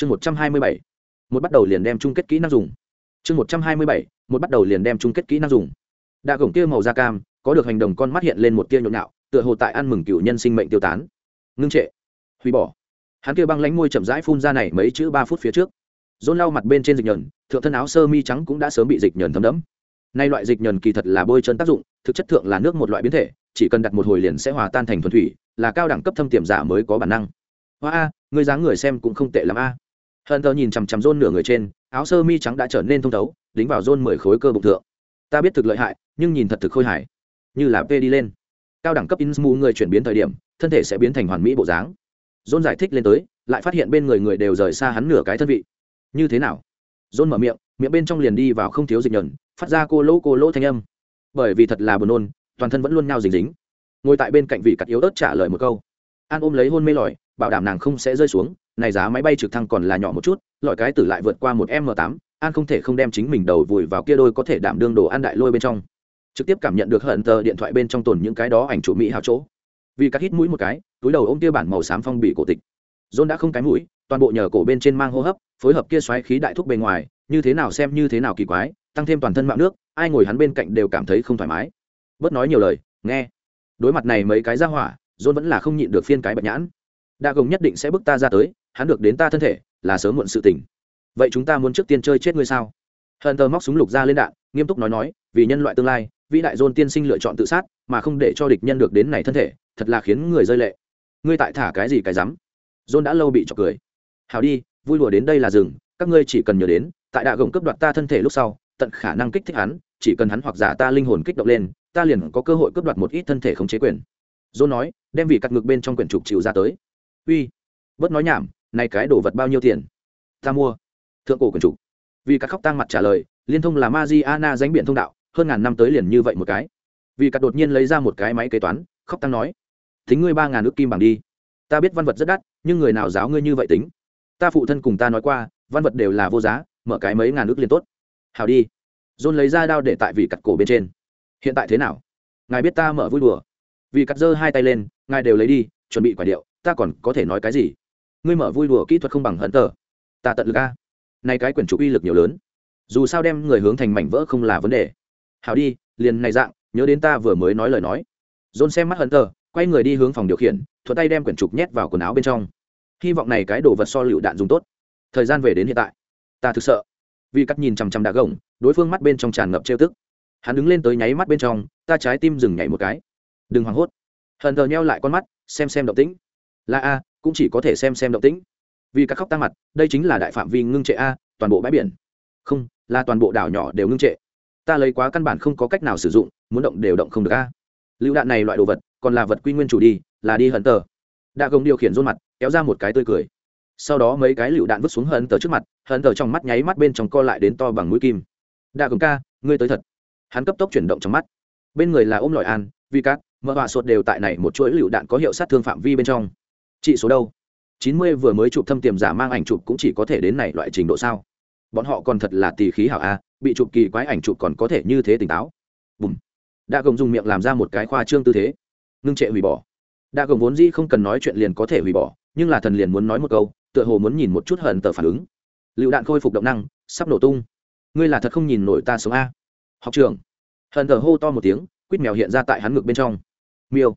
chương một trăm hai mươi bảy, một bắt đầu liền đem chung kết kỹ năng dùng. Chương một trăm hai mươi bảy, một bắt đầu liền đem chung kết kỹ năng dùng. Đạ gồng kia màu da cam, có được hành động con mắt hiện lên một tia nhộn nhạo, tựa hồ tại ăn mừng cựu nhân sinh mệnh tiêu tán. Ngưng trệ. Hủy bỏ. Hắn kia băng lánh môi chậm rãi phun ra này mấy chữ ba phút phía trước. Dôn lau mặt bên trên dịch nhờn, thượng thân áo sơ mi trắng cũng đã sớm bị dịch nhờn thấm đẫm. Nay loại dịch nhờn kỳ thật là bôi chân tác dụng, thực chất thượng là nước một loại biến thể, chỉ cần đặt một hồi liền sẽ hòa tan thành thuần thủy, là cao đẳng cấp thâm tiềm giả mới có bản năng. Hoa a người dáng người xem cũng không tệ lắm a hận tờ nhìn chằm chằm rôn nửa người trên, áo sơ mi trắng đã trở nên thông thấu, đính vào rôn mười khối cơ bụng thượng. Ta biết thực lợi hại, nhưng nhìn thật thực khôi hài. Như là p đi lên. Cao đẳng cấp insmu người chuyển biến thời điểm, thân thể sẽ biến thành hoàn mỹ bộ dáng. Rôn giải thích lên tới, lại phát hiện bên người người đều rời xa hắn nửa cái thân vị. Như thế nào? Rôn mở miệng miệng bên trong liền đi vào không thiếu dịch nhờn phát ra cô lỗ cô lỗ thanh âm. Bởi vì thật là buồn nôn, toàn thân vẫn luôn nhao dính dính. Ngồi tại bên cạnh vị cắt yếu ớt trả lời một câu. An ôm lấy hôn mê lòi bảo đảm nàng không sẽ rơi xuống, này giá máy bay trực thăng còn là nhỏ một chút, lọi cái tử lại vượt qua một m tám, an không thể không đem chính mình đầu vùi vào kia đôi có thể đảm đương đồ ăn đại lôi bên trong. Trực tiếp cảm nhận được hận tờ điện thoại bên trong tồn những cái đó ảnh chủ mỹ hào chỗ. Vì cắt hít mũi một cái, túi đầu ôm kia bản màu xám phong bị cổ tịch. John đã không cái mũi, toàn bộ nhờ cổ bên trên mang hô hấp, phối hợp kia xoáy khí đại thúc bề ngoài, như thế nào xem như thế nào kỳ quái, tăng thêm toàn thân mạo nước, ai ngồi hắn bên cạnh đều cảm thấy không thoải mái. Bớt nói nhiều lời, nghe. Đối mặt này mấy cái ra hỏa, john vẫn là không nhịn được phiên cái bạch nhãn đa gồng nhất định sẽ bước ta ra tới, hắn được đến ta thân thể, là sớm muộn sự tình. Vậy chúng ta muốn trước tiên chơi chết ngươi sao? Hờn tờ móc súng lục ra lên đạn, nghiêm túc nói nói, vì nhân loại tương lai, vĩ đại dôn tiên sinh lựa chọn tự sát, mà không để cho địch nhân được đến này thân thể, thật là khiến người rơi lệ. Ngươi tại thả cái gì cái rắm? Dôn đã lâu bị trọc cười. Hào đi, vui đùa đến đây là rừng các ngươi chỉ cần nhớ đến, tại đạ gồng cấp đoạt ta thân thể lúc sau, tận khả năng kích thích hắn, chỉ cần hắn hoặc giả ta linh hồn kích động lên, ta liền có cơ hội cướp đoạt một ít thân thể không chế quyền. Dôn nói, đem vị cắt ngực bên trong quyển trục chịu ra tới uy, bớt nói nhảm, này cái đồ vật bao nhiêu tiền? Ta mua. Thượng cổ quần chủ. Vì các khóc tang mặt trả lời, liên thông là Mariana danh biển thông đạo, hơn ngàn năm tới liền như vậy một cái. Vì các đột nhiên lấy ra một cái máy kế toán, khóc tăng nói tính ngươi ba ngàn ước kim bằng đi. Ta biết văn vật rất đắt, nhưng người nào giáo ngươi như vậy tính? Ta phụ thân cùng ta nói qua, văn vật đều là vô giá, mở cái mấy ngàn ước liền tốt. Hào đi. John lấy ra đao để tại vị cắt cổ bên trên. Hiện tại thế nào? Ngài biết ta mở vui đùa. Vì cắt giơ hai tay lên, ngài đều lấy đi, chuẩn bị quả điệu ta còn có thể nói cái gì? Ngươi mở vui đùa kỹ thuật không bằng hận tờ. Ta tận lực a. Nay cái quyển trục uy lực nhiều lớn. Dù sao đem người hướng thành mảnh vỡ không là vấn đề. Hào đi, liền này dạng, nhớ đến ta vừa mới nói lời nói. Dồn xem mắt hận tờ quay người đi hướng phòng điều khiển, thuận tay đem quyển trục nhét vào quần áo bên trong. Hy vọng này cái đồ vật so lựu đạn dùng tốt. Thời gian về đến hiện tại. Ta thực sợ. Vì cắt nhìn chằm chằm đá gồng, đối phương mắt bên trong tràn ngập trêu tức. Hắn đứng lên tới nháy mắt bên trong, ta trái tim dừng nhảy một cái. Đừng hoảng hốt. Hận tờ nheo lại con mắt, xem xem động tĩnh là a, cũng chỉ có thể xem xem động tĩnh. Vì các khóc tăng mặt, đây chính là đại phạm vi ngưng trệ a, toàn bộ bãi biển. Không, là toàn bộ đảo nhỏ đều ngưng trệ. Ta lấy quá căn bản không có cách nào sử dụng, muốn động đều động không được a. Lựu đạn này loại đồ vật, còn là vật quy nguyên chủ đi, là đi hận tờ. Đạ gồng điều khiển rôn mặt, kéo ra một cái tươi cười. Sau đó mấy cái lựu đạn vứt xuống hận tờ trước mặt, hận tờ trong mắt nháy mắt bên trong co lại đến to bằng mũi kim. Đạ gồng ca, ngươi tới thật. Hắn cấp tốc chuyển động trong mắt. Bên người là ôm lọi an, vi cát, mỡ họa sột đều tại này một chuỗi lựu đạn có hiệu sát thương phạm vi bên trong trị số đâu? Chín mươi vừa mới chụp thâm tiềm giả mang ảnh chụp cũng chỉ có thể đến này loại trình độ sao? Bọn họ còn thật là tỳ khí hảo a bị chụp kỳ quái ảnh chụp còn có thể như thế tỉnh táo. Bùm. Đã gồng dùng miệng làm ra một cái khoa trương tư thế. Ngưng trệ hủy bỏ. Đã gồng vốn dĩ không cần nói chuyện liền có thể hủy bỏ, nhưng là thần liền muốn nói một câu, tựa hồ muốn nhìn một chút hận tờ phản ứng. Lựu đạn khôi phục động năng, sắp nổ tung. Ngươi là thật không nhìn nổi ta sống a? Học trường. Hận tờ hô to một tiếng, quýt mèo hiện ra tại hắn ngực bên trong. Miêu.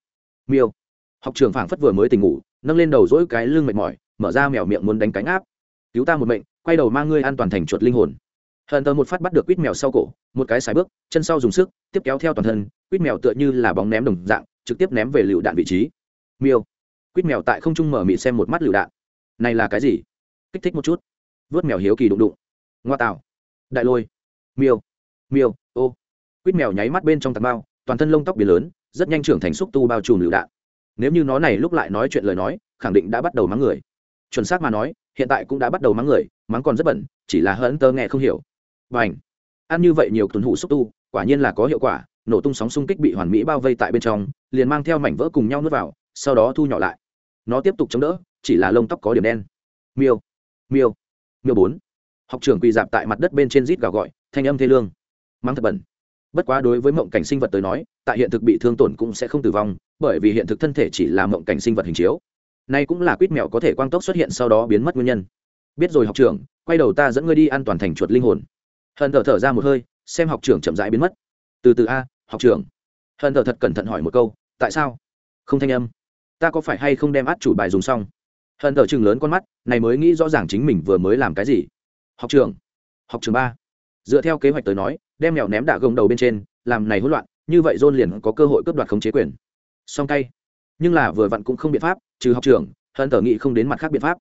Miêu. Học trường phảng phất vừa mới tỉnh ngủ nâng lên đầu dỗi cái lưng mệt mỏi, mở ra mèo miệng muốn đánh cánh áp. Cứu ta một mệnh, quay đầu mang ngươi an toàn thành chuột linh hồn. Hận tờ một phát bắt được quýt mèo sau cổ, một cái xài bước, chân sau dùng sức, tiếp kéo theo toàn thân, quýt mèo tựa như là bóng ném đồng dạng, trực tiếp ném về lựu đạn vị trí. Miêu. Quýt mèo tại không trung mở mị xem một mắt lựu đạn. Này là cái gì? Kích thích một chút. Vớt mèo hiếu kỳ đụng đụng. Ngoa tạo. Đại lôi. Miêu. Miêu. Ô. Quýt mèo nháy mắt bên trong tạt bao, toàn thân lông tóc biến lớn, rất nhanh trưởng thành xúc tu bao trùm lựu đạn nếu như nó này lúc lại nói chuyện lời nói, khẳng định đã bắt đầu mắng người. Chuẩn xác mà nói, hiện tại cũng đã bắt đầu mắng người, mắng còn rất bẩn, chỉ là hỡn tơ nghe không hiểu. Và h ăn như vậy nhiều tuần hủ xúc tu, quả nhiên là có hiệu quả, nổ tung sóng xung kích bị hoàn mỹ bao vây tại bên trong, liền mang theo mảnh vỡ cùng nhau nuốt vào, sau đó thu nhỏ lại. Nó tiếp tục chống đỡ, chỉ là lông tóc có điểm đen. Miêu! Miêu! Miêu bốn! Học trưởng quỳ dạp tại mặt đất bên trên rít gào gọi, thanh âm thê lương. Mang thật bẩn bất quá đối với mộng cảnh sinh vật tới nói, tại hiện thực bị thương tổn cũng sẽ không tử vong, bởi vì hiện thực thân thể chỉ là mộng cảnh sinh vật hình chiếu. Nay cũng là quýt mèo có thể quang tốc xuất hiện sau đó biến mất nguyên nhân. Biết rồi học trưởng, quay đầu ta dẫn ngươi đi an toàn thành chuột linh hồn. Hận thở thở ra một hơi, xem học trưởng chậm rãi biến mất. Từ từ a, học trưởng. Hận thở thật cẩn thận hỏi một câu, tại sao? Không thanh âm. Ta có phải hay không đem át chủ bài dùng xong? Hận thở chừng lớn con mắt, này mới nghĩ rõ ràng chính mình vừa mới làm cái gì. Học trưởng. Học trưởng ba. Dựa theo kế hoạch tới nói đem mèo ném đạ gồng đầu bên trên, làm này hỗn loạn, như vậy john liền có cơ hội cướp đoạt khống chế quyền. Song tay. Nhưng là vừa vặn cũng không biện pháp, trừ học trường hận tờ nghĩ không đến mặt khác biện pháp.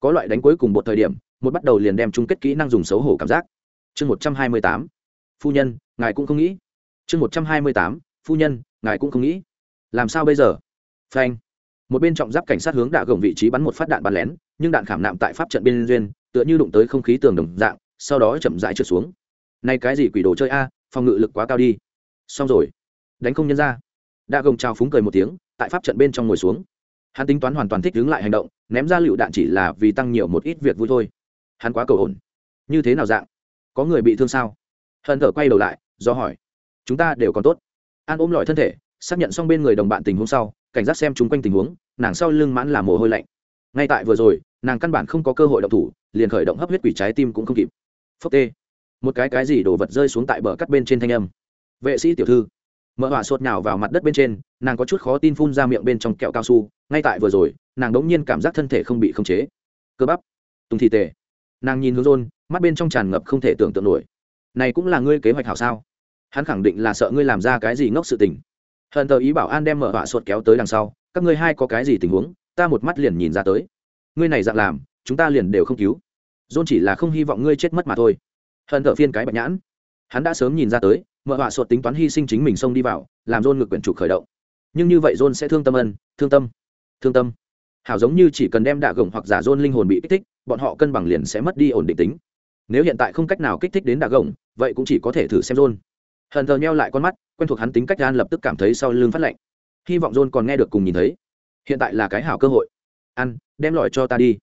Có loại đánh cuối cùng một thời điểm, một bắt đầu liền đem chung kết kỹ năng dùng xấu hổ cảm giác. Chương một trăm hai mươi tám. Phu nhân, ngài cũng không nghĩ. Chương một trăm hai mươi tám. Phu nhân, ngài cũng không nghĩ. Làm sao bây giờ? Phanh. Một bên trọng giáp cảnh sát hướng đạ gồng vị trí bắn một phát đạn bắn lén, nhưng đạn khảm nạm tại pháp trận bên duyên, tựa như đụng tới không khí tường đồng dạng, sau đó chậm rãi trượt xuống nay cái gì quỷ đồ chơi a, phòng ngự lực quá cao đi. Xong rồi. Đánh không nhân ra. Đã gồng trao phúng cười một tiếng, tại pháp trận bên trong ngồi xuống. Hắn tính toán hoàn toàn thích đứng lại hành động, ném ra lựu đạn chỉ là vì tăng nhiều một ít việc vui thôi. Hắn quá cầu ổn. Như thế nào dạng? Có người bị thương sao? Hận thở quay đầu lại, do hỏi. Chúng ta đều còn tốt. An ôm lọi thân thể, xác nhận xong bên người đồng bạn tình huống sau, cảnh giác xem chung quanh tình huống, nàng sau lưng mãn là mồ hôi lạnh. Ngay tại vừa rồi, nàng căn bản không có cơ hội động thủ, liền khởi động hấp huyết quỷ trái tim cũng không kịp. Phốc tê một cái cái gì đổ vật rơi xuống tại bờ cắt bên trên thanh âm. Vệ sĩ tiểu thư, mở hỏa sột nhào vào mặt đất bên trên, nàng có chút khó tin phun ra miệng bên trong kẹo cao su, ngay tại vừa rồi, nàng đống nhiên cảm giác thân thể không bị khống chế. Cơ bắp, tùng thị tề. Nàng nhìn hướng rôn mắt bên trong tràn ngập không thể tưởng tượng nổi. Này cũng là ngươi kế hoạch hảo sao? Hắn khẳng định là sợ ngươi làm ra cái gì ngốc sự tình. Hận tờ ý bảo an đem mở họa sột kéo tới đằng sau, các ngươi hai có cái gì tình huống, ta một mắt liền nhìn ra tới. Ngươi này dạng làm, chúng ta liền đều không cứu. John chỉ là không hy vọng ngươi chết mất mà thôi hận thợ phiên cái bạch nhãn. Hắn đã sớm nhìn ra tới mợ họa sột tính toán hy sinh chính mình xông đi vào, làm john ngược quyển trục khởi động. Nhưng như vậy john sẽ thương tâm ân, thương tâm thương tâm. Hảo giống như chỉ cần đem đạ gồng hoặc giả john linh hồn bị kích thích, bọn họ cân bằng liền sẽ mất đi ổn định tính. Nếu hiện tại không cách nào kích thích đến đạ gồng, vậy cũng chỉ có thể thử xem john hận thờ nheo lại con mắt, quen thuộc hắn tính cách gan lập tức cảm thấy sau lưng phát lạnh. Hy vọng john còn nghe được cùng nhìn thấy. Hiện tại là cái hảo cơ hội. Ăn, đem lỏi cho ta đi.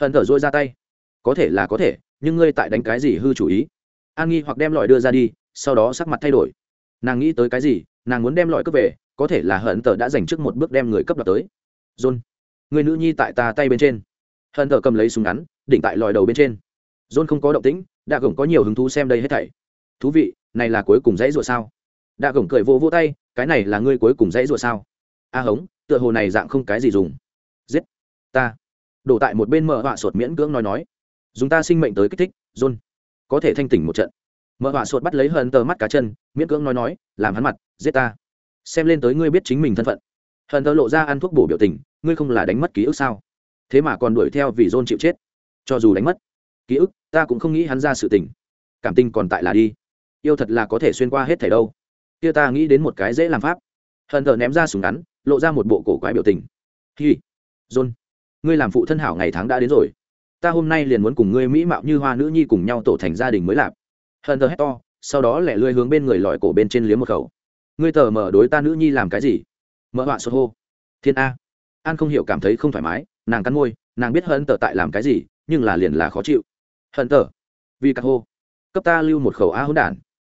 Hận thở dôi ra tay. Có thể là có thể nhưng ngươi tại đánh cái gì hư chủ ý? An nghi hoặc đem lọi đưa ra đi, sau đó sắc mặt thay đổi. Nàng nghĩ tới cái gì, nàng muốn đem lọi cướp về, có thể là hận tờ đã dành trước một bước đem người cấp đoạt tới. John, người nữ nhi tại ta tay bên trên. Hận tờ cầm lấy súng ngắn, đỉnh tại lòi đầu bên trên. John không có động tĩnh, đạ gồng có nhiều hứng thú xem đây hết thảy. Thú vị, này là cuối cùng dãy rủa sao? Đạ gồng cười vô vô tay, cái này là ngươi cuối cùng dãy rủa sao? A à hống, tựa hồ này dạng không cái gì dùng. Giết, ta. Đổ tại một bên mở họa sột miễn cưỡng nói nói dùng ta sinh mệnh tới kích thích, john. Có thể thanh tỉnh một trận. Mở họa sột bắt lấy hận tờ mắt cá chân, miễn cưỡng nói nói, làm hắn mặt, giết ta. Xem lên tới ngươi biết chính mình thân phận. Hận tờ lộ ra ăn thuốc bổ biểu tình, ngươi không là đánh mất ký ức sao? Thế mà còn đuổi theo vì john chịu chết. Cho dù đánh mất ký ức, ta cũng không nghĩ hắn ra sự tình. Cảm tình còn tại là đi. Yêu thật là có thể xuyên qua hết thảy đâu. Kia ta nghĩ đến một cái dễ làm pháp. Hận tờ ném ra súng ngắn, lộ ra một bộ cổ quái biểu tình. Hi, john, ngươi làm phụ thân hảo ngày tháng đã đến rồi ta hôm nay liền muốn cùng ngươi mỹ mạo như hoa nữ nhi cùng nhau tổ thành gia đình mới lạp. Hận thờ hét to, sau đó lẻ lưới hướng bên người lòi cổ bên trên liếm một khẩu. Ngươi tờ mở đối ta nữ nhi làm cái gì? Mở họa sốt hô. Thiên a. An không hiểu cảm thấy không thoải mái, nàng cắn môi, nàng biết hận tờ tại làm cái gì, nhưng là liền là khó chịu. Hận tờ vì các hô. Cấp ta lưu một khẩu a hỗn đản.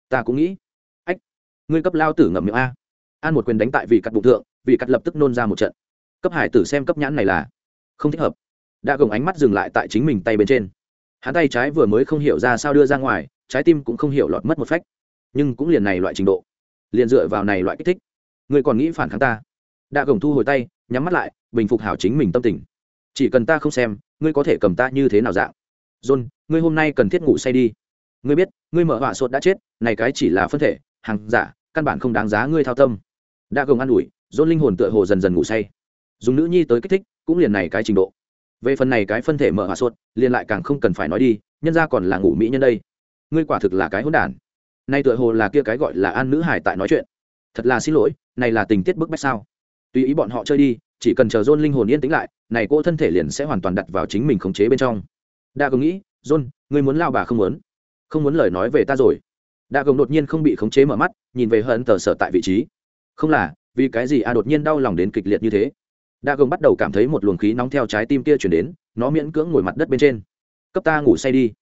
Ta cũng nghĩ. Ách. Ngươi cấp lao tử ngậm miệng a. An một quyền đánh tại vì cắt bụng thượng, vì cắt lập tức nôn ra một trận. Cấp hải tử xem cấp nhãn này là không thích hợp đã gồng ánh mắt dừng lại tại chính mình tay bên trên. Hắn tay trái vừa mới không hiểu ra sao đưa ra ngoài, trái tim cũng không hiểu lọt mất một phách. Nhưng cũng liền này loại trình độ, liền dựa vào này loại kích thích. Người còn nghĩ phản kháng ta? Đã gồng thu hồi tay, nhắm mắt lại, bình phục hảo chính mình tâm tình. Chỉ cần ta không xem, ngươi có thể cầm ta như thế nào dạng? John, ngươi hôm nay cần thiết ngủ say đi. Ngươi biết, ngươi mở họa sốt đã chết, này cái chỉ là phân thể, hàng giả, căn bản không đáng giá ngươi thao tâm. Đã gồng an ủi, john linh hồn tựa hồ dần dần ngủ say. Dùng nữ nhi tới kích thích, cũng liền này cái trình độ về phần này cái phân thể mở hạ suốt liền lại càng không cần phải nói đi, nhân ra còn là ngủ mỹ nhân đây. Ngươi quả thực là cái hỗn đản. Nay tựa hồ là kia cái gọi là an nữ hải tại nói chuyện. Thật là xin lỗi, này là tình tiết bức bách sao? Tùy ý bọn họ chơi đi, chỉ cần chờ John linh hồn yên tĩnh lại, này cô thân thể liền sẽ hoàn toàn đặt vào chính mình khống chế bên trong. Đa gồng nghĩ, John, ngươi muốn lao bà không muốn? Không muốn lời nói về ta rồi. Đa gồng đột nhiên không bị khống chế mở mắt, nhìn về hận tờ sở tại vị trí. Không là, vì cái gì a đột nhiên đau lòng đến kịch liệt như thế? Đa gồng bắt đầu cảm thấy một luồng khí nóng theo trái tim kia chuyển đến, nó miễn cưỡng ngồi mặt đất bên trên. Cấp ta ngủ say đi.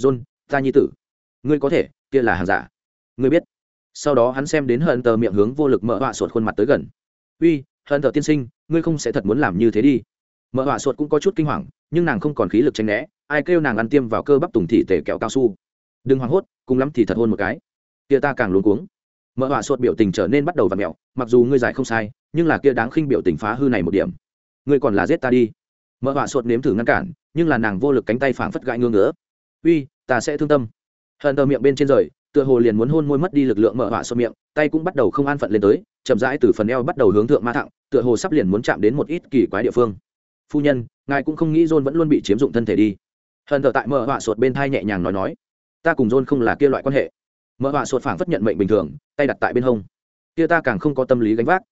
John, ta nhi tử. Ngươi có thể, kia là hàng giả. Ngươi biết. Sau đó hắn xem đến hận tờ miệng hướng vô lực mở họa sột khuôn mặt tới gần. Uy hận tờ tiên sinh, ngươi không sẽ thật muốn làm như thế đi. Mở họa sột cũng có chút kinh hoàng, nhưng nàng không còn khí lực tranh né, ai kêu nàng ăn tiêm vào cơ bắp tùng thị tể kẹo cao su. Đừng hoảng hốt, cùng lắm thì thật hôn một cái. Kia ta càng luống cuống mợ họa sột biểu tình trở nên bắt đầu và mẹo, mặc dù ngươi giải không sai, nhưng là kia đáng khinh biểu tình phá hư này một điểm. Ngươi còn là giết ta đi. Mợ họa sột nếm thử ngăn cản, nhưng là nàng vô lực cánh tay phảng phất gãi ngưỡng ngứa. Uy, ta sẽ thương tâm. Hận tờ miệng bên trên rời, tựa hồ liền muốn hôn môi mất đi lực lượng mở họa sột miệng, tay cũng bắt đầu không an phận lên tới, chậm rãi từ phần eo bắt đầu hướng thượng ma thẳng, tựa hồ sắp liền muốn chạm đến một ít kỳ quái địa phương. Phu nhân, ngài cũng không nghĩ john vẫn luôn bị chiếm dụng thân thể đi. Hận thờ tại mở họa sột bên thai nhẹ nhàng nói nói, ta cùng john không là kia loại quan hệ mở họa sột phảng phất nhận mệnh bình thường, tay đặt tại bên hông. Kia ta càng không có tâm lý gánh vác.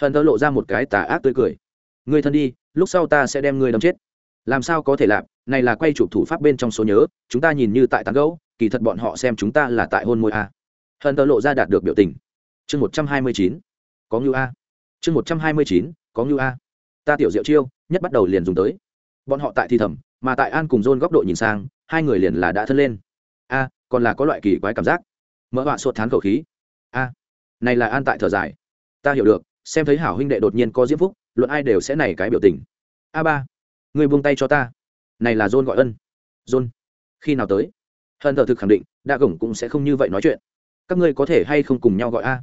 Hận thơ lộ ra một cái tà ác tươi cười. Ngươi thân đi, lúc sau ta sẽ đem ngươi đâm chết. Làm sao có thể làm này là quay chụp thủ pháp bên trong số nhớ, chúng ta nhìn như tại tán gấu kỳ thật bọn họ xem chúng ta là tại hôn môi a. Hận thơ lộ ra đạt được biểu tình. Chương một trăm hai mươi chín, có ngưu a. Chương một trăm hai mươi chín, có ngưu a. Ta tiểu diệu chiêu, nhất bắt đầu liền dùng tới. Bọn họ tại thi thầm, mà tại an cùng dôn góc độ nhìn sang, hai người liền là đã thân lên. A, còn là có loại kỳ quái cảm giác mỡ họa sột thán khẩu khí. A này là an tại thở dài. Ta hiểu được xem thấy hảo huynh đệ đột nhiên có diễm phúc luận ai đều sẽ này cái biểu tình. A ba người buông tay cho ta. Này là john gọi ân. John, khi nào tới? Hận thờ thực khẳng định đa gổng cũng sẽ không như vậy nói chuyện. Các ngươi có thể hay không cùng nhau gọi a?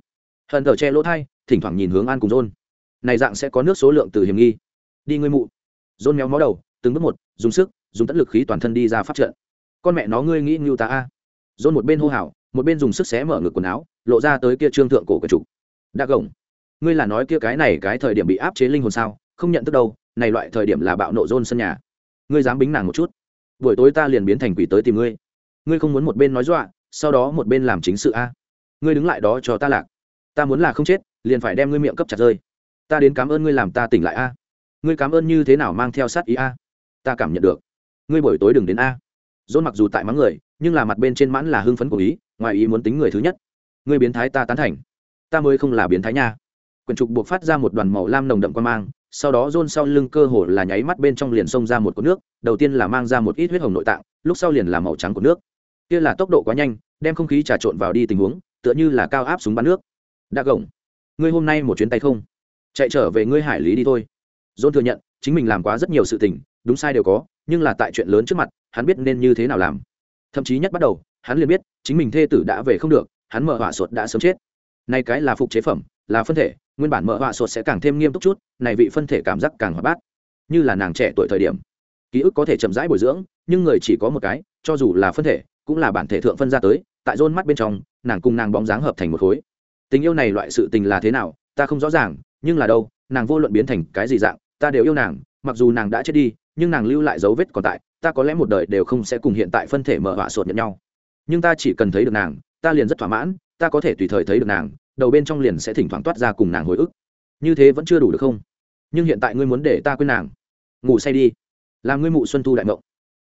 Hận thờ che lỗ thai thỉnh thoảng nhìn hướng an cùng john, này dạng sẽ có nước số lượng từ hiểm nghi. Đi ngươi mụ. John méo mó đầu từng bước một dùng sức dùng tất lực khí toàn thân đi ra phát trận. Con mẹ nó ngươi nghĩ ngưu ta a? Dôn một bên hô hào một bên dùng sức xé mở ngực quần áo, lộ ra tới kia trương thượng cổ của chủ đa gồng, ngươi là nói kia cái này cái thời điểm bị áp chế linh hồn sao? Không nhận thức đâu, này loại thời điểm là bạo nộ rôn sân nhà. Ngươi dám bính nàng một chút. Buổi tối ta liền biến thành quỷ tới tìm ngươi. Ngươi không muốn một bên nói dọa, sau đó một bên làm chính sự a. Ngươi đứng lại đó cho ta lạc. Ta muốn là không chết, liền phải đem ngươi miệng cấp chặt rơi. Ta đến cảm ơn ngươi làm ta tỉnh lại a. Ngươi cảm ơn như thế nào mang theo sát ý a? Ta cảm nhận được. Ngươi buổi tối đừng đến a dôn mặc dù tại mắng người, nhưng là mặt bên trên mãn là hưng phấn của ý, ngoài ý muốn tính người thứ nhất. Người biến thái ta tán thành. Ta mới không là biến thái nha. Quyển trục buộc phát ra một đoàn màu lam nồng đậm quan mang, sau đó rôn sau lưng cơ hồ là nháy mắt bên trong liền xông ra một cột nước, đầu tiên là mang ra một ít huyết hồng nội tạng, lúc sau liền là màu trắng của nước. Kia là tốc độ quá nhanh, đem không khí trà trộn vào đi tình huống, tựa như là cao áp súng bắn nước. Đã gồng, ngươi hôm nay một chuyến tay không? Chạy trở về ngươi hải lý đi thôi. Dôn thừa nhận, chính mình làm quá rất nhiều sự tình, đúng sai đều có, nhưng là tại chuyện lớn trước mặt hắn biết nên như thế nào làm. Thậm chí nhất bắt đầu, hắn liền biết, chính mình thê tử đã về không được, hắn mở họa sột đã sớm chết. Nay cái là phục chế phẩm, là phân thể, nguyên bản mở họa sột sẽ càng thêm nghiêm túc chút, này vị phân thể cảm giác càng hoạt bát. Như là nàng trẻ tuổi thời điểm. Ký ức có thể chậm rãi bồi dưỡng, nhưng người chỉ có một cái, cho dù là phân thể, cũng là bản thể thượng phân ra tới, tại rôn mắt bên trong, nàng cùng nàng bóng dáng hợp thành một khối. Tình yêu này loại sự tình là thế nào, ta không rõ ràng, nhưng là đâu, nàng vô luận biến thành cái gì dạng, ta đều yêu nàng, mặc dù nàng đã chết đi, nhưng nàng lưu lại dấu vết còn tại ta có lẽ một đời đều không sẽ cùng hiện tại phân thể mở họa sột nhận nhau. Nhưng ta chỉ cần thấy được nàng, ta liền rất thỏa mãn, ta có thể tùy thời thấy được nàng, đầu bên trong liền sẽ thỉnh thoảng toát ra cùng nàng hồi ức. Như thế vẫn chưa đủ được không? Nhưng hiện tại ngươi muốn để ta quên nàng. Ngủ say đi. Làm ngươi mụ xuân thu đại mộng.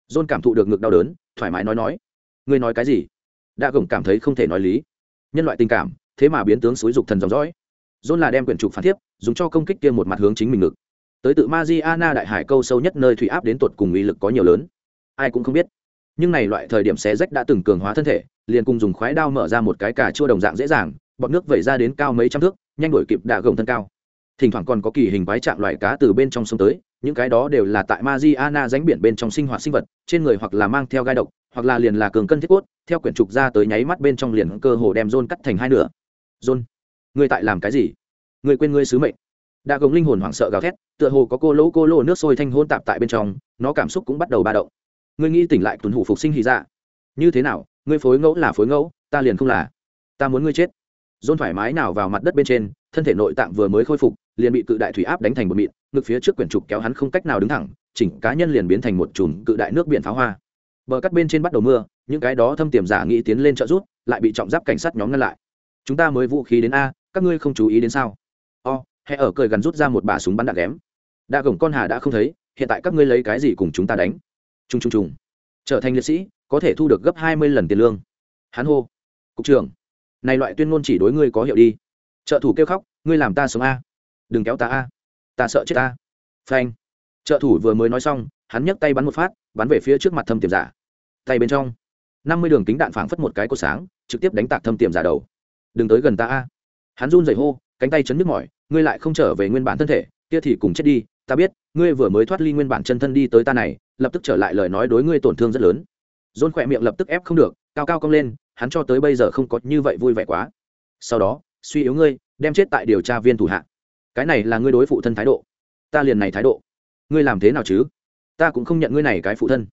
Dôn cảm thụ được ngực đau đớn, thoải mái nói nói. Ngươi nói cái gì? Đã gồng cảm thấy không thể nói lý. Nhân loại tình cảm, thế mà biến tướng xúi dục thần dòng dõi. Dôn là đem quyển trục phản thiếp, dùng cho công kích kia một mặt hướng chính mình ngực tới tự Mariana đại hải câu sâu nhất nơi thủy áp đến tột cùng uy lực có nhiều lớn. Ai cũng không biết. Nhưng này loại thời điểm xé rách đã từng cường hóa thân thể, liền cùng dùng khoái đao mở ra một cái cà chua đồng dạng dễ dàng, bọt nước vẩy ra đến cao mấy trăm thước, nhanh đuổi kịp đạ gồng thân cao. Thỉnh thoảng còn có kỳ hình quái trạng loại cá từ bên trong sông tới, những cái đó đều là tại Mariana ránh biển bên trong sinh hoạt sinh vật, trên người hoặc là mang theo gai độc, hoặc là liền là cường cân thiết cốt, theo quyển trục ra tới nháy mắt bên trong liền cơ hồ đem rôn cắt thành hai nửa. Rôn ngươi tại làm cái gì? Ngươi quên ngươi sứ mệnh. Đã gồng linh hồn hoảng sợ gào thét tựa hồ có cô lỗ cô lỗ nước sôi thanh hôn tạp tại bên trong, nó cảm xúc cũng bắt đầu ba động. Ngươi nghĩ tỉnh lại tuần hủ phục sinh hy dạ. Như thế nào? Ngươi phối ngẫu là phối ngẫu, ta liền không là. Ta muốn ngươi chết. Dôn thoải mái nào vào mặt đất bên trên, thân thể nội tạng vừa mới khôi phục, liền bị cự đại thủy áp đánh thành một mịn, ngực phía trước quyển trục kéo hắn không cách nào đứng thẳng, chỉnh cá nhân liền biến thành một chùm cự đại nước biển pháo hoa. Bờ cắt bên trên bắt đầu mưa, những cái đó thâm tiềm giả nghĩ tiến lên trợ rút lại bị trọng giáp cảnh sát nhóm ngăn lại. Chúng ta mới vũ khí đến a, các ngươi không chú ý đến sao? O hay ở cười gần rút ra một bả súng bắn đạn ghém. Đa gồng con hà đã không thấy, hiện tại các ngươi lấy cái gì cùng chúng ta đánh? T r u n g t r u n g t r u n g trở thành liệt sĩ, có thể thu được gấp hai mươi lần tiền lương. Hắn hô. Cục trưởng, này loại tuyên ngôn chỉ đối ngươi có hiệu đi. Trợ thủ kêu khóc, ngươi làm ta sống a. Đừng kéo ta a. Ta sợ chết ta. Phanh. Trợ thủ vừa mới nói xong, hắn nhấc tay bắn một phát, bắn về phía trước mặt thâm tiềm giả. Tay bên trong, năm mươi đường kính đạn phảng phất một cái cột sáng, trực tiếp đánh tạc thâm tiềm giả đầu. Đừng tới gần ta a. Hắn run rẩy hô, cánh tay chấn nước mỏi ngươi lại không trở về nguyên bản thân thể, kia thì cùng chết đi, ta biết, ngươi vừa mới thoát ly nguyên bản chân thân đi tới ta này, lập tức trở lại lời nói đối ngươi tổn thương rất lớn. Dôn khỏe miệng lập tức ép không được, cao cao cong lên, hắn cho tới bây giờ không có như vậy vui vẻ quá. Sau đó, suy yếu ngươi, đem chết tại điều tra viên thủ hạ. Cái này là ngươi đối phụ thân thái độ. Ta liền này thái độ. Ngươi làm thế nào chứ? Ta cũng không nhận ngươi này cái phụ thân.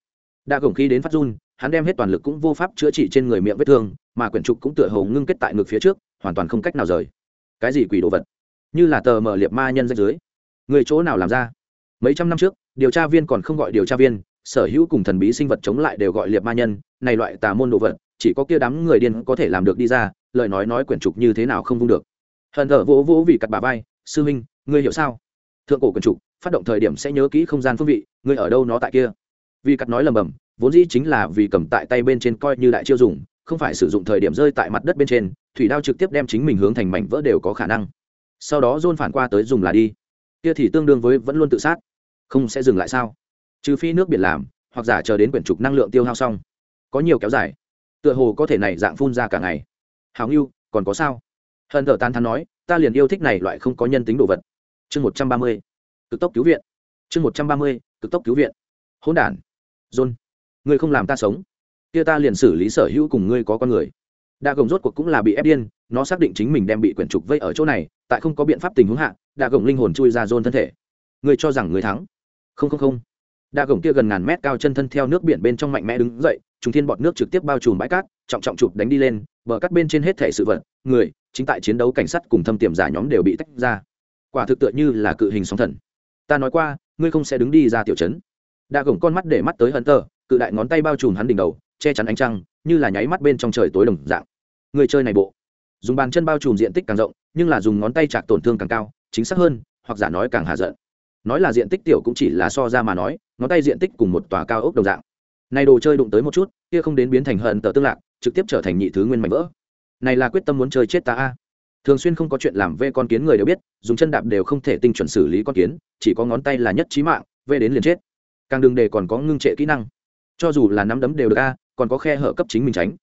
Đã gồng khí đến phát run, hắn đem hết toàn lực cũng vô pháp chữa trị trên người miệng vết thương, mà quyển trục cũng tựa hồ ngưng kết tại ngực phía trước, hoàn toàn không cách nào rời. Cái gì quỷ đồ vật? Như là tờ mở liệt ma nhân danh dưới người chỗ nào làm ra? Mấy trăm năm trước, điều tra viên còn không gọi điều tra viên, sở hữu cùng thần bí sinh vật chống lại đều gọi liệt ma nhân, này loại tà môn đồ vật, chỉ có kia đám người điên có thể làm được đi ra, lời nói nói quyển trục như thế nào không vung được. Hận thở vỗ vỗ vì cặt bà vai, sư huynh, ngươi hiểu sao? Thượng cổ quyển trục, phát động thời điểm sẽ nhớ kỹ không gian phương vị, ngươi ở đâu nó tại kia? Vì cặt nói lầm bầm, vốn dĩ chính là vì cầm tại tay bên trên coi như đại chiêu dùng, không phải sử dụng thời điểm rơi tại mặt đất bên trên, thủy đao trực tiếp đem chính mình hướng thành mảnh vỡ đều có khả năng sau đó dôn phản qua tới dùng là đi. Kia thì tương đương với vẫn luôn tự sát. Không sẽ dừng lại sao? Trừ phi nước biển làm, hoặc giả chờ đến quyển trục năng lượng tiêu hao xong. Có nhiều kéo dài. Tựa hồ có thể này dạng phun ra cả ngày. Hào ngưu, còn có sao? Hận thở tan thắn nói, ta liền yêu thích này loại không có nhân tính đồ vật. Chương một trăm ba mươi. Cực tốc cứu viện. Chương một trăm ba mươi, cực tốc cứu viện. Hỗn đản. John ngươi không làm ta sống. Kia ta liền xử lý sở hữu cùng ngươi có con người. Đa gồng rốt cuộc cũng là bị ép điên nó xác định chính mình đem bị quyển trục vây ở chỗ này, tại không có biện pháp tình huống hạ đạ gồng linh hồn chui ra dôn thân thể. Người cho rằng người thắng. Không không không. Đạ gồng kia gần ngàn mét cao chân thân theo nước biển bên trong mạnh mẽ đứng dậy chúng thiên bọt nước trực tiếp bao trùm bãi cát, trọng trọng chụp đánh đi lên, bờ cắt bên trên hết thể sự vật, người, chính tại chiến đấu cảnh sát cùng thâm tiềm giả nhóm đều bị tách ra. Quả thực tựa như là cự hình sóng thần. Ta nói qua, ngươi không sẽ đứng đi ra tiểu trấn. Đạ gồng con mắt để mắt tới hận tờ cự đại ngón tay bao trùm hắn đỉnh đầu, che chắn ánh trăng, như là nháy mắt bên trong trời tối đồng dạng. Người chơi này bộ dùng bàn chân bao trùm diện tích càng rộng, nhưng là dùng ngón tay chạc tổn thương càng cao, chính xác hơn, hoặc giả nói càng hạ giận. Nói là diện tích tiểu cũng chỉ là so ra mà nói, ngón tay diện tích cùng một tòa cao ốc đồng dạng. Này đồ chơi đụng tới một chút, kia không đến biến thành hận tờ tương lạc, trực tiếp trở thành nhị thứ nguyên mạnh vỡ. Này là quyết tâm muốn chơi chết ta a. Thường xuyên không có chuyện làm vê con kiến người đều biết, dùng chân đạp đều không thể tinh chuẩn xử lý con kiến, chỉ có ngón tay là nhất trí mạng, vê đến liền chết. Càng đừng để còn có ngưng trệ kỹ năng. Cho dù là nắm đấm đều được a, còn có khe hở cấp chính mình tránh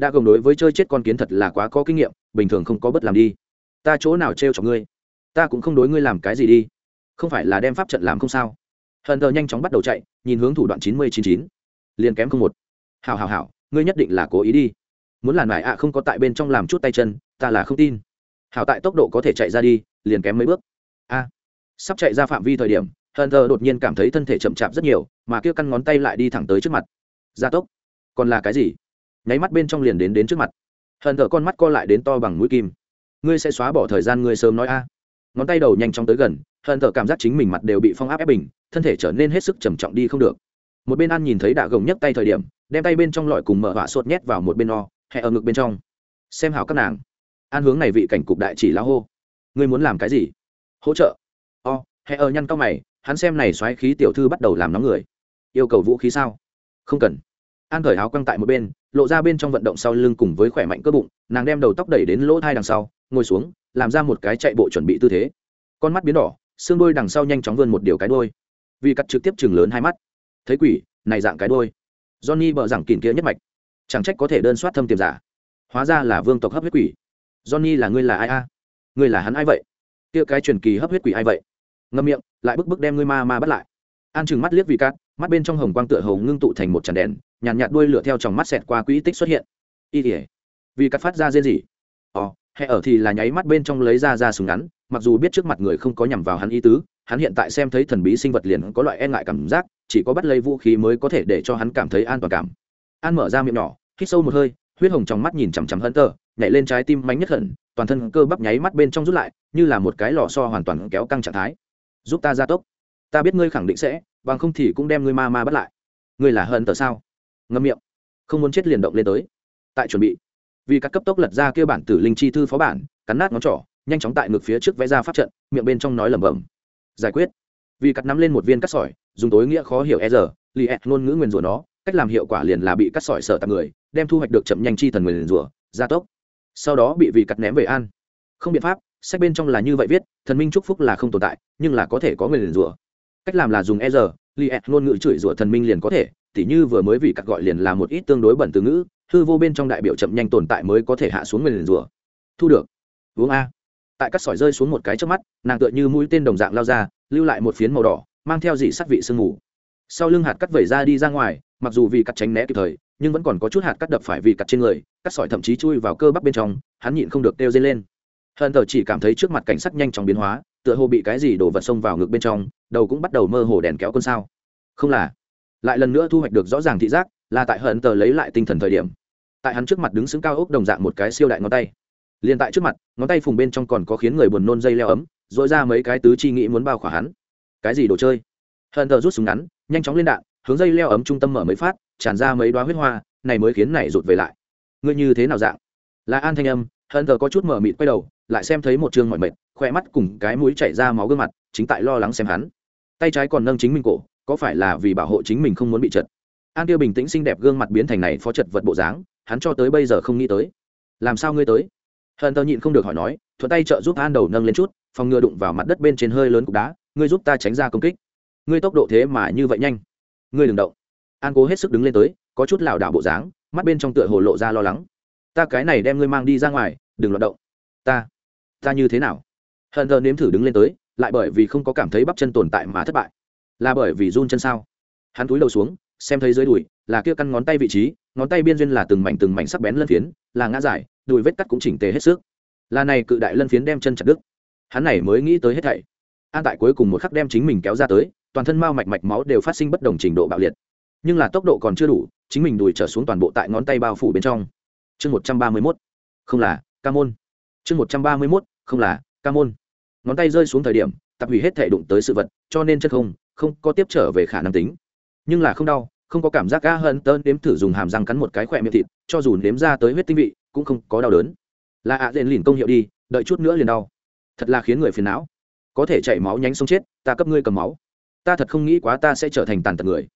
đã gồng đối với chơi chết con kiến thật là quá có kinh nghiệm, bình thường không có bất làm đi. Ta chỗ nào trêu cho ngươi? Ta cũng không đối ngươi làm cái gì đi. Không phải là đem pháp trận làm không sao? Hận thờ nhanh chóng bắt đầu chạy, nhìn hướng thủ đoạn chín mươi chín chín. Liền kém không một. Hào hào hào ngươi nhất định là cố ý đi. Muốn làm mải ạ, không có tại bên trong làm chút tay chân, ta là không tin. Hảo tại tốc độ có thể chạy ra đi, liền kém mấy bước. A. Sắp chạy ra phạm vi thời điểm hờn thờ đột nhiên cảm thấy thân thể chậm chạp rất nhiều, mà kia căn ngón tay lại đi thẳng tới trước mặt. Gia tốc. Còn là cái gì? Nháy mắt bên trong liền đến đến trước mặt. Hận thở con mắt co lại đến to bằng mũi kim. Ngươi sẽ xóa bỏ thời gian ngươi sớm nói a. Ngón tay đầu nhanh chóng tới gần, hận thở cảm giác chính mình mặt đều bị phong áp ép bình, thân thể trở nên hết sức trầm trọng đi không được. Một bên ăn nhìn thấy đạ gồng nhấc tay thời điểm, đem tay bên trong lọi cùng mở họa sốt nhét vào một bên o, hẹ ở ngực bên trong. Xem hảo các nàng. An hướng này vị cảnh cục đại chỉ la hô. Ngươi muốn làm cái gì? Hỗ trợ. O, hẹ ở nhăn cao mày, hắn xem này xoáy khí tiểu thư bắt đầu làm nóng người. Yêu cầu vũ khí sao? Không cần an cởi áo quăng tại một bên, lộ ra bên trong vận động sau lưng cùng với khỏe mạnh cơ bụng, nàng đem đầu tóc đẩy đến lỗ thai đằng sau, ngồi xuống, làm ra một cái chạy bộ chuẩn bị tư thế. Con mắt biến đỏ, xương đôi đằng sau nhanh chóng vươn một điều cái đôi vì cắt trực tiếp chừng lớn hai mắt. Thấy quỷ, này dạng cái đôi johnny bờ rằng kìn kia nhất mạch. Chẳng trách có thể đơn soát thâm tiềm giả. Hóa ra là vương tộc hấp huyết quỷ. Johnny là ngươi là ai a? Ngươi là hắn ai vậy? Kia cái truyền kỳ hấp huyết quỷ ai vậy? Ngâm miệng, lại bức bức đem ngươi ma ma bắt lại. An chừng mắt liếc vì cắt mắt bên trong hồng quang tựa hồng ngưng tụ thành một tràn đèn, nhàn nhạt đuôi lửa theo trong mắt xẹt qua quỹ tích xuất hiện. Y tỉa vì cắt phát ra riêng gì ò hẹ ở thì là nháy mắt bên trong lấy ra ra súng ngắn, mặc dù biết trước mặt người không có nhằm vào hắn ý tứ, hắn hiện tại xem thấy thần bí sinh vật liền có loại e ngại cảm giác, chỉ có bắt lấy vũ khí mới có thể để cho hắn cảm thấy an toàn cảm. An mở ra miệng nhỏ, hít sâu một hơi, huyết hồng trong mắt nhìn chằm chằm hân tờ nhảy lên trái tim mánh nhất hận, toàn thân cơ bắp nháy mắt bên trong rút lại, như là một cái lò so hoàn toàn kéo căng trạng thái. Giúp ta gia tốc ta biết ngươi khẳng định sẽ, bằng không thì cũng đem ngươi ma ma bắt lại. Ngươi là hận tờ sao? Ngâm miệng. Không muốn chết liền động lên tới. Tại chuẩn bị. Vì các cấp tốc lật ra kêu bản tử linh chi thư phó bản, cắn nát ngón trỏ, nhanh chóng tại ngực phía trước vẽ ra pháp trận, miệng bên trong nói lẩm bẩm. Giải quyết. Vì cắt nắm lên một viên cắt sỏi, dùng tối nghĩa khó hiểu e giờ li ed ngôn ngữ nguyền rủa nó, cách làm hiệu quả liền là bị cắt sỏi sợ tạc người, đem thu hoạch được chậm nhanh chi thần nguyền rủa, gia tốc. Sau đó bị vì cắt ném về an. Không biện pháp, sách bên trong là như vậy viết, thần minh chúc phúc là không tồn tại, nhưng là có thể có nguyền rủa cách làm là dùng e giờ, li e ngôn ngữ chửi rủa thần minh liền có thể, tỉ như vừa mới vì cắt gọi liền là một ít tương đối bẩn từ ngữ, hư vô bên trong đại biểu chậm nhanh tồn tại mới có thể hạ xuống nguyền rủa. Thu được. Uống a. Tại cắt sỏi rơi xuống một cái trước mắt, nàng tựa như mũi tên đồng dạng lao ra, lưu lại một phiến màu đỏ, mang theo dị sắc vị sương mù. Sau lưng hạt cắt vẩy ra đi ra ngoài, mặc dù vì cắt tránh né kịp thời, nhưng vẫn còn có chút hạt cắt đập phải vì cắt trên người, cắt sỏi thậm chí chui vào cơ bắp bên trong, hắn nhịn không được kêu dây lên. Hận thờ chỉ cảm thấy trước mặt cảnh sắc nhanh chóng biến hóa tựa hồ bị cái gì đổ vật xông vào ngực bên trong, đầu cũng bắt đầu mơ hồ đèn kéo con sao. Không là. Lại lần nữa thu hoạch được rõ ràng thị giác, là tại hận tờ lấy lại tinh thần thời điểm. Tại hắn trước mặt đứng xứng cao ốc đồng dạng một cái siêu đại ngón tay. Liền tại trước mặt, ngón tay phùng bên trong còn có khiến người buồn nôn dây leo ấm dội ra mấy cái tứ chi nghĩ muốn bao khỏa hắn. Cái gì đồ chơi? Hận tờ rút súng ngắn, nhanh chóng lên đạn, hướng dây leo ấm trung tâm mở mấy phát, tràn ra mấy đoá huyết hoa, này mới khiến này rụt về lại. Ngươi như thế nào dạng? Là an thanh âm hận tờ có chút mở mịt quay đầu, lại xem thấy một trương mọi mệt khoe mắt cùng cái mũi chảy ra máu gương mặt, chính tại lo lắng xem hắn. Tay trái còn nâng chính mình cổ, có phải là vì bảo hộ chính mình không muốn bị chật? An tiêu bình tĩnh xinh đẹp gương mặt biến thành này phó chật vật bộ dáng, hắn cho tới bây giờ không nghĩ tới. Làm sao ngươi tới? Hận tờ nhịn không được hỏi nói, thuận tay trợ giúp an đầu nâng lên chút, phòng ngừa đụng vào mặt đất bên trên hơi lớn cục đá, ngươi giúp ta tránh ra công kích. Ngươi tốc độ thế mà như vậy nhanh. Ngươi đừng động. An cố hết sức đứng lên tới, có chút lảo đảo bộ dáng, mắt bên trong tựa hồ lộ ra lo lắng ta cái này đem ngươi mang đi ra ngoài, đừng loạt động. Ta ta như thế nào? Hận thờ nếm thử đứng lên tới, lại bởi vì không có cảm thấy bắp chân tồn tại mà thất bại. Là bởi vì run chân sao? Hắn túi đầu xuống, xem thấy dưới đùi, là kia căn ngón tay vị trí, ngón tay biên duyên là từng mảnh từng mảnh sắc bén lân phiến, là ngã dài, đùi vết cắt cũng chỉnh tề hết sức. Là này cự đại lân phiến đem chân chặt đứt. Hắn này mới nghĩ tới hết thảy. An tại cuối cùng một khắc đem chính mình kéo ra tới, toàn thân mao mạch mạch máu đều phát sinh bất đồng trình độ bạo liệt. Nhưng là tốc độ còn chưa đủ, chính mình đùi trở xuống toàn bộ tại ngón tay bao phủ bên trong chương một trăm ba mươi mốt, không là, ca môn. Chương một trăm ba mươi mốt, không là, ca môn. Ngón tay rơi xuống thời điểm, tập hủy hết thể đụng tới sự vật, cho nên chân không không có tiếp trở về khả năng tính. Nhưng là không đau, không có cảm giác ga hơn tơn nếm thử dùng hàm răng cắn một cái khỏe miệng thịt, cho dù nếm ra tới huyết tinh vị, cũng không có đau đớn. Là ạ à dện lìn công hiệu đi, đợi chút nữa liền đau. Thật là khiến người phiền não. Có thể chảy máu nhánh sống chết, ta cấp ngươi cầm máu. Ta thật không nghĩ quá ta sẽ trở thành tàn tật người.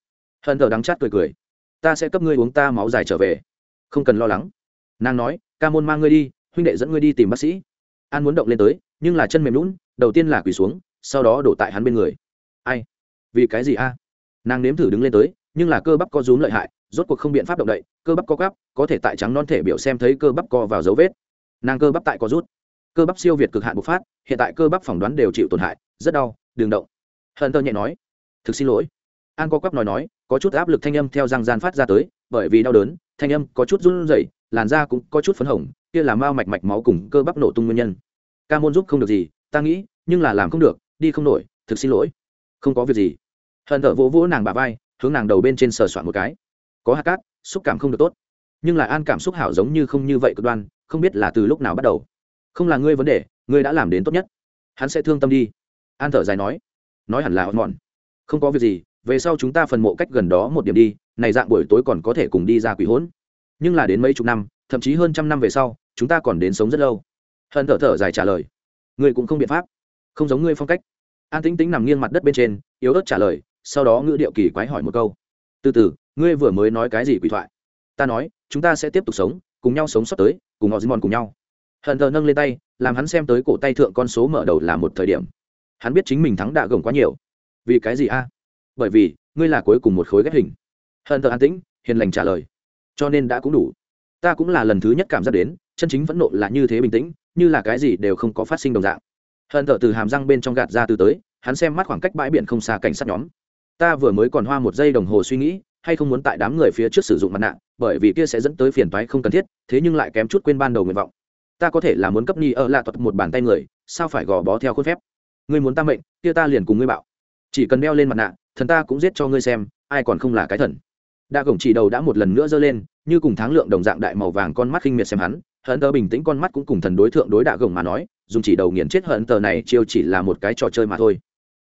Hận thờ đắng chát cười cười. Ta sẽ cấp ngươi uống ta máu dài trở về. Không cần lo lắng nàng nói, ca môn mang ngươi đi, huynh đệ dẫn ngươi đi tìm bác sĩ. An muốn động lên tới, nhưng là chân mềm lún đầu tiên là quỳ xuống, sau đó đổ tại hắn bên người. Ai? Vì cái gì a? Nàng nếm thử đứng lên tới, nhưng là cơ bắp co rúm lợi hại, rốt cuộc không biện pháp động đậy, cơ bắp co gắp, có thể tại trắng non thể biểu xem thấy cơ bắp co vào dấu vết. Nàng cơ bắp tại co rút. Cơ bắp siêu việt cực hạn bộc phát, hiện tại cơ bắp phỏng đoán đều chịu tổn hại, rất đau đường động. Hận tơ nhẹ nói, thực xin lỗi. An co quắp nói nói, có chút áp lực thanh âm theo răng gian phát ra tới, bởi vì đau đớn, thanh âm có chút run rẩy làn da cũng có chút phấn hồng, kia là mao mạch mạch máu cùng cơ bắp nổ tung nguyên nhân. Ca môn giúp không được gì, ta nghĩ, nhưng là làm không được, đi không nổi, thực xin lỗi. Không có việc gì. Hận thở vỗ vỗ nàng bà vai, hướng nàng đầu bên trên sờ soạn một cái. Có hạt cát, xúc cảm không được tốt. Nhưng lại an cảm xúc hảo giống như không như vậy cực đoan, không biết là từ lúc nào bắt đầu. Không là ngươi vấn đề, ngươi đã làm đến tốt nhất. Hắn sẽ thương tâm đi. An thở dài nói. Nói hẳn là hòn mòn không có việc gì, về sau chúng ta phần mộ cách gần đó một điểm đi, này dạng buổi tối còn có thể cùng đi ra quỷ hỗn nhưng là đến mấy chục năm, thậm chí hơn trăm năm về sau, chúng ta còn đến sống rất lâu. Hận thở thở dài trả lời. Ngươi cũng không biện pháp. Không giống ngươi phong cách. An tính tính nằm nghiêng mặt đất bên trên, yếu ớt trả lời, sau đó ngữ điệu kỳ quái hỏi một câu. Từ từ, ngươi vừa mới nói cái gì quỷ thoại? Ta nói, chúng ta sẽ tiếp tục sống, cùng nhau sống sắp tới, cùng họ mòn cùng nhau. Hận thờ nâng lên tay, làm hắn xem tới cổ tay thượng con số mở đầu là một thời điểm. Hắn biết chính mình thắng đạ gồng quá nhiều. Vì cái gì a? Bởi vì, ngươi là cuối cùng một khối ghép hình. Hận thờ an tĩnh, hiền lành trả lời cho nên đã cũng đủ. Ta cũng là lần thứ nhất cảm giác đến, chân chính vẫn nộ là như thế bình tĩnh, như là cái gì đều không có phát sinh đồng dạng. Hận thở từ hàm răng bên trong gạt ra từ tới, hắn xem mắt khoảng cách bãi biển không xa cảnh sát nhóm. Ta vừa mới còn hoa một giây đồng hồ suy nghĩ, hay không muốn tại đám người phía trước sử dụng mặt nạ, bởi vì kia sẽ dẫn tới phiền toái không cần thiết, thế nhưng lại kém chút quên ban đầu nguyện vọng. Ta có thể là muốn cấp ni ở lạ thuật một bàn tay người, sao phải gò bó theo khuôn phép? Ngươi muốn ta mệnh, kia ta liền cùng ngươi bảo chỉ cần đeo lên mặt nạ, thần ta cũng giết cho ngươi xem, ai còn không là cái thần đa gồng chỉ đầu đã một lần nữa giơ lên, như cùng tháng lượng đồng dạng đại màu vàng con mắt khinh miệt xem hắn, hận tờ bình tĩnh con mắt cũng cùng thần đối thượng đối đạ gồng mà nói, dùng chỉ đầu nghiền chết hận tờ này chiêu chỉ là một cái trò chơi mà thôi.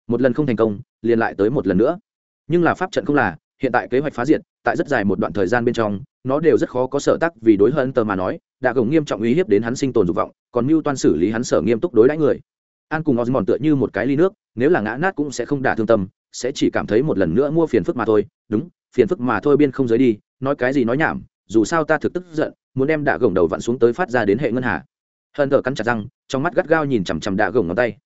Một lần không thành công, liền lại tới một lần nữa. Nhưng là pháp trận không là, hiện tại kế hoạch phá diệt, tại rất dài một đoạn thời gian bên trong, nó đều rất khó có sở tắc vì đối hận tờ mà nói, đạ gồng nghiêm trọng uy hiếp đến hắn sinh tồn dục vọng, còn mưu toan xử lý hắn sở nghiêm túc đối đãi người. An cùng osmond tựa như một cái ly nước, nếu là ngã nát cũng sẽ không đả thương tâm, sẽ chỉ cảm thấy một lần nữa mua phiền phức mà thôi, đúng phiền phức mà thôi biên không giới đi, nói cái gì nói nhảm, dù sao ta thực tức giận, muốn đem đạ gồng đầu vặn xuống tới phát ra đến hệ ngân hà. Hờn thờ cắn chặt răng, trong mắt gắt gao nhìn chằm chằm đạ gồng ngón tay.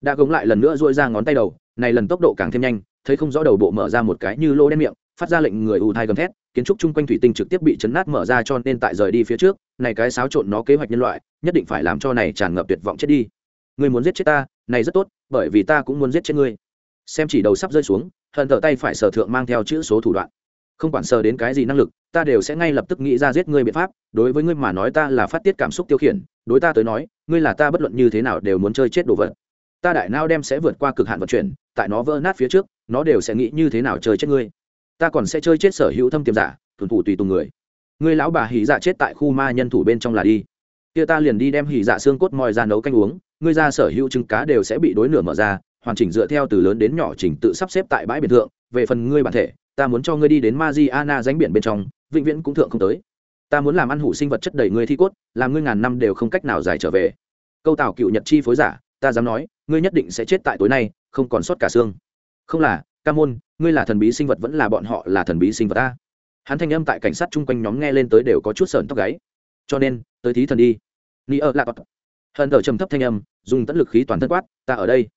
Đạ gồng lại lần nữa dội ra ngón tay đầu, này lần tốc độ càng thêm nhanh, thấy không rõ đầu bộ mở ra một cái như lô đen miệng, phát ra lệnh người ù thai gầm thét, kiến trúc chung quanh thủy tinh trực tiếp bị chấn nát mở ra cho nên tại rời đi phía trước, này cái xáo trộn nó kế hoạch nhân loại, nhất định phải làm cho này tràn ngập tuyệt vọng chết đi. Ngươi muốn giết chết ta, này rất tốt, bởi vì ta cũng muốn giết chết ngươi. Xem chỉ đầu sắp rơi xuống, hận thở tay phải sở thượng mang theo chữ số thủ đoạn không quản sờ đến cái gì năng lực, ta đều sẽ ngay lập tức nghĩ ra giết ngươi biện pháp, đối với ngươi mà nói ta là phát tiết cảm xúc tiêu khiển, đối ta tới nói, ngươi là ta bất luận như thế nào đều muốn chơi chết đồ vật. Ta đại nao đem sẽ vượt qua cực hạn vận chuyển, tại nó vỡ nát phía trước, nó đều sẽ nghĩ như thế nào chơi chết ngươi. Ta còn sẽ chơi chết sở hữu thâm tiềm giả, thuần thủ tùy tùng người. Ngươi lão bà hỉ dạ chết tại khu ma nhân thủ bên trong là đi. Kia ta liền đi đem hỉ dạ xương cốt moi ra nấu canh uống, ngươi ra sở hữu trứng cá đều sẽ bị đối nửa mở ra, hoàn chỉnh dựa theo từ lớn đến nhỏ chỉnh tự sắp xếp tại bãi biển thượng, về phần ngươi bản thể ta muốn cho ngươi đi đến Mariana ránh biển bên trong, vĩnh viễn cũng thượng không tới. Ta muốn làm ăn hủ sinh vật chất đầy ngươi thi cốt, làm ngươi ngàn năm đều không cách nào giải trở về. Câu tào cựu nhật chi phối giả, ta dám nói, ngươi nhất định sẽ chết tại tối nay, không còn sót cả xương. Không là, ca môn, ngươi là thần bí sinh vật vẫn là bọn họ là thần bí sinh vật ta hắn thanh âm tại cảnh sát chung quanh nhóm nghe lên tới đều có chút sờn tóc gáy. Cho nên, tới thí thần đi. Ni ở lạ tọt. Hận thở trầm thấp thanh âm, dùng tận lực khí toàn thân quát, ta ở đây.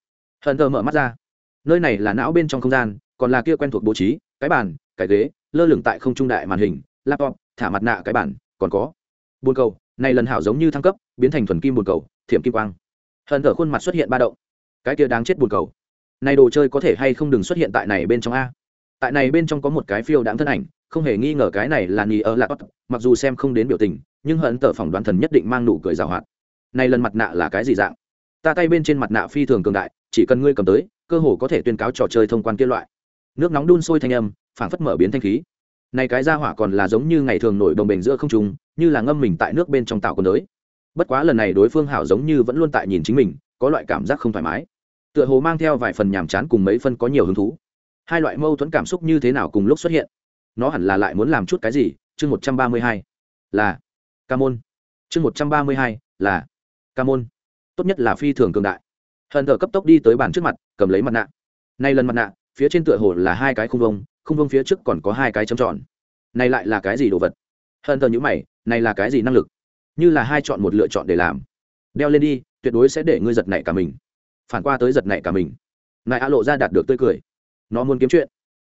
Hận thở mở mắt ra. Nơi này là não bên trong không gian còn là kia quen thuộc bố trí, cái bàn, cái ghế, lơ lửng tại không trung đại màn hình, laptop, thả mặt nạ cái bản còn có buồn cầu, này lần hảo giống như thăng cấp, biến thành thuần kim buồn cầu, thiểm kim quang. Hận thở khuôn mặt xuất hiện ba động. Cái kia đáng chết buồn cầu. Này đồ chơi có thể hay không đừng xuất hiện tại này bên trong a? Tại này bên trong có một cái phiêu đáng thân ảnh, không hề nghi ngờ cái này là nì ở lạc mặc dù xem không đến biểu tình, nhưng hận tờ phỏng đoán thần nhất định mang nụ cười rào hoạt. Này lần mặt nạ là cái gì dạng? Ta tay bên trên mặt nạ phi thường cường đại, chỉ cần ngươi cầm tới, cơ hồ có thể tuyên cáo trò chơi thông quan kia loại nước nóng đun sôi thanh âm, phảng phất mở biến thanh khí. Này cái ra hỏa còn là giống như ngày thường nổi đồng bền giữa không trung, như là ngâm mình tại nước bên trong tạo con đới. Bất quá lần này đối phương hảo giống như vẫn luôn tại nhìn chính mình, có loại cảm giác không thoải mái. Tựa hồ mang theo vài phần nhàm chán cùng mấy phân có nhiều hứng thú. Hai loại mâu thuẫn cảm xúc như thế nào cùng lúc xuất hiện? Nó hẳn là lại muốn làm chút cái gì? Chương một trăm ba mươi hai, là ca môn. Chương một trăm ba mươi hai, là ca môn. Tốt nhất là phi thường cường đại. Hận thờ cấp tốc đi tới bàn trước mặt, cầm lấy mặt nạ. Nay lần mặt nạ phía trên tựa hồ là hai cái khung vông khung vông phía trước còn có hai cái chấm tròn. Này lại là cái gì đồ vật? Hận thờ nhữ mày, này là cái gì năng lực? Như là hai chọn một lựa chọn để làm. Đeo lên đi, tuyệt đối sẽ để ngươi giật nảy cả mình. Phản qua tới giật nảy cả mình. Nại a lộ ra đạt được tươi cười. Nó muốn kiếm chuyện.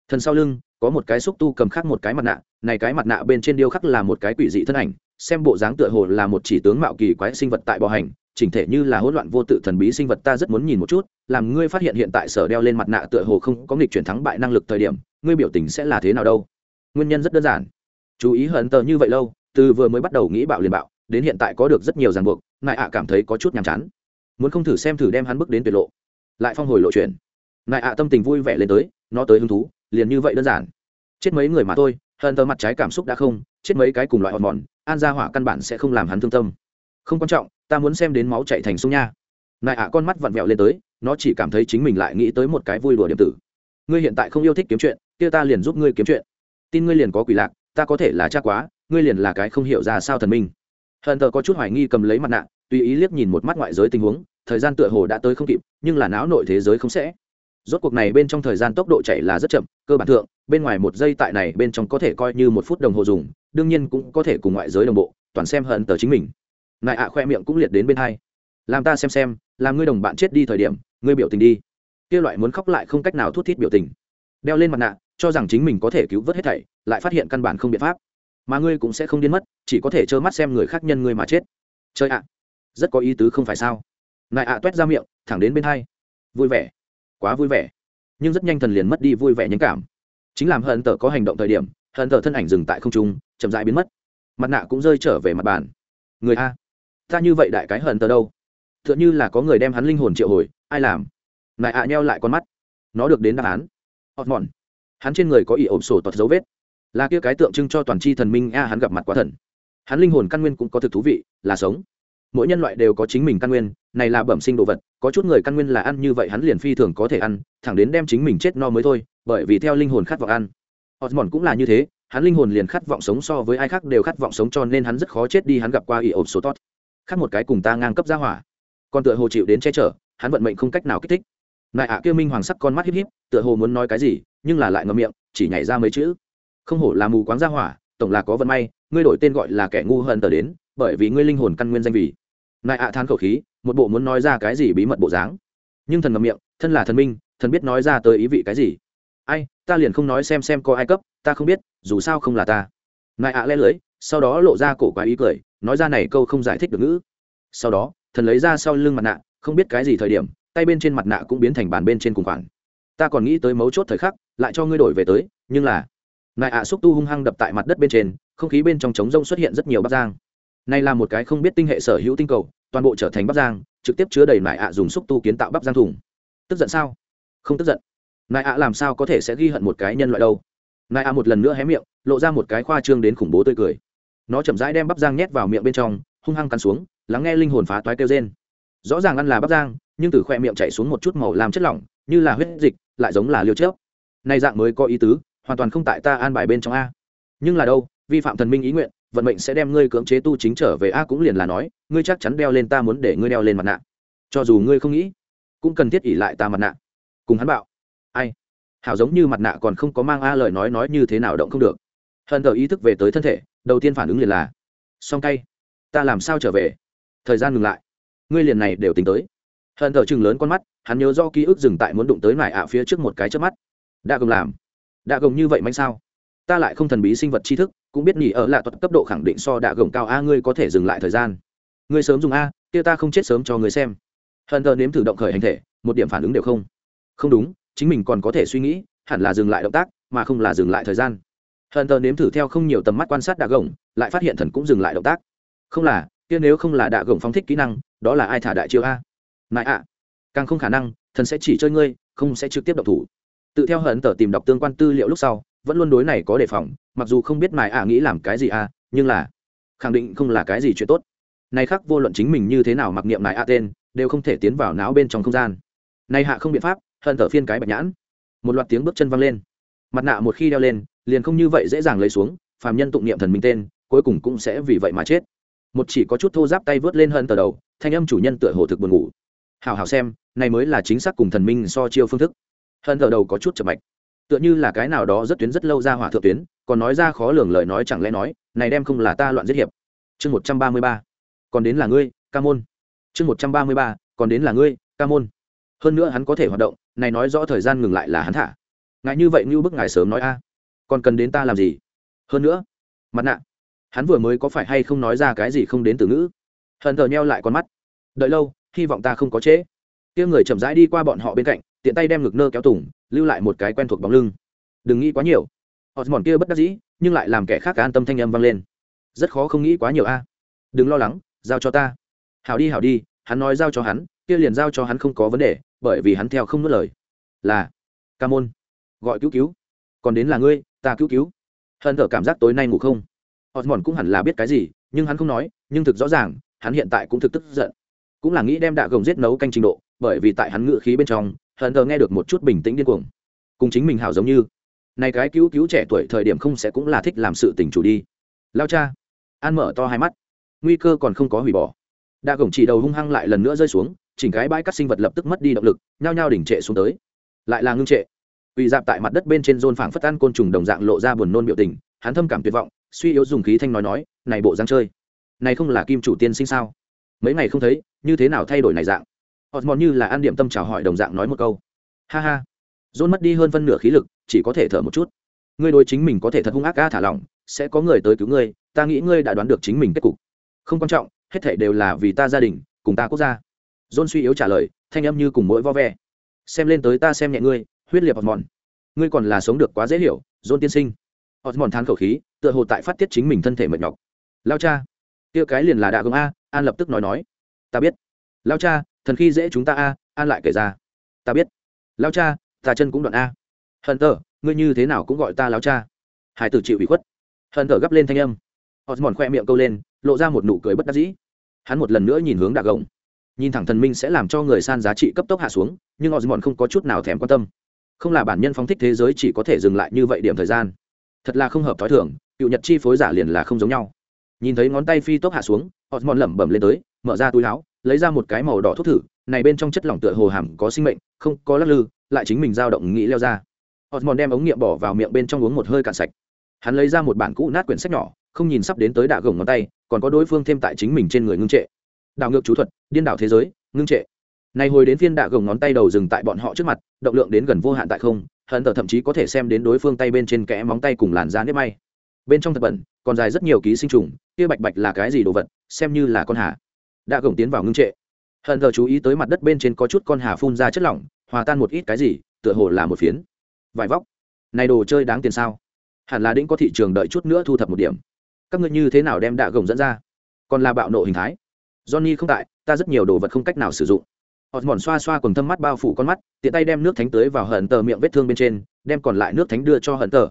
Thần sau lưng, có một cái xúc tu cầm khắc một cái mặt nạ, này cái mặt nạ bên trên điêu khắc là một cái quỷ dị thân ảnh, xem bộ dáng tựa hồ là một chỉ tướng mạo kỳ quái sinh vật tại bò hành chỉnh thể như là hỗn loạn vô tự thần bí sinh vật, ta rất muốn nhìn một chút, làm ngươi phát hiện hiện tại sở đeo lên mặt nạ tựa hồ không có nghịch chuyển thắng bại năng lực thời điểm, ngươi biểu tình sẽ là thế nào đâu? Nguyên nhân rất đơn giản. Chú ý hận tờ như vậy lâu, từ vừa mới bắt đầu nghĩ bạo liền bạo, đến hiện tại có được rất nhiều ràng buộc, nại ạ cảm thấy có chút nhàm chán. Muốn không thử xem thử đem hắn bước đến tuyệt lộ. Lại phong hồi lộ chuyển nại ạ tâm tình vui vẻ lên tới, nó tới hứng thú, liền như vậy đơn giản. Chết mấy người mà thôi, hận tờ mặt trái cảm xúc đã không, chết mấy cái cùng loại hòn mòn, an ra hỏa căn bản sẽ không làm hắn thương tâm. Không quan trọng ta muốn xem đến máu chạy thành sông nha. Nại ạ con mắt vặn vẹo lên tới, nó chỉ cảm thấy chính mình lại nghĩ tới một cái vui đùa điểm tử. Ngươi hiện tại không yêu thích kiếm chuyện, kia ta liền giúp ngươi kiếm chuyện. Tin ngươi liền có quỷ lạc, ta có thể là cha quá, ngươi liền là cái không hiểu ra sao thần minh. Hận tờ có chút hoài nghi cầm lấy mặt nạ, tùy ý liếc nhìn một mắt ngoại giới tình huống, thời gian tựa hồ đã tới không kịp, nhưng là não nội thế giới không sẽ. Rốt cuộc này bên trong thời gian tốc độ chạy là rất chậm, cơ bản thượng, bên ngoài một giây tại này bên trong có thể coi như một phút đồng hồ dùng, đương nhiên cũng có thể cùng ngoại giới đồng bộ, toàn xem hận tờ chính mình nại ạ khoe miệng cũng liệt đến bên hai. Làm ta xem xem, làm ngươi đồng bạn chết đi thời điểm, ngươi biểu tình đi. Kia loại muốn khóc lại không cách nào thút thít biểu tình. Đeo lên mặt nạ, cho rằng chính mình có thể cứu vớt hết thảy, lại phát hiện căn bản không biện pháp. Mà ngươi cũng sẽ không điên mất, chỉ có thể trơ mắt xem người khác nhân ngươi mà chết. Chơi ạ, rất có ý tứ không phải sao? Nại ạ à t ra miệng, thẳng đến bên hai. Vui vẻ. Quá vui vẻ. Nhưng rất nhanh thần liền mất đi vui vẻ nhánh cảm. Chính làm hận tờ có hành động thời điểm, hận tờ thân ảnh dừng tại không trung, chậm dại biến mất. Mặt nạ cũng rơi trở về mặt bàn. Người a ta như vậy đại cái hận tờ đâu? T h ư ợ n như là có người đem hắn linh hồn triệu hồi, ai làm? Lại ạ à nheo lại con mắt. Nó được đến đáp án. Ọt mòn hắn trên người có ỷ ộp sổ tọt dấu vết. Là kia cái tượng trưng cho toàn c h i thần minh, a, hắn gặp mặt quá thần. Hắn linh hồn căn nguyên cũng có thực thú vị, là sống. Mỗi nhân loại đều có chính mình căn nguyên, này là bẩm sinh đồ vật, có chút người căn nguyên là ăn như vậy hắn liền phi thường có thể ăn, thẳng đến đem chính mình chết no mới thôi, bởi vì theo linh hồn khát vọng ăn. Hot mòn cũng là như thế, hắn linh hồn liền khát vọng sống so với ai khác đều khát vọng sống cho nên hắn rất khó chết đi, hắn gặp qua ỷ ộp sổ tốt khác một cái cùng ta ngang cấp ra hỏa. Còn tựa hồ chịu đến che chở, hắn vận mệnh không cách nào kích thích. Nại ạ à kia minh hoàng sắc con mắt híp híp, tựa hồ muốn nói cái gì, nhưng là lại ngậm miệng, chỉ nhảy ra mấy chữ. Không hổ là mù quáng ra hỏa, tổng là có vận may, ngươi đổi tên gọi là kẻ ngu hận tờ đến, bởi vì ngươi linh hồn căn nguyên danh vì nại ạ à than khẩu khí, một bộ muốn nói ra cái gì bí mật bộ dáng. Nhưng thần ngậm miệng, thân là thần minh, thần biết nói ra tới ý vị cái gì. Ai, ta liền không nói xem xem có ai cấp, ta không biết, dù sao không là ta. Nại ạ à le lưới, sau đó lộ ra cổ quá ý cười nói ra này câu không giải thích được ngữ. Sau đó, thần lấy ra sau lưng mặt nạ, không biết cái gì thời điểm, tay bên trên mặt nạ cũng biến thành bàn bên trên cùng khoản. Ta còn nghĩ tới mấu chốt thời khắc, lại cho ngươi đổi về tới, nhưng là, nại ạ xúc tu hung hăng đập tại mặt đất bên trên, không khí bên trong trống rông xuất hiện rất nhiều bắp giang. Này là một cái không biết tinh hệ sở hữu tinh cầu, toàn bộ trở thành bắp giang, trực tiếp chứa đầy nại ạ dùng xúc tu kiến tạo bắp giang thùng. Tức giận sao? Không tức giận. Nại ạ làm sao có thể sẽ ghi hận một cái nhân loại đâu? Nại ạ một lần nữa hé miệng, lộ ra một cái khoa trương đến khủng bố tươi cười nó chậm rãi đem bắp giang nhét vào miệng bên trong, hung hăng cắn xuống, lắng nghe linh hồn phá toái kêu trên rõ ràng ăn là bắp giang, nhưng từ khoe miệng chảy xuống một chút màu làm chất lỏng, như là huyết dịch, lại giống là liều chớp. Này dạng mới có ý tứ, hoàn toàn không tại ta an bài bên trong a. Nhưng là đâu, vi phạm thần minh ý nguyện, vận mệnh sẽ đem ngươi cưỡng chế tu chính trở về a cũng liền là nói, ngươi chắc chắn đeo lên ta muốn để ngươi đeo lên mặt nạ. Cho dù ngươi không nghĩ, cũng cần thiết ỉ lại ta mặt nạ. Cùng hắn bảo ai? Hảo giống như mặt nạ còn không có mang a lời nói nói như thế nào động không được. Hận thờ ý thức về tới thân thể đầu tiên phản ứng liền là song cay, ta làm sao trở về? Thời gian ngừng lại. Ngươi liền này đều tính tới. Hận thở chừng lớn con mắt hắn nhớ do ký ức dừng tại muốn đụng tới mải ạ phía trước một cái trước mắt. Đã gồng làm đã gồng như vậy mạnh sao? Ta lại không thần bí sinh vật tri thức cũng biết nghỉ ở là thuật cấp độ khẳng định so đã gồng cao a ngươi có thể dừng lại thời gian. Ngươi sớm dùng a kia ta không chết sớm cho ngươi xem. Hận thờ nếm thử động khởi hành thể một điểm phản ứng đều không. Không đúng chính mình còn có thể suy nghĩ hẳn là dừng lại động tác mà không là dừng lại thời gian hờn tờ nếm thử theo không nhiều tầm mắt quan sát đạ gồng, lại phát hiện thần cũng dừng lại động tác. Không là, kia nếu không là đạ gồng phóng thích kỹ năng, đó là ai thả đại chiêu a? Mãi ạ. Càng không khả năng, thần sẽ chỉ chơi ngươi, không sẽ trực tiếp động thủ. Tự theo hờn tờ tìm đọc tương quan tư liệu lúc sau, vẫn luôn đối này có đề phòng, mặc dù không biết mài ạ nghĩ làm cái gì a, nhưng là khẳng định không là cái gì chuyện tốt. Nay khắc vô luận chính mình như thế nào mặc niệm mài ạ tên, đều không thể tiến vào não bên trong không gian. Nay hạ không biện pháp hờn tờ phiên cái bạch nhãn. Một loạt tiếng bước chân văng lên mặt nạ một khi đeo lên, liền không như vậy dễ dàng lấy xuống, phàm nhân tụng niệm thần minh tên, cuối cùng cũng sẽ vì vậy mà chết. Một chỉ có chút thô giáp tay vớt lên hơn tờ đầu, thanh âm chủ nhân tựa hồ thực buồn ngủ. Hào hào xem, này mới là chính xác cùng thần minh so chiêu phương thức. Hơn tờ đầu có chút chậm mạch. Tựa như là cái nào đó rất tuyến rất lâu ra hỏa thượng tuyến, còn nói ra khó lường lời nói chẳng lẽ nói, này đem không là ta loạn giết hiệp. Chương một trăm ba mươi ba. Còn đến là ngươi, ca môn. Chương một trăm ba mươi ba. Còn đến là ngươi, ca môn. Hơn nữa hắn có thể hoạt động, này nói rõ thời gian ngừng lại là hắn thả ngại như vậy như bức ngài sớm nói a. Còn cần đến ta làm gì? Hơn nữa, mặt nạ, hắn vừa mới có phải hay không nói ra cái gì không đến từ ngữ? Hận thờ nheo lại con mắt. Đợi lâu, hy vọng ta không có trễ. Tiếng người chậm rãi đi qua bọn họ bên cạnh, tiện tay đem ngực nơ kéo tủng lưu lại một cái quen thuộc bóng lưng. Đừng nghĩ quá nhiều. Họ mòn kia bất đắc dĩ, nhưng lại làm kẻ khác an tâm thanh âm vang lên. Rất khó không nghĩ quá nhiều a. Đừng lo lắng, giao cho ta. Hảo đi hảo đi, hắn nói giao cho hắn, kia liền giao cho hắn không có vấn đề, bởi vì hắn theo không nuốt lời. Là, ca môn gọi cứu cứu. Còn đến là ngươi, ta cứu cứu. Hận thở cảm giác tối nay ngủ không. Osmond cũng hẳn là biết cái gì, nhưng hắn không nói, nhưng thực rõ ràng, hắn hiện tại cũng thực tức giận. Cũng là nghĩ đem đạ gồng giết nấu canh trình độ, bởi vì tại hắn ngự khí bên trong, hận thở nghe được một chút bình tĩnh điên cuồng. Cùng chính mình hảo giống như. Này cái cứu cứu trẻ tuổi thời điểm không sẽ cũng là thích làm sự tình chủ đi. Lao cha. An mở to hai mắt. Nguy cơ còn không có hủy bỏ. Đạ gồng chỉ đầu hung hăng lại lần nữa rơi xuống, chỉnh cái bãi các sinh vật lập tức mất đi động lực, nhao nhao đỉnh trệ xuống tới. Lại là ngưng trệ. Quỳ dạp tại mặt đất bên trên rôn phảng phất ăn côn trùng đồng dạng lộ ra buồn nôn biểu tình, hắn thâm cảm tuyệt vọng, suy yếu dùng khí thanh nói nói, "Này bộ dáng chơi, này không là kim chủ tiên sinh sao? Mấy ngày không thấy, như thế nào thay đổi này dạng?" Osmond như là ăn điểm tâm chào hỏi đồng dạng nói một câu. "Ha ha." Rôn mất đi hơn phân nửa khí lực, chỉ có thể thở một chút. Ngươi đối chính mình có thể thật hung ác ga thả lỏng, sẽ có người tới cứu ngươi, ta nghĩ ngươi đã đoán được chính mình kết cục. Không quan trọng, hết thảy đều là vì ta gia đình, cùng ta quốc gia. John suy yếu trả lời, thanh âm như cùng mỗi vo ve. Xem lên tới ta xem nhẹ ngươi, huyết liệt osmond. Ngươi còn là sống được quá dễ hiểu dôn tiên sinh. Osmond than khẩu khí, tựa hồ tại phát tiết chính mình thân thể mệt nhọc. Lao cha. Kia cái liền là đạ gồng a, an lập tức nói nói. Ta biết. Lao cha, thần khi dễ chúng ta a, an lại kể ra. Ta biết. Lao cha, ta chân cũng đoạn a. Hận tờ ngươi như thế nào cũng gọi ta lao cha. Hải tử chịu ủy khuất. Hận tờ gấp lên thanh âm. Osmond khoe miệng câu lên, lộ ra một nụ cười bất đắc dĩ. Hắn một lần nữa nhìn hướng đạ gồng nhìn thẳng thần minh sẽ làm cho người san giá trị cấp tốc hạ xuống, nhưng osmond không có chút nào thèm quan tâm không là bản nhân phóng thích thế giới chỉ có thể dừng lại như vậy điểm thời gian. Thật là không hợp t h ó i thưởng cựu nhật chi phối giả liền là không giống nhau. Nhìn thấy ngón tay phi tốc hạ xuống họ mòn lẩm bẩm lên tới, mở ra túi láo lấy ra một cái màu đỏ thuốc thử, này bên trong chất lỏng tựa hồ hàm có sinh mệnh, không có lắc lư, lại chính mình dao động nghĩ leo ra. Họ mòn đem ống nghiệm bỏ vào miệng bên trong uống một hơi cạn sạch. Hắn lấy ra một bản cũ nát quyển sách nhỏ, không nhìn sắp đến tới đạ gồng ngón tay, còn có đối phương thêm tại chính mình trên người ngưng trệ. Đảo ngược chú thuật, điên đảo thế giới, ngưng trệ này hồi đến phiên đạ gồng ngón tay đầu dừng tại bọn họ trước mặt, động lượng đến gần vô hạn tại không hận tờ thậm chí có thể xem đến đối phương tay bên trên kẽ móng tay cùng làn da nếp may. Bên trong thật bẩn, còn dài rất nhiều ký sinh trùng, kia bạch bạch là cái gì đồ vật, xem như là con hà. Đạ gồng tiến vào ngưng trệ. Hận tờ chú ý tới mặt đất bên trên có chút con hà phun ra chất lỏng, hòa tan một ít cái gì, tựa hồ là một phiến. Vải vóc. Này đồ chơi đáng tiền sao? Hẳn là đĩnh có thị trường đợi chút nữa thu thập một điểm. Các ngươi như thế nào đem đạ gồng dẫn ra? Còn là bạo nộ hình thái. Johnny không tại, ta rất nhiều đồ vật không cách nào sử dụng hòn mòn xoa xoa quần thâm mắt bao phủ con mắt, tiện tay đem nước thánh tới vào hận tờ miệng vết thương bên trên, đem còn lại nước thánh đưa cho hận tờ.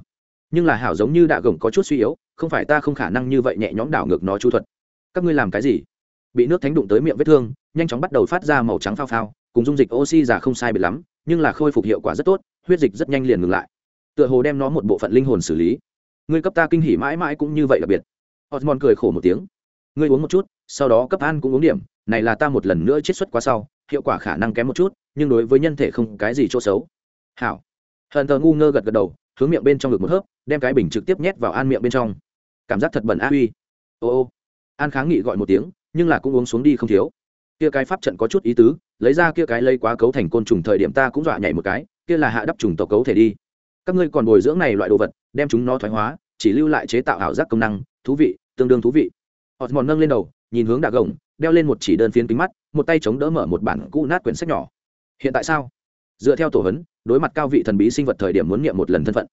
Nhưng là hảo giống như đạ gồng có chút suy yếu, không phải ta không khả năng như vậy nhẹ nhõm đảo ngược nó chú thuật. Các ngươi làm cái gì? Bị nước thánh đụng tới miệng vết thương, nhanh chóng bắt đầu phát ra màu trắng phao phao, cùng dung dịch oxy giả không sai biệt lắm, nhưng là khôi phục hiệu quả rất tốt, huyết dịch rất nhanh liền ngừng lại. Tựa hồ đem nó một bộ phận linh hồn xử lý. Ngươi cấp ta kinh hỉ mãi mãi cũng như vậy đặc biệt. Osmond cười khổ một tiếng. Ngươi uống một chút, sau đó cấp ăn cũng uống điểm, này là ta một lần nữa chiết xuất quá sau hiệu quả khả năng kém một chút, nhưng đối với nhân thể không cái gì chỗ xấu. Hảo. Hận thờ ngu ngơ gật gật đầu, hướng miệng bên trong ngực một hớp, đem cái bình trực tiếp nhét vào an miệng bên trong. Cảm giác thật bẩn a uy ô ô. An kháng nghị gọi một tiếng, nhưng là cũng uống xuống đi không thiếu. Kia cái pháp trận có chút ý tứ, lấy ra kia cái lây quá cấu thành côn trùng thời điểm ta cũng dọa nhảy một cái, kia là hạ đắp trùng tộc cấu thể đi. Các ngươi còn bồi dưỡng này loại đồ vật, đem chúng nó thoái hóa, chỉ lưu lại chế tạo ảo giác công năng, thú vị, tương đương thú vị. Họ mòn nâng lên đầu nhìn hướng đạ gồng, đeo lên một chỉ đơn phiến kính mắt, một tay chống đỡ mở một bản cũ nát quyển sách nhỏ. Hiện tại sao? Dựa theo tổ hấn đối mặt cao vị thần bí sinh vật thời điểm muốn nghiệm một lần thân phận.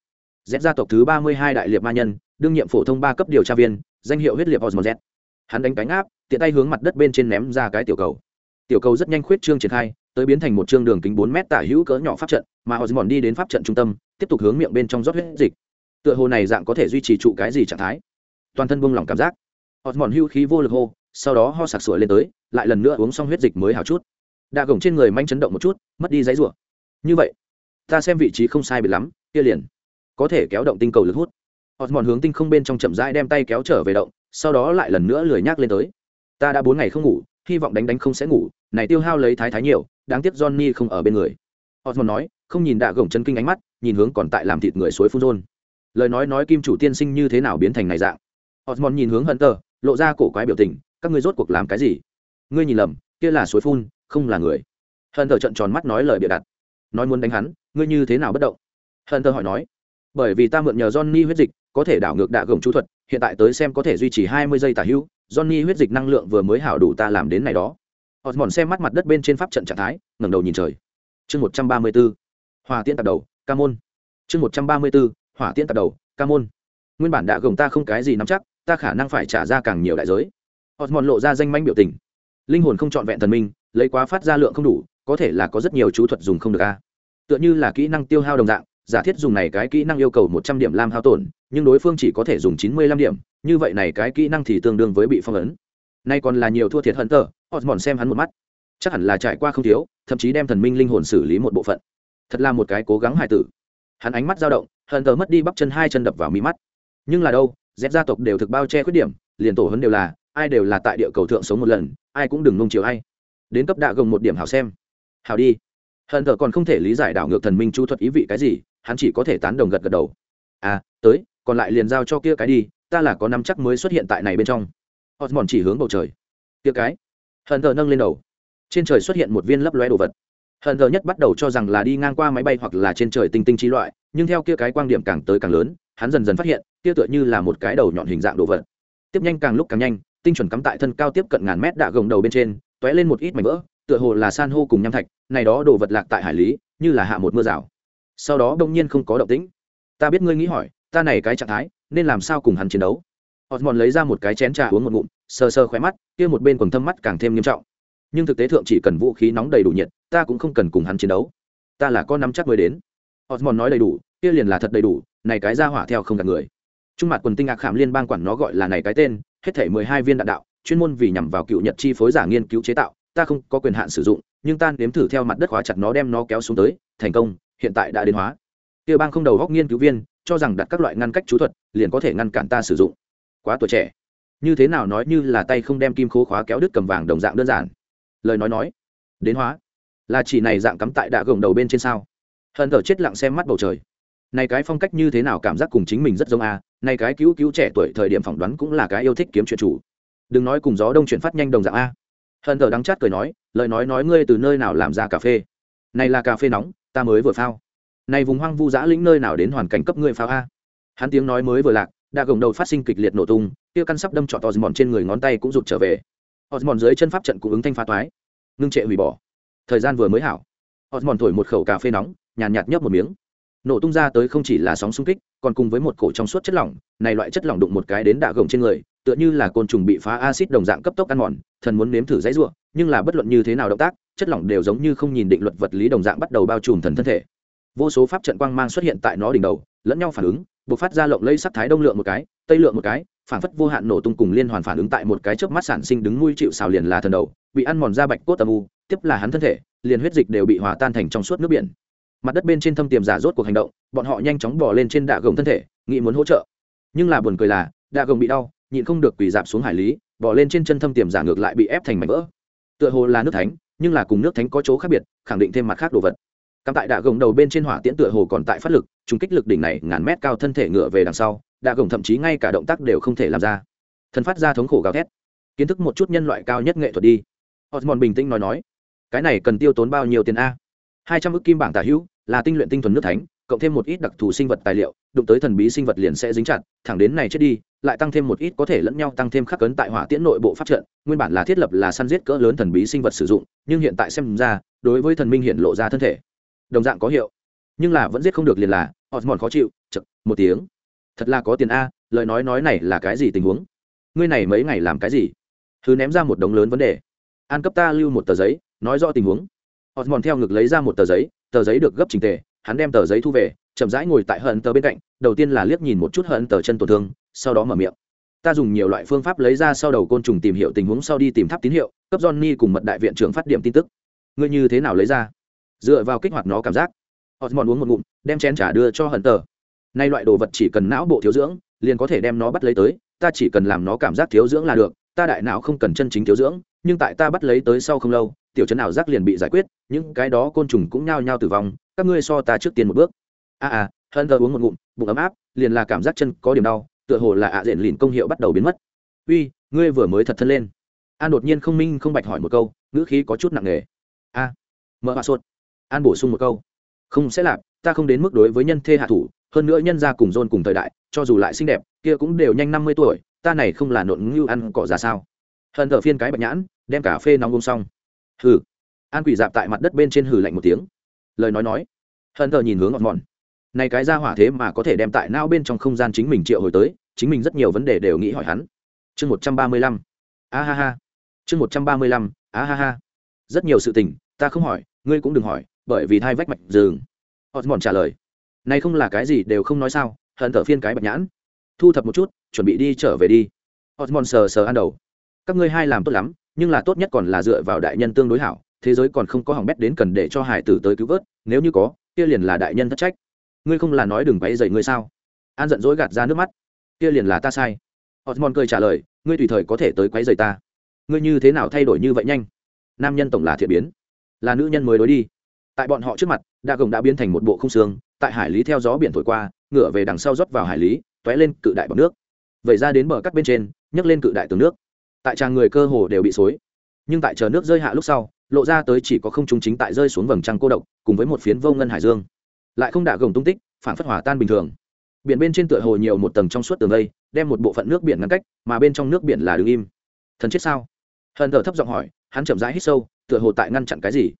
Z gia tộc thứ ba mươi hai đại liệt ma nhân, đương nhiệm phổ thông ba cấp điều tra viên, danh hiệu huyết liệt osmond z. Hắn đánh cánh áp, tiện tay hướng mặt đất bên trên ném ra cái tiểu cầu. Tiểu cầu rất nhanh khuyết trương triển khai, tới biến thành một chương đường kính bốn mét tả hữu cỡ nhỏ pháp trận, mà osmond đi đến pháp trận trung tâm, tiếp tục hướng miệng bên trong rót huyết dịch. Tựa hồ này dạng có thể duy trì trụ cái gì trạng thái. Toàn thân buông lỏng cảm giác. Osmond hữu khí vô lực hô sau đó ho sặc sụa lên tới, lại lần nữa uống xong huyết dịch mới hào chút. Đạ gồng trên người manh chấn động một chút, mất đi giấy rủa. Như vậy, ta xem vị trí không sai biệt lắm, kia liền. Có thể kéo động tinh cầu lực hút. Osmond hướng tinh không bên trong chậm rãi đem tay kéo trở về động, sau đó lại lần nữa lười nhác lên tới. Ta đã bốn ngày không ngủ, hy vọng đánh đánh không sẽ ngủ, này tiêu hao lấy thái thái nhiều, đáng tiếc johnny không ở bên người. Osmond nói, không nhìn đạ gồng chân kinh ánh mắt, nhìn hướng còn tại làm thịt người suối phun rôn. Lời nói nói kim chủ tiên sinh như thế nào biến thành này dạng? Osmond nhìn hướng hận tờ lộ ra cổ quái biểu tình các ngươi rốt cuộc làm cái gì? Ngươi nhìn lầm, kia là suối phun, không là người. Hận thờ trận tròn mắt nói lời bịa đặt. Nói muốn đánh hắn, ngươi như thế nào bất động? Hận thờ hỏi nói, bởi vì ta mượn nhờ johnny huyết dịch, có thể đảo ngược đạ gồng chú thuật, hiện tại tới xem có thể duy trì hai mươi giây tả hữu, johnny huyết dịch năng lượng vừa mới hảo đủ ta làm đến này đó. Họ mòn xem mắt mặt đất bên trên pháp trận trạng thái, ngẩng đầu nhìn trời. Chương một trăm ba mươi b ố hòa tiễn tạp đầu, ca môn. Chương một trăm ba mươi b ố hỏa tiễn tạp đầu, ca môn. Nguyên bản đạ gồng ta không cái gì nắm chắc, ta khả năng phải trả ra càng nhiều đại giới mòn lộ ra danh manh biểu tình. Linh hồn không trọn vẹn thần minh, lấy quá phát ra lượng không đủ, có thể là có rất nhiều chú thuật dùng không được a. Tựa như là kỹ năng tiêu hao đồng dạng, giả thiết dùng này cái kỹ năng yêu cầu một trăm điểm lam hao tổn, nhưng đối phương chỉ có thể dùng chín mươi lăm điểm, như vậy này cái kỹ năng thì tương đương với bị phong ấn. Nay còn là nhiều thua thiệt hận tờ mòn xem hắn một mắt. Chắc hẳn là trải qua không thiếu, thậm chí đem thần minh linh hồn xử lý một bộ phận. Thật là một cái cố gắng hài tử. Hắn ánh mắt dao động, hận tờ mất đi bắp chân hai chân đập vào mi mắt. Nhưng là đâu dép gia tộc đều thực bao che khuyết điểm, liền tổ hấn đều là ai đều là tại địa cầu thượng sống một lần, ai cũng đừng nung chiều ai. Đến cấp đạ gồng một điểm hảo xem. Hảo đi. Hận thờ còn không thể lý giải đảo ngược thần minh chu thuật ý vị cái gì, hắn chỉ có thể tán đồng gật gật đầu. À tới, còn lại liền giao cho kia cái đi, ta là có năm chắc mới xuất hiện tại này bên trong. Osmond chỉ hướng bầu trời. Kia cái. Hận thờ nâng lên đầu. Trên trời xuất hiện một viên lấp lóe đồ vật. Hận thờ nhất bắt đầu cho rằng là đi ngang qua máy bay hoặc là trên trời tinh tinh chi loại, nhưng theo kia cái quan điểm càng tới càng lớn, hắn dần dần phát hiện, kia tựa như là một cái đầu nhọn hình dạng đồ vật. Tiếp nhanh càng lúc càng nhanh tinh chuẩn cắm tại thân cao tiếp cận ngàn mét đạ gồng đầu bên trên, t lên một ít mảnh vỡ, tựa hồ là san hô cùng nham thạch, này đó đồ vật lạc tại hải lý, như là hạ một mưa rào. Sau đó đông nhiên không có động tĩnh. Ta biết ngươi nghĩ hỏi, ta này cái trạng thái, nên làm sao cùng hắn chiến đấu? Osmond lấy ra một cái chén trà uống một ngụm, sờ sờ khóe mắt, kia một bên quần thâm mắt càng thêm nghiêm trọng. Nhưng thực tế thượng chỉ cần vũ khí nóng đầy đủ nhiệt, ta cũng không cần cùng hắn chiến đấu. Ta là con nắm chắc mới đến. Osmond nói đầy đủ, kia liền là thật đầy đủ, này cái ra hỏa theo không gạt người. Trung mặt quần tinh ạc khảm liên bang quản nó gọi là này cái tên hết thể mười hai viên đạn đạo chuyên môn vì nhằm vào cựu nhật chi phối giả nghiên cứu chế tạo ta không có quyền hạn sử dụng nhưng ta nếm thử theo mặt đất khóa chặt nó đem nó kéo xuống tới thành công hiện tại đã đến hóa. Kia bang không đầu góc nghiên cứu viên cho rằng đặt các loại ngăn cách chú thuật liền có thể ngăn cản ta sử dụng. Quá tuổi trẻ. Như thế nào nói như là tay không đem kim khố khóa kéo đứt cầm vàng đồng dạng đơn giản. Lời nói nói. Đến hóa. Là chỉ này dạng cắm tại đạ gồng đầu bên trên sao? Hận thở chết lặng xem mắt bầu trời. Này cái phong cách như thế nào cảm giác cùng chính mình rất giống a à, này cái cứu cứu trẻ tuổi thời điểm phỏng đoán cũng là cái yêu thích kiếm chuyện chủ. Đừng nói cùng gió đông chuyển phát nhanh đồng dạng a. Hận thờ đắng chát cười nói, lời nói nói ngươi từ nơi nào làm ra cà phê? Này là cà phê nóng, ta mới vừa phao. Này vùng hoang vu dã lĩnh nơi nào đến hoàn cảnh cấp ngươi phao a? Hắn tiếng nói mới vừa lạc, đã gồng đầu phát sinh kịch liệt nổ tung, kia căn sắp đâm trọt osmond trên người ngón tay cũng rụt trở về. Osmond dưới chân pháp trận cũng ứng thanh phá toái. Ngưng trệ hủy bỏ. Thời gian vừa mới hảo. Osmond thổi một khẩu cà phê nóng, nhàn nhạt nhấp một miếng nổ tung ra tới không chỉ là sóng xung kích, còn cùng với một cổ trong suốt chất lỏng, này loại chất lỏng đụng một cái đến đạ gồng trên người, tựa như là côn trùng bị phá axit đồng dạng cấp tốc ăn mòn, thần muốn nếm thử dãy ruộng nhưng là bất luận như thế nào động tác, chất lỏng đều giống như không nhìn định luật vật lý đồng dạng bắt đầu bao trùm thần thân thể. Vô số pháp trận quang mang xuất hiện tại nó đỉnh đầu, lẫn nhau phản ứng buộc phát ra lộng lây sắc thái đông lượng một cái, tây lượng một cái, phản phất vô hạn nổ tung cùng liên hoàn phản ứng tại một cái chớp mắt sản sinh đứng nuôi chịu xào liền là thần đầu, bị ăn mòn ra bạch cốt âm u, tiếp là hắn thân thể, liền huyết dịch đều bị hòa tan thành trong suốt nước biển mặt đất bên trên thâm tiềm giả rốt cuộc hành động, bọn họ nhanh chóng bỏ lên trên đạ gồng thân thể, nghĩ muốn hỗ trợ. Nhưng là buồn cười là, đạ gồng bị đau, nhịn không được quỳ dạp xuống hải lý bỏ lên trên chân thâm tiềm giả ngược lại bị ép thành mảnh vỡ. Tựa hồ là nước thánh, nhưng là cùng nước thánh có chỗ khác biệt, khẳng định thêm mặt khác đồ vật. Cắm tại đạ gồng đầu bên trên hỏa tiễn tựa hồ còn tại phát lực chúng kích lực đỉnh này ngàn mét cao thân thể ngựa về đằng sau, đạ gồng thậm chí ngay cả động tác đều không thể làm ra. Thân phát ra thống khổ gào thét. Kiến thức một chút nhân loại cao nhất nghệ thuật đi. Osmond bình tĩnh nói nói, cái này cần tiêu tốn bao nhiêu tiền a? Hai trăm ước kim bảng tả hữu, là tinh luyện tinh thuần nước thánh, cộng thêm một ít đặc thù sinh vật tài liệu, đụng tới thần bí sinh vật liền sẽ dính chặt, thẳng đến này chết đi, lại tăng thêm một ít có thể lẫn nhau tăng thêm khắc cấn tại hỏa tiễn nội bộ pháp trận, nguyên bản là thiết lập là săn giết cỡ lớn thần bí sinh vật sử dụng, nhưng hiện tại xem ra, đối với thần minh hiện lộ ra thân thể, đồng dạng có hiệu. Nhưng là vẫn giết không được liền là, osmond khó chịu, chật, một tiếng. Thật là có tiền a, lời nói nói này là cái gì tình huống? Ngươi này mấy ngày làm cái gì? Thứ ném ra một đống lớn vấn đề. An cấp ta lưu một tờ giấy, nói rõ tình huống osmond theo ngực lấy ra một tờ giấy tờ giấy được gấp trình tề, hắn đem tờ giấy thu về, chậm rãi ngồi tại hận tờ bên cạnh, đầu tiên là liếc nhìn một chút hận tờ chân tổn thương, sau đó mở miệng. Ta dùng nhiều loại phương pháp lấy ra sau đầu côn trùng tìm hiểu tình huống, sau đi tìm tháp tín hiệu, cấp johnny cùng mật đại viện trưởng phát điểm tin tức. Ngươi như thế nào lấy ra? Dựa vào kích hoạt nó cảm giác. Osmond uống một ngụm, đem chén trả đưa cho hận tờ nay loại đồ vật chỉ cần não bộ thiếu dưỡng, liền có thể đem nó bắt lấy tới, ta chỉ cần làm nó cảm giác thiếu dưỡng là được, ta đại não không cần chân chính thiếu dưỡng, nhưng tại ta bắt lấy tới sau không lâu tiểu trấn ảo giác liền bị giải quyết những cái đó côn trùng cũng nhao nhao tử vong các ngươi so ta trước tiên một bước. A à, à hân thơ uống một ngụm bụng ấm áp liền là cảm giác chân có điểm đau tựa hồ là ạ diện lìn công hiệu bắt đầu biến mất. Uy ngươi vừa mới thật thân lên. An đột nhiên không minh không bạch hỏi một câu ngữ khí có chút nặng nề. A à, mỡ hạ sốt. An bổ sung một câu. Không sẽ lạp ta không đến mức đối với nhân thê hạ thủ hơn nữa nhân gia cùng dôn cùng thời đại cho dù lại xinh đẹp kia cũng đều nhanh năm mươi tuổi ta này không là nộn ngưu ăn cỏ ra sao? Hận thờ phiên cái bạch nhãn đem cà phê nóng uống xong hừ. An quỷ dạp tại mặt đất bên trên hừ lạnh một tiếng. Lời nói nói. Hận thờ nhìn hướng ngọn mòn. Này cái ra hỏa thế mà có thể đem tại não bên trong không gian chính mình triệu hồi tới, chính mình rất nhiều vấn đề đều nghĩ hỏi hắn. Chương một trăm ba mươi lăm. A ha ha. Chương một trăm ba mươi lăm. A ha ha. Rất nhiều sự tình, ta không hỏi, ngươi cũng đừng hỏi, bởi vì thai vách mạch dừng. Osmond trả lời. Này không là cái gì đều không nói sao, hận thở phiên cái bạch nhãn. Thu thập một chút, chuẩn bị đi trở về đi. Osmond sờ sờ ăn đầu. Các ngươi hai làm tốt lắm nhưng là tốt nhất còn là dựa vào đại nhân tương đối hảo, thế giới còn không có hỏng bét đến cần để cho hải tử tới cứu vớt, nếu như có, kia liền là đại nhân thất trách. Ngươi không là nói đừng quấy dậy ngươi sao? An giận dỗi gạt ra nước mắt. Kia liền là ta sai. Osmond cười trả lời, ngươi tùy thời có thể tới quấy dậy ta. Ngươi như thế nào thay đổi như vậy nhanh? Nam nhân tổng là thiện biến. Là nữ nhân mới đối đi. Tại bọn họ trước mặt, đa gồng đã biến thành một bộ không xương, tại hải lý theo gió biển thổi qua ngửa về đằng sau rót vào hải lý t ó é lên cự đại bọc nước. Vẩy ra đến bờ cắt bên trên, nhấc lên cự đại tường nước tại tràng người cơ hồ đều bị xối. Nhưng tại chờ nước rơi hạ lúc sau, lộ ra tới chỉ có không trung chính tại rơi xuống vầng trăng cô độc, cùng với một phiến vô ngân hải dương. Lại không đạ gồng tung tích, phản phất hỏa tan bình thường. Biển bên trên tựa hồ nhiều một tầng trong suốt tường lây đem một bộ phận nước biển ngăn cách, mà bên trong nước biển là đứng im. Thần chết sao? Hận thở thấp giọng hỏi, hắn chậm rãi hít sâu, tựa hồ tại ngăn chặn cái gì?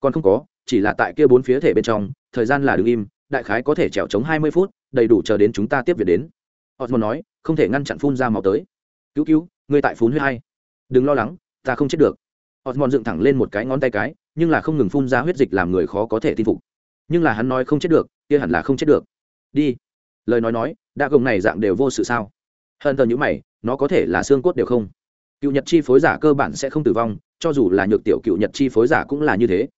Còn không có, chỉ là tại kia bốn phía thể bên trong, thời gian là đứng im, đại khái có thể trèo chống hai mươi phút, đầy đủ chờ đến chúng ta tiếp việc đến. Osmond nói, không thể ngăn chặn phun ra màu tới. Cứu cứu ngươi tại phún huyết hay? Đừng lo lắng, ta không chết được. Osmond dựng thẳng lên một cái ngón tay cái, nhưng là không ngừng phun ra huyết dịch làm người khó có thể tin phục. Nhưng là hắn nói không chết được, kia hẳn là không chết được. Đi. Lời nói nói, đã gồng này dạng đều vô sự sao? Hơn tờ những mày, nó có thể là xương cốt đều không? Cựu nhật chi phối giả cơ bản sẽ không tử vong, cho dù là nhược tiểu cựu nhật chi phối giả cũng là như thế.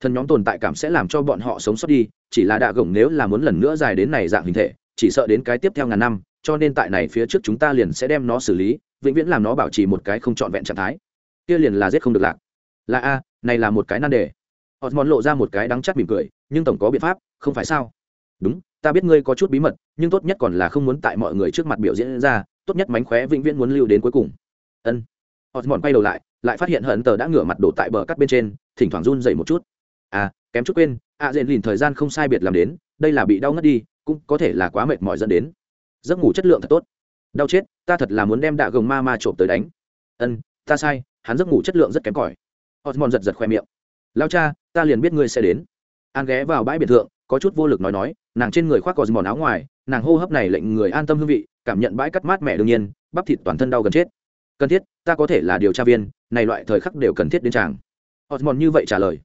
Thần nhóm tồn tại cảm sẽ làm cho bọn họ sống sót đi, chỉ là đạ gồng nếu là muốn lần nữa dài đến này dạng hình thể, chỉ sợ đến cái tiếp theo ngàn năm, cho nên tại này phía trước chúng ta liền sẽ đem nó xử lý vĩnh viễn làm nó bảo trì một cái không trọn vẹn trạng thái. Kia liền là giết không được lạc. Là a này là một cái nan đề. Osmond lộ ra một cái đắng chắc mỉm cười nhưng tổng có biện pháp không phải sao? Đúng ta biết ngươi có chút bí mật nhưng tốt nhất còn là không muốn tại mọi người trước mặt biểu diễn ra tốt nhất mánh khóe vĩnh viễn muốn lưu đến cuối cùng. Ân. Osmond quay đầu lại lại phát hiện hận tờ đã ngửa mặt đổ tại bờ cắt bên trên thỉnh thoảng run dậy một chút. À kém chút quên ạ à, diện lìn thời gian không sai biệt làm đến đây là bị đau ngất đi cũng có thể là quá mệt mỏi dẫn đến. Giấc ngủ chất lượng thật tốt đau chết, ta thật là muốn đem đạ gồng ma ma trộm tới đánh. Ân, ta sai, hắn giấc ngủ chất lượng rất kém cỏi. Osmond giật giật khoe miệng. Lao cha, ta liền biết ngươi sẽ đến. An ghé vào bãi biệt thượng, có chút vô lực nói nói, nàng trên người khoác có osmond áo ngoài, nàng hô hấp này lệnh người an tâm hương vị, cảm nhận bãi cắt mát mẻ đương nhiên, bắp thịt toàn thân đau gần chết. Cần thiết, ta có thể là điều tra viên, này loại thời khắc đều cần thiết đến chàng. Osmond như vậy trả lời.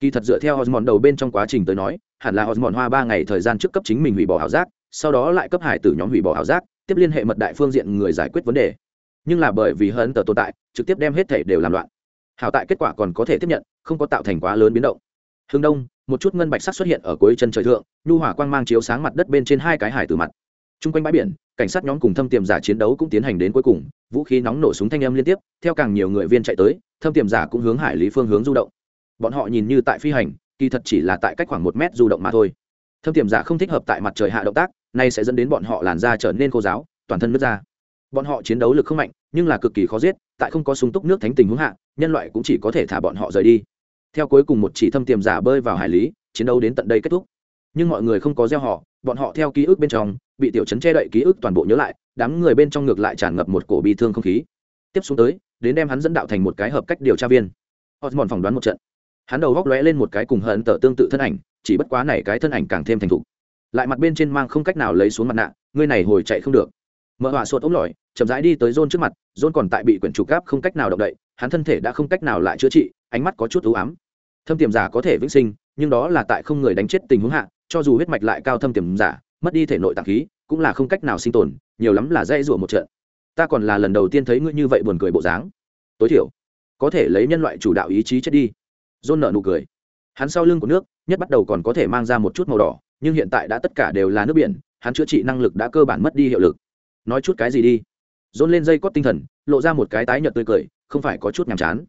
Kỳ thật dựa theo osmond đầu bên trong quá trình tới nói hẳn là osmond hoa ba ngày thời gian trước cấp chính mình hủy bỏ ảo giác, sau đó lại cấp hải tử nhóm hủy bỏ ảo giác, tiếp liên hệ mật đại phương diện người giải quyết vấn đề. Nhưng là bởi vì hận tờ tồn tại, trực tiếp đem hết thể đều làm loạn. Hảo tại kết quả còn có thể tiếp nhận, không có tạo thành quá lớn biến động. Hướng đông, một chút ngân bạch sắc xuất hiện ở cuối chân trời thượng, nhu hỏa quang mang chiếu sáng mặt đất bên trên hai cái hải từ mặt. Trung quanh bãi biển, cảnh sát nhóm cùng thâm tiềm giả chiến đấu cũng tiến hành đến cuối cùng, vũ khí nóng nổ súng thanh âm liên tiếp, theo càng nhiều người viên chạy tới, thâm tiềm giả cũng hướng hải lý phương hướng du động. Bọn họ nhìn như tại phi hành kỳ thật chỉ là tại cách khoảng một mét du động mà thôi. Thâm tiềm giả không thích hợp tại mặt trời hạ động tác, nay sẽ dẫn đến bọn họ làn da trở nên khô giáo toàn thân nước ra. Bọn họ chiến đấu lực không mạnh, nhưng là cực kỳ khó giết, tại không có súng túc nước thánh tình hướng hạ, nhân loại cũng chỉ có thể thả bọn họ rời đi. Theo cuối cùng một chỉ thâm tiềm giả bơi vào hải lý, chiến đấu đến tận đây kết thúc. Nhưng mọi người không có gieo họ, bọn họ theo ký ức bên trong, bị tiểu chấn che đậy ký ức toàn bộ nhớ lại, đám người bên trong ngược lại tràn ngập một cổ bi thương không khí. Tiếp xuống tới, đến đem hắn dẫn đạo thành một cái hợp cách điều tra viên. Họ mòn phỏng đoán một trận hắn đầu góc lóe lên một cái cùng hận tờ tương tự thân ảnh, chỉ bất quá này cái thân ảnh càng thêm thành thục. Lại mặt bên trên mang không cách nào lấy xuống mặt nạ, ngươi này hồi chạy không được. Mở hỏa sột ống lỏi, chậm rãi đi tới rôn trước mặt rôn còn tại bị quyển trục gáp không cách nào động đậy, hắn thân thể đã không cách nào lại chữa trị, ánh mắt có chút ưu ám. Thâm tiềm giả có thể vĩnh sinh, nhưng đó là tại không người đánh chết tình huống hạ, cho dù huyết mạch lại cao thâm tiềm giả, mất đi thể nội tạng khí, cũng là không cách nào sinh tồn, nhiều lắm là dây rủa một trận. Ta còn là lần đầu tiên thấy ngươi như vậy buồn cười bộ dáng. Tối thiểu, có thể lấy nhân loại chủ đạo ý chí chết đi. John nợ nụ cười. Hắn sau lưng của nước, nhất bắt đầu còn có thể mang ra một chút màu đỏ, nhưng hiện tại đã tất cả đều là nước biển, hắn chữa trị năng lực đã cơ bản mất đi hiệu lực. Nói chút cái gì đi? John lên dây cót tinh thần, lộ ra một cái tái nhợt tươi cười, không phải có chút nhàm chán.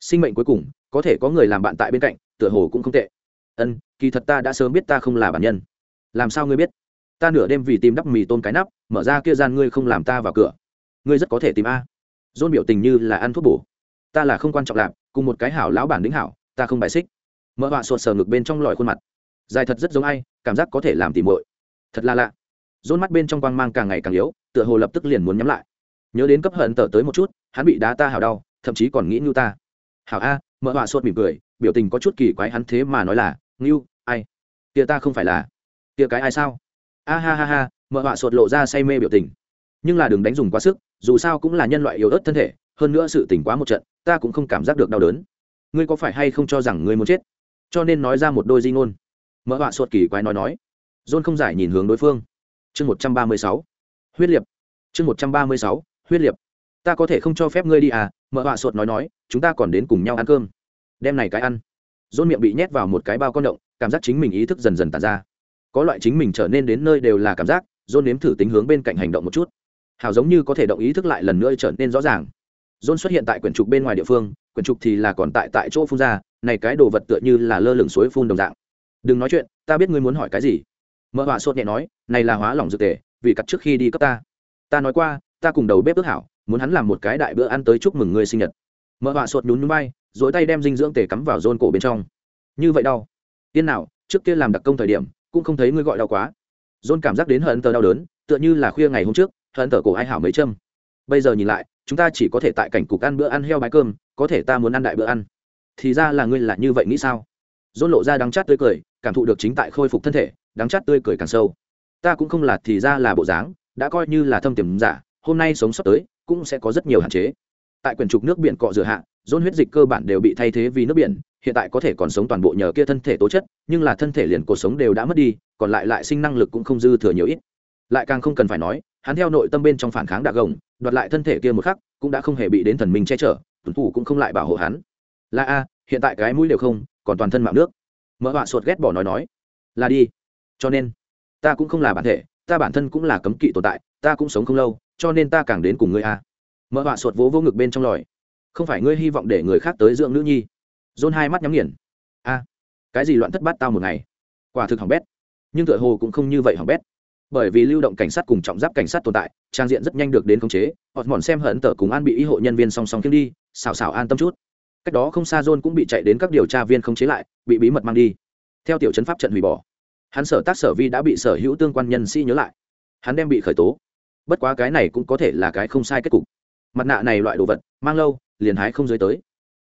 Sinh mệnh cuối cùng, có thể có người làm bạn tại bên cạnh, tựa hồ cũng không tệ. Ân, kỳ thật ta đã sớm biết ta không là bản nhân. Làm sao ngươi biết? Ta nửa đêm vì tìm đắp mì tôm cái nắp, mở ra kia gian ngươi không làm ta vào cửa. Ngươi rất có thể tìm a. Dôn biểu tình như là ăn thuốc bổ. Ta là không quan trọng lạp cùng một cái hảo lão bản đính hảo ta không bài xích. Mỡ họa sột sờ ngực bên trong lòi khuôn mặt. Dài thật rất giống ai, cảm giác có thể làm tìm muội. Thật là lạ. Rôn mắt bên trong quang mang càng ngày càng yếu, tựa hồ lập tức liền muốn nhắm lại. Nhớ đến cấp hận tờ tới một chút, hắn bị đá ta hào đau, thậm chí còn nghĩ ngưu ta. Hảo a, mỡ họa sột mỉm cười, biểu tình có chút kỳ quái hắn thế mà nói là, ngưu, ai? Tia ta không phải là. Tia cái ai sao? A ha ha ha, mỡ họa sột lộ ra say mê biểu tình. Nhưng là đừng đánh dùng quá sức, dù sao cũng là nhân loại yếu ớt thân thể, hơn nữa sự tỉnh quá một trận, ta cũng không cảm giác được đau đớn ngươi có phải hay không cho rằng ngươi muốn chết? Cho nên nói ra một đôi di ngôn. Mỡ họa sột kỳ quái nói nói. John không giải nhìn hướng đối phương. Chương một trăm ba mươi sáu. Huyết liệt chương một trăm ba mươi sáu. Huyết liệt ta có thể không cho phép ngươi đi à? Mỡ họa sột nói nói. Chúng ta còn đến cùng nhau ăn cơm. Đem này cái ăn. Dôn miệng bị nhét vào một cái bao con động, cảm giác chính mình ý thức dần dần tàn ra. Có loại chính mình trở nên đến nơi đều là cảm giác dôn nếm thử tính hướng bên cạnh hành động một chút. Hào giống như có thể động ý thức lại lần nữa trở nên rõ ràng. John xuất hiện tại quyển trục bên ngoài địa phương, quyển trục thì là còn tại tại chỗ phun ra, này cái đồ vật tựa như là lơ lửng suối phun đồng dạng. Đừng nói chuyện, ta biết ngươi muốn hỏi cái gì. Mở hỏa sốt nhẹ nói, này là hóa lỏng dược tề, vì cắt trước khi đi cấp ta. Ta nói qua, ta cùng đầu bếp ước hảo, muốn hắn làm một cái đại bữa ăn tới chúc mừng ngươi sinh nhật. Mở hỏa sốt nhún nhún bay rồi tay đem dinh dưỡng tề cắm vào John cổ bên trong. Như vậy đau. Tiên nào, trước kia làm đặc công thời điểm, cũng không thấy ngươi gọi đau quá. John cảm giác đến hận tờ đau đớn, tựa như là khuya ngày hôm trước, hận tờ cổ ai hảo mấy châm. Bây giờ nhìn lại chúng ta chỉ có thể tại cảnh cục ăn bữa ăn heo bái cơm, có thể ta muốn ăn đại bữa ăn. Thì ra là ngươi là như vậy nghĩ sao? Rôn lộ ra đắng chát tươi cười, cảm thụ được chính tại khôi phục thân thể, đắng chát tươi cười càng sâu. Ta cũng không là, thì ra là bộ dáng, đã coi như là thâm tiềm giả, hôm nay sống sắp tới, cũng sẽ có rất nhiều hạn chế. Tại quyển trục nước biển cọ rửa hạ dôn huyết dịch cơ bản đều bị thay thế vì nước biển, hiện tại có thể còn sống toàn bộ nhờ kia thân thể tố chất, nhưng là thân thể liền cuộc sống đều đã mất đi, còn lại lại sinh năng lực cũng không dư thừa nhiều ít. Lại càng không cần phải nói, hắn theo nội tâm bên trong phản kháng đạ gồng đoạt lại thân thể kia một khắc, cũng đã không hề bị đến thần minh che chở tuần thủ cũng không lại bảo hộ hắn. Là a, hiện tại cái mũi đều không, còn toàn thân mạng nước. Mỡ họa sột ghét bỏ nói nói. Là đi. Cho nên, ta cũng không là bản thể, ta bản thân cũng là cấm kỵ tồn tại, ta cũng sống không lâu, cho nên ta càng đến cùng ngươi a. Mỡ họa sột vỗ vô ngực bên trong lòi. Không phải ngươi hy vọng để người khác tới dưỡng nữ nhi. Dôn hai mắt nhắm nghiền. A, cái gì loạn thất bát tao một ngày? Quả thực hỏng bét. Nhưng tựa hồ cũng không như vậy hỏng bét bởi vì lưu động cảnh sát cùng trọng giáp cảnh sát tồn tại, trang diện rất nhanh được đến khống chế. Họ mòn xem hận tờ cùng an bị y hộ nhân viên song song kiếm đi xào xào an tâm chút. Cách đó không xa john cũng bị chạy đến các điều tra viên khống chế lại, bị bí mật mang đi. Theo tiểu chấn pháp trận hủy bỏ, hắn sở tác sở vi đã bị sở hữu tương quan nhân sĩ nhớ lại. Hắn đem bị khởi tố. Bất quá cái này cũng có thể là cái không sai kết cục. Mặt nạ này loại đồ vật, mang lâu, liền hái không dưới tới.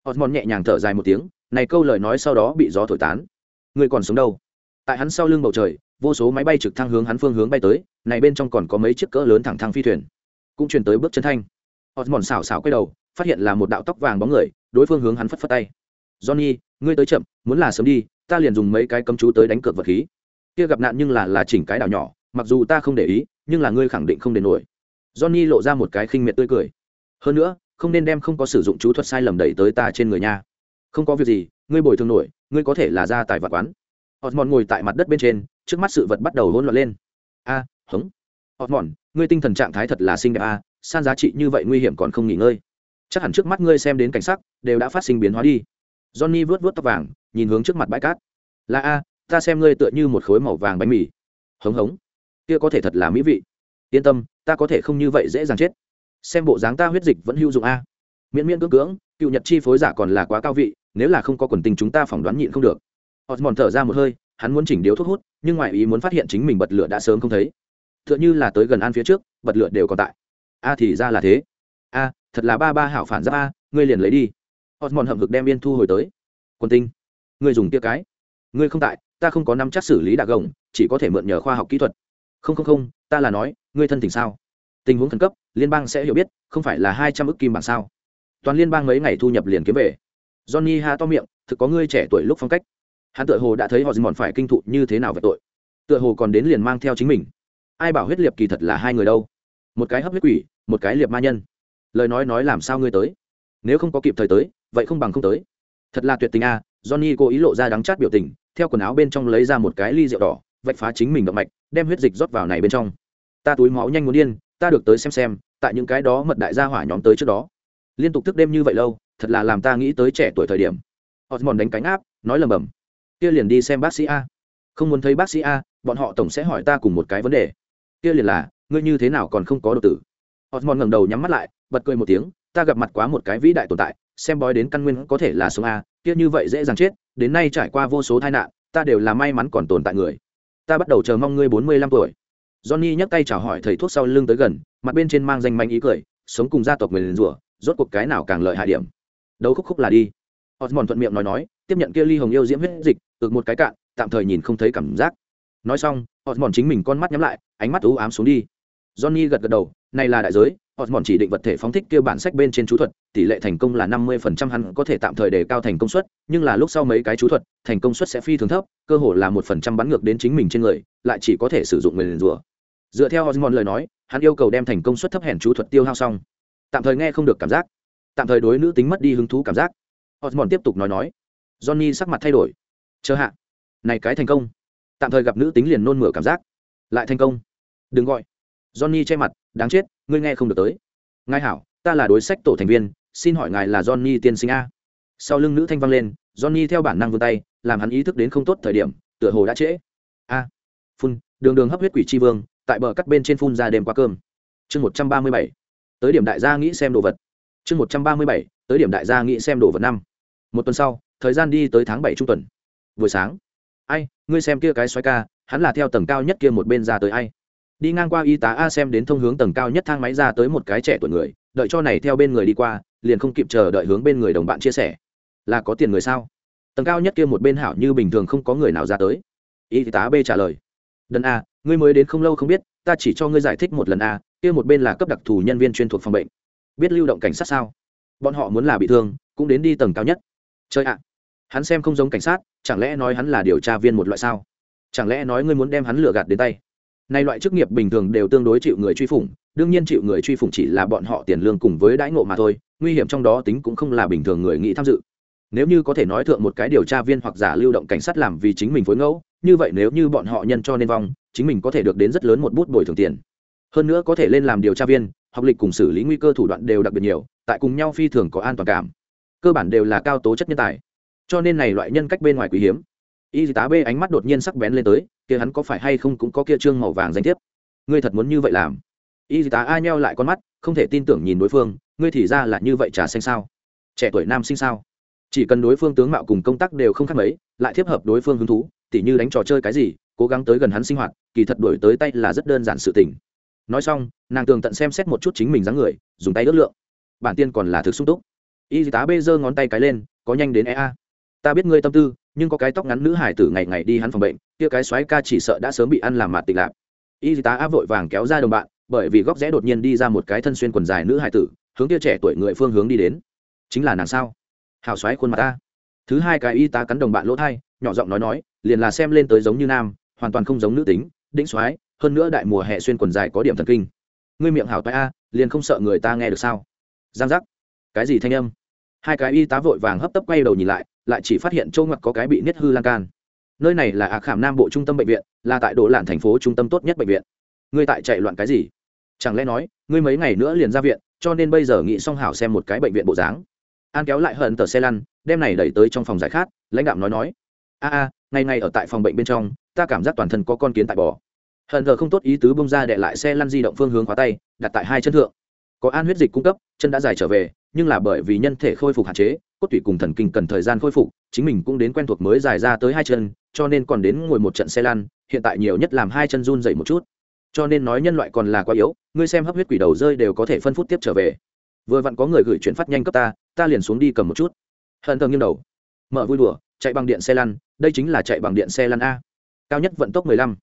Osmond nhẹ nhàng thở dài một tiếng, này câu lời nói sau đó bị gió thổi tán. Người còn sống đâu? Tại hắn sau lưng bầu trời vô số máy bay trực thăng hướng hắn phương hướng bay tới, này bên trong còn có mấy chiếc cỡ lớn thẳng thang phi thuyền. Cũng truyền tới bước chân thanh. Osmond xảo xảo quay đầu, phát hiện là một đạo tóc vàng bóng người, đối phương hướng hắn phất phất tay. Johnny, ngươi tới chậm, muốn là sớm đi, ta liền dùng mấy cái cấm chú tới đánh cược vật khí. Kia gặp nạn nhưng là là chỉnh cái đảo nhỏ, mặc dù ta không để ý, nhưng là ngươi khẳng định không để nổi. Johnny lộ ra một cái khinh miệt tươi cười. Hơn nữa, không nên đem không có sử dụng chú thuật sai lầm đẩy tới ta trên người nha. Không có việc gì, ngươi bồi thường nổi, ngươi có thể là ra tài vật quán mòn ngồi tại mặt đất bên trên trước mắt sự vật bắt đầu hỗn loạn lên. A à, hống. Mòn, ngươi tinh thần trạng thái thật là xinh đẹp a san giá trị như vậy nguy hiểm còn không nghỉ ngơi. Chắc hẳn trước mắt ngươi xem đến cảnh sắc đều đã phát sinh biến hóa đi. Johnny vớt vớt tóc vàng nhìn hướng trước mặt bãi cát. Là a ta xem ngươi tựa như một khối màu vàng bánh mì. Hống hống. Kia có thể thật là mỹ vị. Yên tâm ta có thể không như vậy dễ dàng chết. Xem bộ dáng ta huyết dịch vẫn hữu dụng a. Miễn miễn cưỡng cưỡng cựu nhật chi phối giả còn là quá cao vị nếu là không có quần tình chúng ta phỏng đoán nhịn không được osmond thở ra một hơi, hắn muốn chỉnh điếu thuốc hút, nhưng ngoại ý muốn phát hiện chính mình bật lửa đã sớm không thấy. T h ư ợ n h ư là tới gần an phía trước, bật lửa đều còn tại. A thì ra là thế. A, thật là ba ba hảo phản giáp a, ngươi liền lấy đi. Osmond hậm hực đem yên thu hồi tới. Quân tinh, ngươi dùng tia cái. Ngươi không tại, ta không có nắm chắc xử lý đạc gồng, chỉ có thể mượn nhờ khoa học kỹ thuật. Không không không, ta là nói, ngươi thân tình sao? Tình huống khẩn cấp, liên bang sẽ hiểu biết, không phải là hai trăm ước kim bảng sao? Toàn liên bang mấy ngày thu nhập liền kiếm về. Johnny ha to miệng, thực có ngươi trẻ tuổi lúc phong cách hắn tựa hồ đã thấy họ dì mòn phải kinh thụ như thế nào về tội. Tựa hồ còn đến liền mang theo chính mình. Ai bảo huyết liệt kỳ thật là hai người đâu? Một cái hấp huyết quỷ, một cái liệt ma nhân. Lời nói nói làm sao ngươi tới? Nếu không có kịp thời tới, vậy không bằng không tới. Thật là tuyệt tình a, johnny cố ý lộ ra đắng chát biểu tình, theo quần áo bên trong lấy ra một cái ly rượu đỏ, vạch phá chính mình động mạch, đem huyết dịch rót vào này bên trong. Ta túi máu nhanh muốn điên, ta được tới xem xem, tại những cái đó mật đại gia hỏa nhóm tới trước đó. Liên tục thức đêm như vậy lâu, thật là làm ta nghĩ tới trẻ tuổi thời điểm. Osmond đánh cánh áp, nói lầm bầm kia liền đi xem bác sĩ a. Không muốn thấy bác sĩ a, bọn họ tổng sẽ hỏi ta cùng một cái vấn đề. Kia liền là, ngươi như thế nào còn không có độc tử? Osmond ngẩng đầu nhắm mắt lại, bật cười một tiếng, ta gặp mặt quá một cái vĩ đại tồn tại, xem bói đến căn nguyên có thể là sống a, kia như vậy dễ dàng chết, đến nay trải qua vô số tai nạn, ta đều là may mắn còn tồn tại người. Ta bắt đầu chờ mong ngươi bốn mươi lăm tuổi. Johnny nhấc tay chào hỏi thầy thuốc sau lưng tới gần, mặt bên trên mang danh manh ý cười, sống cùng gia tộc người liền rủa, rốt cuộc cái nào càng lợi hại điểm. Đấu khúc khúc là đi. Osmond thuận miệng nói nói, tiếp nhận kia ly hồng yêu diễm huyết dịch ực một cái cạn tạm thời nhìn không thấy cảm giác. Nói xong osmond chính mình con mắt nhắm lại ánh mắt u ám xuống đi. Johnny gật gật đầu này là đại giới Osmond chỉ định vật thể phóng thích kia bản sách bên trên chú thuật, tỷ lệ thành công là 50% hắn có thể tạm thời đề cao thành công suất, nhưng là lúc sau mấy cái chú thuật, thành công suất sẽ phi thường thấp, cơ hội là một phần trăm bắn ngược đến chính mình trên người, lại chỉ có thể sử dụng người liền rùa dựa theo osmond lời nói hắn yêu cầu đem thành công suất thấp hèn chú thuật tiêu hao xong. Tạm thời nghe không được cảm giác. Tạm thời đối nữ tính mất đi hứng thú cảm giác. Osmond tiếp tục nói nói. Johnny sắc mặt thay đổi chờ hạ. Này cái thành công. Tạm thời gặp nữ tính liền nôn mửa cảm giác. Lại thành công. Đừng gọi. Johnny che mặt, đáng chết, ngươi nghe không được tới. Ngài hảo, ta là đối sách tổ thành viên, xin hỏi ngài là johnny tiên sinh a. Sau lưng nữ thanh vang lên, johnny theo bản năng vươn tay, làm hắn ý thức đến không tốt thời điểm, tựa hồ đã trễ. A. Phun, đường đường hấp huyết quỷ tri vương, tại bờ cắt bên trên phun ra đêm qua cơm. Chương một trăm ba mươi bảy. Tới điểm đại gia nghĩ xem đồ vật. Chương một trăm ba mươi bảy, tới điểm đại gia nghĩ xem đồ vật năm. Một tuần sau, thời gian đi tới tháng bảy trung tuần buổi sáng. Ai, ngươi xem kia cái xoáy ca, hắn là theo tầng cao nhất kia một bên ra tới ai? Đi ngang qua y tá a xem đến thông hướng tầng cao nhất thang máy ra tới một cái trẻ tuổi người, đợi cho này theo bên người đi qua, liền không kịp chờ đợi hướng bên người đồng bạn chia sẻ. Là có tiền người sao? Tầng cao nhất kia một bên hảo như bình thường không có người nào ra tới. Y tá b trả lời. Đần a, ngươi mới đến không lâu không biết, ta chỉ cho ngươi giải thích một lần a, kia một bên là cấp đặc thù nhân viên chuyên thuộc phòng bệnh. Biết lưu động cảnh sát sao? Bọn họ muốn là bị thương, cũng đến đi tầng cao nhất. Chơi ạ hắn xem không giống cảnh sát, chẳng lẽ nói hắn là điều tra viên một loại sao? Chẳng lẽ nói ngươi muốn đem hắn lừa gạt đến tay? Nay loại chức nghiệp bình thường đều tương đối chịu người truy phủng, đương nhiên chịu người truy phủng chỉ là bọn họ tiền lương cùng với đãi ngộ mà thôi, nguy hiểm trong đó tính cũng không là bình thường người nghĩ tham dự. Nếu như có thể nói thượng một cái điều tra viên hoặc giả lưu động cảnh sát làm vì chính mình phối ngẫu, như vậy nếu như bọn họ nhân cho nên vong, chính mình có thể được đến rất lớn một bút bồi thường tiền. Hơn nữa có thể lên làm điều tra viên, học lịch cùng xử lý nguy cơ thủ đoạn đều đặc biệt nhiều, tại cùng nhau phi thường có an toàn cảm. Cơ bản đều là cao tố chất nhân tài cho nên này loại nhân cách bên ngoài quý hiếm. Y tá b ánh mắt đột nhiên sắc bén lên tới, kia hắn có phải hay không cũng có kia trương màu vàng danh thiếp. Ngươi thật muốn như vậy làm? Y tá a nheo lại con mắt, không thể tin tưởng nhìn đối phương, ngươi thì ra là như vậy trà xanh sao? Trẻ tuổi nam sinh sao? Chỉ cần đối phương tướng mạo cùng công tác đều không khác mấy, lại tiếp hợp đối phương hứng thú, tỉ như đánh trò chơi cái gì, cố gắng tới gần hắn sinh hoạt, kỳ thật đổi tới tay là rất đơn giản sự tình. Nói xong, nàng tường tận xem xét một chút chính mình dáng người, dùng tay ước lượng. Bản tiên còn là thực sung túc. Y tá bê giơ ngón tay cái lên, có nhanh đến ea ta biết ngươi tâm tư, nhưng có cái tóc ngắn nữ hải tử ngày ngày đi hắn phòng bệnh, kia cái xoáy ca chỉ sợ đã sớm bị ăn làm mạt tịch lạp y tá áp vội vàng kéo ra đồng bạn, bởi vì góc rẽ đột nhiên đi ra một cái thân xuyên quần dài nữ hải tử, hướng kia trẻ tuổi người phương hướng đi đến. Chính là nàng sao? Hào xoáy khuôn mặt ta. Thứ hai cái y tá cắn đồng bạn lỗ thai, nhỏ giọng nói nói, liền là xem lên tới giống như nam, hoàn toàn không giống nữ tính, đĩnh xoáy hơn nữa đại mùa hè xuyên quần dài có điểm thần kinh. Ngươi miệng hảo toái a, liền không sợ người ta nghe được sao? Giang giác. Cái gì thanh âm? Hai cái y tá vội vàng hấp tấp quay đầu nhìn lại lại chỉ phát hiện châu ngặt có cái bị niết hư lan can. Nơi này là ạc khảm nam bộ trung tâm bệnh viện, là tại đồ lạn thành phố trung tâm tốt nhất bệnh viện. Ngươi tại chạy loạn cái gì? Chẳng lẽ nói, ngươi mấy ngày nữa liền ra viện, cho nên bây giờ nghị xong hảo xem một cái bệnh viện bộ dáng. An kéo lại hận tờ xe lăn, đem này đẩy tới trong phòng giải khát, lãnh đạo nói nói. A a, ngày ngày ở tại phòng bệnh bên trong, ta cảm giác toàn thân có con kiến tại bò. Hận tờ không tốt ý tứ bông ra để lại xe lăn di động phương hướng khóa tay, đặt tại hai chân thượng. Có an huyết dịch cung cấp, chân đã dài trở về, nhưng là bởi vì nhân thể khôi phục hạn chế cốt tủy cùng thần kinh cần thời gian khôi phục, chính mình cũng đến quen thuộc mới dài ra tới hai chân, cho nên còn đến ngồi một trận xe lăn, hiện tại nhiều nhất làm hai chân run dậy một chút. Cho nên nói nhân loại còn là quá yếu, ngươi xem hấp huyết quỷ đầu rơi đều có thể phân phút tiếp trở về. Vừa vặn có người gửi chuyển phát nhanh cấp ta ta liền xuống đi cầm một chút. Hận thờ nghiêng đầu. Mở vui đùa, chạy bằng điện xe lăn, đây chính là chạy bằng điện xe lăn a. Cao nhất vận tốc mười lăm.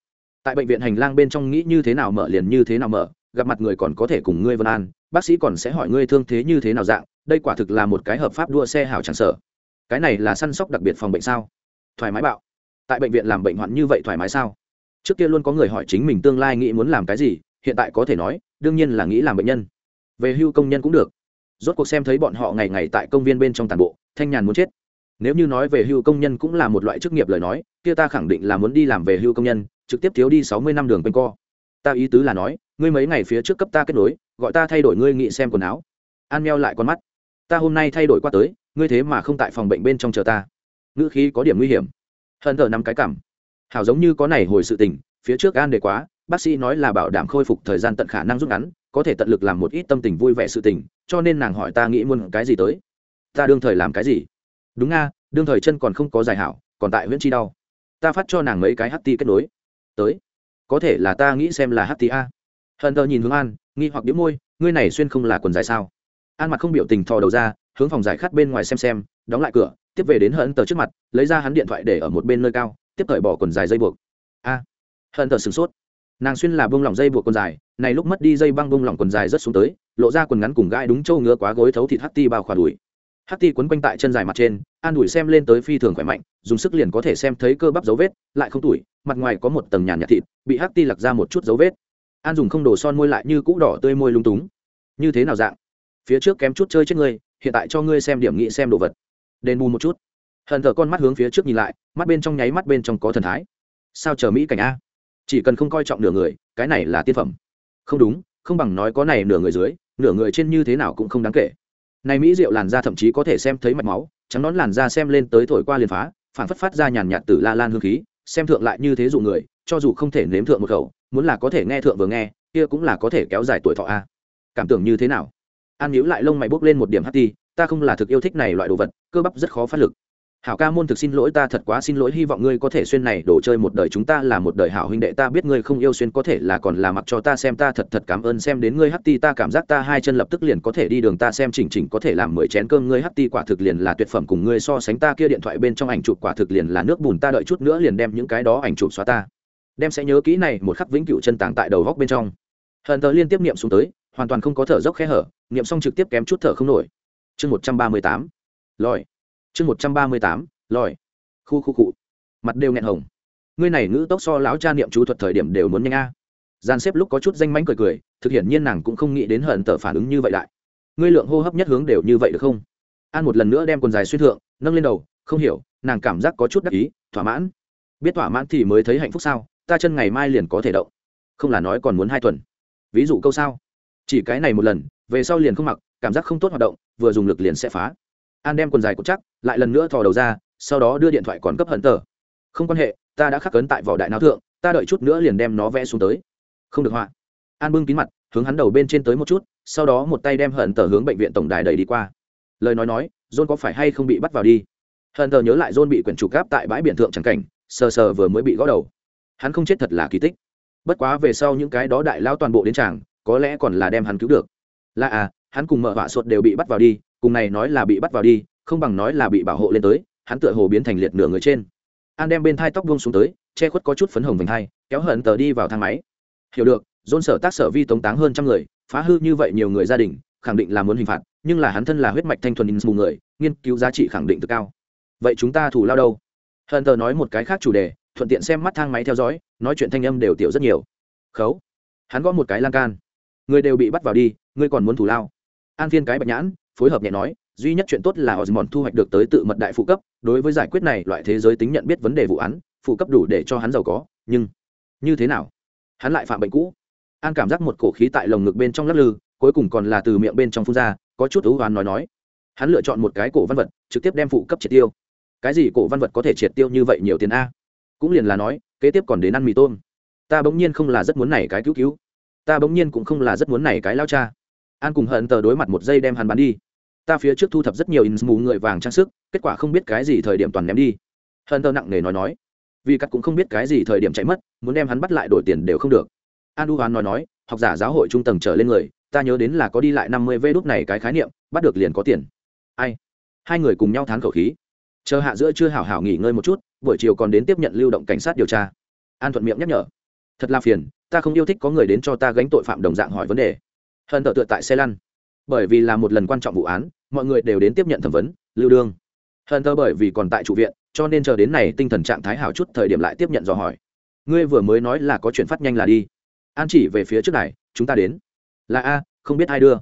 Tại bệnh viện hành lang bên trong nghĩ như thế nào mở liền như thế nào mở, gặp mặt người còn có thể cùng ngươi vân an, bác sĩ còn sẽ hỏi ngươi thương thế như thế nào dạng đây quả thực là một cái hợp pháp đua xe hảo chẳng sở cái này là săn sóc đặc biệt phòng bệnh sao? Thoải mái bạo. Tại bệnh viện làm bệnh hoạn như vậy thoải mái sao? Trước kia luôn có người hỏi chính mình tương lai nghĩ muốn làm cái gì, hiện tại có thể nói, đương nhiên là nghĩ làm bệnh nhân. Về hưu công nhân cũng được. Rốt cuộc xem thấy bọn họ ngày ngày tại công viên bên trong tàn bộ, thanh nhàn muốn chết. Nếu như nói về hưu công nhân cũng là một loại chức nghiệp lời nói, kia ta khẳng định là muốn đi làm về hưu công nhân, trực tiếp thiếu đi sáu mươi năm đường quanh co. Ta ý tứ là nói, ngươi mấy ngày phía trước cấp ta kết nối, gọi ta thay đổi ngươi nghị xem quần áo. An meo lại con mắt ta hôm nay thay đổi qua tới, ngươi thế mà không tại phòng bệnh bên trong chờ ta. Ngữ khí có điểm nguy hiểm. Hận thờ năm cái cảm. Hảo giống như có này hồi sự tình, phía trước an đề quá, bác sĩ nói là bảo đảm khôi phục thời gian tận khả năng rút ngắn, có thể tận lực làm một ít tâm tình vui vẻ sự tình, cho nên nàng hỏi ta nghĩ muốn cái gì tới. Ta đương thời làm cái gì? Đúng nga đương thời chân còn không có dài hảo, còn tại huyện chi đau. Ta phát cho nàng mấy cái ht kết nối. Tới. Có thể là ta nghĩ xem là ht a. Hận thờ nhìn hướng an, nghi hoặc đĩu môi, ngươi này xuyên không là quần dài sao? An mặt không biểu tình thò đầu ra, hướng phòng giải khát bên ngoài xem xem, đóng lại cửa, tiếp về đến hận tờ trước mặt, lấy ra hắn điện thoại để ở một bên nơi cao, tiếp cởi bỏ quần dài dây buộc. A hận tờ sửng sốt. Nàng xuyên là bông lỏng dây buộc quần dài, này lúc mất đi dây băng bông lỏng quần dài rất xuống tới, lộ ra quần ngắn cùng gai đúng trâu ngứa quá gối thấu thịt hắt ti bao khỏa đùi. Hắt ti quấn quanh tại chân dài mặt trên, an đùi xem lên tới phi thường khỏe mạnh, dùng sức liền có thể xem thấy cơ bắp dấu vết, lại không tủi mặt ngoài có một tầng nhàn nhạt thịt, bị hắt ti lặc ra một chút dấu vết. An dùng không đổ son môi lại như cũ đỏ tươi môi lung túng. Như thế nào dạng? Phía trước kém chút chơi chết ngươi, hiện tại cho ngươi xem điểm nghĩ xem đồ vật. Đền bù một chút. Hận thờ con mắt hướng phía trước nhìn lại, mắt bên trong nháy mắt bên trong có thần thái. Sao chờ mỹ cảnh a? Chỉ cần không coi trọng nửa người, cái này là tiên phẩm. Không đúng, không bằng nói có này nửa người dưới, nửa người trên như thế nào cũng không đáng kể. Này mỹ rượu làn da thậm chí có thể xem thấy mạch máu, trắng nón làn da xem lên tới thổi qua liền phá, phản phất phát ra nhàn nhạt từ la lan hương khí, xem thượng lại như thế dụ người, cho dù không thể nếm thượng một khẩu, muốn là có thể nghe thượng vừa nghe, kia cũng là có thể kéo dài tuổi thọ a. Cảm tưởng như thế nào? An nhíu lại lông mày bốc lên một điểm hắt ti, ta không là thực yêu thích này loại đồ vật, cơ bắp rất khó phát lực. Hảo ca môn thực xin lỗi ta thật quá xin lỗi, hy vọng ngươi có thể xuyên này đồ chơi một đời chúng ta là một đời hảo huynh đệ, ta biết ngươi không yêu xuyên, có thể là còn là mặc cho ta xem, ta thật thật cảm ơn, xem đến ngươi hắt ti, ta cảm giác ta hai chân lập tức liền có thể đi đường, ta xem chỉnh chỉnh có thể làm mười chén cơm, ngươi hắt ti quả thực liền là tuyệt phẩm, cùng ngươi so sánh ta kia điện thoại bên trong ảnh chụp quả thực liền là nước bùn, ta đợi chút nữa liền đem những cái đó ảnh chụp xóa ta. Đem sẽ nhớ kỹ này, một khắc vĩnh cửu chân tàng tại đầu góc bên trong. Hận tờ liên tiếp niệm xuống tới hoàn toàn không có thở dốc khe hở, niệm xong trực tiếp kém chút thở không nổi. Chương một trăm ba mươi tám, lòi. Chương một trăm ba mươi tám, lòi. Khu khu cụ mặt đều nghẹn hồng. Ngươi này ngữ tốc so lão cha niệm chú thuật thời điểm đều muốn nhanh a. Gian xếp lúc có chút danh mánh cười cười, thực hiện nhiên nàng cũng không nghĩ đến hận tở phản ứng như vậy lại. Ngươi lượng hô hấp nhất hướng đều như vậy được không? An một lần nữa đem quần dài xuyên thượng, nâng lên đầu, không hiểu, nàng cảm giác có chút đắc ý, thỏa mãn. Biết thỏa mãn thì mới thấy hạnh phúc sao, ta chân ngày mai liền có thể động. Không là nói còn muốn hai tuần. Ví dụ câu sao chỉ cái này một lần, về sau liền không mặc, cảm giác không tốt hoạt động, vừa dùng lực liền sẽ phá. An đem quần dài cột chắc, lại lần nữa thò đầu ra, sau đó đưa điện thoại còn cấp hận tờ. Không quan hệ, ta đã khắc cấn tại vỏ đại não thượng, ta đợi chút nữa liền đem nó vẽ xuống tới. Không được họa. An bưng kín mặt, hướng hắn đầu bên trên tới một chút, sau đó một tay đem hận tờ hướng bệnh viện tổng đài đẩy đi qua. Lời nói nói, john có phải hay không bị bắt vào đi? Hận tờ nhớ lại john bị quyển trục gáp tại bãi biển thượng trắng cảnh, sờ sờ vừa mới bị gõ đầu. Hắn không chết thật là kỳ tích. Bất quá về sau những cái đó đại lao toàn bộ đến chàng có lẽ còn là đem hắn cứu được. Là à hắn cùng mợ họa sột đều bị bắt vào đi, cùng này nói là bị bắt vào đi, không bằng nói là bị bảo hộ lên tới, hắn tựa hồ biến thành liệt nửa người trên. An đem bên thai tóc buông xuống tới, che khuất có chút phấn hồng vành thai, kéo hận tờ đi vào thang máy. Hiểu được dôn sở tác sở vi tống táng hơn trăm người, phá hư như vậy nhiều người gia đình, khẳng định là muốn hình phạt, nhưng là hắn thân là huyết mạch thanh thuần in mù người, nghiên cứu giá trị khẳng định từ cao. Vậy chúng ta thủ lao đâu? Hận tờ nói một cái khác chủ đề, thuận tiện xem mắt thang máy theo dõi, nói chuyện thanh âm đều tiểu rất nhiều. Khấu. Hắn gõ một cái lan can người đều bị bắt vào đi, ngươi còn muốn thủ lao. An phiên cái bạch nhãn, phối hợp nhẹ nói, duy nhất chuyện tốt là osmond thu hoạch được tới tự mật đại phụ cấp, đối với giải quyết này, loại thế giới tính nhận biết vấn đề vụ án, phụ cấp đủ để cho hắn giàu có, nhưng như thế nào? Hắn lại phạm bệnh cũ. An cảm giác một cổ khí tại lồng ngực bên trong lắc lư, cuối cùng còn là từ miệng bên trong phun ra, có chút ưu oán nói nói. Hắn lựa chọn một cái cổ văn vật, trực tiếp đem phụ cấp triệt tiêu. Cái gì cổ văn vật có thể triệt tiêu như vậy nhiều tiền a? Cũng liền là nói, kế tiếp còn đến ăn mì tôm. Ta bỗng nhiên không là rất muốn này cái cứu cứu ta bỗng nhiên cũng không là rất muốn này cái lao cha. An cùng hận tờ đối mặt một giây đem hắn bắn đi. Ta phía trước thu thập rất nhiều in mù người vàng trang sức, kết quả không biết cái gì thời điểm toàn ném đi. Hận tờ nặng nề nói nói. Vì cắt cũng không biết cái gì thời điểm chạy mất, muốn đem hắn bắt lại đổi tiền đều không được. An u hoán nói nói, học giả giáo hội trung tầng trở lên người, ta nhớ đến là có đi lại năm mươi vê đốt này cái khái niệm, bắt được liền có tiền. Ai? Hai người cùng nhau thán khẩu khí. Chờ hạ giữa chưa hảo hảo nghỉ ngơi một chút, buổi chiều còn đến tiếp nhận lưu động cảnh sát điều tra. An thuận miệng nhắc nhở. Thật là phiền ta không yêu thích có người đến cho ta gánh tội phạm đồng dạng hỏi vấn đề. Hận tợ tựa tại xe lăn. Bởi vì là một lần quan trọng vụ án, mọi người đều đến tiếp nhận thẩm vấn, lưu đương. Hận tợ bởi vì còn tại trụ viện, cho nên chờ đến này tinh thần trạng thái hảo chút thời điểm lại tiếp nhận dò hỏi. Ngươi vừa mới nói là có chuyện phát nhanh là đi. An chỉ về phía trước này chúng ta đến. Là a, không biết ai đưa.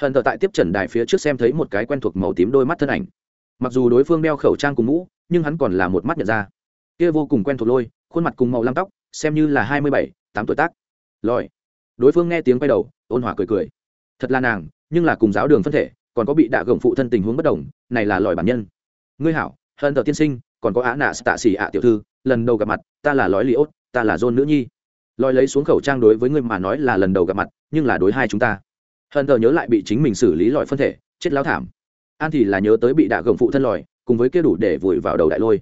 Hận tờ tại tiếp trần đài phía trước xem thấy một cái quen thuộc màu tím đôi mắt thân ảnh. Mặc dù đối phương đeo khẩu trang cùng mũ, nhưng hắn còn là một mắt nhận ra. Kia vô cùng quen thuộc lôi, khuôn mặt cùng màu lam tóc, xem như là hai mươi bảy tám tuổi tác. Lòi. Đối phương nghe tiếng quay đầu, ôn hòa cười cười. Thật là nàng, nhưng là cùng giáo đường phân thể, còn có bị đạ gồng phụ thân tình huống bất đồng, này là lòi bản nhân. Ngươi hảo hận tờ tiên sinh, còn có á nạ tạ xỉ ạ tiểu thư, lần đầu gặp mặt, ta là lói li ốt, ta là dôn nữ nhi. Lòi lấy xuống khẩu trang đối với ngươi mà nói là lần đầu gặp mặt, nhưng là đối hai chúng ta. Hận tờ nhớ lại bị chính mình xử lý lòi phân thể, chết lao thảm. An thì là nhớ tới bị đạ gồng phụ thân lòi, cùng với kia đủ để vùi vào đầu đại lôi.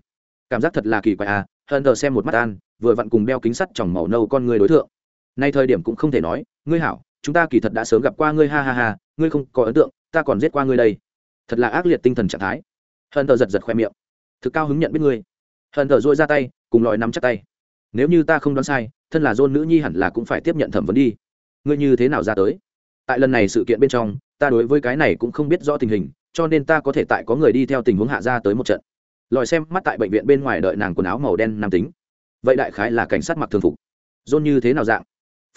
Cảm giác thật là kỳ quái à hận tờ xem một mắt an, vừa vặn cùng đeo kính sắt tròng màu nâu con người đối tượng nay thời điểm cũng không thể nói, ngươi hảo, chúng ta kỳ thật đã sớm gặp qua ngươi, ha ha ha, ngươi không có ấn tượng, ta còn giết qua ngươi đây. Thật là ác liệt tinh thần trạng thái. Hận tờ giật giật khoe miệng. Thực cao hứng nhận biết ngươi. Hận tờ dội ra tay, cùng lòi nắm chắc tay. Nếu như ta không đoán sai, thân là dôn nữ nhi hẳn là cũng phải tiếp nhận thẩm vấn đi. Ngươi như thế nào ra tới? Tại lần này sự kiện bên trong, ta đối với cái này cũng không biết rõ tình hình, cho nên ta có thể tại có người đi theo tình huống hạ ra tới một trận lòi xem mắt tại bệnh viện bên ngoài đợi nàng quần áo màu đen nam tính. Vậy đại khái là cảnh sát mặc thường phục. Dôn như thế nào dạng?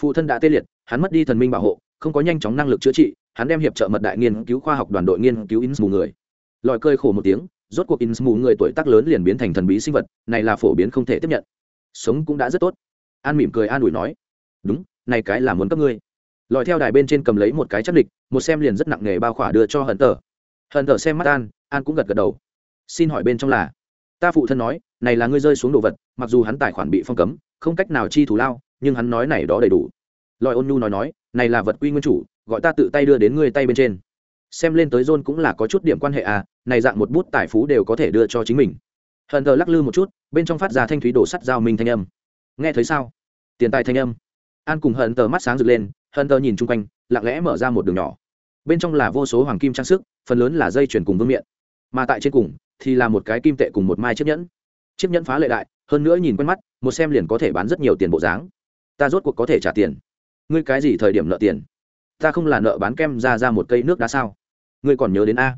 Phụ thân đã tê liệt, hắn mất đi thần minh bảo hộ, không có nhanh chóng năng lực chữa trị, hắn đem hiệp trợ mật đại nghiên cứu khoa học đoàn đội nghiên cứu in mù người. Lòi cơi khổ một tiếng, rốt cuộc in mù người tuổi tác lớn liền biến thành thần bí sinh vật, này là phổ biến không thể tiếp nhận. Sống cũng đã rất tốt. An mỉm cười an ủi nói, đúng, này cái là muốn cấp ngươi. Lòi theo đài bên trên cầm lấy một cái chất địch, một xem liền rất nặng nghề bao khỏa đưa cho hận tờ hận tờ xem mắt an an cũng gật gật đầu xin hỏi bên trong là? Ta phụ thân nói, này là ngươi rơi xuống đồ vật, mặc dù hắn tài khoản bị phong cấm, không cách nào chi thủ lao, nhưng hắn nói này đó đầy đủ. Lòi ôn nhu nói nói, này là vật quy nguyên chủ, gọi ta tự tay đưa đến ngươi tay bên trên. Xem lên tới john cũng là có chút điểm quan hệ à này dạng một bút tài phú đều có thể đưa cho chính mình. Hận thờ lắc lư một chút, bên trong phát ra thanh thúy đổ sắt giao minh thanh âm. Nghe thấy sao? Tiền tài thanh âm. An cùng hận tờ mắt sáng rực lên, hận tờ nhìn chung quanh, lặng lẽ mở ra một đường nhỏ. Bên trong là vô số hoàng kim trang sức, phần lớn là dây chuyền cùng vương miện. Mà tại trên cùng thì là một cái kim tệ cùng một mai chiếc nhẫn. Chiếc nhẫn phá lệ đại, hơn nữa nhìn quen mắt, một xem liền có thể bán rất nhiều tiền bộ dáng. Ta rốt cuộc có thể trả tiền. Ngươi cái gì thời điểm nợ tiền? Ta không là nợ bán kem ra ra một cây nước đá sao? Ngươi còn nhớ đến a.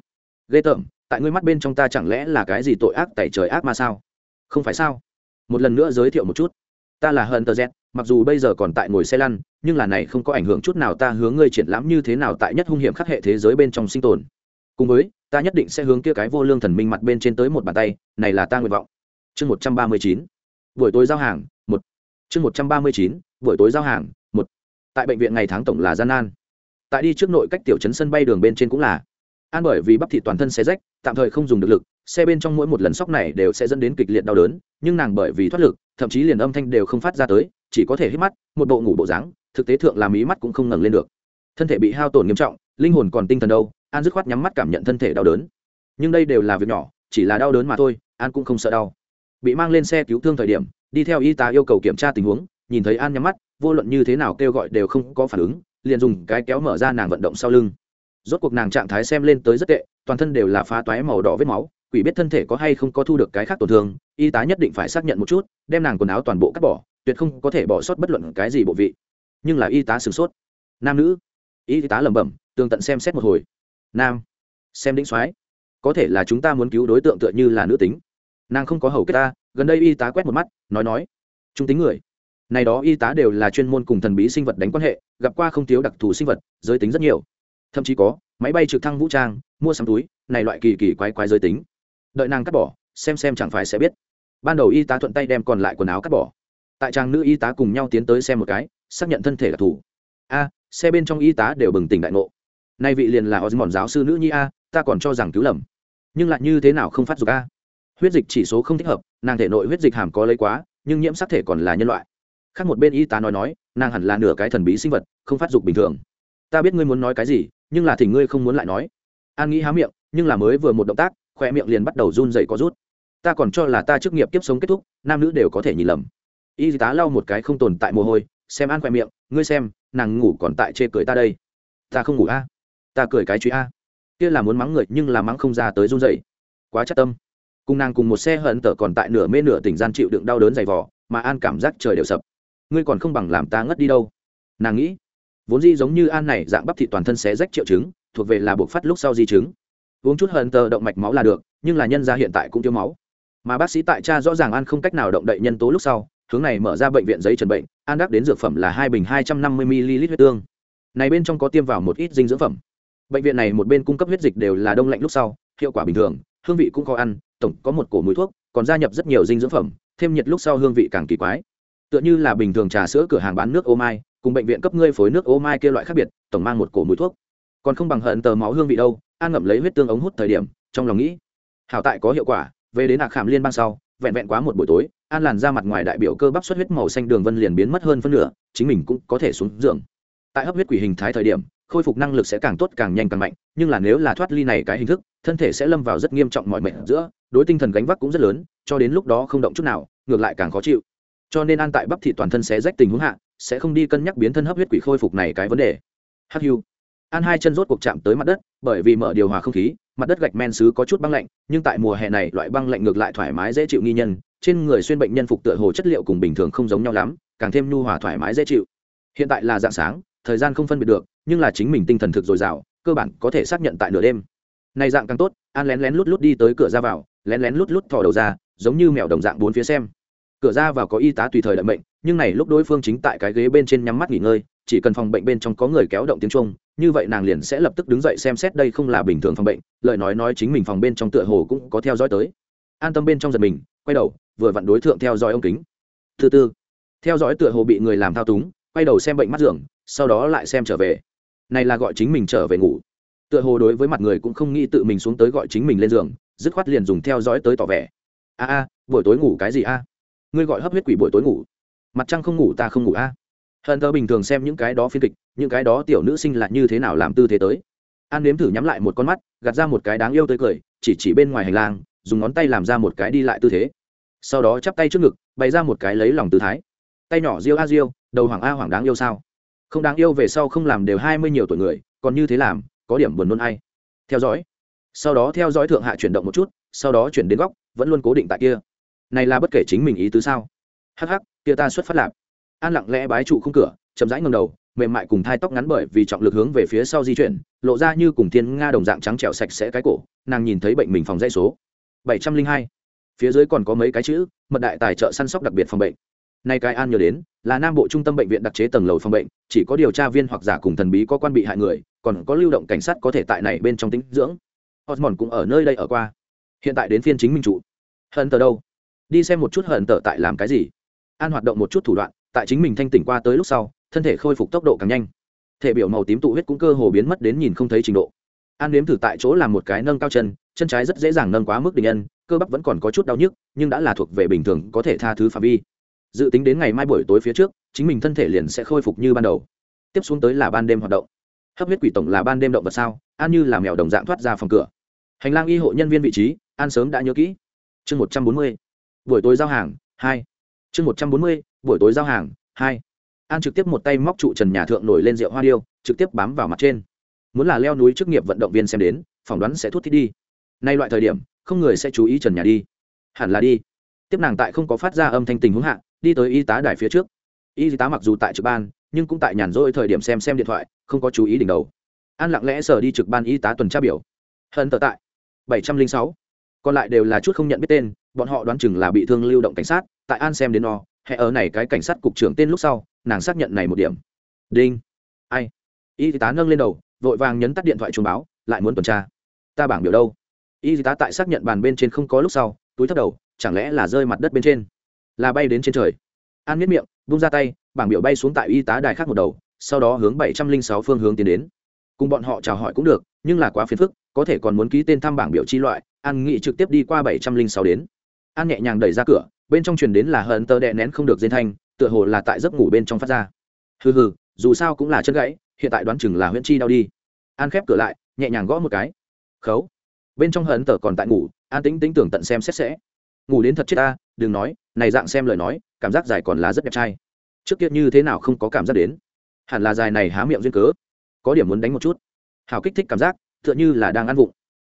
Ghê tởm, tại ngươi mắt bên trong ta chẳng lẽ là cái gì tội ác tẩy trời ác mà sao? Không phải sao? Một lần nữa giới thiệu một chút. Ta là hận tờ z, mặc dù bây giờ còn tại ngồi xe lăn, nhưng là này không có ảnh hưởng chút nào ta hướng ngươi triển lãm như thế nào tại nhất hung hiểm khắc hệ thế giới bên trong sinh tồn cùng với, ta nhất định sẽ hướng kia cái vô lương thần minh mặt bên trên tới một bàn tay, này là ta nguyện vọng. Chương một trăm ba mươi chín, buổi tối giao hàng, một. Chương một trăm ba mươi chín, buổi tối giao hàng, một. Tại bệnh viện ngày tháng tổng là gian nan. Tại đi trước nội cách tiểu trấn sân bay đường bên trên cũng là. An bởi vì bắp thị toàn thân xe rách, tạm thời không dùng được lực, xe bên trong mỗi một lần sóc này đều sẽ dẫn đến kịch liệt đau đớn, nhưng nàng bởi vì thoát lực, thậm chí liền âm thanh đều không phát ra tới, chỉ có thể hít mắt, một bộ ngủ bộ dáng, thực tế thượng làm ý mắt cũng không ngẩng lên được. Thân thể bị hao tổn nghiêm trọng, linh hồn còn tinh thần đâu an dứt khoát nhắm mắt cảm nhận thân thể đau đớn. Nhưng đây đều là việc nhỏ, chỉ là đau đớn mà thôi, an cũng không sợ đau. Bị mang lên xe cứu thương thời điểm, đi theo y tá yêu cầu kiểm tra tình huống, nhìn thấy an nhắm mắt, vô luận như thế nào kêu gọi đều không có phản ứng, liền dùng cái kéo mở ra nàng vận động sau lưng. Rốt cuộc nàng trạng thái xem lên tới rất tệ, toàn thân đều là phá toái màu đỏ vết máu, quỷ biết thân thể có hay không có thu được cái khác tổn thương, y tá nhất định phải xác nhận một chút, đem nàng quần áo toàn bộ cắt bỏ, tuyệt không có thể bỏ sót bất luận cái gì bộ vị. Nhưng là y tá sửng sốt. Nam nữ. Y tá lẩm bẩm, tường tận xem xét một hồi nam xem đĩnh soái, có thể là chúng ta muốn cứu đối tượng tựa như là nữ tính. Nàng không có hầu kết ta, gần đây y tá quét một mắt, nói nói, trung tính người. Này đó y tá đều là chuyên môn cùng thần bí sinh vật đánh quan hệ, gặp qua không thiếu đặc thù sinh vật, giới tính rất nhiều. Thậm chí có, máy bay trực thăng vũ trang, mua sắm túi, này loại kỳ kỳ quái quái giới tính. Đợi nàng cắt bỏ, xem xem chẳng phải sẽ biết. Ban đầu y tá thuận tay đem còn lại quần áo cắt bỏ. Tại trang nữ y tá cùng nhau tiến tới xem một cái, xác nhận thân thể đặc thù a, xe bên trong y tá đều bừng tỉnh đại ngộ nay vị liền là osmond giáo sư nữ nhi a, ta còn cho rằng cứu lầm. Nhưng lại như thế nào không phát dục a? Huyết dịch chỉ số không thích hợp, nàng thể nội huyết dịch hàm có lấy quá, nhưng nhiễm sắc thể còn là nhân loại. Khác một bên y tá nói nói, nàng hẳn là nửa cái thần bí sinh vật, không phát dục bình thường. Ta biết ngươi muốn nói cái gì, nhưng là thì ngươi không muốn lại nói. An nghĩ há miệng, nhưng là mới vừa một động tác khoe miệng liền bắt đầu run dậy có rút. Ta còn cho là ta chức nghiệp kiếp sống kết thúc, nam nữ đều có thể nhìn lầm. Y tá lau một cái không tồn tại mồ hôi, xem an khoe miệng, ngươi xem, nàng ngủ còn tại chê cười ta đây. Ta không ngủ a ta cười cái truy a. Kia là muốn mắng người, nhưng là mắng không ra tới run dậy quá chắc tâm. Cùng nàng cùng một xe hận tở còn tại nửa mê nửa tỉnh gian chịu đựng đau đớn dày vò, mà an cảm giác trời đều sập. Ngươi còn không bằng làm ta ngất đi đâu. Nàng nghĩ, vốn di giống như an này dạng bắp thị toàn thân xé rách triệu chứng, thuộc về là buộc phát lúc sau di chứng. Uống chút hận tờ động mạch máu là được, nhưng là nhân ra hiện tại cũng thiếu máu. Mà bác sĩ tại cha rõ ràng an không cách nào động đậy nhân tố lúc sau, hướng này mở ra bệnh viện giấy trần bệnh, an đắc đến dược phẩm là hai bình hai trăm năm mươi ml huyết tương. Này bên trong có tiêm vào một ít dinh dưỡng phẩm bệnh viện này một bên cung cấp huyết dịch đều là đông lạnh lúc sau, hiệu quả bình thường, hương vị cũng khó ăn, tổng có một cổ mùi thuốc, còn gia nhập rất nhiều dinh dưỡng phẩm, thêm nhiệt lúc sau hương vị càng kỳ quái. Tựa như là bình thường trà sữa cửa hàng bán nước ô mai, cùng bệnh viện cấp ngươi phối nước ô mai kia loại khác biệt, tổng mang một cổ mùi thuốc. Còn không bằng hận tờ máu hương vị đâu an ngậm lấy huyết tương ống hút thời điểm, trong lòng nghĩ, hảo tại có hiệu quả, về đến Hạ khảm liên bang sau, vẹn vẹn quá một buổi tối, an làn ra mặt ngoài đại biểu cơ bắp xuất huyết màu xanh đường vân liền biến mất hơn phân nửa, chính mình cũng có thể xuống giường. Tại hấp huyết quỷ hình thái thời điểm khôi phục năng lực sẽ càng tốt càng nhanh càng mạnh, nhưng là nếu là thoát ly này cái hình thức, thân thể sẽ lâm vào rất nghiêm trọng mọi mệnh giữa, đối tinh thần gánh vác cũng rất lớn, cho đến lúc đó không động chút nào, ngược lại càng khó chịu. Cho nên an tại bắp thị toàn thân sẽ rách tình huống hạ, sẽ không đi cân nhắc biến thân hấp huyết quỷ khôi phục này cái vấn đề. Hắc hưu. An hai chân rốt cuộc chạm tới mặt đất, bởi vì mở điều hòa không khí, mặt đất gạch men xứ có chút băng lạnh, nhưng tại mùa hè này, loại băng lạnh ngược lại thoải mái dễ chịu nghi nhân, trên người xuyên bệnh nhân phục tựa hồ chất liệu cùng bình thường không giống nhau lắm, càng thêm nhu hòa thoải mái dễ chịu. Hiện tại là dạng sáng, thời gian không phân biệt được nhưng là chính mình tinh thần thực dồi dào, cơ bản có thể xác nhận tại nửa đêm. Này dạng càng tốt, an lén lén lút lút đi tới cửa ra vào, lén lén lút lút thò đầu ra, giống như mèo đồng dạng bốn phía xem. Cửa ra vào có y tá tùy thời đợi bệnh nhưng này lúc đối phương chính tại cái ghế bên trên nhắm mắt nghỉ ngơi, chỉ cần phòng bệnh bên trong có người kéo động tiếng trung như vậy nàng liền sẽ lập tức đứng dậy xem xét đây không là bình thường phòng bệnh, lời nói nói chính mình phòng bên trong tựa hồ cũng có theo dõi tới. An tâm bên trong giật mình, quay đầu, vừa vặn đối tượng theo dõi ông kính. Thứ tư. Theo dõi tựa hồ bị người làm thao túng, quay đầu xem bệnh mắt giường sau đó lại xem trở về này là gọi chính mình trở về ngủ. Tựa hồ đối với mặt người cũng không nghĩ tự mình xuống tới gọi chính mình lên giường, dứt khoát liền dùng theo dõi tới tỏ vẻ. A a, buổi tối ngủ cái gì a? Ngươi gọi hấp huyết quỷ buổi tối ngủ. Mặt trăng không ngủ ta không ngủ a. Hận thơ bình thường xem những cái đó phiên kịch, những cái đó tiểu nữ sinh là như thế nào làm tư thế tới. An nếm thử nhắm lại một con mắt, gạt ra một cái đáng yêu tới cười, chỉ chỉ bên ngoài hành lang, dùng ngón tay làm ra một cái đi lại tư thế. Sau đó chắp tay trước ngực, bày ra một cái lấy lòng tư thái. Tay nhỏ riêu a riêu đầu hoàng a hoàng đáng yêu sao? Không đáng yêu về sau không làm đều hai mươi nhiều tuổi người, còn như thế làm, có điểm buồn nôn hay theo dõi. Sau đó theo dõi thượng hạ chuyển động một chút, sau đó chuyển đến góc, vẫn luôn cố định tại kia. Này là bất kể chính mình ý tứ sao? Hắc hắc, kia ta xuất phát lạp. An lặng lẽ bái trụ khung cửa, chậm rãi ngầm đầu, mềm mại cùng thai tóc ngắn bởi vì trọng lực hướng về phía sau di chuyển, lộ ra như cùng thiên nga đồng dạng trắng trẻo sạch sẽ cái cổ, nàng nhìn thấy bệnh mình phòng dây số bảy trăm linh hai. Phía dưới còn có mấy cái chữ, mật đại tài trợ săn sóc đặc biệt phòng bệnh nay cái an nhớ đến, là nam bộ trung tâm bệnh viện đặc chế tầng lầu phòng bệnh, chỉ có điều tra viên hoặc giả cùng thần bí có quan bị hại người, còn có lưu động cảnh sát có thể tại này bên trong tính dưỡng. Osmond cũng ở nơi đây ở qua. Hiện tại đến phiên chính minh trụ. Hận tờ đâu? Đi xem một chút hận tờ tại làm cái gì. An hoạt động một chút thủ đoạn, tại chính mình thanh tỉnh qua tới lúc sau, thân thể khôi phục tốc độ càng nhanh. Thể biểu màu tím tụ huyết cũng cơ hồ biến mất đến nhìn không thấy trình độ. An nếm thử tại chỗ làm một cái nâng cao chân chân trái rất dễ dàng nâng quá mức định nhân, cơ bắp vẫn còn có chút đau nhức, nhưng đã là thuộc về bình thường, có thể tha thứ phạm vi dự tính đến ngày mai buổi tối phía trước, chính mình thân thể liền sẽ khôi phục như ban đầu. Tiếp xuống tới là ban đêm hoạt động. Hấp huyết quỷ tổng là ban đêm động vật sao? An như là mèo đồng dạng thoát ra phòng cửa. Hành lang y hộ nhân viên vị trí, an sớm đã nhớ kỹ. Chương một trăm bốn mươi, buổi tối giao hàng, hai. Chương một trăm bốn mươi, buổi tối giao hàng, hai. An trực tiếp một tay móc trụ trần nhà thượng nổi lên rượu hoa điêu, trực tiếp bám vào mặt trên. Muốn là leo núi chức nghiệp vận động viên xem đến, phỏng đoán sẽ thút thích đi. Nay loại thời điểm, không người sẽ chú ý trần nhà đi. Hẳn là đi. Tiếp nàng tại không có phát ra âm thanh tình huống hạ đi tới y tá đài phía trước. Y tá mặc dù tại trực ban, nhưng cũng tại nhàn rỗi thời điểm xem xem điện thoại, không có chú ý đỉnh đầu. An lặng lẽ sờ đi trực ban y tá tuần tra biểu. Hận tờ tại. Bảy trăm linh sáu. Còn lại đều là chút không nhận biết tên, bọn họ đoán chừng là bị thương lưu động cảnh sát, tại an xem đến no hệ ở này cái cảnh sát cục trưởng tên lúc sau, nàng xác nhận này một điểm. Đinh. Ai? Y tá nâng lên đầu, vội vàng nhấn tắt điện thoại chuông báo, lại muốn tuần tra. Ta bảng biểu đâu? Y tá tại xác nhận bàn bên trên không có lúc sau, túi thấp đầu, chẳng lẽ là rơi mặt đất bên trên? Là bay đến trên trời. An miết miệng, vung ra tay, bảng biểu bay xuống tại y tá đài khác một đầu, sau đó hướng bảy trăm linh sáu phương hướng tiến đến. Cùng bọn họ chào hỏi cũng được, nhưng là quá phiền phức, có thể còn muốn ký tên thăm bảng biểu chi loại, an nghị trực tiếp đi qua bảy trăm linh sáu đến. An nhẹ nhàng đẩy ra cửa, bên trong truyền đến là hận tơ đệ nén không được dên thanh, tựa hồ là tại giấc ngủ bên trong phát ra. Hừ hừ, dù sao cũng là chân gãy, hiện tại đoán chừng là huyễn chi đau đi. An khép cửa lại, nhẹ nhàng gõ một cái. Khấu. Bên trong hận tờ còn tại ngủ, an tính tính tưởng tận xem xét sẽ. Ngủ đến thật chết ta đừng nói, này dạng xem lời nói, cảm giác dài còn là rất đẹp trai. Trước kia như thế nào không có cảm giác đến. Hẳn là dài này há miệng duyên cớ. Có điểm muốn đánh một chút. Hào kích thích cảm giác, tựa như là đang ăn vụng.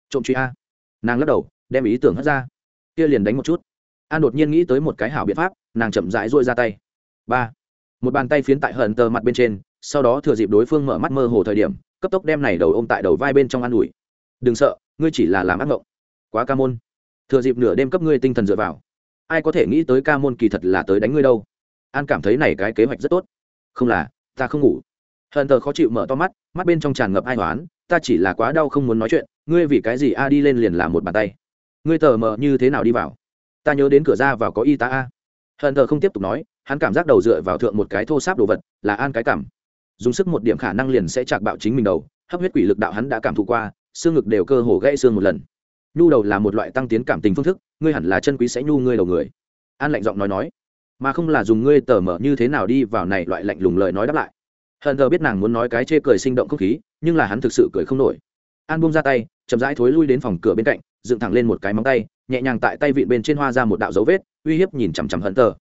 Trộm truy a. Nàng lắc đầu, đem ý tưởng hất ra. Kia liền đánh một chút. An đột nhiên nghĩ tới một cái hảo biện pháp, nàng chậm rãi rôi ra tay. Ba. Một bàn tay phiến tại hờn tờ mặt bên trên, sau đó thừa dịp đối phương mở mắt mơ hồ thời điểm, cấp tốc đem này đầu ôm tại đầu vai bên trong an ủi. Đừng sợ, ngươi chỉ là làm ác mộng quá ca môn. Thừa dịp nửa đêm cấp ngươi tinh thần dựa vào ai có thể nghĩ tới ca môn kỳ thật là tới đánh ngươi đâu. An cảm thấy này cái kế hoạch rất tốt. Không là, ta không ngủ. Hận tờ khó chịu mở to mắt mắt bên trong tràn ngập ai hoán ta chỉ là quá đau không muốn nói chuyện, ngươi vì cái gì a đi lên liền làm một bàn tay. Ngươi tờ mờ như thế nào đi vào? Ta nhớ đến cửa ra vào có y tá a. Hận tờ không tiếp tục nói, hắn cảm giác đầu dựa vào thượng một cái thô sáp đồ vật, là an cái cảm. Dùng sức một điểm khả năng liền sẽ chạc bạo chính mình đầu, hấp huyết quỷ lực đạo hắn đã cảm thụ qua, xương ngực đều cơ hồ gãy xương một lần. Nhu đầu là một loại tăng tiến cảm tình phương thức ngươi hẳn là chân quý sẽ nhu ngươi đầu người. An lạnh giọng nói nói, mà không là dùng ngươi tờ mở như thế nào đi vào này loại lạnh lùng lời nói đáp lại. Hận thờ biết nàng muốn nói cái chê cười sinh động không khí, nhưng là hắn thực sự cười không nổi. An buông ra tay, chậm rãi thối lui đến phòng cửa bên cạnh, dựng thẳng lên một cái móng tay, nhẹ nhàng tại tay vịn bên trên hoa ra một đạo dấu vết, uy hiếp nhìn chằm chằm hận thờ.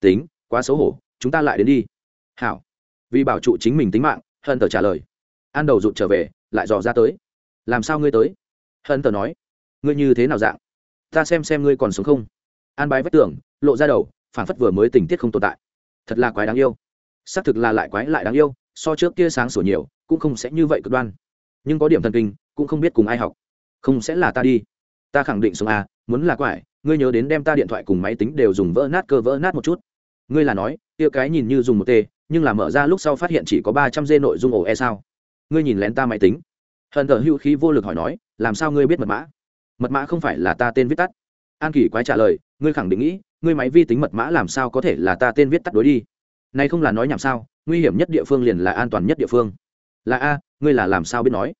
Tính, quá xấu hổ, chúng ta lại đến đi. Hảo. Vì bảo trụ chính mình tính mạng, hận thờ trả lời. An đầu rụt trở về, lại dò ra tới. Làm sao ngươi tới? Hận thờ nói. Ngươi như thế nào dạng? Ta xem xem ngươi còn sống không. An bái vách tường, lộ ra đầu phản phất vừa mới tình tiết không tồn tại. Thật là quái đáng yêu. Xác thực là lại quái lại đáng yêu, so trước kia sáng sủa nhiều, cũng không sẽ như vậy cực đoan. Nhưng có điểm thần kinh, cũng không biết cùng ai học. Không sẽ là ta đi. Ta khẳng định sống a muốn là quải, ngươi nhớ đến đem ta điện thoại cùng máy tính đều dùng vỡ nát cơ vỡ nát một chút. Ngươi là nói, kia cái nhìn như dùng một t nhưng là mở ra lúc sau phát hiện chỉ có ba trăm dê nội dung ổ e sao? Ngươi nhìn lén ta máy tính. Hận thờ hữu khí vô lực hỏi nói, làm sao ngươi biết mật mã? Mật mã không phải là ta tên viết tắt. An kỳ quái trả lời, ngươi khẳng định nghĩ, ngươi máy vi tính mật mã làm sao có thể là ta tên viết tắt đối đi? Nay không là nói nhảm sao, nguy hiểm nhất địa phương liền là an toàn nhất địa phương. Là a, ngươi là làm sao biết nói?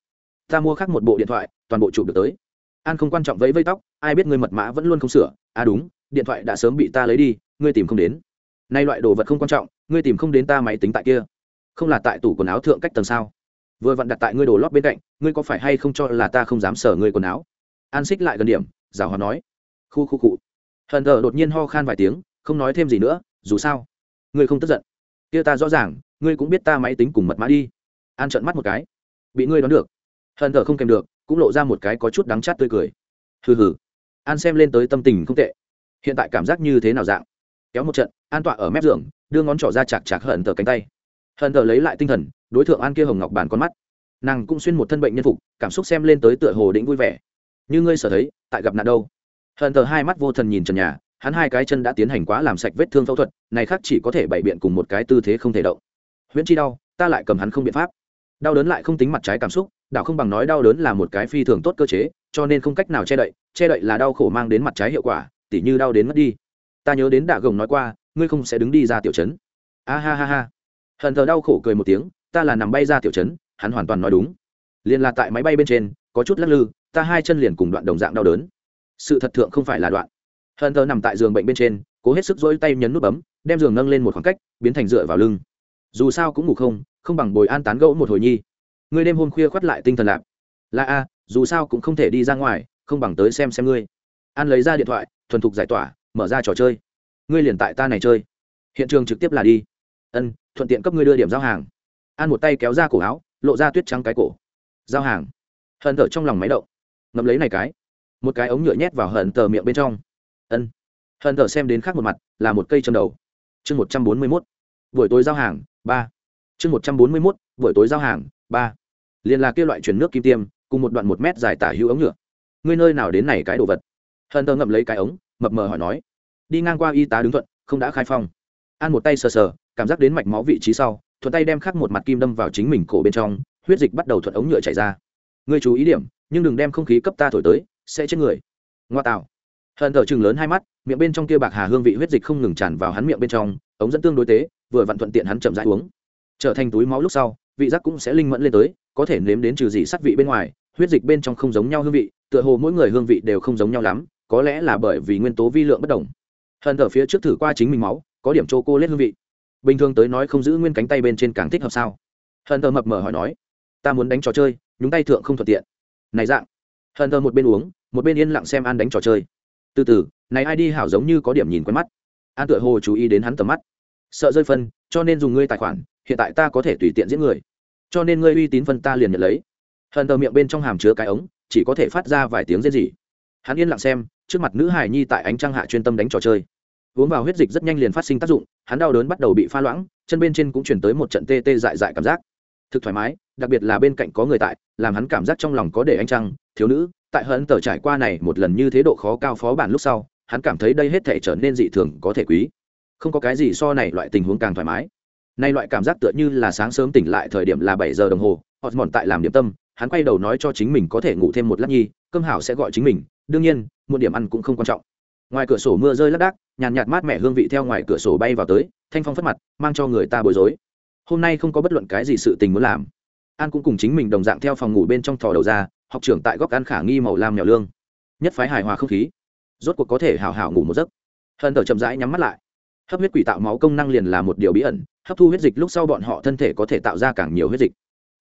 Ta mua khác một bộ điện thoại, toàn bộ chụp được tới. An không quan trọng vẫy vây tóc, ai biết ngươi mật mã vẫn luôn không sửa. À đúng, điện thoại đã sớm bị ta lấy đi, ngươi tìm không đến. Nay loại đồ vật không quan trọng, ngươi tìm không đến ta máy tính tại kia. Không là tại tủ quần áo thượng cách tầng sao? Vừa vặn đặt tại ngươi đồ lót bên cạnh, ngươi có phải hay không cho là ta không dám sở ngươi quần áo? An xích lại gần điểm rào hòa nói. Khu khu cụ hận thờ đột nhiên ho khan vài tiếng, không nói thêm gì nữa, dù sao. Ngươi không tức giận. Kia ta rõ ràng, ngươi cũng biết ta máy tính cùng mật mã đi. An trận mắt một cái. Bị ngươi đoán được. Hận thờ không kèm được, cũng lộ ra một cái có chút đắng chát tươi cười. Hừ hừ. An xem lên tới tâm tình không tệ. Hiện tại cảm giác như thế nào dạng? Kéo một trận, an tọa ở mép giường, đưa ngón trỏ ra chạc chạc hận thờ cánh tay. Hận thờ lấy lại tinh thần, đối tượng an kia hồng ngọc bàn con mắt. Nàng cũng xuyên một thân bệnh nhân phục, cảm xúc xem lên tới tựa hồ định vui vẻ như ngươi sở thấy, tại gặp nạn đâu? Hận thờ hai mắt vô thần nhìn trần nhà, hắn hai cái chân đã tiến hành quá làm sạch vết thương phẫu thuật, này khác chỉ có thể bày biện cùng một cái tư thế không thể động. Huyễn chi đau, ta lại cầm hắn không biện pháp. Đau đớn lại không tính mặt trái cảm xúc đạo không bằng nói đau đớn là một cái phi thường tốt cơ chế, cho nên không cách nào che đậy che đậy là đau khổ mang đến mặt trái hiệu quả, tỉ như đau đến mất đi. Ta nhớ đến đạ gồng nói qua, ngươi không sẽ đứng đi ra tiểu chấn a ha ha ha. Hận thờ đau khổ cười một tiếng, ta là nằm bay ra tiểu chấn hắn hoàn toàn nói đúng. Liền là tại máy bay bên trên có chút lắc lư, ta hai chân liền cùng đoạn đồng dạng đau đớn. Sự thật thượng không phải là đoạn. Hận thờ nằm tại giường bệnh bên trên, cố hết sức dỗi tay nhấn nút bấm, đem giường nâng lên một khoảng cách, biến thành dựa vào lưng. Dù sao cũng ngủ không không bằng bồi an tán gẫu một hồi nhi. Ngươi đêm hôm khuya khoắt lại tinh thần lạc. Là a, dù sao cũng không thể đi ra ngoài, không bằng tới xem xem ngươi. An lấy ra điện thoại, thuần thục giải tỏa, mở ra trò chơi. Ngươi liền tại ta này chơi. Hiện trường trực tiếp là đi. Ân, thuận tiện cấp ngươi đưa điểm giao hàng. An một tay kéo ra cổ áo, lộ ra tuyết trắng cái cổ. Giao hàng hận tờ trong lòng máy động. Ngậm lấy này cái. Một cái ống nhựa nhét vào hận tờ miệng bên trong. Ân. Hận tờ xem đến khác một mặt, là một cây châm đầu. Chương một trăm bốn mươi mốt. Buổi tối giao hàng, ba. Chương một trăm bốn mươi mốt, buổi tối giao hàng, ba. Liền là kia loại chuyển nước kim tiêm, cùng một đoạn một mét dài tả hữu ống nhựa. Ngươi nơi nào đến này cái đồ vật? Hận tờ ngậm lấy cái ống, mập mờ hỏi nói. Đi ngang qua y tá đứng thuận, không đã khai phong. An một tay sờ sờ, cảm giác đến mạch máu vị trí sau, thuận tay đem khắc một mặt kim đâm vào chính mình cổ bên trong, huyết dịch bắt đầu thuận ống nhựa chảy ra ngươi chú ý điểm, nhưng đừng đem không khí cấp ta thổi tới, sẽ chết người. Ngoa tạo. Hận thở chừng lớn hai mắt, miệng bên trong kia bạc hà hương vị huyết dịch không ngừng tràn vào hắn miệng bên trong, ống dẫn tương đối tế, vừa vặn thuận tiện hắn chậm rãi uống. Trở thành túi máu lúc sau, vị giác cũng sẽ linh mẫn lên tới, có thể nếm đến trừ gì sắc vị bên ngoài, huyết dịch bên trong không giống nhau hương vị, tựa hồ mỗi người hương vị đều không giống nhau lắm, có lẽ là bởi vì nguyên tố vi lượng bất đồng. Hận thở phía trước thử qua chính mình máu, có điểm chô cô lết hương vị. Bình thường tới nói không giữ nguyên cánh tay bên trên càng thích hợp sao? Hận thở mập mờ hỏi nói, ta muốn đánh trò chơi nhúng tay thượng không thuận tiện. Này dạng. Hận thở một bên uống, một bên yên lặng xem an đánh trò chơi. Từ từ, này ai đi hảo giống như có điểm nhìn quen mắt. An tựa hồ chú ý đến hắn tầm mắt. Sợ rơi phân, cho nên dùng ngươi tài khoản, hiện tại ta có thể tùy tiện giết người. Cho nên ngươi uy tín phân ta liền nhận lấy. Hận tờ miệng bên trong hàm chứa cái ống, chỉ có thể phát ra vài tiếng rên rỉ. Hắn yên lặng xem, trước mặt nữ hài nhi tại ánh trăng hạ chuyên tâm đánh trò chơi. Uống vào huyết dịch rất nhanh liền phát sinh tác dụng, hắn đau đớn bắt đầu bị pha loãng, chân bên trên cũng chuyển tới một trận tê tê dại dại cảm giác thực thoải mái, đặc biệt là bên cạnh có người tại, làm hắn cảm giác trong lòng có để anh trăng. Thiếu nữ, tại hận tờ trải qua này một lần như thế độ khó cao phó bản lúc sau, hắn cảm thấy đây hết thể trở nên dị thường, có thể quý. Không có cái gì so này loại tình huống càng thoải mái. Nay loại cảm giác tựa như là sáng sớm tỉnh lại thời điểm là bảy giờ đồng hồ họ mòn tại làm điểm tâm, hắn quay đầu nói cho chính mình có thể ngủ thêm một lát nhi, cơm hảo sẽ gọi chính mình. Đương nhiên, một điểm ăn cũng không quan trọng. Ngoài cửa sổ mưa rơi lác đác, nhàn nhạt mát mẻ hương vị theo ngoài cửa sổ bay vào tới, thanh phong phất mặt, mang cho người ta bối rối hôm nay không có bất luận cái gì sự tình muốn làm. An cũng cùng chính mình đồng dạng theo phòng ngủ bên trong thò đầu ra, học trưởng tại góc An khả nghi màu lam nhỏ lương. Nhất phái hài hòa không khí. Rốt cuộc có thể hào hào ngủ một giấc. Hận tờ chậm rãi nhắm mắt lại. Hấp huyết quỷ tạo máu công năng liền là một điều bí ẩn, hấp thu huyết dịch lúc sau bọn họ thân thể có thể tạo ra càng nhiều huyết dịch.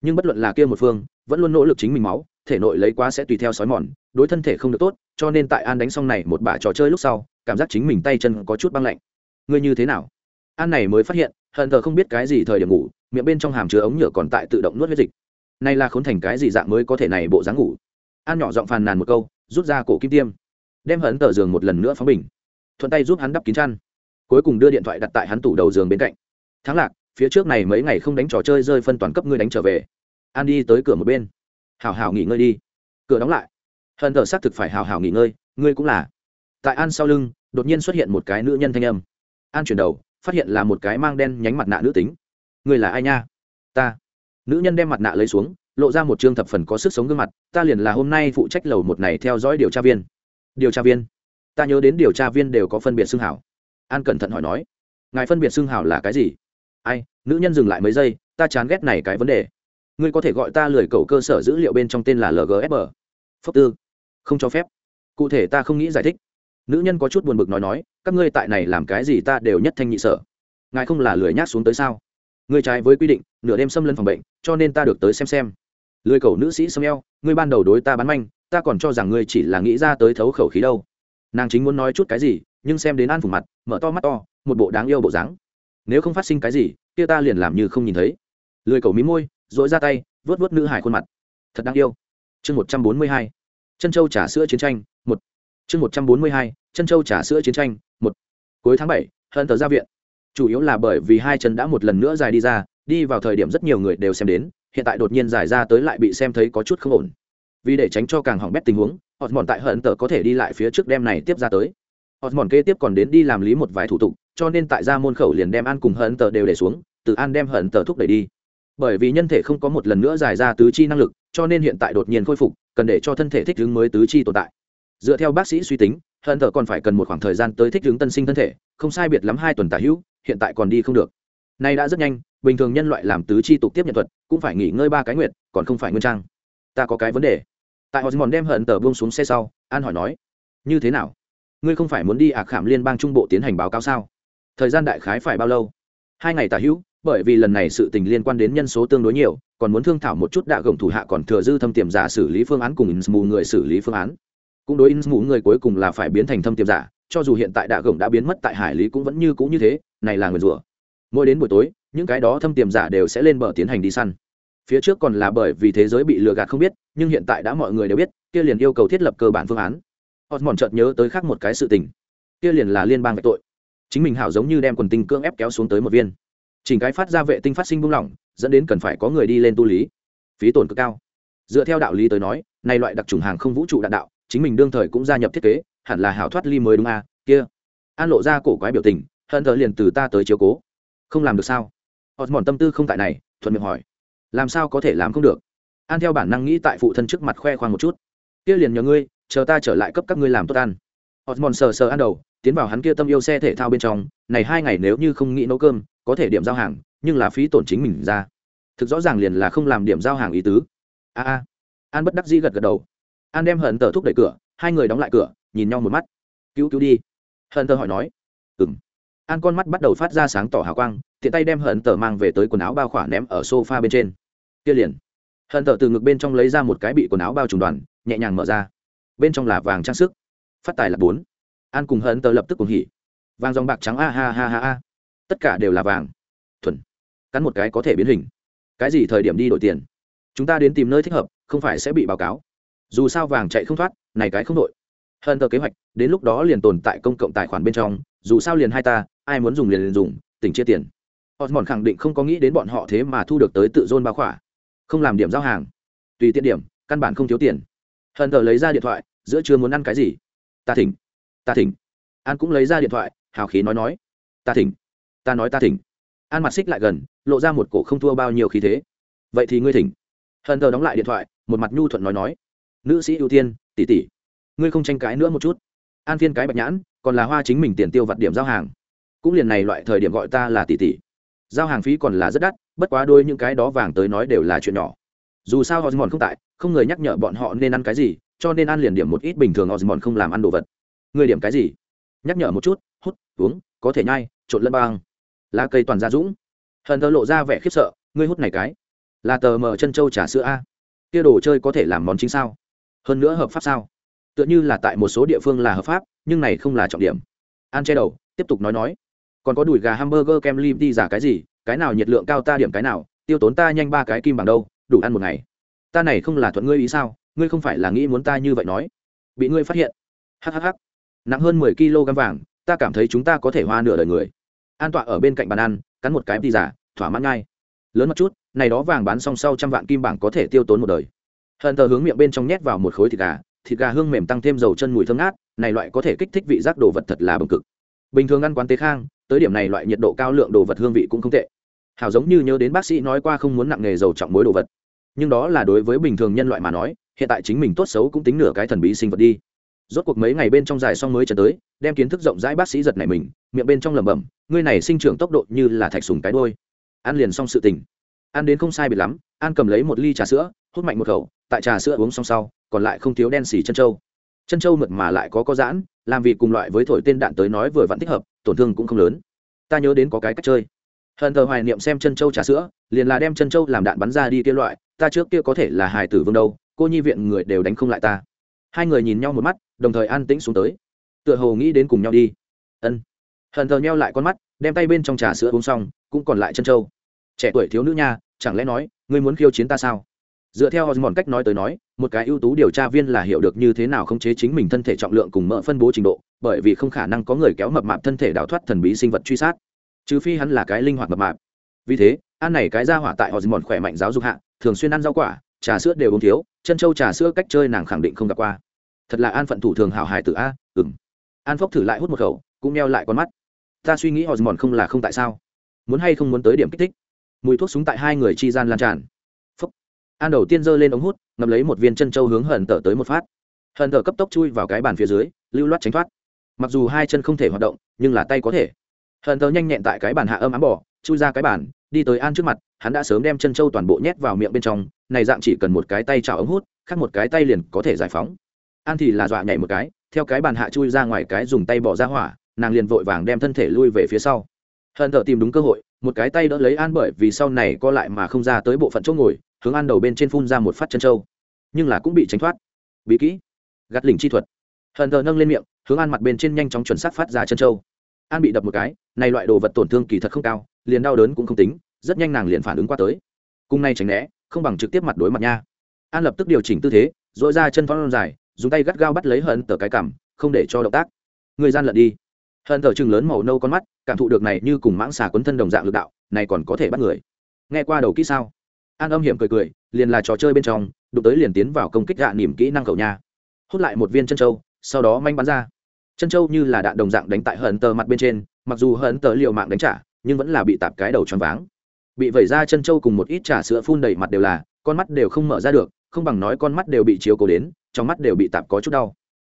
Nhưng bất luận là kia một phương, vẫn luôn nỗ lực chính mình máu, thể nội lấy quá sẽ tùy theo sói mòn, đối thân thể không được tốt, cho nên tại an đánh xong này một bả trò chơi lúc sau, cảm giác chính mình tay chân có chút băng lạnh. Ngươi như thế nào? An này mới phát hiện hận thờ không biết cái gì thời điểm ngủ, miệng bên trong hàm chứa ống nhựa còn tại tự động nuốt huyết dịch. Nay là khốn thành cái gì dạng mới có thể này bộ dáng ngủ? An nhỏ giọng phàn nàn một câu, rút ra cổ kim tiêm, đem hận tờ giường một lần nữa phóng bình. Thuận tay giúp hắn đắp kín chăn. Cuối cùng đưa điện thoại đặt tại hắn tủ đầu giường bên cạnh. Thắng lạc, phía trước này mấy ngày không đánh trò chơi rơi phân toàn cấp ngươi đánh trở về. An đi tới cửa một bên. Hào hào nghỉ ngơi đi. Cửa đóng lại. Hận thờ xác thực phải hào hào nghỉ ngơi, ngươi cũng là. Tại an sau lưng, đột nhiên xuất hiện một cái nữ nhân thanh âm. An chuyển đầu phát hiện là một cái mang đen nhánh mặt nạ nữ tính. Người là ai nha? Ta. Nữ nhân đem mặt nạ lấy xuống, lộ ra một chương thập phần có sức sống gương mặt, ta liền là hôm nay phụ trách lầu một này theo dõi điều tra viên. Điều tra viên? Ta nhớ đến điều tra viên đều có phân biệt xưng hảo. An cẩn thận hỏi nói. Ngài phân biệt xưng hảo là cái gì? Ai, nữ nhân dừng lại mấy giây, ta chán ghét này cái vấn đề. Ngươi có thể gọi ta lười cầu cơ sở dữ liệu bên trong tên là lgsb phúc tư. Không cho phép. Cụ thể ta không nghĩ giải thích nữ nhân có chút buồn bực nói nói, các ngươi tại này làm cái gì ta đều nhất thanh nhị sở. Ngài không là lười nhác xuống tới sao? Ngươi trái với quy định, nửa đêm xâm lấn phòng bệnh, cho nên ta được tới xem xem. Lười cầu nữ sĩ xâm eo, ngươi ban đầu đối ta bán manh, ta còn cho rằng ngươi chỉ là nghĩ ra tới thấu khẩu khí đâu. Nàng chính muốn nói chút cái gì, nhưng xem đến an phủ mặt, mở to mắt to, một bộ đáng yêu bộ dáng. Nếu không phát sinh cái gì, kia ta liền làm như không nhìn thấy. Lười cầu mí môi dội ra tay vớt vớt nữ hải khuôn mặt. Thật đáng yêu. Chương một trăm bốn mươi hai. Chân châu trà sữa chiến tranh chương một trăm bốn mươi hai, chân châu trà sữa chiến tranh, một. Cuối tháng bảy hận tờ ra viện. Chủ yếu là bởi vì hai chân đã một lần nữa dài đi ra, đi vào thời điểm rất nhiều người đều xem đến, hiện tại đột nhiên dài ra tới lại bị xem thấy có chút không ổn. Vì để tránh cho càng hỏng bét tình huống họ mòn tại hận tờ có thể đi lại phía trước đem này tiếp ra tới. Họ mòn kế tiếp còn đến đi làm lý một vài thủ tục, cho nên tại ra môn khẩu liền đem an cùng hận tờ đều để xuống, từ an đem hận tờ thúc đẩy đi. Bởi vì nhân thể không có một lần nữa giải ra tứ chi năng lực, cho nên hiện tại đột nhiên khôi phục, cần để cho thân thể thích ứng mới tứ chi tồn tại dựa theo bác sĩ suy tính, hận thờ còn phải cần một khoảng thời gian tới thích ứng tân sinh thân thể, không sai biệt lắm hai tuần tả hữu, hiện tại còn đi không được. Nay đã rất nhanh, bình thường nhân loại làm tứ chi tục tiếp nhận thuật, cũng phải nghỉ ngơi ba cái nguyệt, còn không phải nguyên trang. Ta có cái vấn đề. Tại họ mòn đem hận tờ buông xuống xe sau, an hỏi nói, như thế nào? Ngươi không phải muốn đi ạc khảm liên bang trung bộ tiến hành báo cáo sao? Thời gian đại khái phải bao lâu? Hai ngày tả hữu, bởi vì lần này sự tình liên quan đến nhân số tương đối nhiều, còn muốn thương thảo một chút đạ gồng thủ hạ còn thừa dư thâm tiềm giả xử lý phương án cùng mù người xử lý phương án cũng đối insmu người cuối cùng là phải biến thành thâm tiềm giả, cho dù hiện tại đạ gồng đã biến mất tại hải lý cũng vẫn như cũ như thế, này là người rùa mỗi đến buổi tối, những cái đó thâm tiềm giả đều sẽ lên bờ tiến hành đi săn. Phía trước còn là bởi vì thế giới bị lừa gạt không biết, nhưng hiện tại đã mọi người đều biết, kia liền yêu cầu thiết lập cơ bản phương án. Osmond chợt nhớ tới khác một cái sự tình. Kia liền là liên bang về tội. Chính mình hảo giống như đem quần tinh cưỡng ép kéo xuống tới một viên. Chỉnh cái phát ra vệ tinh phát sinh buông lỏng, dẫn đến cần phải có người đi lên tu lý. Phí tổn cực cao. Dựa theo đạo lý tới nói, này loại đặc trùng hàng không vũ trụ đạn đạo chính mình đương thời cũng gia nhập thiết kế hẳn là hảo thoát ly mới đúng à, kia. An lộ ra cổ quái biểu tình hận thờ liền từ ta tới chiếu cố. Không làm được sao? Osmond tâm tư không tại này thuận miệng hỏi. Làm sao có thể làm không được? An theo bản năng nghĩ tại phụ thân trước mặt khoe khoang một chút. Kia liền nhờ ngươi chờ ta trở lại cấp các ngươi làm tốt ăn. Osmond sờ sờ ăn đầu tiến vào hắn kia tâm yêu xe thể thao bên trong. Này hai ngày nếu như không nghĩ nấu cơm có thể điểm giao hàng nhưng là phí tổn chính mình ra. Thực rõ ràng liền là không làm điểm giao hàng ý tứ. A a. An bất đắc dĩ gật gật đầu an đem hận tờ thúc đẩy cửa, hai người đóng lại cửa, nhìn nhau một mắt. Cứu cứu đi. Hận tờ hỏi nói. Ừng an con mắt bắt đầu phát ra sáng tỏ hào quang, tiện tay đem hận tờ mang về tới quần áo bao khỏa ném ở sofa bên trên. Kia liền. Hận tờ từ ngực bên trong lấy ra một cái bị quần áo bao trùm đoàn, nhẹ nhàng mở ra. Bên trong là vàng trang sức. Phát tài là bốn. An cùng hận tờ lập tức cùng hỉ. Vàng dòng bạc trắng, a ha ha ha. Tất cả đều là vàng. Thuần. Cắn một cái có thể biến hình. Cái gì thời điểm đi đổi tiền? Chúng ta đến tìm nơi thích hợp, không phải sẽ bị báo cáo dù sao vàng chạy không thoát, này cái không đội. Hơn tờ kế hoạch, đến lúc đó liền tồn tại công cộng tài khoản bên trong, dù sao liền hai ta, ai muốn dùng liền liền dùng, tỉnh chia tiền. Osmond khẳng định không có nghĩ đến bọn họ thế mà thu được tới tự dôn bao khỏa. Không làm điểm giao hàng. Tùy tiện điểm, căn bản không thiếu tiền. Hận tờ lấy ra điện thoại, giữa chưa muốn ăn cái gì? Ta thỉnh. Ta thỉnh. An cũng lấy ra điện thoại, hào khí nói nói. Ta thỉnh. Ta nói ta thỉnh. An mặt xích lại gần, lộ ra một cổ không thua bao nhiêu khí thế. Vậy thì ngươi thỉnh. Hận tờ đóng lại điện thoại, một mặt nhu thuận nói nói nữ sĩ ưu tiên, tỷ tỷ. Ngươi không tranh cãi nữa một chút. An phiên cái bạch nhãn, còn là hoa chính mình tiền tiêu vặt điểm giao hàng. Cũng liền này loại thời điểm gọi ta là tỷ tỷ. Giao hàng phí còn là rất đắt, bất quá đôi những cái đó vàng tới nói đều là chuyện nhỏ. Dù sao osmond không tại, không người nhắc nhở bọn họ nên ăn cái gì, cho nên ăn liền điểm một ít bình thường osmond không làm ăn đồ vật. Người điểm cái gì? Nhắc nhở một chút, hút, uống, có thể nhai, trộn lẫn băng. Lá cây toàn gia dũng. Hận thơ lộ ra vẻ khiếp sợ, ngươi hút này cái. Là tờ mờ chân trâu trà sữa a. Kia đồ chơi có thể làm món chính sao? Hơn nữa hợp pháp sao? Tựa như là tại một số địa phương là hợp pháp, nhưng này không là trọng điểm. An che đầu, tiếp tục nói nói. Còn có đùi gà hamburger kem lim đi giả cái gì? Cái nào nhiệt lượng cao ta điểm cái nào, tiêu tốn ta nhanh ba cái kim bằng đâu, đủ ăn một ngày. Ta này không là thuận ngươi ý sao? Ngươi không phải là nghĩ muốn ta như vậy nói. Bị ngươi phát hiện. Hhh nặng hơn mười kg vàng, ta cảm thấy chúng ta có thể hoa nửa đời người. An tọa ở bên cạnh bàn ăn, cắn một cái đi giả, thỏa mãn ngay. Lớn một chút, này đó vàng bán xong sau trăm vạn kim bảng có thể tiêu tốn một đời hận tờ hướng miệng bên trong nhét vào một khối thịt gà thịt gà hương mềm tăng thêm dầu chân mùi thơm ngát, này loại có thể kích thích vị giác đồ vật thật là bừng cực. Bình thường ăn quán tế khang, tới điểm này loại nhiệt độ cao lượng đồ vật hương vị cũng không tệ. Hảo giống như nhớ đến bác sĩ nói qua không muốn nặng nghề dầu trọng mối đồ vật. Nhưng đó là đối với bình thường nhân loại mà nói, hiện tại chính mình tốt xấu cũng tính nửa cái thần bí sinh vật đi. Rốt cuộc mấy ngày bên trong dài xong mới trở tới, đem kiến thức rộng rãi bác sĩ giật này mình, miệng bên trong lẩm bẩm, ngươi này sinh trưởng tốc độ như là thạch sùng cái đôi ăn liền xong sự tình. Ăn đến không sai biệt lắm an cầm lấy một ly trà sữa, hút mạnh một khẩu, tại trà sữa uống xong sau, còn lại không thiếu đen xì chân trâu. Chân trâu mượt mà lại có có giãn, làm việc cùng loại với thổi tên đạn tới nói vừa vặn thích hợp, tổn thương cũng không lớn. Ta nhớ đến có cái cách chơi. Hận thờ hoài niệm xem chân trâu trà sữa, liền là đem chân trâu làm đạn bắn ra đi kia loại, ta trước kia có thể là hài tử vương đâu, cô nhi viện người đều đánh không lại ta. Hai người nhìn nhau một mắt, đồng thời an tĩnh xuống tới. Tựa hồ nghĩ đến cùng nhau đi. Ân. Hận thờ nheo lại con mắt, đem tay bên trong trà sữa uống xong, cũng còn lại chân trâu. Trẻ tuổi thiếu nữ nha, chẳng lẽ nói ngươi muốn khiêu chiến ta sao? Dựa theo mòn cách nói tới nói, một cái ưu tú điều tra viên là hiểu được như thế nào khống chế chính mình thân thể trọng lượng cùng mỡ phân bố trình độ, bởi vì không khả năng có người kéo mập mạp thân thể đào thoát thần bí sinh vật truy sát. Trừ phi hắn là cái linh hoạt mập mạp. Vì thế ăn này cái ra hỏa tại osmond khỏe mạnh giáo dục hạ, thường xuyên ăn rau quả, trà sữa đều uống thiếu, chân châu trà sữa cách chơi nàng khẳng định không gặp qua. Thật là an phận thủ thường hảo hài tử a ừng an phốc thử lại hút một khẩu, cũng neo lại con mắt. Ta suy nghĩ osmond không là không tại sao? Muốn hay không muốn tới điểm kích thích? Mùi thuốc súng tại hai người chi gian lan tràn. Phúc. An đầu tiên giơ lên ống hút, ngậm lấy một viên chân trâu hướng hận tở tới một phát. Hận tở cấp tốc chui vào cái bàn phía dưới, lưu loát tránh thoát. Mặc dù hai chân không thể hoạt động, nhưng là tay có thể. Hận tở nhanh nhẹn tại cái bàn hạ âm ám bỏ, chui ra cái bàn, đi tới an trước mặt, hắn đã sớm đem chân trâu toàn bộ nhét vào miệng bên trong, này dạng chỉ cần một cái tay chào ống hút, khác một cái tay liền có thể giải phóng. An thì là dọa nhảy một cái, theo cái bàn hạ chui ra ngoài cái dùng tay bỏ ra hỏa, nàng liền vội vàng đem thân thể lui về phía sau hận thợ tìm đúng cơ hội, một cái tay đỡ lấy an bởi vì sau này co lại mà không ra tới bộ phận chỗ ngồi, hướng an đầu bên trên phun ra một phát chân trâu. Nhưng là cũng bị tránh thoát. Bí kỹ. Gắt lỉnh chi thuật. Hận thờ nâng lên miệng, hướng an mặt bên trên nhanh chóng chuẩn xác phát ra chân trâu. An bị đập một cái, này loại đồ vật tổn thương kỳ thật không cao, liền đau đớn cũng không tính, rất nhanh nàng liền phản ứng qua tới. Cùng nay tránh né, không bằng trực tiếp mặt đối mặt nha. An lập tức điều chỉnh tư thế dội ra chân phong dài, dùng tay gắt gao bắt lấy hận tờ cái cảm không để cho động tác. Người gian lận đi hận thờ chừng lớn màu nâu con mắt, cảm thụ được này như cùng mãng xà quấn thân đồng dạng lực đạo, này còn có thể bắt người. Nghe qua đầu kỹ sao? An âm hiểm cười cười, liền là trò chơi bên trong, đụng tới liền tiến vào công kích gạ nỉm kỹ năng cầu nha. Hút lại một viên chân trâu sau đó manh bắn ra. Chân trâu như là đạn đồng dạng đánh tại hận tờ mặt bên trên, mặc dù hận tờ liệu mạng đánh trả, nhưng vẫn là bị tạp cái đầu tròn váng. Bị vẩy ra chân trâu cùng một ít trà sữa phun đầy mặt đều là, con mắt đều không mở ra được, không bằng nói con mắt đều bị chiếu cố đến, trong mắt đều bị tạp có chút đau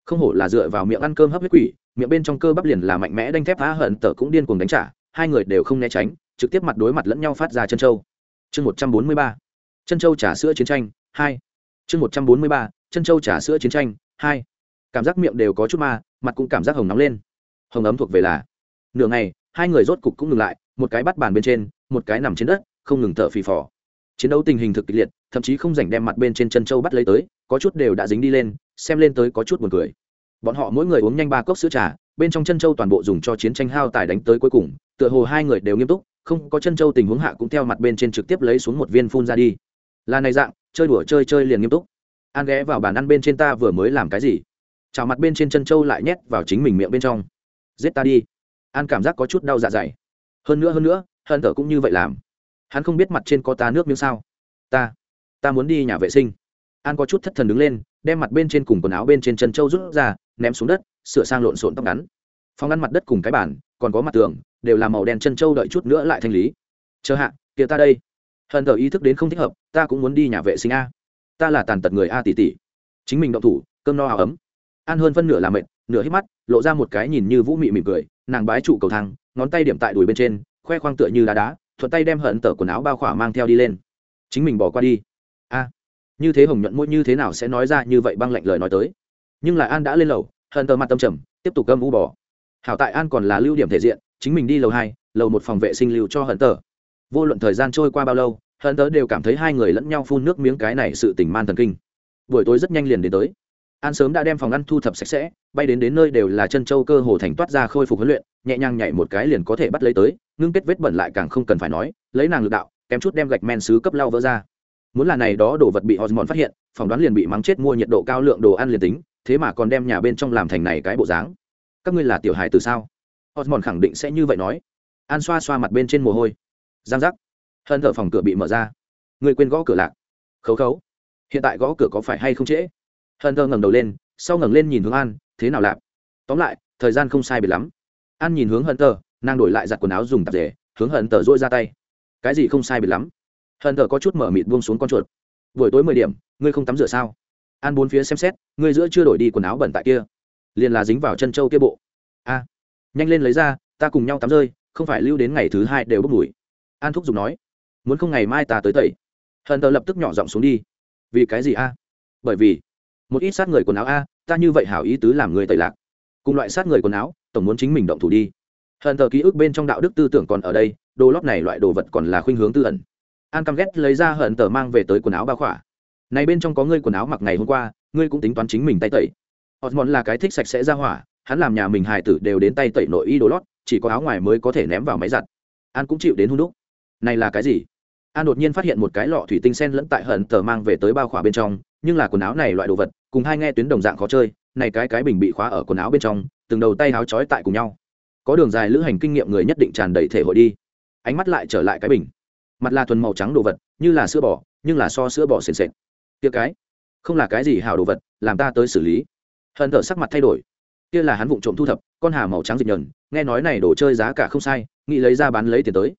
không hổ là dựa vào miệng ăn cơm hấp huyết quỷ, miệng bên trong cơ bắp liền là mạnh mẽ đanh thép phá hận tờ cũng điên cuồng đánh trả, hai người đều không né tránh, trực tiếp mặt đối mặt lẫn nhau phát ra chân châu. chương một trăm bốn mươi ba, chân châu trà sữa chiến tranh, hai. Chương một trăm bốn mươi ba, chân châu trà sữa chiến tranh, hai. Cảm giác miệng đều có chút ma, mặt cũng cảm giác hồng nóng lên. Hồng ấm thuộc về là, nửa ngày, hai người rốt cục cũng ngừng lại, một cái bắt bàn bên trên, một cái nằm trên đất, không ngừng thở phì phò. Chiến đấu tình hình thực kịch liệt, thậm chí không dành đem mặt bên trên chân châu bắt lấy tới có chút đều đã dính đi lên, xem lên tới có chút buồn cười. Bọn họ mỗi người uống nhanh ba cốc sữa trà, bên trong chân châu toàn bộ dùng cho chiến tranh hao tài đánh tới cuối cùng, tựa hồ hai người đều nghiêm túc, không có chân châu tình huống hạ cũng theo mặt bên trên trực tiếp lấy xuống một viên phun ra đi. Là này dạng, chơi đùa chơi chơi liền nghiêm túc. An ghé vào bàn ăn bên trên ta vừa mới làm cái gì? Chào mặt bên trên chân châu lại nhét vào chính mình miệng bên trong. Giết ta đi. An cảm giác có chút đau dạ dày. Hơn nữa hơn nữa, hận thở cũng như vậy làm. Hắn không biết mặt trên có ta nước miếng sao? Ta ta muốn đi nhà vệ sinh an có chút thất thần đứng lên, đem mặt bên trên cùng quần áo bên trên chân trâu rút ra, ném xuống đất, sửa sang lộn xộn tóc ngắn. Phòng ăn mặt đất cùng cái bàn, còn có mặt tường, đều là màu đen chân trâu đợi chút nữa lại thanh lý. Chờ hạ, kia ta đây. Hận thờ ý thức đến không thích hợp, ta cũng muốn đi nhà vệ sinh a. Ta là tàn tật người a tỷ tỷ. Chính mình động thủ, cơm no áo ấm. An hơn phân nửa là mệt, nửa hít mắt, lộ ra một cái nhìn như vũ mị mỉm cười, nàng bái trụ cầu thang, ngón tay điểm tại đùi bên trên, khoe khoang tựa như đá đá, thuận tay đem hận tờ quần áo bao khỏa mang theo đi lên. Chính mình bỏ qua đi. A như thế hồng nhuận mũi như thế nào sẽ nói ra như vậy băng lạnh lời nói tới. Nhưng lại an đã lên lầu, hận tờ mặt tâm trầm, tiếp tục gâm u bỏ hảo tại an còn là lưu điểm thể diện, chính mình đi lầu hai, lầu một phòng vệ sinh lưu cho hận tờ. Vô luận thời gian trôi qua bao lâu, hận tờ đều cảm thấy hai người lẫn nhau phun nước miếng cái này sự tình man thần kinh. Buổi tối rất nhanh liền đến tới. An sớm đã đem phòng ăn thu thập sạch sẽ, bay đến đến nơi đều là chân châu cơ hồ thành toát ra khôi phục huấn luyện, nhẹ nhàng nhảy một cái liền có thể bắt lấy tới, ngưng kết vết bẩn lại càng không cần phải nói, lấy nàng lực đạo, kém chút đem gạch men xứ cấp lau vỡ ra muốn là này đó đồ vật bị osmond phát hiện, phỏng đoán liền bị mắng chết mua nhiệt độ cao lượng đồ ăn liền tính, thế mà còn đem nhà bên trong làm thành này cái bộ dáng. Các ngươi là tiểu hài từ sao? Osmond khẳng định sẽ như vậy nói. An xoa xoa mặt bên trên mồ hôi. Giang giác. Hân thở phòng cửa bị mở ra. Người quên gõ cửa lạc. Khấu khấu. Hiện tại gõ cửa có phải hay không trễ? Hân thơ ngẩng đầu lên, sau ngẩng lên nhìn hướng an, thế nào lạp tóm lại, thời gian không sai biệt lắm. An nhìn hướng hân tơ nàng đổi lại giặt quần áo dùng tạp rể hướng hận tờ dỗi ra tay. Cái gì không sai biệt lắm? Hận tờ có chút mở mịt buông xuống con chuột. Buổi tối mười điểm, ngươi không tắm rửa sao? An bốn phía xem xét, ngươi giữa chưa đổi đi quần áo bẩn tại kia, liền là dính vào chân trâu kia bộ. A, nhanh lên lấy ra, ta cùng nhau tắm rơi, không phải lưu đến ngày thứ hai đều bốc mùi. An thúc giục nói. Muốn không ngày mai ta tới tẩy. Hận tờ lập tức nhỏ giọng xuống đi. Vì cái gì a? Bởi vì, một ít sát người quần áo a, ta như vậy hảo ý tứ làm người tẩy lạc. Cùng loại sát người quần áo, tổng muốn chính mình động thủ đi. Hận tờ ký ức bên trong đạo đức tư tưởng còn ở đây, đồ lót này loại đồ vật còn là khuynh hướng tư ẩn an căm ghét lấy ra hận tờ mang về tới quần áo ba khỏa. Này bên trong có ngươi quần áo mặc ngày hôm qua, ngươi cũng tính toán chính mình tay tẩy. Osmond là cái thích sạch sẽ ra hỏa, hắn làm nhà mình hài tử đều đến tay tẩy nội y đồ lót, chỉ có áo ngoài mới có thể ném vào máy giặt. An cũng chịu đến hung đúc. Này là cái gì? An đột nhiên phát hiện một cái lọ thủy tinh sen lẫn tại hận tờ mang về tới bao khỏa bên trong, nhưng là quần áo này loại đồ vật, cùng hai nghe tuyến đồng dạng khó chơi, này cái cái bình bị khóa ở quần áo bên trong, từng đầu tay áo trói tại cùng nhau. Có đường dài lữ hành kinh nghiệm người nhất định tràn đầy thể hội đi. Ánh mắt lại trở lại cái bình mặt là thuần màu trắng đồ vật, như là sữa bò, nhưng là so sữa bò sền sệt. Tia cái, không là cái gì hảo đồ vật, làm ta tới xử lý. Hận thở sắc mặt thay đổi. Kia là hắn vụng trộm thu thập, con hà màu trắng dịch nhờn, nghe nói này đồ chơi giá cả không sai, nghĩ lấy ra bán lấy tiền tới.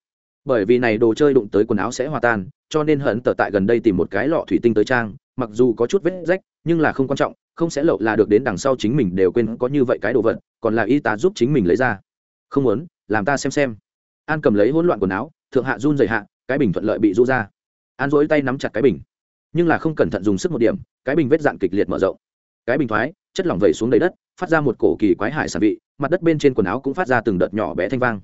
Bởi vì này đồ chơi đụng tới quần áo sẽ hòa tan, cho nên hận tở tại gần đây tìm một cái lọ thủy tinh tới trang, mặc dù có chút vết rách, nhưng là không quan trọng, không sẽ lậu là được đến đằng sau chính mình đều quên có như vậy cái đồ vật, còn là y tá giúp chính mình lấy ra. Không muốn, làm ta xem xem. An cầm lấy hỗn loạn quần áo, thượng hạ run dày hạ cái bình thuận lợi bị rũ ra. An dỗi tay nắm chặt cái bình. Nhưng là không cẩn thận dùng sức một điểm, cái bình vết dạn kịch liệt mở rộng. Cái bình thoái, chất lỏng vẩy xuống đầy đất, phát ra một cổ kỳ quái hải sản vị, mặt đất bên trên quần áo cũng phát ra từng đợt nhỏ bé thanh vang.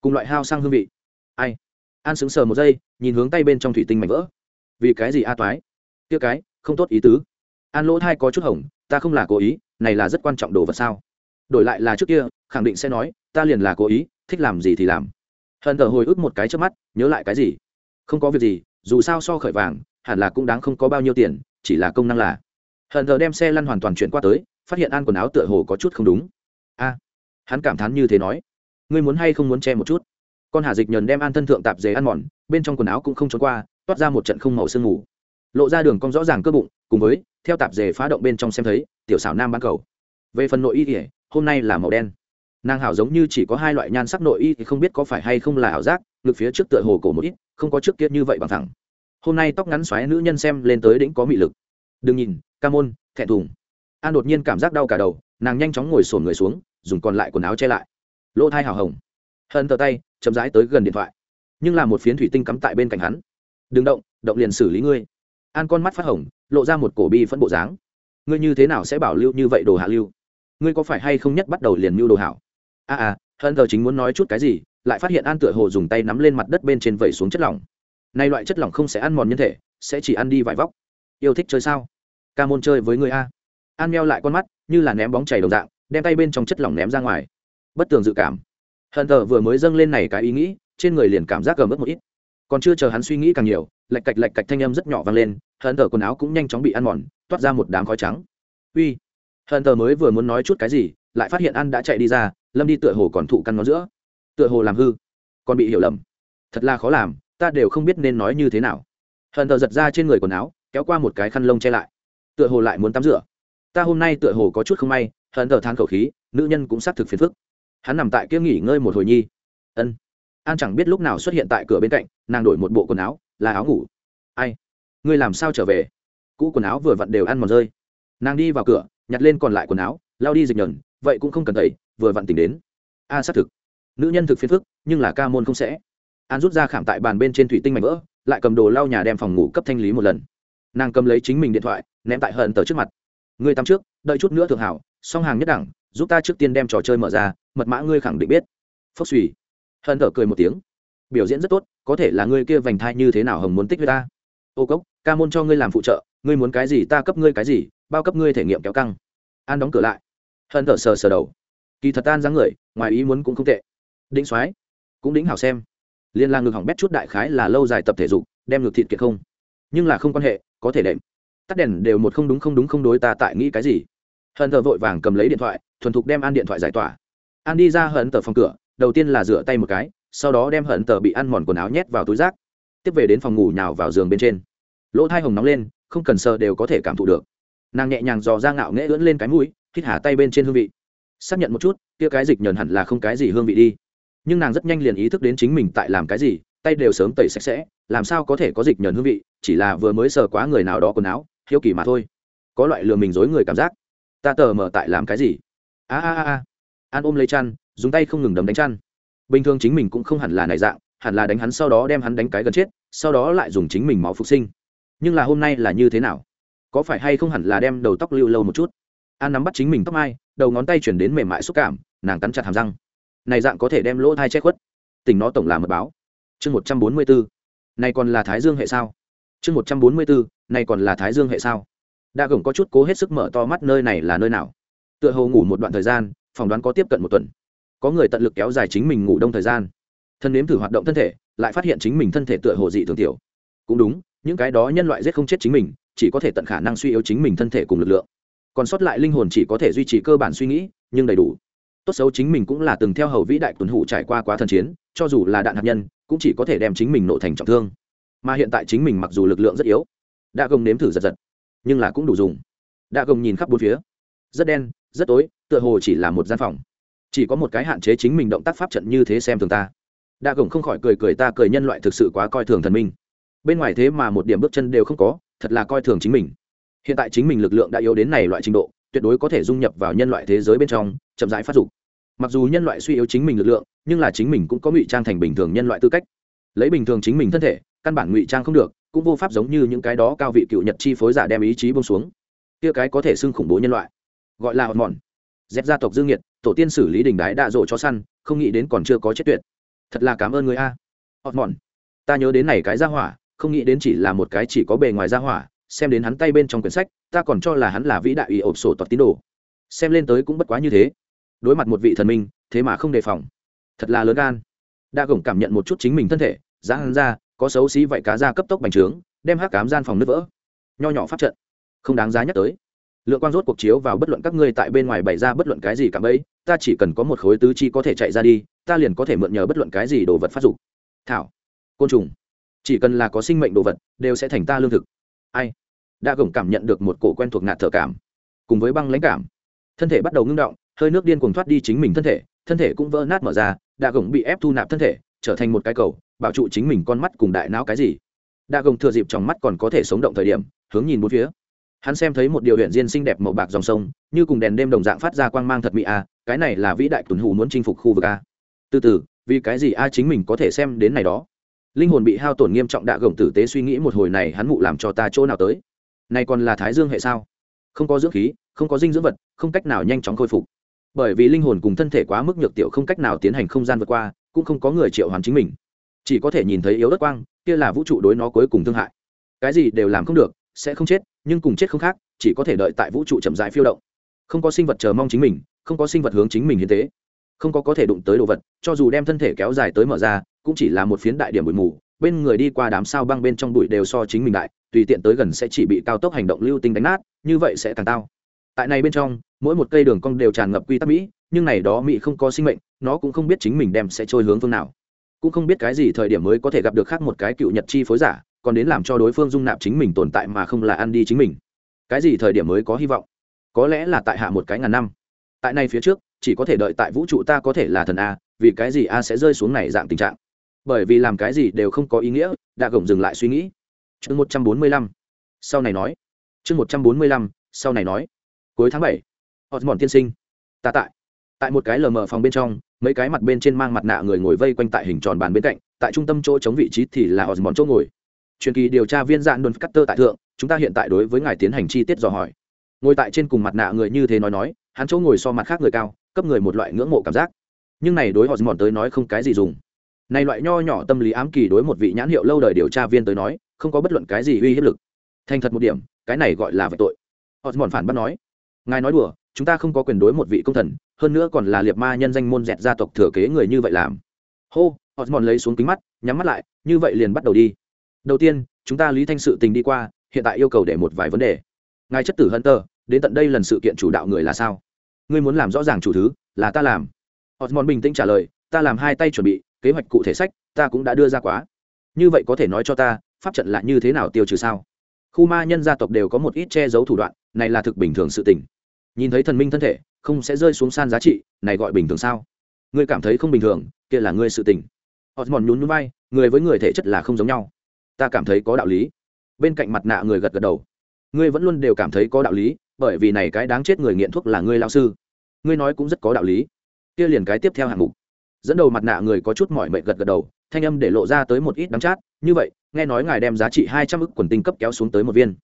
Cùng loại hao sang hương vị. Ai? An sững sờ một giây, nhìn hướng tay bên trong thủy tinh mảnh vỡ. Vì cái gì a toái? Tiêu cái, không tốt ý tứ. An lỗ thai có chút hỏng ta không là cố ý, này là rất quan trọng đồ vật sao? Đổi lại là trước kia, khẳng định sẽ nói, ta liền là cố ý, thích làm gì thì làm. Hận thờ hồi ức một cái trước mắt, nhớ lại cái gì? Không có việc gì, dù sao so khởi vàng, hẳn là cũng đáng không có bao nhiêu tiền, chỉ là công năng là. Hận thờ đem xe lăn hoàn toàn chuyển qua tới, phát hiện an quần áo tựa hồ có chút không đúng. A, hắn cảm thán như thế nói. Ngươi muốn hay không muốn che một chút? Con hà dịch nhờn đem an thân thượng tạp dề ăn mòn, bên trong quần áo cũng không trốn qua, toát ra một trận không màu sương mù. Lộ ra đường cong rõ ràng cơ bụng, cùng với, theo tạp dề phá động bên trong xem thấy, tiểu xảo nam bán cầu. Về phần nội y ỉa hôm nay là màu đen nàng hảo giống như chỉ có hai loại nhan sắc nội y thì không biết có phải hay không là ảo giác, ngực phía trước tựa hồ cổ một ít, không có trước kia như vậy bằng thẳng. Hôm nay tóc ngắn xoáy nữ nhân xem lên tới đỉnh có mị lực. Đừng nhìn, ca môn, thẹn thùng. An đột nhiên cảm giác đau cả đầu, nàng nhanh chóng ngồi sổn người xuống, dùng còn lại quần áo che lại. Lỗ thai hào hồng. Hận tờ tay, chậm rãi tới gần điện thoại. Nhưng là một phiến thủy tinh cắm tại bên cạnh hắn. Đừng động động liền xử lý ngươi. An con mắt phát hồng, lộ ra một cổ bi phẫn bộ dáng. Ngươi như thế nào sẽ bảo lưu như vậy đồ hạ lưu? Ngươi có phải hay không nhất bắt đầu liền mưu đồ hảo? A à, à hận thờ chính muốn nói chút cái gì lại phát hiện an tựa hồ dùng tay nắm lên mặt đất bên trên vẩy xuống chất lỏng. Nay loại chất lỏng không sẽ ăn mòn nhân thể sẽ chỉ ăn đi vải vóc. Yêu thích chơi sao? Ca môn chơi với người a. An meo lại con mắt như là ném bóng chảy đồng dạng đem tay bên trong chất lỏng ném ra ngoài. Bất tường dự cảm. Hận thờ vừa mới dâng lên này cái ý nghĩ trên người liền cảm giác gầm ướt một ít. Còn chưa chờ hắn suy nghĩ càng nhiều lạch cạch lạch cạch thanh âm rất nhỏ vang lên hận thờ quần áo cũng nhanh chóng bị ăn mòn toát ra một đám khói trắng. Uy. Hận thờ mới vừa muốn nói chút cái gì lại phát hiện ăn đã chạy đi ra lâm đi tựa hồ còn thụ căn ngón giữa. Tựa hồ làm hư. Còn bị hiểu lầm. Thật là khó làm, ta đều không biết nên nói như thế nào. Hận thờ giật ra trên người quần áo, kéo qua một cái khăn lông che lại. Tựa hồ lại muốn tắm rửa. Ta hôm nay tựa hồ có chút không may, hận thờ than khẩu khí, nữ nhân cũng xác thực phiền phức. Hắn nằm tại kia nghỉ ngơi một hồi nhi. Ân. An chẳng biết lúc nào xuất hiện tại cửa bên cạnh, nàng đổi một bộ quần áo, là áo ngủ. Ai? Ngươi làm sao trở về? Cũ quần áo vừa vặn đều ăn mòn rơi. Nàng đi vào cửa, nhặt lên còn lại quần áo lao đi dịch nhờn, vậy cũng không cần tẩy vừa vặn tỉnh đến. A, xác thực. Nữ nhân thực phiền phức, nhưng là ca môn không sẽ. An rút ra khảm tại bàn bên trên thủy tinh mảnh vỡ, lại cầm đồ lau nhà đem phòng ngủ cấp thanh lý một lần. Nàng cầm lấy chính mình điện thoại, ném tại hận tờ trước mặt. Ngươi tắm trước, đợi chút nữa thượng hảo, song hàng nhất đẳng, giúp ta trước tiên đem trò chơi mở ra, mật mã ngươi khẳng định biết. Phốc suy hận tờ cười một tiếng. Biểu diễn rất tốt, có thể là ngươi kia vành thai như thế nào hồng muốn tích với ta? Ô cốc, ca môn cho ngươi làm phụ trợ, ngươi muốn cái gì ta cấp ngươi cái gì, bao cấp ngươi thể nghiệm kéo căng. An đóng cửa lại. Hận tờ sờ sờ đầu kỳ thật tan dáng người, ngoài ý muốn cũng không tệ. Đĩnh soái, cũng đĩnh hảo xem. Liên la ngực hỏng bét chút đại khái là lâu dài tập thể dục, đem ngực thịt kiệt không. Nhưng là không quan hệ, có thể đệm. Tắt đèn đều một không đúng không đúng không đối ta tại nghĩ cái gì. Hận tờ vội vàng cầm lấy điện thoại, thuần thục đem an điện thoại giải tỏa. An đi ra hận tờ phòng cửa, đầu tiên là rửa tay một cái, sau đó đem hận tờ bị ăn mòn quần áo nhét vào túi rác. Tiếp về đến phòng ngủ nhào vào giường bên trên. Lỗ thai hồng nóng lên, không cần sờ đều có thể cảm thụ được. Nàng nhẹ nhàng dò ra ngạo nghễ ưỡn lên cái mũi, hít hả tay bên trên hương vị xác nhận một chút, kia cái dịch nhờn hẳn là không cái gì hương vị đi. Nhưng nàng rất nhanh liền ý thức đến chính mình tại làm cái gì, tay đều sớm tẩy sạch sẽ, làm sao có thể có dịch nhờn hương vị, chỉ là vừa mới sờ quá người nào đó quần áo, hiếu kỳ mà thôi. Có loại lừa mình dối người cảm giác. Ta tờ mờ tại làm cái gì? A a a a. An ôm lấy chăn, dùng tay không ngừng đấm đánh chăn. Bình thường chính mình cũng không hẳn là này dạng, hẳn là đánh hắn sau đó đem hắn đánh cái gần chết, sau đó lại dùng chính mình máu phục sinh. Nhưng là hôm nay là như thế nào? Có phải hay không hẳn là đem đầu tóc lưu lâu một chút? An nắm bắt chính mình tóc mai đầu ngón tay chuyển đến mềm mại xúc cảm, nàng cắn chặt hàm răng. Này dạng có thể đem lỗ thai che khuất. Tình nó tổng là mật báo. Chương một trăm bốn mươi bốn này còn là thái dương hệ sao? Chương một trăm bốn mươi bốn này còn là thái dương hệ sao? Đa gồng có chút cố hết sức mở to mắt nơi này là nơi nào? Tựa hồ ngủ một đoạn thời gian, phỏng đoán có tiếp cận một tuần. Có người tận lực kéo dài chính mình ngủ đông thời gian. Thân nếm thử hoạt động thân thể, lại phát hiện chính mình thân thể tựa hồ dị thường tiểu. Cũng đúng, những cái đó nhân loại giết không chết chính mình, chỉ có thể tận khả năng suy yếu chính mình thân thể cùng lực lượng còn sót lại linh hồn chỉ có thể duy trì cơ bản suy nghĩ, nhưng đầy đủ. Tốt xấu chính mình cũng là từng theo hầu vĩ đại tuần hủ trải qua quá thần chiến, cho dù là đạn hạt nhân, cũng chỉ có thể đem chính mình nộ thành trọng thương. Mà hiện tại chính mình mặc dù lực lượng rất yếu, đã gồng nếm thử giật giật, nhưng là cũng đủ dùng. Đã gồng nhìn khắp bốn phía. Rất đen, rất tối, tựa hồ chỉ là một gian phòng. Chỉ có một cái hạn chế chính mình động tác pháp trận như thế xem thường ta. Đa gồng không khỏi cười cười ta cười nhân loại thực sự quá coi thường thần minh. Bên ngoài thế mà một điểm bước chân đều không có, thật là coi thường chính mình hiện tại chính mình lực lượng đã yếu đến này loại trình độ, tuyệt đối có thể dung nhập vào nhân loại thế giới bên trong, chậm rãi phát dục. Mặc dù nhân loại suy yếu chính mình lực lượng, nhưng là chính mình cũng có ngụy trang thành bình thường nhân loại tư cách. Lấy bình thường chính mình thân thể, căn bản ngụy trang không được, cũng vô pháp giống như những cái đó cao vị cựu nhật chi phối giả đem ý chí bông xuống. Kia cái có thể xưng khủng bố nhân loại. Gọi là hòn mòn dép gia tộc dương nhiệt tổ tiên xử lý đình đái đạ rộ cho săn, không nghĩ đến còn chưa có chết tuyệt. Thật là cảm ơn người a. Hòn mòn ta nhớ đến này cái ra hỏa, không nghĩ đến chỉ là một cái chỉ có bề ngoài ra hỏa xem đến hắn tay bên trong quyển sách, ta còn cho là hắn là vĩ đại ủy ộp sổ toạt tín đồ. Xem lên tới cũng bất quá như thế. Đối mặt một vị thần minh, thế mà không đề phòng. Thật là lớn gan. Đa gồng cảm nhận một chút chính mình thân thể ra hắn ra, có xấu xí vậy cá ra cấp tốc bành trướng, đem hắc cám gian phòng nứt vỡ. Nho nhỏ phát trận. Không đáng giá nhắc tới. Lượng quang rốt cuộc chiếu vào bất luận các ngươi tại bên ngoài bày ra bất luận cái gì cả bấy ta chỉ cần có một khối tứ chi có thể chạy ra đi, ta liền có thể mượn nhờ bất luận cái gì đồ vật phát dục. Thảo. Côn trùng. Chỉ cần là có sinh mệnh đồ vật, đều sẽ thành ta lương thực ai? Đã gồng cảm nhận được một cổ quen thuộc ngạt thở cảm. Cùng với băng lãnh cảm, thân thể bắt đầu ngưng động, hơi nước điên cuồng thoát đi chính mình thân thể thân thể cũng vỡ nát mở ra đạ gồng bị ép thu nạp thân thể, trở thành một cái cầu, bảo trụ chính mình con mắt cùng đại não cái gì. Đạ gồng thừa dịp trong mắt còn có thể sống động thời điểm, hướng nhìn bốn phía. Hắn xem thấy một điều huyện diên xinh đẹp màu bạc dòng sông, như cùng đèn đêm đồng dạng phát ra quang mang thật mỹ a, cái này là vĩ đại tuần hù muốn chinh phục khu vực a. Từ từ, vì cái gì a chính mình có thể xem đến này đó? Linh hồn bị hao tổn nghiêm trọng đạ gồng tử tế suy nghĩ một hồi này hắn mụ làm cho ta chỗ nào tới? Này còn là thái dương hệ sao? Không có dưỡng khí, không có dinh dưỡng vật, không cách nào nhanh chóng khôi phục. Bởi vì linh hồn cùng thân thể quá mức nhược tiểu không cách nào tiến hành không gian vượt qua, cũng không có người triệu hoàn chính mình. Chỉ có thể nhìn thấy yếu đất quang, kia là vũ trụ đối nó cuối cùng thương hại. Cái gì đều làm không được, sẽ không chết, nhưng cùng chết không khác, chỉ có thể đợi tại vũ trụ chậm rãi phiêu động. Không có sinh vật chờ mong chính mình, không có sinh vật hướng chính mình hiến tế. Không có có thể đụng tới đồ vật, cho dù đem thân thể kéo dài tới mở ra cũng chỉ là một phiến đại điểm bụi mù, bên người đi qua đám sao băng bên trong bụi đều so chính mình đại, tùy tiện tới gần sẽ chỉ bị cao tốc hành động lưu tinh đánh nát, như vậy sẽ càng tao. Tại này bên trong, mỗi một cây đường cong đều tràn ngập quy tắc mỹ, nhưng này đó mỹ không có sinh mệnh, nó cũng không biết chính mình đem sẽ trôi hướng phương nào. Cũng không biết cái gì thời điểm mới có thể gặp được khác một cái cựu nhật chi phối giả, còn đến làm cho đối phương dung nạp chính mình tồn tại mà không là ăn đi chính mình. Cái gì thời điểm mới có hy vọng? Có lẽ là tại hạ một cái ngàn năm. Tại này phía trước, chỉ có thể đợi tại vũ trụ ta có thể là thần a, vì cái gì a sẽ rơi xuống này dạng tình trạng? Bởi vì làm cái gì đều không có ý nghĩa đã gồng dừng lại suy nghĩ. Chương một trăm bốn mươi lăm. Sau này nói. Chương một trăm bốn mươi lăm, sau này nói. Cuối tháng bảy. Osmond tiên sinh. Ta tại. Tại một cái lờ mờ phòng bên trong, mấy cái mặt bên trên mang mặt nạ người ngồi vây quanh tại hình tròn bàn bên cạnh, tại trung tâm chỗ chống vị trí thì là osmond chỗ ngồi. Truyền kỳ điều tra viên dạn đồn cutter tại thượng, chúng ta hiện tại đối với ngài tiến hành chi tiết dò hỏi. Ngồi tại trên cùng mặt nạ người như thế nói nói, hắn chỗ ngồi so mặt khác người cao, cấp người một loại ngưỡng mộ cảm giác. Nhưng này đối osmond tới nói không cái gì dùng này loại nho nhỏ tâm lý ám kỳ đối một vị nhãn hiệu lâu đời điều tra viên tới nói, không có bất luận cái gì uy hiếp lực. Thành thật một điểm, cái này gọi là vạch tội. Osmond phản bác nói, ngài nói đùa, chúng ta không có quyền đối một vị công thần, hơn nữa còn là liệt ma nhân danh môn dẹt gia tộc thừa kế người như vậy làm. Hô, osmond lấy xuống kính mắt, nhắm mắt lại, như vậy liền bắt đầu đi. Đầu tiên, chúng ta lý thanh sự tình đi qua, hiện tại yêu cầu để một vài vấn đề. Ngài chất tử hân tơ đến tận đây lần sự kiện chủ đạo người là sao? Ngươi muốn làm rõ ràng chủ thứ, là ta làm. Osmond bình tĩnh trả lời, ta làm hai tay chuẩn bị kế hoạch cụ thể sách, ta cũng đã đưa ra quá. Như vậy có thể nói cho ta, pháp trận lại như thế nào tiêu trừ sao? Khu ma nhân gia tộc đều có một ít che giấu thủ đoạn, này là thực bình thường sự tình. Nhìn thấy thần minh thân thể, không sẽ rơi xuống san giá trị, này gọi bình thường sao? Ngươi cảm thấy không bình thường, kia là ngươi sự tình. Osmond nhún nhún vai, người với người thể chất là không giống nhau. Ta cảm thấy có đạo lý. Bên cạnh mặt nạ người gật gật đầu. Ngươi vẫn luôn đều cảm thấy có đạo lý, bởi vì này cái đáng chết người nghiện thuốc là ngươi lao sư. Ngươi nói cũng rất có đạo lý. Kia liền cái tiếp theo hạng mục dẫn đầu mặt nạ người có chút mỏi mệt gật gật đầu, thanh âm để lộ ra tới một ít đắng chát, như vậy, nghe nói ngài đem giá trị hai trăm ức quần tinh cấp kéo xuống tới một viên.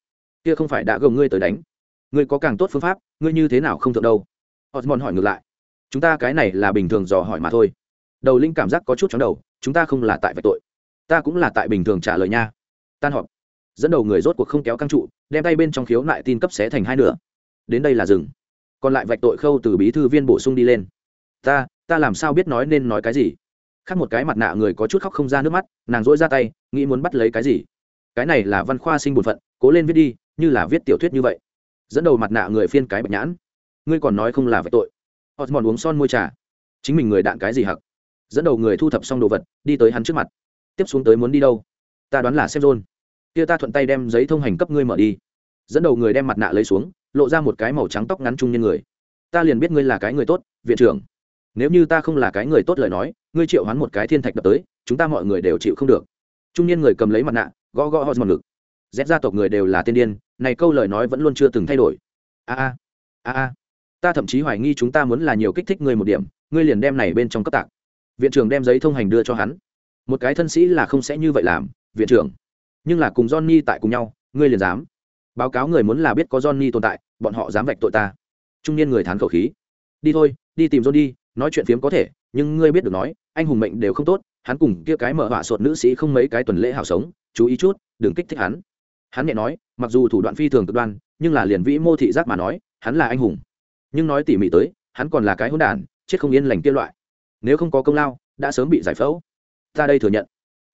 Kia không phải đã gồng ngươi tới đánh. Ngươi có càng tốt phương pháp, ngươi như thế nào không thượng đâu? Osmond hỏi ngược lại. Chúng ta cái này là bình thường dò hỏi mà thôi. Đầu linh cảm giác có chút chóng đầu, chúng ta không là tại vạch tội. Ta cũng là tại bình thường trả lời nha. Tan họp. Dẫn đầu người rốt cuộc không kéo căng trụ, đem tay bên trong khiếu nại tin cấp xé thành hai nửa. Đến đây là rừng còn lại vạch tội khâu từ bí thư viên bổ sung đi lên. Ta ta làm sao biết nói nên nói cái gì? Khác một cái mặt nạ người có chút khóc không ra nước mắt, nàng dỗi ra tay, nghĩ muốn bắt lấy cái gì? Cái này là văn khoa sinh bổn phận, cố lên viết đi, như là viết tiểu thuyết như vậy. Dẫn đầu mặt nạ người phiên cái bạch nhãn. Ngươi còn nói không là vậy tội. Họ mòn uống son môi trà. Chính mình người đạn cái gì hặc? Dẫn đầu người thu thập xong đồ vật, đi tới hắn trước mặt. Tiếp xuống tới muốn đi đâu? Ta đoán là xếp rôn. Kia ta thuận tay đem giấy thông hành cấp ngươi mở đi. Dẫn đầu người đem mặt nạ lấy xuống, lộ ra một cái màu trắng tóc ngắn trung nhân người. Ta liền biết ngươi là cái người tốt, viện trưởng nếu như ta không là cái người tốt lời nói, ngươi triệu hoán một cái thiên thạch đập tới, chúng ta mọi người đều chịu không được. Trung niên người cầm lấy mặt nạ, gõ gõ họ mòn ngực. Rét gia tộc người đều là tiên điên, này câu lời nói vẫn luôn chưa từng thay đổi. A a a a. Ta thậm chí hoài nghi chúng ta muốn là nhiều kích thích ngươi một điểm, ngươi liền đem này bên trong cấp tạc. Viện trưởng đem giấy thông hành đưa cho hắn. Một cái thân sĩ là không sẽ như vậy làm, viện trưởng. Nhưng là cùng johnny tại cùng nhau, ngươi liền dám. Báo cáo người muốn là biết có johnny tồn tại, bọn họ dám vạch tội ta. Trung niên người thán khẩu khí. Đi thôi, đi tìm johnny nói chuyện phiếm có thể, nhưng ngươi biết được nói, anh hùng mệnh đều không tốt, hắn cùng kia cái mở hỏa sột nữ sĩ không mấy cái tuần lễ hào sống, chú ý chút, đừng kích thích hắn. Hắn nhẹ nói, mặc dù thủ đoạn phi thường cực đoan, nhưng là liền vĩ mô thị giác mà nói, hắn là anh hùng. Nhưng nói tỉ mỉ tới, hắn còn là cái hỗn đản, chết không yên lành kia loại. Nếu không có công lao, đã sớm bị giải phẫu. Ta đây thừa nhận.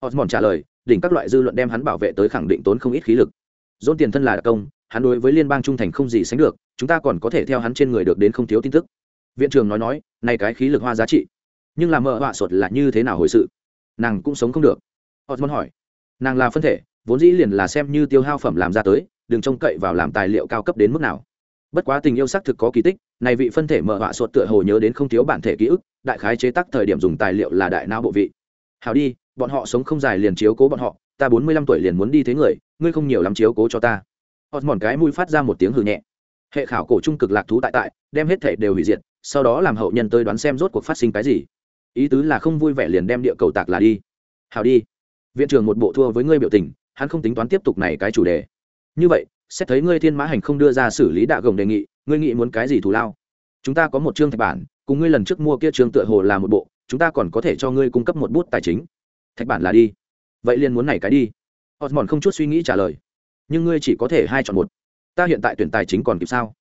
Osmond trả lời, đỉnh các loại dư luận đem hắn bảo vệ tới khẳng định tốn không ít khí lực. Dôn tiền thân là đặc công, hắn đối với liên bang trung thành không gì sánh được, chúng ta còn có thể theo hắn trên người được đến không thiếu tin tức viện trưởng nói nói, này cái khí lực hoa giá trị, nhưng làm mợ họa sột là như thế nào hồi sự? Nàng cũng sống không được. Osmond hỏi. Nàng là phân thể, vốn dĩ liền là xem như tiêu hao phẩm làm ra tới, đừng trông cậy vào làm tài liệu cao cấp đến mức nào. Bất quá tình yêu xác thực có kỳ tích, này vị phân thể mở họa sột tựa hồ nhớ đến không thiếu bản thể ký ức, đại khái chế tác thời điểm dùng tài liệu là đại não bộ vị. Hào đi, bọn họ sống không dài liền chiếu cố bọn họ, ta bốn mươi lăm tuổi liền muốn đi thế người, ngươi không nhiều lắm chiếu cố cho ta. Họ mòn cái mũi phát ra một tiếng hừ nhẹ. Hệ khảo cổ trung cực lạc thú tại tại, đem hết thể đều hủy diệt sau đó làm hậu nhân tới đoán xem rốt cuộc phát sinh cái gì. Ý tứ là không vui vẻ liền đem địa cầu tạc là đi. Hào đi. Viện trưởng một bộ thua với ngươi biểu tình, hắn không tính toán tiếp tục này cái chủ đề. Như vậy, xét thấy ngươi thiên mã hành không đưa ra xử lý đạ gồng đề nghị, ngươi nghĩ muốn cái gì thù lao? Chúng ta có một chương thạch bản, cùng ngươi lần trước mua kia trường tựa hồ là một bộ, chúng ta còn có thể cho ngươi cung cấp một bút tài chính. Thạch bản là đi. Vậy liền muốn này cái đi. Osmond không chút suy nghĩ trả lời. Nhưng ngươi chỉ có thể hai chọn một. Ta hiện tại tuyển tài chính còn kịp sao?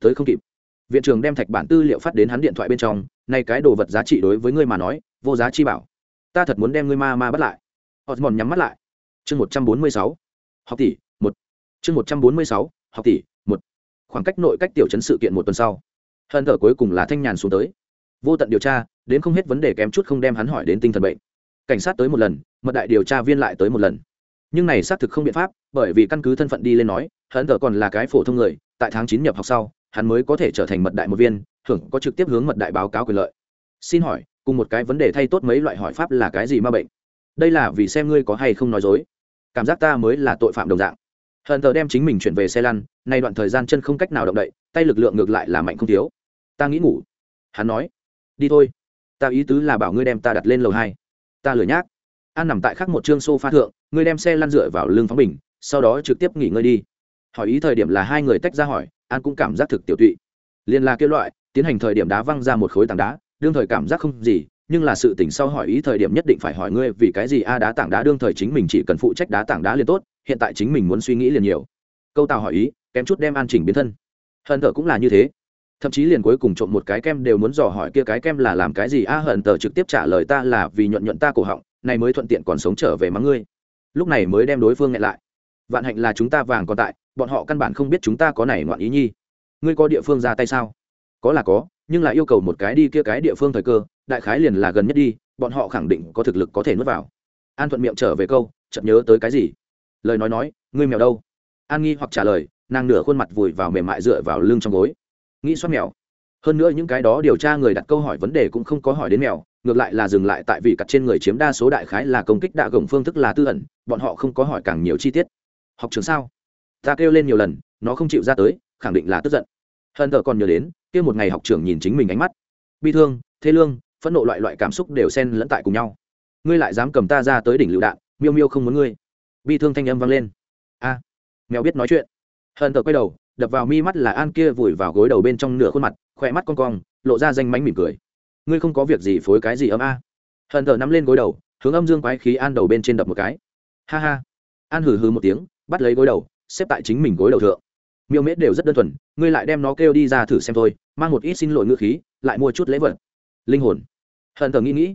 Tới không kịp viện trưởng đem thạch bản tư liệu phát đến hắn điện thoại bên trong nay cái đồ vật giá trị đối với ngươi mà nói, vô giá chi bảo. Ta thật muốn đem ngươi ma ma bắt lại. Osmond nhắm mắt lại. Chương một trăm bốn mươi sáu. Học tỷ, một. Chương một trăm bốn mươi sáu. Học tỷ, một. Khoảng cách nội cách tiểu chấn sự kiện một tuần sau hận thở cuối cùng là thanh nhàn xuống tới. Vô tận điều tra, đến không hết vấn đề kém chút không đem hắn hỏi đến tinh thần bệnh. Cảnh sát tới một lần, mật đại điều tra viên lại tới một lần. Nhưng này xác thực không biện pháp, bởi vì căn cứ thân phận đi lên nói hận thở còn là cái phổ thông người, tại tháng chín nhập học sau hắn mới có thể trở thành mật đại một viên, hưởng có trực tiếp hướng mật đại báo cáo quyền lợi. Xin hỏi, cùng một cái vấn đề thay tốt mấy loại hỏi pháp là cái gì ma bệnh? Đây là vì xem ngươi có hay không nói dối. Cảm giác ta mới là tội phạm đồng dạng. Hận thờ đem chính mình chuyển về xe lăn, nay đoạn thời gian chân không cách nào động đậy, tay lực lượng ngược lại là mạnh không thiếu. Ta nghĩ ngủ. Hắn nói. Đi thôi. Ta ý tứ là bảo ngươi đem ta đặt lên lầu hai. Ta lười nhác. An nằm tại khắc một chương sofa thượng, ngươi đem xe lăn dựa vào lưng phóng bình, sau đó trực tiếp nghỉ ngơi đi hỏi ý thời điểm là hai người tách ra hỏi, an cũng cảm giác thực tiểu tụy. Liên là kêu loại, tiến hành thời điểm đá văng ra một khối tảng đá, đương thời cảm giác không gì, nhưng là sự tỉnh sau hỏi ý thời điểm nhất định phải hỏi ngươi vì cái gì a đá tảng đá đương thời chính mình chỉ cần phụ trách đá tảng đá liền tốt, hiện tại chính mình muốn suy nghĩ liền nhiều. Câu tào hỏi ý, kém chút đem an chỉnh biến thân. Hận tờ cũng là như thế. Thậm chí liền cuối cùng trộm một cái kem đều muốn dò hỏi kia cái kem là làm cái gì, a hận tờ trực tiếp trả lời ta là vì nhuận nhuận ta cổ họng, này mới thuận tiện còn sống trở về mắng ngươi. Lúc này mới đem đối phương nghẹn lại. Vạn hạnh là chúng ta vàng còn tại bọn họ căn bản không biết chúng ta có này ngoạn ý nhi. Ngươi có địa phương ra tay sao? Có là có, nhưng lại yêu cầu một cái đi kia cái địa phương thời cơ, đại khái liền là gần nhất đi, bọn họ khẳng định có thực lực có thể nuốt vào. An thuận miệng trở về câu, chợt nhớ tới cái gì? Lời nói nói, ngươi mèo đâu? An nghi hoặc trả lời, nàng nửa khuôn mặt vùi vào mềm mại dựa vào lưng trong gối. Nghĩ xoát mèo. Hơn nữa những cái đó điều tra người đặt câu hỏi vấn đề cũng không có hỏi đến mèo, ngược lại là dừng lại tại vì cặt trên người chiếm đa số đại khái là công kích đạ gồng phương thức là tư ẩn, bọn họ không có hỏi càng nhiều chi tiết. Học trường sao? Ta kêu lên nhiều lần, nó không chịu ra tới, khẳng định là tức giận. Hận thờ còn nhớ đến kêu một ngày học trưởng nhìn chính mình ánh mắt. Bi thương thế lương, phẫn nộ loại loại cảm xúc đều xen lẫn tại cùng nhau. Ngươi lại dám cầm ta ra tới đỉnh lựu đạn, miêu miêu không muốn ngươi. Bi thương thanh âm vang lên. A, mèo biết nói chuyện. Hận thờ quay đầu, đập vào mi mắt là an kia vùi vào gối đầu bên trong nửa khuôn mặt, khỏe mắt con cong, lộ ra danh mánh mỉm cười. Ngươi không có việc gì phối cái gì ấm a? Hận thờ nắm lên gối đầu, hướng âm dương quái khí an đầu bên trên đập một cái. Ha ha. An hừ hừ một tiếng, bắt lấy gối đầu xếp tại chính mình gối đầu thượng. Miêu mễ đều rất đơn thuần, ngươi lại đem nó kêu đi ra thử xem thôi, mang một ít xin lỗi ngữ khí, lại mua chút lễ vật. Linh hồn. Hận thờ nghĩ nghĩ.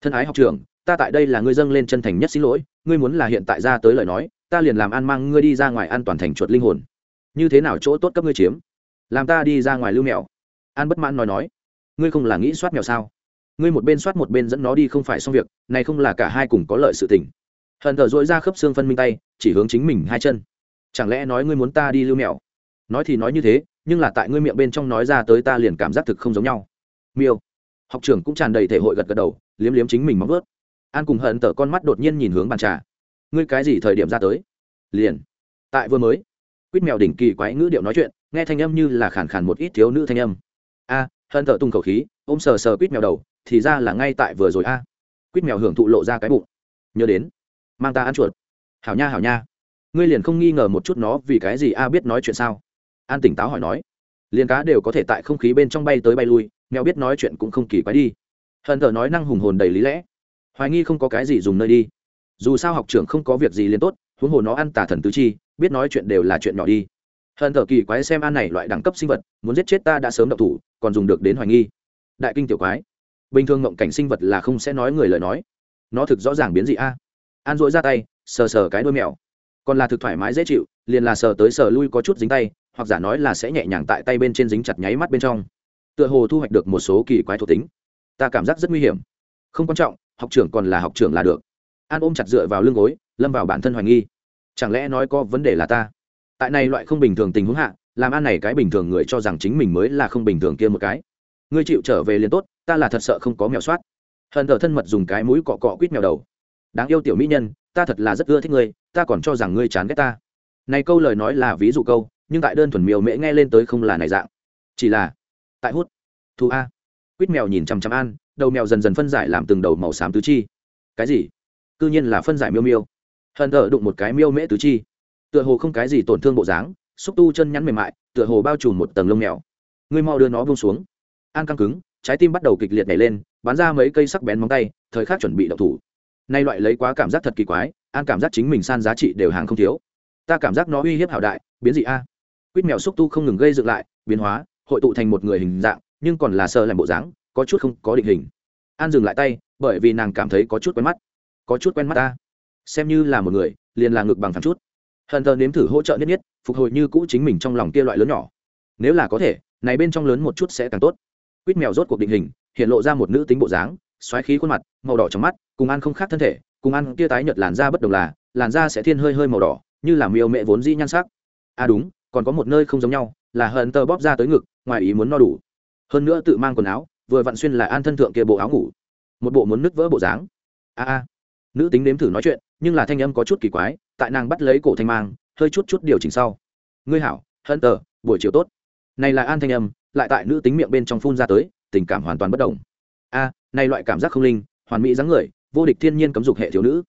Thân ái học trường ta tại đây là ngươi dâng lên chân thành nhất xin lỗi, ngươi muốn là hiện tại ra tới lời nói, ta liền làm an mang ngươi đi ra ngoài an toàn thành chuột linh hồn. Như thế nào chỗ tốt cấp ngươi chiếm? Làm ta đi ra ngoài lưu mèo. An bất mãn nói nói. Ngươi không là nghĩ soát mèo sao? Ngươi một bên soát một bên dẫn nó đi không phải xong việc, này không là cả hai cùng có lợi sự tình. Hận thờ dội ra khớp xương phân minh tay, chỉ hướng chính mình hai chân chẳng lẽ nói ngươi muốn ta đi lưu mèo? Nói thì nói như thế, nhưng là tại ngươi miệng bên trong nói ra tới ta liền cảm giác thực không giống nhau. Miêu. Học trưởng cũng tràn đầy thể hội gật gật đầu, liếm liếm chính mình móng vớt an cùng hận tở con mắt đột nhiên nhìn hướng bàn trà. Ngươi cái gì thời điểm ra tới? Liền. Tại vừa mới. Quýt mèo đỉnh kỳ quái ngữ điệu nói chuyện, nghe thanh âm như là khàn khàn một ít thiếu nữ thanh âm. A, hận tở tung khẩu khí, ôm sờ sờ quýt mèo đầu, thì ra là ngay tại vừa rồi a. Quýt mèo hưởng thụ lộ ra cái bụng. Nhớ đến. Mang ta ăn chuột. Hảo nha hảo nha ngươi liền không nghi ngờ một chút nó vì cái gì a biết nói chuyện sao? An tỉnh táo hỏi nói. Liền cá đều có thể tại không khí bên trong bay tới bay lui, mèo biết nói chuyện cũng không kỳ quái đi. Hận thờ nói năng hùng hồn đầy lý lẽ. Hoài nghi không có cái gì dùng nơi đi. Dù sao học trưởng không có việc gì liền tốt, huống hồ nó ăn tà thần tứ chi, biết nói chuyện đều là chuyện nhỏ đi. Hận thờ kỳ quái xem an này loại đẳng cấp sinh vật, muốn giết chết ta đã sớm đậu thủ, còn dùng được đến hoài nghi. Đại kinh tiểu quái. Bình thường ngộng cảnh sinh vật là không sẽ nói người lời nói. Nó thực rõ ràng biến dị a. An dội ra tay, sờ sờ cái đuôi mèo còn là thực thoải mái dễ chịu, liền là sờ tới sờ lui có chút dính tay, hoặc giả nói là sẽ nhẹ nhàng tại tay bên trên dính chặt nháy mắt bên trong. Tựa hồ thu hoạch được một số kỳ quái thuộc tính. Ta cảm giác rất nguy hiểm. Không quan trọng, học trưởng còn là học trưởng là được. An ôm chặt dựa vào lưng gối, lâm vào bản thân hoài nghi. Chẳng lẽ nói có vấn đề là ta? Tại này loại không bình thường tình huống hạ, làm an này cái bình thường người cho rằng chính mình mới là không bình thường kia một cái. Ngươi chịu trở về liền tốt, ta là thật sợ không có mèo soát. Hận thờ thân mật dùng cái mũi cọ cọ quýt mèo đầu. Đáng yêu tiểu mỹ nhân ta thật là rất ưa thích ngươi, ta còn cho rằng ngươi chán ghét ta. Này câu lời nói là ví dụ câu, nhưng tại đơn thuần miêu mễ nghe lên tới không là này dạng. Chỉ là, tại hút thu a. Quýt mèo nhìn chằm chằm an, đầu mèo dần dần phân giải làm từng đầu màu xám tứ chi. Cái gì? Cư nhiên là phân giải miêu miêu. Hận thở đụng một cái miêu mễ tứ chi. Tựa hồ không cái gì tổn thương bộ dáng, xúc tu chân nhắn mềm mại, tựa hồ bao trùm một tầng lông mèo. Ngươi mau đưa nó buông xuống. An căng cứng, trái tim bắt đầu kịch liệt nhảy lên, bắn ra mấy cây sắc bén móng tay, thời khắc chuẩn bị đậu thủ nay loại lấy quá cảm giác thật kỳ quái an cảm giác chính mình san giá trị đều hàng không thiếu. Ta cảm giác nó uy hiếp hảo đại, biến dị a. Quýt mèo xúc tu không ngừng gây dựng lại, biến hóa, hội tụ thành một người hình dạng, nhưng còn là sơ làm bộ dáng, có chút không có định hình. An dừng lại tay, bởi vì nàng cảm thấy có chút quen mắt. Có chút quen mắt ta. Xem như là một người, liền là ngực bằng thẳng chút. Hận thờ nếm thử hỗ trợ nhất nhất, phục hồi như cũ chính mình trong lòng kia loại lớn nhỏ. Nếu là có thể, này bên trong lớn một chút sẽ càng tốt. Quýt mèo rốt cuộc định hình, hiện lộ ra một nữ tính bộ dáng xoáy khí khuôn mặt, màu đỏ trong mắt, cùng ăn không khác thân thể, cùng ăn kia tái nhợt làn da bất đồng là, làn da sẽ thiên hơi hơi màu đỏ, như là miêu mẹ vốn dĩ nhan sắc. À đúng, còn có một nơi không giống nhau, là hận tờ bóp ra tới ngực, ngoài ý muốn no đủ. Hơn nữa tự mang quần áo, vừa vặn xuyên lại an thân thượng kia bộ áo ngủ. Một bộ muốn nứt vỡ bộ dáng. A a. Nữ tính nếm thử nói chuyện, nhưng là thanh âm có chút kỳ quái, tại nàng bắt lấy cổ thanh mang, hơi chút chút điều chỉnh sau. Ngươi hảo hận tờ buổi chiều tốt. Này là an thanh âm, lại tại nữ tính miệng bên trong phun ra tới, tình cảm hoàn toàn bất đồng a này loại cảm giác không linh, hoàn mỹ dáng người, vô địch thiên nhiên cấm dục hệ thiếu nữ.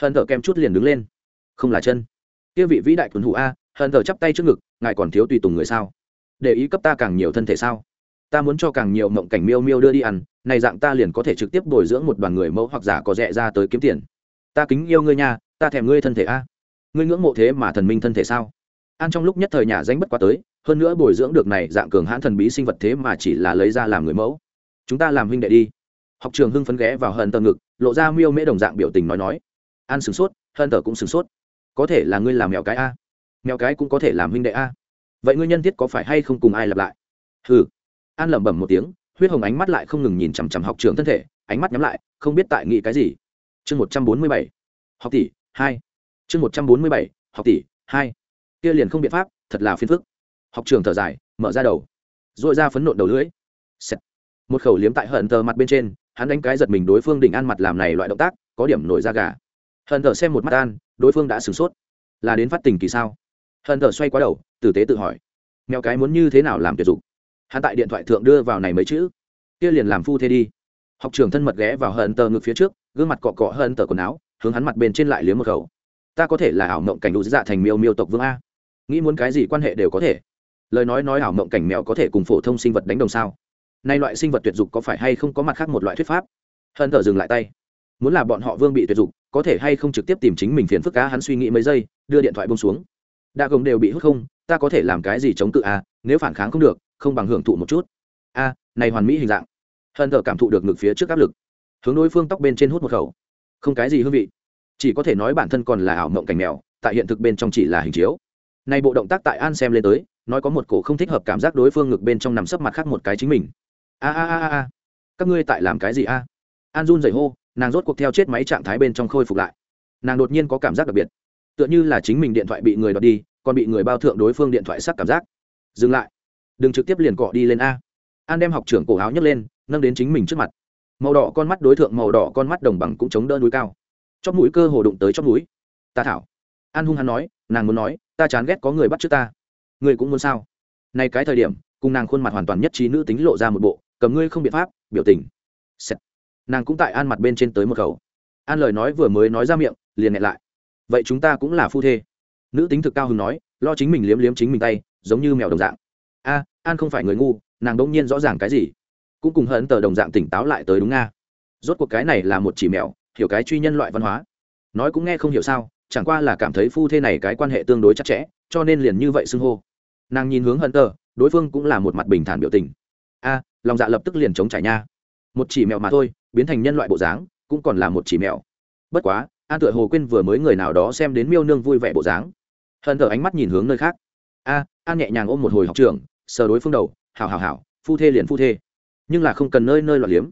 Hận thờ kèm chút liền đứng lên. Không là chân. Kia vị vĩ đại tuần hủ a, hận thờ chắp tay trước ngực, ngài còn thiếu tùy tùng người sao? Để ý cấp ta càng nhiều thân thể sao? Ta muốn cho càng nhiều mộng cảnh miêu miêu đưa đi ăn, này dạng ta liền có thể trực tiếp bồi dưỡng một đoàn người mẫu hoặc giả có rẻ ra tới kiếm tiền. Ta kính yêu ngươi nha, ta thèm ngươi thân thể a. Ngươi ngưỡng mộ thế mà thần minh thân thể sao? An trong lúc nhất thời nhà danh bất quá tới, hơn nữa bồi dưỡng được này dạng cường hãn thần bí sinh vật thế mà chỉ là lấy ra làm người mẫu. Chúng ta làm huynh đệ đi học trường hưng phấn ghé vào hận tờ ngực, lộ ra miêu mễ đồng dạng biểu tình nói nói. An sửng sốt, hận tờ cũng sửng sốt. Có thể là ngươi làm mèo cái a. Mèo cái cũng có thể làm huynh đệ a. Vậy ngươi nhân thiết có phải hay không cùng ai lặp lại? Hừ. An lẩm bẩm một tiếng, huyết hồng ánh mắt lại không ngừng nhìn chằm chằm học trường thân thể, ánh mắt nhắm lại, không biết tại nghị cái gì. Chương một trăm bốn mươi bảy. Học tỷ, hai. Chương một trăm bốn mươi bảy, học tỷ, hai. Kia liền không biện pháp, thật là phiền phức. Học trường thở dài, mở ra đầu. Dội ra phấn nộn đầu lưỡi. Xẹt. một khẩu liếm tại hận tờ mặt bên trên hắn đánh cái giật mình đối phương đỉnh an mặt làm này loại động tác, có điểm nổi da gà. Hận tờ xem một mắt an, đối phương đã sửng sốt. Là đến phát tình kỳ sao? Hận tờ xoay qua đầu, tử tế tự hỏi. Mèo cái muốn như thế nào làm tuyệt dụng hắn tại điện thoại thượng đưa vào này mấy chữ. Kia liền làm phu thế đi. Học trường thân mật ghé vào hận tờ ngực phía trước, gương mặt cọ cọ hận tờ quần áo, hướng hắn mặt bên trên lại liếm một khẩu. Ta có thể là ảo mộng cảnh đủ dạ thành miêu miêu tộc vương a. Nghĩ muốn cái gì quan hệ đều có thể. Lời nói nói ảo mộng cảnh mèo có thể cùng phổ thông sinh vật đánh đồng sao? Nay loại sinh vật tuyệt dục có phải hay không có mặt khác một loại thuyết pháp? Hận thở dừng lại tay. Muốn là bọn họ vương bị tuyệt dục, có thể hay không trực tiếp tìm chính mình phiền phức cá hắn suy nghĩ mấy giây, đưa điện thoại bông xuống. Đa gồng đều bị hút không, ta có thể làm cái gì chống cự à? nếu phản kháng không được, không bằng hưởng thụ một chút. A à, này hoàn mỹ hình dạng. Hận thở cảm thụ được ngực phía trước áp lực. Hướng đối phương tóc bên trên hút một khẩu. Không cái gì hương vị. Chỉ có thể nói bản thân còn là ảo mộng cảnh mèo, tại hiện thực bên trong chỉ là hình chiếu. Nay bộ động tác tại an xem lên tới, nói có một cổ không thích hợp cảm giác đối phương ngực bên trong nằm sấp mặt khác một cái chính mình a a a a, các ngươi tại làm cái gì a? An run dày hô, nàng rốt cuộc theo chết máy trạng thái bên trong khôi phục lại. Nàng đột nhiên có cảm giác đặc biệt, tựa như là chính mình điện thoại bị người đọt đi, còn bị người bao thượng đối phương điện thoại sắc cảm giác. Dừng lại, đừng trực tiếp liền cọ đi lên a. An đem học trưởng cổ áo nhấc lên, nâng đến chính mình trước mặt. Màu đỏ con mắt đối tượng màu đỏ con mắt đồng bằng cũng chống đỡ núi cao. Chóp mũi cơ hồ đụng tới chóp mũi. Ta thảo. An hung hắn nói, nàng muốn nói, ta chán ghét có người bắt trước ta. Ngươi cũng muốn sao? Nay cái thời điểm cùng nàng khuôn mặt hoàn toàn nhất trí nữ tính lộ ra một bộ, cầm ngươi không biện pháp, biểu tình. Nàng cũng tại an mặt bên trên tới một khẩu. An lời nói vừa mới nói ra miệng, liền nghẹn lại. Vậy chúng ta cũng là phu thê. Nữ tính thực cao hứng nói, lo chính mình liếm liếm chính mình tay, giống như mèo đồng dạng. A, an không phải người ngu, nàng đỗng nhiên rõ ràng cái gì? Cũng cùng hận tờ đồng dạng tỉnh táo lại tới đúng nga. Rốt cuộc cái này là một chỉ mèo, hiểu cái truy nhân loại văn hóa. Nói cũng nghe không hiểu sao, chẳng qua là cảm thấy phu thê này cái quan hệ tương đối chặt chẽ, cho nên liền như vậy xưng hô. Nàng nhìn hướng hận tờ đối phương cũng là một mặt bình thản biểu tình. A, lòng dạ lập tức liền chống trải nha. Một chỉ mèo mà thôi, biến thành nhân loại bộ dáng, cũng còn là một chỉ mèo bất quá, an tựa hồ quên vừa mới người nào đó xem đến miêu nương vui vẻ bộ dáng. Hận thở ánh mắt nhìn hướng nơi khác. A, an nhẹ nhàng ôm một hồi học trường, sờ đối phương đầu, hảo hảo hảo, phu thê liền phu thê. Nhưng là không cần nơi nơi loạn liếm.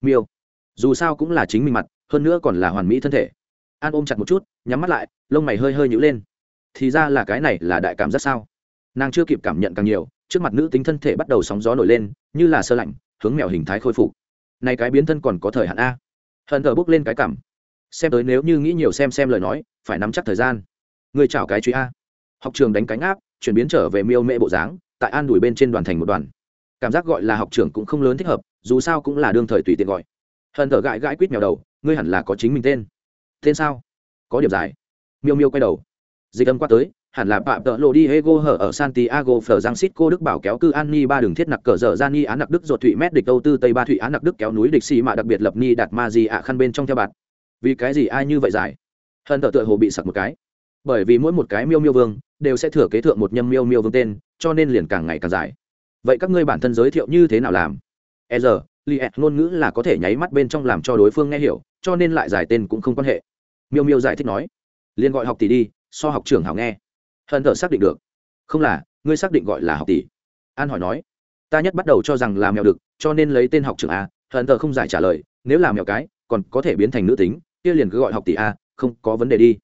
Miêu. Dù sao cũng là chính mình mặt, hơn nữa còn là hoàn mỹ thân thể. An ôm chặt một chút, nhắm mắt lại, lông mày hơi hơi nhữ lên. Thì ra là cái này là đại cảm giác sao? Nàng chưa kịp cảm nhận càng nhiều trước mặt nữ tính thân thể bắt đầu sóng gió nổi lên, như là sơ lạnh, hướng mèo hình thái khôi phục. Này cái biến thân còn có thời hạn a? Hận thờ bốc lên cái cảm. Xem tới nếu như nghĩ nhiều xem xem lời nói, phải nắm chắc thời gian. Người chảo cái truy a. Học trường đánh cánh áp, chuyển biến trở về miêu mễ bộ dáng, tại an đuổi bên trên đoàn thành một đoàn. Cảm giác gọi là học trưởng cũng không lớn thích hợp, dù sao cũng là đương thời tùy tiện gọi. Hận thở gãi gãi quýt mèo đầu, ngươi hẳn là có chính mình tên. Tên sao? Có điểm dài. Miêu miêu quay đầu. Dịch âm qua tới hẳn là phạm tợ lộ đi hego hở ở santiago, phở giang cô đức bảo kéo cư an ni ba đường thiết nặc cờ dở ra ni án nặc đức ruột thụy mét địch âu tư tây ba thụy án nặc đức kéo núi địch xì mà đặc biệt lập ni đạt ma gì ạ khăn bên trong theo bạn vì cái gì ai như vậy giải? Hận tợ tựa hồ bị sặc một cái. Bởi vì mỗi một cái miêu miêu vương đều sẽ thừa kế thượng một nhâm miêu miêu vương tên, cho nên liền càng ngày càng dài vậy các ngươi bản thân giới thiệu như thế nào làm? E giờ liệt ngôn ngữ là có thể nháy mắt bên trong làm cho đối phương nghe hiểu, cho nên lại giải tên cũng không quan hệ. Miêu miêu giải thích nói liền gọi học tỷ đi, so học trưởng hảo nghe hận thờ xác định được. Không là, ngươi xác định gọi là học tỷ. An hỏi nói, ta nhất bắt đầu cho rằng là mèo được cho nên lấy tên học trưởng a, hận thờ không giải trả lời, nếu là mèo cái, còn có thể biến thành nữ tính, kia liền cứ gọi học tỷ a, không có vấn đề đi.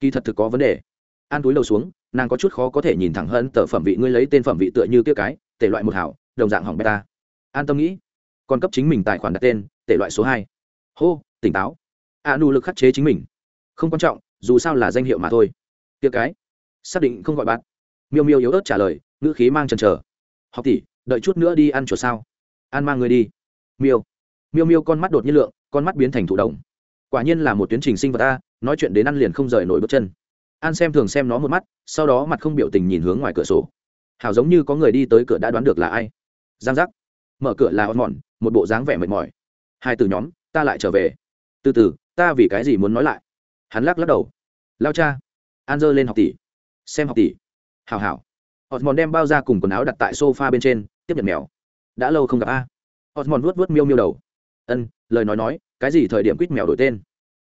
Kỳ thật thực có vấn đề. An túi đầu xuống, nàng có chút khó có thể nhìn thẳng hơn tờ phẩm vị, ngươi lấy tên phẩm vị tựa như kia cái, tể loại một hảo, đồng dạng hỏng beta. An tâm nghĩ, còn cấp chính mình tài khoản đặt tên, tể loại số hai. Hô, tỉnh táo. A nụ lực khắc chế chính mình. Không quan trọng, dù sao là danh hiệu mà thôi. Kia cái xác định không gọi bạn. Miêu miêu yếu ớt trả lời, ngữ khí mang chần chờ. Học tỷ, đợi chút nữa đi ăn chuột sao? An mang người đi. Miêu. Miêu miêu con mắt đột nhiên lượng, con mắt biến thành thụ động. Quả nhiên là một tuyến trình sinh vật ta nói chuyện đến ăn liền không rời nổi bước chân. An xem thường xem nó một mắt, sau đó mặt không biểu tình nhìn hướng ngoài cửa sổ. Hảo giống như có người đi tới cửa đã đoán được là ai. Giang giác. Mở cửa là ón mòn một bộ dáng vẻ mệt mỏi. Hai từ nhóm, ta lại trở về. Từ từ, ta vì cái gì muốn nói lại? Hắn lắc lắc đầu. Lao cha. An dơ lên học tỷ xem học tỷ. Hào hào mòn đem bao ra cùng quần áo đặt tại sofa bên trên, tiếp nhận mèo. Đã lâu không gặp a. Mòn vuốt vuốt miêu miêu đầu. Ân, lời nói nói, cái gì thời điểm quýt mèo đổi tên?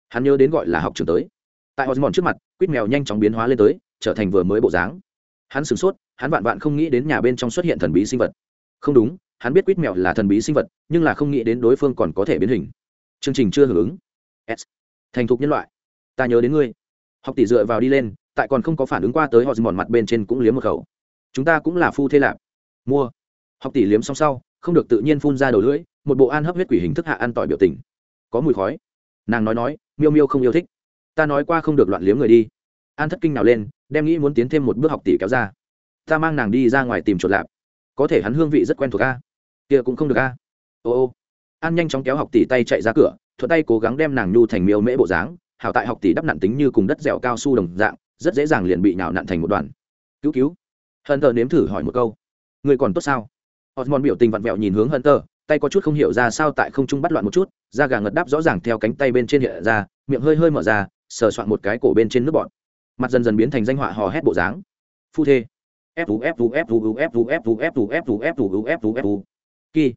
Hắn nhớ đến gọi là học trường tới. Tại mòn trước mặt, quýt mèo nhanh chóng biến hóa lên tới, trở thành vừa mới bộ dáng. Hắn sửng sốt, hắn vạn vạn không nghĩ đến nhà bên trong xuất hiện thần bí sinh vật. Không đúng, hắn biết quýt mèo là thần bí sinh vật, nhưng là không nghĩ đến đối phương còn có thể biến hình. Chương trình chưa hưởng ứng. S. Thành thục nhân loại. Ta nhớ đến ngươi. Học tỷ dựa vào đi lên tại còn không có phản ứng qua tới họ mòn mặt bên trên cũng liếm một khẩu. Chúng ta cũng là phu thế lạp. Mua. Học tỷ liếm xong sau, không được tự nhiên phun ra đầu lưỡi, một bộ an hấp huyết quỷ hình thức hạ ăn tỏi biểu tình. Có mùi khói. Nàng nói nói, miêu miêu không yêu thích. Ta nói qua không được loạn liếm người đi. An thất kinh nào lên, đem nghĩ muốn tiến thêm một bước học tỷ kéo ra. Ta mang nàng đi ra ngoài tìm chuột lạp. Có thể hắn hương vị rất quen thuộc a. Kia cũng không được a. Ô ô. An nhanh chóng kéo học tỷ tay chạy ra cửa, thuận tay cố gắng đem nàng nhu thành miêu mễ bộ dáng, hảo tại học tỷ đắp nặn tính như cùng đất dẻo cao su đồng dạng rất dễ dàng liền bị nhào nặn thành một đoàn. Cứu cứu. Hận tờ nếm thử hỏi một câu. Người còn tốt sao? Osmond biểu tình vặn vẹo nhìn hướng hận tờ tay có chút không hiểu ra sao tại không trung bắt loạn một chút, da gà ngật đáp rõ ràng theo cánh tay bên trên hiện ra, miệng hơi hơi mở ra, sờ soạn một cái cổ bên trên nước bọn mặt dần dần biến thành danh họa hò hét bộ dáng. Phu thê. Kỳ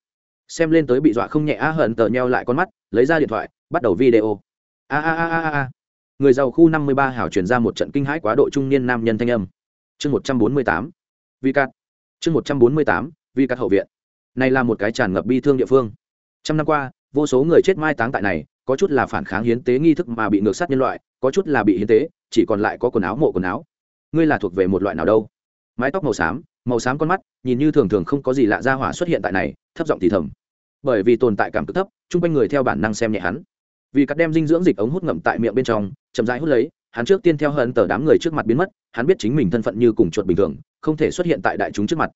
xem lên tới bị dọa không nhẹ á hận tờ nheo lại con mắt, lấy ra điện thoại, bắt đầu video. A a a a a người giàu khu năm mươi ba hảo truyền ra một trận kinh hãi quá độ trung niên nam nhân thanh âm. Chương một trăm bốn mươi tám, vi cát. Chương một trăm bốn mươi tám, vi cát hậu viện. Này là một cái tràn ngập bi thương địa phương. Trăm năm qua, vô số người chết mai táng tại này, có chút là phản kháng hiến tế nghi thức mà bị ngược sát nhân loại, có chút là bị hiến tế, chỉ còn lại có quần áo mộ quần áo. Ngươi là thuộc về một loại nào đâu? Mái tóc màu xám màu xám con mắt, nhìn như thường thường không có gì lạ ra hỏa xuất hiện tại này, thấp giọng thì thầm. Bởi vì tồn tại cảm cực thấp, chung quanh người theo bản năng xem nhẹ hắn vì cắt đem dinh dưỡng dịch ống hút ngậm tại miệng bên trong, chậm rãi hút lấy, hắn trước tiên theo hận tờ đám người trước mặt biến mất, hắn biết chính mình thân phận như cùng chuột bình thường, không thể xuất hiện tại đại chúng trước mặt.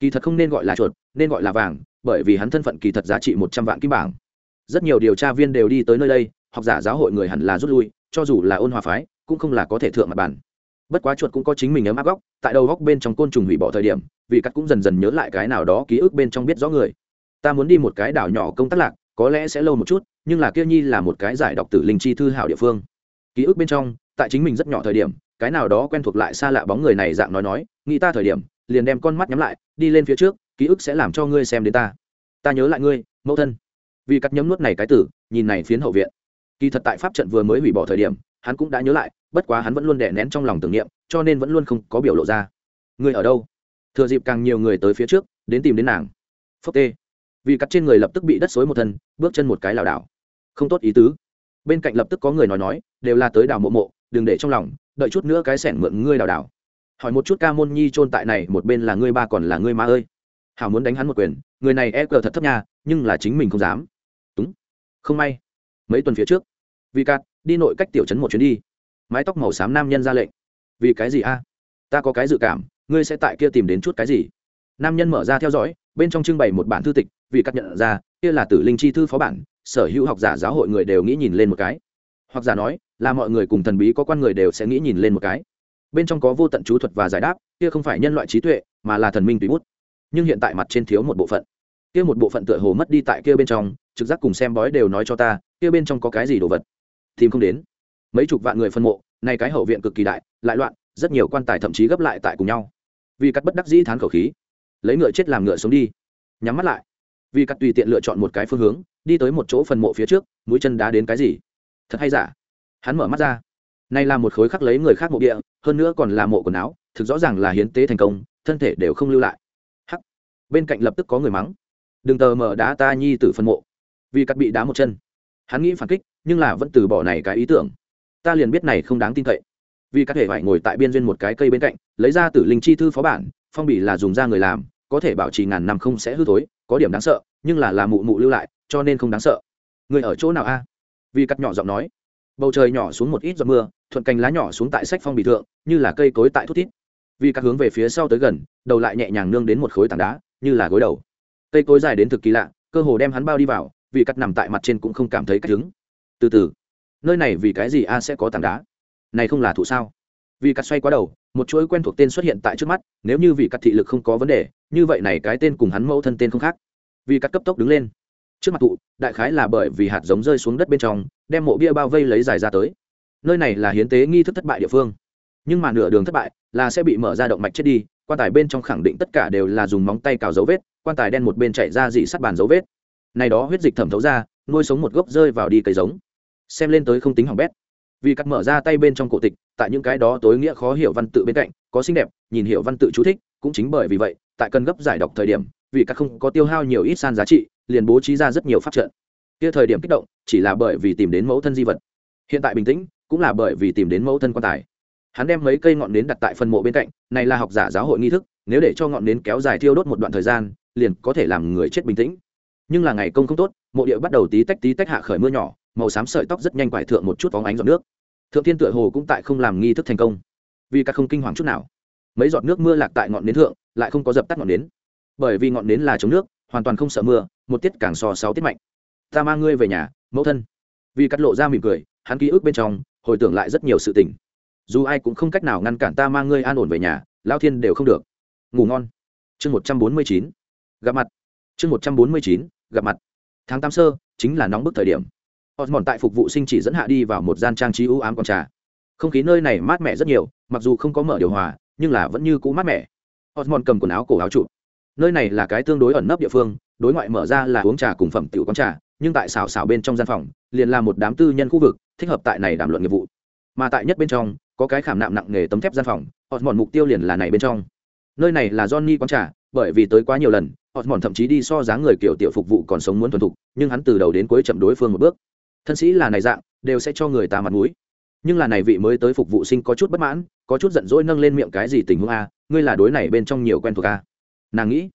Kỳ thật không nên gọi là chuột, nên gọi là vàng, bởi vì hắn thân phận kỳ thật giá trị một trăm vạn kim bảng. Rất nhiều điều tra viên đều đi tới nơi đây, học giả giáo hội người hẳn là rút lui, cho dù là ôn hòa phái, cũng không là có thể thượng mặt bản bất quá chuột cũng có chính mình ấm áp góc, tại đầu góc bên trong côn trùng hủy bỏ thời điểm vì cắt cũng dần dần nhớ lại cái nào đó ký ức bên trong biết rõ người. Ta muốn đi một cái đảo nhỏ công tác lạc có lẽ sẽ lâu một chút, nhưng là kia nhi là một cái giải đọc tử linh chi thư hảo địa phương. Ký ức bên trong, tại chính mình rất nhỏ thời điểm, cái nào đó quen thuộc lại xa lạ bóng người này dạng nói nói, nghĩ ta thời điểm, liền đem con mắt nhắm lại, đi lên phía trước, ký ức sẽ làm cho ngươi xem đến ta. Ta nhớ lại ngươi, mẫu thân. Vì cắt nhấm nuốt này cái tử, nhìn này phiến hậu viện. Kỳ thật tại pháp trận vừa mới hủy bỏ thời điểm, hắn cũng đã nhớ lại, bất quá hắn vẫn luôn đè nén trong lòng tưởng niệm, cho nên vẫn luôn không có biểu lộ ra. Ngươi ở đâu? Thừa dịp càng nhiều người tới phía trước, đến tìm đến nàng. Phúc tê vì cắt trên người lập tức bị đất xối một thân, bước chân một cái lảo đảo. Không tốt ý tứ. Bên cạnh lập tức có người nói nói, đều là tới đào mộ mộ, đừng để trong lòng, đợi chút nữa cái sẻn mượn ngươi đào đào hỏi một chút ca môn nhi chôn tại này, một bên là ngươi ba còn là ngươi ma ơi. Hảo muốn đánh hắn một quyền, người này e cờ thật thấp nha, nhưng là chính mình không dám. Đúng. Không may. Mấy tuần phía trước, vì cát đi nội cách tiểu trấn một chuyến đi. Mái tóc màu xám nam nhân ra lệnh. Vì cái gì a? Ta có cái dự cảm, ngươi sẽ tại kia tìm đến chút cái gì? Nam nhân mở ra theo dõi, bên trong trưng bày một bản thư tịch vì cắt nhận ra, kia là tử linh chi thư phó bản, sở hữu học giả giáo hội người đều nghĩ nhìn lên một cái. Hoặc giả nói, là mọi người cùng thần bí có quan người đều sẽ nghĩ nhìn lên một cái. Bên trong có vô tận chú thuật và giải đáp, kia không phải nhân loại trí tuệ, mà là thần minh tùy bút. Nhưng hiện tại mặt trên thiếu một bộ phận. Kia một bộ phận tựa hồ mất đi tại kia bên trong, trực giác cùng xem bói đều nói cho ta, kia bên trong có cái gì đồ vật? Tìm không đến. Mấy chục vạn người phân mộ, nay cái hậu viện cực kỳ đại, lại loạn, rất nhiều quan tài thậm chí gấp lại tại cùng nhau. Vì cắt bất đắc dĩ thán khẩu khí, lấy ngựa chết làm ngựa sống đi. Nhắm mắt lại vì cắt tùy tiện lựa chọn một cái phương hướng, đi tới một chỗ phần mộ phía trước, mũi chân đá đến cái gì? Thật hay giả? Hắn mở mắt ra. Nay là một khối khắc lấy người khác mộ địa, hơn nữa còn là mộ quần áo, thực rõ ràng là hiến tế thành công, thân thể đều không lưu lại. Hắc. Bên cạnh lập tức có người mắng. Đừng tờ mở đá ta nhi tử phân mộ. Vì cắt bị đá một chân. Hắn nghĩ phản kích, nhưng là vẫn từ bỏ này cái ý tưởng. Ta liền biết này không đáng tin cậy. Vì các thể phải ngồi tại biên duyên một cái cây bên cạnh, lấy ra tử linh chi thư phó bản, phong bì là dùng da người làm có thể bảo trì ngàn năm không sẽ hư thối, có điểm đáng sợ, nhưng là là mụ mụ lưu lại, cho nên không đáng sợ. Người ở chỗ nào a? Vì cắt nhỏ giọng nói. Bầu trời nhỏ xuống một ít giọt mưa, thuận cành lá nhỏ xuống tại sách phong bì thượng, như là cây cối tại thút thít. Vì các hướng về phía sau tới gần, đầu lại nhẹ nhàng nương đến một khối tảng đá, như là gối đầu. Cây cối dài đến thực kỳ lạ, cơ hồ đem hắn bao đi vào, vì cắt nằm tại mặt trên cũng không cảm thấy cách đứng. Từ từ, nơi này vì cái gì a sẽ có tảng đá? Này không là thụ sao? Vì cắt xoay quá đầu một chuỗi quen thuộc tên xuất hiện tại trước mắt, nếu như vị cắt thị lực không có vấn đề, như vậy này cái tên cùng hắn mẫu thân tên không khác. Vì cắt cấp tốc đứng lên. Trước mặt thụ, đại khái là bởi vì hạt giống rơi xuống đất bên trong, đem mộ bia bao vây lấy dài ra tới. Nơi này là hiến tế nghi thức thất bại địa phương. Nhưng mà nửa đường thất bại là sẽ bị mở ra động mạch chết đi, quan tài bên trong khẳng định tất cả đều là dùng móng tay cào dấu vết, quan tài đen một bên chạy ra dị sắt bàn dấu vết. Này đó huyết dịch thẩm thấu ra, nuôi sống một gốc rơi vào đi cây giống. Xem lên tới không tính hỏng bét vì cắt mở ra tay bên trong cổ tịch, tại những cái đó tối nghĩa khó hiểu văn tự bên cạnh, có xinh đẹp, nhìn hiểu văn tự chú thích, cũng chính bởi vì vậy, tại cần gấp giải đọc thời điểm, vì các không có tiêu hao nhiều ít san giá trị, liền bố trí ra rất nhiều pháp trận. Kia thời điểm kích động, chỉ là bởi vì tìm đến mẫu thân di vật. Hiện tại bình tĩnh, cũng là bởi vì tìm đến mẫu thân quan tài. Hắn đem mấy cây ngọn nến đặt tại phần mộ bên cạnh, này là học giả giáo hội nghi thức, nếu để cho ngọn nến kéo dài thiêu đốt một đoạn thời gian, liền có thể làm người chết bình tĩnh. Nhưng là ngày công không tốt, mộ địa bắt đầu tí tách tí tách hạ khởi mưa nhỏ, màu xám sợi tóc rất nhanh quải thượng một chút vóng ánh giọt nước thượng thiên tựa hồ cũng tại không làm nghi thức thành công. Vì các không kinh hoàng chút nào, mấy giọt nước mưa lạc tại ngọn nến thượng, lại không có dập tắt ngọn nến. Bởi vì ngọn nến là chống nước, hoàn toàn không sợ mưa, một tiết càng so sáu tiết mạnh. Ta mang ngươi về nhà, mẫu thân. Vì cắt lộ ra mỉm cười, hắn ký ức bên trong, hồi tưởng lại rất nhiều sự tình. Dù ai cũng không cách nào ngăn cản ta mang ngươi an ổn về nhà lao thiên đều không được. Ngủ ngon. Chương một trăm bốn mươi chín. Gặp mặt. Chương một trăm bốn mươi chín. Gặp mặt. Tháng tám sơ, chính là nóng bức thời điểm osmond tại phục vụ sinh chỉ dẫn hạ đi vào một gian trang trí ưu ám quán trà. Không khí nơi này mát mẻ rất nhiều, mặc dù không có mở điều hòa, nhưng là vẫn như cũ mát mẻ. Osmond cầm quần áo cổ áo trụ. Nơi này là cái tương đối ẩn nấp địa phương, đối ngoại mở ra là uống trà cùng phẩm tiểu quán trà, nhưng tại xào xào bên trong gian phòng, liền là một đám tư nhân khu vực, thích hợp tại này đàm luận nghiệp vụ. Mà tại nhất bên trong, có cái khảm nạm nặng nghề tấm thép gian phòng, osmond mục tiêu liền là này bên trong. Nơi này là johnny quán trà, bởi vì tới quá nhiều lần, osmond thậm chí đi so dáng người kiểu tiểu phục vụ còn sống muốn thuần thục, nhưng hắn từ đầu đến cuối chậm đối phương một bước thân sĩ là này dạng, đều sẽ cho người ta mặt mũi. Nhưng là này vị mới tới phục vụ sinh có chút bất mãn, có chút giận dỗi nâng lên miệng cái gì tình huống a, ngươi là đối này bên trong nhiều quen thuộc a. Nàng nghĩ,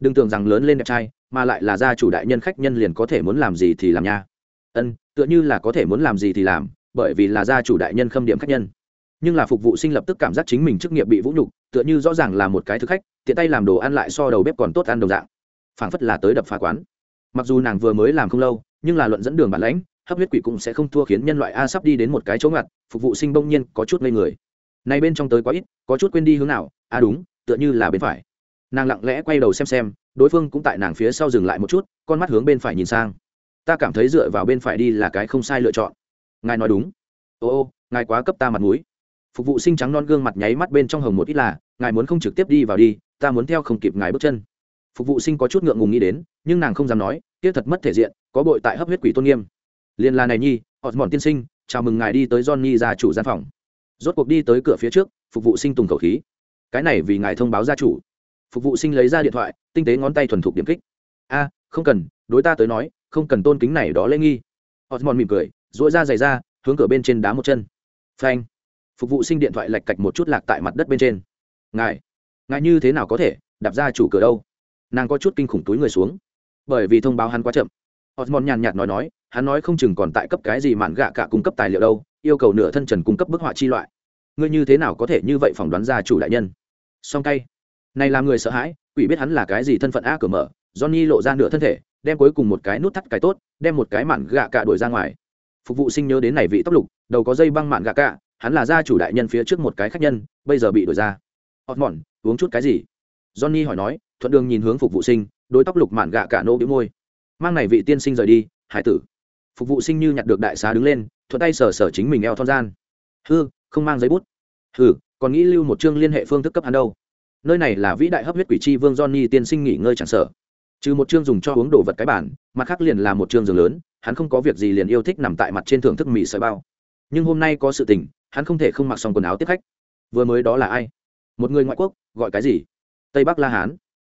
đừng tưởng rằng lớn lên đẹp trai, mà lại là gia chủ đại nhân khách nhân liền có thể muốn làm gì thì làm nha. Ân, tựa như là có thể muốn làm gì thì làm, bởi vì là gia chủ đại nhân khâm điểm khách nhân. Nhưng là phục vụ sinh lập tức cảm giác chính mình chức nghiệp bị vũ nhục, tựa như rõ ràng là một cái thực khách, tiện tay làm đồ ăn lại so đầu bếp còn tốt ăn đồng dạng. Phảng phất là tới đập phá quán. Mặc dù nàng vừa mới làm không lâu, nhưng là luận dẫn đường bản lãnh hấp huyết quỷ cũng sẽ không thua khiến nhân loại a sắp đi đến một cái chỗ ngặt, phục vụ sinh bỗng nhiên có chút ngây người. Này bên trong tới quá ít, có chút quên đi hướng nào a đúng, tựa như là bên phải. Nàng lặng lẽ quay đầu xem xem, đối phương cũng tại nàng phía sau dừng lại một chút, con mắt hướng bên phải nhìn sang. Ta cảm thấy dựa vào bên phải đi là cái không sai lựa chọn. Ngài nói đúng. Ô ô, ngài quá cấp ta mặt mũi. Phục vụ sinh trắng non gương mặt nháy mắt bên trong hồng một ít là, ngài muốn không trực tiếp đi vào đi, ta muốn theo không kịp ngài bước chân. Phục vụ sinh có chút ngượng ngùng nghĩ đến, nhưng nàng không dám nói tiếc thật mất thể diện, có bội tại hấp huyết quỷ tôn nghiêm liên là này nhi họ mòn tiên sinh, chào mừng ngài đi tới johnny gia chủ gian phòng. Rốt cuộc đi tới cửa phía trước, phục vụ sinh tùng khẩu khí. Cái này vì ngài thông báo gia chủ. Phục vụ sinh lấy ra điện thoại, tinh tế ngón tay thuần thục điểm kích. A, không cần, đối ta tới nói, không cần tôn kính này đó lễ nghi. Osmond mỉm cười dỗi ra giày ra, hướng cửa bên trên đá một chân. Phanh. Phục vụ sinh điện thoại lạch cạch một chút lạc tại mặt đất bên trên. Ngài ngài như thế nào có thể đạp ra chủ cửa đâu? Nàng có chút kinh khủng túi người xuống. Bởi vì thông báo hắn quá chậm osmond nhàn nhạt nói nói, hắn nói không chừng còn tại cấp cái gì mạn gạ cả cung cấp tài liệu đâu, yêu cầu nửa thân trần cung cấp bức họa chi loại. Ngươi như thế nào có thể như vậy phỏng đoán ra chủ đại nhân? Song tay. Này làm người sợ hãi, quỷ biết hắn là cái gì thân phận a cửa mở, johnny lộ ra nửa thân thể, đem cuối cùng một cái nút thắt cái tốt, đem một cái mạn gạ cả đuổi ra ngoài. Phục vụ sinh nhớ đến này vị tóc lục, đầu có dây băng mạn gạ cả, hắn là gia chủ đại nhân phía trước một cái khách nhân, bây giờ bị đuổi ra. Hot mòn uống chút cái gì? Johnny hỏi nói, thuận đường nhìn hướng phục vụ sinh, đôi tóc lục mạn gạ cả nô bĩu môi mang này vị tiên sinh rời đi, hải tử. Phục vụ sinh như nhặt được đại xá đứng lên, thuận tay sờ sờ chính mình eo thon gian. Hư, không mang giấy bút. Hư còn nghĩ lưu một chương liên hệ phương thức cấp hắn đâu. Nơi này là vĩ đại hấp huyết quỷ chi vương johnny tiên sinh nghỉ ngơi chẳng sở trừ một chương dùng cho uống đồ vật cái bản, mặt khác liền là một chương giường lớn, hắn không có việc gì liền yêu thích nằm tại mặt trên thưởng thức mì sợi bao. Nhưng hôm nay có sự tình, hắn không thể không mặc xong quần áo tiếp khách. Vừa mới đó là ai? Một người ngoại quốc, gọi cái gì? Tây bắc la hán.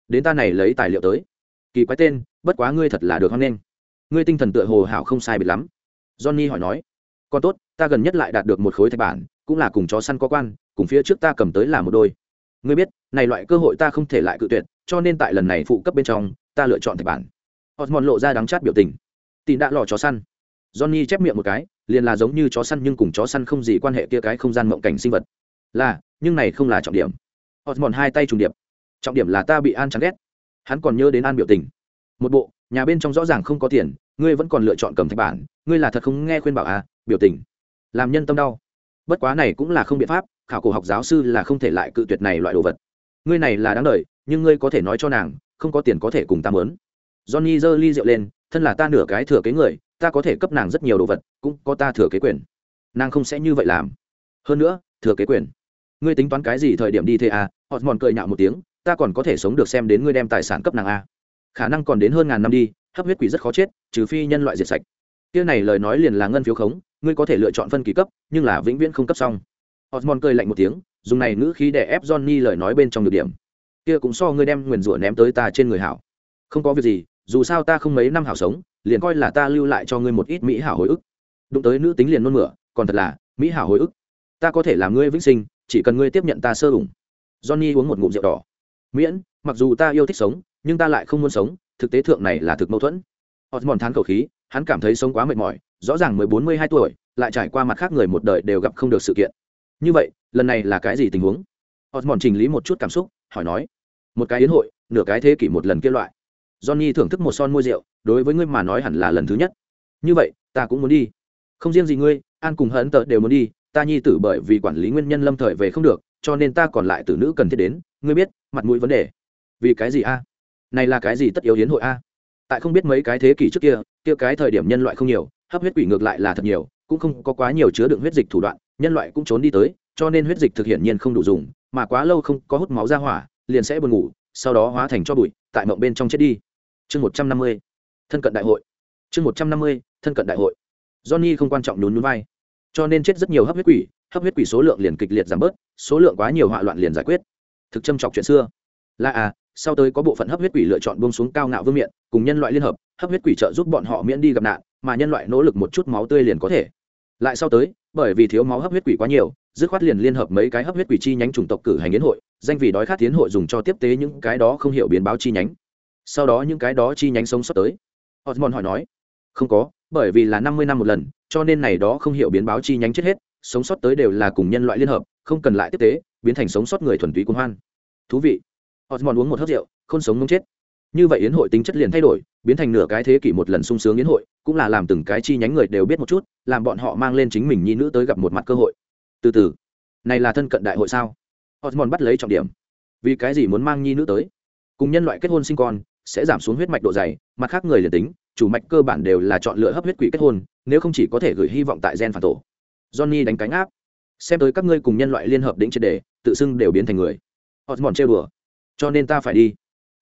Đến ta này lấy tài liệu tới kỳ quái tên, bất quá ngươi thật là được hoan nghênh. Ngươi tinh thần tựa hồ hảo không sai biệt lắm. Johnny hỏi nói. Còn tốt, ta gần nhất lại đạt được một khối thạch bản, cũng là cùng chó săn có quan, cùng phía trước ta cầm tới là một đôi. Ngươi biết, này loại cơ hội ta không thể lại cự tuyệt, cho nên tại lần này phụ cấp bên trong, ta lựa chọn thạch bản. Osmond lộ ra đắng chát biểu tình. Tìm đã lò chó săn. Johnny chép miệng một cái, liền là giống như chó săn nhưng cùng chó săn không gì quan hệ kia cái không gian mộng cảnh sinh vật. Là, nhưng này không là trọng điểm. Osmond hai tay trùng điệp. Trọng điểm là ta bị an chán ghét hắn còn nhớ đến an biểu tình. Một bộ, nhà bên trong rõ ràng không có tiền, ngươi vẫn còn lựa chọn cầm thạch bản, ngươi là thật không nghe khuyên bảo à biểu tình. Làm nhân tâm đau. Bất quá này cũng là không biện pháp, khảo cổ học giáo sư là không thể lại cự tuyệt này loại đồ vật. Ngươi này là đáng đời, nhưng ngươi có thể nói cho nàng, không có tiền có thể cùng ta mớn. Johnny giơ ly rượu lên, thân là ta nửa cái thừa kế người, ta có thể cấp nàng rất nhiều đồ vật, cũng có ta thừa kế quyền. Nàng không sẽ như vậy làm. Hơn nữa, thừa kế quyền. Ngươi tính toán cái gì thời điểm đi thế à? Họ mòn cười nhạo một tiếng ta còn có thể sống được xem đến ngươi đem tài sản cấp nàng a. Khả năng còn đến hơn ngàn năm đi, hấp huyết quỷ rất khó chết, trừ phi nhân loại diệt sạch. Kia này lời nói liền là ngân phiếu khống, ngươi có thể lựa chọn phân kỳ cấp, nhưng là vĩnh viễn không cấp xong. Osmond cười lạnh một tiếng, dùng này ngữ khí để ép johnny lời nói bên trong được điểm. Kia cũng so ngươi đem nguyền rủa ném tới ta trên người hảo. Không có việc gì, dù sao ta không mấy năm hảo sống, liền coi là ta lưu lại cho ngươi một ít mỹ hảo hồi ức. Đụng tới nữ tính liền nôn mửa, còn thật là, mỹ hảo hồi ức. Ta có thể làm ngươi vĩnh sinh, chỉ cần ngươi tiếp nhận ta sơ ủng. Johnny uống một ngụm rượu đỏ miễn, mặc dù ta yêu thích sống, nhưng ta lại không muốn sống, thực tế thượng này là thực mâu thuẫn. Osmond thán khẩu khí, hắn cảm thấy sống quá mệt mỏi, rõ ràng mới bốn mươi hai tuổi, lại trải qua mặt khác người một đời đều gặp không được sự kiện. Như vậy, lần này là cái gì tình huống? Osmond trình lý một chút cảm xúc, hỏi nói, một cái yến hội, nửa cái thế kỷ một lần kia loại. Johnny thưởng thức một son môi rượu, đối với ngươi mà nói hẳn là lần thứ nhất. Như vậy, ta cũng muốn đi. Không riêng gì ngươi, an cùng hận tợ đều muốn đi, ta nhi tử bởi vì quản lý nguyên nhân lâm thời về không được cho nên ta còn lại tử nữ cần thiết đến, ngươi biết, mặt mũi vấn đề. Vì cái gì a? Này là cái gì tất yếu hiến hội a? Tại không biết mấy cái thế kỷ trước kia kia cái thời điểm nhân loại không nhiều, hấp huyết quỷ ngược lại là thật nhiều, cũng không có quá nhiều chứa đựng huyết dịch thủ đoạn, nhân loại cũng trốn đi tới, cho nên huyết dịch thực hiện nhiên không đủ dùng, mà quá lâu không có hút máu ra hỏa, liền sẽ buồn ngủ, sau đó hóa thành cho bụi, tại mộng bên trong chết đi. Chương một trăm năm mươi, thân cận đại hội. Chương một trăm năm mươi, thân cận đại hội. Johnny không quan trọng nhún nhún vai cho nên chết rất nhiều hấp huyết quỷ, hấp huyết quỷ số lượng liền kịch liệt giảm bớt, số lượng quá nhiều họa loạn liền giải quyết. Thực châm chọc chuyện xưa. Là à sau tới có bộ phận hấp huyết quỷ lựa chọn buông xuống cao ngạo vương miện, cùng nhân loại liên hợp, hấp huyết quỷ trợ giúp bọn họ miễn đi gặp nạn, mà nhân loại nỗ lực một chút máu tươi liền có thể. Lại sau tới, bởi vì thiếu máu hấp huyết quỷ quá nhiều, dứt khoát liền liên hợp mấy cái hấp huyết quỷ chi nhánh chủng tộc cử hành yến hội, danh vì đói khát tiến hội dùng cho tiếp tế những cái đó không hiểu biến báo chi nhánh. Sau đó những cái đó chi nhánh sống sót tới. Osmond hỏi nói, không có bởi vì là năm mươi năm một lần, cho nên này đó không hiểu biến báo chi nhánh chết hết, sống sót tới đều là cùng nhân loại liên hợp, không cần lại tiếp tế, biến thành sống sót người thuần túy cuồng hoan. Thú vị. Osmond uống một hớp rượu không sống mông chết. Như vậy yến hội tính chất liền thay đổi, biến thành nửa cái thế kỷ một lần sung sướng yến hội, cũng là làm từng cái chi nhánh người đều biết một chút, làm bọn họ mang lên chính mình nhi nữ tới gặp một mặt cơ hội. Từ từ. Này là thân cận đại hội sao? Osmond bắt lấy trọng điểm. Vì cái gì muốn mang nhi nữ tới? Cùng nhân loại kết hôn sinh con, sẽ giảm xuống huyết mạch độ dày, mặt khác người liền tính chủ mạch cơ bản đều là chọn lựa hấp huyết quỷ kết hôn, nếu không chỉ có thể gửi hy vọng tại gen phản tổ. Johnny đánh cánh áp. Xem tới các ngươi cùng nhân loại liên hợp đỉnh triệt đề, tự xưng đều biến thành người. Osmond trêu đùa. Cho nên ta phải đi.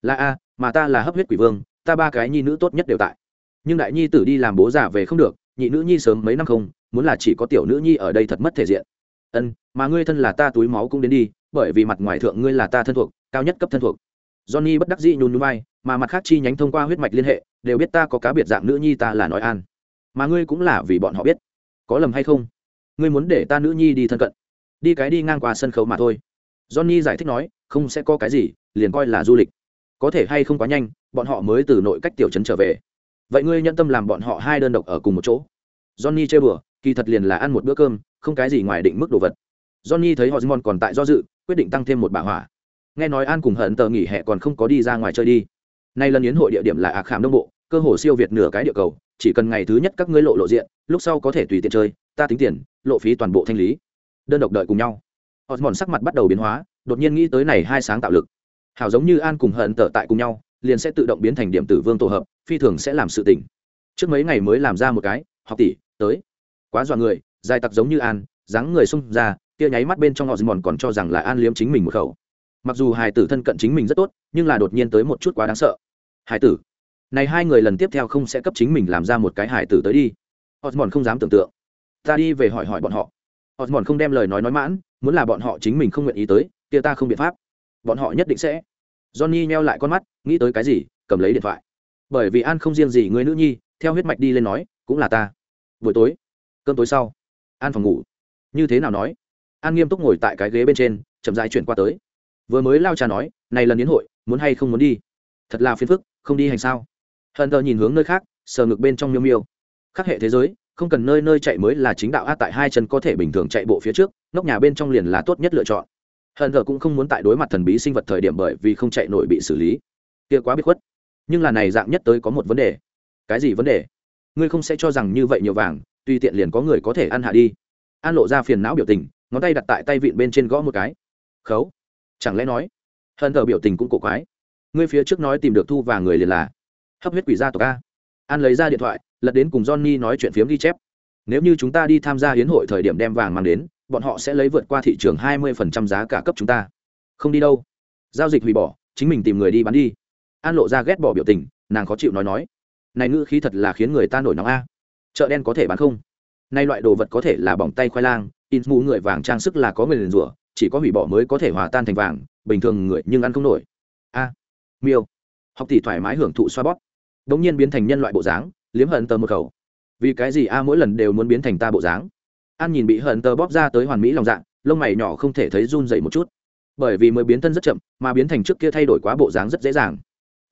Là a, mà ta là hấp huyết quỷ vương, ta ba cái nhi nữ tốt nhất đều tại. Nhưng đại nhi tử đi làm bố già về không được, nhị nữ nhi sớm mấy năm không, muốn là chỉ có tiểu nữ nhi ở đây thật mất thể diện. Ân, mà ngươi thân là ta túi máu cũng đến đi, bởi vì mặt ngoài thượng ngươi là ta thân thuộc, cao nhất cấp thân thuộc johnny bất đắc dĩ nhún nhún vai, mà mặt khác chi nhánh thông qua huyết mạch liên hệ, đều biết ta có cá biệt dạng nữ nhi ta là nói an. Mà ngươi cũng là vì bọn họ biết. Có lầm hay không? Ngươi muốn để ta nữ nhi đi thân cận. Đi cái đi ngang qua sân khấu mà thôi. Johnny giải thích nói, không sẽ có cái gì, liền coi là du lịch. Có thể hay không quá nhanh, bọn họ mới từ nội cách tiểu trấn trở về. Vậy ngươi nhận tâm làm bọn họ hai đơn độc ở cùng một chỗ. Johnny chơi bừa, kỳ thật liền là ăn một bữa cơm, không cái gì ngoài định mức đồ vật. Johnny thấy họ còn tại do dự, quyết định tăng thêm một bả hỏa nghe nói an cùng hận tờ nghỉ hè còn không có đi ra ngoài chơi đi. Nay lần yến hội địa điểm là ạc khảm đông bộ, cơ hồ siêu việt nửa cái địa cầu, chỉ cần ngày thứ nhất các ngươi lộ lộ diện, lúc sau có thể tùy tiện chơi, ta tính tiền, lộ phí toàn bộ thanh lý. Đơn độc đợi cùng nhau. Osmond sắc mặt bắt đầu biến hóa, đột nhiên nghĩ tới này hai sáng tạo lực. Hảo giống như an cùng hận tờ tại cùng nhau, liền sẽ tự động biến thành điểm tử vương tổ hợp, phi thường sẽ làm sự tỉnh trước mấy ngày mới làm ra một cái, học tỷ, tới. Quá dọa người, dài tặc giống như an, dáng người xung ra, kia nháy mắt bên trong họ mòn còn cho rằng là an liếm chính mình một khẩu mặc dù hải tử thân cận chính mình rất tốt, nhưng là đột nhiên tới một chút quá đáng sợ. Hải tử, này hai người lần tiếp theo không sẽ cấp chính mình làm ra một cái hải tử tới đi. Osmond không dám tưởng tượng. Ta đi về hỏi hỏi bọn họ. Osmond không đem lời nói nói mãn, muốn là bọn họ chính mình không nguyện ý tới, kia ta không biện pháp. Bọn họ nhất định sẽ. Johnny nheo lại con mắt, nghĩ tới cái gì, cầm lấy điện thoại. Bởi vì an không riêng gì người nữ nhi, theo huyết mạch đi lên nói, cũng là ta. Buổi tối, cơm tối sau an phòng ngủ. Như thế nào nói? An nghiêm túc ngồi tại cái ghế bên trên, chậm dài chuyển qua tới vừa mới lao trà nói, này lần đến hội, muốn hay không muốn đi? Thật là phiền phức, không đi hành sao? Hận thờ nhìn hướng nơi khác, sờ ngực bên trong miêu miêu. Khắc hệ thế giới, không cần nơi nơi chạy mới là chính đạo a tại hai chân có thể bình thường chạy bộ phía trước, nóc nhà bên trong liền là tốt nhất lựa chọn. Hận thờ cũng không muốn tại đối mặt thần bí sinh vật thời điểm bởi vì không chạy nổi bị xử lý. Kia quá bị khuất. Nhưng là này dạng nhất tới có một vấn đề. Cái gì vấn đề? Ngươi không sẽ cho rằng như vậy nhiều vàng, tùy tiện liền có người có thể ăn hạ đi. An lộ ra phiền não biểu tình, ngón tay đặt tại tay vịn bên trên gõ một cái. Khấu chẳng lẽ nói hận thờ biểu tình cũng cổ quái. Ngươi phía trước nói tìm được thu vàng người liền là hấp huyết quỷ gia tộc a. An lấy ra điện thoại, lật đến cùng johnny nói chuyện phiếm ghi chép. Nếu như chúng ta đi tham gia hiến hội thời điểm đem vàng mang đến, bọn họ sẽ lấy vượt qua thị trường hai mươi phần trăm giá cả cấp chúng ta. Không đi đâu. Giao dịch hủy bỏ, chính mình tìm người đi bán đi. An lộ ra ghét bỏ biểu tình, nàng khó chịu nói nói. Này ngữ khí thật là khiến người ta nổi nóng a. Chợ đen có thể bán không? Nay loại đồ vật có thể là bỏng tay khoai lang, in mũ người vàng trang sức là có người liền rủa chỉ có hủy bỏ mới có thể hòa tan thành vàng, bình thường người nhưng ăn không nổi. A, miêu. Học tỷ thoải mái hưởng thụ xoa bóp. Đ ỗ n g nhiên biến thành nhân loại bộ dáng, liếm hận tờ một khẩu. Vì cái gì a mỗi lần đều muốn biến thành ta bộ dáng? An nhìn bị hận tờ bóp ra tới hoàn mỹ lòng dạng lông mày nhỏ không thể thấy run dậy một chút. Bởi vì mới biến thân rất chậm, mà biến thành trước kia thay đổi quá bộ dáng rất dễ dàng.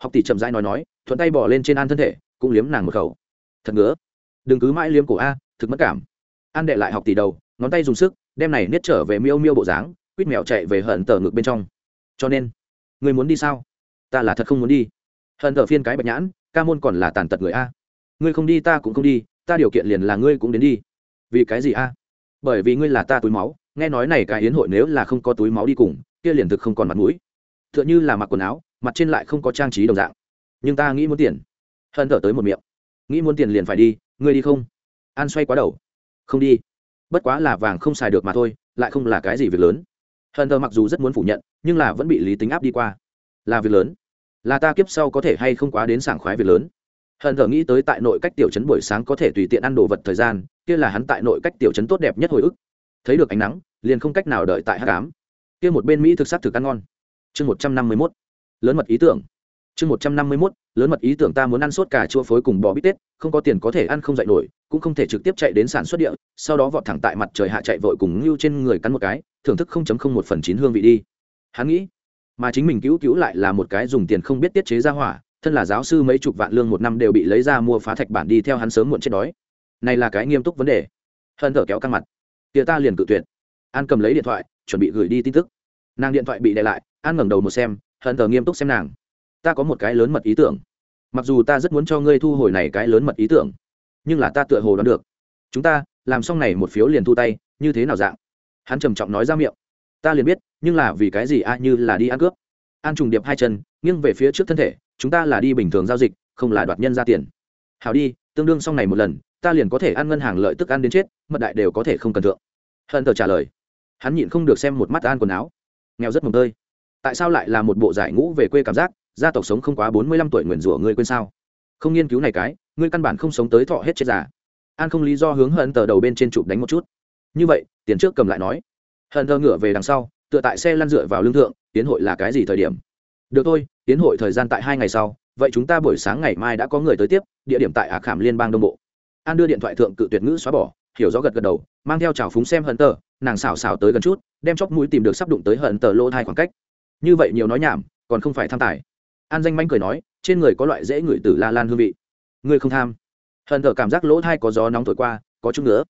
Học tỷ chậm rãi nói nói, thuận tay bỏ lên trên an thân thể, cũng liếm nàng một khẩu. Thật ngứa. Đừng cứ mãi liếm cổ a, thực mất cảm. An đệ lại học tỷ đầu, ngón tay dùng sức đem này niết trở về miêu miêu bộ dáng, quýt mèo chạy về hận tờ ngực bên trong. Cho nên, người muốn đi sao? Ta là thật không muốn đi. Hận tờ phiên cái bạch nhãn, ca môn còn là tàn tật người a. Ngươi không đi ta cũng không đi, ta điều kiện liền là ngươi cũng đến đi. Vì cái gì a? Bởi vì ngươi là ta túi máu, nghe nói này cái hiến hội nếu là không có túi máu đi cùng, kia liền thực không còn mặt mũi. T h ư ợ n h ư là mặc quần áo, mặt trên lại không có trang trí đồng dạng. Nhưng ta nghĩ muốn tiền. Hận thở tới một miệng. Nghĩ muốn tiền liền phải đi, ngươi đi không? An xoay quá đầu. Không đi bất quá là vàng không xài được mà thôi, lại không là cái gì việc lớn. Hận thờ mặc dù rất muốn phủ nhận, nhưng là vẫn bị lý tính áp đi qua. Là việc lớn. Là ta kiếp sau có thể hay không quá đến sảng khoái việc lớn. Hận thờ nghĩ tới tại nội cách tiểu trấn buổi sáng có thể tùy tiện ăn đồ vật thời gian, kia là hắn tại nội cách tiểu trấn tốt đẹp nhất hồi ức. Thấy được ánh nắng, liền không cách nào đợi tại hát cám kia một bên mỹ thực sắc thực ăn ngon. Chương một trăm năm mươi mốt. Lớn mật ý tưởng. Chương một trăm năm mươi mốt lớn mật ý tưởng ta muốn ăn sốt cả chua phối cùng bò bít tết, không có tiền có thể ăn không dạy nổi, cũng không thể trực tiếp chạy đến sản xuất địa, sau đó vọt thẳng tại mặt trời hạ chạy vội cùng ngưu trên người cắn một cái, thưởng thức không chấm không một phần chín hương vị đi. Hắn nghĩ, mà chính mình cứu cứu lại là một cái dùng tiền không biết tiết chế ra hỏa, thân là giáo sư mấy chục vạn lương một năm đều bị lấy ra mua phá thạch bản đi theo hắn sớm muộn chết đói. Này là cái nghiêm túc vấn đề. Hân thở kéo căng mặt. Tia ta liền cự tuyệt. An cầm lấy điện thoại, chuẩn bị gửi đi tin tức. Nàng điện thoại bị đè lại, an ngẩng đầu một xem hân thở nghiêm túc xem nàng ta có một cái lớn mật ý tưởng. Mặc dù ta rất muốn cho ngươi thu hồi này cái lớn mật ý tưởng, nhưng là ta tựa hồ đoán được. Chúng ta làm xong này một phiếu liền thu tay, như thế nào dạng? Hắn trầm trọng nói ra miệng. Ta liền biết, nhưng là vì cái gì a, như là đi ăn cướp. An trùng điệp hai chân, nghiêng về phía trước thân thể, chúng ta là đi bình thường giao dịch, không là đoạt nhân ra tiền. Hào đi, tương đương xong này một lần, ta liền có thể ăn ngân hàng lợi tức ăn đến chết, mật đại đều có thể không cần thượng. Hận tờ trả lời. Hắn nhịn không được xem một mắt an quần áo. Nghèo rất mồm tơi. Tại sao lại là một bộ giải ngũ về quê cảm giác? Gia tộc sống không quá bốn mươi lăm tuổi nguyền rủa ngươi quên sao? Không nghiên cứu này cái, ngươi căn bản không sống tới thọ hết chết già. An không lý do hướng hận tờ đầu bên trên chụp đánh một chút. Như vậy, tiền trước cầm lại nói. Hận tờ ngửa về đằng sau, tựa tại xe lăn dựa vào lương thượng, tiến hội là cái gì thời điểm? Được thôi, tiến hội thời gian tại hai ngày sau, vậy chúng ta buổi sáng ngày mai đã có người tới tiếp, địa điểm tại ả khảm liên bang đông bộ. An đưa điện thoại thượng cự tuyệt ngữ xóa bỏ, hiểu rõ gật gật đầu, mang theo trào phúng xem hận tờ, nàng xào xào tới gần chút, đem chóc mũi tìm được sắp đụng tới hận tờ lỗ thai khoảng cách. Như vậy nhiều nói nhảm, còn không phải tham tài an danh manh cười nói, trên người có loại dễ ngửi từ la lan hương vị. Ngươi không tham. Hận thở cảm giác lỗ thai có gió nóng thổi qua, có chút nữa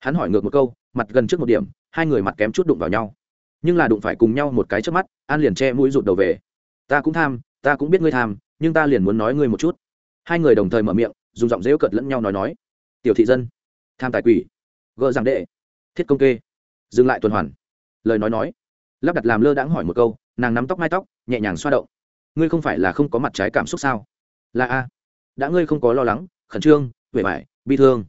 hắn hỏi ngược một câu, mặt gần trước một điểm, hai người mặt kém chút đụng vào nhau. Nhưng là đụng phải cùng nhau một cái trước mắt, an liền che mũi rụt đầu về. Ta cũng tham, ta cũng biết ngươi tham, nhưng ta liền muốn nói ngươi một chút. Hai người đồng thời mở miệng, dùng giọng dễu cợt lẫn nhau nói nói. Tiểu thị dân, tham tài quỷ. Gỡ rằng đệ. Thiết công kê. Dừng lại tuần hoàn. Lời nói nói. Lắp đặt làm lơ đãng hỏi một câu, nàng nắm tóc mai tóc, nhẹ nhàng xoa động ngươi không phải là không có mặt trái cảm xúc sao? Là a. Đã ngươi không có lo lắng, khẩn trương vẻ vải bi thương.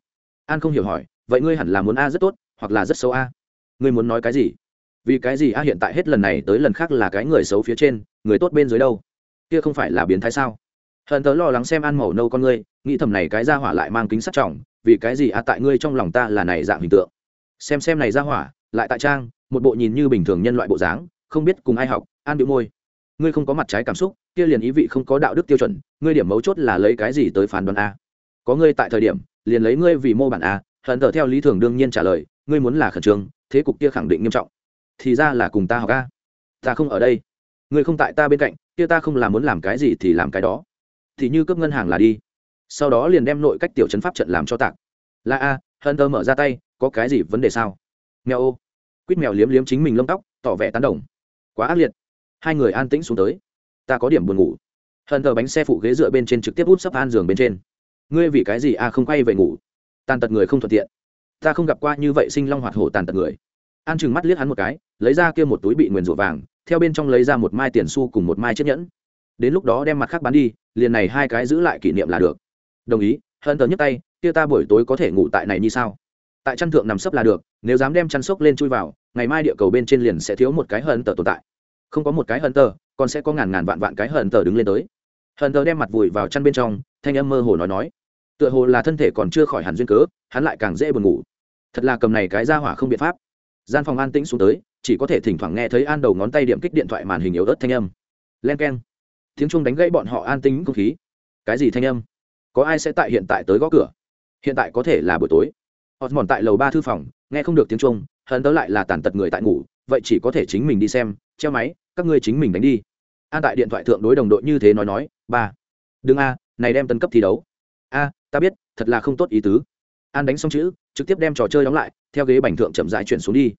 An không hiểu hỏi, vậy ngươi hẳn là muốn a rất tốt, hoặc là rất xấu a? Ngươi muốn nói cái gì? Vì cái gì a hiện tại hết lần này tới lần khác là cái người xấu phía trên, người tốt bên dưới đâu? Kia không phải là biến thái sao? Hận tớ lo lắng xem an màu nâu con ngươi, nghĩ thầm này cái ra hỏa lại mang kính sắt trọng, vì cái gì a tại ngươi trong lòng ta là này dạng hình tượng? Xem xem này ra hỏa, lại tại trang, một bộ nhìn như bình thường nhân loại bộ dáng, không biết cùng ai học, an bị môi. Ngươi không có mặt trái cảm xúc kia liền ý vị không có đạo đức tiêu chuẩn, ngươi điểm mấu chốt là lấy cái gì tới phán đoán a? Có ngươi tại thời điểm, liền lấy ngươi vì mô bản a, hận tờ theo lý thường đương nhiên trả lời, ngươi muốn là khẩn trương, thế cục kia khẳng định nghiêm trọng. Thì ra là cùng ta học a. Ta không ở đây. Ngươi không tại ta bên cạnh, kia ta không làm muốn làm cái gì thì làm cái đó. Thì như cướp ngân hàng là đi. Sau đó liền đem nội cách tiểu chấn pháp trận làm cho tạc. Là a, hận tờ mở ra tay, có cái gì vấn đề sao? Mèo ô. Quýt mèo liếm liếm chính mình lông tóc, tỏ vẻ tán đồng. Quá ác liệt. Hai người an tĩnh xuống tới ta có điểm buồn ngủ. Hận thờ bánh xe phụ ghế dựa bên trên trực tiếp út sấp an giường bên trên. Ngươi vì cái gì a không quay về ngủ? Tàn tật người không thuận tiện. Ta không gặp qua như vậy sinh long hoạt hổ tàn tật người. An chừng mắt liếc hắn một cái, lấy ra kia một túi bị nguyền rủa vàng, theo bên trong lấy ra một mai tiền xu cùng một mai chiếc nhẫn. Đến lúc đó đem mặt khác bán đi, liền này hai cái giữ lại kỷ niệm là được. Đồng ý, hận thờ nhấc tay, kia ta buổi tối có thể ngủ tại này như sao? Tại chăn thượng nằm sấp là được, nếu dám đem chăn sốc lên chui vào, ngày mai địa cầu bên trên liền sẽ thiếu một cái hận tờ tồn tại. Không có một cái hận tờ còn sẽ có ngàn ngàn vạn vạn cái hận tờ đứng lên tới. Hận tờ đem mặt vùi vào chăn bên trong, thanh âm mơ hồ nói nói. Tựa hồ là thân thể còn chưa khỏi hẳn duyên cớ, hắn lại càng dễ buồn ngủ. Thật là cầm này cái ra hỏa không biện pháp. Gian phòng an tĩnh xuống tới, chỉ có thể thỉnh thoảng nghe thấy an đầu ngón tay điểm kích điện thoại màn hình yếu ớt thanh âm. Len keng. Tiếng chuông đánh gãy bọn họ an tĩnh không khí. Cái gì thanh âm? Có ai sẽ tại hiện tại tới gõ cửa? Hiện tại có thể là buổi tối. Họ mòn tại lầu ba thư phòng, nghe không được tiếng chuông hận tớ lại là tàn tật người tại ngủ, vậy chỉ có thể chính mình đi xem. Treo máy, các ngươi chính mình đánh đi an tại điện thoại thượng đối đồng đội như thế nói nói, ba, đừng a, này đem tân cấp thi đấu. A, ta biết, thật là không tốt ý tứ. An đánh xong chữ, trực tiếp đem trò chơi đóng lại, theo ghế bành thượng chậm rãi chuyển xuống đi.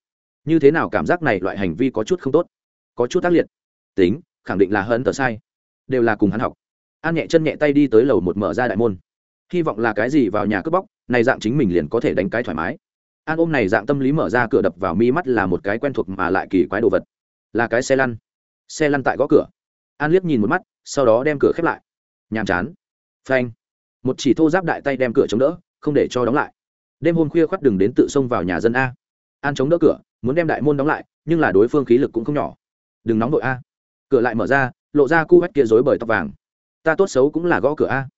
Như thế nào cảm giác này loại hành vi có chút không tốt, có chút tác liệt. Tính, khẳng định là hơn tờ sai. Đều là cùng hắn học. An nhẹ chân nhẹ tay đi tới lầu một mở ra đại môn. Hy vọng là cái gì vào nhà cướp bóc, này dạng chính mình liền có thể đánh cái thoải mái. An ôm này dạng tâm lý mở ra cửa đập vào mi mắt là một cái quen thuộc mà lại kỳ quái đồ vật. Là cái xe lăn. Xe lăn tại gõ cửa an liếc nhìn một mắt, sau đó đem cửa khép lại. Nhàm chán. Phanh. Một chỉ thô giáp đại tay đem cửa chống đỡ, không để cho đóng lại. Đêm hôm khuya khoắt đừng đến tự xông vào nhà dân a. An chống đỡ cửa, muốn đem đại môn đóng lại, nhưng là đối phương khí lực cũng không nhỏ. Đừng nóng vội a. Cửa lại mở ra, lộ ra cu hách kia dối bởi tóc vàng. Ta tốt xấu cũng là gõ cửa a.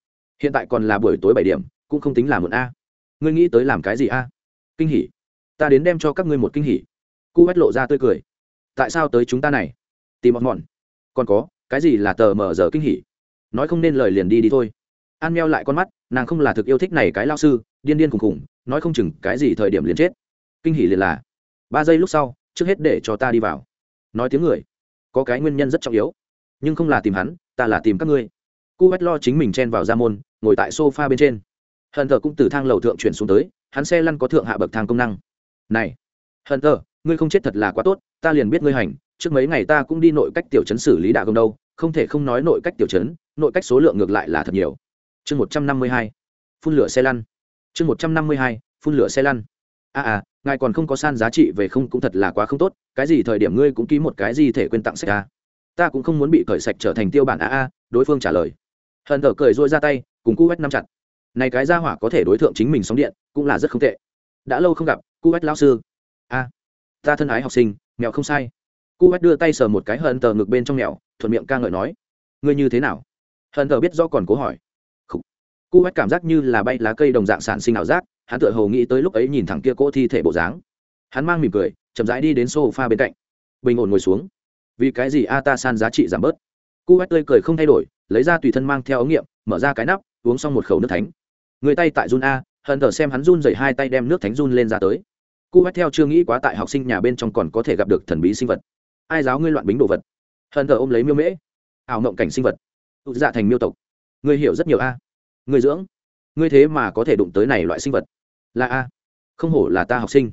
Hiện tại còn là buổi tối bảy điểm, cũng không tính là một a. Ngươi nghĩ tới làm cái gì a? Kinh hỉ. Ta đến đem cho các ngươi một kinh hỉ. Cu hách lộ ra tươi cười. Tại sao tới chúng ta này? Tìm mọn mọn. Còn có cái gì là tờ mờ giờ kinh hỉ? Nói không nên lời liền đi đi thôi. An meo lại con mắt, nàng không là thực yêu thích này cái lao sư, điên điên khùng khùng, nói không chừng cái gì thời điểm liền chết. Kinh hỉ liền là, ba giây lúc sau, trước hết để cho ta đi vào. Nói tiếng người, có cái nguyên nhân rất trọng yếu. Nhưng không là tìm hắn, ta là tìm các ngươi. Cu vét lo chính mình chen vào ra môn, ngồi tại sofa bên trên. Hận thờ cũng từ thang lầu thượng chuyển xuống tới, hắn xe lăn có thượng hạ bậc thang công năng. Này, hận thờ, ngươi không chết thật là quá tốt, ta liền biết ngươi hành trước mấy ngày ta cũng đi nội cách tiểu chấn xử lý đạ công đâu không thể không nói nội cách tiểu chấn nội cách số lượng ngược lại là thật nhiều. Chương một trăm năm mươi hai phun lửa xe lăn. Chương một trăm năm mươi hai phun lửa xe lăn. A à, à ngài còn không có san giá trị về không cũng thật là quá không tốt cái gì thời điểm ngươi cũng ký một cái gì thể quên tặng sách ta ta cũng không muốn bị cởi sạch trở thành tiêu bản a a đối phương trả lời. Hận thở cười dôi ra tay cùng Cú vách nắm chặt. Này cái ra hỏa có thể đối tượng chính mình sóng điện cũng là rất không tệ. Đã lâu không gặp Cú vách lão sư. A ta thân ái học sinh mèo không sai cu vách đưa tay sờ một cái hận tờ ngực bên trong mèo, thuận miệng ca ngợi nói, ngươi như thế nào? Hận tờ biết do còn cố hỏi. Cu vách cảm giác như là bay lá cây đồng dạng sản sinh ảo giác, hắn tựa hồ nghĩ tới lúc ấy nhìn thẳng kia cỗ thi thể bộ dáng. Hắn mang mỉm cười, chậm rãi đi đến sofa bên cạnh. Bình ổn ngồi xuống. Vì cái gì a ta san giá trị giảm bớt? Cu hét tươi cười không thay đổi, lấy ra tùy thân mang theo ống nghiệm, mở ra cái nắp, uống xong một khẩu nước thánh. Người tay tại run a, hận thờ xem hắn run dày hai tay đem nước thánh run lên ra tới. Cu hét theo chưa nghĩ quá tại học sinh nhà bên trong còn có thể gặp được thần bí sinh vật ai giáo ngươi loạn bính đồ vật? Hận thờ ôm lấy miêu mễ. Ảo mộng cảnh sinh vật. Tụ dạ thành miêu tộc. Ngươi hiểu rất nhiều a. Ngươi dưỡng. Ngươi thế mà có thể đụng tới này loại sinh vật. Là a. Không hổ là ta học sinh.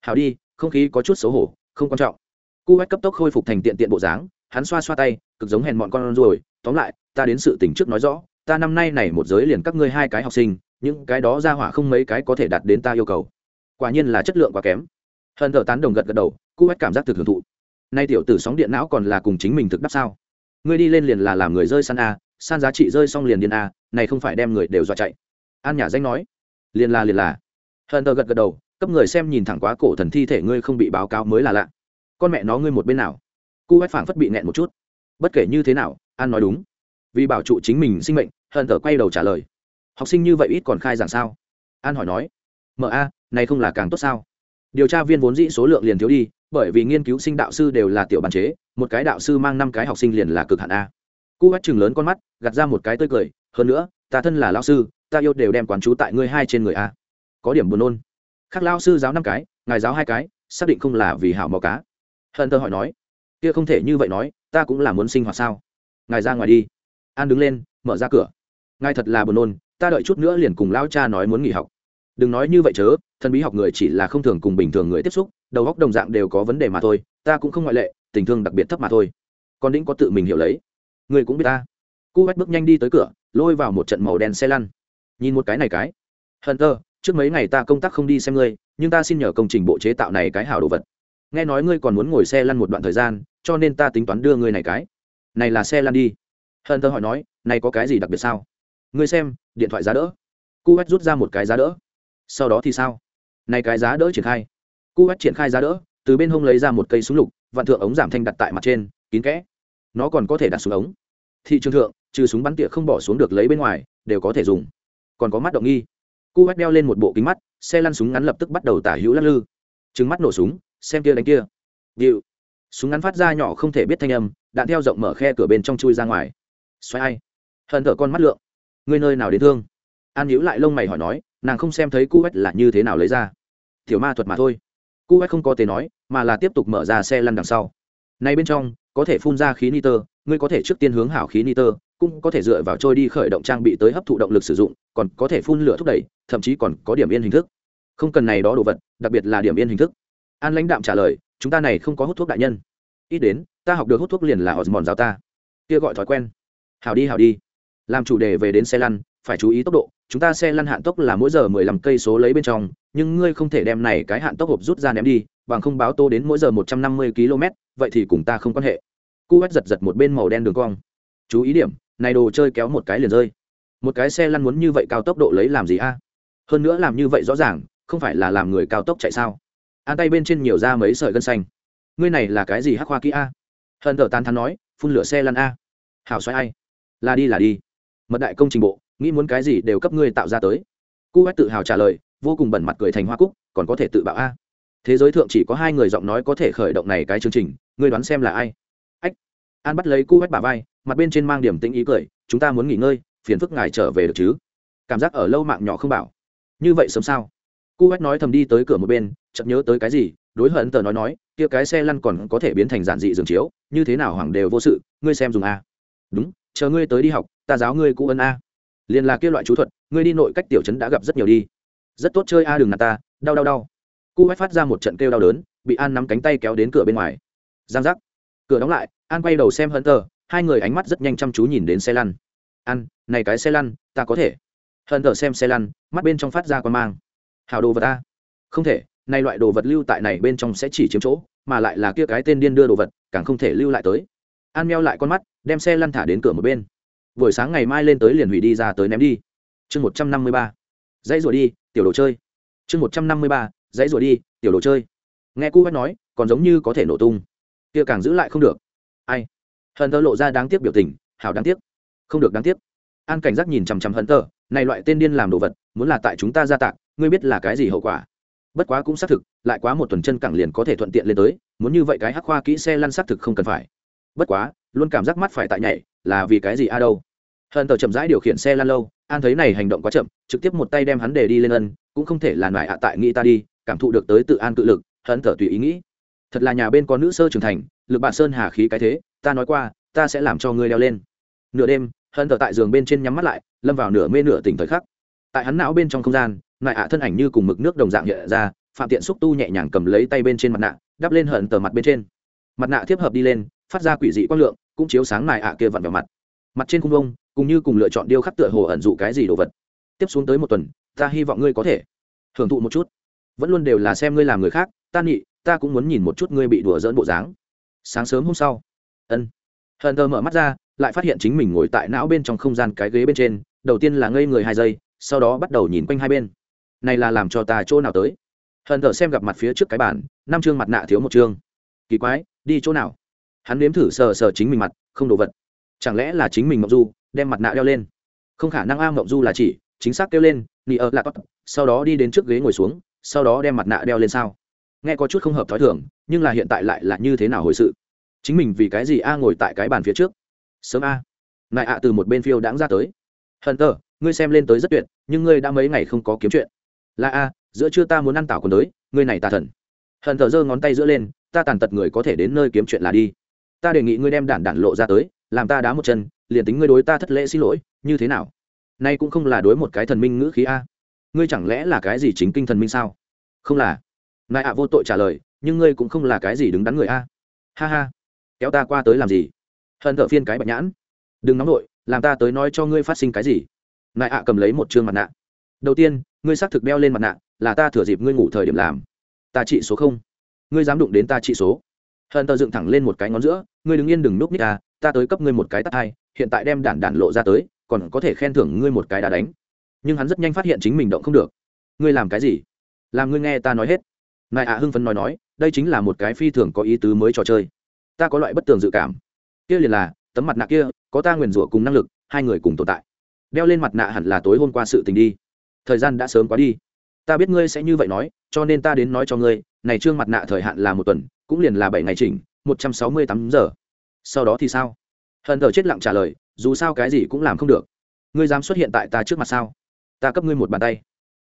Hảo đi, không khí có chút xấu hổ, không quan trọng. Cu hách cấp tốc khôi phục thành tiện tiện bộ dáng, hắn xoa xoa tay, cực giống hèn mọn con rồi tóm lại, ta đến sự tỉnh trước nói rõ, ta năm nay này một giới liền các ngươi hai cái học sinh, những cái đó ra hỏa không mấy cái có thể đạt đến ta yêu cầu. Quả nhiên là chất lượng quá kém. Hận thờ tán đồng gật gật đầu, cu hách cảm giác thực hưởng thụ nay tiểu tử sóng điện não còn là cùng chính mình thực đắp sao? Ngươi đi lên liền là làm người rơi san a san giá trị rơi xong liền điên a, này không phải đem người đều dọa chạy. An nhà danh nói. Liền là liền là. Hận tờ gật gật đầu, cấp người xem nhìn thẳng quá cổ thần thi thể ngươi không bị báo cáo mới là lạ. Con mẹ nó ngươi một bên nào? Cu hét phảng phất bị nẹn một chút. Bất kể như thế nào, an nói đúng. Vì bảo trụ chính mình sinh mệnh hận tờ quay đầu trả lời. Học sinh như vậy ít còn khai giảng sao? An hỏi nói. Mở a, này không là càng tốt sao? Điều tra viên vốn dĩ số lượng liền thiếu đi bởi vì nghiên cứu sinh đạo sư đều là tiểu bàn chế, một cái đạo sư mang năm cái học sinh liền là cực hạn a. Cú hét chừng lớn con mắt, gạt ra một cái tươi cười, hơn nữa, ta thân là lao sư, ta yêu đều đem quán chú tại ngươi hai trên người a. Có điểm buồn nôn. Khác lao sư giáo năm cái, ngài giáo hai cái, xác định không là vì hảo mò cá. Hận tơ hỏi nói, kia không thể như vậy nói, ta cũng là muốn sinh hoạt sao? Ngài ra ngoài đi. An đứng lên, mở ra cửa. Ngài thật là buồn nôn, ta đợi chút nữa liền cùng lao cha nói muốn nghỉ học đừng nói như vậy chớ, thần bí học người chỉ là không thường cùng bình thường người tiếp xúc, đầu góc đồng dạng đều có vấn đề mà thôi, ta cũng không ngoại lệ, tình thương đặc biệt thấp mà thôi. Con đĩnh có tự mình hiểu lấy. Người cũng biết ta. Cu hét bước nhanh đi tới cửa, lôi vào một trận màu đen xe lăn. Nhìn một cái này cái. Hận tơ trước mấy ngày ta công tác không đi xem ngươi, nhưng ta xin nhờ công trình bộ chế tạo này cái hảo đồ vật. Nghe nói ngươi còn muốn ngồi xe lăn một đoạn thời gian, cho nên ta tính toán đưa ngươi này cái. Này là xe lăn đi. Hận tơ hỏi nói, này có cái gì đặc biệt sao? Ngươi xem, điện thoại giá đỡ. Cu hét rút ra một cái giá đỡ sau đó thì sao? Này cái giá đỡ triển khai. Cu hát triển khai giá đỡ, từ bên hông lấy ra một cây súng lục, vạn thượng ống giảm thanh đặt tại mặt trên, kín kẽ. Nó còn có thể đặt xuống ống. Thị trường thượng, trừ súng bắn tỉa không bỏ xuống được lấy bên ngoài, đều có thể dùng. Còn có mắt động nghi. Cu hát đeo lên một bộ kính mắt, xe lăn súng ngắn lập tức bắt đầu tả hữu lắc lư. Trứng mắt nổ súng, xem kia đánh kia. Điệu. Súng ngắn phát ra nhỏ không thể biết thanh âm, đạn theo rộng mở khe cửa bên trong chui ra ngoài. Xoay ai? Hận thở con mắt lượng. Ngươi nơi nào đến thương? An hữu lại lông mày hỏi nói nàng không xem thấy cu hét là như thế nào lấy ra. Tiểu ma thuật mà thôi. Cu hét không có tế nói, mà là tiếp tục mở ra xe lăn đằng sau. Nay bên trong, có thể phun ra khí nitơ, ngươi có thể trước tiên hướng hảo khí nitơ, cũng có thể dựa vào trôi đi khởi động trang bị tới hấp thụ động lực sử dụng, còn có thể phun lửa thúc đẩy, thậm chí còn có điểm yên hình thức. Không cần này đó đồ vật, đặc biệt là điểm yên hình thức. An lãnh đạm trả lời, chúng ta này không có hút thuốc đại nhân. Ít đến, ta học được hút thuốc liền là osmond giáo ta. Kia gọi thói quen. Hảo đi hảo đi. Làm chủ đề về đến xe lăn phải chú ý tốc độ, chúng ta xe lăn hạn tốc là mỗi giờ mười lăm cây số lấy bên trong, nhưng ngươi không thể đem này cái hạn tốc hộp rút ra ném đi, bằng không báo tô đến mỗi giờ một trăm năm mươi km, vậy thì cùng ta không quan hệ. Cu hét giật giật một bên màu đen đường cong. Chú ý điểm, này đồ chơi kéo một cái liền rơi. Một cái xe lăn muốn như vậy cao tốc độ lấy làm gì a? Hơn nữa làm như vậy rõ ràng, không phải là làm người cao tốc chạy sao? An tay bên trên nhiều ra mấy sợi gân xanh. Ngươi này là cái gì hắc hoa kỹ a? Hận thở tán thắn nói, phun lửa xe lăn a. Hảo xoay ai? Là đi là đi. Mật đại công trình bộ nghĩ muốn cái gì đều cấp ngươi tạo ra tới. Cu hét tự hào trả lời, vô cùng bẩn mặt cười thành hoa cúc, còn có thể tự bạo a. Thế giới thượng chỉ có hai người giọng nói có thể khởi động này cái chương trình, ngươi đoán xem là ai? Ách. An bắt lấy cu hét bà vai, mặt bên trên mang điểm tĩnh ý cười, chúng ta muốn nghỉ ngơi, phiền phức ngài trở về được chứ? Cảm giác ở lâu mạng nhỏ không bảo. Như vậy sớm sao? Cu hét nói thầm đi tới cửa một bên, chợt nhớ tới cái gì, đối hận tờ nói nói, kia cái xe lăn còn có thể biến thành giản dị giường chiếu, như thế nào hoàng đều vô sự, ngươi xem dùng a. Đúng, chờ ngươi tới đi học, ta giáo ngươi cũ ân a liền là kia loại chú thuật, ngươi đi nội cách tiểu trấn đã gặp rất nhiều đi. Rất tốt chơi a, đừng nạt ta, đau đau đau. Cu hách phát ra một trận kêu đau đớn, bị an nắm cánh tay kéo đến cửa bên ngoài. Giang giác. Cửa đóng lại, an quay đầu xem hận tờ hai người ánh mắt rất nhanh chăm chú nhìn đến xe lăn. An, này cái xe lăn, ta có thể. Hận tờ xem xe lăn, mắt bên trong phát ra quan mang. Hào đồ vật ta không thể, nay loại đồ vật lưu tại này bên trong sẽ chỉ chiếm chỗ, mà lại là kia cái tên điên đưa đồ vật, càng không thể lưu lại tới. An meo lại con mắt, đem xe lăn thả đến cửa một bên buổi sáng ngày mai lên tới liền hủy đi ra tới ném đi. Chương một trăm năm mươi ba, dãy rồi đi, tiểu đồ chơi. Chương một trăm năm mươi ba, dãy rồi đi, tiểu đồ chơi. Nghe cu bách nói, còn giống như có thể nổ tung. Kia càng giữ lại không được. Ai? Hận tơ lộ ra đáng tiếc biểu tình, hảo đáng tiếc. Không được đáng tiếc. An cảnh giác nhìn chằm chằm hận tơ, này loại tên điên làm đồ vật, muốn là tại chúng ta gia tạng ngươi biết là cái gì hậu quả. Bất quá cũng xác thực, lại quá một tuần chân cẳng liền có thể thuận tiện lên tới, muốn như vậy cái hắc khoa kỹ xe lăn xác thực không cần phải. Bất quá luôn cảm giác mắt phải tại nhảy, là vì cái gì a đâu? Hận tờ chậm rãi điều khiển xe lăn lâu, an thấy này hành động quá chậm, trực tiếp một tay đem hắn để đi lên ân, cũng không thể là nải ạ tại nghĩ ta đi, cảm thụ được tới tự an tự lực, hận tờ tùy ý nghĩ. Thật là nhà bên có nữ sơ trưởng thành, lực bạn sơn hà khí cái thế, ta nói qua, ta sẽ làm cho ngươi leo lên. Nửa đêm, hận tờ tại giường bên trên nhắm mắt lại, lâm vào nửa mê nửa tỉnh thời khắc. Tại hắn não bên trong không gian nại ạ thân ảnh như cùng mực nước đồng dạng hiện ra, phạm tiện xúc tu nhẹ nhàng cầm lấy tay bên trên mặt nạ, đắp lên hận tờ mặt bên trên. Mặt nạ tiếp hợp đi lên, phát ra quỷ dị quang lượng cũng chiếu sáng nại ạ kia vặn vào mặt. Mặt trên cung vông, cùng như cùng lựa chọn điêu khắc tựa hồ ẩn dụ cái gì đồ vật. Tiếp xuống tới một tuần, ta hy vọng ngươi có thể hưởng thụ một chút. Vẫn luôn đều là xem ngươi làm người khác, ta nị, ta cũng muốn nhìn một chút ngươi bị đùa dỡn bộ dáng. Sáng sớm hôm sau, ân. Hờn thơ mở mắt ra, lại phát hiện chính mình ngồi tại não bên trong không gian cái ghế bên trên, đầu tiên là ngây người hai giây, sau đó bắt đầu nhìn quanh hai bên. Này là làm cho ta chỗ nào tới? Hờn thơ xem gặp mặt phía trước cái bản năm chương mặt nạ thiếu một chương. Kỳ quái, đi chỗ nào? Hắn nếm thử sờ sờ chính mình mặt, không đồ vật. Chẳng lẽ là chính mình mộng du, đem mặt nạ đeo lên? Không khả năng a mộng du là chỉ, chính xác kêu lên, nị ơ lạc sau đó đi đến trước ghế ngồi xuống, sau đó đem mặt nạ đeo lên sao? Nghe có chút không hợp thói thường, nhưng là hiện tại lại là như thế nào hồi sự? Chính mình vì cái gì a ngồi tại cái bàn phía trước? Sớm a. Nại ạ, từ một bên phiêu đãng ra tới. Hận tờ, ngươi xem lên tới rất tuyệt, nhưng ngươi đã mấy ngày không có kiếm chuyện. Là a, giữa trưa ta muốn ăn tảo còn tới ngươi này tà thần. Hận tờ giơ ngón tay giữa lên, ta tàn tật người có thể đến nơi kiếm chuyện là đi ta đề nghị ngươi đem đản đản lộ ra tới, làm ta đá một chân, liền tính ngươi đối ta thất lễ xin lỗi, như thế nào? Nay cũng không là đối một cái thần minh ngữ khí a. Ngươi chẳng lẽ là cái gì chính kinh thần minh sao? Không là. Nại ạ vô tội trả lời, nhưng ngươi cũng không là cái gì đứng đắn người a. Ha ha. Kéo ta qua tới làm gì? Hận thợ phiên cái bạch nhãn. Đừng nóng nổi làm ta tới nói cho ngươi phát sinh cái gì. Nại ạ cầm lấy một chương mặt nạ. Đầu tiên, ngươi xác thực đeo lên mặt nạ, là ta thừa dịp ngươi ngủ thời điểm làm. Ta trị số không. Ngươi dám đụng đến ta trị số hờn tờ dựng thẳng lên một cái ngón giữa, ngươi đứng yên đừng núp ních ta ta tới cấp ngươi một cái tắt hai, hiện tại đem đản đản lộ ra tới, còn có thể khen thưởng ngươi một cái đá đánh. Nhưng hắn rất nhanh phát hiện chính mình động không được. Ngươi làm cái gì? Làm ngươi nghe ta nói hết. Nại ạ hưng phấn nói nói, đây chính là một cái phi thường có ý tứ mới trò chơi. Ta có loại bất tường dự cảm. Kia liền là, tấm mặt nạ kia, có ta nguyền rủa cùng năng lực, hai người cùng tồn tại. Đeo lên mặt nạ hẳn là tối hôm qua sự tình đi. Thời gian đã sớm quá đi. Ta biết ngươi sẽ như vậy nói, cho nên ta đến nói cho ngươi, này trương mặt nạ thời hạn là một tuần cũng liền là bảy ngày chỉnh, một trăm sáu mươi tám giờ. Sau đó thì sao? Hận thờ chết lặng trả lời, dù sao cái gì cũng làm không được. Ngươi dám xuất hiện tại ta trước mặt sao? Ta cấp ngươi một bàn tay.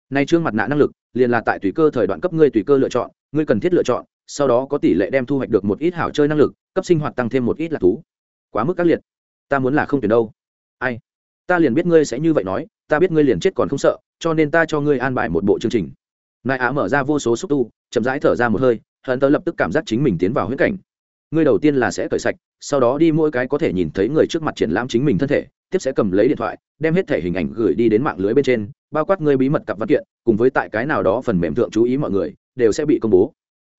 Nay trương mặt nạ năng lực, liền là tại tùy cơ thời đoạn cấp ngươi tùy cơ lựa chọn, ngươi cần thiết lựa chọn, sau đó có tỷ lệ đem thu hoạch được một ít hảo chơi năng lực, cấp sinh hoạt tăng thêm một ít là thú. Quá mức các liệt. Ta muốn là không tuyển đâu. Ai? Ta liền biết ngươi sẽ như vậy nói, ta biết ngươi liền chết còn không sợ, cho nên ta cho ngươi an bài một bộ chương trình. Nại á mở ra vô số xúc tu, chậm rãi thở ra một hơi hận tớ lập tức cảm giác chính mình tiến vào huyết cảnh. Ngươi đầu tiên là sẽ cởi sạch, sau đó đi mỗi cái có thể nhìn thấy người trước mặt triển lãm chính mình thân thể, tiếp sẽ cầm lấy điện thoại, đem hết thể hình ảnh gửi đi đến mạng lưới bên trên, bao quát ngươi bí mật cặp văn kiện, cùng với tại cái nào đó phần mềm thượng chú ý mọi người, đều sẽ bị công bố.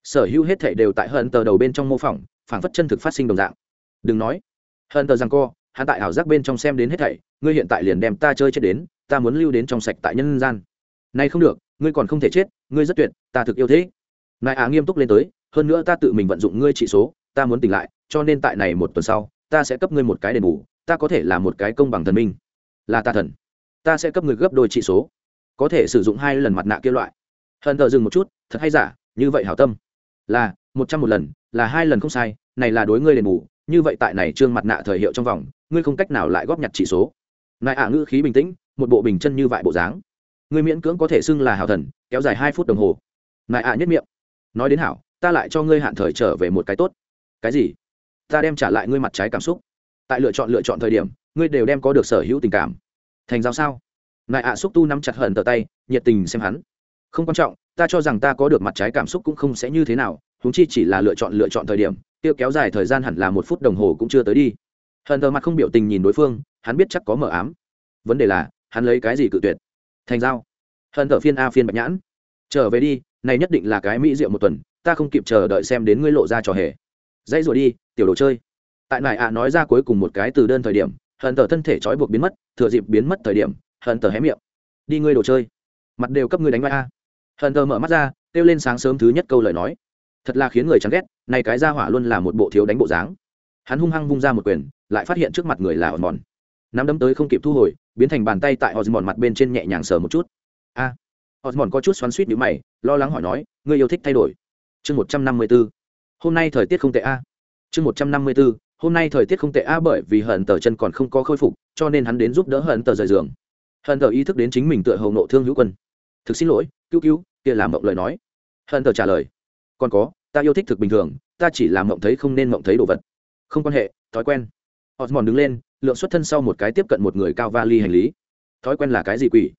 Sở hữu hết thể đều tại hận tờ đầu bên trong mô phỏng phản phất chân thực phát sinh đồng dạng. Đừng nói, hận tờ rằng co, hắn tại ảo giác bên trong xem đến hết thảy, ngươi hiện tại liền đem ta chơi chết đến, ta muốn lưu đến trong sạch tại nhân gian. Nay không được, ngươi còn không thể chết, ngươi rất tuyệt, ta thực yêu thế nại á nghiêm túc lên tới, hơn nữa ta tự mình vận dụng ngươi trị số, ta muốn tỉnh lại, cho nên tại này một tuần sau, ta sẽ cấp ngươi một cái đền bù, ta có thể là một cái công bằng thần minh. Là ta thần. Ta sẽ cấp ngươi gấp đôi trị số. Có thể sử dụng hai lần mặt nạ kia loại. Hận thờ dừng một chút, thật hay giả, như vậy hảo tâm. Là, một trăm một lần, là hai lần không sai, này là đối ngươi đền bù, như vậy tại này trương mặt nạ thời hiệu trong vòng, ngươi không cách nào lại góp nhặt chỉ số. Nại ả ngữ khí bình tĩnh, một bộ bình chân như vại bộ dáng. Ngươi miễn cưỡng có thể xưng là hào thần, kéo dài hai phút đồng hồ. Nại ả nhất miệng nói đến hảo, ta lại cho ngươi hạn thời trở về một cái tốt. Cái gì? Ta đem trả lại ngươi mặt trái cảm xúc. Tại lựa chọn lựa chọn thời điểm, ngươi đều đem có được sở hữu tình cảm. Thành giao sao? Nại ạ xúc tu nắm chặt hận tờ tay, nhiệt tình xem hắn. Không quan trọng, ta cho rằng ta có được mặt trái cảm xúc cũng không sẽ như thế nào húng chi chỉ là lựa chọn lựa chọn thời điểm tiêu kéo dài thời gian hẳn là một phút đồng hồ cũng chưa tới đi. Hận tờ mặt không biểu tình nhìn đối phương, hắn biết chắc có mở ám. Vấn đề là, hắn lấy cái gì cự tuyệt? Thành giao. Hận tờ phiên a phiên bạch nhãn. Trở về đi này nhất định là cái mỹ rượu một tuần, ta không kịp chờ đợi xem đến ngươi lộ ra trò hề. Dãy rồi đi, tiểu đồ chơi. Tại nại ạ nói ra cuối cùng một cái từ đơn thời điểm, hận tờ thân thể trói buộc biến mất, thừa dịp biến mất thời điểm, hận tờ hé miệng. Đi ngươi đồ chơi. Mặt đều cấp ngươi đánh vai a. Hận tờ mở mắt ra, kêu lên sáng sớm thứ nhất câu lời nói. Thật là khiến người chán ghét, này cái ra hỏa luôn là một bộ thiếu đánh bộ dáng. Hắn hung hăng vung ra một quyền, lại phát hiện trước mặt người là ỏn mòn nắm đấm tới không kịp thu hồi, biến thành bàn tay tại họ mòn mặt bên trên nhẹ nhàng sờ một chút. A osmond có chút xoắn suýt nhữ mày, lo lắng hỏi nói, ngươi yêu thích thay đổi? Chương một trăm năm mươi b ố hôm nay thời tiết không tệ a. Chương một trăm năm mươi b ố hôm nay thời tiết không tệ a bởi vì hận tờ chân còn không có khôi phục, cho nên hắn đến giúp đỡ hận tờ rời giường. Hận tờ ý thức đến chính mình tựa hầu nộ thương hữu quân. Thực xin lỗi, cứu cứu, kia làm mộng lời nói. Hận tờ trả lời, còn có, ta yêu thích thực bình thường, ta chỉ làm mộng thấy không nên mộng thấy đồ vật. Không quan hệ, thói quen. Osmond đứng lên, lượng xuất thân sau một cái tiếp cận một người cao vali hành lý. Thói quen là cái gì quỷ?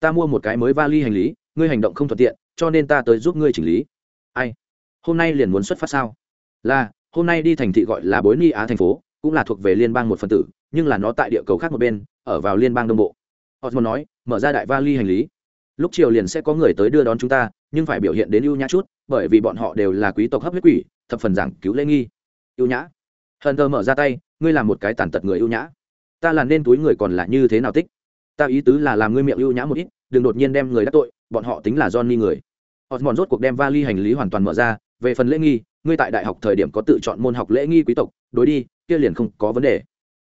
Ta mua một cái mới vali hành lý, ngươi hành động không thuận tiện, cho nên ta tới giúp ngươi chỉnh lý. Ai? Hôm nay liền muốn xuất phát sao? Là, hôm nay đi thành thị gọi là bối ni á thành phố, cũng là thuộc về liên bang một phần tử, nhưng là nó tại địa cầu khác một bên, ở vào liên bang đông bộ. Osmond nói, mở ra đại vali hành lý. Lúc chiều liền sẽ có người tới đưa đón chúng ta, nhưng phải biểu hiện đến ưu nhã chút, bởi vì bọn họ đều là quý tộc hấp huyết quỷ, thập phần giảng cứu lễ nghi. Ưu nhã. Hờn thơ mở ra tay, ngươi làm một cái tàn tật người ưu nhã. Ta là nên túi người còn là như thế nào tích? Ta ý tứ là làm ngươi miệng ưu nhã một ít, đừng đột nhiên đem người đắc tội, bọn họ tính là johnny người. Osmond rốt cuộc đem vali hành lý hoàn toàn mở ra, về phần lễ nghi, ngươi tại đại học thời điểm có tự chọn môn học lễ nghi quý tộc, đối đi, kia liền không có vấn đề.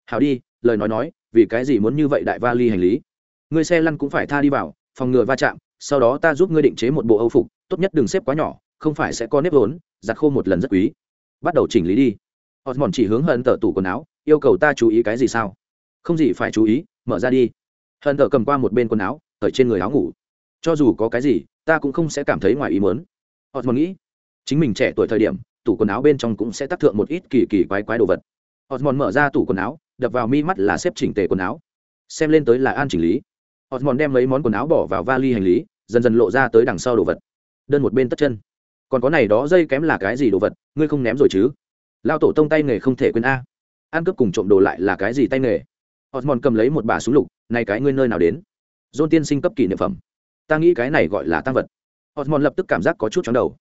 Hào đi, lời nói nói, vì cái gì muốn như vậy đại vali hành lý? Ngươi xe lăn cũng phải tha đi vào, phòng ngừa va chạm, sau đó ta giúp ngươi định chế một bộ âu phục, tốt nhất đừng xếp quá nhỏ, không phải sẽ có nếp vốn, giặt khô một lần rất quý. Bắt đầu chỉnh lý đi. Osmond chỉ hướng hận tờ tủ quần áo, yêu cầu ta chú ý cái gì sao? Không gì phải chú ý, mở ra đi hận thở cầm qua một bên quần áo, ở trên người áo ngủ. Cho dù có cái gì, ta cũng không sẽ cảm thấy ngoài ý muốn. Osmond nghĩ, chính mình trẻ tuổi thời điểm, tủ quần áo bên trong cũng sẽ tác thượng một ít kỳ kỳ quái quái đồ vật. Osmond mở ra tủ quần áo, đập vào mi mắt là xếp chỉnh tề quần áo. Xem lên tới là an chỉnh lý. Osmond đem mấy món quần áo bỏ vào vali hành lý, dần dần lộ ra tới đằng sau đồ vật. Đơn một bên tất chân. Còn có này đó dây kém là cái gì đồ vật, ngươi không ném rồi chứ? Lao tổ tông tay nghề không thể quên a. Ăn cướp cùng trộm đồ lại là cái gì tay nghề? Osmond cầm lấy một bà súng lục này cái ngươi nơi nào đến? Dôn tiên sinh cấp kỷ niệm phẩm. Ta nghĩ cái này gọi là tăng vật. Osmond lập tức cảm giác có chút chóng đầu.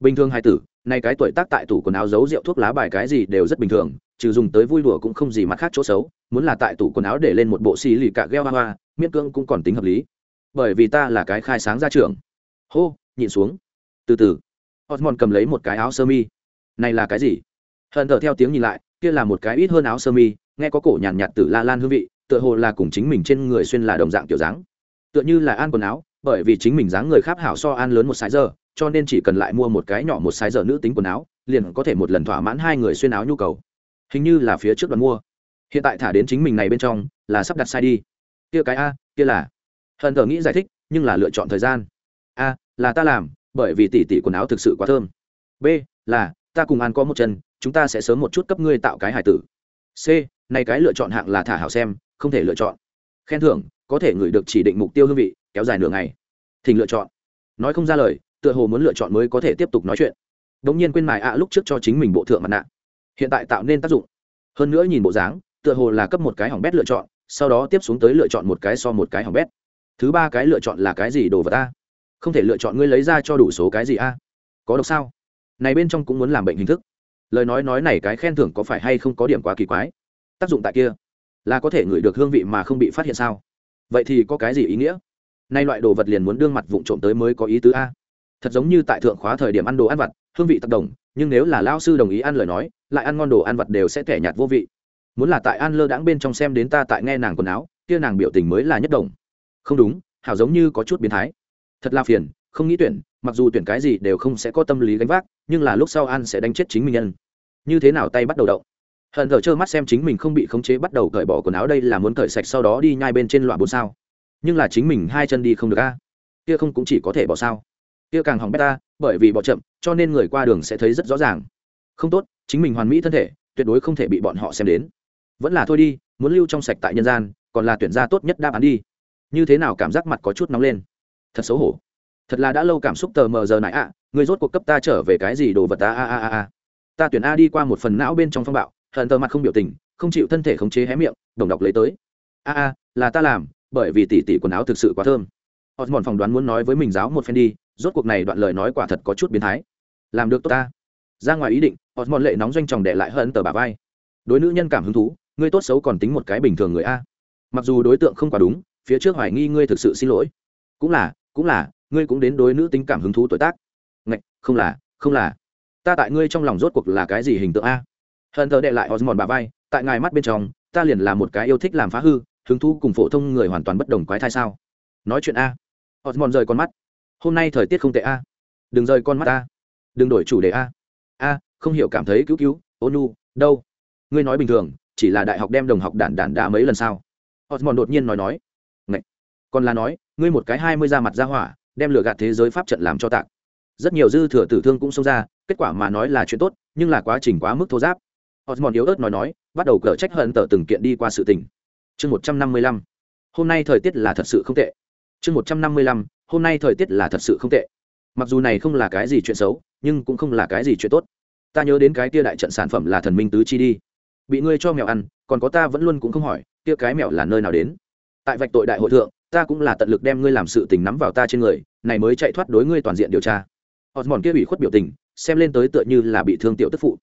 Bình thường hai tử nay cái tuổi tác tại tủ quần áo giấu rượu thuốc lá bài cái gì đều rất bình thường trừ dùng tới vui đùa cũng không gì mặt khác chỗ xấu muốn là tại tủ quần áo để lên một bộ xì lì cạ gheo hoa hoa miễn cưỡng cũng còn tính hợp lý. Bởi vì ta là cái khai sáng ra trường hô nhìn xuống. Từ từ. Osmond cầm lấy một cái áo sơ mi. Này là cái gì? Hận thở theo tiếng nhìn lại kia là một cái ít hơn áo sơ mi nghe có cổ nhàn nhạt, nhạt từ la lan hương vị tựa hồ là cùng chính mình trên người xuyên là đồng dạng kiểu dáng. Tựa như là an quần áo, bởi vì chính mình dáng người khác hảo so an lớn một sái giờ cho nên chỉ cần lại mua một cái nhỏ một sái giờ nữ tính quần áo, liền có thể một lần thỏa mãn hai người xuyên áo nhu cầu. Hình như là phía trước đoàn mua. Hiện tại thả đến chính mình này bên trong, là sắp đặt sai đi. Kia cái a, kia là. Hận thờ nghĩ giải thích, nhưng là lựa chọn thời gian. A, là ta làm, bởi vì tỷ tỷ quần áo thực sự quá thơm. B, là, ta cùng an có một chân, chúng ta sẽ sớm một chút cấp ngươi tạo cái hài tử. C, này cái lựa chọn hạng là thả hảo xem không thể lựa chọn. Khen thưởng, có thể gửi được chỉ định mục tiêu hương vị, kéo dài nửa ngày. Thỉnh lựa chọn. Nói không ra lời, tựa hồ muốn lựa chọn mới có thể tiếp tục nói chuyện. Đ ỗ n g nhiên quên mài ạ lúc trước cho chính mình bộ thượng mặt nạ. Hiện tại tạo nên tác dụng. Hơn nữa nhìn bộ dáng, tựa hồ là cấp một cái hỏng bét lựa chọn, sau đó tiếp xuống tới lựa chọn một cái so một cái hỏng bét. Thứ ba cái lựa chọn là cái gì đồ vật a? Không thể lựa chọn ngươi lấy ra cho đủ số cái gì a? Có độc sao? Này bên trong cũng muốn làm bệnh hình thức. Lời nói nói này cái khen thưởng có phải hay không có điểm quá kỳ quái? Tác dụng tại kia là có thể ngửi được hương vị mà không bị phát hiện sao? Vậy thì có cái gì ý nghĩa? Nay loại đồ vật liền muốn đương mặt vụng trộm tới mới có ý tứ a. Thật giống như tại thượng khóa thời điểm ăn đồ ăn vặt hương vị tác đồng, nhưng nếu là lao sư đồng ý ăn lời nói lại ăn ngon đồ ăn vặt đều sẽ kẻ nhạt vô vị. Muốn là tại ăn lơ đãng bên trong xem đến ta tại nghe nàng quần áo kia nàng biểu tình mới là nhất đồng không đúng hảo giống như có chút biến thái. Thật là phiền không nghĩ tuyển mặc dù tuyển cái gì đều không sẽ có tâm lý gánh vác nhưng là lúc sau ăn sẽ đánh chết chính mình nhân. Như thế nào tay bắt đầu động? Hận thờ trơ mắt xem chính mình không bị khống chế bắt đầu cởi bỏ quần áo đây là muốn cởi sạch sau đó đi nhai bên trên loại bốn sao. Nhưng là chính mình hai chân đi không được a. Kia không cũng chỉ có thể bỏ sao. Kia càng hỏng bét ta, bởi vì bỏ chậm, cho nên người qua đường sẽ thấy rất rõ ràng. Không tốt, chính mình hoàn mỹ thân thể, tuyệt đối không thể bị bọn họ xem đến. Vẫn là thôi đi, muốn lưu trong sạch tại nhân gian, còn là tuyển gia tốt nhất đáp án đi. Như thế nào cảm giác mặt có chút nóng lên? Thật xấu hổ. Thật là đã lâu cảm xúc tờ mờ giờ này ạ, người rốt cuộc cấp ta trở về cái gì đồ vật ta a a a a. Ta tuyển a đi qua một phần não bên trong phong bạo hận tờ mặt không biểu tình, không chịu thân thể khống chế hé miệng, đồng đọc lấy tới. A a, là ta làm, bởi vì tỷ tỷ quần áo thực sự quá thơm. Osmond phỏng đoán muốn nói với mình giáo một phen đi, rốt cuộc này đoạn lời nói quả thật có chút biến thái. Làm được tốt ta. Ra ngoài ý định, osmond lệ nóng doanh tròng để lại hận tờ bà vai. Đối nữ nhân cảm hứng thú, ngươi tốt xấu còn tính một cái bình thường người a. Mặc dù đối tượng không quá đúng, phía trước hoài nghi ngươi thực sự xin lỗi. Cũng là cũng là, ngươi cũng đến đối nữ tính cảm hứng thú tuổi tác. Ngạch, không là không là. Ta tại ngươi trong lòng rốt cuộc là cái gì hình tượng a? Hận thờ đệ lại osmond bà vai, tại ngài mắt bên trong, ta liền là một cái yêu thích làm phá hư, hứng thú cùng phổ thông người hoàn toàn bất đồng quái thai sao? Nói chuyện a. Osmond rời con mắt. Hôm nay thời tiết không tệ a. Đừng rời con mắt a. Đừng đổi chủ đề a. A, không hiểu cảm thấy cứu cứu ô đâu? Ngươi nói bình thường, chỉ là đại học đem đồng học đản đản đã mấy lần sao? Osmond đột nhiên nói nói. Ngậy. còn là nói, ngươi một cái hai mươi ra mặt ra hỏa, đem lửa gạt thế giới pháp trận làm cho tạc. Rất nhiều dư thừa tử thương cũng xông ra, kết quả mà nói là chuyện tốt, nhưng là quá trình quá mức thô giáp osmond yếu ớt nói nói, bắt đầu cờ trách hận tờ từng kiện đi qua sự tình. Chương một trăm năm mươi lăm. Hôm nay thời tiết là thật sự không tệ. Chương một trăm năm mươi lăm. Hôm nay thời tiết là thật sự không tệ. Mặc dù này không là cái gì chuyện xấu, nhưng cũng không là cái gì chuyện tốt. Ta nhớ đến cái tia đại trận sản phẩm là thần minh tứ chi đi. Bị ngươi cho mèo ăn, còn có ta vẫn luôn cũng không hỏi tia cái mèo là nơi nào đến? Tại vạch tội đại hội thượng, ta cũng là tận lực đem ngươi làm sự tình nắm vào ta trên người, này mới chạy thoát đối ngươi toàn diện điều tra. Osmond kia ủy khuất biểu tình, xem lên tới tựa như là bị thương tiểu tức phụ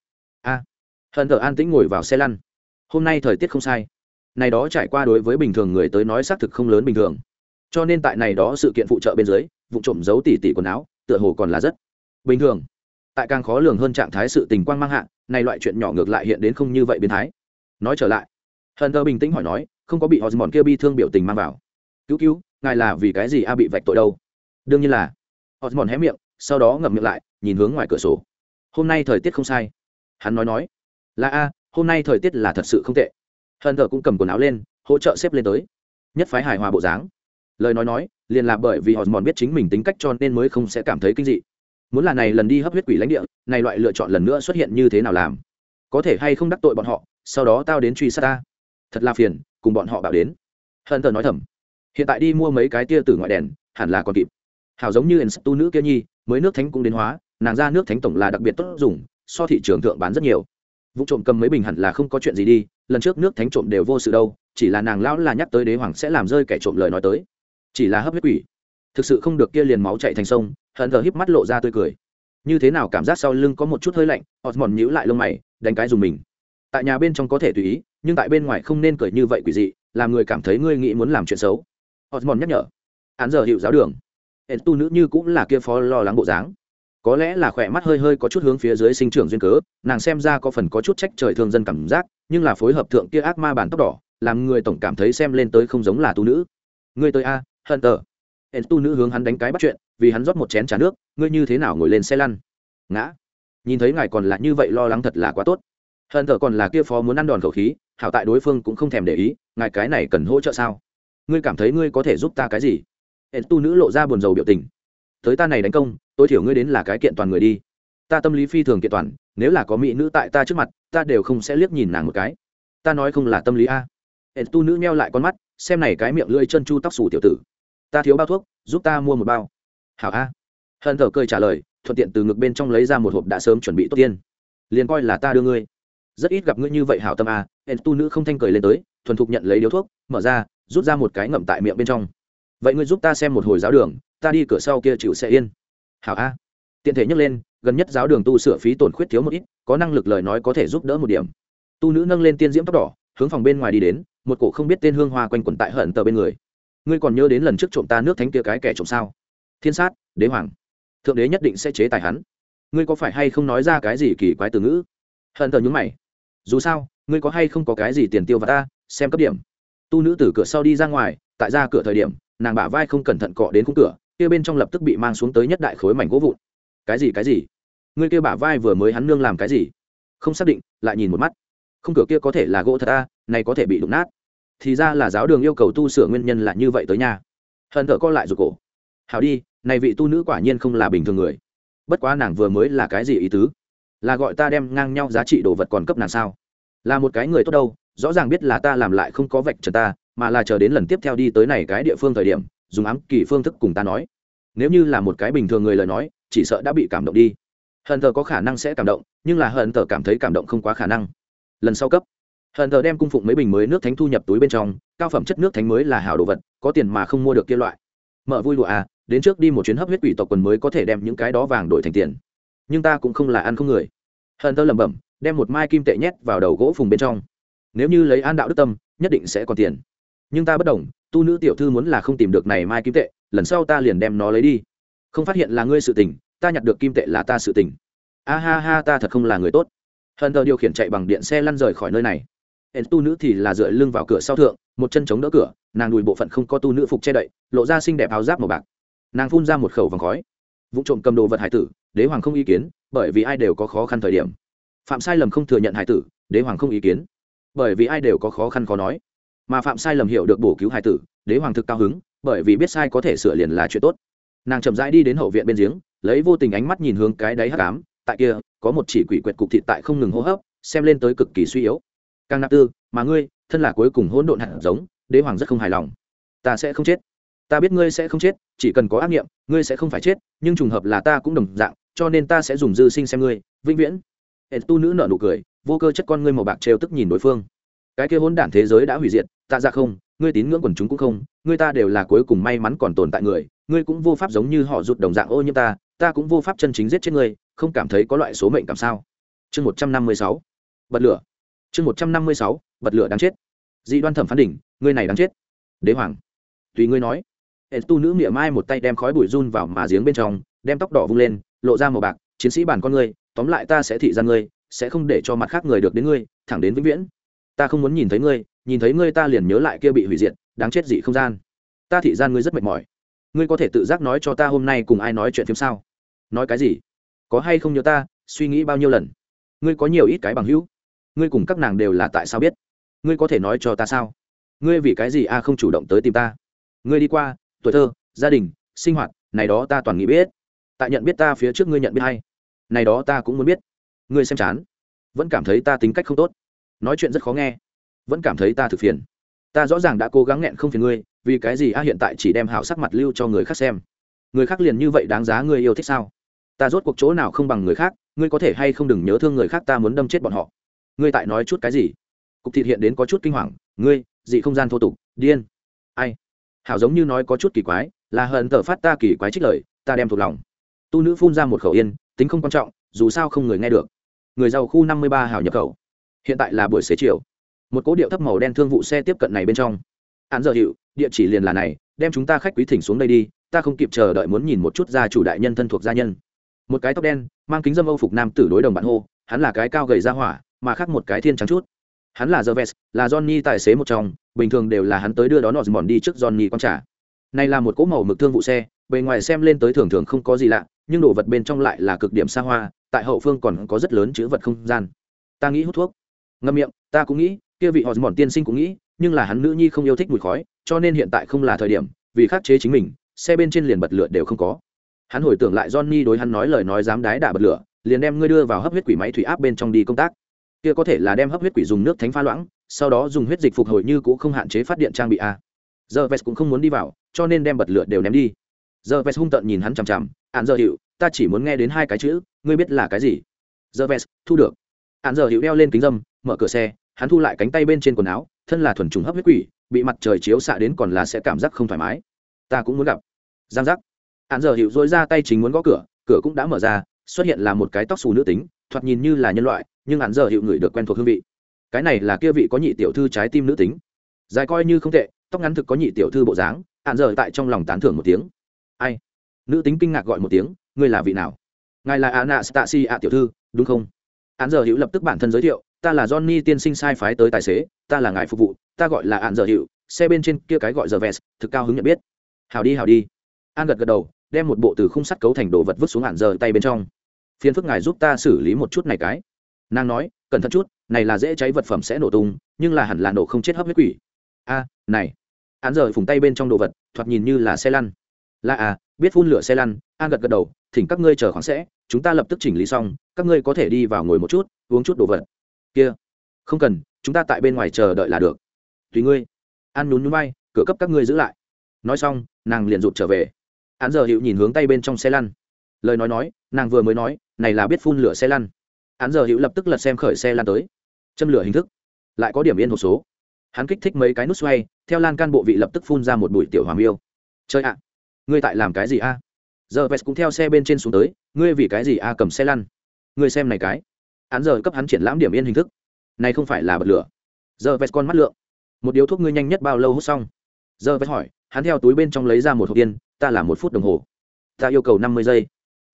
hận thờ an tĩnh ngồi vào xe lăn. Hôm nay thời tiết không sai. Này đó trải qua đối với bình thường người tới nói xác thực không lớn bình thường. Cho nên tại này đó sự kiện phụ trợ bên dưới, vụ trộm giấu tỉ tỉ quần áo, tựa hồ còn là rất bình thường. Tại càng khó lường hơn trạng thái sự tình quang mang hạ, này loại chuyện nhỏ ngược lại hiện đến không như vậy biến thái. Nói trở lại, hận thơ bình tĩnh hỏi nói, không có bị họ mòn kia bi thương biểu tình mang vào. Cứu cứu, ngài là vì cái gì a bị vạch tội đâu? Đương nhiên là. Họ mòn hé miệng, sau đó ngậm miệng lại, nhìn hướng ngoài cửa sổ. Hôm nay thời tiết không sai. Hắn nói nói là a, hôm nay thời tiết là thật sự không tệ. Hận thờ cũng cầm quần áo lên, hỗ trợ xếp lên tới. Nhất phái hài hòa bộ dáng. Lời nói nói, liền là bởi vì họ mòn biết chính mình tính cách cho nên mới không sẽ cảm thấy kinh dị. Muốn là này lần đi hấp huyết quỷ lãnh địa, này loại lựa chọn lần nữa xuất hiện như thế nào làm? Có thể hay không đắc tội bọn họ, sau đó tao đến truy sát ta. Thật là phiền, cùng bọn họ bảo đến. Hận thờ nói thầm. Hiện tại đi mua mấy cái tia từ ngoại đèn, hẳn là còn kịp. Hào giống như ẩn tu nữ kia nhi, mới nước thánh cũng đến hóa, nàng ra nước thánh tổng là đặc biệt tốt dùng, so thị trường thượng bán rất nhiều vụ trộm cầm mấy bình hẳn là không có chuyện gì đi, lần trước nước thánh trộm đều vô sự đâu, chỉ là nàng lão là nhắc tới đế hoàng sẽ làm rơi kẻ trộm lời nói tới. Chỉ là hấp huyết quỷ. Thực sự không được kia liền máu chạy thành sông, hận thờ híp mắt lộ ra tươi cười. Như thế nào cảm giác sau lưng có một chút hơi lạnh, osmond nhíu lại lông mày, đánh cái dùng mình. Tại nhà bên trong có thể tùy ý, nhưng tại bên ngoài không nên cười như vậy quỷ dị, làm người cảm thấy ngươi nghĩ muốn làm chuyện xấu. Osmond nhắc nhở. Án giờ hiệu giáo đường. Ed tu nữ như cũng là kia phó lo lắng bộ dáng có lẽ là khỏe mắt hơi hơi có chút hướng phía dưới sinh trưởng duyên cớ, nàng xem ra có phần có chút trách trời thương dân cảm giác, nhưng là phối hợp thượng kia ác ma bản tóc đỏ, làm người tổng cảm thấy xem lên tới không giống là tu nữ. Ngươi tới a hận tờ hẹn tu nữ hướng hắn đánh cái bắt chuyện, vì hắn rót một chén trà nước, ngươi như thế nào ngồi lên xe lăn? Ngã. Nhìn thấy ngài còn là như vậy lo lắng thật là quá tốt. Hận tờ còn là kia phó muốn ăn đòn khẩu khí, hảo tại đối phương cũng không thèm để ý, ngài cái này cần hỗ trợ sao? Ngươi cảm thấy ngươi có thể giúp ta cái gì? Hẹn tu nữ lộ ra buồn rầu biểu tình tới ta này đánh công, tối thiểu ngươi đến là cái kiện toàn người đi. Ta tâm lý phi thường kiện toàn, nếu là có mỹ nữ tại ta trước mặt, ta đều không sẽ liếc nhìn nàng một cái. Ta nói không là tâm lý a. Hẹn tu nữ meo lại con mắt, xem này cái miệng lưỡi chân chu tóc xù tiểu tử. Ta thiếu bao thuốc, giúp ta mua một bao. Hảo a. Hận thở cười trả lời, thuận tiện từ ngực bên trong lấy ra một hộp đã sớm chuẩn bị tốt tiên. Liền coi là ta đưa ngươi. Rất ít gặp ngươi như vậy hảo tâm a. Hẹn tu nữ không thanh cười lên tới, thuần thục nhận lấy điếu thuốc, mở ra, rút ra một cái ngậm tại miệng bên trong vậy ngươi giúp ta xem một hồi giáo đường, ta đi cửa sau kia chịu sẽ yên. Hảo a. Tiện thể nhắc lên, gần nhất giáo đường tu sửa phí tổn khuyết thiếu một ít, có năng lực lời nói có thể giúp đỡ một điểm. Tu nữ nâng lên tiên diễm tóc đỏ, hướng phòng bên ngoài đi đến, một cổ không biết tên hương hoa quanh quẩn tại hận tờ bên người. Ngươi còn nhớ đến lần trước trộm ta nước thánh kia cái kẻ trộm sao? Thiên sát, đế hoàng. Thượng đế nhất định sẽ chế tài hắn. Ngươi có phải hay không nói ra cái gì kỳ quái từ ngữ? Hận tờ nhúng mày. Dù sao, ngươi có hay không có cái gì tiền tiêu và ta, xem cấp điểm. Tu nữ từ cửa sau đi ra ngoài, tại ra cửa thời điểm nàng bả vai không cẩn thận cọ đến khung cửa, kia bên trong lập tức bị mang xuống tới nhất đại khối mảnh gỗ vụn. Cái gì cái gì? Ngươi kia bả vai vừa mới hắn nương làm cái gì? Không xác định, lại nhìn một mắt. Khung cửa kia có thể là gỗ thật a này có thể bị đụng nát. Thì ra là giáo đường yêu cầu tu sửa nguyên nhân là như vậy tới nhà hận thở co lại rụt cổ. Hào đi, này vị tu nữ quả nhiên không là bình thường người. Bất quá nàng vừa mới là cái gì ý tứ? Là gọi ta đem ngang nhau giá trị đồ vật còn cấp nàng sao? Là một cái người tốt đâu, rõ ràng biết là ta làm lại không có vạch trần ta mà là chờ đến lần tiếp theo đi tới này cái địa phương thời điểm, dùng ám kỳ phương thức cùng ta nói. Nếu như là một cái bình thường người lời nói, chỉ sợ đã bị cảm động đi. Hận thờ có khả năng sẽ cảm động, nhưng là hận thờ cảm thấy cảm động không quá khả năng. Lần sau cấp. Hận thờ đem cung phụng mấy bình mới nước thánh thu nhập túi bên trong, cao phẩm chất nước thánh mới là hảo đồ vật, có tiền mà không mua được kia loại. Mở vui lụa à đến trước đi một chuyến hấp huyết quỷ tộc quần mới có thể đem những cái đó vàng đổi thành tiền. Nhưng ta cũng không là ăn không người. Hận thờ lẩm bẩm, đem một mai kim tệ nhét vào đầu gỗ phùng bên trong. Nếu như lấy an đạo đức tâm, nhất định sẽ còn tiền nhưng ta bất đồng, tu nữ tiểu thư muốn là không tìm được này mai kim tệ, lần sau ta liền đem nó lấy đi. Không phát hiện là ngươi sự tình, ta nhặt được kim tệ là ta sự tình. A ha ha, ta thật không là người tốt. Hận thờ điều khiển chạy bằng điện xe lăn rời khỏi nơi này. Hẹn tu nữ thì là dựa lưng vào cửa sau thượng, một chân chống đỡ cửa, nàng đùi bộ phận không có tu nữ phục che đậy, lộ ra xinh đẹp áo giáp màu bạc. Nàng phun ra một khẩu vòng khói. Vụ trộm cầm đồ vật hải tử, đế hoàng không ý kiến, bởi vì ai đều có khó khăn thời điểm. Phạm sai lầm không thừa nhận hải tử, đế hoàng không ý kiến, bởi vì ai đều có khó khăn khó nói mà phạm sai lầm hiểu được bổ cứu hải tử, đế hoàng thực cao hứng, bởi vì biết sai có thể sửa liền là chuyện tốt. Nàng chậm rãi đi đến hậu viện bên giếng, lấy vô tình ánh mắt nhìn hướng cái đáy hắc ám, tại kia, có một chỉ quỷ quyệt cục thịt tại không ngừng hô hấp, xem lên tới cực kỳ suy yếu. Càng nạp tư, mà ngươi, thân là cuối cùng hỗn độn hạt giống, đế hoàng rất không hài lòng. Ta sẽ không chết. Ta biết ngươi sẽ không chết, chỉ cần có ác nghiệm, ngươi sẽ không phải chết, nhưng trùng hợp là ta cũng đồng dạng, cho nên ta sẽ dùng dư sinh xem ngươi, vĩnh viễn. Hệ tu nữ nợ nụ cười, vô cơ chất con ngươi màu bạc trêu tức nhìn đối phương cái kia hỗn đản thế giới đã hủy diệt ta ra dạ không, ngươi tín ngưỡng quần chúng cũng không, ngươi ta đều là cuối cùng may mắn còn tồn tại người, ngươi cũng vô pháp giống như họ rụt đồng dạng ô như ta ta cũng vô pháp chân chính giết chết ngươi, không cảm thấy có loại số mệnh cảm sao. Chương một trăm năm mươi sáu, bật lửa. Chương một trăm năm mươi sáu, bật lửa đáng chết. Dị đoan thẩm phán đỉnh, ngươi này đáng chết. Đế hoàng. Tùy ngươi nói. Hệ tu nữ miệng mai một tay đem khói bụi run vào mà giếng bên trong, đem tóc đỏ vung lên, lộ ra màu bạc, chiến sĩ bản con ngươi, tóm lại ta sẽ thị ra ngươi, sẽ không để cho mặt khác người được đến ngươi, thẳng đến vĩnh viễn ta không muốn nhìn thấy ngươi, nhìn thấy ngươi ta liền nhớ lại kia bị hủy diệt, đáng chết dị không gian. Ta thị gian ngươi rất mệt mỏi. Ngươi có thể tự giác nói cho ta hôm nay cùng ai nói chuyện phim sao? Nói cái gì? Có hay không nhớ ta, suy nghĩ bao nhiêu lần? Ngươi có nhiều ít cái bằng hữu? Ngươi cùng các nàng đều là tại sao biết? Ngươi có thể nói cho ta sao? Ngươi vì cái gì a không chủ động tới tìm ta? Ngươi đi qua, tuổi thơ, gia đình, sinh hoạt, này đó ta toàn nghĩ biết. Tại nhận biết ta phía trước ngươi nhận biết hay. Này đó ta cũng muốn biết. Ngươi xem chán. Vẫn cảm thấy ta tính cách không tốt nói chuyện rất khó nghe. Vẫn cảm thấy ta thực phiền. Ta rõ ràng đã cố gắng nghẹn không phiền ngươi, vì cái gì a hiện tại chỉ đem hảo sắc mặt lưu cho người khác xem? Người khác liền như vậy đáng giá ngươi yêu thích sao? Ta rốt cuộc chỗ nào không bằng người khác, ngươi có thể hay không đừng nhớ thương người khác, ta muốn đâm chết bọn họ. Ngươi tại nói chút cái gì? Cục thịt hiện đến có chút kinh hoàng, ngươi, dị không gian thô tục, điên. Ai? Hảo giống như nói có chút kỳ quái, là hận tờ phát ta kỳ quái trích lời, ta đem thuộc lòng. Tu nữ phun ra một khẩu yên, tính không quan trọng, dù sao không người nghe được. Người giàu khu năm mươi ba hảo nhập khẩu hiện tại là buổi xế chiều một cố điệu thấp màu đen thương vụ xe tiếp cận này bên trong án giờ hiệu địa chỉ liền là này đem chúng ta khách quý thỉnh xuống đây đi ta không kịp chờ đợi muốn nhìn một chút gia chủ đại nhân thân thuộc gia nhân một cái tóc đen mang kính dâm âu phục nam tử đối đồng bạn hô hắn là cái cao gầy ra hỏa mà khác một cái thiên trắng chút hắn là Jervis, là Johnny tài xế một trong, bình thường đều là hắn tới đưa đón Osmond đi trước Johnny con trả. Này là một cỗ màu mực thương vụ xe, bề ngoài xem lên tới thường thường không có gì lạ, nhưng đồ vật bên trong lại là cực điểm xa hoa, tại hậu phương còn có rất lớn chứa vật không gian. Ta nghĩ hút thuốc. Ngậm miệng, ta cũng nghĩ, kia vị họ mòn tiên sinh cũng nghĩ, nhưng là hắn nữ nhi không yêu thích mùi khói, cho nên hiện tại không là thời điểm, vì khắc chế chính mình, xe bên trên liền bật lửa đều không có. Hắn hồi tưởng lại Johnny đối hắn nói lời nói dám đái đả bật lửa, liền đem ngươi đưa vào hấp huyết quỷ máy thủy áp bên trong đi công tác. Kia có thể là đem hấp huyết quỷ dùng nước thánh pha loãng sau đó dùng huyết dịch phục hồi như cũ không hạn chế phát điện trang bị a. Giờ vest cũng không muốn đi vào cho nên đem bật lửa đều ném đi. Giờ vest hung tợn nhìn hắn chằm chằm hạn giờ hiệu ta chỉ muốn nghe đến hai cái chữ ngươi biết là cái gì? Giờ vest thu được. Hạn giờ hiệu đeo lên kính dâm mở cửa xe, hắn thu lại cánh tay bên trên quần áo, thân là thuần trùng hấp huyết quỷ, bị mặt trời chiếu xạ đến còn là sẽ cảm giác không thoải mái. Ta cũng muốn gặp. Giang giác. Hạn giờ hiệu dối ra tay chính muốn gõ cửa cửa cũng đã mở ra, xuất hiện là một cái tóc xù nữ tính, thoạt nhìn như là nhân loại, nhưng hạn giờ hiệu người được quen thuộc hương vị. Cái này là kia vị có nhị tiểu thư trái tim nữ tính. Dài coi như không tệ, tóc ngắn thực có nhị tiểu thư bộ dáng hạn giờ tại trong lòng tán thưởng một tiếng. Ai? Nữ tính kinh ngạc gọi một tiếng, ngươi là vị nào? Ngài là anastasia tiểu thư, đúng không? Hạn giờ hữu lập tức bản thân giới thiệu ta là johnny tiên sinh sai phái tới tài xế, ta là ngài phục vụ, ta gọi là hạn giờ hiệu, xe bên trên kia cái gọi giờ vest, thực cao hứng nhận biết. Hào đi hào đi. An gật gật đầu, đem một bộ từ khung sắt cấu thành đồ vật vứt xuống hạn giờ tay bên trong. Phiền phức ngài giúp ta xử lý một chút này cái. Nàng nói, cẩn thận chút, này là dễ cháy vật phẩm sẽ nổ tung, nhưng là hẳn là nổ không chết hấp huyết quỷ. A, này. Hắn rời phùng tay bên trong đồ vật, thoạt nhìn như là xe lăn. Là à biết phun lửa xe lăn, an gật gật đầu, thỉnh các ngươi chờ khoảng sẽ, chúng ta lập tức chỉnh lý xong, các ngươi có thể đi vào ngồi một chút, uống chút đồ vật kia, không cần, chúng ta tại bên ngoài chờ đợi là được. Tùy ngươi. An nhún nhún bay cửa cấp các ngươi giữ lại. Nói xong, nàng liền rụt trở về. Hắn giờ hiệu nhìn hướng tay bên trong xe lăn. Lời nói nói, nàng vừa mới nói, này là biết phun lửa xe lăn. Hắn giờ hữu lập tức lật xem khởi xe lan tới. Châm lửa hình thức. Lại có điểm yên hộp số. Hắn kích thích mấy cái nút xoay, theo lan can bộ vị lập tức phun ra một bụi tiểu hoàng yêu chơi ạ. Ngươi tại làm cái gì a? Giờ vest cũng theo xe bên trên xuống tới, ngươi vì cái gì a cầm xe lăn? Ngươi xem này cái hắn giờ cấp hắn triển lãm điểm yên hình thức. Này không phải là bật lửa. Giờ vest con mắt lượng. Một điếu thuốc ngươi nhanh nhất bao lâu hút xong? Giờ vest hỏi, hắn theo túi bên trong lấy ra một hộp yên, ta là một phút đồng hồ. Ta yêu cầu năm mươi giây.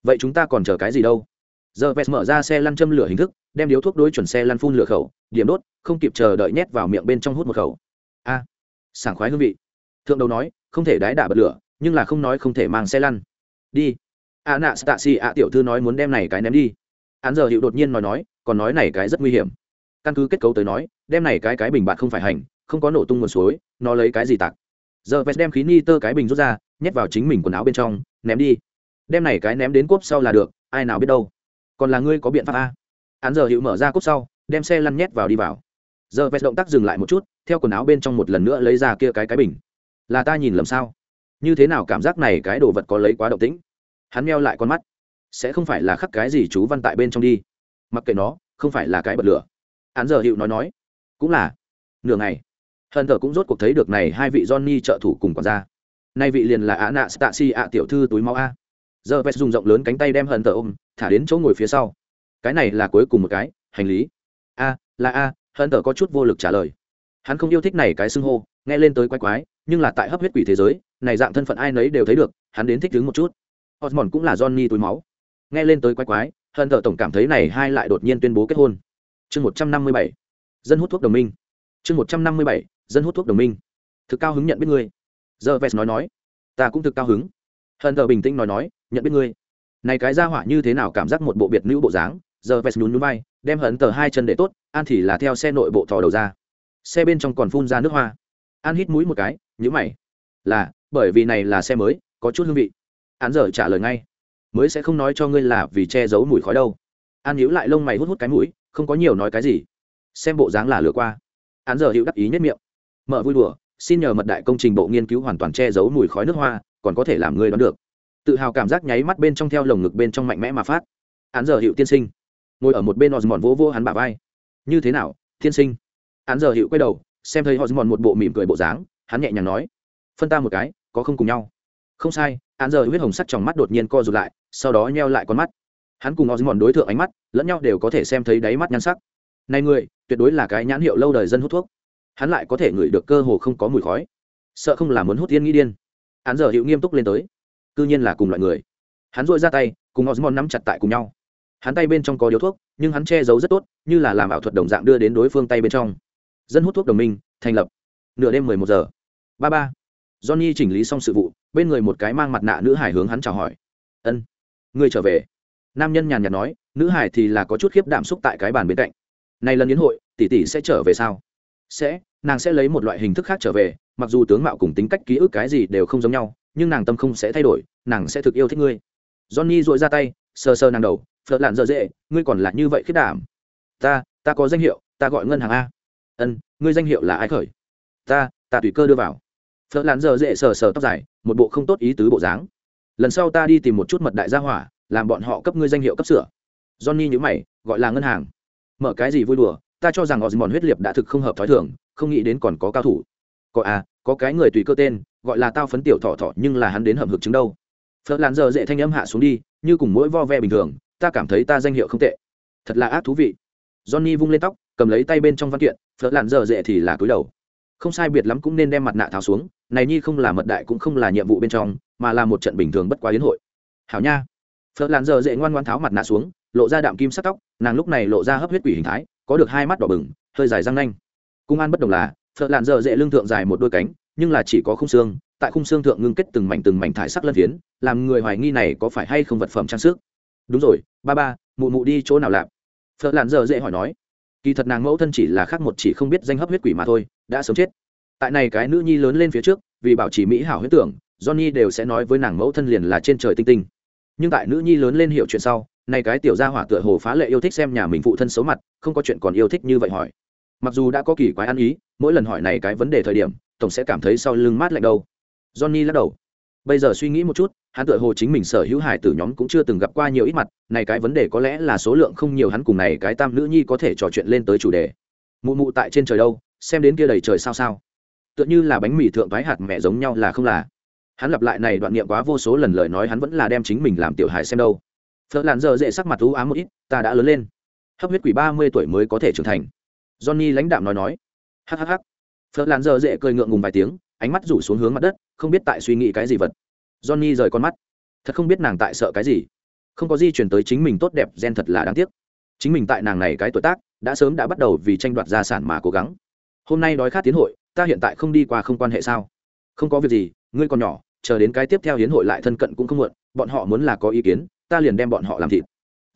Vậy chúng ta còn chờ cái gì đâu? Giờ vest mở ra xe lăn châm lửa hình thức, đem điếu thuốc đối chuẩn xe lăn phun lửa khẩu, điểm đốt, không kịp chờ đợi nhét vào miệng bên trong hút một khẩu. A, sảng khoái hương vị. Thượng đầu nói, không thể đái đả bật lửa, nhưng là không nói không thể mang xe lăn. Đi. A nạ stasi a tiểu thư nói muốn đem này cái ném đi. Án giờ hiệu đột nhiên nói nói, còn nói này cái rất nguy hiểm. Căn cứ kết cấu tới nói, đem này cái cái bình bạc không phải hành, không có nổ tung nguồn suối, nó lấy cái gì tạc? Giờ vest đem khí ni tơ cái bình rút ra, nhét vào chính mình quần áo bên trong, ném đi. Đem này cái ném đến cốp sau là được, ai nào biết đâu. Còn là ngươi có biện pháp a? Án giờ hiệu mở ra cốp sau, đem xe lăn nhét vào đi vào. Giờ vest động tác dừng lại một chút, theo quần áo bên trong một lần nữa lấy ra kia cái cái bình. Là ta nhìn lầm sao? Như thế nào cảm giác này cái đồ vật có lấy quá động tĩnh? Hắn meo lại con mắt sẽ không phải là khắc cái gì chú văn tại bên trong đi. Mặc kệ nó, không phải là cái bật lửa. Hắn giờ hiệu nói nói, cũng là, nửa ngày. Hận thờ cũng rốt cuộc thấy được này hai vị johnny trợ thủ cùng quản gia. Nay vị liền là ả nạ stasi ạ, tiểu thư túi máu a. Giờ vest dùng rộng lớn cánh tay đem hận thờ ôm, thả đến chỗ ngồi phía sau. Cái này là cuối cùng một cái, hành lý. A, là a hận thờ có chút vô lực trả lời. Hắn không yêu thích này cái xưng hô, nghe lên tới quái quái, nhưng là tại hấp huyết quỷ thế giới, này dạng thân phận ai nấy đều thấy được, hắn đến thích đứng một chút. Osmond cũng là johnny túi máu nghe lên tới quái quái, hận thợ tổng cảm thấy này hai lại đột nhiên tuyên bố kết hôn. Chương một trăm năm mươi bảy, dân hút thuốc đồng minh. Chương một trăm năm mươi bảy, dân hút thuốc đồng minh. Thực cao hứng nhận biết ngươi. Giờ vest nói nói. Ta cũng thực cao hứng. Hận thợ bình tĩnh nói nói, nhận biết ngươi. Này cái ra hỏa như thế nào cảm giác một bộ biệt nữ bộ dáng? Giờ vest nhún núi bay đem hận thợ hai chân để tốt, an thì là theo xe nội bộ thò đầu ra. Xe bên trong còn phun ra nước hoa. An hít mũi một cái nhữ mày. Là, bởi vì này là xe mới, có chút hương vị. An giờ trả lời ngay mới sẽ không nói cho ngươi là vì che giấu mùi khói đâu. An hữu lại lông mày hút hút cái mũi, không có nhiều nói cái gì. Xem bộ dáng là lừa qua. An giờ hữu đắc ý nhất miệng. Mở vui đùa, xin nhờ mật đại công trình bộ nghiên cứu hoàn toàn che giấu mùi khói nước hoa, còn có thể làm ngươi đoán được. Tự hào cảm giác nháy mắt bên trong theo lồng ngực bên trong mạnh mẽ mà phát. Án giờ hiệu tiên sinh. Ngồi ở một bên osmond vỗ vỗ hắn bả vai. Như thế nào, tiên sinh? Án giờ hiệu quay đầu, xem thấy osmond một bộ mỉm cười bộ dáng, hắn nhẹ nhàng nói. Phân ta một cái, có không cùng nhau? Không sai, án giờ huyết hồng sắt trong mắt đột nhiên co rụt lại, sau đó nheo lại con mắt. Hắn cùng osmond đối tượng ánh mắt, lẫn nhau đều có thể xem thấy đáy mắt nhăn sắc. Này người, tuyệt đối là cái nhãn hiệu lâu đời dân hút thuốc. Hắn lại có thể ngửi được cơ hồ không có mùi khói. Sợ không là muốn hút tiên nghĩ điên. Hắn giờ hiệu nghiêm túc lên tới. Cư nhiên là cùng loại người. Hắn dội ra tay, cùng osmond nắm chặt tại cùng nhau. Hắn tay bên trong có điếu thuốc, nhưng hắn che giấu rất tốt, như là làm ảo thuật đồng dạng đưa đến đối phương tay bên trong. Dân hút thuốc đồng minh, thành lập. Nửa đêm mười một giờ. Ba ba. Johnny chỉnh lý xong sự vụ bên người một cái mang mặt nạ nữ hải hướng hắn chào hỏi. Ân người trở về. Nam nhân nhàn nhạt nói, nữ hải thì là có chút khiếp đảm xúc tại cái bàn bên cạnh. Này lần yến hội, tỷ tỷ sẽ trở về sao? Sẽ, nàng sẽ lấy một loại hình thức khác trở về, mặc dù tướng mạo cùng tính cách ký ức cái gì đều không giống nhau, nhưng nàng tâm không sẽ thay đổi, nàng sẽ thực yêu thích ngươi. Johnny dội ra tay, sờ sờ nàng đầu phật lạn dở dễ, ngươi còn là như vậy khiết đảm. Ta ta có danh hiệu, ta gọi ngân hàng a. Ân, ngươi danh hiệu là ai khởi? Ta ta tùy cơ đưa vào phật lạn giờ dễ sờ sờ tóc dài, một bộ không tốt ý tứ bộ dáng. Lần sau ta đi tìm một chút mật đại gia hỏa, làm bọn họ cấp ngươi danh hiệu cấp sửa. Johnny nhữ mày, gọi là ngân hàng. Mở cái gì vui đùa, ta cho rằng osmond huyết liệt đã thực không hợp thói thường, không nghĩ đến còn có cao thủ. Có à có cái người tùy cơ tên, gọi là tao phấn tiểu thọ thọ nhưng là hắn đến hầm hực chứng đâu. Phật làn giờ dễ thanh âm hạ xuống đi, như cùng mỗi vo ve bình thường, ta cảm thấy ta danh hiệu không tệ. Thật là ác thú vị. Johnny vung lên tóc, cầm lấy tay bên trong văn kiện phớt làn giờ dễ thì là cúi đầu không sai biệt lắm cũng nên đem mặt nạ tháo xuống, này nhi không là mật đại cũng không là nhiệm vụ bên trong, mà là một trận bình thường bất quá yến hội. Hảo nha. Phật làn giờ dễ ngoan ngoan tháo mặt nạ xuống, lộ ra đạm kim sắc tóc, nàng lúc này lộ ra hấp huyết quỷ hình thái, có được hai mắt đỏ bừng, hơi dài răng nanh. Cung an bất đồng là phật làn giờ dễ lưng thượng dài một đôi cánh, nhưng là chỉ có khung xương, tại khung xương thượng ngưng kết từng mảnh từng mảnh thải sắc lân phiến, làm người hoài nghi này có phải hay không vật phẩm trang sức. Đúng rồi, ba ba, mụ mụ đi chỗ nào lạp phật làn giờ dễ hỏi nói kỳ thật nàng mẫu thân chỉ là khác một chỉ không biết danh hấp huyết quỷ mà thôi, đã sớm chết. Tại này cái nữ nhi lớn lên phía trước, vì bảo trì mỹ hảo huyết tưởng, johnny đều sẽ nói với nàng mẫu thân liền là trên trời tinh tinh. Nhưng tại nữ nhi lớn lên hiểu chuyện sau, này cái tiểu gia hỏa tựa hồ phá lệ yêu thích xem nhà mình phụ thân xấu mặt, không có chuyện còn yêu thích như vậy hỏi. Mặc dù đã có kỳ quái ăn ý, mỗi lần hỏi này cái vấn đề thời điểm, tổng sẽ cảm thấy sau lưng mát lạnh đâu johnny lắc đầu. Bây giờ suy nghĩ một chút hắn Tự hồ chính mình sở hữu hải tử nhóm cũng chưa từng gặp qua nhiều ít mặt, này cái vấn đề có lẽ là số lượng không nhiều hắn cùng này cái tam nữ nhi có thể trò chuyện lên tới chủ đề. Mụ mụ tại trên trời đâu, xem đến kia đầy trời sao sao. Tựa như là bánh mì thượng thoái hạt mẹ giống nhau là không là. Hắn lặp lại này đoạn niệm quá vô số lần lời nói hắn vẫn là đem chính mình làm tiểu hài xem đâu. Phật làn giờ dễ sắc mặt thú ám một ít, ta đã lớn lên. Hấp huyết quỷ ba mươi tuổi mới có thể trưởng thành. Johnny lãnh đạm nói nói. Hhh phật làn giờ dễ cười ngượng ngùng vài tiếng, ánh mắt rủ xuống hướng mặt đất, không biết tại suy nghĩ cái gì vật johnny rời con mắt. Thật không biết nàng tại sợ cái gì. Không có di chuyển tới chính mình tốt đẹp, gen thật là đáng tiếc. Chính mình tại nàng này cái tuổi tác, đã sớm đã bắt đầu vì tranh đoạt gia sản mà cố gắng. Hôm nay đói khát tiến hội, ta hiện tại không đi qua không quan hệ sao? Không có việc gì, ngươi còn nhỏ, chờ đến cái tiếp theo hiến hội lại thân cận cũng không muộn, bọn họ muốn là có ý kiến, ta liền đem bọn họ làm thịt.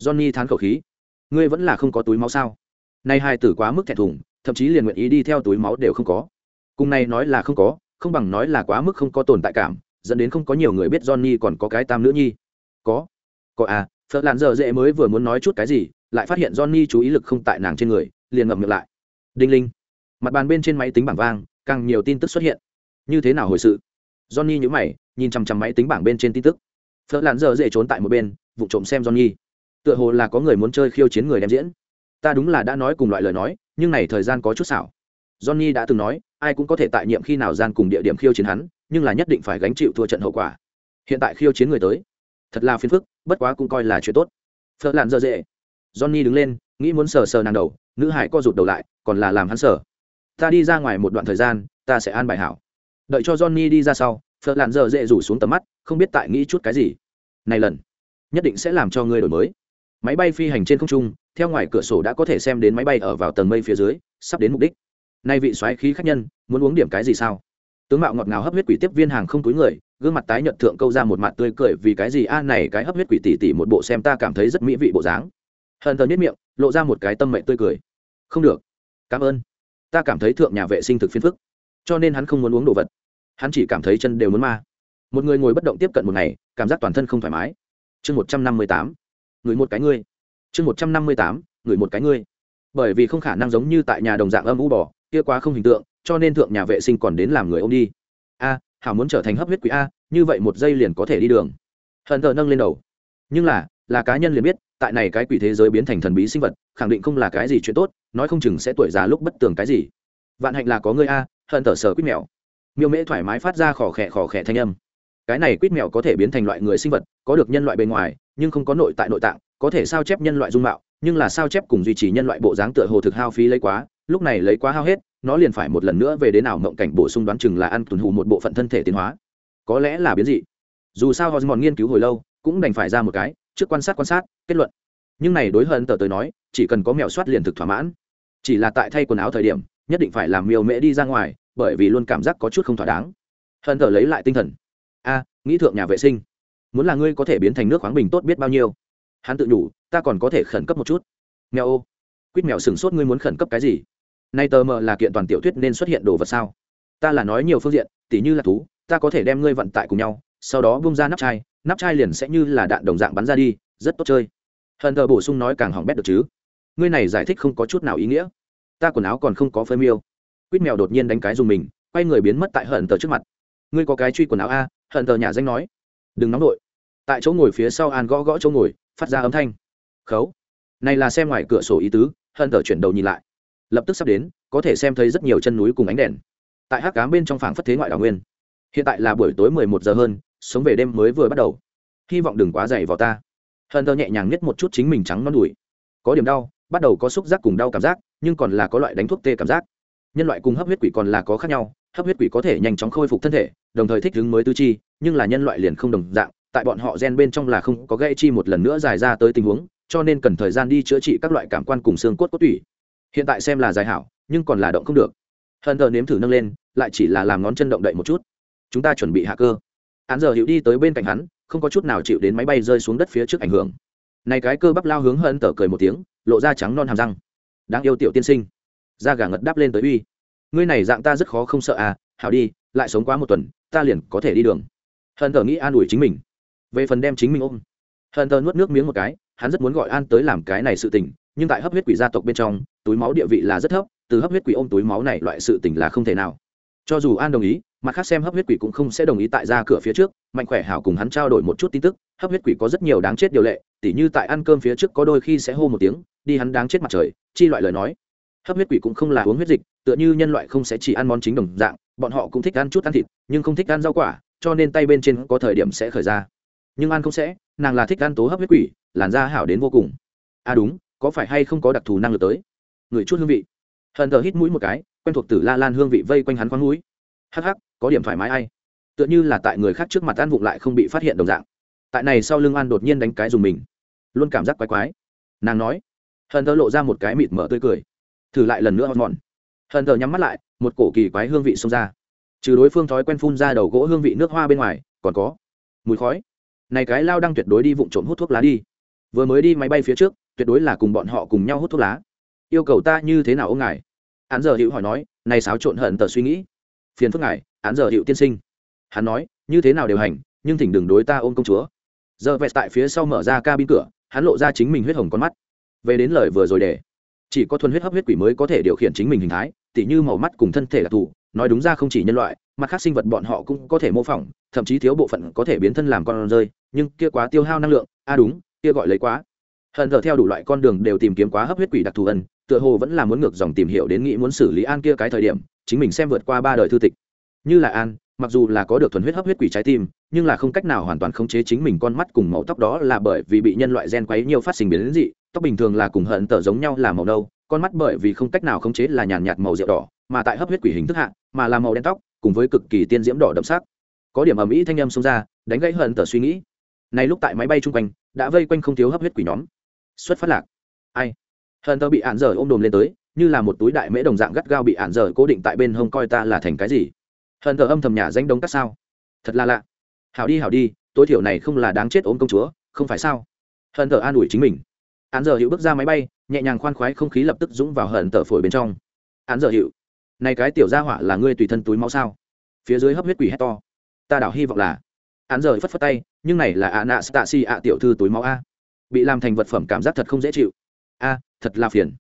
Johnny thán khẩu khí. Ngươi vẫn là không có túi máu sao? Nay hai tử quá mức thẹn thùng, thậm chí liền nguyện ý đi theo túi máu đều không có. Cùng này nói là không có, không bằng nói là quá mức không có tồn tại cảm dẫn đến không có nhiều người biết johnny còn có cái tam nữ nhi. Có. Có à phật Lạn giờ dễ mới vừa muốn nói chút cái gì, lại phát hiện johnny chú ý lực không tại nàng trên người, liền ngậm miệng lại. Đinh linh. Mặt bàn bên trên máy tính bảng vang, càng nhiều tin tức xuất hiện. Như thế nào hồi sự? Johnny nhíu mày, nhìn chằm chằm máy tính bảng bên trên tin tức. Phật Lạn giờ dễ trốn tại một bên, vụ trộm xem johnny. Tựa hồ là có người muốn chơi khiêu chiến người đem diễn. Ta đúng là đã nói cùng loại lời nói, nhưng này thời gian có chút xảo. Johnny đã từng nói ai cũng có thể tại nhiệm khi nào gian cùng địa điểm khiêu chiến hắn, nhưng là nhất định phải gánh chịu thua trận hậu quả. Hiện tại khiêu chiến người tới, thật là phiền phức, bất quá cũng coi là chuyện tốt. Phớt lạn dơ dễ. Johnny đứng lên, nghĩ muốn sờ sờ nàng đầu, nữ hải co rụt đầu lại, còn là làm hắn sờ. Ta đi ra ngoài một đoạn thời gian, ta sẽ an bài hảo. Đợi cho johnny đi ra sau phớt lạn dơ dễ rủ xuống tầm mắt, không biết tại nghĩ chút cái gì. Này lần, nhất định sẽ làm cho ngươi đổi mới. Máy bay phi hành trên không trung, theo ngoài cửa sổ đã có thể xem đến máy bay ở vào tầng mây phía dưới, sắp đến mục đích nay vị soái khí khách nhân, muốn uống điểm cái gì sao? Tướng mạo ngọt ngào hấp huyết quỷ tiếp viên hàng không túi người, gương mặt tái nhợt thượng câu ra một mặt tươi cười vì cái gì? A, này cái hấp huyết quỷ tỉ tỉ một bộ xem ta cảm thấy rất mỹ vị bộ dáng. Hờn tờ nhất miệng, lộ ra một cái tâm mệnh tươi cười. Không được. Cảm ơn. Ta cảm thấy thượng nhà vệ sinh thực phiền phức, cho nên hắn không muốn uống đồ vật. Hắn chỉ cảm thấy chân đều muốn ma. Một người ngồi bất động tiếp cận một ngày, cảm giác toàn thân không thoải mái. Chương một trăm năm mươi tám. Người một cái ngươi. Chương một trăm năm mươi tám. Người một cái ngươi. Bởi vì không khả năng giống như tại nhà đồng dạng âm u bỏ kia quá không hình tượng, cho nên thượng nhà vệ sinh còn đến làm người ô m đi. A, hảo muốn trở thành hấp huyết quỷ a, như vậy một giây liền có thể đi đường. Hận thờ nâng lên đầu. Nhưng là là cá nhân liền biết, tại này cái quỷ thế giới biến thành thần bí sinh vật, khẳng định không là cái gì chuyện tốt, nói không chừng sẽ tuổi già lúc bất tường cái gì. Vạn hạnh là có người a, hận thờ sờ quýt mèo. Miêu mễ thoải mái phát ra khỏ khẽ khỏ khẽ thanh âm. Cái này quýt mèo có thể biến thành loại người sinh vật, có được nhân loại bề ngoài, nhưng không có nội tại nội tạng, có thể sao chép nhân loại dung mạo, nhưng là sao chép cùng duy trì nhân loại bộ dáng tựa hồ thực hao phí lấy quá lúc này lấy quá hao hết, nó liền phải một lần nữa về đến ảo mộng cảnh bổ sung đoán chừng là ăn tuần hù một bộ phận thân thể tiến hóa. Có lẽ là biến dị. Dù sao hormone nghiên cứu hồi lâu, cũng đành phải ra một cái, trước quan sát quan sát, kết luận. Nhưng này đối hơn tờ tới nói, chỉ cần có mèo soát liền thực thỏa mãn. Chỉ là tại thay quần áo thời điểm, nhất định phải làm miêu mễ đi ra ngoài, bởi vì luôn cảm giác có chút không thỏa đáng. Hơn tờ lấy lại tinh thần. A, nghĩ thượng nhà vệ sinh. Muốn là ngươi có thể biến thành nước khoáng bình tốt biết bao nhiêu. Hắn tự nhủ, ta còn có thể khẩn cấp một chút. Mèo ô. Quýt mèo sửng sốt ngươi muốn khẩn cấp cái gì? Nay tờ mờ là kiện toàn tiểu thuyết nên xuất hiện đồ vật sao? Ta là nói nhiều phương diện, tỉ như là thú, ta có thể đem ngươi vận tại cùng nhau, sau đó bung ra nắp chai nắp chai liền sẽ như là đạn đồng dạng bắn ra đi, rất tốt chơi. Hận thờ bổ sung nói càng hỏng bét được chứ? Ngươi này giải thích không có chút nào ý nghĩa. Ta quần áo còn không có phơi miêu. Quýt mèo đột nhiên đánh cái dùng mình, quay người biến mất tại hận tờ trước mặt. Ngươi có cái truy quần áo a? Hận tờ nhà danh nói. Đừng nóng đội tại chỗ ngồi phía sau an gõ gõ chỗ ngồi, phát ra âm thanh. Khấu. Này là xem ngoài cửa sổ ý tứ, hận tờ chuyển đầu nhìn lại lập tức sắp đến, có thể xem thấy rất nhiều chân núi cùng ánh đèn. Tại hát cám bên trong phảng phất thế ngoại đảo nguyên. Hiện tại là buổi tối mười một giờ hơn, sống về đêm mới vừa bắt đầu. Hy vọng đừng quá dày vào ta. Hờn thơ nhẹ nhàng nhất một chút chính mình trắng non đùi. Có điểm đau, bắt đầu có xúc giác cùng đau cảm giác, nhưng còn là có loại đánh thuốc tê cảm giác. Nhân loại cùng hấp huyết quỷ còn là có khác nhau, hấp huyết quỷ có thể nhanh chóng khôi phục thân thể, đồng thời thích ứng mới tư chi, nhưng là nhân loại liền không đồng dạng, tại bọn họ gen bên trong là không có gây chi một lần nữa dài ra tới tình huống, cho nên cần thời gian đi chữa trị các loại cảm quan cùng xương cốt cốt tủy hiện tại xem là dài hảo, nhưng còn là động không được. Hận thờ nếm thử nâng lên, lại chỉ là làm ngón chân động đậy một chút. Chúng ta chuẩn bị hạ cơ. Hắn giờ hiểu đi tới bên cạnh hắn, không có chút nào chịu đến máy bay rơi xuống đất phía trước ảnh hưởng. Này cái cơ bắp lao hướng hận tờ cười một tiếng, lộ ra trắng non hàm răng. Đáng yêu tiểu tiên sinh. Da gà ngật đáp lên tới uy. Ngươi này dạng ta rất khó không sợ à hảo đi, lại sống quá một tuần, ta liền có thể đi đường. Hận tờ nghĩ an ủi chính mình. Về phần đem chính mình ôm. Hận tờ nuốt nước miếng một cái, hắn rất muốn gọi an tới làm cái này sự tình, nhưng tại hấp huyết quỷ gia tộc bên trong túi máu địa vị là rất thấp, từ hấp huyết quỷ ôm túi máu này loại sự tình là không thể nào. Cho dù an đồng ý, mặt khác xem hấp huyết quỷ cũng không sẽ đồng ý tại ra cửa phía trước, mạnh khỏe hảo cùng hắn trao đổi một chút tin tức, hấp huyết quỷ có rất nhiều đáng chết điều lệ, tỉ như tại ăn cơm phía trước có đôi khi sẽ hô một tiếng, đi hắn đáng chết mặt trời, chi loại lời nói. Hấp huyết quỷ cũng không là uống huyết dịch, tựa như nhân loại không sẽ chỉ ăn món chính đồng dạng, bọn họ cũng thích ăn chút ăn thịt, nhưng không thích ăn rau quả, cho nên tay bên trên có thời điểm sẽ khởi ra. Nhưng ăn không sẽ, nàng là thích ăn tố hấp huyết quỷ, làn da hảo đến vô cùng. À đúng, có phải hay không có đặc thù năng lực tới? Người chút hương vị. Hận thờ hít mũi một cái, quen thuộc tử la lan hương vị vây quanh hắn khoáng mũi hắc hắc, có điểm thoải mái ai. Tựa như là tại người khác trước mặt ăn vụng lại không bị phát hiện đồng dạng. Tại này sau lưng an đột nhiên đánh cái dùng mình. Luôn cảm giác quái quái. Nàng nói. Hận thờ lộ ra một cái mịt mở tươi cười. Thử lại lần nữa hòn mòn hận thờ nhắm mắt lại, một cổ kỳ quái hương vị xông ra. Trừ đối phương thói quen phun ra đầu gỗ hương vị nước hoa bên ngoài, còn có mùi khói. Này cái lao đang tuyệt đối đi vụng trộm hút thuốc lá đi. Vừa mới đi máy bay phía trước, tuyệt đối là cùng bọn họ cùng nhau hút thuốc lá yêu cầu ta như thế nào ông ngài? Hắn giờ hữu hỏi nói, này xáo trộn hận tờ suy nghĩ. Phiền phức ngài hắn giờ hữu tiên sinh. Hắn nói, như thế nào điều hành, nhưng thỉnh đừng đối ta ôm công chúa. Giờ vẹt tại phía sau mở ra cabin cửa, hắn lộ ra chính mình huyết hồng con mắt. Về đến lời vừa rồi để, chỉ có thuần huyết hấp huyết quỷ mới có thể điều khiển chính mình hình thái, tỉ như màu mắt cùng thân thể đặc thù nói đúng ra không chỉ nhân loại, mặt khác sinh vật bọn họ cũng có thể mô phỏng, thậm chí thiếu bộ phận có thể biến thân làm con rơi, nhưng kia quá tiêu hao năng lượng a à đúng, kia gọi lấy quá. Hận thờ theo đủ loại con đường đều tìm kiếm quá hấp huyết quỷ đặc thù ân tựa hồ vẫn là muốn ngược dòng tìm hiểu đến nghĩ muốn xử lý an kia cái thời điểm, chính mình xem vượt qua ba đời thư tịch. Như là an, mặc dù là có được thuần huyết hấp huyết quỷ trái tim, nhưng là không cách nào hoàn toàn khống chế chính mình con mắt cùng màu tóc đó là bởi vì bị nhân loại gen quấy nhiều phát sinh biến dị, tóc bình thường là cùng hận tờ giống nhau là màu nâu, con mắt bởi vì không cách nào khống chế là nhàn nhạt màu rượu đỏ, mà tại hấp huyết quỷ hình thức hạ, mà là màu đen tóc, cùng với cực kỳ tiên diễm đỏ đậm sắc. Có điểm ầm ĩ thanh âm xông ra, đánh gãy hận tờ suy nghĩ. Này lúc tại máy bay chung quanh, đã vây quanh không thiếu hấp huyết quỷ nhóm. Xuất phát lạc. Ai? Hận tơ bị ạn dở ôm đồm lên tới, như là một túi đại mễ đồng dạng gắt gao bị ạn dở cố định tại bên hông coi ta là thành cái gì. Hận tơ âm thầm nhà danh đông các sao. Thật là lạ. Hảo đi hảo đi, tối thiểu này không là đáng chết ôm công chúa, không phải sao? Hận tơ an ủi chính mình. Ạn dở hữu bước ra máy bay, nhẹ nhàng khoan khoái không khí lập tức dũng vào hận tơ phổi bên trong. Ạn dở hữu này cái tiểu gia hỏa là ngươi tùy thân túi máu sao? Phía dưới hấp huyết quỷ hét to. Ta đảo hy vọng là. Án dở phất phất tay, nhưng này là ạ nạ stasi ạ, tiểu thư túi máu a. Bị làm thành vật phẩm cảm giác thật không dễ chịu a, thật là phiền.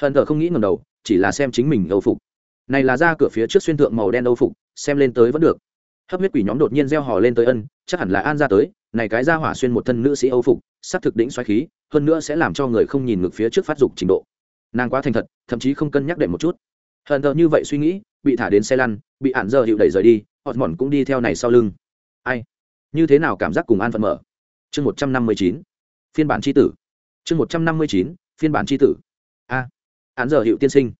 Hận thờ không nghĩ ngầm đầu, chỉ là xem chính mình âu phục. Này là ra cửa phía trước xuyên thượng màu đen âu phục, xem lên tới vẫn được. Hấp huyết quỷ nhóm đột nhiên gieo hò lên tới ân, chắc hẳn là an ra tới, này cái ra hỏa xuyên một thân nữ sĩ âu phục s thực đỉnh xoáy khí, hơn nữa sẽ làm cho người không nhìn ngược phía trước phát dục trình độ. Nàng quá thành thật, thậm chí không cân nhắc đệm một chút. Hận thờ như vậy suy nghĩ, bị thả đến xe lăn, bị ạn giờ hiệu đẩy rời đi họ mòn cũng đi theo này sau lưng. Ai? Như thế nào cảm giác cùng an phận mở? Chương một trăm năm mươi chín. Phiên bản tri tử. Chương một trăm năm mươi chín phiên bản tri tử. A à, án giờ hiệu tiên sinh.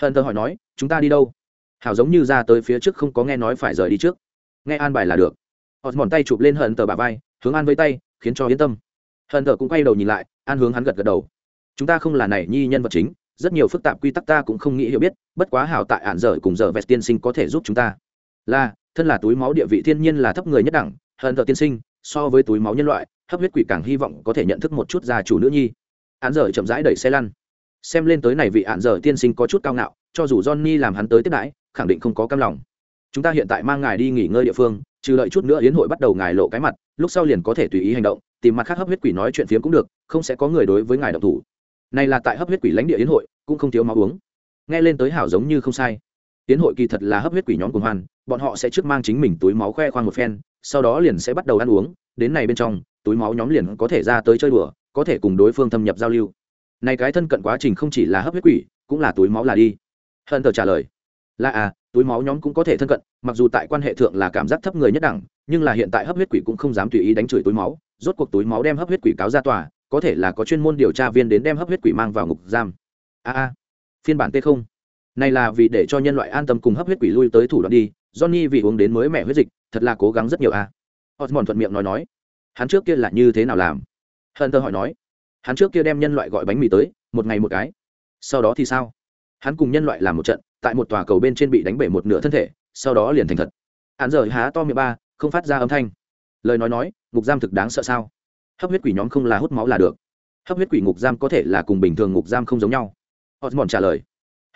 Hận thơ hỏi nói chúng ta đi đâu? Hảo giống như ra tới phía trước không có nghe nói phải rời đi trước. Nghe an bài là được. Họ mòn tay chụp lên hận tờ bà vai hướng an với tay khiến cho yên tâm. Hận tờ cũng quay đầu nhìn lại an hướng hắn gật gật đầu. Chúng ta không là này nhi nhân vật chính rất nhiều phức tạp quy tắc ta cũng không nghĩ hiểu biết bất quá hảo tại ạn dở cùng dở vẹt tiên sinh có thể giúp chúng ta. Là thân là túi máu địa vị thiên nhiên là thấp người nhất đẳng hận tờ tiên sinh so với túi máu nhân loại hấp huyết quỷ càng hy vọng có thể nhận thức một chút gia chủ nữ nhi ạn dở chậm rãi đẩy xe lăn. Xem lên tới này vị ạn dở tiên sinh có chút cao ngạo, cho dù johnny làm hắn tới tiếp đãi, khẳng định không có cam lòng. Chúng ta hiện tại mang ngài đi nghỉ ngơi địa phương, trừ lợi chút nữa hiến hội bắt đầu ngài lộ cái mặt, lúc sau liền có thể tùy ý hành động, tìm mặt khác hấp huyết quỷ nói chuyện phiếm cũng được, không sẽ có người đối với ngài độc thủ. Này là tại hấp huyết quỷ lãnh địa hiến hội, cũng không thiếu máu uống. Nghe lên tới hảo giống như không sai. Hiến hội kỳ thật là hấp huyết quỷ nhóm cùng hoan, bọn họ sẽ trước mang chính mình túi máu khoe khoang một phen, sau đó liền sẽ bắt đầu ăn uống, đến này bên trong, túi máu nhóm liền có thể ra tới chơi đùa có thể cùng đối phương thâm nhập giao lưu. Này cái thân cận quá trình không chỉ là hấp huyết quỷ, cũng là túi máu là đi. Hận thờ trả lời. Là à túi máu nhóm cũng có thể thân cận, mặc dù tại quan hệ thượng là cảm giác thấp người nhất đẳng, nhưng là hiện tại hấp huyết quỷ cũng không dám tùy ý đánh chửi túi máu, rốt cuộc túi máu đem hấp huyết quỷ cáo ra tòa, có thể là có chuyên môn điều tra viên đến đem hấp huyết quỷ mang vào ngục giam. A a phiên bản t không. Này là vì để cho nhân loại an tâm cùng hấp huyết quỷ lui tới thủ đoạn đi, johnny vì uống đến mới mẹ huyết dịch, thật là cố gắng rất nhiều a à. osmond thuận miệng nói nói, hắn trước kia là như thế nào làm? Hận thơ hỏi nói, hắn trước kia đem nhân loại gọi bánh mì tới, một ngày một cái. Sau đó thì sao? Hắn cùng nhân loại làm một trận, tại một tòa cầu bên trên bị đánh bể một nửa thân thể, sau đó liền thành thật. Hắn giờ há to miệng ba, không phát ra âm thanh. Lời nói nói, ngục giam thực đáng sợ sao? Hấp huyết quỷ nhóm không là hút máu là được. Hấp huyết quỷ ngục giam có thể là cùng bình thường ngục giam không giống nhau. Osmond trả lời,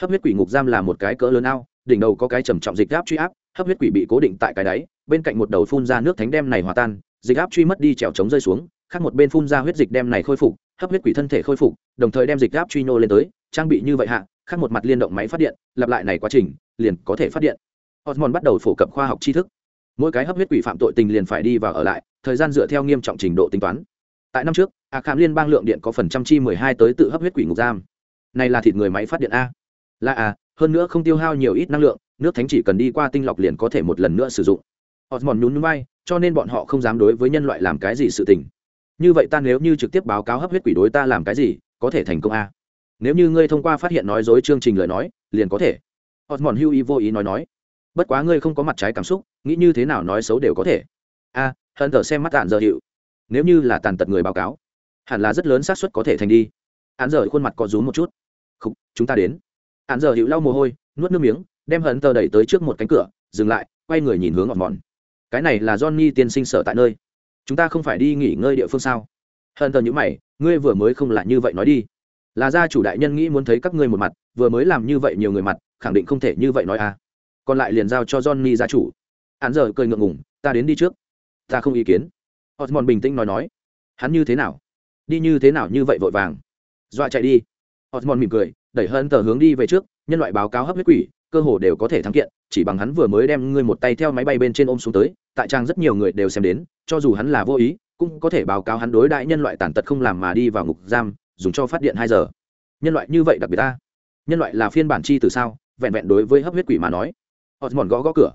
hấp huyết quỷ ngục giam là một cái cỡ lớn ao, đỉnh đầu có cái trầm trọng dịch áp truy áp, hấp huyết quỷ bị cố định tại cái đáy, bên cạnh một đầu phun ra nước thánh đem này hòa tan, dịch áp truy mất đi trèo trống rơi xuống khác một bên phun ra huyết dịch đem này khôi phục, hấp huyết quỷ thân thể khôi phục, đồng thời đem dịch áp truy nô lên tới, trang bị như vậy hạ, khác một mặt liên động máy phát điện, lặp lại này quá trình, liền có thể phát điện. Osmond bắt đầu phổ cập khoa học tri thức. Mỗi cái hấp huyết quỷ phạm tội tình liền phải đi vào ở lại, thời gian dựa theo nghiêm trọng trình độ tính toán. Tại năm trước, a khảm liên bang lượng điện có phần trăm chi mười hai tới tự hấp huyết quỷ ngục giam. Này là thịt người máy phát điện a. Là a, hơn nữa không tiêu hao nhiều ít năng lượng, nước thánh chỉ cần đi qua tinh lọc liền có thể một lần nữa sử dụng. Osmond nhún nhún vai, cho nên bọn họ không dám đối với nhân loại làm cái gì sự tình như vậy ta nếu như trực tiếp báo cáo hấp huyết quỷ đối ta làm cái gì có thể thành công a nếu như ngươi thông qua phát hiện nói dối chương trình lời nói liền có thể. Osmond hưu ý vô ý nói nói. Bất quá ngươi không có mặt trái cảm xúc nghĩ như thế nào nói xấu đều có thể. A à, hận thờ xem mắt tàn giờ hiệu nếu như là tàn tật người báo cáo hẳn là rất lớn xác suất có thể thành đi. Hắn giờ khuôn mặt có rúm một chút. Khúc, chúng ta đến. Hắn giờ hiệu lau mồ hôi nuốt nước miếng đem hận tờ đẩy tới trước một cánh cửa dừng lại quay người nhìn hướng ngọn mòn cái này là johnny tiên sinh sở tại nơi chúng ta không phải đi nghỉ ngơi địa phương sao? Hận thờ nhữ mày, ngươi vừa mới không là như vậy nói đi. Là gia chủ đại nhân nghĩ muốn thấy các ngươi một mặt, vừa mới làm như vậy nhiều người mặt, khẳng định không thể như vậy nói à. Còn lại liền giao cho johnny gia chủ. Hắn giờ cười ngượng ngùng, ta đến đi trước. Ta không ý kiến. Osmond bình tĩnh nói nói. Hắn như thế nào? Đi như thế nào như vậy vội vàng? Dọa chạy đi. Osmond mỉm cười, đẩy hơn tờ hướng đi về trước, nhân loại báo cáo hấp huyết quỷ, cơ hồ đều có thể thắng kiện, chỉ bằng hắn vừa mới đem ngươi một tay theo máy bay bên trên ôm xuống tới tại trang rất nhiều người đều xem đến, cho dù hắn là vô ý, cũng có thể báo cáo hắn đối đại nhân loại tàn tật không làm mà đi vào ngục giam, dùng cho phát điện hai giờ. Nhân loại như vậy đặc biệt ta? Nhân loại là phiên bản chi từ sao? Vẹn vẹn đối với hấp huyết quỷ mà nói. Họ mòn gõ gõ cửa.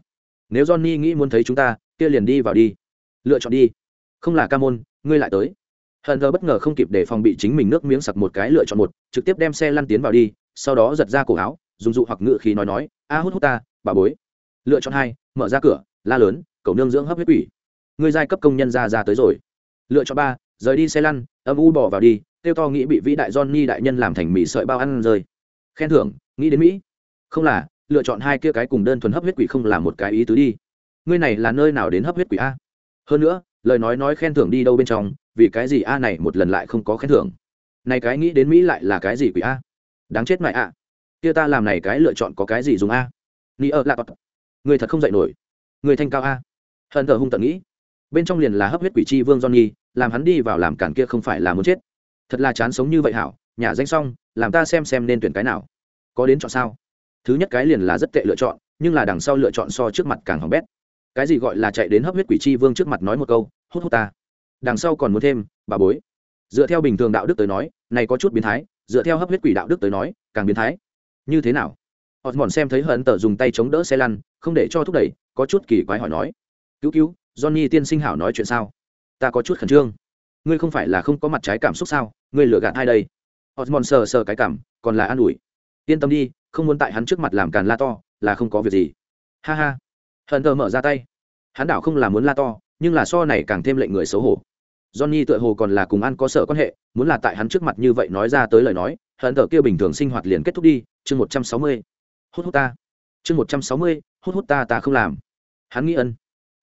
Nếu johnny nghĩ muốn thấy chúng ta, kia liền đi vào đi. Lựa chọn đi. Không là ca môn, ngươi lại tới. Hận thờ bất ngờ không kịp để phòng bị chính mình nước miếng sặc một cái lựa chọn một, trực tiếp đem xe lăn tiến vào đi, sau đó giật ra cổ áo, dùng dụ hoặc ngự khí nói nói, a, hút hút ta, bà bối. Lựa chọn hai, mở ra cửa, la lớn cầu nương dưỡng hấp huyết quỷ. Người giai cấp công nhân ra ra tới rồi. Lựa chọn ba, rời đi xe lăn, âm u bỏ vào đi, tiêu to nghĩ bị vĩ đại johnny đại nhân làm thành mỹ sợi bao ăn rơi. Khen thưởng, nghĩ đến mỹ. Không là, lựa chọn hai kia cái cùng đơn thuần hấp huyết quỷ không là một cái ý tứ đi. Ngươi này là nơi nào đến hấp huyết quỷ a? Hơn nữa, lời nói nói khen thưởng đi đâu bên trong, vì cái gì a này một lần lại không có khen thưởng? Này cái nghĩ đến mỹ lại là cái gì quỷ a? Đáng chết mại a kia ta làm này cái lựa chọn có cái gì dùng a? Ni ơ lạc người thật không dạy nổi. Người thanh cao a hận thờ hung tận nghĩ. Bên trong liền là hấp huyết quỷ chi vương johnny, làm hắn đi vào làm cản kia không phải là muốn chết. Thật là chán sống như vậy hảo, nhà danh xong, làm ta xem xem nên tuyển cái nào. Có đến chọn sao? Thứ nhất cái liền là rất tệ lựa chọn, nhưng là đằng sau lựa chọn so trước mặt càng hỏng bét. Cái gì gọi là chạy đến hấp huyết quỷ chi vương trước mặt nói một câu, hút hút ta. Đằng sau còn muốn thêm, bà bối. Dựa theo bình thường đạo đức tới nói, này có chút biến thái, dựa theo hấp huyết quỷ đạo đức tới nói, càng biến thái. Như thế nào? Họ mòn xem thấy hận tờ dùng tay chống đỡ xe lăn, không để cho thúc đẩy, có chút kỳ quái hỏi nói cứu cứu, johnny tiên sinh hảo nói chuyện sao? Ta có chút khẩn trương. Ngươi không phải là không có mặt trái cảm xúc sao? Ngươi lừa gạt ai đây? Osmond sờ sờ cái cảm, còn là an ủi. Yên tâm đi, không muốn tại hắn trước mặt làm càn la to, là không có việc gì. Ha ha. Hận thờ mở ra tay. Hắn đảo không là muốn la to, nhưng là so này càng thêm lệnh người xấu hổ. Johnny tựa hồ còn là cùng ăn có sợ quan hệ, muốn là tại hắn trước mặt như vậy nói ra tới lời nói, hận thờ kia bình thường sinh hoạt liền kết thúc đi, chương một trăm sáu mươi. Hút hút ta. Chương một trăm sáu mươi, hút hút ta ta không làm. Hắn nghĩ ân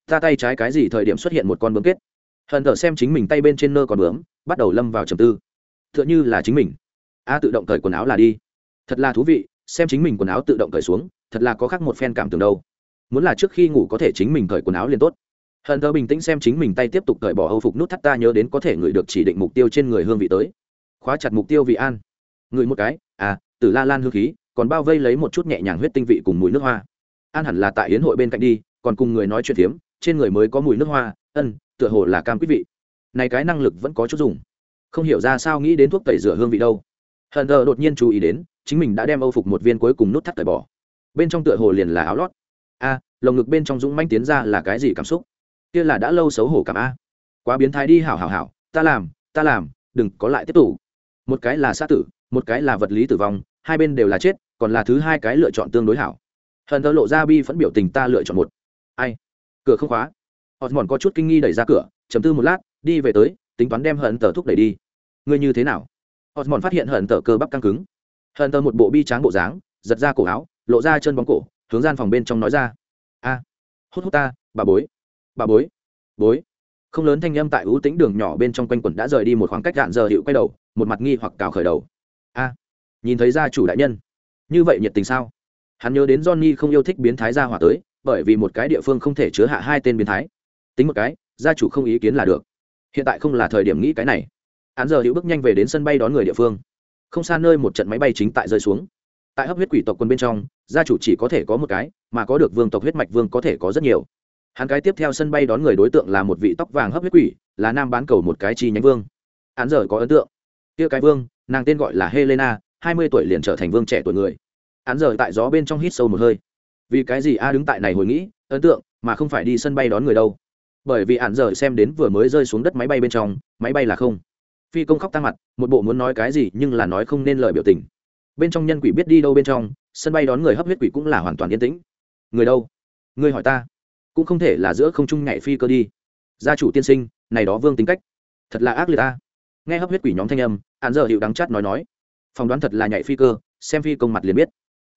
ta tay trái cái gì thời điểm xuất hiện một con bướm kết. Hận thở xem chính mình tay bên trên nơ còn bướm, bắt đầu lâm vào trầm tư. T h ư ợ n h ư là chính mình. A tự động cởi quần áo là đi. Thật là thú vị, xem chính mình quần áo tự động cởi xuống, thật là có khác một phen cảm tưởng đâu. Muốn là trước khi ngủ có thể chính mình cởi quần áo liền tốt. Hận thờ bình tĩnh xem chính mình tay tiếp tục cởi bỏ hâu phục nút thắt ta nhớ đến có thể ngửi được chỉ định mục tiêu trên người hương vị tới. Khóa chặt mục tiêu vị an. Ngửi một cái à từ la lan hương khí, còn bao vây lấy một chút nhẹ nhàng huyết tinh vị cùng mùi nước hoa. An hẳn là tại yến hội bên cạnh đi, còn cùng người nói chuyện phiếm trên người mới có mùi nước hoa, ân, tựa hồ là cam quý vị. Này cái năng lực vẫn có chút dùng. Không hiểu ra sao nghĩ đến thuốc tẩy rửa hương vị đâu. Hận thờ đột nhiên chú ý đến, chính mình đã đem âu phục một viên cuối cùng nút thắt tẩy bỏ. Bên trong tựa hồ liền là áo lót. A, lồng ngực bên trong dũng manh tiến ra là cái gì cảm xúc? Kia là đã lâu xấu hổ cảm a. Quá biến thái đi, hảo hảo hảo, ta làm ta làm, đừng có lại tiếp tục. Một cái là sát tử, một cái là vật lý tử vong, hai bên đều là chết, còn là thứ hai cái lựa chọn tương đối hảo. Hận thờ lộ ra bi phẫn biểu tình, ta lựa chọn một. Ai? Cửa không khóa. Họ mòn có chút kinh nghi đẩy ra cửa chấm tư một lát, đi về tới, tính toán đem hận tờ thúc đẩy đi. Ngươi như thế nào? Họ mòn phát hiện hận tờ cơ bắp căng cứng. Hận tờ một bộ bi tráng bộ dáng, giật ra cổ áo, lộ ra chân bóng cổ, hướng gian phòng bên trong nói ra. A, hút hút ta, bà bối. Bà bối. Bối. Không lớn thanh âm tại ưu tính đường nhỏ bên trong quanh quẩn đã rời đi một khoảng cách đạn giờ hiệu quay đầu, một mặt nghi hoặc cào khởi đầu. A, nhìn thấy gia chủ đại nhân. Như vậy nhiệt tình sao? Hắn nhớ đến johnny không yêu thích biến thái gia hỏa tới bởi vì một cái địa phương không thể chứa hạ hai tên biến thái. Tính một cái, gia chủ không ý kiến là được. Hiện tại không là thời điểm nghĩ cái này. Hắn giờ hữu bước nhanh về đến sân bay đón người địa phương. Không xa nơi một trận máy bay chính tại rơi xuống. Tại hấp huyết quỷ tộc quân bên trong, gia chủ chỉ có thể có một cái, mà có được vương tộc huyết mạch vương có thể có rất nhiều. Hắn cái tiếp theo sân bay đón người đối tượng là một vị tóc vàng hấp huyết quỷ, là nam bán cầu một cái chi nhánh vương. Hắn giờ có ấn tượng. Kia cái vương, nàng tên gọi là helena, hai mươi tuổi liền trở thành vương trẻ tuổi người. Hắn giờ tại gió bên trong hít sâu một hơi vì cái gì a đứng tại này hồi nghĩ, ấn tượng, mà không phải đi sân bay đón người đâu. Bởi vì ạn giờ xem đến vừa mới rơi xuống đất máy bay bên trong, máy bay là không. Phi công khóc tăng mặt, một bộ muốn nói cái gì nhưng là nói không nên lời biểu tình. Bên trong nhân quỷ biết đi đâu bên trong, sân bay đón người hấp huyết quỷ cũng là hoàn toàn yên tĩnh. Người đâu? Người hỏi ta. Cũng không thể là giữa không trung nhảy phi cơ đi. Gia chủ tiên sinh, này đó vương tính cách. Thật là ác liệt ta. Nghe hấp huyết quỷ nhóm thanh âm hạn giờ hiệu đắng chát nói nói. Phỏng đoán thật là nhảy phi cơ, xem phi công mặt liền biết.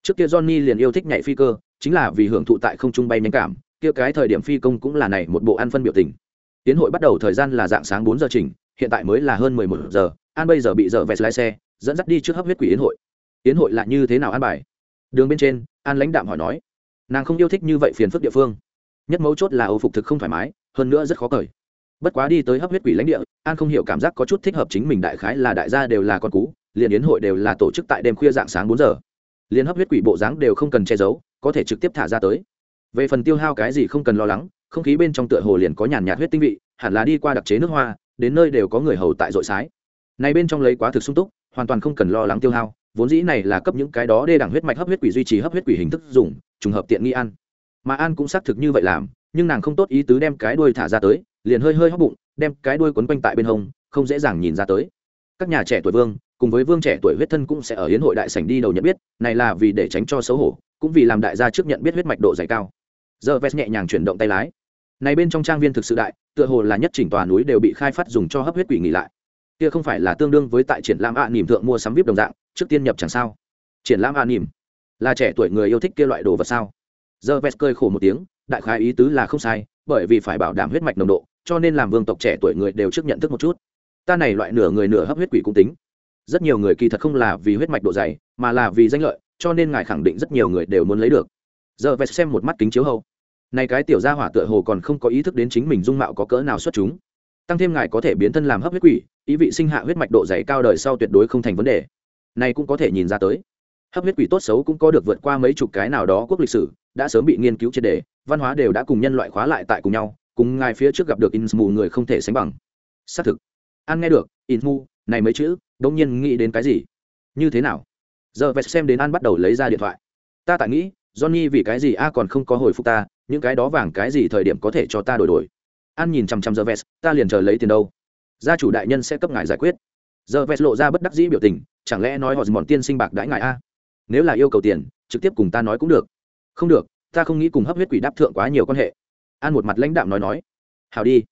Trước kia johnny liền yêu thích nhảy phi cơ chính là vì hưởng thụ tại không trung bay nhanh cảm, kia cái thời điểm phi công cũng là này một bộ ăn phân biểu tình. Tiến hội bắt đầu thời gian là dạng sáng bốn giờ chỉnh, hiện tại mới là hơn mười một giờ, an bây giờ bị dở vẹt lái xe, dẫn dắt đi trước hấp huyết quỷ yến hội. Yến hội là như thế nào an bài? Đường bên trên, an lãnh đạm hỏi nói. Nàng không yêu thích như vậy phiền phức địa phương. Nhất mấu chốt là âu phục thực không thoải mái, hơn nữa rất khó cởi. Bất quá đi tới hấp huyết quỷ lãnh địa, an không hiểu cảm giác có chút thích hợp chính mình đại khái là đại gia đều là con cú, liền yến hội đều là tổ chức tại đêm khuya dạng sáng bốn giờ liền hấp huyết quỷ bộ dáng đều không cần che giấu, có thể trực tiếp thả ra tới. Về phần tiêu hao cái gì không cần lo lắng, không khí bên trong tựa hồ liền có nhàn nhạt huyết tinh vị, hẳn là đi qua đặc chế nước hoa, đến nơi đều có người hầu tại dội sái. Này bên trong lấy quá thực sung túc, hoàn toàn không cần lo lắng tiêu hao, vốn dĩ này là cấp những cái đó đê đẳng huyết mạch hấp huyết quỷ duy trì hấp huyết quỷ hình thức dùng, trùng hợp tiện nghi ăn. Mà an cũng xác thực như vậy làm, nhưng nàng không tốt ý tứ đem cái đuôi thả ra tới, liền hơi hơi hóc bụng, đem cái đuôi quấn quanh tại bên hông, không dễ dàng nhìn ra tới. Các nhà trẻ tuổi vương cùng với vương trẻ tuổi huyết thân cũng sẽ ở hiến hội đại sảnh đi đầu nhận biết, này là vì để tránh cho xấu hổ, cũng vì làm đại gia trước nhận biết huyết mạch độ dày cao. Giờ vest nhẹ nhàng chuyển động tay lái. Này bên trong trang viên thực sự đại, tựa hồ là nhất chỉnh tòa núi đều bị khai phát dùng cho hấp huyết quỷ nghỉ lại. Kia không phải là tương đương với tại triển lãm ạ à nỉm thượng mua sắm vip đồng dạng, trước tiên nhập chẳng sao. Triển lãm ạ à nỉm là trẻ tuổi người yêu thích kia loại đồ vật sao? Giờ vest cười khổ một tiếng, đại khái ý tứ là không sai, bởi vì phải bảo đảm huyết mạch nồng độ, cho nên làm vương tộc trẻ tuổi người đều trước nhận thức một chút. Ta này loại nửa người nửa hấp huyết quỷ cũng tính rất nhiều người kỳ thật không là vì huyết mạch độ dày, mà là vì danh lợi, cho nên ngài khẳng định rất nhiều người đều muốn lấy được. Giờ vest xem một mắt kính chiếu hậu. Này cái tiểu gia hỏa tựa hồ còn không có ý thức đến chính mình dung mạo có cỡ nào xuất chúng. Tăng thêm ngài có thể biến thân làm hấp huyết quỷ, ý vị sinh hạ huyết mạch độ dày cao đời sau tuyệt đối không thành vấn đề. Này cũng có thể nhìn ra tới. Hấp huyết quỷ tốt xấu cũng có được vượt qua mấy chục cái nào đó quốc lịch sử, đã sớm bị nghiên cứu triệt đề văn hóa đều đã cùng nhân loại khóa lại tại cùng nhau, cùng ngài phía trước gặp được insmu người không thể sánh bằng. Xác thực. An nghe được insmu này mấy chữ đông nhiên nghĩ đến cái gì? Như thế nào? Giờ vest xem đến an bắt đầu lấy ra điện thoại. Ta tại nghĩ, johnny vì cái gì a còn không có hồi phục ta, những cái đó vàng cái gì thời điểm có thể cho ta đổi đổi. An nhìn chằm chằm giờ vest ta liền chờ lấy tiền đâu? Gia chủ đại nhân sẽ cấp ngài giải quyết. Giờ vest lộ ra bất đắc dĩ biểu tình, chẳng lẽ nói họ mòn tiên sinh bạc đãi ngài a? Nếu là yêu cầu tiền, trực tiếp cùng ta nói cũng được. Không được, ta không nghĩ cùng hấp huyết quỷ đáp thượng quá nhiều quan hệ. An một mặt lãnh đạm nói nói. Hào đi.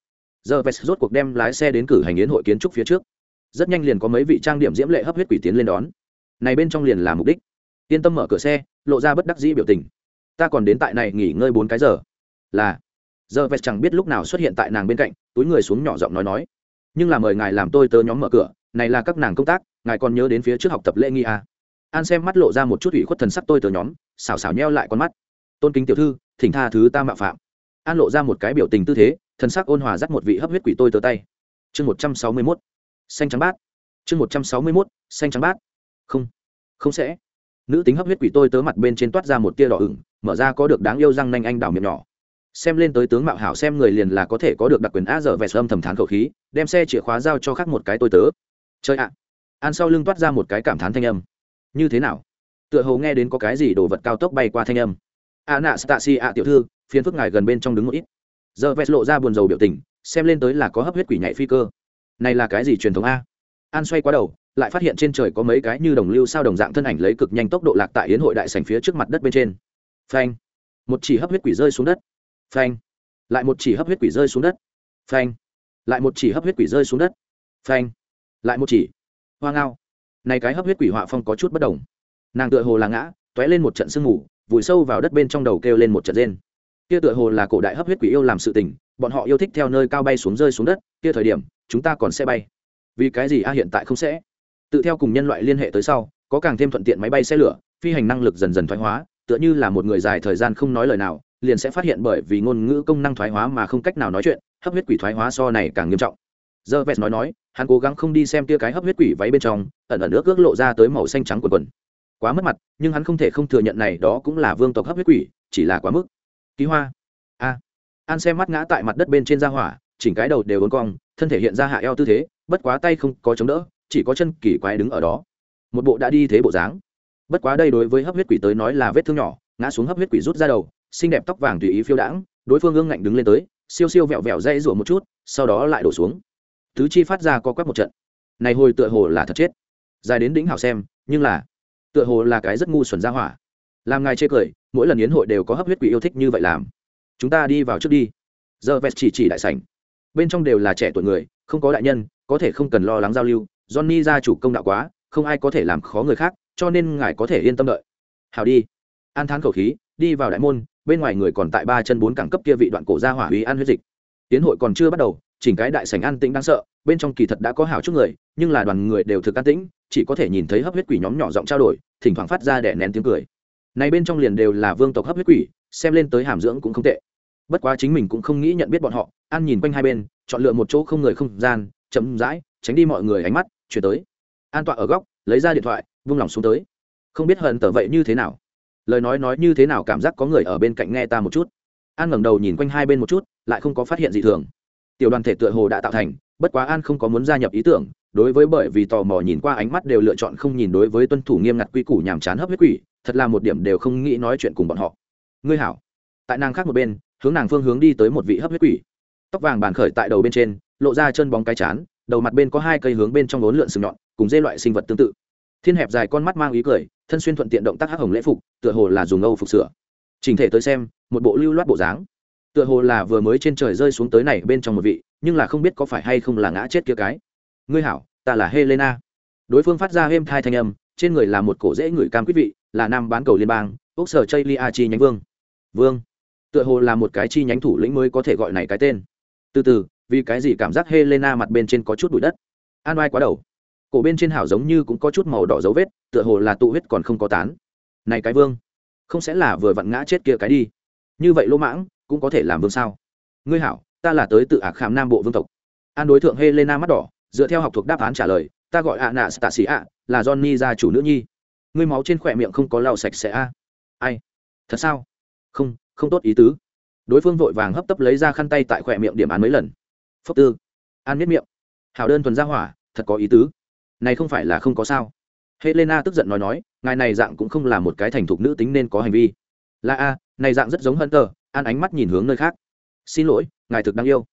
Giờ vest rốt cuộc đem lái xe đến cử hành yến hội kiến trúc phía trước rất nhanh liền có mấy vị trang điểm diễm lệ hấp huyết quỷ tiến lên đón. Này bên trong liền là mục đích. Yên tâm mở cửa xe, lộ ra bất đắc dĩ biểu tình. Ta còn đến tại này nghỉ ngơi bốn cái giờ. Là. Giờ vest chẳng biết lúc nào xuất hiện tại nàng bên cạnh, túi người xuống nhỏ giọng nói nói. Nhưng là mời ngài làm tôi tớ nhóm mở cửa, này là các nàng công tác, ngài còn nhớ đến phía trước học tập lễ nghi à. an xem mắt lộ ra một chút ủy khuất thần sắc tôi tớ nhóm xào xào nheo lại con mắt. Tôn kính tiểu thư, thỉnh tha thứ ta mạo phạm. An lộ ra một cái biểu tình tư thế, thần sắc ôn hòa dắt một vị hấp huyết quỷ tôi tớ tay. Chương một trăm sáu mươi mốt xanh trắng bát. Chương một trăm sáu mươi mốt, xanh trắng bát. Không không sẽ. Nữ tính hấp huyết quỷ tôi tớ mặt bên trên toát ra một tia đỏ ửng, mở ra có được đáng yêu răng nanh anh đào miệng nhỏ. Xem lên tới tướng mạo hảo xem người liền là có thể có được đặc quyền a dở vẹt âm thầm thán khẩu khí, đem xe chìa khóa giao cho khác một cái tôi tớ. Chơi ạ. À. an sau lưng toát ra một cái cảm thán thanh âm. Như thế nào? Tựa hồ nghe đến có cái gì đồ vật cao tốc bay qua thanh âm. A nạ stasi a tiểu thư phiến phức ngài gần bên trong đứng một ít. Giờ vẹt lộ ra buồn rầu biểu tình, xem lên tới là có hấp huyết quỷ nhạy phi cơ này là cái gì truyền thống a? An xoay quá đầu, lại phát hiện trên trời có mấy cái như đồng lưu sao đồng dạng thân ảnh lấy cực nhanh tốc độ lạc tại yến hội đại sành phía trước mặt đất bên trên. Phanh! Một chỉ hấp huyết quỷ rơi xuống đất. Phanh! Lại một chỉ hấp huyết quỷ rơi xuống đất. Phanh! Lại một chỉ hấp huyết quỷ rơi xuống đất. Phanh! Lại một chỉ. Hoa ngao! Này cái hấp huyết quỷ họa phong có chút bất đồng. Nàng tựa hồ là ngã t ó é lên một trận sương mù, vùi sâu vào đất bên trong đầu kêu lên một trận rên. Kia tựa hồ là cổ đại hấp huyết quỷ yêu làm sự tình, bọn họ yêu thích theo nơi cao bay xuống rơi xuống đất, kia thời điểm chúng ta còn sẽ bay. Vì cái gì a hiện tại không sẽ? Tự theo cùng nhân loại liên hệ tới sau, có càng thêm thuận tiện máy bay xe lửa, phi hành năng lực dần dần thoái hóa, tựa như là một người dài thời gian không nói lời nào, liền sẽ phát hiện bởi vì ngôn ngữ công năng thoái hóa mà không cách nào nói chuyện, hấp huyết quỷ thoái hóa so này càng nghiêm trọng. Giờ vest nói nói, hắn cố gắng không đi xem tia cái hấp huyết quỷ váy bên trong, ẩn ẩn nước ước lộ ra tới màu xanh trắng quần quần. Quá mất mặt, nhưng hắn không thể không thừa nhận này đó cũng là vương tộc hấp huyết quỷ, chỉ là quá mức. Ký hoa. A. An xem mắt ngã tại mặt đất bên trên da hỏa chỉnh cái đầu đều uốn cong, thân thể hiện ra hạ eo tư thế, bất quá tay không có chống đỡ, chỉ có chân kỳ quái đứng ở đó. Một bộ đã đi thế bộ dáng. Bất quá đây đối với hấp huyết quỷ tới nói là vết thương nhỏ, ngã xuống hấp huyết quỷ rút ra đầu, xinh đẹp tóc vàng tùy ý phiêu đãng, đối phương ương ngạnh đứng lên tới, siêu siêu vẹo vẹo dây rủa một chút, sau đó lại đổ xuống. Tứ chi phát ra co quắp một trận. Này hồi tựa hồ là thật chết. Dài đến đỉnh hảo xem, nhưng là, tựa hồ là cái rất ngu xuẩn ra hỏa. Làm ngài chê cười, mỗi lần yến hội đều có hấp huyết quỷ yêu thích như vậy làm. Chúng ta đi vào trước đi. Giờ vest chỉ chỉ đại sảnh bên trong đều là trẻ tuổi người, không có đại nhân, có thể không cần lo lắng giao lưu, johnny gia chủ công đạo quá, không ai có thể làm khó người khác, cho nên ngài có thể yên tâm đợi. Hào đi. An thán khẩu khí, đi vào đại môn, bên ngoài người còn tại ba chân bốn cẳng cấp kia vị đoạn cổ ra hỏa uy ăn huyết dịch. Tiến hội còn chưa bắt đầu, chỉnh cái đại sảnh an tĩnh đáng sợ, bên trong kỳ thật đã có hảo chút người, nhưng là đoàn người đều thực an tĩnh, chỉ có thể nhìn thấy hấp huyết quỷ nhóm nhỏ giọng trao đổi, thỉnh thoảng phát ra để nén tiếng cười. Này bên trong liền đều là vương tộc hấp huyết quỷ, xem lên tới hàm dưỡng cũng không tệ bất quá chính mình cũng không nghĩ nhận biết bọn họ, an nhìn quanh hai bên, chọn lựa một chỗ không người không gian, chậm rãi, tránh đi mọi người ánh mắt, chuyển tới. An tọa ở góc, lấy ra điện thoại, vung lòng xuống tới. Không biết hận tở vậy như thế nào? Lời nói nói như thế nào cảm giác có người ở bên cạnh nghe ta một chút. An ngẩng đầu nhìn quanh hai bên một chút, lại không có phát hiện gì thường. Tiểu đoàn thể tựa hồ đã tạo thành, bất quá an không có muốn gia nhập ý tưởng, đối với bởi vì tò mò nhìn qua ánh mắt đều lựa chọn không nhìn đối với tuân thủ nghiêm ngặt quy củ nhàm chán hấp huyết quỷ, thật là một điểm đều không nghĩ nói chuyện cùng bọn họ. Ngươi hảo. Tại nàng khác một bên hướng nàng phương hướng đi tới một vị hấp huyết quỷ. Tóc vàng bàn khởi tại đầu bên trên, lộ ra chân bóng cái chán, đầu mặt bên có hai cây hướng bên trong lốn lượn sừng nhọn, cùng dê loại sinh vật tương tự. Thiên hẹp dài con mắt mang ý cười, thân xuyên thuận tiện động tác hắc hồng lễ phục, tựa hồ là dùng âu phục sửa. Trình thể tới xem, một bộ lưu loát bộ dáng. Tựa hồ là vừa mới trên trời rơi xuống tới này bên trong một vị, nhưng là không biết có phải hay không là ngã chết kia cái. Ngươi hảo, ta là helena. Đối phương phát ra êm thai thanh âm, trên người là một cổ dễ người cam quý vị, là nam bán cầu liên bang ốc sở chây lia chi nhánh vương. Vương tựa hồ là một cái chi nhánh thủ lĩnh mới có thể gọi này cái tên. Từ từ, vì cái gì cảm giác helena mặt bên trên có chút bụi đất? An oai quá đầu. Cổ bên trên hảo giống như cũng có chút màu đỏ dấu vết, tựa hồ là tụ huyết còn không có tán. Này cái vương, không sẽ là vừa vặn ngã chết kia cái đi. Như vậy lỗ mãng, cũng có thể làm vương sao? Ngươi hảo, ta là tới tự ả khám nam bộ vương tộc. An đối tượng helena mắt đỏ, dựa theo học thuộc đáp án trả lời, ta gọi ạ nạ stạ xì ạ là johnny gia chủ nữ nhi. Ngươi máu trên khỏe miệng không có lau sạch sẽ a. Ai? Thật sao? Không không tốt ý tứ. Đối phương vội vàng hấp tấp lấy ra khăn tay tại khỏe miệng điểm án mấy lần. Phúc tư. An miết miệng. Hào đơn thuần ra hỏa, thật có ý tứ. Này không phải là không có sao. Helena tức giận nói nói, ngài này dạng cũng không là một cái thành thục nữ tính nên có hành vi. Là a, này dạng rất giống hân tờ an ánh mắt nhìn hướng nơi khác. Xin lỗi, ngài thực đáng yêu.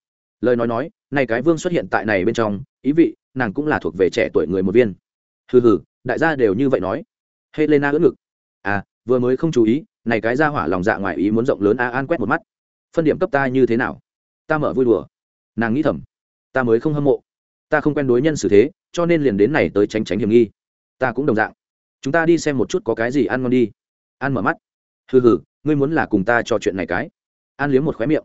Lời nói nói, này cái vương xuất hiện tại này bên trong, ý vị, nàng cũng là thuộc về trẻ tuổi người một viên. Hừ hừ, đại gia đều như vậy nói. Helena ưỡn ngực. À vừa mới không chú ý này cái ra hỏa lòng dạ ngoài ý muốn rộng lớn a an quét một mắt. Phân điểm cấp ta như thế nào? Ta mở vui đùa. Nàng nghĩ thầm. Ta mới không hâm mộ. Ta không quen đối nhân xử thế, cho nên liền đến này tới tránh tránh hiểm nghi. Ta cũng đồng dạng. Chúng ta đi xem một chút có cái gì ăn ngon đi. An mở mắt. Hừ hừ, ngươi muốn là cùng ta trò chuyện này cái. An liếm một khóe miệng.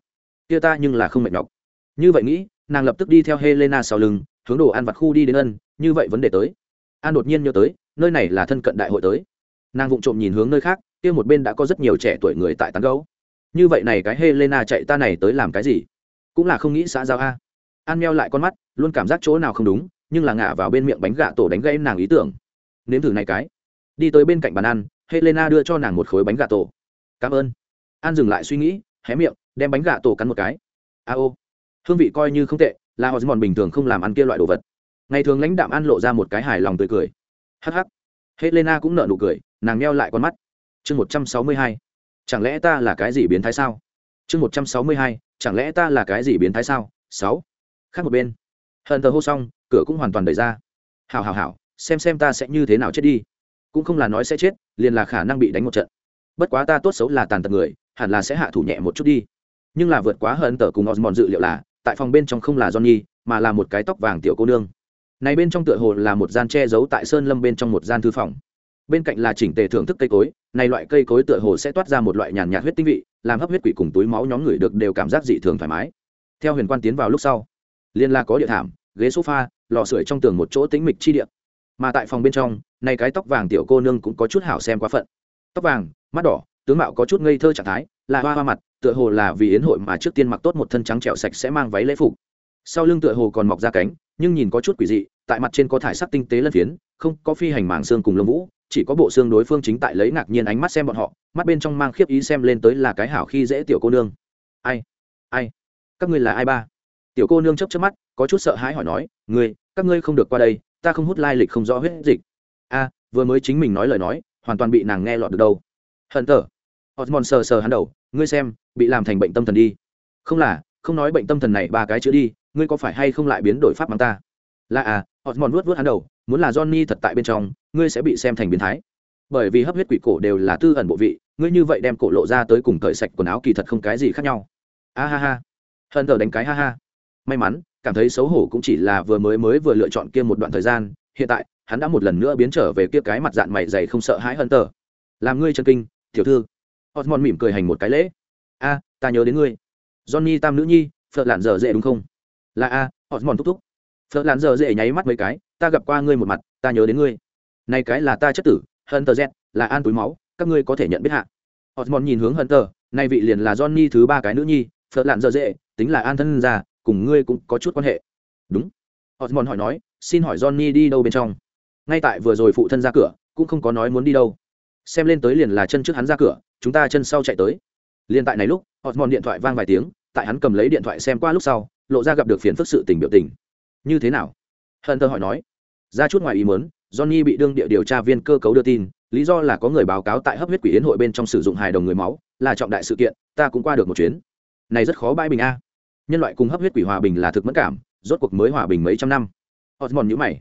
Kia ta nhưng là không mệt nhọc. Như vậy nghĩ, nàng lập tức đi theo helena sau lưng, hướng đồ ăn vặt khu đi đến ân, như vậy vấn đề tới. An đột nhiên nhớ tới, nơi này là thân cận đại hội tới. Nàng vụng trộm nhìn hướng nơi khác kia một bên đã có rất nhiều trẻ tuổi người tại tán gấu như vậy này cái helena chạy ta này tới làm cái gì? Cũng là không nghĩ xã giao a. An meo lại con mắt, luôn cảm giác chỗ nào không đúng, nhưng là ngả vào bên miệng bánh gà tổ đánh gây nàng ý tưởng. Nếm thử này cái. Đi tới bên cạnh bàn ăn, helena đưa cho nàng một khối bánh gà tổ. Cảm ơn. An dừng lại suy nghĩ, hé miệng, đem bánh gà tổ cắn một cái. A ô. Hương vị coi như không tệ, là họ mòn bình thường không làm ăn kia loại đồ vật. Ngày thường lãnh đạm ăn lộ ra một cái hài lòng tươi cười. Hắc hắc. Helena cũng nở nụ cười, nàng meo lại con mắt chương một trăm sáu mươi hai, chẳng lẽ ta là cái gì biến thái sao? chương một trăm sáu mươi hai, chẳng lẽ ta là cái gì biến thái sao? sáu, khác một bên. Hận thờ hô xong, cửa cũng hoàn toàn đẩy ra. Hào hào hào xem xem ta sẽ như thế nào chết đi. Cũng không là nói sẽ chết, liền là khả năng bị đánh một trận. Bất quá ta tốt xấu là tàn tật người, hẳn là sẽ hạ thủ nhẹ một chút đi. Nhưng là vượt quá hận tờ cùng osmond dự liệu là, tại phòng bên trong không là johnny, mà là một cái tóc vàng tiểu cô nương. Này bên trong tựa hồ là một gian che giấu tại sơn lâm bên trong một gian thư phòng bên cạnh là chỉnh tề thưởng thức cây cối, này loại cây cối tựa hồ sẽ toát ra một loại nhàn nhạt huyết tinh vị, làm hấp huyết quỷ cùng túi máu nhóm người được đều cảm giác dị thường thoải mái. Theo huyền quan tiến vào lúc sau, liên la có địa thảm, ghế sofa, lò sưởi trong tường một chỗ tĩnh mịch chi địa. Mà tại phòng bên trong, này cái tóc vàng tiểu cô nương cũng có chút hảo xem quá phận. Tóc vàng, mắt đỏ, tướng mạo có chút ngây thơ trạng thái, là hoa hoa mặt, tựa hồ là vì yến hội mà trước tiên mặc tốt một thân trắng trẻo sạch sẽ mang váy lễ phục. Sau lưng tựa hồ còn mọc ra cánh, nhưng nhìn có chút quỷ dị, tại mặt trên có thải sắc tinh tế lân phiến, không có phi hành màng xương cùng lông vũ chỉ có bộ xương đối phương chính tại lấy ngạc nhiên ánh mắt xem bọn họ, mắt bên trong mang khiếp ý xem lên tới là cái hảo khi dễ tiểu cô nương. Ai? Ai? Các ngươi là ai ba? Tiểu cô nương chấp chấp mắt, có chút sợ hãi hỏi nói, ngươi, các ngươi không được qua đây, ta không hút lai lịch không rõ huyết dịch. A, vừa mới chính mình nói lời nói, hoàn toàn bị nàng nghe lọt được đâu. Hận tở osmond sờ sờ hắn đầu, ngươi xem, bị làm thành bệnh tâm thần đi. Không là, không nói bệnh tâm thần này ba cái chữ đi, ngươi có phải hay không lại biến đổi pháp mắng ta? Là à. Osmond vuốt vuốt hắn đầu muốn là johnny thật tại bên trong, ngươi sẽ bị xem thành biến thái. Bởi vì hấp huyết quỷ cổ đều là tư ẩn bộ vị, ngươi như vậy đem cổ lộ ra tới cùng cởi sạch quần áo kỳ thật không cái gì khác nhau. A ha ha. Hận tở đánh cái ha ha. May mắn, cảm thấy xấu hổ cũng chỉ là vừa mới mới vừa lựa chọn kia một đoạn thời gian, hiện tại, hắn đã một lần nữa biến trở về kia cái mặt dạng mày dày không sợ hãi hận tờ làm ngươi chân kinh, tiểu thư. Osmond mỉm cười hành một cái lễ. A, ta nhớ đến ngươi. Johnny tam nữ nhi phật lạn giờ dễ đúng không? Là a, osmond thúc thúc phật lạn giờ dễ nháy mắt mấy cái, ta gặp qua ngươi một mặt, ta nhớ đến ngươi. Này cái là ta chất tử, hunter z, là an túi máu, các ngươi có thể nhận biết hạ. Osmond nhìn hướng hunter nay vị liền là johnny thứ ba cái nữ nhi phật lạn giờ dễ, tính là an thân già cùng ngươi cũng có chút quan hệ. Đúng. Osmond hỏi nói, xin hỏi johnny đi đâu bên trong? Ngay tại vừa rồi phụ thân ra cửa, cũng không có nói muốn đi đâu. Xem lên tới liền là chân trước hắn ra cửa, chúng ta chân sau chạy tới. Liền tại này lúc, osmond điện thoại vang vài tiếng, tại hắn cầm lấy điện thoại xem qua lúc sau, lộ ra gặp được phiền phức sự tình biểu tình như thế nào? Hận thơ hỏi nói. Ra chút ngoài ý muốn, johnny bị đương địa điều tra viên cơ cấu đưa tin, lý do là có người báo cáo tại hấp huyết quỷ yến hội bên trong sử dụng hài đồng người máu, là trọng đại sự kiện, ta cũng qua được một chuyến. Này rất khó bãi bình a. Nhân loại cùng hấp huyết quỷ hòa bình là thực mất cảm, rốt cuộc mới hòa bình mấy trăm năm. Osmond nhữ mày.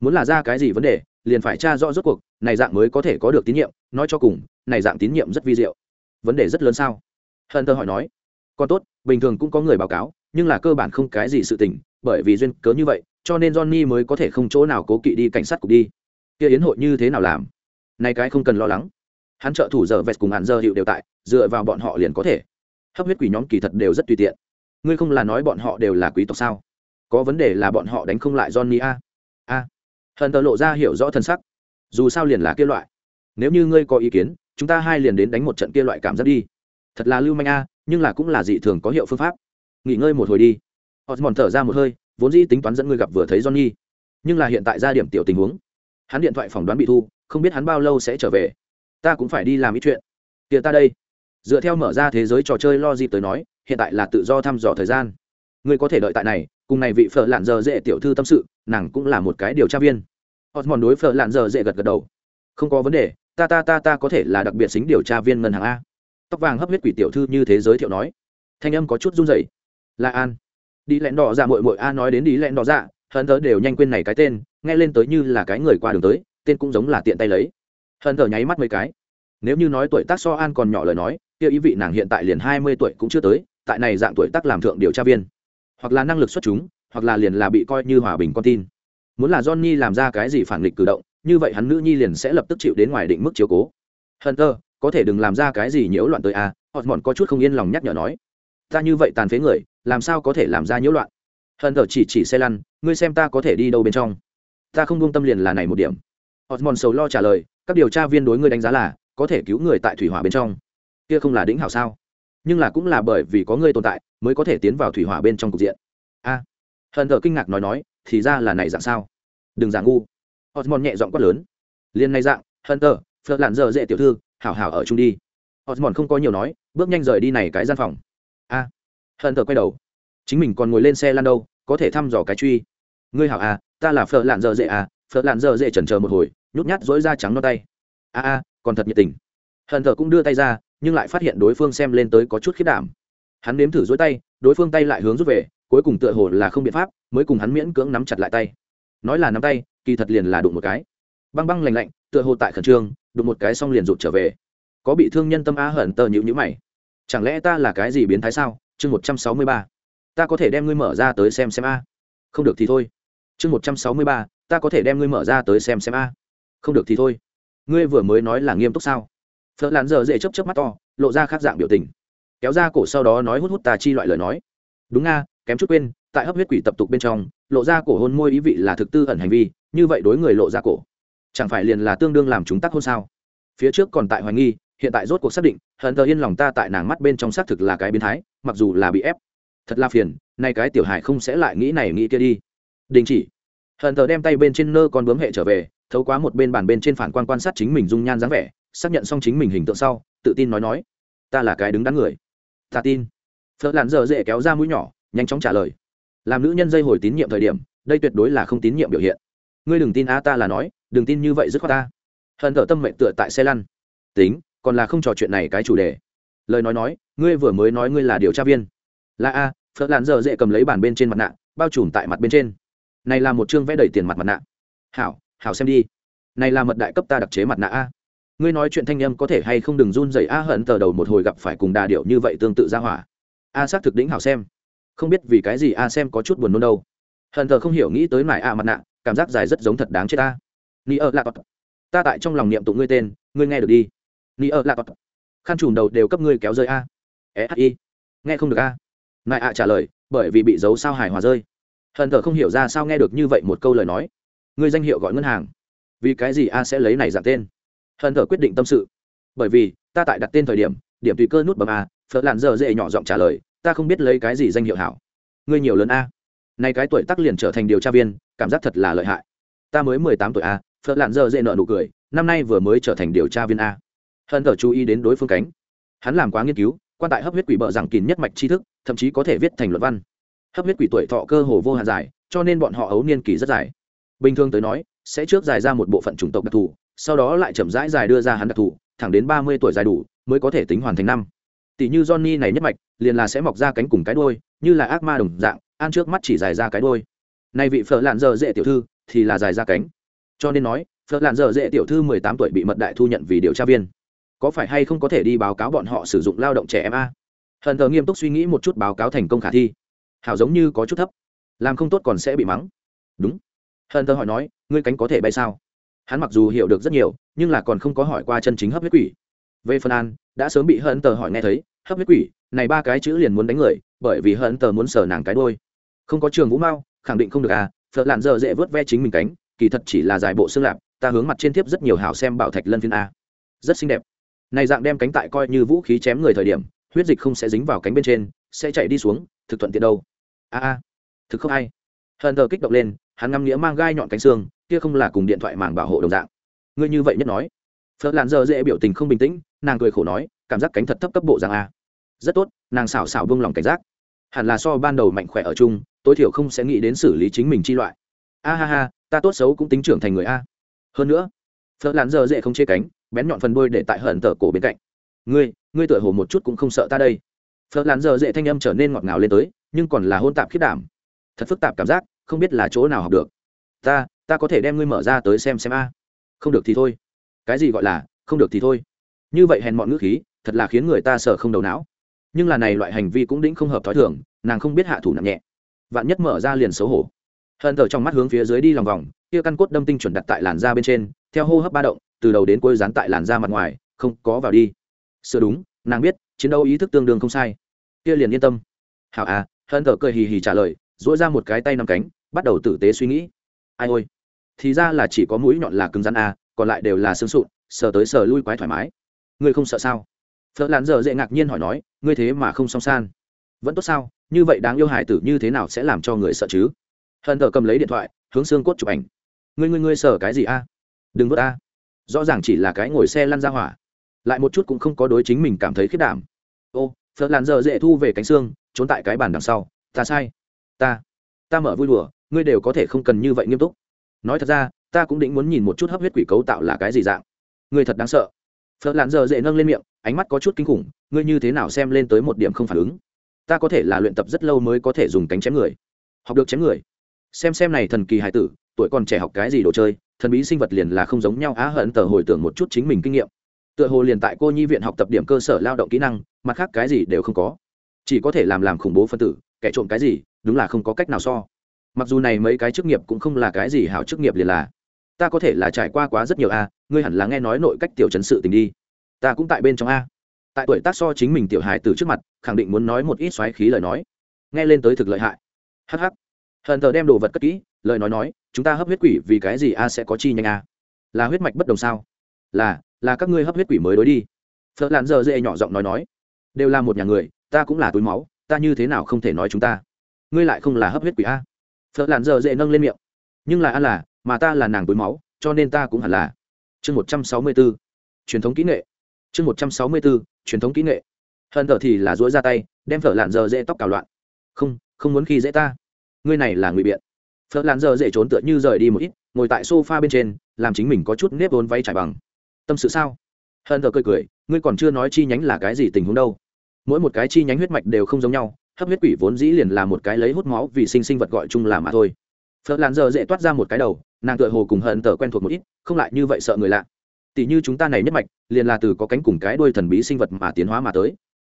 Muốn là ra cái gì vấn đề, liền phải tra rõ rốt cuộc, này dạng mới có thể có được tín nhiệm, nói cho cùng, này dạng tín nhiệm rất vi diệu. Vấn đề rất lớn sao? Hận thơ hỏi nói. Còn tốt, bình thường cũng có người báo cáo, nhưng là cơ bản không cái gì sự tình bởi vì duyên cớ như vậy, cho nên johnny mới có thể không chỗ nào cố kỵ đi cảnh sát cục đi. Kia yến hội như thế nào làm? Nay cái không cần lo lắng. Hắn trợ thủ giờ vest cùng hạn giờ hiệu đều tại, dựa vào bọn họ liền có thể. Hấp huyết quỷ nhóm kỳ thật đều rất tùy tiện. Ngươi không là nói bọn họ đều là quý tộc sao? Có vấn đề là bọn họ đánh không lại johnny a? A. Hận tờ lộ ra hiểu rõ thân sắc. Dù sao liền là kia loại. Nếu như ngươi có ý kiến, chúng ta hai liền đến đánh một trận kia loại cảm giác đi. Thật là lưu manh a, nhưng là cũng là dị thường có hiệu phương pháp. Nghỉ ngơi một hồi đi osmond thở ra một hơi, vốn dĩ tính toán dẫn ngươi gặp vừa thấy johnny. Nhưng là hiện tại ra điểm tiểu tình huống. Hắn điện thoại phỏng đoán bị thu, không biết hắn bao lâu sẽ trở về. Ta cũng phải đi làm ít chuyện. Hiện ta đây. Dựa theo mở ra thế giới trò chơi lo dịp tới nói, hiện tại là tự do thăm dò thời gian. Ngươi có thể đợi tại này, cùng này vị phở lạn giờ dễ tiểu thư tâm sự, nàng cũng là một cái điều tra viên. Osmond đối phở lạn giờ dễ gật gật đầu. Không có vấn đề, ta ta ta ta có thể là đặc biệt xính điều tra viên ngân hàng a. Tóc vàng hấp huyết quỷ tiểu thư như thế giới thiệu nói. Thanh âm có chút run rẩy. Là an đi lẹn đỏ dạ mội mội a nói đến đi lẹn đỏ dạ hận thờ đều nhanh quên này cái tên nghe lên tới như là cái người qua đường tới tên cũng giống là tiện tay lấy. Hận thờ nháy mắt mấy cái. Nếu như nói tuổi tác so an còn nhỏ lời nói kia ý vị nàng hiện tại liền hai mươi tuổi cũng chưa tới tại này dạng tuổi tác làm thượng điều tra viên. Hoặc là năng lực xuất chúng hoặc là liền là bị coi như hòa bình con tin. Muốn là johnny làm ra cái gì phản nghịch cử động như vậy hắn nữ nhi liền sẽ lập tức chịu đến ngoài định mức chiếu cố. Hunter có thể đừng làm ra cái gì nhiễu loạn tới a à, họ mọn có chút không yên lòng nhắc nhở nói ta như vậy tàn phế người làm sao có thể làm ra nhiễu loạn hận thờ chỉ chỉ xe lăn ngươi xem ta có thể đi đâu bên trong ta không buông tâm liền là này một điểm Osmond sầu lo trả lời, các điều tra viên đối ngươi đánh giá là có thể cứu người tại thủy hỏa bên trong. Kia không là đỉnh hảo sao? Nhưng là cũng là bởi vì có ngươi tồn tại, mới có thể tiến vào thủy hỏa bên trong cục diện. A. À, Hận thờ kinh ngạc nói nói, thì ra là này dạng sao? Đừng giả ngu. Osmond nhẹ giọng quát lớn. liền này dạng, hận thờ Phật lặn giờ dễ tiểu thư, hảo hảo ở chung đi. Osmond không có nhiều nói, bước nhanh rời đi này cái gian phòng. Hận thờ quay đầu. Chính mình còn ngồi lên xe lan đâu, có thể thăm dò cái truy. Ngươi hảo à, ta là Phật lạn giờ dễ à, Phật lạn giờ dễ chần chờ một hồi, nhút nhát dối ra trắng non tay. A a còn thật nhiệt tình. Hận thờ cũng đưa tay ra nhưng lại phát hiện đối phương xem lên tới có chút khiết đảm. Hắn nếm thử dối tay đối phương tay lại hướng rút về cuối cùng tựa hồ là không biện pháp mới cùng hắn miễn cưỡng nắm chặt lại tay. Nói là nắm tay kỳ thật liền là đụng một cái. Băng băng lành lạnh tựa hồ tại khẩn trương đụng một cái xong liền rụt trở về. Có bị thương nhân tâm a hận tờ nhữ nhữ mày. Chẳng lẽ ta là cái gì biến thái sao? Chương một trăm sáu mươi ba. Ta có thể đem ngươi mở ra tới xem xem a. Không được thì thôi. Chương một trăm sáu mươi ba, ta có thể đem ngươi mở ra tới xem xem a. Không được thì thôi. Ngươi vừa mới nói là nghiêm túc sao? Phật lán giờ dễ chấp chấp mắt to, lộ ra khác dạng biểu tình. Kéo ra cổ sau đó nói hút hút ta chi loại lời nói. Đúng nga kém chút quên, tại hấp huyết quỷ tập tục bên trong, lộ ra cổ hôn môi ý vị là thực tư ẩn hành vi, như vậy đối người lộ ra cổ. Chẳng phải liền là tương đương làm chúng tắc hôn sao? Phía trước còn tại hoài nghi hiện tại rốt cuộc xác định, hận thờ yên lòng ta tại nàng mắt bên trong xác thực là cái biến thái, mặc dù là bị ép. Thật là phiền, nay cái tiểu hải không sẽ lại nghĩ này nghĩ kia đi. Đình chỉ. Hận thờ đem tay bên trên nơ con bướm hệ trở về, thấu quá một bên bàn bên trên phản quan quan sát chính mình dung nhan dáng vẻ, xác nhận xong chính mình hình tượng sau, tự tin nói nói, ta là cái đứng đắn người. Ta tin. Phớt làn dở dễ kéo ra mũi nhỏ, nhanh chóng trả lời. Làm nữ nhân dây hồi tín nhiệm thời điểm, đây tuyệt đối là không tín nhiệm biểu hiện. Ngươi đừng tin a ta là nói, đừng tin như vậy dứt khoát ta. Hận thở tâm mệnh tựa tại xe lăn. Tính còn là không trò chuyện này cái chủ đề. Lời nói nói, ngươi vừa mới nói ngươi là điều tra viên. Là a phật làn dở dễ cầm lấy bàn bên trên mặt nạ, bao trùm tại mặt bên trên. Này là một chương vẽ đầy tiền mặt mặt nạ. Hảo hảo xem đi. Này là mật đại cấp ta đặc chế mặt nạ a. Ngươi nói chuyện thanh âm có thể hay không đừng run rẩy a, hận tờ đầu một hồi gặp phải cùng đà điệu như vậy tương tự ra hỏa. A xác thực đỉnh hảo xem. Không biết vì cái gì a xem có chút buồn nôn đâu. Hận tờ không hiểu nghĩ tới mải a mặt nạ, cảm giác dài rất giống thật đáng chết ta ni ơ lạ ta tại trong lòng niệm tụng ngươi tên, ngươi nghe được đi ni ơ lạ tọt. Khăn trùm đầu đều cấp ngươi kéo rơi a. E nghe không được a. Nại ạ trả lời, bởi vì bị dấu sao hài hòa rơi. Hận thờ không hiểu ra sao nghe được như vậy một câu lời nói. Ngươi danh hiệu gọi ngân hàng. Vì cái gì a sẽ lấy này dạng tên? Hận thờ quyết định tâm sự. Bởi vì, ta tại đặt tên thời điểm điểm tùy cơ nút bấm a phật làn dở dễ nhỏ giọng trả lời, ta không biết lấy cái gì danh hiệu hảo. Ngươi nhiều lớn a. Nay cái tuổi tác liền trở thành điều tra viên, cảm giác thật là lợi hại. Ta mới mười tám tuổi a phật làn dở dễ nợ nụ cười, năm nay vừa mới trở thành điều tra viên a hận thờ chú ý đến đối phương cánh. Hắn làm quá nghiên cứu, quan tại hấp huyết quỷ bợ rằng kín nhất mạch tri thức, thậm chí có thể viết thành luận văn. Hấp huyết quỷ tuổi thọ cơ hồ vô hạn dài, cho nên bọn họ ấu niên kỳ rất dài. Bình thường tới nói, sẽ trước dài ra một bộ phận chủng tộc đặc thù, sau đó lại chậm rãi dài đưa ra hắn đặc thù, thẳng đến ba mươi tuổi dài đủ, mới có thể tính hoàn thành năm. Tỷ như johnny này nhất mạch, liền là sẽ mọc ra cánh cùng cái đôi như là ác ma đồng dạng an trước mắt chỉ dài ra cái đôi nay vị phở lạn dở dễ tiểu thư, thì là dài ra cánh. Cho nên nói, phở lạn dở dễ tiểu thư mười tám tuổi bị mật đại thu nhận vì điều tra viên có phải hay không có thể đi báo cáo bọn họ sử dụng lao động trẻ em a? Hận thờ nghiêm túc suy nghĩ một chút báo cáo thành công khả thi. Hảo giống như có chút thấp. Làm không tốt còn sẽ bị mắng. Đúng. Hận thờ hỏi nói, ngươi cánh có thể bay sao? Hắn mặc dù hiểu được rất nhiều, nhưng là còn không có hỏi qua chân chính hấp huyết quỷ. Về phần an, đã sớm bị hận tờ hỏi nghe thấy, hấp huyết quỷ, này ba cái chữ liền muốn đánh người, bởi vì hận tờ muốn sờ nàng cái đôi không có trường vũ mao, khẳng định không được à phật lạn giờ dễ vớt ve chính mình cánh, kỳ thật chỉ là giải bộ xương lạp, ta hướng mặt trên tiếp rất nhiều hảo xem bảo thạch lân phiên a. Rất xinh đẹp này dạng đem cánh tại coi như vũ khí chém người thời điểm, huyết dịch không sẽ dính vào cánh bên trên, sẽ chạy đi xuống, thực thuận tiện đâu. A a, thực không ai hờn thờ kích động lên, hắn ngắm nghĩa mang gai nhọn cánh xương, kia không là cùng điện thoại màng bảo hộ đồng dạng. Ngươi như vậy nhất nói. Phật làn giờ dễ biểu tình không bình tĩnh, nàng cười khổ nói, cảm giác cánh thật thấp cấp bộ rằng a. Rất tốt, nàng xảo xảo buông lòng cảnh giác. Hẳn là so ban đầu mạnh khỏe ở chung, tối thiểu không sẽ nghĩ đến xử lý chính mình chi loại. A ha ha, ta tốt xấu cũng tính trưởng thành người a. Hơn nữa phở làn giờ dễ không chê cánh, bén nhọn phần đôi để tại hận tờ cổ bên cạnh. Ngươi ngươi tựa hồ một chút cũng không sợ ta đây. Phở làn giờ dễ thanh âm trở nên ngọt ngào lên tới, nhưng còn là hôn tạp khiết đảm. Thật phức tạp cảm giác, không biết là chỗ nào học được. Ta ta có thể đem ngươi mở ra tới xem xem a. Không được thì thôi. Cái gì gọi là, không được thì thôi. Như vậy hèn mọn ngữ khí, thật là khiến người ta sợ không đầu não. Nhưng là này loại hành vi cũng đĩnh không hợp thói thường, nàng không biết hạ thủ nặng nhẹ. Vạn nhất mở ra liền xấu hổ. Hận thở trong mắt hướng phía dưới đi lòng vòng, kia căn cốt đâm tinh chuẩn đặt tại làn da bên trên theo hô hấp ba động, từ đầu đến cuối dán tại làn da mặt ngoài, không có vào đi. Sửa đúng, nàng biết, chiến đấu ý thức tương đương không sai. Kia liền yên tâm. Hảo à Hân thở cười hì hì trả lời dỗi ra một cái tay nằm cánh, bắt đầu tử tế suy nghĩ. Ai ôi, thì ra là chỉ có mũi nhọn là cứng rắn à còn lại đều là xương sụn, sờ tới sờ lui quái thoải mái. Ngươi không sợ sao? Phở lán giờ dễ ngạc nhiên hỏi nói, ngươi thế mà không song san. Vẫn tốt sao? Như vậy đáng yêu hải tử như thế nào sẽ làm cho người sợ chứ? Hân thờ cầm lấy điện thoại, hướng xương cốt chụp ảnh. Ngươi ngươi ngươi sợ cái gì a đừng vớt a rõ ràng chỉ là cái ngồi xe lăn ra hỏa. Lại một chút cũng không có đối chính mình cảm thấy khiết đảm. Ô, phở làn giờ dễ thu về cánh xương, trốn tại cái bàn đằng sau. Ta sai. Ta. Ta mở vui đùa, ngươi đều có thể không cần như vậy nghiêm túc. Nói thật ra, ta cũng định muốn nhìn một chút hấp huyết quỷ cấu tạo là cái gì dạng. Ngươi thật đáng sợ. Phở làn giờ dễ nâng lên miệng, ánh mắt có chút kinh khủng, ngươi như thế nào xem lên tới một điểm không phản ứng? Ta có thể là luyện tập rất lâu mới có thể dùng cánh chém người. Học được chém người. Xem xem này thần kỳ hài tử, tuổi còn trẻ học cái gì đồ chơi thần bí sinh vật liền là không giống nhau. Á hận tờ hồi tưởng một chút chính mình kinh nghiệm. Tựa hồ liền tại cô nhi viện học tập điểm cơ sở lao động kỹ năng, mặt khác cái gì đều không có. Chỉ có thể làm làm khủng bố phân tử, kẻ trộm cái gì, đúng là không có cách nào so. Mặc dù này mấy cái chức nghiệp cũng không là cái gì hảo chức nghiệp liền là. Ta có thể là trải qua quá rất nhiều a, ngươi hẳn là nghe nói nội cách tiểu chấn sự tình đi. Ta cũng tại bên trong a. Tại tuổi tác so chính mình tiểu hài từ trước mặt, khẳng định muốn nói một ít xoáy khí lời nói. Nghe lên tới thực lợi hại. Hh hận tờ đem đồ vật cất kỹ, lời nói nói, chúng ta hấp huyết quỷ vì cái gì a sẽ có chi nhanh a? Là huyết mạch bất đồng sao? Là là các ngươi hấp huyết quỷ mới đối đi. Phật lạn giờ dễ nhỏ giọng nói nói, đều là một nhà người, ta cũng là túi máu, ta như thế nào không thể nói chúng ta? Ngươi lại không là hấp huyết quỷ a? Phật lạn giờ dễ nâng lên miệng, nhưng là a là, mà ta là nàng túi máu, cho nên ta cũng hẳn là. Chương một trăm sáu mươi bốn truyền thống kỹ nghệ. Chương một trăm sáu mươi bốn truyền thống kỹ nghệ. Hận thở thì là dỗi ra tay, đem phở lạn giờ dễ tóc cào loạn. Không không muốn khi dễ ta ngươi này là ngụy biện. Phở lạn giờ dễ trốn tựa như rời đi một ít, ngồi tại s o f a bên trên, làm chính mình có chút nếp vốn váy trải bằng. Tâm sự sao? Hận thờ cười cười, ngươi còn chưa nói chi nhánh là cái gì tình huống đâu. Mỗi một cái chi nhánh huyết mạch đều không giống nhau, hấp huyết quỷ vốn dĩ liền là một cái lấy hút máu vì sinh sinh vật gọi chung là mà thôi. Phật làn giờ dễ toát ra một cái đầu, nàng tựa hồ cùng hận tờ quen thuộc một ít, không lại như vậy sợ người lạ. Tỷ như chúng ta này nhất mạch, liền là từ có cánh cùng cái đuôi thần bí sinh vật mà tiến hóa mà tới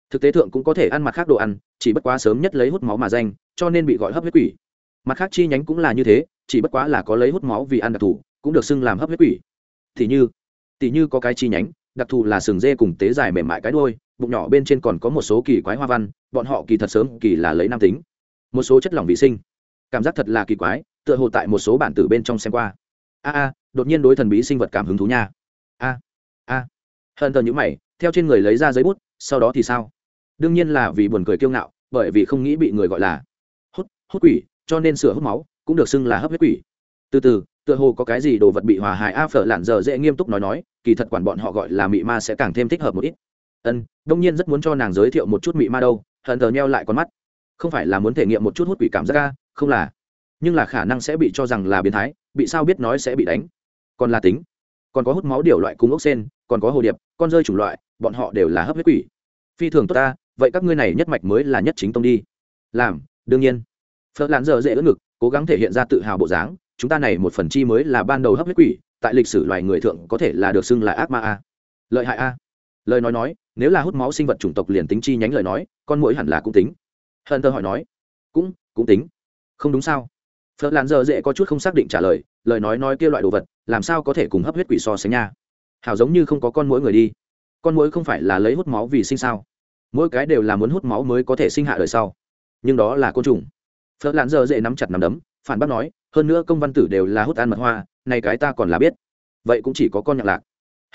thực tế thượng cũng có thể ăn mặt khác đồ ăn, chỉ bất quá sớm nhất lấy hút máu mà danh, cho nên bị gọi hấp huyết quỷ. Mặt khác chi nhánh cũng là như thế, chỉ bất quá là có lấy hút máu vì ăn đặc thù, cũng được xưng làm hấp huyết quỷ. Thì như tỷ như có cái chi nhánh, đặc thù là sừng dê cùng tế dài mềm mại cái đôi bụng nhỏ bên trên còn có một số kỳ quái hoa văn, bọn họ kỳ thật sớm kỳ là lấy nam tính. Một số chất lỏng vị sinh. Cảm giác thật là kỳ quái, tựa hồ tại một số bản tử bên trong xem qua. A a, đột nhiên đối thần bí sinh vật cảm hứng thú nha. A a. Hận thờ nhữ mày, theo trên người lấy ra giấy bút, sau đó thì sao? Đương nhiên là vì buồn cười kiêu ngạo, bởi vì không nghĩ bị người gọi là hút hút quỷ, cho nên sửa hút máu, cũng được xưng là hấp huyết quỷ. Từ từ, tựa hồ có cái gì đồ vật bị hòa hại a phở lạn giờ dễ nghiêm túc nói nói, kỳ thật quản bọn họ gọi là mị ma sẽ càng thêm thích hợp một ít. Ân, đông nhiên rất muốn cho nàng giới thiệu một chút mị ma đâu, hận tờ nheo lại con mắt. Không phải là muốn thể nghiệm một chút hút quỷ cảm giác ca không là. Nhưng là khả năng sẽ bị cho rằng là biến thái, bị sao biết nói sẽ bị đánh. Còn là tính. Còn có hút máu điều loại cung ốc sen, còn có hồ điệp, con rơi chủng loại, bọn họ đều là hấp huyết quỷ. Phi thường tốt ta vậy các ngươi này nhất mạch mới là nhất chính tông đi. Làm, đương nhiên. Phật lán giờ dễ ưỡn ngực, cố gắng thể hiện ra tự hào bộ dáng, chúng ta này một phần chi mới là ban đầu hấp huyết quỷ, tại lịch sử loài người thượng có thể là được xưng là ác ma a. Lợi hại a. Lời nói nói, nếu là hút máu sinh vật chủng tộc liền tính chi nhánh lời nói, con mũi hẳn là cũng tính. Hận tơ hỏi nói, cũng cũng tính. Không đúng sao? Phật lán giờ dễ có chút không xác định trả lời lời nói nói kia loại đồ vật, làm sao có thể cùng hấp huyết quỷ so sánh nha? Hảo giống như không có con mũi người đi. Con mũi không phải là lấy hút máu vì sinh sao? Mỗi cái đều là muốn hút máu mới có thể sinh hạ đời sau. Nhưng đó là côn trùng. Phớt lán giờ dễ nắm chặt nắm đấm, phản bác nói, hơn nữa công văn tử đều là hút ăn mật hoa, này cái ta còn là biết. Vậy cũng chỉ có con nhạc lạc.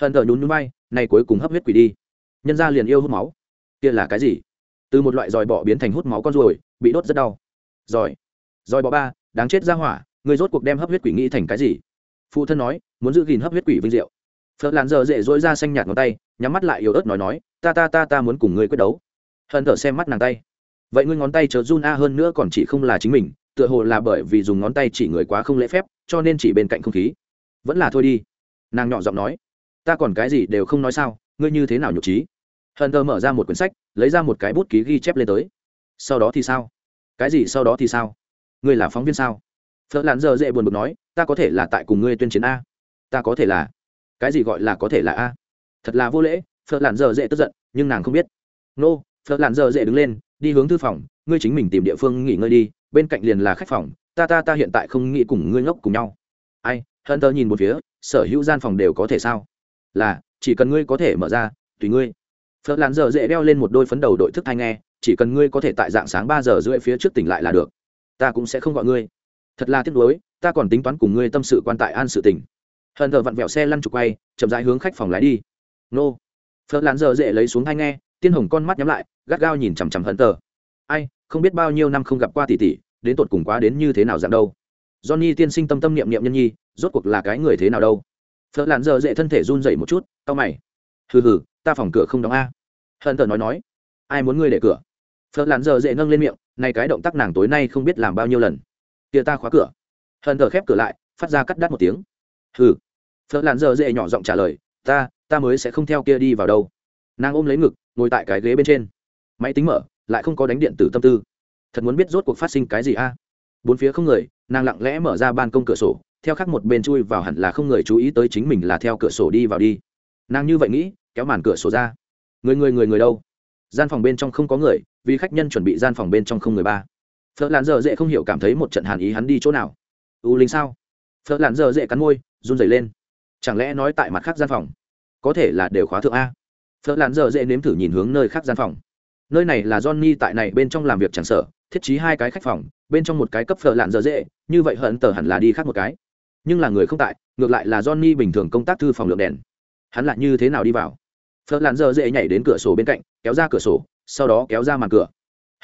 Hận thờ nhún núi bay này cuối cùng hấp huyết quỷ đi. Nhân ra liền yêu hút máu. Kia là cái gì? Từ một loại dòi bọ biến thành hút máu con ruồi, bị đốt rất đau. Giỏi. Giỏi bọ ba, đáng chết ra hỏa người rốt cuộc đem hấp huyết quỷ nghĩ thành cái gì? Phụ thân nói, muốn giữ gìn hấp huyết quỷ vinh diệu. Phật làn giờ dễ dỗi ra xanh nhạt ngón tay nhắm mắt lại yếu ớt nói nói, ta ta ta ta muốn cùng ngươi quyết đấu. Hận thở xem mắt nàng tay. Vậy ngươi ngón tay chớ run a, hơn nữa còn chỉ không là chính mình, tựa hồ là bởi vì dùng ngón tay chỉ người quá không lễ phép, cho nên chỉ bên cạnh không khí. Vẫn là thôi đi. Nàng nhỏ giọng nói. Ta còn cái gì đều không nói sao, ngươi như thế nào nhục trí? Hận thờ mở ra một quyển sách, lấy ra một cái bút ký ghi chép lên tới. Sau đó thì sao? Cái gì sau đó thì sao? Ngươi là phóng viên sao? Phớt làn giờ dễ buồn bực nói, ta có thể là tại cùng ngươi tuyên chiến a? Ta có thể là. Cái gì gọi là có thể là a? Thật là vô lễ phật lặn giờ dễ tức giận nhưng nàng không biết. Nô、no, phật lặn giờ dễ đứng lên đi hướng thư phòng ngươi chính mình tìm địa phương nghỉ ngơi đi bên cạnh liền là khách phòng ta ta ta hiện tại không nghĩ cùng ngươi ngốc cùng nhau. Ai hận tơ nhìn một phía sở hữu gian phòng đều có thể sao? Là chỉ cần ngươi có thể mở ra tùy ngươi. Phật làn giờ dễ đeo lên một đôi phấn đầu đội thức thai nghe chỉ cần ngươi có thể tại dạng sáng ba giờ rưỡi phía trước tỉnh lại là được. Ta cũng sẽ không gọi ngươi. Thật là tiếc nuối ta còn tính toán cùng ngươi tâm sự quan tại an sự tỉnh. Hận thờ vặn vẹo xe lăn trục quay chậm rãi hướng khách phòng lái đi nô. Phớt lán giờ dễ lấy xuống thai nghe, tiên hồng con mắt nhắm lại, gắt gao nhìn chằm chằm hận tờ. Ai, không biết bao nhiêu năm không gặp qua tỷ tỷ, đến tột cùng quá đến như thế nào dạng đâu. Johnny tiên sinh tâm tâm niệm niệm nhân nhi, rốt cuộc là cái người thế nào đâu. Phớt lán giờ dễ thân thể run dậy một chút tao mày. Hừ hừ, ta phòng cửa không đóng a. Hận tờ nói nói. Ai muốn ngươi để cửa? Phớt lán giờ dễ nâng lên miệng, này cái động tác nàng tối nay không biết làm bao nhiêu lần. Kia ta khóa cửa. Hận tờ khép cửa lại, phát ra cắt đắt một tiếng. Hừ. Phớt lán giờ dễ nhỏ giọng trả lời, ta ta mới sẽ không theo kia đi vào đâu. Nàng ôm lấy ngực, ngồi tại cái ghế bên trên. Máy tính mở, lại không có đánh điện tử tâm tư. Thật muốn biết rốt cuộc phát sinh cái gì a? Bốn phía không người, nàng lặng lẽ mở ra ban công cửa sổ, theo khác một bên chui vào hẳn là không người chú ý tới chính mình là theo cửa sổ đi vào đi. Nàng như vậy nghĩ, kéo màn cửa sổ ra. Người người người người đâu? Gian phòng bên trong không có người, vì khách nhân chuẩn bị gian phòng bên trong không người ba. Phở làn dở dễ không hiểu cảm thấy một trận hàn ý hắn đi chỗ nào. U linh sao? Phở làn dở dễ cắn môi, run rẩy lên. Chẳng lẽ nói tại mặt khác gian phòng? Có thể là đều khóa thượng a. Phở lán dở dễ nếm thử nhìn hướng nơi khác gian phòng. Nơi này là johnny tại này bên trong làm việc chẳng sợ, thiết trí hai cái khách phòng, bên trong một cái cấp phở lạn dở dễ, như vậy hận tờ hẳn là đi khác một cái. Nhưng là người không tại, ngược lại là johnny bình thường công tác thư phòng lượng đèn. Hắn lại như thế nào đi vào? Phở lạn dở dễ nhảy đến cửa sổ bên cạnh, kéo ra cửa sổ, sau đó kéo ra màn cửa.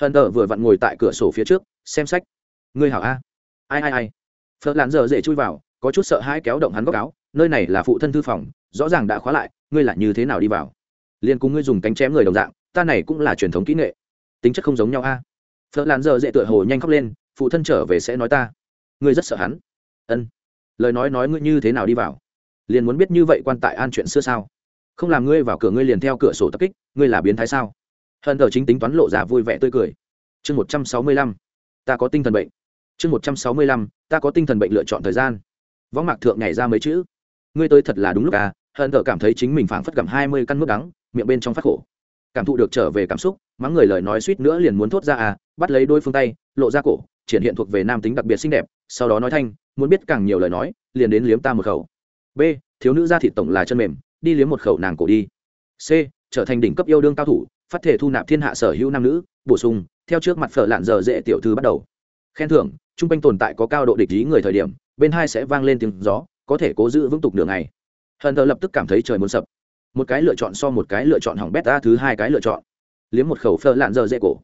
Hận tờ vừa vặn ngồi tại cửa sổ phía trước, xem sách. Ngươi hảo a. Ai ai ai. Phở lạn dở dễ chui vào, có chút sợ hãi kéo động hắn góc áo, nơi này là phụ thân thư phòng rõ ràng đã khóa lại, ngươi lại như thế nào đi vào? Liền cùng ngươi dùng cánh chém người đồng dạng, ta này cũng là truyền thống kỹ nghệ. Tính chất không giống nhau a. À? phở lạn giờ dễ tựa hồ nhanh khóc lên, phụ thân trở về sẽ nói ta. Ngươi rất sợ hắn. Ân. Lời nói nói ngươi như thế nào đi vào? Liền muốn biết như vậy quan tại an chuyện xưa sao? Không làm ngươi vào cửa ngươi liền theo cửa sổ tập kích, ngươi là biến thái sao? Hận thờ chính tính toán lộ ra vui vẻ tươi cười. Chương một trăm sáu mươi lăm. Ta có tinh thần bệnh. Chương một trăm sáu mươi lăm. Ta có tinh thần bệnh lựa chọn thời gian. Võng mạc thượng nhảy ra mấy chữ. Ngươi tới thật là đúng lúc à hận thờ cảm thấy chính mình phảng phất gặm hai mươi căn nước đắng, miệng bên trong phát khổ. Cảm thụ được trở về cảm xúc, mắng người lời nói suýt nữa liền muốn thốt ra à bắt lấy đôi phương tay, lộ ra cổ, triển hiện thuộc về nam tính đặc biệt xinh đẹp, sau đó nói thanh, muốn biết càng nhiều lời nói, liền đến liếm ta một khẩu. B, thiếu nữ ra thịt tổng là chân mềm, đi liếm một khẩu nàng cổ đi. C, trở thành đỉnh cấp yêu đương cao thủ, phát thể thu nạp thiên hạ sở hữu nam nữ, bổ sung, theo trước mặt phở lạn giờ dễ tiểu thư bắt đầu. Khen thưởng chung quanh tồn tại có cao độ địch ý người thời điểm, bên hai sẽ vang lên tiếng gió, có thể cố giữ vững tục đường này hận thờ lập tức cảm thấy trời muốn sập. Một cái lựa chọn so một cái lựa chọn hỏng bét ta thứ hai cái lựa chọn. Liếm một khẩu phơ lạn dơ dễ cổ.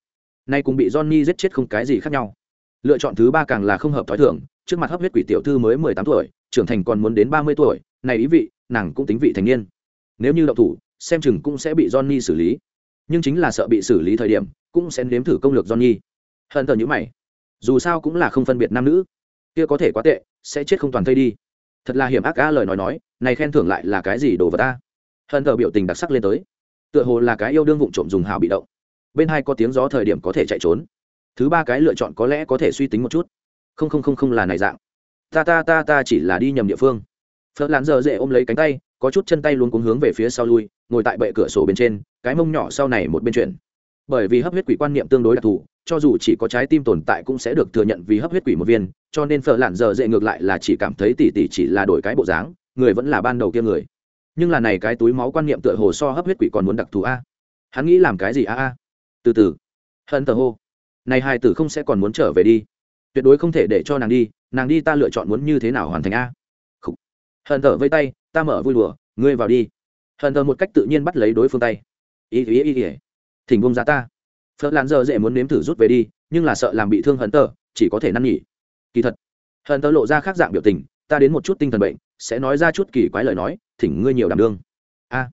Nay cũng bị johnny giết chết không cái gì khác nhau. Lựa chọn thứ ba càng là không hợp t h ó i thưởng trước mặt hấp huyết quỷ tiểu thư mới mười tám tuổi, trưởng thành còn muốn đến ba mươi tuổi, này ý vị, nàng cũng tính vị thành niên. Nếu như đậu thủ, xem chừng cũng sẽ bị johnny xử lý. Nhưng chính là sợ bị xử lý thời điểm, cũng sẽ nếm thử công lược johnny. Hận thờ nhữ mày. Dù sao cũng là không phân biệt nam nữ. Kia có thể quá tệ, sẽ chết không toàn thây đi. Thật là hiểm ác ca lời nói nói này khen thưởng lại là cái gì đồ vật ta? Hận thờ biểu tình đặc sắc lên tới. Tựa hồ là cái yêu đương vụng trộm dùng hào bị động. Bên hai có tiếng gió thời điểm có thể chạy trốn. Thứ ba cái lựa chọn có lẽ có thể suy tính một chút. Không không không không là này dạng. Ta ta ta ta chỉ là đi nhầm địa phương. Phớt lán giờ dễ ôm lấy cánh tay, có chút chân tay luôn cuống hướng về phía sau lui, ngồi tại bệ cửa sổ bên trên, cái mông nhỏ sau này một bên chuyển. Bởi vì hấp huyết quỷ quan niệm tương đối đặc thù, cho dù chỉ có trái tim tồn tại cũng sẽ được thừa nhận vì hấp huyết quỷ một viên, cho nên phở lạn giờ dễ ngược lại là chỉ cảm thấy tỉ tỉ chỉ là đổi cái bộ dáng người vẫn là ban đầu kia người. Nhưng là này cái túi máu quan niệm tựa hồ so hấp huyết quỷ còn muốn đặc thù a. Hắn nghĩ làm cái gì a a? Từ từ. Hận tờ hô. Này hai tử không sẽ còn muốn trở về đi. Tuyệt đối không thể để cho nàng đi nàng đi ta lựa chọn muốn như thế nào hoàn thành a? Hận tờ vây tay ta mở vui đùa ngươi vào đi. Hận tờ một cách tự nhiên bắt lấy đối phương tay. Ý ý ý ý. Thỉnh bông ra ta. Phớt lan giờ dễ muốn nếm thử rút về đi nhưng là sợ làm bị thương hận tờ chỉ có thể năn nghỉ, kỳ thật. Hận tờ lộ ra khác dạng biểu tình ta đến một chút tinh thần bệnh sẽ nói ra chút kỳ quái lời nói thỉnh ngươi nhiều đảm đương. A. À,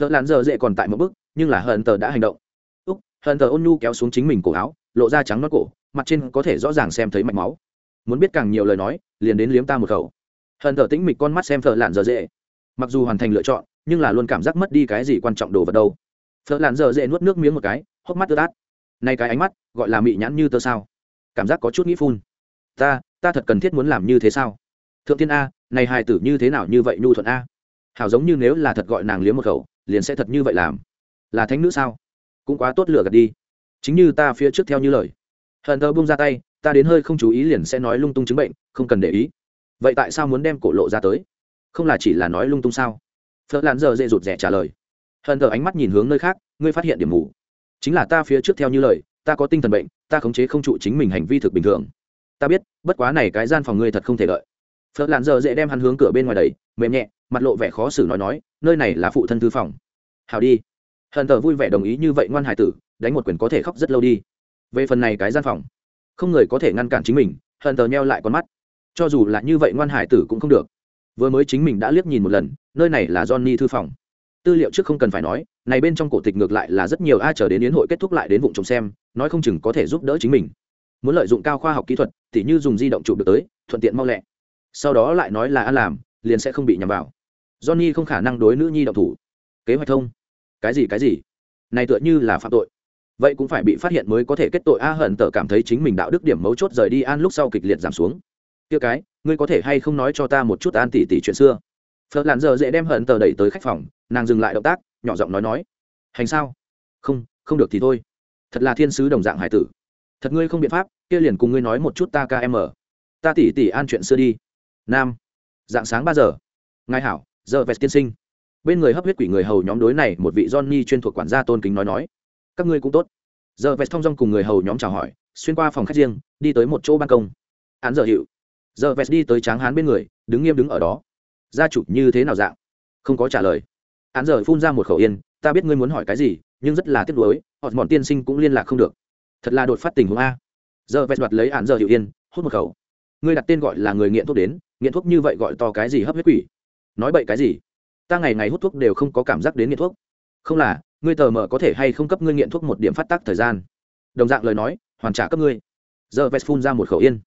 phớt lan giờ dễ còn tại một bước nhưng là hận tờ đã hành động. Úc hận tờ ôn nhu kéo xuống chính mình cổ áo lộ ra trắng nót cổ mặt trên có thể rõ ràng xem thấy mạch máu. Muốn biết càng nhiều lời nói liền đến liếm ta một khẩu. Hận tờ tĩnh mịch con mắt xem phở lạn giờ dễ. Mặc dù hoàn thành lựa chọn nhưng là luôn cảm giác mất đi cái gì quan trọng đồ vật đâu. Phở lạn giờ dễ nuốt nước miếng một cái hốc mắt tơ tát nay cái ánh mắt gọi là mị nhãn như tơ sao? Cảm giác có chút nghĩ phun. Ta ta thật cần thiết muốn làm như thế sao? Thượng tiên a, này hài tử như thế nào như vậy nhu thuận a? Hảo giống như nếu là thật gọi nàng liếm một khẩu, liền sẽ thật như vậy làm. Là thánh nữ sao? Cũng quá tốt lửa gật đi. Chính như ta phía trước theo như lời. Hận thơ bung ra tay, ta đến hơi không chú ý liền sẽ nói lung tung chứng bệnh, không cần để ý. Vậy tại sao muốn đem cổ lộ ra tới? Không là chỉ là nói lung tung sao? Phớt lán giờ dễ rụt rẻ trả lời. Hận thơ ánh mắt nhìn hướng nơi khác, ngươi phát hiện điểm mù. Chính là ta phía trước theo như lời, ta có tinh thần bệnh, ta khống chế không trụ chính mình hành vi thực bình thường. Ta biết, bất quá này cái gian phòng ngươi thật không thể lợi phở lạn giờ dễ đem hắn hướng cửa bên ngoài đầy mềm nhẹ, mặt lộ vẻ khó xử nói nói, nơi này là phụ thân thư phòng. Hào đi. Hận thờ vui vẻ đồng ý như vậy ngoan hải tử, đánh một quyền có thể khóc rất lâu đi. Về phần này cái gian phòng, không người có thể ngăn cản chính mình, hận thờ neo lại con mắt. Cho dù là như vậy ngoan hải tử cũng không được. Vừa mới chính mình đã liếc nhìn một lần, nơi này là johnny thư phòng. Tư liệu trước không cần phải nói, này bên trong cổ tịch ngược lại là rất nhiều ai chờ đến yến hội kết thúc lại đến vụ trồng xem, nói không chừng có thể giúp đỡ chính mình. Muốn lợi dụng cao khoa học kỹ thuật thì như dùng di động chụp được tới, thuận tiện mau lẹ sau đó lại nói là ăn làm, liền sẽ không bị nhầm vào. Johnny không khả năng đối nữ nhi động thủ. Kế hoạch thông. Cái gì cái gì? Này tựa như là phạm tội. Vậy cũng phải bị phát hiện mới có thể kết tội a hận tờ cảm thấy chính mình đạo đức điểm mấu chốt rời đi an lúc sau kịch liệt giảm xuống. Kia cái, ngươi có thể hay không nói cho ta một chút an tỉ tỉ chuyện xưa? Phật làn giờ dễ đem hận tờ đẩy tới khách phòng, nàng dừng lại động tác, nhỏ giọng nói nói. Hành sao? Không không được thì thôi. Thật là thiên sứ đồng dạng hải tử. Thật ngươi không biện pháp, kia liền cùng ngươi nói một chút ta km ta tỉ tỉ an chuyện xưa đi nam. Dạng sáng ba giờ. Ngài hảo, giờ vest tiên sinh. Bên người hấp huyết quỷ người hầu nhóm đối này, một vị johnny chuyên thuộc quản gia tôn kính nói nói. Các ngươi cũng tốt. Giờ vest thông dong cùng người hầu nhóm chào hỏi, xuyên qua phòng khách riêng, đi tới một chỗ ban công. Án giờ hiệu. Giờ vest đi tới tráng hán bên người, đứng nghiêm đứng ở đó. Gia chủ như thế nào dạng? Không có trả lời. Án giờ phun ra một khẩu yên, ta biết ngươi muốn hỏi cái gì, nhưng rất là tiếc nuối họ mọn tiên sinh cũng liên lạc không được. Thật là đột phát tình huống a. Giờ vest đoạt lấy án giờ hiệu yên, hút một khẩu ngươi đặt tên gọi là người nghiện thuốc đến, nghiện thuốc như vậy gọi to cái gì hấp huyết quỷ? Nói bậy cái gì? Ta ngày ngày hút thuốc đều không có cảm giác đến nghiện thuốc. Không là, ngươi tờ mờ có thể hay không cấp ngươi nghiện thuốc một điểm phát tác thời gian? Đồng dạng lời nói, hoàn trả cấp ngươi. Giờ vest phun ra một khẩu yên.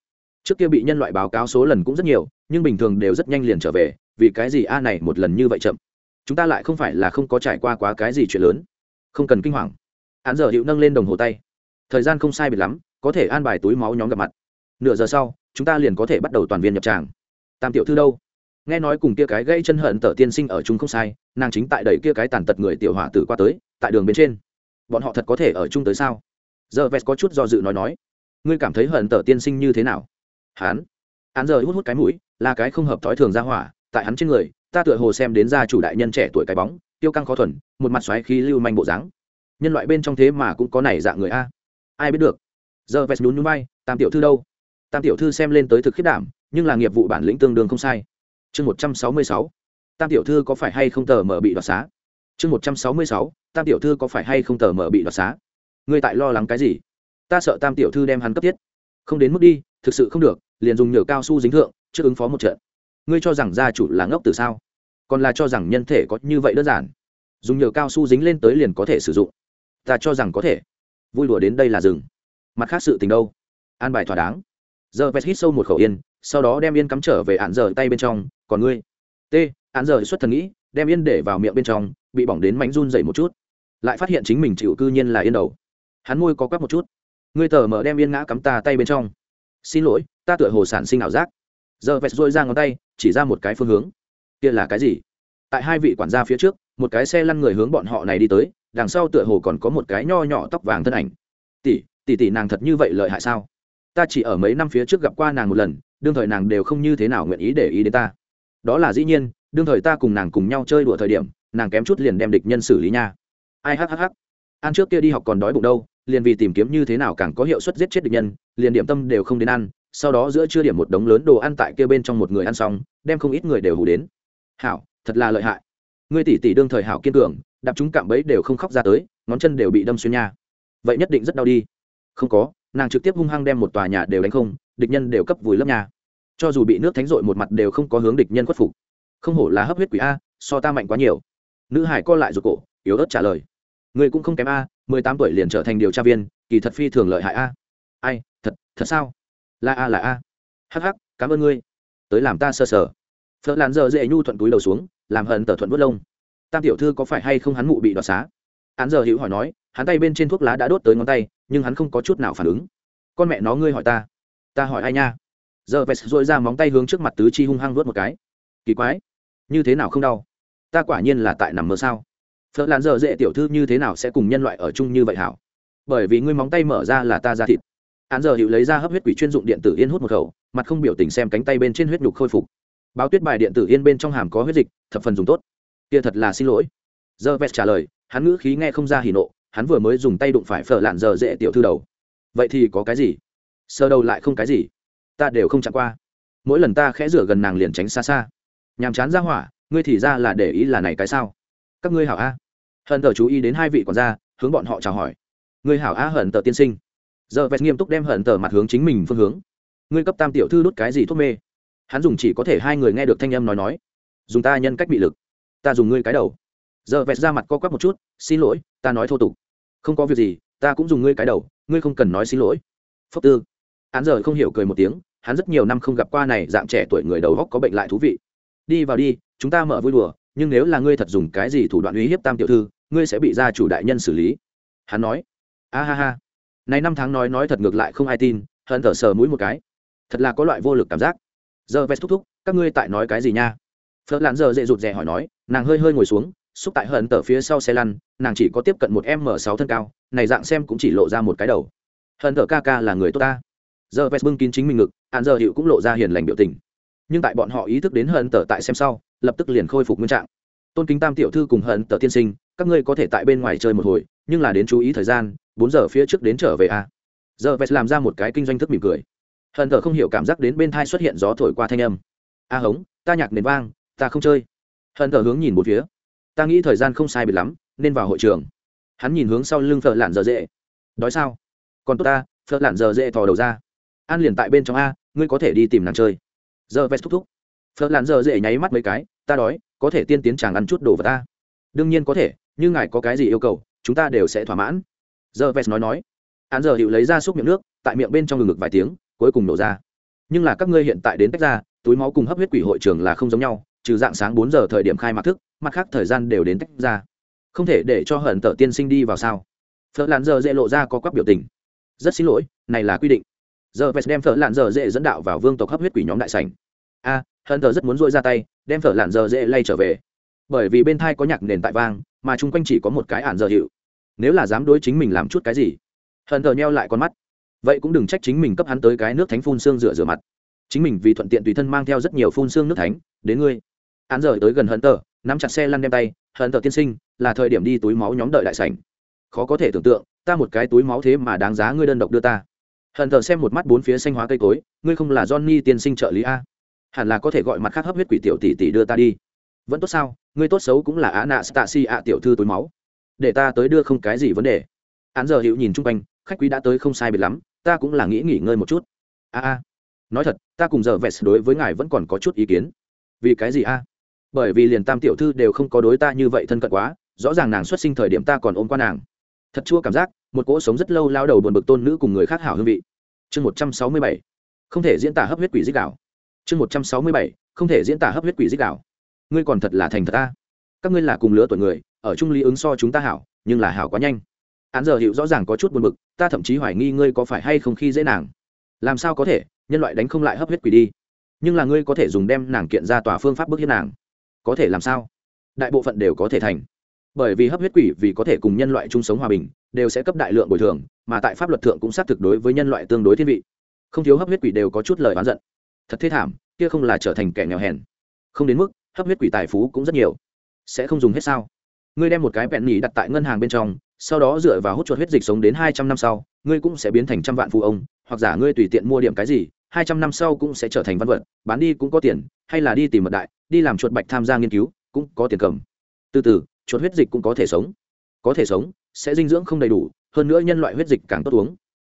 Trước kia bị nhân loại báo cáo số lần cũng rất nhiều, nhưng bình thường đều rất nhanh liền trở về, vì cái gì a này một lần như vậy chậm? Chúng ta lại không phải là không có trải qua quá cái gì chuyện lớn. Không cần kinh hoàng. Án giờ hiệu nâng lên đồng hồ tay. Thời gian không sai biệt lắm, có thể an bài túi máu nhóm gặp mặt. Nửa giờ sau chúng ta liền có thể bắt đầu toàn viên nhập tràng. Tam tiểu thư đâu? Nghe nói cùng kia cái gây chân hận tở tiên sinh ở chung không sai, nàng chính tại đẩy kia cái tàn tật người tiểu hỏa tử qua tới, tại đường bên trên. Bọn họ thật có thể ở chung tới sao? Giờ vest có chút do dự nói nói. Ngươi cảm thấy hận tở tiên sinh như thế nào? Hắn. Hắn giờ hút hút cái mũi, là cái không hợp thói thường ra hỏa, tại hắn trên người, ta tựa hồ xem đến gia chủ đại nhân trẻ tuổi cái bóng, tiêu căng khó thuần, một mặt xoáy khí lưu manh bộ dáng. Nhân loại bên trong thế mà cũng có này dạng người a. Ai biết được? Giờ vest nhún nhún bay tam tiểu thư đâu? Tam tiểu thư xem lên tới thực khiết đảm, nhưng là nghiệp vụ bản lĩnh tương đương không sai. Chương một trăm sáu mươi sáu, tam tiểu thư có phải hay không tờ mở bị đoạt xá? Chương một trăm sáu mươi sáu, tam tiểu thư có phải hay không tờ mở bị đoạt xá? Ngươi tại lo lắng cái gì? Ta sợ tam tiểu thư đem hắn cấp thiết. Không đến mức đi, thực sự không được, liền dùng nhựa cao su dính thượng, trước ứng phó một trận. Ngươi cho rằng gia chủ là ngốc từ sao? Còn là cho rằng nhân thể có như vậy đơn giản? Dùng nhựa cao su dính lên tới liền có thể sử dụng. Ta cho rằng có thể. Vui đùa đến đây là rừng mặt khác sự tình đâu? An bài thỏa đáng giờ vest hít sâu một khẩu yên, sau đó đem yên cắm trở về ạn giờ tay bên trong, còn ngươi? T, ạn giờ xuất thần nghĩ, đem yên để vào miệng bên trong, bị bỏng đến mánh run dậy một chút. Lại phát hiện chính mình chịu cư nhiên là yên đầu. Hắn môi có quắp một chút. Ngươi tờ mở đem yên ngã cắm ta tay bên trong. Xin lỗi, ta tựa hồ sản sinh ảo giác. Giờ vest dôi ra ngón tay, chỉ ra một cái phương hướng. Kia là cái gì? Tại hai vị quản gia phía trước, một cái xe lăn người hướng bọn họ này đi tới, đằng sau tựa hồ còn có một cái nho nhỏ tóc vàng thân ảnh. Tỷ tỷ tỷ nàng thật như vậy lợi hại sao? Ta chỉ ở mấy năm phía trước gặp qua nàng một lần, đương thời nàng đều không như thế nào nguyện ý để ý đến ta. Đó là dĩ nhiên, đương thời ta cùng nàng cùng nhau chơi đùa thời điểm, nàng kém chút liền đem địch nhân xử lý nha. Ai hhh ăn trước kia đi học còn đói bụng đâu, liền vì tìm kiếm như thế nào càng có hiệu suất giết chết địch nhân, liền điểm tâm đều không đến ăn, sau đó giữa chưa điểm một đống lớn đồ ăn tại kia bên trong một người ăn xong, đem không ít người đều hủ đến. Hảo, thật là lợi hại. Ngươi tỷ tỷ đương thời hảo kiên cường, đạp chúng cạm bẫy đều không khóc ra tới, ngón chân đều bị đâm xuyên nha. Vậy nhất định rất đau đi. Không có nàng trực tiếp hung hăng đem một tòa nhà đều đánh không, địch nhân đều cấp vùi lấp nhà. Cho dù bị nước thánh dội một mặt đều không có hướng địch nhân khuất phục. Không hổ là hấp huyết quỷ a, so ta mạnh quá nhiều. Nữ hải co lại ruột cổ, yếu ớt trả lời. Người cũng không kém a, mười tám tuổi liền trở thành điều tra viên, kỳ thật phi thường lợi hại a. Ai, thật thật sao? Là a là a. Hh cảm ơn ngươi. Tới làm ta sơ sở Phở làn giờ dễ nhu thuận túi đầu xuống, làm hận tờ thuận vớt lông. Tam tiểu thư có phải hay không hắn mụ bị đoạt xá? Án giờ hữu hỏi nói hắn tay bên trên thuốc lá đã đốt tới ngón tay, nhưng hắn không có chút nào phản ứng. Con mẹ nó ngươi hỏi ta. Ta hỏi ai nha? Giờ vest dội ra móng tay hướng trước mặt tứ chi hung hăng vớt một cái. Kỳ quái, như thế nào không đau? Ta quả nhiên là tại nằm mơ sao? Phở làn giờ dễ tiểu thư như thế nào sẽ cùng nhân loại ở chung như vậy hảo? Bởi vì ngươi móng tay mở ra là ta ra thịt. Hắn giờ hiệu lấy ra hấp huyết quỷ chuyên dụng điện tử yên hút một khẩu, mặt không biểu tình xem cánh tay bên trên huyết nhục khôi phục. Báo tuyết bài điện tử yên bên trong hàm có huyết dịch, thập phần dùng tốt. Kia thật là xin lỗi. Giờ vest trả lời, hắn ngữ khí nghe không ra hỉ nộ hắn vừa mới dùng tay đụng phải phở lạn giờ dễ tiểu thư đầu. Vậy thì có cái gì? Sơ đầu lại không cái gì? Ta đều không chạm qua. Mỗi lần ta khẽ rửa gần nàng liền tránh xa xa. Nhàm chán ra hỏa, ngươi thì ra là để ý là này cái sao? Các ngươi hảo a. Hận tờ chú ý đến hai vị còn ra hướng bọn họ chào hỏi. Ngươi hảo a hận tờ tiên sinh. Giờ vẹt nghiêm túc đem hận tờ mặt hướng chính mình phương hướng. Ngươi cấp tam tiểu thư đút cái gì thuốc mê? Hắn dùng chỉ có thể hai người nghe được thanh âm nói nói. Dùng ta nhân cách bị lực. Ta dùng ngươi cái đầu giờ vẹt ra mặt co quắp một chút, xin lỗi, ta nói thô tục. Không có việc gì, ta cũng dùng ngươi cái đầu, ngươi không cần nói xin lỗi. Phúc tư. Hắn giờ không hiểu cười một tiếng, hắn rất nhiều năm không gặp qua này dạng trẻ tuổi người đầu góc có bệnh lại thú vị. Đi vào đi, chúng ta mở vui đùa, nhưng nếu là ngươi thật dùng cái gì thủ đoạn uy hiếp tam tiểu thư, ngươi sẽ bị gia chủ đại nhân xử lý. Hắn nói. A ha ha. Này năm tháng nói nói thật ngược lại không ai tin hận thở sờ mũi một cái. Thật là có loại vô lực cảm giác. Giờ vest thúc thúc, các ngươi tại nói cái gì nha? Phớt lán giờ dễ rụt rè hỏi nói, nàng hơi hơi ngồi xuống xúc tại hận tờ phía sau xe lăn, nàng chỉ có tiếp cận một m sáu thân cao, này dạng xem cũng chỉ lộ ra một cái đầu. Hận tờ ca ca là người tốt ta. Giờ vest bưng kín chính mình ngực hạn giờ hiệu cũng lộ ra hiền lành biểu tình. Nhưng tại bọn họ ý thức đến hận tờ tại xem sau, lập tức liền khôi phục nguyên trạng. Tôn kính tam tiểu thư cùng hận tờ tiên sinh, các ngươi có thể tại bên ngoài chơi một hồi, nhưng là đến chú ý thời gian, bốn giờ phía trước đến trở về a. À. giờ vest làm ra một cái kinh doanh thức mỉm cười. Hận tờ không hiểu cảm giác đến bên thai xuất hiện gió thổi qua thanh âm. A hống, ta nhạc nền vang, ta không chơi. Hận tờ hướng nhìn một phía ta nghĩ thời gian không sai biệt lắm, nên vào hội trường. Hắn nhìn hướng sau lưng phở lạn giờ dễ đói sao? Còn tốt ta, phở lạn giờ dễ thò đầu ra. An liền tại bên trong a, ngươi có thể đi tìm nàng chơi. Giờ vest thúc thúc. Phở lạn giờ dễ nháy mắt mấy cái, ta đói, có thể tiên tiến chàng ăn chút đồ vào ta. Đương nhiên có thể, nhưng ngài có cái gì yêu cầu, chúng ta đều sẽ thỏa mãn. Giờ vest nói nói. Hắn giờ hiệu lấy ra xúc miệng nước, tại miệng bên trong ngực vài tiếng, cuối cùng nổ ra. Nhưng là các ngươi hiện tại đến tách ra, túi máu cùng hấp huyết quỷ hội trường là không giống nhau trừ dạng sáng bốn giờ thời điểm khai mạc thức, mặt khác thời gian đều đến tách ra. Không thể để cho hận tợ tiên sinh đi vào sao? Phở lạn giờ dễ lộ ra có quắc biểu tình. Rất xin lỗi, này là quy định. Giờ vest đem phở lạn giờ dễ dẫn đạo vào vương tộc hấp huyết quỷ nhóm đại sảnh. A, hận tợ rất muốn dội ra tay, đem phở lạn giờ dễ lay trở về. Bởi vì bên thai có nhạc nền tại vang, mà chung quanh chỉ có một cái ản giờ hiệu. Nếu là dám đối chính mình làm chút cái gì, hận tợ nheo lại con mắt. Vậy cũng đừng trách chính mình cấp hắn tới cái nước thánh phun xương rửa rửa mặt. Chính mình vì thuận tiện tùy thân mang theo rất nhiều phun xương nước thánh, đến ngươi án rời tới gần hận tờ nắm chặt xe lăn đem tay hận tờ tiên sinh, là thời điểm đi túi máu nhóm đợi đại sảnh. Khó có thể tưởng tượng, ta một cái túi máu thế mà đáng giá ngươi đơn độc đưa ta. Hận tờ xem một mắt bốn phía xanh hóa cây cối, ngươi không là johnny tiên sinh trợ lý a? Hẳn là có thể gọi mặt khác hấp huyết quỷ tiểu tỷ tỷ đưa ta đi. Vẫn tốt sao? Ngươi tốt xấu cũng là á nạ stasi ạ tiểu thư túi máu. Để ta tới đưa không cái gì vấn đề. Án giờ hữu nhìn chung quanh, khách quý đã tới không sai biệt lắm, ta cũng là nghĩ nghỉ ngơi một chút. A a, nói thật, ta cùng giờ vẹt đối với ngài vẫn còn có chút ý kiến. Vì cái gì a? Bởi vì liền tam tiểu thư đều không có đối ta như vậy thân cận quá, rõ ràng nàng xuất sinh thời điểm ta còn ôm qua nàng. Thật chua cảm giác, một cỗ sống rất lâu lao đầu buồn bực tôn nữ cùng người khác hảo hương vị. Chương một trăm sáu mươi bảy. Không thể diễn tả hấp huyết quỷ dích đạo. Chương một trăm sáu mươi bảy. Không thể diễn tả hấp huyết quỷ dích đạo. Ngươi còn thật là thành thật ta. Các ngươi là cùng lứa tuổi người, ở trung lý ứng so chúng ta hảo, nhưng là hảo quá nhanh. Án giờ hiệu rõ ràng có chút buồn bực, ta thậm chí hoài nghi ngươi có phải hay không khi dễ nàng. Làm sao có thể, nhân loại đánh không lại hấp huyết quỷ đi. Nhưng là ngươi có thể dùng đem nàng kiện ra tòa phương pháp bức hiếp nàng có thể làm sao? Đại bộ phận đều có thể thành. Bởi vì hấp huyết quỷ vì có thể cùng nhân loại chung sống hòa bình, đều sẽ cấp đại lượng bồi thường, mà tại pháp luật thượng cũng xác thực đối với nhân loại tương đối thiên vị. Không thiếu hấp huyết quỷ đều có chút lời oán giận. Thật thế thảm, kia không là trở thành kẻ nghèo hèn. Không đến mức, hấp huyết quỷ tài phú cũng rất nhiều. Sẽ không dùng hết sao? Ngươi đem một cái bẹn nhỉ đặt tại ngân hàng bên trong, sau đó dựa vào hút chuột huyết dịch sống đến hai trăm năm sau, ngươi cũng sẽ biến thành trăm vạn phụ ông, hoặc giả ngươi tùy tiện mua điểm cái gì hai trăm năm sau cũng sẽ trở thành văn vật, bán đi cũng có tiền, hay là đi tìm mật đại, đi làm chuột bạch tham gia nghiên cứu, cũng có tiền cầm. Từ từ, chuột huyết dịch cũng có thể sống. Có thể sống, sẽ dinh dưỡng không đầy đủ, hơn nữa nhân loại huyết dịch càng tốt uống.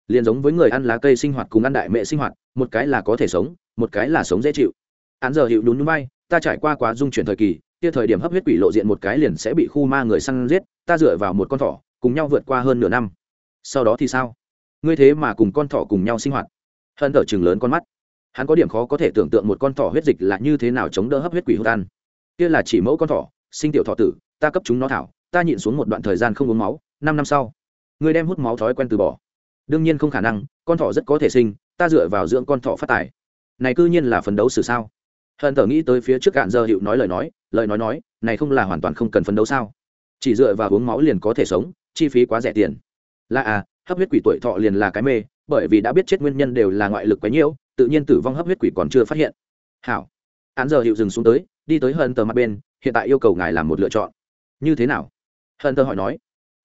Liền giống với người ăn lá cây sinh hoạt cùng ăn đại mẹ sinh hoạt, một cái là có thể sống, một cái là sống dễ chịu. Án giờ hiệu đúng núi bay ta trải qua quá dung chuyển thời kỳ, kia thời điểm hấp huyết quỷ lộ diện một cái liền sẽ bị khu ma người săn giết, ta dựa vào một con thỏ, cùng nhau vượt qua hơn nửa năm. Sau đó thì sao? Ngươi thế mà cùng con thỏ cùng nhau sinh hoạt hận thở chừng lớn con mắt. Hắn có điểm khó có thể tưởng tượng một con thỏ huyết dịch là như thế nào chống đỡ hấp huyết quỷ hút ăn. Kia là chỉ mẫu con thỏ, sinh tiểu thọ tử, ta cấp chúng nó thảo, ta nhịn xuống một đoạn thời gian không uống máu, năm năm sau, người đem hút máu thói quen từ bỏ. Đương nhiên không khả năng, con thỏ rất có thể sinh, ta dựa vào dưỡng con thỏ phát tài. Này cư nhiên là phấn đấu xử sao? Hận thở nghĩ tới phía trước cạn giờ hiệu nói lời nói lời nói nói, này không là hoàn toàn không cần phấn đấu sao? Chỉ dựa vào uống máu liền có thể sống, chi phí quá rẻ tiền. Là à hấp huyết quỷ tuổi thọ liền là cái mê bởi vì đã biết chết nguyên nhân đều là ngoại lực quấy nhiễu, tự nhiên tử vong hấp huyết quỷ còn chưa phát hiện. Hảo. Án giờ hiệu dừng xuống tới, đi tới hận tờ mặt bên, hiện tại yêu cầu ngài làm một lựa chọn. Như thế nào? Hận tờ hỏi nói.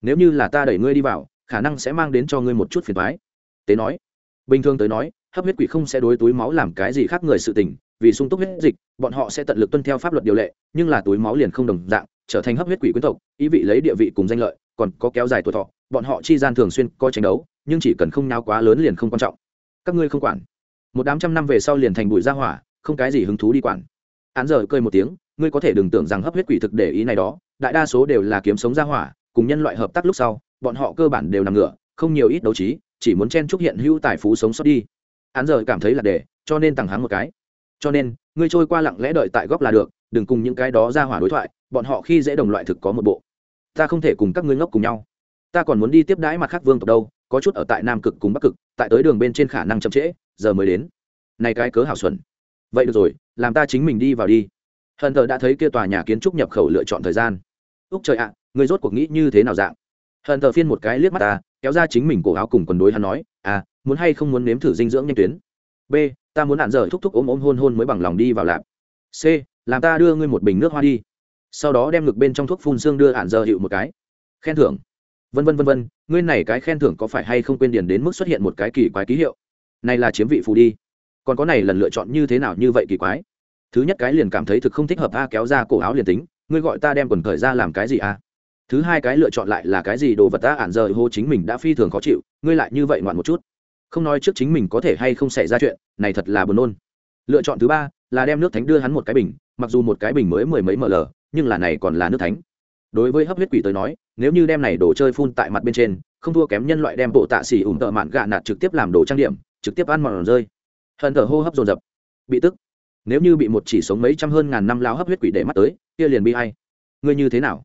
Nếu như là ta đẩy ngươi đi vào, khả năng sẽ mang đến cho ngươi một chút phiền thoái tế nói. Bình thường tới nói, hấp huyết quỷ không sẽ đối túi máu làm cái gì khác người sự tình, vì sung túc huyết dịch, bọn họ sẽ tận lực tuân theo pháp luật điều lệ, nhưng là túi máu liền không đồng dạng, trở thành hấp huyết quỷ quyến tộc, ý vị lấy địa vị cùng danh lợi còn có kéo dài tuổi thọ bọn họ chi gian thường xuyên coi tranh đấu nhưng chỉ cần không náo quá lớn liền không quan trọng. Các ngươi không quản. Một đám trăm năm về sau liền thành bụi ra hỏa không cái gì hứng thú đi quản. Án giờ cười một tiếng ngươi có thể đừng tưởng rằng hấp huyết quỷ thực để ý này đó đại đa số đều là kiếm sống ra hỏa cùng nhân loại hợp tác lúc sau bọn họ cơ bản đều nằm ngựa, không nhiều ít đấu trí chỉ muốn chen chúc hiện hữu tài phú sống sót đi. Án giờ cảm thấy là để cho nên tặng hắn một cái. Cho nên ngươi trôi qua lặng lẽ đợi tại góc là được đừng cùng những cái đó ra hỏa đối thoại bọn họ khi dễ đồng loại thực có một bộ ta không thể cùng các ngươi ngốc cùng nhau. Ta còn muốn đi tiếp đãi mặt khác vương tộc đâu có chút ở tại nam cực cùng bắc cực tại tới đường bên trên khả năng chậm trễ giờ mới đến. Này cái cớ hảo xuẩn. Vậy được rồi làm ta chính mình đi vào đi. Hận thờ đã thấy kia tòa nhà kiến trúc nhập khẩu lựa chọn thời gian. Úc trời ạ à, người rốt cuộc nghĩ như thế nào dạng? Hận thờ phiên một cái liếc mắt ta kéo ra chính mình cổ áo cùng quần đối hắn nói à muốn hay không muốn nếm thử dinh dưỡng nhanh tuyến? B ta muốn hạn giờ thúc thúc ôm ôm hôn hôn mới bằng lòng đi vào lạp. C làm ta đưa ngươi một bình nước hoa đi sau đó đem ngực bên trong thuốc phun xương đưa hạn giờ hiệu một cái. Khen thưởng. Vân vân vân vân, ngươi này cái khen thưởng có phải hay không quên điền đến mức xuất hiện một cái kỳ quái ký hiệu? Này là chiếm vị phù đi. Còn có này lần lựa chọn như thế nào như vậy kỳ quái? Thứ nhất cái liền cảm thấy thực không thích hợp a, kéo ra cổ áo liền tính. Ngươi gọi ta đem quần thời ra làm cái gì a? Thứ hai cái lựa chọn lại là cái gì đồ vật ta ản giờ hô chính mình đã phi thường khó chịu, ngươi lại như vậy ngoạn một chút. Không nói trước chính mình có thể hay không xảy ra chuyện, này thật là buồn nôn. Lựa chọn thứ ba là đem nước thánh đưa hắn một cái bình, mặc dù một cái bình mới mười mấy ml nhưng là này còn là nước thánh. Đối với hấp huyết quỷ tới nói, nếu như đem này đồ chơi phun tại mặt bên trên, không thua kém nhân loại đem bộ tạ xỉ ủng tợ mạn gạ nạt trực tiếp làm đồ trang điểm, trực tiếp ăn mòn rơi. Hận thở hô hấp dồn dập. Bị tức. Nếu như bị một chỉ sống mấy trăm hơn ngàn năm lao hấp huyết quỷ để mắt tới, kia liền bi hay ngươi như thế nào?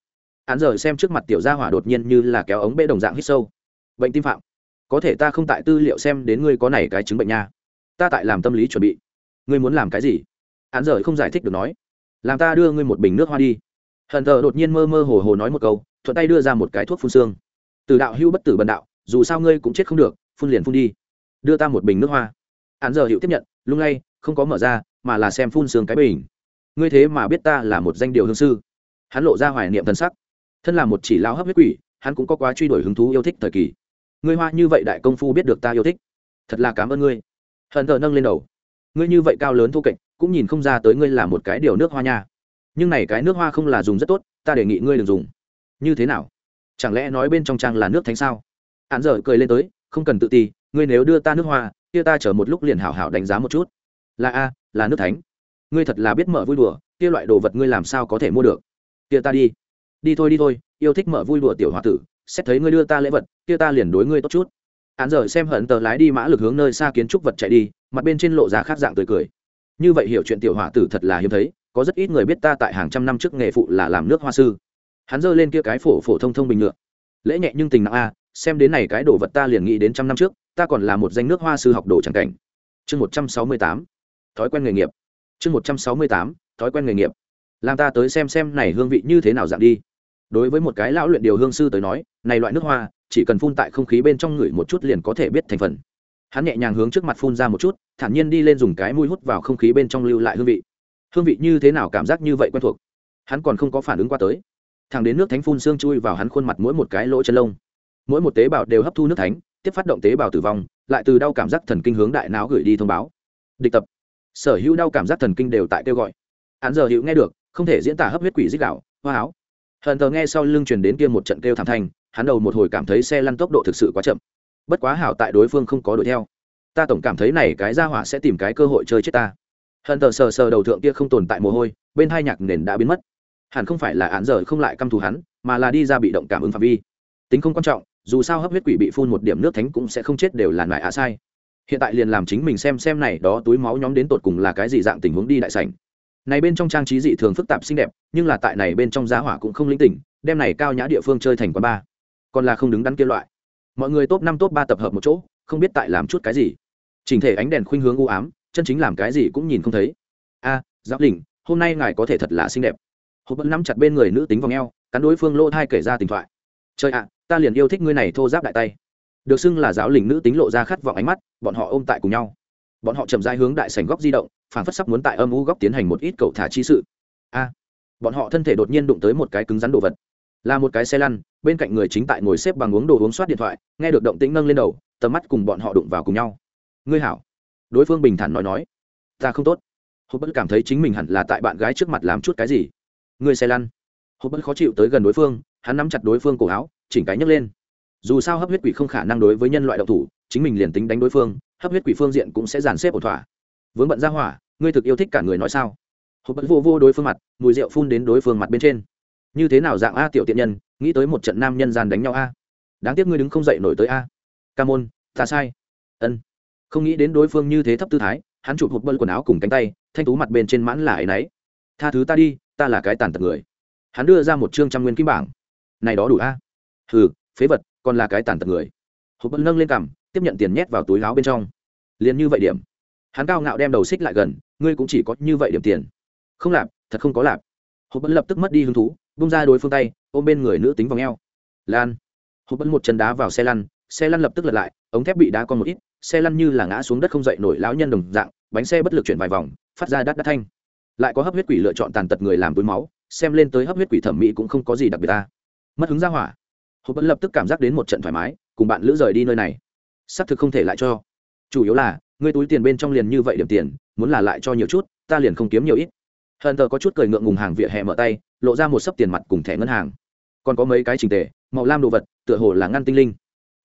Hắn giờ xem trước mặt tiểu gia hỏa đột nhiên như là kéo ống bê đồng dạng hít sâu. Bệnh tim phạm. Có thể ta không tại tư liệu xem đến ngươi có này cái chứng bệnh nha. Ta tại làm tâm lý chuẩn bị. Ngươi muốn làm cái gì? Hắn giờ không giải thích được nói làm ta đưa ngươi một bình nước hoa đi. Hận thờ đột nhiên mơ mơ hồ hồ nói một câu, thuận tay đưa ra một cái thuốc phun xương. Từ đạo hưu bất tử bần đạo, dù sao ngươi cũng chết không được, phun liền phun đi. Đưa ta một bình nước hoa. Hắn giờ hiệu tiếp nhận, lung lay, không có mở ra, mà là xem phun xương cái bình. Ngươi thế mà biết ta là một danh điều hương sư. Hắn lộ ra hoài niệm thân sắc. Thân là một chỉ lao hấp huyết quỷ, hắn cũng có quá truy đuổi hứng thú yêu thích thời kỳ. Ngươi hoa như vậy đại công phu biết được ta yêu thích. Thật là cảm ơn ngươi. Hận thờ nâng lên đầu. Ngươi như vậy cao lớn thô kệch cũng nhìn không ra tới ngươi là một cái điều nước hoa nha. Nhưng này cái nước hoa không là dùng rất tốt, ta đề nghị ngươi đừng dùng. Như thế nào? Chẳng lẽ nói bên trong trang là nước thánh sao? Hắn giờ cười lên tới, không cần tự ti, ngươi nếu đưa ta nước hoa, kia ta chở một lúc liền hảo hảo đánh giá một chút. Là a, là nước thánh. Ngươi thật là biết mở vui đùa, kia loại đồ vật ngươi làm sao có thể mua được? Kia ta đi. Đi thôi đi thôi, yêu thích mở vui đùa tiểu h o a tử, xét thấy ngươi đưa ta lễ vật, kia ta liền đối ngươi tốt chút. Hắn giờ xem hận tờ lái đi mã lực hướng nơi xa kiến trúc vật chạy đi, mặt bên trên lộ ra khác dạng tươi cười như vậy hiểu chuyện tiểu hỏa tử thật là hiếm thấy, có rất ít người biết ta tại hàng trăm năm trước nghề phụ là làm nước hoa sư. Hắn giơ lên kia cái phổ phổ thông thông bình ngựa. Lễ nhẹ nhưng tình nặng a, xem đến này cái đồ vật ta liền nghĩ đến trăm năm trước, ta còn là một danh nước hoa sư học đồ tràng cảnh. Chương một trăm sáu mươi tám, thói quen nghề nghiệp. Chương một trăm sáu mươi tám, thói quen nghề nghiệp. Làm ta tới xem xem này hương vị như thế nào dạng đi. Đối với một cái lão luyện điều hương sư tới nói, này loại nước hoa, chỉ cần phun tại không khí bên trong người một chút liền có thể biết thành phần hắn nhẹ nhàng hướng trước mặt phun ra một chút, thản nhiên đi lên dùng cái mũi hút vào không khí bên trong lưu lại hương vị. Hương vị như thế nào cảm giác như vậy quen thuộc? Hắn còn không có phản ứng qua tới. Thằng đến nước thánh phun xương chui vào hắn khuôn mặt mỗi một cái lỗ chân lông. Mỗi một tế bào đều hấp thu nước thánh, tiếp phát động tế bào tử vong, lại từ đau cảm giác thần kinh hướng đại não gửi đi thông báo. Địch tập. Sở hữu đau cảm giác thần kinh đều tại kêu gọi. Hắn giờ hữu nghe được, không thể diễn tả hấp huyết quỷ dích đạo, hoa áo. Hận thờ nghe sau lưng truyền đến kia một trận kêu thảm thanh, hắn đầu một hồi cảm thấy xe lăn tốc độ thực sự quá chậm bất quá hảo tại đối phương không có đuổi theo. Ta tổng cảm thấy này cái ra hỏa sẽ tìm cái cơ hội chơi chết ta. Hận tờ sờ sờ đầu thượng kia không tồn tại mồ hôi, bên hai nhạc nền đã biến mất. Hẳn không phải là án giờ không lại căm thù hắn, mà là đi ra bị động cảm ứng phạm vi. Tính không quan trọng, dù sao hấp huyết quỷ bị phun một điểm nước thánh cũng sẽ không chết đều là loại á sai. Hiện tại liền làm chính mình xem xem này đó túi máu nhóm đến tột cùng là cái gì dạng tình huống đi đại sảnh. Này bên trong trang trí dị thường phức tạp xinh đẹp, nhưng là tại này bên trong giá hỏa cũng không linh tỉnh, đem này cao nhã địa phương chơi thành quán ba còn là không đứng đắn kia loại mọi người top năm top ba tập hợp một chỗ không biết tại làm chút cái gì. Chỉnh thể ánh đèn khuynh hướng u ám chân chính làm cái gì cũng nhìn không thấy. A à, giáp đỉnh hôm nay ngài có thể thật là xinh đẹp. Hộp vẫn nắm chặt bên người nữ tính vòng eo cắn đối phương lỗ thai kể ra tình thoại. Trời ạ ta liền yêu thích ngươi này thô giáp đại tay. Được xưng là giáo lình nữ tính lộ ra khát vọng ánh mắt bọn họ ôm tại cùng nhau. Bọn họ chậm rãi hướng đại sảnh góc di động phản phất sắp muốn tại âm u góc tiến hành một ít cầu thả chi sự. A bọn họ thân thể đột nhiên đụng tới một cái cứng rắn đồ vật là một cái xe lăn, bên cạnh người chính tại ngồi xếp bằng uống đồ uống soát điện thoại, nghe được động tĩnh nâng lên đầu, tầm mắt cùng bọn họ đụng vào cùng nhau. Ngươi hảo. Đối phương bình thản nói nói. Ta không tốt. Hộp bất cảm thấy chính mình hẳn là tại bạn gái trước mặt làm chút cái gì. Ngươi xe lăn. Hộp bất khó chịu tới gần đối phương, hắn nắm chặt đối phương cổ áo, chỉnh cái nhấc lên. Dù sao hấp huyết quỷ không khả năng đối với nhân loại độc thủ, chính mình liền tính đánh đối phương, hấp huyết quỷ phương diện cũng sẽ dàn xếp ổn thỏa. Vướng bận ra hỏa, ngươi thực yêu thích cả người nói sao? Hộp bất vô vô đối phương mặt, mùi rượu phun đến đối phương mặt bên trên như thế nào dạng a tiểu tiện nhân, nghĩ tới một trận nam nhân gian đánh nhau a. Đáng tiếc ngươi đứng không dậy nổi tới a. Ca môn, ta sai. Ân. Không nghĩ đến đối phương như thế thấp tư thái, hắn chụp hụt bận quần áo cùng cánh tay, thanh tú mặt bên trên mãn là ấy nấy tha thứ ta đi, ta là cái tàn tật người. Hắn đưa ra một chương trăm nguyên kim bảng. Này đó đủ a. Hừ, phế vật, còn là cái tàn tật người. Hộp bận nâng lên cằm, tiếp nhận tiền nhét vào túi áo bên trong. Liền như vậy điểm. Hắn cao ngạo đem đầu xích lại gần, ngươi cũng chỉ có như vậy điểm tiền. Không lạp, thật không có lạp. Hộp bận lập tức mất đi hứng thú bung ra đối phương tay, ôm bên người nữ tính vòng eo. lan. Hụt bẫn một chân đá vào xe lăn xe lăn lập tức lật lại, ống thép bị đá con một ít, xe lăn như là ngã xuống đất không dậy nổi lão nhân đồng dạng, bánh xe bất lực chuyển vài vòng, phát ra đắt đắt thanh. Lại có hấp huyết quỷ lựa chọn tàn tật người làm túi máu, xem lên tới hấp huyết quỷ thẩm mỹ cũng không có gì đặc biệt ta. Mất hứng ra hỏa. Hụt bẫn lập tức cảm giác đến một trận thoải mái, cùng bạn lữ rời đi nơi này. Xác thực không thể lại cho. Chủ yếu là, ngươi túi tiền bên trong liền như vậy điểm tiền, muốn là lại cho nhiều chút, ta liền không kiếm nhiều ít. Hờn tờ có chút cười ngượng ngùng hàng vỉa hè mở tay lộ ra một sấp tiền mặt cùng thẻ ngân hàng. Còn có mấy cái trình tề, màu lam đồ vật, tựa hồ là ngăn tinh linh.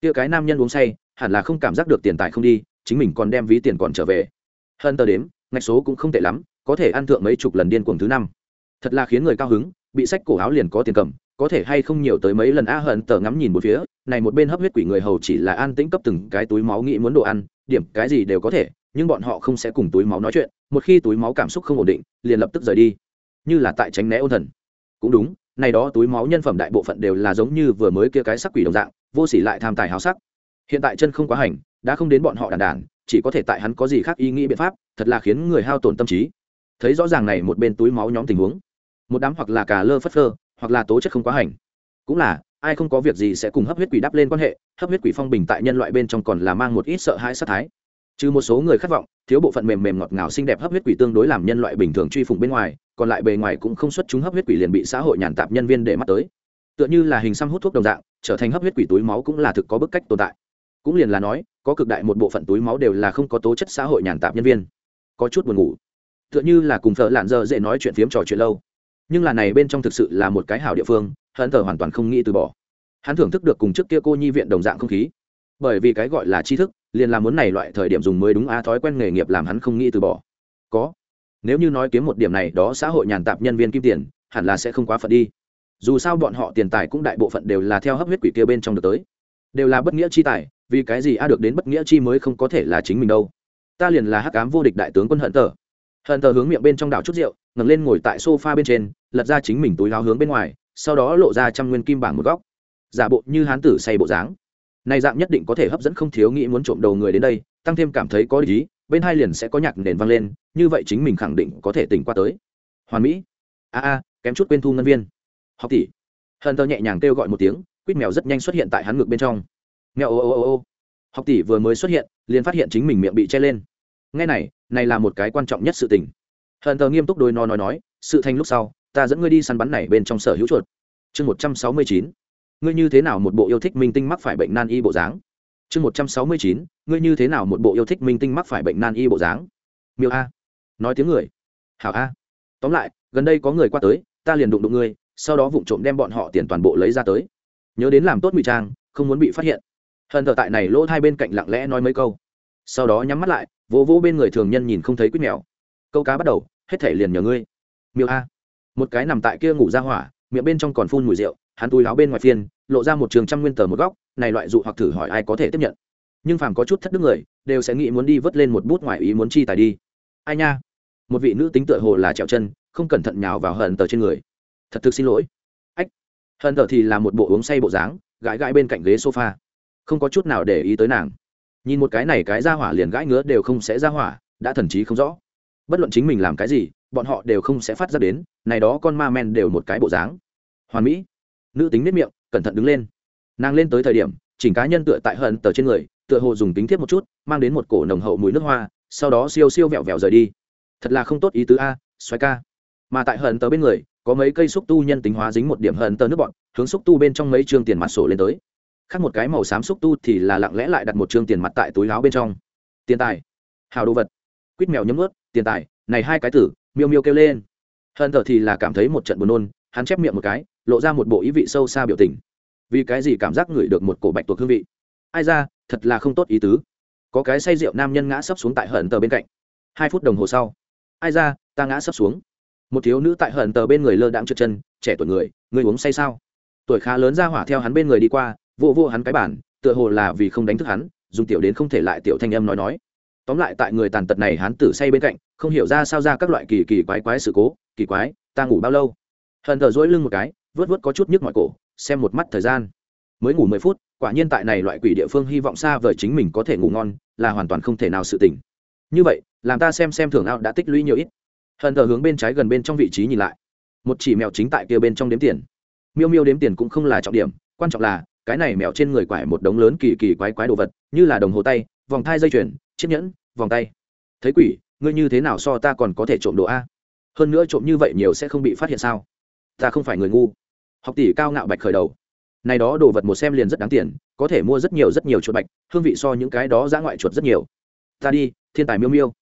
Kia cái nam nhân uống say, hẳn là không cảm giác được tiền tài không đi, chính mình còn đem ví tiền còn trở về. Hơn tờ đếm, ngạch số cũng không tệ lắm, có thể ăn thượng mấy chục lần điên cuồng thứ năm. Thật là khiến người cao hứng, bị sách cổ áo liền có tiền cầm, có thể hay không nhiều tới mấy lần a hận tờ ngắm nhìn một phía, này một bên hấp huyết quỷ người hầu chỉ là an tĩnh cấp từng cái túi máu nghĩ muốn đồ ăn, điểm cái gì đều có thể, nhưng bọn họ không sẽ cùng túi máu nói chuyện, một khi túi máu cảm xúc không ổn định, liền lập tức rời đi. Như là tại tránh né ôn thần cũng đúng, này đó túi máu nhân phẩm đại bộ phận đều là giống như vừa mới kia cái sắc quỷ đồng dạng, vô sỉ lại tham tài háo sắc. Hiện tại chân không quá hành, đã không đến bọn họ đàn đàn chỉ có thể tại hắn có gì khác ý nghĩ biện pháp, thật là khiến người hao tổn tâm trí. Thấy rõ ràng này một bên túi máu nhóm tình huống, một đám hoặc là cà lơ phất phơ, hoặc là tố chất không quá hành. Cũng là, ai không có việc gì sẽ cùng hấp huyết quỷ đắp lên quan hệ, hấp huyết quỷ phong bình tại nhân loại bên trong còn là mang một ít sợ hãi sát thái trừ một số người khát vọng, thiếu bộ phận mềm mềm ngọt ngào xinh đẹp hấp huyết quỷ tương đối làm nhân loại bình thường truy phủng bên ngoài, còn lại bề ngoài cũng không xuất chúng hấp huyết quỷ liền bị xã hội nhàn tạp nhân viên để mắt tới. Tựa như là hình xăm hút thuốc đồng dạng, trở thành hấp huyết quỷ túi máu cũng là thực có bức cách tồn tại. Cũng liền là nói, có cực đại một bộ phận túi máu đều là không có tố chất xã hội nhàn tạp nhân viên. Có chút buồn ngủ. Tựa như là cùng thợ lạn dơ dễ nói chuyện phiếm trò chuyện lâu. Nhưng là này bên trong thực sự là một cái hảo địa phương, hắn thờ hoàn toàn không nghĩ từ bỏ. Hắn thưởng thức được cùng trước kia cô nhi viện đồng dạng không khí. Bởi vì cái gọi là tri thức liền là muốn này loại thời điểm dùng mới đúng a, thói quen nghề nghiệp làm hắn không nghĩ từ bỏ. Có. Nếu như nói kiếm một điểm này, đó xã hội nhàn tạp nhân viên kim tiền, hẳn là sẽ không quá phận đi. Dù sao bọn họ tiền tài cũng đại bộ phận đều là theo hấp huyết quỷ kia bên trong được tới. Đều là bất nghĩa chi tài, vì cái gì a được đến bất nghĩa chi mới không có thể là chính mình đâu. Ta liền là hắc ám vô địch đại tướng quân hận tờ. Hận tờ hướng miệng bên trong đảo chút rượu, ngẩng lên ngồi tại sofa bên trên, lật ra chính mình túi láo hướng bên ngoài, sau đó lộ ra trăm nguyên kim bảng một góc. Giả bộ như hán tử say bộ dáng này dạng nhất định có thể hấp dẫn không thiếu nghĩ muốn trộm đầu người đến đây, tăng thêm cảm thấy có lý bên hai liền sẽ có nhạc nền vang lên, như vậy chính mình khẳng định có thể tỉnh qua tới. Hoàn mỹ. A a, kém chút quên thu ngân viên. Học tỷ. Hận tơ nhẹ nhàng kêu gọi một tiếng, quýt mèo rất nhanh xuất hiện tại hắn ngực bên trong. Mèo ô ô ô ô. Học tỷ vừa mới xuất hiện, liền phát hiện chính mình miệng bị che lên. Ngay này này là một cái quan trọng nhất sự tình. Hận tơ nghiêm túc đôi nó nói nói, sự thành lúc sau, ta dẫn ngươi đi săn bắn này bên trong sở hữu chuột. Chương một trăm sáu mươi chín ngươi như thế nào một bộ yêu thích minh tinh mắc phải bệnh nan y bộ dáng? Chương một trăm sáu mươi chín, ngươi như thế nào một bộ yêu thích minh tinh mắc phải bệnh nan y bộ dáng? Miêu a. Nói tiếng người. Hảo a. Tóm lại, gần đây có người qua tới, ta liền đụng đụng ngươi, sau đó vụng trộm đem bọn họ tiền toàn bộ lấy ra tới. Nhớ đến làm tốt ngụy trang, không muốn bị phát hiện. Hận thờ tại này lỗ hai bên cạnh lặng lẽ nói mấy câu. Sau đó nhắm mắt lại, vỗ vỗ bên người thường nhân nhìn không thấy quýt mèo. Câu cá bắt đầu, hết thể liền nhờ ngươi. Miêu a. Một cái nằm tại kia ngủ ra hỏa, miệng bên trong còn phun mùi rượu hắn túi láo bên ngoài phiên, lộ ra một trường trăm nguyên tờ một góc, này loại dụ hoặc thử hỏi ai có thể tiếp nhận. Nhưng phàm có chút thất đức người, đều sẽ nghĩ muốn đi vớt lên một bút ngoài ý muốn chi tài đi. Ai nha? Một vị nữ tính tựa hồ là trèo chân, không cẩn thận nhào vào hận tờ trên người. Thật thực xin lỗi. Ách. Hận tờ thì là một bộ uống say bộ dáng, gãi gãi bên cạnh ghế sofa. Không có chút nào để ý tới nàng. Nhìn một cái này cái ra hỏa liền gãi ngứa đều không sẽ ra hỏa, đã thần trí không rõ. Bất luận chính mình làm cái gì, bọn họ đều không sẽ phát ra đến, này đó con ma men đều một cái bộ dáng. Hoàn mỹ nữ tính nếp miệng, cẩn thận đứng lên. Nàng lên tới thời điểm, chỉnh cá nhân tựa tại hận tờ trên người, tựa hồ dùng tính thiết một chút, mang đến một cổ nồng hậu mùi nước hoa, sau đó siêu siêu vẹo vẹo rời đi. Thật là không tốt ý tứ a xoáy ca. Mà tại hận tờ bên người, có mấy cây xúc tu nhân tính hóa dính một điểm hận tờ nước bọn hướng xúc tu bên trong mấy chương tiền mặt sổ lên tới. Khác một cái màu xám xúc tu thì là lặng lẽ lại đặt một chương tiền mặt tại túi láo bên trong. Tiền tài. Hào đồ vật. Quýt mèo nhấm ướt tiền tài, này hai cái tử, miêu miêu kêu lên. Hận tờ thì là cảm thấy một trận buồn nôn, hắn chép miệng một cái lộ ra một bộ ý vị sâu xa biểu tình. Vì cái gì cảm giác ngửi được một cổ bạch tuộc hương vị? Ai ra, thật là không tốt ý tứ. Có cái say rượu nam nhân ngã sấp xuống tại hận tờ bên cạnh. Hai phút đồng hồ sau, ai ra, ta ngã sấp xuống. Một thiếu nữ tại hận tờ bên người lơ đãng trượt chân, trẻ tuổi người người uống say sao? Tuổi khá lớn ra hỏa theo hắn bên người đi qua vô vô hắn cái bản tựa hồ là vì không đánh thức hắn, dùng tiểu đến không thể lại tiểu thanh âm nói nói. Tóm lại tại người tàn tật này hắn tử say bên cạnh, không hiểu ra sao ra các loại kỳ kỳ quái quái sự cố, kỳ quái, ta ngủ bao lâu? Hận thờ dỗi lưng một cái vớt vớt có chút nhức mọi cổ, xem một mắt thời gian. Mới ngủ mười phút, quả nhiên tại này loại quỷ địa phương hy vọng xa vời chính mình có thể ngủ ngon, là hoàn toàn không thể nào sự tỉnh. Như vậy, làm ta xem xem thưởng ao đã tích lũy nhiều ít. Hận thờ hướng bên trái gần bên trong vị trí nhìn lại. Một chỉ mèo chính tại kia bên trong đếm tiền. Miêu miêu đếm tiền cũng không là trọng điểm, quan trọng là, cái này mèo trên người quải một đống lớn kỳ kỳ quái quái đồ vật, như là đồng hồ tay, vòng thai dây chuyền, chiếc nhẫn, vòng tay. Thấy quỷ, ngươi như thế nào so ta còn có thể trộm đồ a? Hơn nữa trộm như vậy nhiều sẽ không bị phát hiện sao? Ta không phải người ngu học tỷ cao ngạo bạch khởi đầu. Này đó đồ vật một xem liền rất đáng tiền, có thể mua rất nhiều rất nhiều chuột bạch, hương vị so những cái đó giã ngoại chuột rất nhiều. Ta đi, thiên tài miêu miêu.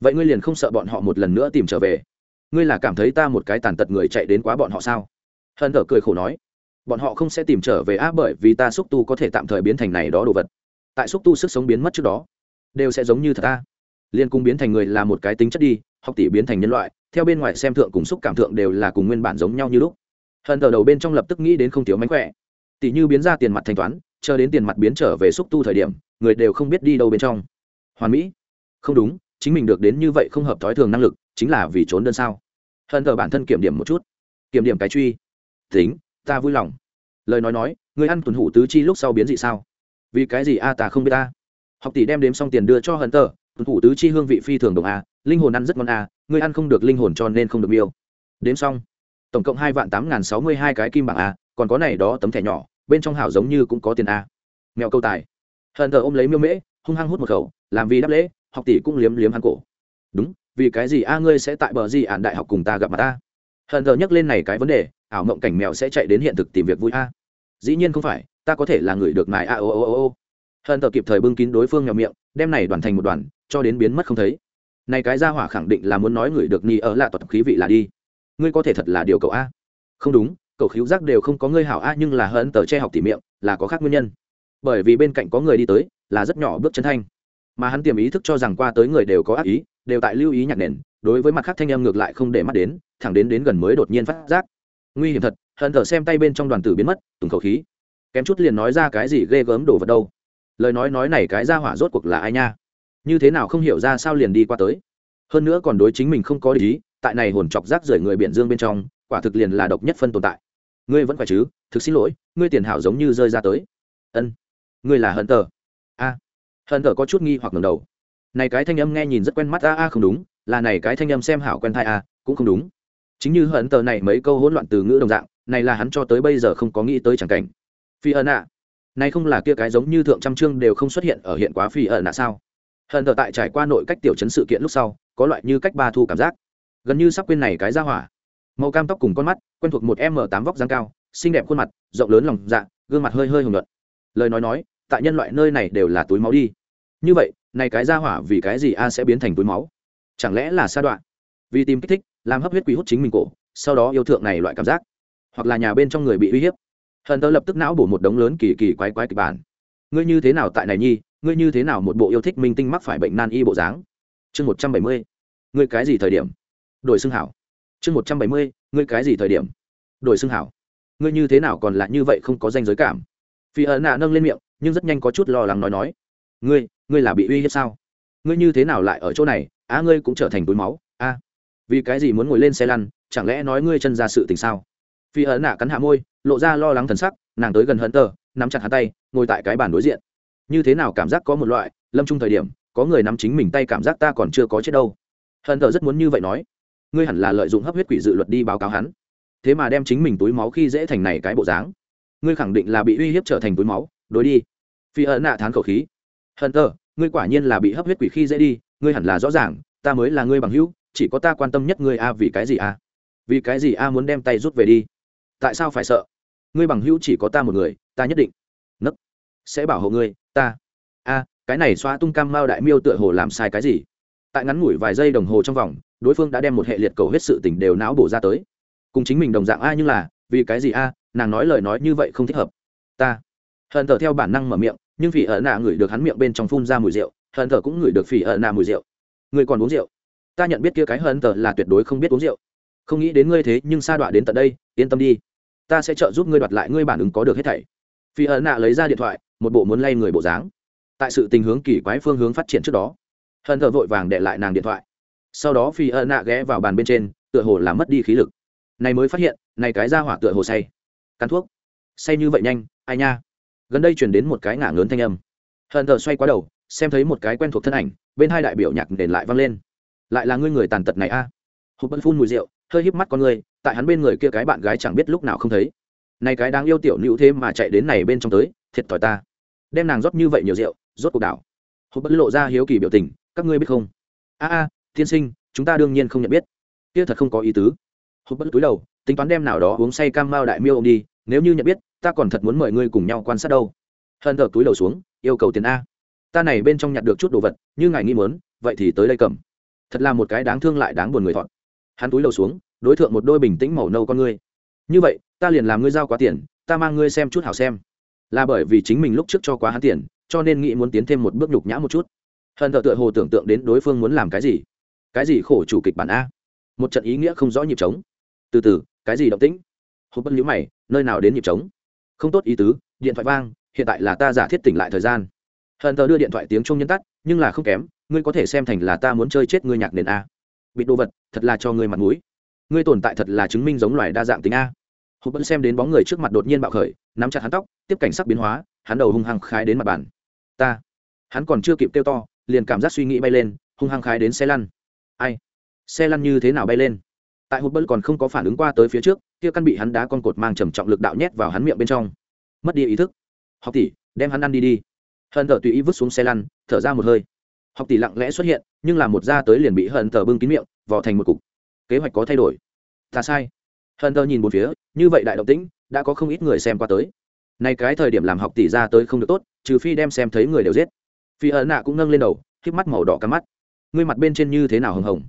Vậy ngươi liền không sợ bọn họ một lần nữa tìm trở về? Ngươi là cảm thấy ta một cái tàn tật người chạy đến quá bọn họ sao? Hân thở cười khổ nói. Bọn họ không sẽ tìm trở về á, bởi vì ta xúc tu có thể tạm thời biến thành này đó đồ vật. Tại xúc tu sức sống biến mất trước đó, đều sẽ giống như thật ta. Liên cung biến thành người là một cái tính chất đi, học tỷ biến thành nhân loại, theo bên ngoài xem thượng cùng xúc cảm thượng đều là cùng nguyên bản giống nhau như lúc hận thờ đầu bên trong lập tức nghĩ đến không thiếu mánh khỏe. Tỷ như biến ra tiền mặt thanh toán, chờ đến tiền mặt biến trở về xúc tu thời điểm, người đều không biết đi đâu bên trong. Hoàn mỹ. Không đúng, chính mình được đến như vậy không hợp thói thường năng lực, chính là vì trốn đơn sao. Hận thờ bản thân kiểm điểm một chút. Kiểm điểm cái truy. Tính, ta vui lòng. Lời nói nói, người ăn tuần hủ tứ chi lúc sau biến dị sao? Vì cái gì a, ta không biết ta học tỷ đem đếm xong tiền đưa cho hận tờ, tuần hủ tứ chi hương vị phi thường đồng a, linh hồn ăn rất ngon a, người ăn không được linh hồn cho nên không được miêu. Đếm xong tổng cộng hai vạn tám n g h n sáu mươi hai cái kim bảng a, còn có này đó tấm thẻ nhỏ, bên trong hảo giống như cũng có tiền a. Mèo câu tài. Hận tờ ôm lấy miêu mễ, hung hăng hút một khẩu, làm vì đáp lễ, học tỷ cũng liếm liếm hắn cổ. Đúng, vì cái gì a ngươi sẽ tại bờ gì ạn đại học cùng ta gặp mặt ta hận thờ nhắc lên này cái vấn đề, ảo mộng cảnh mèo sẽ chạy đến hiện thực tìm việc vui a. Dĩ nhiên không phải, ta có thể là người được mài a, ô ô ô ô. Hận thờ kịp thời bưng kín đối phương mèo miệng, đem này đoàn thành một đoàn, cho đến biến mất không thấy. Này cái ra hỏa khẳng định là muốn nói người được ni ở là tập khí vị là đi ngươi có thể thật là điều cậu a. Không đúng, cậu khiếu giác đều không có ngươi hảo a, nhưng là hận tờ che học tỉ miệng, là có khác nguyên nhân. Bởi vì bên cạnh có người đi tới, là rất nhỏ bước chân thanh. Mà hắn tiềm ý thức cho rằng qua tới người đều có ác ý, đều tại lưu ý nhạc nền, đối với mặt khác thanh âm ngược lại không để mắt đến, thẳng đến đến gần mới đột nhiên phát giác. Nguy hiểm thật, hận thở xem tay bên trong đoàn tử biến mất, tùng khẩu khí. Kém chút liền nói ra cái gì ghê gớm đồ vật đâu. Lời nói nói này cái ra hỏa rốt cuộc là ai nha? Như thế nào không hiểu ra sao liền đi qua tới? Hơn nữa còn đối chính mình không có ý tại này hồn chọc rác rưởi người biển dương bên trong, quả thực liền là độc nhất phân tồn tại. Ngươi vẫn phải chứ, thực xin lỗi, ngươi tiền hảo giống như rơi ra tới. Ân, ngươi là hận tờ a. Hận tờ có chút nghi hoặc ngầm đầu. Này cái thanh âm nghe nhìn rất quen mắt, a a, không đúng, là này cái thanh âm xem hảo quen thai, a, cũng không đúng. Chính như hận tờ này mấy câu hỗn loạn từ ngữ đồng dạng, này là hắn cho tới bây giờ không có nghĩ tới chẳng cảnh. Phi ân ạ này không là kia cái giống như thượng trăm chương đều không xuất hiện ở hiện quá phi ẩn ạ sao? Hận tờ tại trải qua nội cách tiểu chấn sự kiện lúc sau, có loại như cách ba thu cảm giác gần như sắp quên này cái ra hỏa. Màu cam tóc cùng con mắt, quen thuộc một m tám vóc dáng cao, xinh đẹp khuôn mặt, rộng lớn lòng dạ gương mặt hơi hơi hồng luận lời nói nói, tại nhân loại nơi này đều là túi máu đi. Như vậy, này cái ra hỏa vì cái gì a sẽ biến thành túi máu? Chẳng lẽ là sa đoạn vì tìm kích thích, làm hấp huyết quỷ hút chính mình cổ, sau đó yêu thượng này loại cảm giác. Hoặc là nhà bên trong người bị uy hiếp. Hận tớ lập tức não bổ một đống lớn kỳ kỳ quái quái kịch bản. Ngươi như thế nào tại này nhi? Ngươi như thế nào một bộ yêu thích minh tinh mắc phải bệnh nan y bộ dáng? Chương một trăm bảy mươi. Ngươi cái gì thời điểm? Đổi xưng hảo. Chương một trăm bảy mươi, ngươi cái gì thời điểm? Đổi xưng hảo. Ngươi như thế nào còn lại như vậy không có danh giới cảm? Phi ợ nạ nâng lên miệng, nhưng rất nhanh có chút lo lắng nói nói. Ngươi ngươi là bị uy hiếp sao? Ngươi như thế nào lại ở chỗ này? Á, ngươi cũng trở thành túi máu. A, vì cái gì muốn ngồi lên xe lăn? Chẳng lẽ nói ngươi chân ra sự tình sao? Phi ợ nạ cắn hạ môi, lộ ra lo lắng thần sắc, nàng tới gần hận tờ, nắm chặt hắn tay, ngồi tại cái bàn đối diện. Như thế nào cảm giác có một loại, lâm trung thời điểm, có người nắm chính mình tay cảm giác ta còn chưa có chết đâu. Hận tờ rất muốn như vậy nói ngươi hẳn là lợi dụng hấp huyết quỷ dự luật đi báo cáo hắn. Thế mà đem chính mình túi máu khi dễ thành này cái bộ dáng. Ngươi khẳng định là bị uy hiếp trở thành túi máu. Đối đi. Phi ẩn nạ thán khẩu khí. Hận tờ ngươi quả nhiên là bị hấp huyết quỷ khi dễ đi, ngươi hẳn là rõ ràng, ta mới là ngươi bằng hữu, chỉ có ta quan tâm nhất ngươi a, vì cái gì a? Vì cái gì a muốn đem tay rút về đi? Tại sao phải sợ? Ngươi bằng hữu chỉ có ta một người, ta nhất định nấc, sẽ bảo hộ ngươi, ta. A, cái này xoa tung cam mao đại miêu tựa hồ làm sai cái gì? Tại ngắn ngủi vài giây đồng hồ trong vòng, đối phương đã đem một hệ liệt cầu hết sự tình đều não bổ ra tới. Cùng chính mình đồng dạng a nhưng là, vì cái gì a, nàng nói lời nói như vậy không thích hợp. Ta. Hận thở theo bản năng mở miệng, nhưng phỉ ở nạ ngửi được hắn miệng bên trong phun ra mùi rượu, hận thở cũng ngửi được phỉ ở nạ mùi rượu. Người còn uống rượu? Ta nhận biết kia cái hận thở là tuyệt đối không biết uống rượu. Không nghĩ đến ngươi thế, nhưng sa đọa đến tận đây, yên tâm đi. Ta sẽ trợ giúp ngươi đoạt lại ngươi bản ứng có được hết thảy. Phỉ ở nạ lấy ra điện thoại, một bộ muốn lay người bộ dáng. Tại sự tình hướng kỳ quái phương hướng phát triển trước đó hận thở vội vàng để lại nàng điện thoại. Sau đó phi ơ nạ ghé vào bàn bên trên, tựa hồ làm mất đi khí lực. Này mới phát hiện, này cái ra hỏa tựa hồ say. Cắn thuốc. Say như vậy nhanh, ai nha? Gần đây chuyển đến một cái ngả ngớn thanh âm. Hận thờ xoay qua đầu, xem thấy một cái quen thuộc thân ảnh, bên hai đại biểu nhạc nền lại vang lên. Lại là ngươi người tàn tật này a. À? hụt bân phun mùi rượu, hơi híp mắt con người, tại hắn bên người kia cái bạn gái chẳng biết lúc nào không thấy. Này cái đáng yêu tiểu nữ thế mà chạy đến này bên trong tới, thiệt thòi ta. Đem nàng rót như vậy nhiều rượu, rốt cuộc đảo. Hụt bân lộ ra hiếu kỳ biểu tình các ngươi biết không? A a, tiên sinh, chúng ta đương nhiên không nhận biết. Kia thật không có ý tứ. Hộp bất túi đầu, tính toán đem nào đó uống say cam mao đại miêu ông đi, nếu như nhận biết, ta còn thật muốn mời ngươi cùng nhau quan sát đâu. Hận thở túi đầu xuống, yêu cầu tiền a. Ta này bên trong nhặt được chút đồ vật, như ngài nghi muốn, vậy thì tới đây cầm. Thật là một cái đáng thương lại đáng buồn người thọn hắn túi đầu xuống, đối tượng một đôi bình tĩnh màu nâu con ngươi. Như vậy, ta liền làm ngươi giao quá tiền, ta mang ngươi xem chút hảo xem. Là bởi vì chính mình lúc trước cho quá hắn tiền, cho nên nghĩ muốn tiến thêm một bước nhục nhã một chút hận thợ tựa hồ tưởng tượng đến đối phương muốn làm cái gì. Cái gì khổ chủ kịch bản a? Một trận ý nghĩa không rõ nhịp trống. Từ từ, cái gì động tĩnh? Hộp bất nhữ mày, nơi nào đến nhịp trống? Không tốt ý tứ, điện thoại vang, hiện tại là ta giả thiết tỉnh lại thời gian. Hận thờ đưa điện thoại tiếng trung nhân tắt, nhưng là không kém, ngươi có thể xem thành là ta muốn chơi chết ngươi nhạc nền a. Bị đồ vật, thật là cho ngươi mặt mũi. Ngươi tồn tại thật là chứng minh giống loài đa dạng tính a. Hộp bất xem đến bóng người trước mặt đột nhiên bạo khởi, nắm chặt hắn tóc, tiếp cảnh sắc biến hóa, hắn đầu hung hăng khái đến mặt bàn. Ta, hắn còn chưa kịp kêu to liền cảm giác suy nghĩ bay lên, hung hăng khái đến xe lăn. Ai? Xe lăn như thế nào bay lên? Tại hụt bớt còn không có phản ứng qua tới phía trước, kia căn bị hắn đá con cột mang trầm trọng lực đạo nhét vào hắn miệng bên trong. Mất đi ý thức. Học tỷ, đem hắn ăn đi đi. Hận thở tùy ý vứt xuống xe lăn, thở ra một hơi. Học tỷ lặng lẽ xuất hiện, nhưng là một da tới liền bị hận thở bưng kín miệng, vò thành một cục. Kế hoạch có thay đổi. Ta sai. Hận thở nhìn một phía, như vậy đại động tĩnh, đã có không ít người xem qua tới. Nay cái thời điểm làm học tỷ ra tới không được tốt, trừ phi đem xem thấy người đều giết phi ấn nạ cũng nâng lên đầu, k mắt màu đỏ cắm mắt. Ngươi mặt bên trên như thế nào hồng hồng?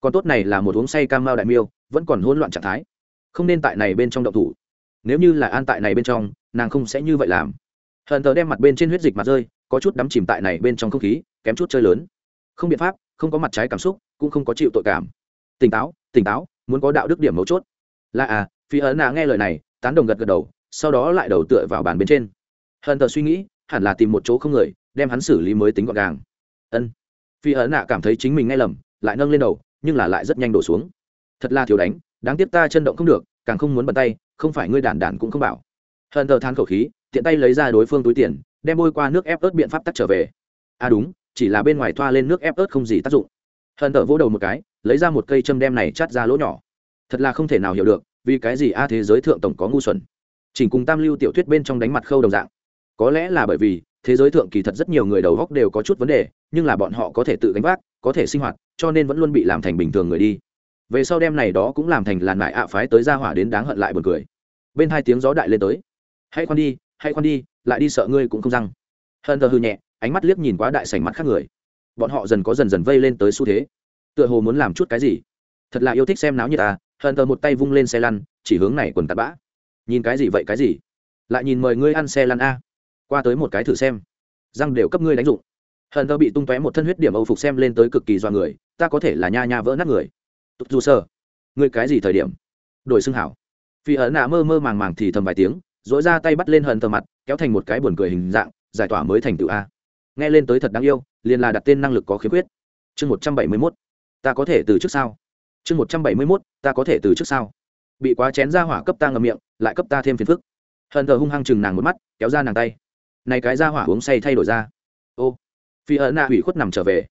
Còn tốt này là một uống say cam mao đại miêu, vẫn còn hỗn loạn trạng thái. Không nên tại này bên trong động thủ. Nếu như là an tại này bên trong, nàng không sẽ như vậy làm. Hận tờ đem mặt bên trên huyết dịch mặt rơi, có chút đắm chìm tại này bên trong không khí, kém chút chơi lớn. Không biện pháp, không có mặt trái cảm xúc, cũng không có chịu tội cảm. Tỉnh táo tỉnh táo, muốn có đạo đức điểm mấu chốt. Là à phi ấn nạ nghe lời này, tán đồng gật gật đầu, sau đó lại đầu tựa vào bàn bên trên. Hận tờ suy nghĩ hẳn là tìm một chỗ không người, đem hắn xử lý mới tính gọn gàng. Ân. Phi ấn nạ cảm thấy chính mình nghe lầm, lại nâng lên đầu, nhưng là lại rất nhanh đổ xuống. Thật là thiếu đánh, đáng tiếc ta chân động không được, càng không muốn bật tay, không phải ngươi đản đản cũng không bảo. Hận thờ than khẩu khí, tiện tay lấy ra đối phương túi tiền, đem bôi qua nước ép ớt biện pháp tắt trở về. À đúng, chỉ là bên ngoài thoa lên nước ép ớt không gì tác dụng. Hận thờ vỗ đầu một cái, lấy ra một cây châm đem này chát ra lỗ nhỏ. Thật là không thể nào hiểu được, vì cái gì a thế giới thượng tổng có ngu xuẩn. Chỉnh cùng tam lưu tiểu thuyết bên trong đánh mặt khâu đồng dạng có lẽ là bởi vì, thế giới thượng kỳ thật rất nhiều người đầu góc đều có chút vấn đề, nhưng là bọn họ có thể tự gánh vác, có thể sinh hoạt, cho nên vẫn luôn bị làm thành bình thường người đi. Về sau đêm này đó cũng làm thành làn mại ạ phái tới ra hỏa đến đáng hận lại buồn cười. Bên hai tiếng gió đại lên tới. Hãy khoan đi, hãy khoan đi, lại đi sợ ngươi cũng không răng. Hận thờ hư nhẹ, ánh mắt liếc nhìn quá đại sảnh mắt khác người. Bọn họ dần có dần dần vây lên tới xu thế. Tựa hồ muốn làm chút cái gì? Thật là yêu thích xem náo như ta à? hận thờ một tay vung lên xe lăn, chỉ hướng này quần tạt bã. Nhìn cái gì vậy cái gì? Lại nhìn mời ngươi ăn xe lăn a qua tới một cái thử xem. Răng đều cấp ngươi đánh dụng. Hận thờ bị tung tóe một thân huyết điểm âu phục xem lên tới cực kỳ do người, ta có thể là nha nha vỡ nát người. Tục dù sơ ngươi cái gì thời điểm? Đổi xưng hảo. Phi ấn nạ mơ mơ màng màng thì thầm vài tiếng dỗi ra tay bắt lên hận thơ mặt, kéo thành một cái buồn cười hình dạng, giải tỏa mới thành tựu a. Nghe lên tới thật đáng yêu, liền là đặt tên năng lực có khiếm khuyết. Chương một trăm bảy mươi mốt. Ta có thể từ trước sao? Chương một trăm bảy mươi mốt, ta có thể từ trước sao? Bị quá chén ra hỏa cấp ta ngầm miệng, lại cấp ta thêm phiền phức. Hận thờ hung hăng chừng nàng một mắt, kéo ra nàng tay này cái ra hỏa uống say thay đổi ra. Ô, phi ợ nạ hủy khuất nằm trở về.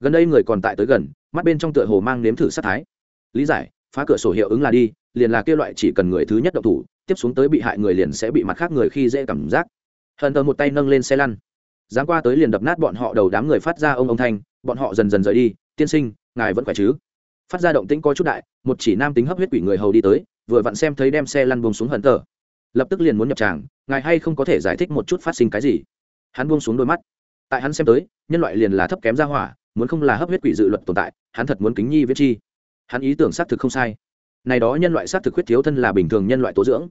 Gần đây người còn tại tới gần, mắt bên trong tựa hồ mang nếm thử sát thái. Lý giải, phá cửa sổ hiệu ứng là đi, liền là kêu loại chỉ cần người thứ nhất độc thủ, tiếp xuống tới bị hại người liền sẽ bị mặt khác người khi dễ cảm giác. Hận tờ một tay nâng lên xe lăn. Dáng qua tới liền đập nát bọn họ đầu đám người phát ra ông ông thanh, bọn họ dần dần rời đi, tiên sinh, ngài vẫn khỏe chứ? Phát ra động tĩnh có chút đại, một chỉ nam tính hấp huyết quỷ người hầu đi tới, vừa vặn xem thấy đem xe lăn buông xuống hận tờ lập tức liền muốn nhập tràng, ngài hay không có thể giải thích một chút phát sinh cái gì? Hắn buông xuống đôi mắt. Tại hắn xem tới, nhân loại liền là thấp kém ra hỏa, muốn không là hấp huyết quỷ dự luật tồn tại, hắn thật muốn kính nhi viết chi. Hắn ý tưởng xác thực không sai. Này đó nhân loại xác thực huyết thiếu thân là bình thường nhân loại tố dưỡng.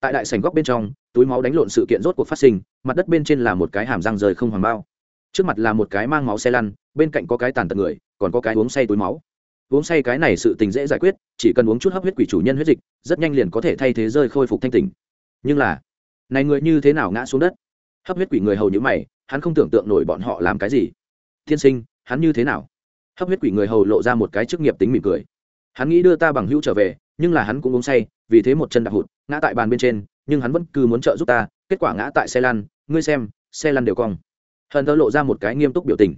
Tại đại sảnh góc bên trong, túi máu đánh lộn sự kiện rốt cuộc phát sinh, mặt đất bên trên là một cái hàm răng rời không hoàng bao. Trước mặt là một cái mang máu xe lăn, bên cạnh có cái tàn tật người, còn có cái uống say túi máu. Uống say cái này sự tình dễ giải quyết, chỉ cần uống chút hấp huyết quỷ chủ nhân huyết dịch, rất nhanh liền có thể thay thế rơi khôi phục thanh tình nhưng là, này người như thế nào ngã xuống đất? Hấp huyết quỷ người hầu như mày, hắn không tưởng tượng nổi bọn họ làm cái gì. Thiên sinh, hắn như thế nào? Hấp huyết quỷ người hầu lộ ra một cái chức nghiệp tính mỉm cười. Hắn nghĩ đưa ta bằng hữu trở về, nhưng là hắn cũng uống say, vì thế một chân đạp hụt, ngã tại bàn bên trên, nhưng hắn vẫn cứ muốn trợ giúp ta, kết quả ngã tại xe lăn, ngươi xem, xe lăn đều cong. Hận thơ lộ ra một cái nghiêm túc biểu tình.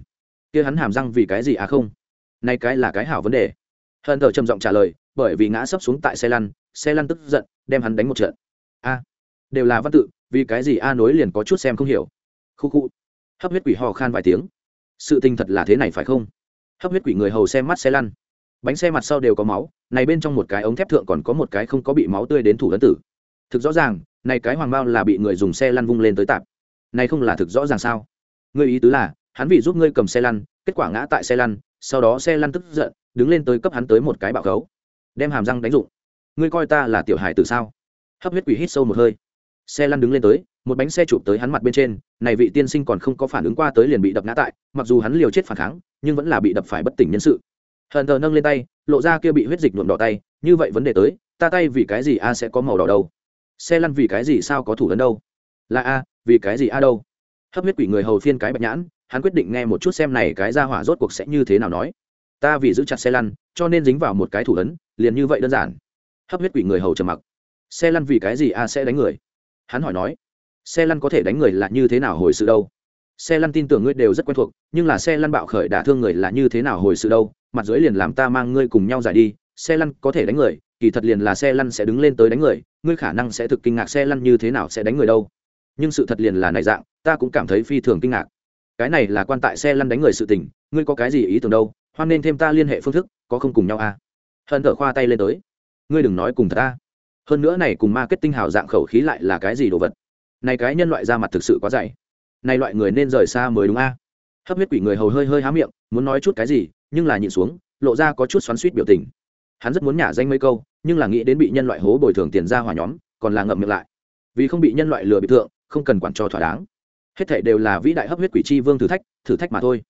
Kia hắn hàm răng vì cái gì à không? Nay cái là cái hảo vấn đề. Hận thơ trầm giọng trả lời, bởi vì ngã sấp xuống tại xe lăn xe lăn tức giận, đem hắn đánh một trận. A đều là văn tự, vì cái gì a nối liền có chút xem không hiểu? Khu khu. Hấp huyết quỷ ho khan vài tiếng. Sự tình thật là thế này phải không? Hấp huyết quỷ người hầu xem mắt xe lăn. Bánh xe mặt sau đều có máu, này bên trong một cái ống thép thượng còn có một cái không có bị máu tươi đến thủ ấn tử. Thực rõ ràng, này cái hoàng bao là bị người dùng xe lăn vung lên tới tạp. Này không là thực rõ ràng sao? Ngươi ý tứ là, hắn vì giúp ngươi cầm xe lăn, kết quả ngã tại xe lăn, sau đó xe lăn tức giận, đứng lên tới cấp hắn tới một cái bạo khấu. Đem hàm răng đánh dụng. Ngươi coi ta là tiểu hài từ sao? Hấp huyết quỷ hít sâu một hơi xe lăn đứng lên tới, một bánh xe chụp tới hắn mặt bên trên, này vị tiên sinh còn không có phản ứng qua tới liền bị đập ngã tại, mặc dù hắn liều chết phản kháng, nhưng vẫn là bị đập phải bất tỉnh nhân sự. Hờn thờ nâng lên tay, lộ ra kia bị huyết dịch nhuộm đỏ tay, như vậy vấn đề tới, ta tay vì cái gì a sẽ có màu đỏ đâu? Xe lăn vì cái gì sao có thủ ấn đâu? Là a, vì cái gì a đâu? Hấp huyết quỷ người hầu phiên cái bạch nhãn, hắn quyết định nghe một chút xem này cái ra hỏa rốt cuộc sẽ như thế nào nói. Ta vì giữ chặt xe lăn, cho nên dính vào một cái thủ ấn, liền như vậy đơn giản. Hấp huyết quỷ người hầu trầm mặc. Xe lăn vì cái gì a sẽ đánh người? Hắn hỏi nói, xe lăn có thể đánh người là như thế nào hồi sự đâu? Xe lăn tin tưởng ngươi đều rất quen thuộc, nhưng là xe lăn bạo khởi đả thương người là như thế nào hồi sự đâu? Mặt dưới liền làm ta mang ngươi cùng nhau giải đi, xe lăn có thể đánh người, kỳ thật liền là xe lăn sẽ đứng lên tới đánh người, ngươi khả năng sẽ thực kinh ngạc xe lăn như thế nào sẽ đánh người đâu. Nhưng sự thật liền là này dạng, ta cũng cảm thấy phi thường kinh ngạc. Cái này là quan tại xe lăn đánh người sự tình, ngươi có cái gì ý tưởng đâu? Hoan nên thêm ta liên hệ phương thức, có không cùng nhau à? Hận thở khoa tay lên tới. Ngươi đừng nói cùng thật ta hơn nữa này cùng marketing hào dạng khẩu khí lại là cái gì đồ vật? Này cái nhân loại ra mặt thực sự quá dày. Này loại người nên rời xa mới đúng a. Hấp huyết quỷ người hầu hơi hơi há miệng, muốn nói chút cái gì, nhưng là nhịn xuống, lộ ra có chút xoắn suýt biểu tình. Hắn rất muốn nhả danh mấy câu, nhưng là nghĩ đến bị nhân loại hố bồi thường tiền ra hỏa nhóm, còn là ngậm miệng lại. Vì không bị nhân loại lừa bị thượng, không cần quản cho thỏa đáng. Hết thảy đều là vĩ đại hấp huyết quỷ chi vương thử thách thử thách mà thôi.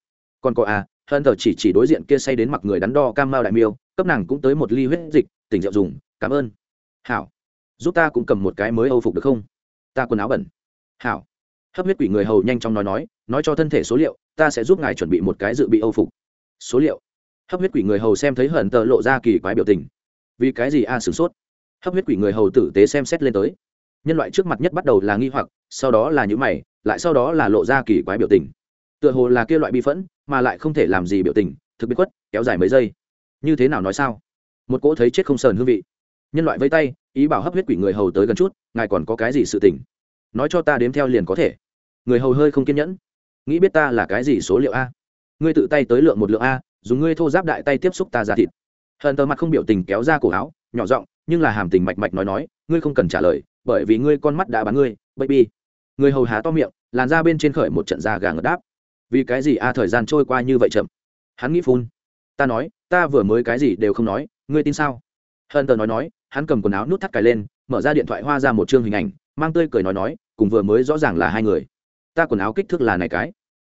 Còn có à hơn thờ chỉ chỉ đối diện kia say đến mặc người đắn đo cam mao đại miêu, cấp nàng cũng tới một ly huyết dịch, tỉnh rượu dùng, cảm ơn hảo giúp ta cũng cầm một cái mới âu phục được không? Ta quần áo bẩn. Hảo. Hấp huyết quỷ người hầu nhanh chóng nói nói nói cho thân thể số liệu ta sẽ giúp ngài chuẩn bị một cái dự bị âu phục. Số liệu. Hấp huyết quỷ người hầu xem thấy hận tờ lộ ra kỳ quái biểu tình. Vì cái gì a à, sửng sốt. Hấp huyết quỷ người hầu tử tế xem xét lên tới. Nhân loại trước mặt nhất bắt đầu là nghi hoặc sau đó là những mày lại sau đó là lộ ra kỳ quái biểu tình. Tựa hồ là kia loại bi phẫn mà lại không thể làm gì biểu tình thực biệt quất kéo dài mấy giây. Như thế nào nói sao? Một cỗ thấy chết không sờn hương vị nhân loại vây tay, ý bảo hấp huyết quỷ người hầu tới gần chút, ngài còn có cái gì sự tình? Nói cho ta đếm theo liền có thể. Người hầu hơi không kiên nhẫn. Nghĩ biết ta là cái gì số liệu a? Ngươi tự tay tới lượng một lượng a, dùng ngươi thô giáp đại tay tiếp xúc ta ra thịt. Hận tờ mặt không biểu tình kéo ra cổ áo, nhỏ giọng, nhưng là hàm tình mạch mạch nói nói, ngươi không cần trả lời, bởi vì ngươi con mắt đã bắn ngươi, baby. Người hầu há to miệng, làn ra bên trên khởi một trận da gà ngật đáp. Vì cái gì a thời gian trôi qua như vậy chậm? Hắn nghĩ phun. Ta nói, ta vừa mới cái gì đều không nói, ngươi tin sao? Hận tờ nói nói hắn cầm quần áo nút thắt cài lên mở ra điện thoại hoa ra một chương hình ảnh mang tươi cười nói nói cùng vừa mới rõ ràng là hai người. Ta quần áo kích thước là này cái.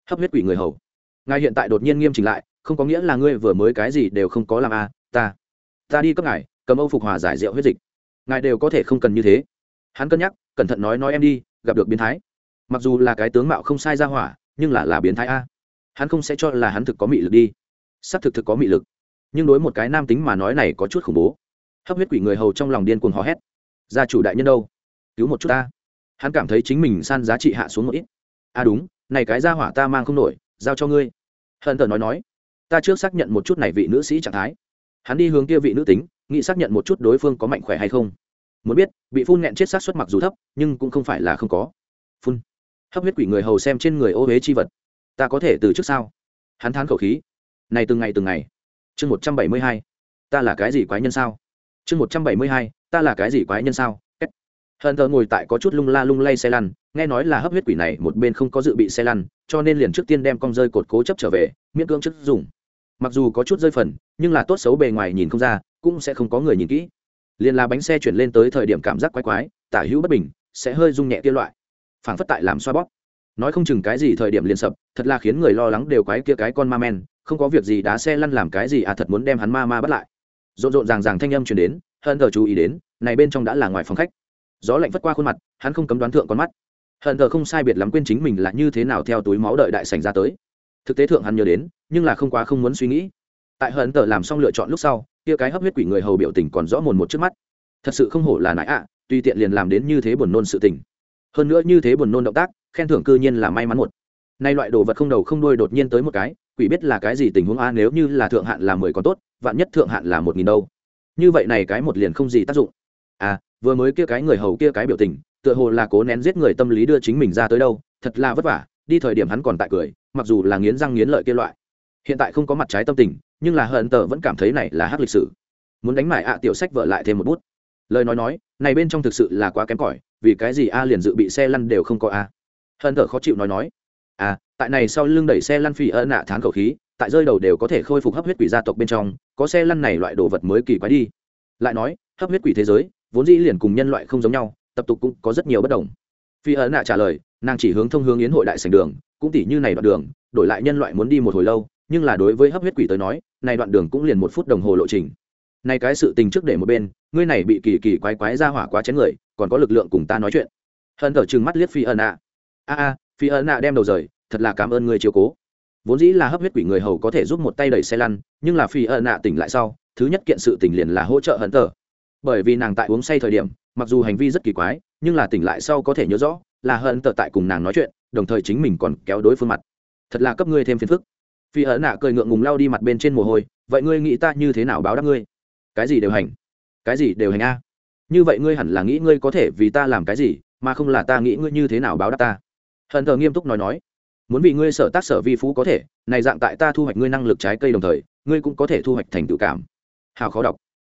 Hấp huyết quỷ người hầu. Ngài hiện tại đột nhiên nghiêm chỉnh lại không có nghĩa là ngươi vừa mới cái gì đều không có làm a à, ta. Ta đi cấp ngài cầm âu phục hòa giải rượu huyết dịch. Ngài đều có thể không cần như thế. Hắn cân nhắc cẩn thận nói nói em đi gặp được biến thái. Mặc dù là cái tướng mạo không sai ra hỏa nhưng là là biến thái a. Hắn không sẽ cho là hắn thực có mị lực đi. Xác thực thực có mị lực. Nhưng đối một cái nam tính mà nói này có chút khủng bố hấp huyết quỷ người hầu trong lòng điên cuồng hò hét. Gia chủ đại nhân đâu? Cứu một chút ta. Hắn cảm thấy chính mình san giá trị hạ xuống một ít. À đúng, này cái gia hỏa ta mang không nổi, giao cho ngươi. Hận thờ nói nói. Ta trước xác nhận một chút này vị nữ sĩ trạng thái. Hắn đi hướng kia vị nữ tính, nghĩ xác nhận một chút đối phương có mạnh khỏe hay không. Muốn biết, bị phun nghẹn chết sát xuất mặc dù thấp, nhưng cũng không phải là không có. Phun. Hấp huyết quỷ người hầu xem trên người ô huế chi vật. Ta có thể từ trước sao? Hắn thán khẩu khí. Này từng ngày từng ngày. Chương một trăm bảy mươi hai. Ta là cái gì quái nhân sao? Chương một trăm bảy mươi hai, ta là cái gì quái nhân sao? Hờn thờ ngồi tại có chút lung la lung lay xe lăn, nghe nói là hấp huyết quỷ này một bên không có dự bị xe lăn, cho nên liền trước tiên đem con rơi cột cố chấp trở về, miễn cưỡng chức dùng. Mặc dù có chút rơi phần, nhưng là tốt xấu bề ngoài nhìn không ra, cũng sẽ không có người nhìn kỹ. Liền là bánh xe chuyển lên tới thời điểm cảm giác quái quái, tả hữu bất bình, sẽ hơi rung nhẹ kia loại. Phảng phất tại làm xoa bóp. Nói không chừng cái gì thời điểm liền sập, thật là khiến người lo lắng đều quái kia cái con ma men, không có việc gì đá xe lăn làm cái gì à thật muốn đem hắn ma ma bắt lại rộn rộn ràng ràng thanh âm chuyển đến hận thờ chú ý đến này bên trong đã là ngoài phòng khách. Gió lạnh vất qua khuôn mặt hắn không cấm đoán thượng con mắt. Hận thờ không sai biệt lắm quên chính mình là như thế nào theo túi máu đợi đại sành ra tới. Thực tế thượng hắn nhớ đến nhưng là không quá không muốn suy nghĩ. Tại hận thờ làm xong lựa chọn lúc sau kia cái hấp huyết quỷ người hầu biểu tình còn rõ mồn một trước mắt. Thật sự không hổ là nãi ạ à, tùy tiện liền làm đến như thế buồn nôn sự tình. Hơn nữa như thế buồn nôn động tác khen thưởng cư nhiên là may mắn một. Nay loại đồ vật không đầu không đuôi đột nhiên tới một cái quỷ biết là cái gì tình huống a, nếu như là thượng hạn là mười còn tốt, vạn nhất thượng hạn là một nghìn đâu? Như vậy này cái một liền không gì tác dụng. À vừa mới kia cái người hầu kia cái biểu tình, tựa hồ là cố nén giết người tâm lý đưa chính mình ra tới đâu, thật là vất vả, đi thời điểm hắn còn tại cười, mặc dù là nghiến răng nghiến lợi kia loại. Hiện tại không có mặt trái tâm tình, nhưng là hận tờ vẫn cảm thấy này là hát lịch sử. Muốn đánh mải ạ, tiểu sách vợ lại thêm một bút. Lời nói nói, này bên trong thực sự là quá kém cỏi, vì cái gì a liền dự bị xe lăn đều không có a. Hận tờ khó chịu nói nói à tại này sau lưng đẩy xe lăn phi ân nạ thán khẩu khí, tại rơi đầu đều có thể khôi phục hấp huyết quỷ gia tộc bên trong, có xe lăn này loại đồ vật mới kỳ quái đi. Lại nói, hấp huyết quỷ thế giới, vốn dĩ liền cùng nhân loại không giống nhau, tập tục cũng có rất nhiều bất đồng. Phi ấn nạ trả lời, nàng chỉ hướng thông hướng yến hội đại sành đường, cũng tỉ như này đoạn đường, đổi lại nhân loại muốn đi một hồi lâu, nhưng là đối với hấp huyết quỷ tới nói, này đoạn đường cũng liền một phút đồng hồ lộ trình. Này cái sự tình trước để một bên, ngươi này bị kỳ kỳ quái quái ra hỏa quá chén người, còn có lực lượng cùng ta nói chuyện. Hận thở chừng mắt liếc phi ân ạ a a phi ân Nạ đem đầu rời, thật là cảm ơn người chiều cố. Vốn dĩ là hấp huyết quỷ người hầu có thể giúp một tay đẩy xe lăn, nhưng là phi ân Nạ tỉnh lại sau, thứ nhất kiện sự tỉnh liền là hỗ trợ hận tờ bởi vì nàng tại uống say thời điểm, mặc dù hành vi rất kỳ quái, nhưng là tỉnh lại sau có thể nhớ rõ, là hận tờ tại cùng nàng nói chuyện, đồng thời chính mình còn kéo đối phương mặt. Thật là cấp ngươi thêm phiền phức. Phi ẩn nạ cười ngượng ngùng lao đi mặt bên trên mồ hôi, vậy ngươi nghĩ ta như thế nào báo đáp ngươi? Cái gì đều hành. Cái gì đều hành a? Như vậy ngươi hẳn là nghĩ ngươi có thể vì ta làm cái gì, mà không là ta nghĩ ngươi như thế nào báo đáp ta hận thờ nghiêm túc nói nói, muốn vì ngươi sở tác sở vi phú có thể, này dạng tại ta thu hoạch ngươi năng lực trái cây đồng thời, ngươi cũng có thể thu hoạch thành tự cảm. Hào khó đọc,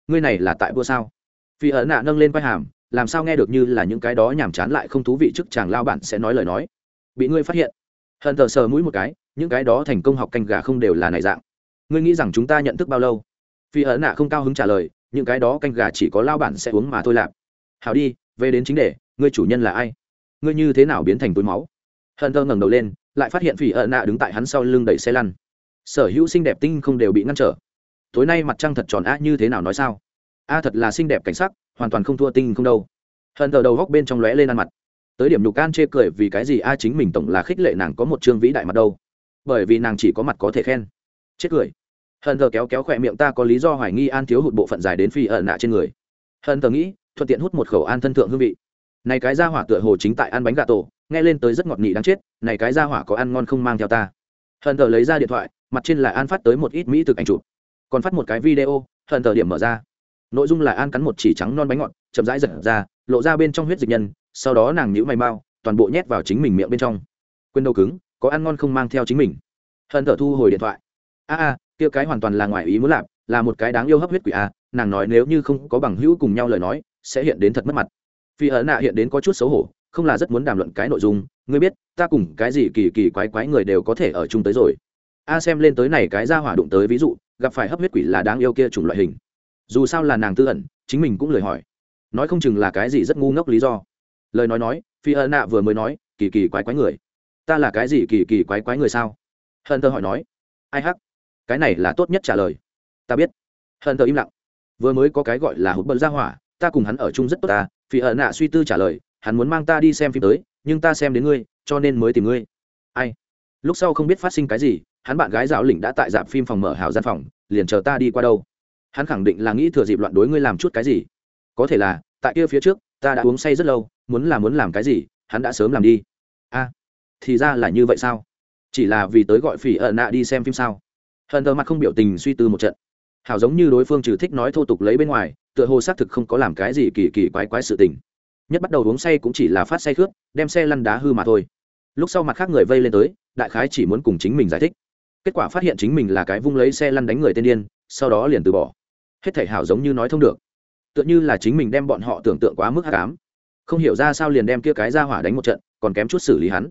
ngươi này là tại vua sao? Phi ấn nạ nâng lên vai hàm, làm sao nghe được như là những cái đó nhàm chán lại không thú vị trước chàng lao bản sẽ nói lời nói? Bị ngươi phát hiện. Hận thờ sờ mũi một cái, những cái đó thành công học canh gà không đều là này dạng. Ngươi nghĩ rằng chúng ta nhận thức bao lâu? Phi ấn nạ không cao hứng trả lời, những cái đó canh gà chỉ có lao bản sẽ uống mà thôi lạp. Hào đi, về đến chính đề, ngươi chủ nhân là ai? Ngươi như thế nào biến thành túi máu? Hận tờ ngẩng đầu lên, lại phát hiện phi ấn nạ đứng tại hắn sau lưng đẩy xe lăn. Sở hữu xinh đẹp tinh không đều bị ngăn trở. Tối nay mặt trăng thật tròn a như thế nào nói sao? A, thật là xinh đẹp cảnh sắc, hoàn toàn không thua tinh không đâu. Hận tờ đầu góc bên trong lóe lên ăn mặt. Tới điểm nhục can chê cười vì cái gì a, chính mình tổng là khích lệ nàng có một chương vĩ đại mặt đâu. Bởi vì nàng chỉ có mặt có thể khen. Chết cười. Hận tờ kéo kéo khỏe miệng ta có lý do hoài nghi an thiếu hụt bộ phận dài đến phi ẩn nạ trên người. Hận tờ nghĩ, thuận tiện hút một khẩu an thân thượng hương vị. Này cái ra hỏa tựa hồ chính tại ăn bánh gà tổ nghe lên tới rất ngọt nị đáng chết này cái ra hỏa có ăn ngon không mang theo ta. Hận tờ lấy ra điện thoại mặt trên là an phát tới một ít mỹ thực ảnh chụp. Còn phát một cái video hận tờ điểm mở ra. Nội dung là an cắn một chỉ trắng non bánh ngọt chậm rãi giật ra lộ ra bên trong huyết dịch nhân sau đó nàng nhữ mày mau toàn bộ nhét vào chính mình miệng bên trong. Quên đầu cứng có ăn ngon không mang theo chính mình. Hận thờ thu hồi điện thoại. A a kia cái hoàn toàn là ngoài ý muốn làm, là một cái đáng yêu hấp huyết quỷ a nàng nói nếu như không có bằng hữu cùng nhau lời nói sẽ hiện đến thật mất mặt. Phi ấn nạ hiện đến có chút xấu hổ không là rất muốn đàm luận cái nội dung, ngươi biết, ta cùng cái gì kỳ kỳ quái quái người đều có thể ở chung tới rồi. A xem lên tới này cái ra hỏa đụng tới ví dụ, gặp phải hấp huyết quỷ là đáng yêu kia chủng loại hình. Dù sao là nàng tư ẩn, chính mình cũng lời hỏi. Nói không chừng là cái gì rất ngu ngốc lý do. Lời nói nói, phi ân nạ vừa mới nói, kỳ kỳ quái quái người. Ta là cái gì kỳ kỳ quái quái người sao? Hân tơ hỏi nói. Ai hắc? Cái này là tốt nhất trả lời. Ta biết. Hân tơ im lặng. Vừa mới có cái gọi là hụt bận ra hỏa, ta cùng hắn ở chung rất tốt ta, phi ân nạ suy tư trả lời hắn muốn mang ta đi xem phim tới, nhưng ta xem đến ngươi, cho nên mới tìm ngươi. Ai? Lúc sau không biết phát sinh cái gì, hắn bạn gái giáo lĩnh đã tại dạp phim phòng mở hào gian phòng, liền chờ ta đi qua đâu. Hắn khẳng định là nghĩ thừa dịp loạn đối ngươi làm chút cái gì. Có thể là, tại kia phía trước, ta đã uống say rất lâu, muốn là muốn làm cái gì, hắn đã sớm làm đi. A, thì ra là như vậy sao? Chỉ là vì tới gọi phỉ ợn nạ đi xem phim sao? Hờn thờ mặt không biểu tình suy tư một trận. Hảo giống như đối phương trừ thích nói thô tục lấy bên ngoài, tựa hồ xác thực không có làm cái gì kỳ kỳ quái quái sự tình nhất bắt đầu uống say cũng chỉ là phát say khướt đem xe lăn đá hư mà thôi. Lúc sau mặt khác người vây lên tới, đại khái chỉ muốn cùng chính mình giải thích. Kết quả phát hiện chính mình là cái vung lấy xe lăn đánh người tên điên, sau đó liền từ bỏ. Hết thể hảo giống như nói thông được. Tựa như là chính mình đem bọn họ tưởng tượng quá mức hạ cám không hiểu ra sao liền đem kia cái ra hỏa đánh một trận, còn kém chút xử lý hắn.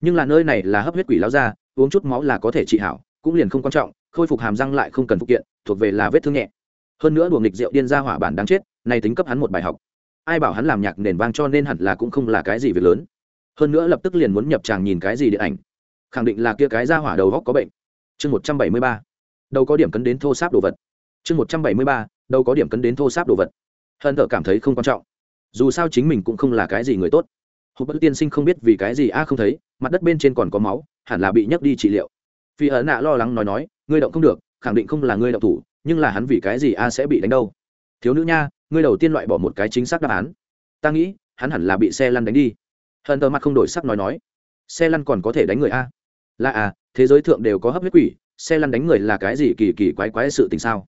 Nhưng là nơi này là hấp huyết quỷ láo ra uống chút máu là có thể trị hảo, cũng liền không quan trọng, khôi phục hàm răng lại không cần phụ kiện, thuộc về là vết thương nhẹ. Hơn nữa đùa nghịch rượu điên ra hỏa bản đáng chết này tính cấp hắn một bài học ai bảo hắn làm nhạc nền vang cho nên hẳn là cũng không là cái gì việc lớn. Hơn nữa lập tức liền muốn nhập tràng nhìn cái gì điện ảnh. Khẳng định là kia cái ra hỏa đầu góc có bệnh. Chương một trăm bảy mươi ba. Đâu có điểm cấn đến thô sáp đồ vật. Chương một trăm bảy mươi ba. Đâu có điểm cấn đến thô sáp đồ vật. Hân thở cảm thấy không quan trọng. Dù sao chính mình cũng không là cái gì người tốt. Hộp bất tiên sinh không biết vì cái gì a không thấy, mặt đất bên trên còn có máu, hẳn là bị nhấc đi trị liệu. Phi ấn nạ lo lắng nói nói, ngươi động không được, khẳng định không là ngươi động thủ, nhưng là hắn vì cái gì a sẽ bị đánh đâu? Thiếu nữ nha ngươi đầu tiên loại bỏ một cái chính xác đáp án. Ta nghĩ, hắn hẳn là bị xe lăn đánh đi. Hận tờ mặt không đổi sắc nói nói. Xe lăn còn có thể đánh người a? Là à thế giới thượng đều có hấp huyết quỷ, xe lăn đánh người là cái gì kỳ kỳ quái quái sự tình sao?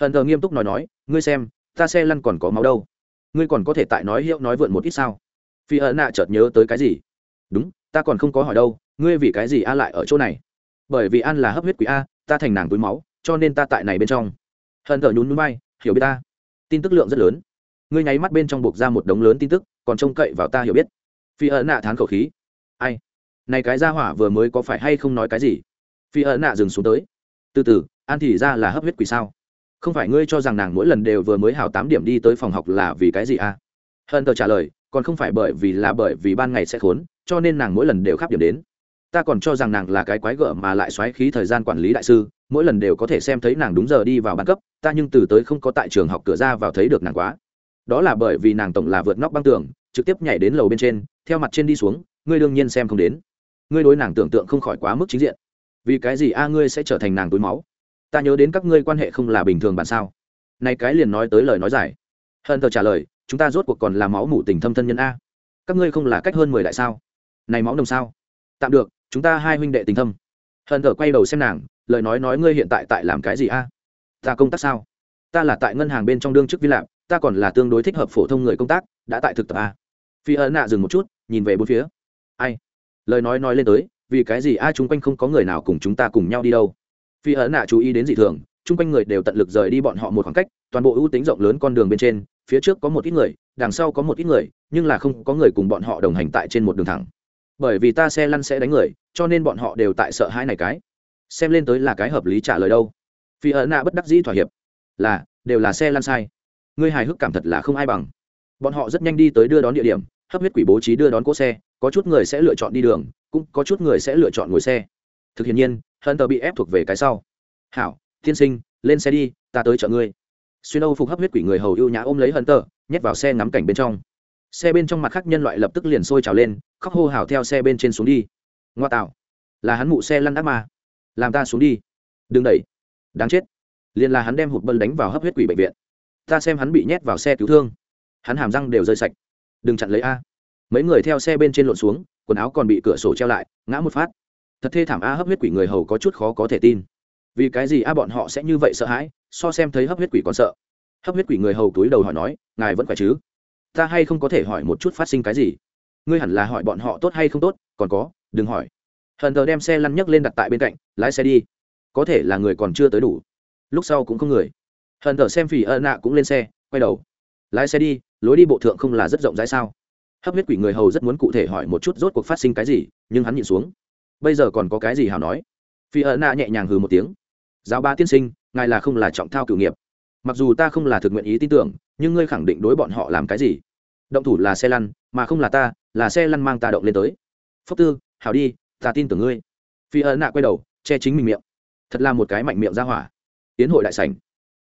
Hận tờ nghiêm túc nói nói, ngươi xem, ta xe lăn còn có máu đâu? Ngươi còn có thể tại nói hiệu nói vượn một ít sao? Phi ợ nạ chợt nhớ tới cái gì? Đúng, ta còn không có hỏi đâu, ngươi vì cái gì a lại ở chỗ này? Bởi vì an là hấp huyết quỷ a, ta thành nàng túi máu, cho nên ta tại này bên trong. Hận thờ nhún núi bay hiểu biết ta tin tức lượng rất lớn. Ngươi nháy mắt bên trong buộc ra một đống lớn tin tức, còn trông cậy vào ta hiểu biết. Phi ợ nạ thán khẩu khí. Ai? Này cái ra hỏa vừa mới có phải hay không nói cái gì? Phi ợ nạ dừng xuống tới. Từ từ, an thì ra là hấp huyết quỷ sao? Không phải ngươi cho rằng nàng mỗi lần đều vừa mới hào tám điểm đi tới phòng học là vì cái gì à? Hận tờ trả lời, còn không phải bởi vì là bởi vì ban ngày sẽ khốn, cho nên nàng mỗi lần đều khắp điểm đến ta còn cho rằng nàng là cái quái gở mà lại xoáy khí thời gian quản lý đại sư, mỗi lần đều có thể xem thấy nàng đúng giờ đi vào ban cấp, ta nhưng từ tới không có tại trường học cửa ra vào thấy được nàng quá. Đó là bởi vì nàng tổng là vượt nóc băng tường, trực tiếp nhảy đến lầu bên trên, theo mặt trên đi xuống, ngươi đương nhiên xem không đến. Ngươi đối nàng tưởng tượng không khỏi quá mức chính diện. Vì cái gì a, ngươi sẽ trở thành nàng túi máu? Ta nhớ đến các ngươi quan hệ không là bình thường bản sao? Này cái liền nói tới lời nói dài. Hận thờ trả lời, chúng ta rốt cuộc còn là máu mủ tình thâm thân nhân a. Các ngươi không là cách hơn mười đại sao? Này máu đồng sao? Tạm được chúng ta hai huynh đệ tình thâm. Hận thờ quay đầu xem nàng, lời nói nói ngươi hiện tại tại làm cái gì a? Ta công tác sao? Ta là tại ngân hàng bên trong đương chức vi lạc ta còn là tương đối thích hợp phổ thông người công tác, đã tại thực tập a. Phi ấn nạ dừng một chút, nhìn về bốn phía. Ai? Lời nói nói lên tới, vì cái gì a chung quanh không có người nào cùng chúng ta cùng nhau đi đâu? Phi ấn nạ chú ý đến dị thường, chung quanh người đều tận lực rời đi bọn họ một khoảng cách, toàn bộ ưu tính rộng lớn con đường bên trên, phía trước có một ít người, đằng sau có một ít người, nhưng là không có người cùng bọn họ đồng hành tại trên một đường thẳng bởi vì ta xe lăn sẽ đánh người, cho nên bọn họ đều tại sợ hãi này cái. Xem lên tới là cái hợp lý trả lời đâu. Phi ở nạ bất đắc dĩ thỏa hiệp. Là, đều là xe lăn sai. Ngươi hài hước cảm thật là không ai bằng. Bọn họ rất nhanh đi tới đưa đón địa điểm, hấp huyết quỷ bố trí đưa đón cỗ xe, có chút người sẽ lựa chọn đi đường, cũng có chút người sẽ lựa chọn ngồi xe. Thực hiện nhiên hận tờ bị ép thuộc về cái sau. Hảo, tiên sinh, lên xe đi, ta tới chợ ngươi. Xuyên âu phục hấp huyết quỷ người hầu ưu nhã ôm lấy hận tờ nhét vào xe ngắm cảnh bên trong xe bên trong mặt khác nhân loại lập tức liền sôi trào lên, khóc hô hào theo xe bên trên xuống đi. Ngoa tạo. Là hắn mụ xe lăn ác mà làm ta xuống đi. Đừng đẩy. Đáng chết. Liền là hắn đem hụt bân đánh vào hấp huyết quỷ bệnh viện. Ta xem hắn bị nhét vào xe cứu thương. Hắn hàm răng đều rơi sạch. Đừng chặn lấy a. Mấy người theo xe bên trên lộn xuống, quần áo còn bị cửa sổ treo lại, ngã một phát. Thật thê thảm a hấp huyết quỷ người hầu có chút khó có thể tin. Vì cái gì a bọn họ sẽ như vậy sợ hãi, so xem thấy hấp huyết quỷ còn sợ. Hấp huyết quỷ người hầu túi đầu hỏi nói, ngài vẫn khỏe chứ? Ta hay không có thể hỏi một chút phát sinh cái gì? Ngươi hẳn là hỏi bọn họ tốt hay không tốt, còn có, đừng hỏi. Hận thờ đem xe lăn nhấc lên đặt tại bên cạnh, lái xe đi. Có thể là người còn chưa tới đủ. Lúc sau cũng không người. Hận thờ xem phỉ ân nạ cũng lên xe, quay đầu. Lái xe đi, lối đi bộ thượng không là rất rộng rãi sao? Hấp huyết quỷ người hầu rất muốn cụ thể hỏi một chút rốt cuộc phát sinh cái gì, nhưng hắn nhìn xuống. Bây giờ còn có cái gì hào nói? Phi ân nạ nhẹ nhàng hừ một tiếng. Giáo ba tiên sinh, ngài là không là trọng thao cử nghiệp mặc dù ta không là thực nguyện ý tin tưởng, nhưng ngươi khẳng định đối bọn họ làm cái gì? Động thủ là xe lăn, mà không là ta, là xe lăn mang ta động lên tới. Phúc tư, hảo đi, ta tin tưởng ngươi. Phi ân nạ quay đầu, che chính mình miệng. Thật là một cái mạnh miệng ra hỏa. Tiến hội đại sảnh.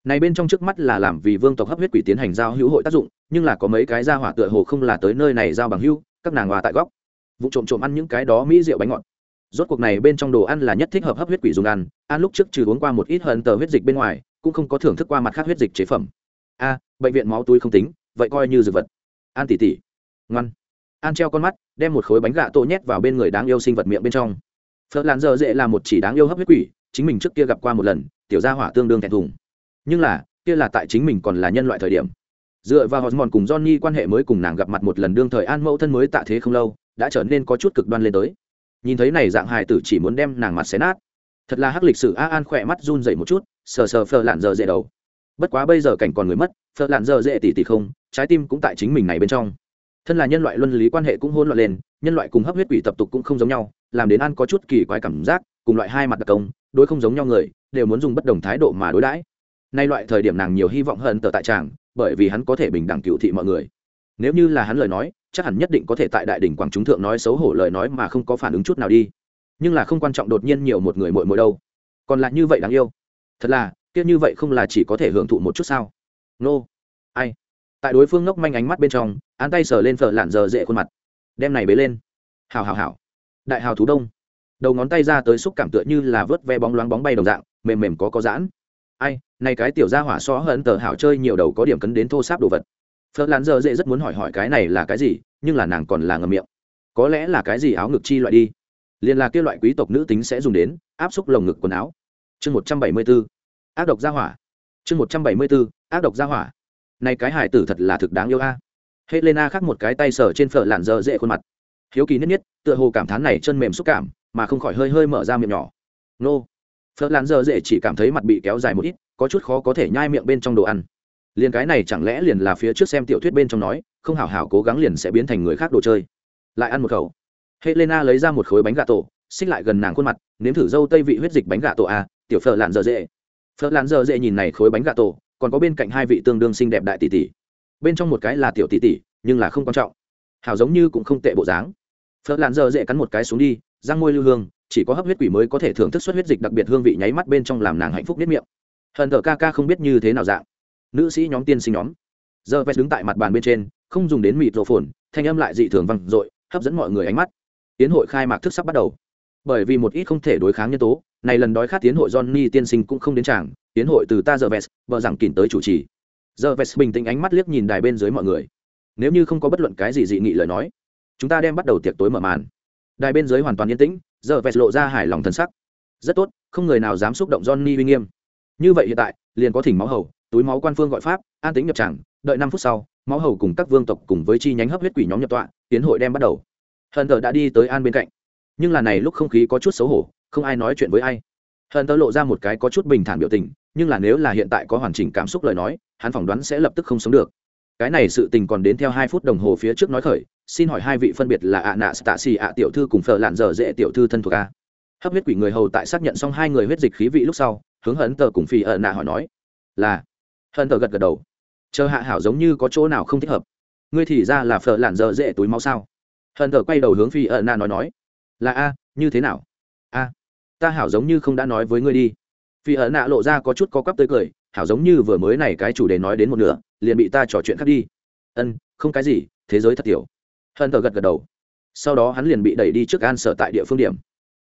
Này bên trong trước mắt là làm vì vương tộc hấp huyết quỷ tiến hành giao hữu hội tác dụng, nhưng là có mấy cái ra hỏa tựa hồ không là tới nơi này giao bằng hữu, các nàng hòa tại góc. Vụ trộm trộm ăn những cái đó mỹ rượu bánh ngọt. Rốt cuộc này bên trong đồ ăn là nhất thích hợp hấp huyết quỷ dùng ăn ăn lúc trước trừ uống qua một ít hận tờ huyết dịch bên ngoài cũng không có thưởng thức qua mặt khác huyết dịch chế phẩm. A, bệnh viện máu túi không tính, vậy coi như dược vật. An tỉ tỉ ngoan. An treo con mắt, đem một khối bánh gạ tổ nhét vào bên người đáng yêu sinh vật miệng bên trong. Phật làn dơ dễ là một chỉ đáng yêu hấp huyết quỷ, chính mình trước kia gặp qua một lần, tiểu gia hỏa tương đương thẹn thùng. Nhưng là, kia là tại chính mình còn là nhân loại thời điểm. Dựa vào hòn mòn cùng johnny quan hệ mới cùng nàng gặp mặt một lần đương thời an mẫu thân mới tạ thế không lâu, đã trở nên có chút cực đoan lên tới. Nhìn thấy này dạng hài tử chỉ muốn đem nàng mặt xé nát thật là hắc lịch sử, a an khỏe mắt run dậy một chút, sờ sờ phờ lạn giờ dễ đầu. Bất quá bây giờ cảnh còn người mất, phờ lạn giờ dễ tỉ tỉ không, trái tim cũng tại chính mình này bên trong. Thân là nhân loại luân lý quan hệ cũng hôn loạn lên, nhân loại cùng hấp huyết quỷ tập tục cũng không giống nhau, làm đến an có chút kỳ quái cảm giác, cùng loại hai mặt đặc công, đối không giống nhau người, đều muốn dùng bất đồng thái độ mà đối đãi. Nay loại thời điểm nàng nhiều hy vọng hơn tờ tại tràng, bởi vì hắn có thể bình đẳng cựu thị mọi người. Nếu như là hắn lời nói, chắc hẳn nhất định có thể tại đại đỉnh quảng chúng thượng nói xấu hổ lời nói mà không có phản ứng chút nào đi nhưng là không quan trọng đột nhiên nhiều một người mội mội đâu. Còn lại như vậy đáng yêu. Thật là tiếc như vậy không là chỉ có thể hưởng thụ một chút sao? Nô、no. ai? Tại đối phương ngốc manh ánh mắt bên trong, án tay sờ lên phở lạn giờ dễ khuôn mặt. Đem này bế lên. Hào hào hào đại hào thú đông. Đầu ngón tay ra tới xúc cảm tựa như là vớt ve bóng loáng bóng bay đồng dạng, mềm mềm có có giãn. Ai, này cái tiểu gia hỏa xó hận tờ hảo chơi nhiều đầu có điểm cấn đến thô sáp đồ vật. Phở lán giờ dễ rất muốn hỏi hỏi cái này là cái gì, nhưng là nàng còn là ngầm miệng. Có lẽ là cái gì áo ngực chi loại đi liền là kia loại quý tộc nữ tính sẽ dùng đến, áp xúc lồng ngực quần áo. Chương một trăm bảy mươi b ố ác độc gia hỏa. Chương một trăm bảy mươi b ố ác độc gia hỏa. Này cái hải tử thật là thực đáng yêu a. Helena khắc một cái tay sờ trên phở lạn dơ dễ khuôn mặt. Hiếu kỳ nhất nhất, tựa hồ cảm thán này chân mềm xúc cảm, mà không khỏi hơi hơi mở ra miệng nhỏ. Nô. Phở lạn dơ dễ chỉ cảm thấy mặt bị kéo dài một ít, có chút khó có thể nhai miệng bên trong đồ ăn. Liền cái này chẳng lẽ liền là phía trước xem tiểu thuyết bên trong nói, không hảo hảo cố gắng liền sẽ biến thành người khác đồ chơi. Lại ăn một khẩu helena lấy ra một khối bánh gà tổ xích lại gần nàng khuôn mặt nếm thử dâu tây vị huyết dịch bánh gà tổ à, tiểu phở lạn dơ dễ. Phở lạn dơ dễ nhìn này khối bánh gà tổ còn có bên cạnh hai vị tương đương xinh đẹp đại tỷ tỷ. Bên trong một cái là tiểu tỷ tỷ nhưng là không quan trọng. Hảo giống như cũng không tệ bộ dáng. Phở lạn dơ dễ cắn một cái xuống đi răng môi lưu hương chỉ có hấp huyết quỷ mới có thể thưởng thức xuất huyết dịch đặc biệt hương vị nháy mắt bên trong làm nàng hạnh phúc biết miệng. Hận thờ ca ca không biết như thế nào dạng. Nữ sĩ nhóm tiên sinh nhóm. Giờ vest đứng tại mặt bàn bên trên không dùng đến mịt rổ phồn thanh âm lại dị thường vang dội hấp dẫn mọi người ánh mắt tiến hội khai mạc thức sắp bắt đầu. Bởi vì một ít không thể đối kháng nhân tố, này lần đói khát tiến hội johnny tiên sinh cũng không đến tràng, tiến hội từ ta giờ vest, vợ rằng kìm tới chủ trì. Giờ vest bình tĩnh ánh mắt liếc nhìn đài bên dưới mọi người. Nếu như không có bất luận cái gì dị nghị lời nói, chúng ta đem bắt đầu tiệc tối mở màn. Đài bên dưới hoàn toàn yên tĩnh, giờ vest lộ ra hài lòng thân sắc. Rất tốt, không người nào dám xúc động johnny uy nghiêm. Như vậy hiện tại, liền có thỉnh máu hầu, túi máu quan phương gọi pháp, an tính nhập tràng, đợi năm phút sau, máu hầu cùng các vương tộc cùng với chi nhánh hấp huyết quỷ nhóm nhập tọa, tiến hội đem bắt đầu hận thờ đã đi tới an bên cạnh. Nhưng là này lúc không khí có chút xấu hổ, không ai nói chuyện với ai. Hận thờ lộ ra một cái có chút bình thản biểu tình, nhưng là nếu là hiện tại có hoàn chỉnh cảm xúc lời nói, hắn phỏng đoán sẽ lập tức không sống được. Cái này sự tình còn đến theo hai phút đồng hồ phía trước nói khởi, xin hỏi hai vị phân biệt là ạ nạ tạ xì ạ tiểu thư cùng phở lạn dở dễ tiểu thư thân thuộc a. Hấp huyết quỷ người hầu tại xác nhận xong hai người huyết dịch khí vị lúc sau, hướng hận tờ cùng phi ở nạ hỏi nói, là. Hận tờ gật gật đầu. Chờ hạ hảo giống như có chỗ nào không thích hợp. Ngươi thì ra là phở lạn dở dễ túi máu sao? Hận thờ quay đầu hướng phi ở Na nói nói, là a, như thế nào? A, ta hảo giống như không đã nói với ngươi đi. Phi ở Na lộ ra có chút có cắp tới cười, hảo giống như vừa mới này cái chủ đề nói đến một nửa, liền bị ta trò chuyện khác đi. Ân, không cái gì, thế giới thật tiểu. Hận thờ gật gật đầu. Sau đó hắn liền bị đẩy đi trước an sở tại địa phương điểm.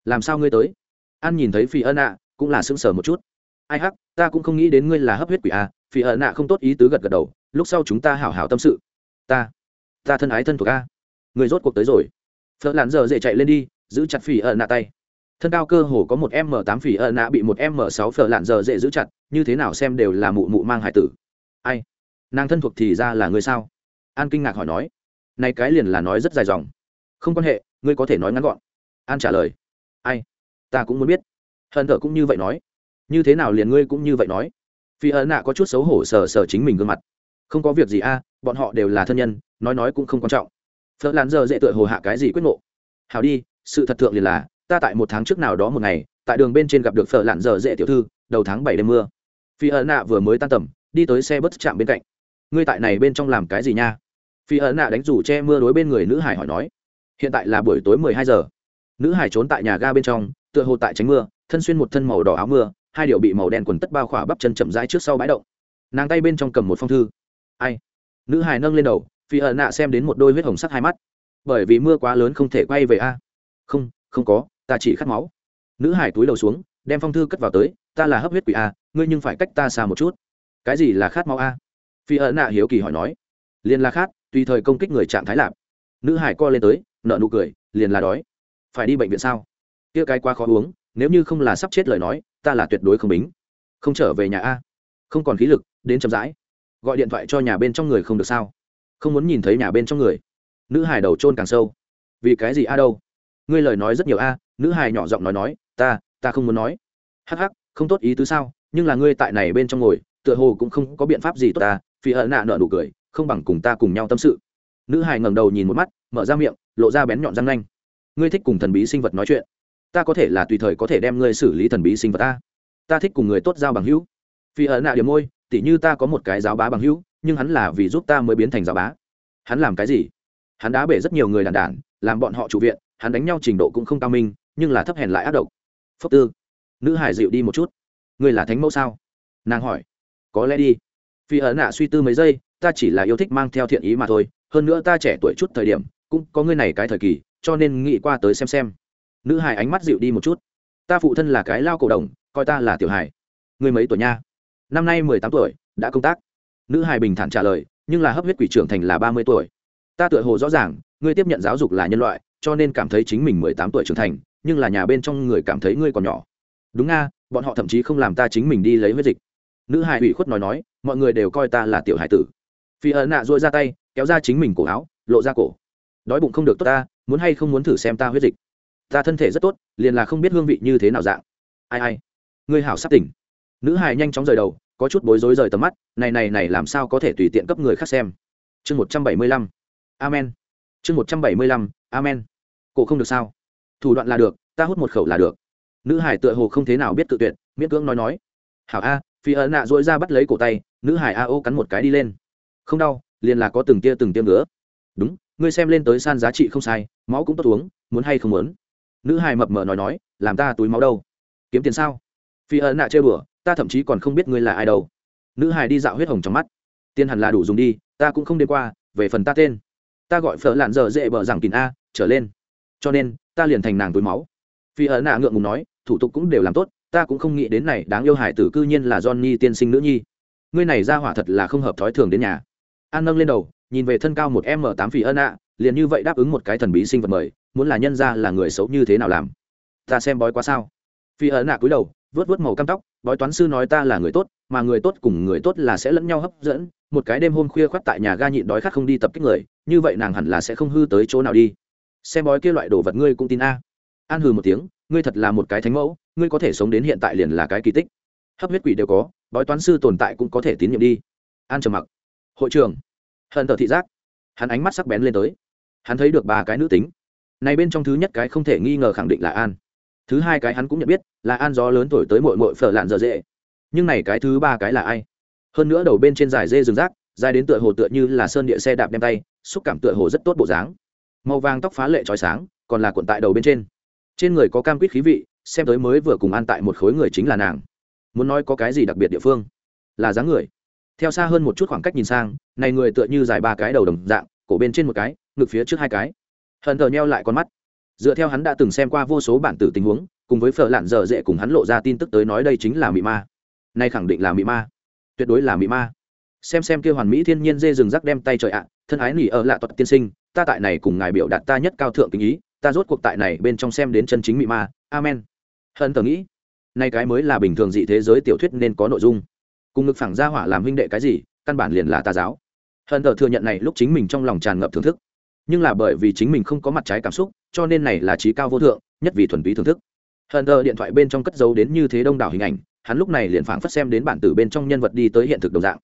Làm sao ngươi tới? An nhìn thấy phi ân Na, cũng là sững sờ một chút. Ai hắc, ta cũng không nghĩ đến ngươi là hấp huyết quỷ a. Phi ân Na không tốt ý tứ gật gật đầu, lúc sau chúng ta hảo hảo tâm sự. Ta ta thân ái thân thuộc a người rốt cuộc tới rồi. Phở làn giờ dễ chạy lên đi, giữ chặt phỉ ợ nạ tay. Thân cao cơ hồ có một m tám phỉ ợ nạ bị một m sáu phở lạn giờ dễ giữ chặt, như thế nào xem đều là mụ mụ mang hải tử. Ai? Nàng thân thuộc thì ra là người sao? An kinh ngạc hỏi nói. Này cái liền là nói rất dài dòng. Không quan hệ, ngươi có thể nói ngắn gọn. An trả lời. Ai? Ta cũng muốn biết. Hận thở cũng như vậy nói. Như thế nào liền ngươi cũng như vậy nói? Phi ấn nạ có chút xấu hổ sờ sờ chính mình gương mặt. Không có việc gì a, bọn họ đều là thân nhân, nói nói cũng không quan trọng. Phở lán giờ dễ tựa hồ hạ cái gì quyết ngộ. Hào đi, sự thật thượng liền là, ta tại một tháng trước nào đó một ngày, tại đường bên trên gặp được phở lạn giờ dễ tiểu thư, đầu tháng bảy đêm mưa. Phi ợ nạ vừa mới tan tầm, đi tới xe bus chạm bên cạnh. Ngươi tại này bên trong làm cái gì nha? Phi ợ nạ đánh rủ che mưa đối bên người nữ hải hỏi nói. Hiện tại là buổi tối mười hai giờ. Nữ hải trốn tại nhà ga bên trong, tựa hồ tại tránh mưa, thân xuyên một thân màu đỏ áo mưa, hai điệu bị màu đen quần tất bao khỏa bắp chân chậm rãi trước sau bãi động. Nàng tay bên trong cầm một phong thư. Ai? Nữ hải nâng lên đầu phi ợ nạ xem đến một đôi huyết hồng sắc hai mắt. Bởi vì mưa quá lớn không thể quay về a. Không không có, ta chỉ khát máu. Nữ hải túi đầu xuống, đem phong thư cất vào tới, ta là hấp huyết quỷ a, ngươi nhưng phải cách ta xa một chút. Cái gì là khát máu a? Phi ợ nạ hiếu kỳ hỏi nói. Liền là khát, tùy thời công kích người trạng thái lạp nữ hải co lên tới nợ nụ cười, liền là đói. Phải đi bệnh viện sao? Kia cái quá khó uống, nếu như không là sắp chết lời nói, ta là tuyệt đối không bính. Không trở về nhà a. Không còn khí lực, đến chậm rãi. Gọi điện thoại cho nhà bên trong người không được sao? Không muốn nhìn thấy nhà bên trong người. Nữ hài đầu trôn càng sâu. Vì cái gì a đâu? Ngươi lời nói rất nhiều a, nữ hài nhỏ giọng nói nói, ta ta không muốn nói. Hắc hắc, không tốt ý tứ sao? Nhưng là ngươi tại này bên trong ngồi, tựa hồ cũng không có biện pháp gì tốt ta. Phi hận nạ nợ nụ cười, không bằng cùng ta cùng nhau tâm sự. Nữ hài ngẩng đầu nhìn một mắt, mở ra miệng, lộ ra bén nhọn răng nanh. Ngươi thích cùng thần bí sinh vật nói chuyện. Ta có thể là tùy thời có thể đem ngươi xử lý thần bí sinh vật ta. Ta thích cùng người tốt giao bằng hữu. Vì ở nạ điểm môi, tỉ như ta có một cái giáo bá bằng hữu nhưng hắn là vì giúp ta mới biến thành giáo bá. Hắn làm cái gì? Hắn đá bể rất nhiều người đàn đản, làm bọn họ chủ viện, hắn đánh nhau trình độ cũng không cao minh, nhưng là thấp hèn lại ác độc. Phốc tư, nữ hải dịu đi một chút. Ngươi là thánh mẫu sao? Nàng hỏi. Có lẽ đi. Vì ở nạ suy tư mấy giây, ta chỉ là yêu thích mang theo thiện ý mà thôi, hơn nữa ta trẻ tuổi chút thời điểm, cũng có ngươi này cái thời kỳ, cho nên nghĩ qua tới xem xem. Nữ hải ánh mắt dịu đi một chút. Ta phụ thân là cái lao cổ đồng, coi ta là tiểu hải. Người mấy tuổi nha? Năm nay mười tám tuổi, đã công tác nữ hài bình thản trả lời, nhưng là hấp huyết quỷ trưởng thành là ba mươi tuổi. Ta tựa hồ rõ ràng, ngươi tiếp nhận giáo dục là nhân loại, cho nên cảm thấy chính mình mười tám tuổi trưởng thành, nhưng là nhà bên trong người cảm thấy ngươi còn nhỏ. Đúng nga, bọn họ thậm chí không làm ta chính mình đi lấy huyết dịch. Nữ hài ủy khuất nói nói, mọi người đều coi ta là tiểu hải tử. Phi ấn nạ dội ra tay, kéo ra chính mình cổ áo, lộ ra cổ. Đói bụng không được tốt ta, muốn hay không muốn thử xem ta huyết dịch? Ta thân thể rất tốt, liền là không biết hương vị như thế nào dạng. Ai ai, ngươi hảo sắp tỉnh. Nữ hài nhanh chóng rời đầu có chút bối rối rời tầm mắt, này này này làm sao có thể tùy tiện cấp người khác xem. Chương một trăm bảy mươi lăm. Amen. Chương một trăm bảy mươi lăm, amen. Cổ không được sao? Thủ đoạn là được, ta hút một khẩu là được. Nữ hải tựa hồ không thế nào biết tự tuyệt, miễn cưỡng nói nói. Hảo a, phi ấn nạ dỗi ra bắt lấy cổ tay, nữ hải a ô cắn một cái đi lên. Không đau, liền là có từng tia từng tiêm nữa đúng, ngươi xem lên tới san giá trị không sai, máu cũng tốt uống, muốn hay không muốn. Nữ hải mập mờ nói nói, làm ta túi máu đâu? Kiếm tiền sao? Phi ấn nạ chơi bừa ta thậm chí còn không biết ngươi là ai đâu. Nữ hài đi dạo huyết hồng trong mắt. Tiền hẳn là đủ dùng đi, ta cũng không đi qua, về phần ta tên. Ta gọi phở lạn giờ dễ bở rằng kín a, trở lên. Cho nên, ta liền thành nàng túi máu. Phi ấn nạ ngượng ngùng nói, thủ tục cũng đều làm tốt, ta cũng không nghĩ đến này đáng yêu hải tử cư nhiên là johnny tiên sinh nữ nhi. Ngươi này ra hỏa thật là không hợp thói thường đến nhà. An nâng lên đầu, nhìn về thân cao một m tám phỉ ân ạ liền như vậy đáp ứng một cái thần bí sinh vật mời, muốn là nhân ra là người xấu như thế nào làm? Ta xem bói quá sao. Phi ấn nạ cúi đầu vớt vớt màu cam tóc, bói toán sư nói ta là người tốt, mà người tốt cùng người tốt là sẽ lẫn nhau hấp dẫn, một cái đêm hôm khuya khoắt tại nhà ga nhịn đói khát không đi tập kích người, như vậy nàng hẳn là sẽ không hư tới chỗ nào đi. Xem bói kia loại đồ vật ngươi cũng tin a. An hừ một tiếng, ngươi thật là một cái thánh mẫu, ngươi có thể sống đến hiện tại liền là cái kỳ tích. Hấp huyết quỷ đều có, bói toán sư tồn tại cũng có thể tín nhiệm đi. An trầm mặc. Hội trưởng. Hận tờ thị giác. Hắn ánh mắt sắc bén lên tới. Hắn thấy được ba cái nữ tính. Này bên trong thứ nhất cái không thể nghi ngờ khẳng định là an thứ hai cái hắn cũng nhận biết, là an gió lớn thổi tới mội mội phở lạn dở dễ. Nhưng này cái thứ ba cái là ai? Hơn nữa đầu bên trên dài dê rừng rác, dài đến tựa hồ tựa như là sơn địa xe đạp đem tay, xúc cảm tựa hồ rất tốt bộ dáng. Màu vàng tóc phá lệ trói sáng, còn là cuộn tại đầu bên trên. Trên người có cam quýt khí vị, xem tới mới vừa cùng ăn tại một khối người chính là nàng. Muốn nói có cái gì đặc biệt địa phương? Là dáng người. Theo xa hơn một chút khoảng cách nhìn sang, này người tựa như dài ba cái đầu đồng dạng, cổ bên trên một cái, ngực phía trước hai cái. Hận thờ neo lại con mắt dựa theo hắn đã từng xem qua vô số bản tử tình huống, cùng với phở lạn dở dễ cùng hắn lộ ra tin tức tới nói đây chính là mị ma. Nay khẳng định là mị ma. Tuyệt đối là mị ma. Xem xem kia hoàn mỹ thiên nhiên dê rừng rắc đem tay trời ạ, thân ái nỉ ở lạ tuật tiên sinh, ta tại này cùng ngài biểu đạt ta nhất cao thượng kính ý, ta rốt cuộc tại này bên trong xem đến chân chính mị ma. Amen. Hận tờ nghĩ, nay cái mới là bình thường dị thế giới tiểu thuyết nên có nội dung. Cùng ngực phẳng ra hỏa làm huynh đệ cái gì, căn bản liền là tà giáo. Hận tờ thừa nhận này lúc chính mình trong lòng tràn ngập thưởng thức. Nhưng là bởi vì chính mình không có mặt trái cảm xúc cho nên này là trí cao vô thượng, nhất vì thuần túy thưởng thức. Hận tờ điện thoại bên trong cất dấu đến như thế đông đảo hình ảnh, hắn lúc này liền phảng phất xem đến bản tử bên trong nhân vật đi tới hiện thực đồng dạng.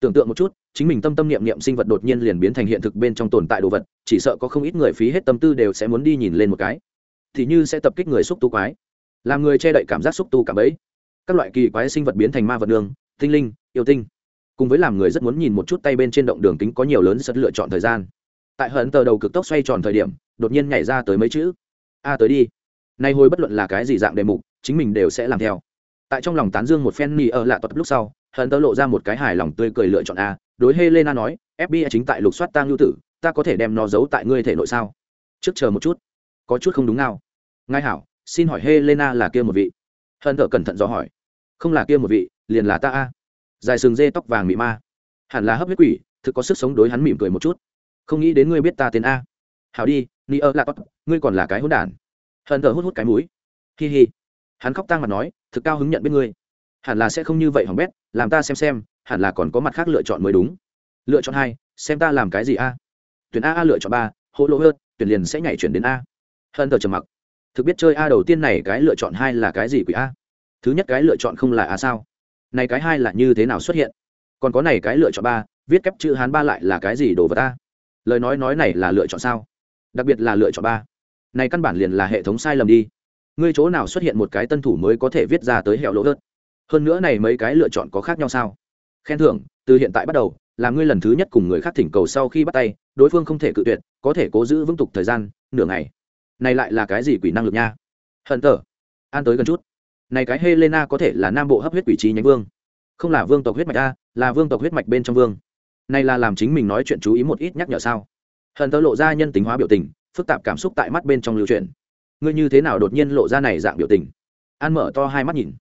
Tưởng tượng một chút, chính mình tâm tâm niệm niệm sinh vật đột nhiên liền biến thành hiện thực bên trong tồn tại đồ vật, chỉ sợ có không ít người phí hết tâm tư đều sẽ muốn đi nhìn lên một cái. Thì như sẽ tập kích người xúc tu quái, làm người che đậy cảm giác xúc tu cảm ấy các loại kỳ quái sinh vật biến thành ma vật đường tinh linh, yêu tinh. Cùng với làm người rất muốn nhìn một chút tay bên trên động đường kính có nhiều lớn rất lựa chọn thời gian. Tại hận tờ đầu cực tốc xoay tròn thời điểm đột nhiên nhảy ra tới mấy chữ. A, tới đi. Nay hồi bất luận là cái gì dạng đề mục, chính mình đều sẽ làm theo. Tại trong lòng tán dương một phen nỉ ở lạ tập lúc sau, hận tớ lộ ra một cái hài lòng tươi cười lựa chọn a, đối helena nói fbi chính tại lục soát tang lưu tử, ta có thể đem nó giấu tại ngươi thể nội sao? Trước chờ một chút. Có chút không đúng nào. Ngay hảo, xin hỏi helena là kia một vị? Hận thở cẩn thận dò hỏi. Không là kia một vị, liền là ta a. Dài sừng dê tóc vàng mị ma. Hẳn là hấp huyết quỷ, thực có sức sống đối hắn mỉm cười một chút. Không nghĩ đến ngươi biết ta tên a. Hảo đi ni ơ là tốt, ngươi còn là cái hỗn đản. Hận thờ hút hút cái mũi. Hi hi. Hắn khóc tang mặt nói, thực cao hứng nhận biết ngươi. Hẳn là sẽ không như vậy hỏng bét, làm ta xem xem, hẳn là còn có mặt khác lựa chọn mới đúng. Lựa chọn hai, xem ta làm cái gì a? Tuyển a a lựa chọn ba, hỗ lỗ hơn, tuyển liền sẽ nhảy chuyển đến a. Hân thờ trầm mặc. Thực biết chơi a đầu tiên này cái lựa chọn hai là cái gì quỷ a? Thứ nhất cái lựa chọn không là a sao? Này cái hai là như thế nào xuất hiện? Còn có này cái lựa chọn ba, viết kép chữ hán ba lại là cái gì đồ vật ta lời nói nói này là lựa chọn sao? Đặc biệt là lựa chọn ba. Này căn bản liền là hệ thống sai lầm đi. Ngươi chỗ nào xuất hiện một cái tân thủ mới có thể viết ra tới hẹo lỗ ớt hơn nữa này mấy cái lựa chọn có khác nhau sao? Khen thưởng, từ hiện tại bắt đầu, là ngươi lần thứ nhất cùng người khác thỉnh cầu sau khi bắt tay, đối phương không thể cự tuyệt, có thể cố giữ vững tục thời gian, nửa ngày. Này lại là cái gì quỷ năng lực nha? Hận tở an tới gần chút. Này cái helena có thể là nam bộ hấp huyết quỷ trí nhánh vương. Không là vương tộc huyết mạch a, là vương tộc huyết mạch bên trong vương. Này là làm chính mình nói chuyện chú ý một ít nhắc nhở sao? Hận tớ lộ ra nhân tính hóa biểu tình, phức tạp cảm xúc tại mắt bên trong lưu truyền ngươi như thế nào đột nhiên lộ ra này dạng biểu tình? An mở to hai mắt nhìn.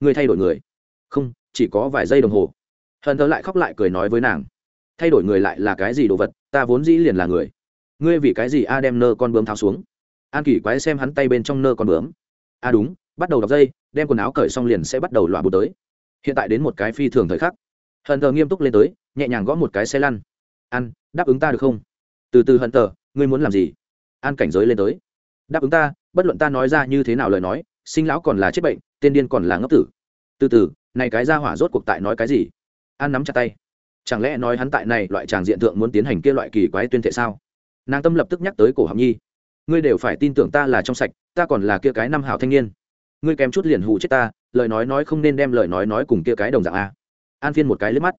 Ngươi thay đổi người. Không, chỉ có vài giây đồng hồ. Hận tơ lại khóc lại cười nói với nàng. Thay đổi người lại là cái gì đồ vật, ta vốn dĩ liền là người. Ngươi vì cái gì a đem nơ con bướm tháo xuống? An kỳ quái xem hắn tay bên trong nơ con bướm. A đúng, bắt đầu đọc dây, đem quần áo cởi xong liền sẽ bắt đầu loạ bù tới. Hiện tại đến một cái phi thường thời khắc. Hận thờ nghiêm túc lên tới, nhẹ nhàng gõ một cái xe lăn. An, đáp ứng ta được không? Từ từ hận tờ ngươi muốn làm gì? An cảnh giới lên tới. Đáp ứng ta, bất luận ta nói ra như thế nào lời nói, sinh lão còn là chết bệnh tên điên còn là ngốc tử. Từ từ, này cái ra hỏa rốt cuộc tại nói cái gì? An nắm chặt tay. Chẳng lẽ nói hắn tại này loại tràng diện thượng muốn tiến hành kia loại kỳ quái tuyên thệ sao? Nàng tâm lập tức nhắc tới cổ học nhi. Ngươi đều phải tin tưởng ta là trong sạch, ta còn là kia cái năm hảo thanh niên. Ngươi kém chút liền hù chết ta, lời nói nói không nên đem lời nói nói cùng kia cái đồng dạng a. An phiên một cái lướt mắt.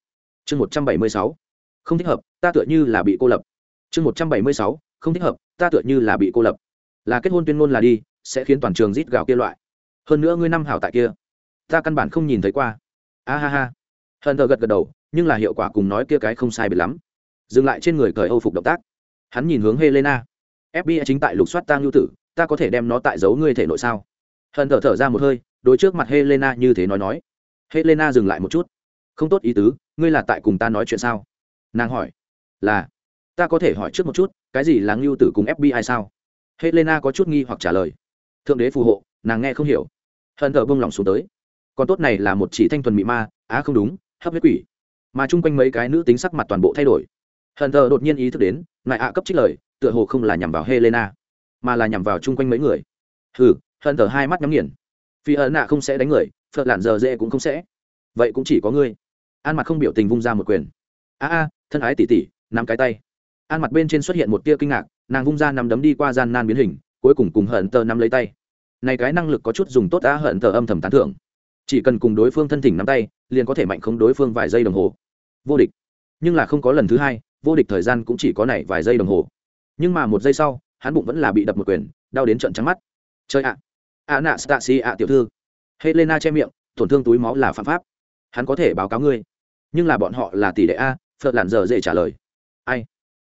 Chương một trăm bảy mươi sáu. Không thích hợp, ta tựa như là bị cô lập chương một trăm bảy mươi sáu, không thích hợp, ta tựa như là bị cô lập. Là kết hôn tuyên ngôn là đi, sẽ khiến toàn trường rít gạo kia loại. Hơn nữa ngươi năm hảo tại kia, ta căn bản không nhìn thấy qua. A ha ha. Hận thờ gật gật đầu, nhưng là hiệu quả cùng nói kia cái không sai biệt lắm. Dừng lại trên người cởi âu phục động tác. Hắn nhìn hướng helena. Fbi chính tại lục soát tang lưu tử, ta có thể đem nó tại giấu ngươi thể nội sao? Hận thở thở ra một hơi, đối trước mặt helena như thế nói nói. Helena dừng lại một chút. Không tốt ý tứ, ngươi là tại cùng ta nói chuyện sao? Nàng hỏi. Là ta có thể hỏi trước một chút, cái gì là ngưu tử cùng fbi sao? Helena có chút nghi hoặc trả lời. Thượng đế phù hộ, nàng nghe không hiểu. Hận thờ bông lòng xuống tới. Còn tốt này là một chỉ thanh thuần mị ma, á không đúng, hấp huyết quỷ. Mà chung quanh mấy cái nữ tính sắc mặt toàn bộ thay đổi. Hận thờ đột nhiên ý thức đến, ngại ạ cấp trích lời, tựa hồ không là nhằm vào helena, mà là nhằm vào chung quanh mấy người. Hừ, hận thờ hai mắt nhắm nghiền. Vì ẩn nạ không sẽ đánh người phật lạn giờ dễ cũng không sẽ. Vậy cũng chỉ có ngươi. An mặt không biểu tình vung ra một quyền. A a, thân ái tỉ tỉ, nắm cái tay an mặt bên trên xuất hiện một tia kinh ngạc, nàng vung ra nắm đấm đi qua gian nan biến hình, cuối cùng cùng hận tờ nắm lấy tay. Này cái năng lực có chút dùng tốt đã hận tờ âm thầm tán thưởng. Chỉ cần cùng đối phương thân thỉnh nắm tay, liền có thể mạnh không đối phương vài giây đồng hồ. Vô địch. Nhưng là không có lần thứ hai, vô địch thời gian cũng chỉ có này vài giây đồng hồ. Nhưng mà một giây sau, hắn bụng vẫn là bị đập một quyền, đau đến trận trắng mắt. Chơi ạ. Ạ nạ stasi ạ, tiểu thư. Helena che miệng, tổn thương túi máu là phạm pháp. Hắn có thể báo cáo ngươi. Nhưng là bọn họ là tỷ đệ a, phật lặn giờ dễ trả lời. Ai?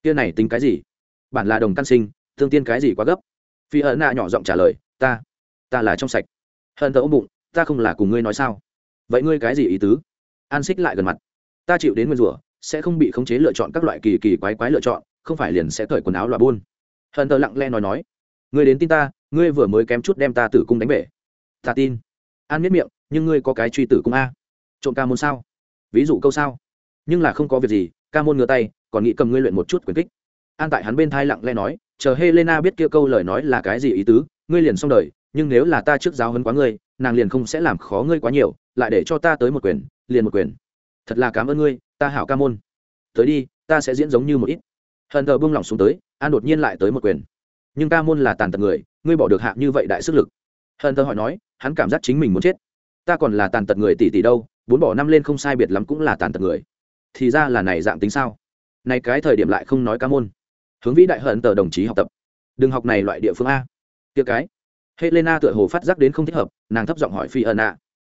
Kia này tính cái gì? Bản là đồng căn sinh, thương tiên cái gì quá gấp? Phi ẩn nạ nhỏ giọng trả lời, ta ta là trong sạch. Hận tớ ôm bụng, ta không là cùng ngươi nói sao? Vậy ngươi cái gì ý tứ? An xích lại gần mặt, ta chịu đến nguyên rủa, sẽ không bị khống chế lựa chọn các loại kỳ kỳ quái quái lựa chọn, không phải liền sẽ cởi quần áo loại buôn. Hận tớ lặng lẽ nói nói, ngươi đến tin ta, ngươi vừa mới kém chút đem ta tử cung đánh bể. Ta tin. An miết miệng, nhưng ngươi có cái truy tử cung a. Trộm ca môn sao? Ví dụ câu sao? Nhưng là không có việc gì ca môn ngửa tay, còn nghĩ cầm ngươi luyện một chút quyền kích. An tại hắn bên thai lặng lẽ nói, chờ helena biết kia câu lời nói là cái gì ý tứ, ngươi liền xong đời, nhưng nếu là ta trước giáo hấn quá ngươi, nàng liền không sẽ làm khó ngươi quá nhiều, lại để cho ta tới một quyền, liền một quyền. Thật là cảm ơn ngươi, ta hảo ca môn. Tới đi, ta sẽ diễn giống như một ít. Hận thờ buông lỏng xuống tới, an đột nhiên lại tới một quyền. Nhưng ca môn là tàn tật người, ngươi bỏ được hạ như vậy đại sức lực. Hận thờ hỏi nói, hắn cảm giác chính mình muốn chết. Ta còn là tàn tật người tỷ tỷ đâu, bốn bỏ năm lên không sai biệt lắm cũng là tàn tật người thì ra là này dạng tính sao? Này cái thời điểm lại không nói ca môn. Hướng vĩ đại hận tờ đồng chí học tập. Đừng học này loại địa phương a. Tiệc cái. Helena tựa hồ phát giác đến không thích hợp, nàng thấp giọng hỏi phi ân ạ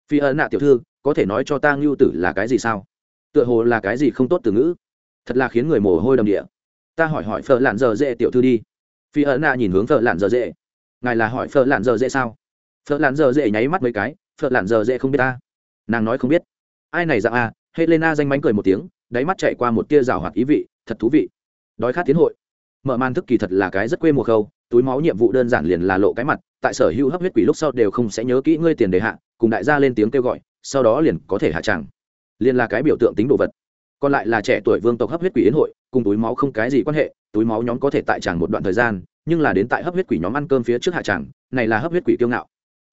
phi ân ạ tiểu thư, có thể nói cho ta ngưu tử là cái gì sao? Tựa hồ là cái gì không tốt từ ngữ. Thật là khiến người mồ hôi đầm địa. Ta hỏi hỏi phở lạn giờ dễ tiểu thư đi. Phi ân ạ nhìn hướng phở lạn giờ dễ. Ngài là hỏi phở lạn giờ dễ sao? Phở lạn giờ dễ nháy mắt mấy cái, phở lạn giờ dễ không biết ta. Nàng nói không biết. Ai này dạng a helena danh mánh cười một tiếng, đáy mắt chạy qua một tia rào hoạt ý vị, thật thú vị. Đói khát tiến hội. Mở màn thức kỳ thật là cái rất quê mùa khâu, túi máu nhiệm vụ đơn giản liền là lộ cái mặt, tại sở hữu hấp huyết quỷ lúc sau đều không sẽ nhớ kỹ ngươi tiền đề hạ, cùng đại gia lên tiếng kêu gọi, sau đó liền có thể hạ tràng. Liền là cái biểu tượng tính đồ vật. Còn lại là trẻ tuổi vương tộc hấp huyết quỷ yến hội, cùng túi máu không cái gì quan hệ, túi máu nhóm có thể tại tràng một đoạn thời gian, nhưng là đến tại hấp huyết quỷ nhóm ăn cơm phía trước hạ tràng, này là hấp huyết quỷ kiêu ngạo.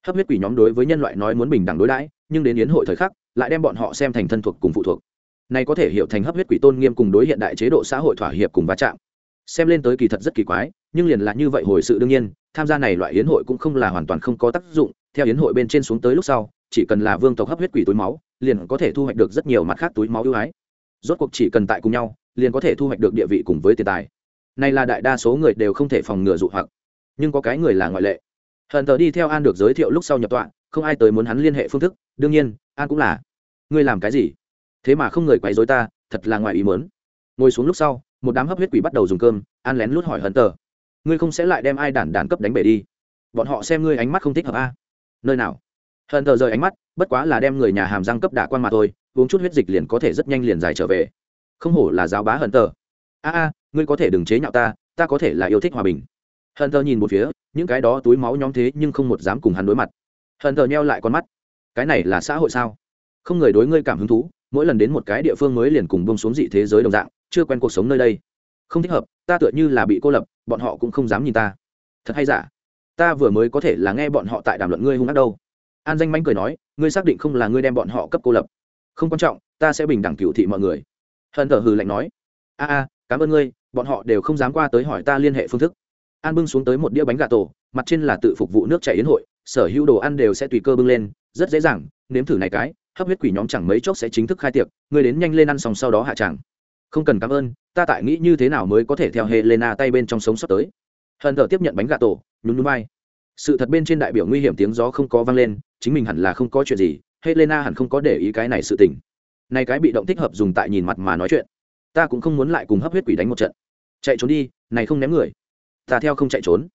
Hấp huyết quỷ nhóm đối với nhân loại nói muốn bình đẳng đối đãi, nhưng đến yến hội thời khắc lại đem bọn họ xem thành thân thuộc cùng phụ thuộc. Này có thể hiểu thành hấp huyết quỷ tôn nghiêm cùng đối hiện đại chế độ xã hội thỏa hiệp cùng va chạm. Xem lên tới kỳ thật rất kỳ quái, nhưng liền là như vậy hồi sự đương nhiên, tham gia này loại yến hội cũng không là hoàn toàn không có tác dụng. Theo yến hội bên trên xuống tới lúc sau, chỉ cần là vương tộc hấp huyết quỷ túi máu, liền có thể thu hoạch được rất nhiều mặt khác túi máu ưu ái. Rốt cuộc chỉ cần tại cùng nhau, liền có thể thu hoạch được địa vị cùng với tiền tài. Này là đại đa số người đều không thể phòng ngừa dụ hoặc, nhưng có cái người là ngoại lệ. Hận tờ đi theo an được giới thiệu lúc sau nhập tọa, không ai tới muốn hắn liên hệ phương thức đương nhiên, an cũng là. Ngươi làm cái gì? Thế mà không người quấy dối ta, thật là ngoài ý mớn ngồi xuống lúc sau, một đám hấp huyết quỷ bắt đầu dùng cơm, an lén lút hỏi hận tờ. Ngươi không sẽ lại đem ai đản đản cấp đánh bể đi? Bọn họ xem ngươi ánh mắt không thích hợp a. Nơi nào? Hận tờ rời ánh mắt, bất quá là đem người nhà hàm răng cấp đả quan mà thôi, uống chút huyết dịch liền có thể rất nhanh liền dài trở về. Không hổ là giáo bá hận tờ. A a, ngươi có thể đừng chế nhạo ta ta có thể là yêu thích hòa bình. Hận tờ nhìn một phía, những cái đó túi máu nhóm thế nhưng không một dám cùng hắn đối mặt. Hận tờ nheo lại con mắt cái này là xã hội sao? Không người đối ngươi cảm hứng thú, mỗi lần đến một cái địa phương mới liền cùng bông xuống dị thế giới đồng dạng, chưa quen cuộc sống nơi đây. Không thích hợp, ta tựa như là bị cô lập, bọn họ cũng không dám nhìn ta. Thật hay giả? Ta vừa mới có thể là nghe bọn họ tại đàm luận ngươi hung ác đâu. An danh mánh cười nói, ngươi xác định không là ngươi đem bọn họ cấp cô lập. Không quan trọng, ta sẽ bình đẳng cựu thị mọi người. Hận thờ hừ lạnh nói, a a, cảm ơn ngươi, bọn họ đều không dám qua tới hỏi ta liên hệ phương thức. An bưng xuống tới một đĩa bánh gà tổ, mặt trên là tự phục vụ nước chảy yến hội sở hữu đồ ăn đều sẽ tùy cơ bưng lên, rất dễ dàng, nếm thử này cái, hấp huyết quỷ nhóm chẳng mấy chốc sẽ chính thức khai tiệc người đến nhanh lên ăn xong sau đó hạ tràng. Không cần cảm ơn, ta tại nghĩ như thế nào mới có thể theo helena tay bên trong sống sót tới. Hận thờ tiếp nhận bánh gà tổ, nhún núi bay sự thật bên trên đại biểu nguy hiểm tiếng gió không có vang lên, chính mình hẳn là không có chuyện gì, helena hẳn không có để ý cái này sự tình. Này cái bị động thích hợp dùng tại nhìn mặt mà nói chuyện. Ta cũng không muốn lại cùng hấp huyết quỷ đánh một trận. Chạy trốn đi, này không ném người. Ta theo không chạy trốn.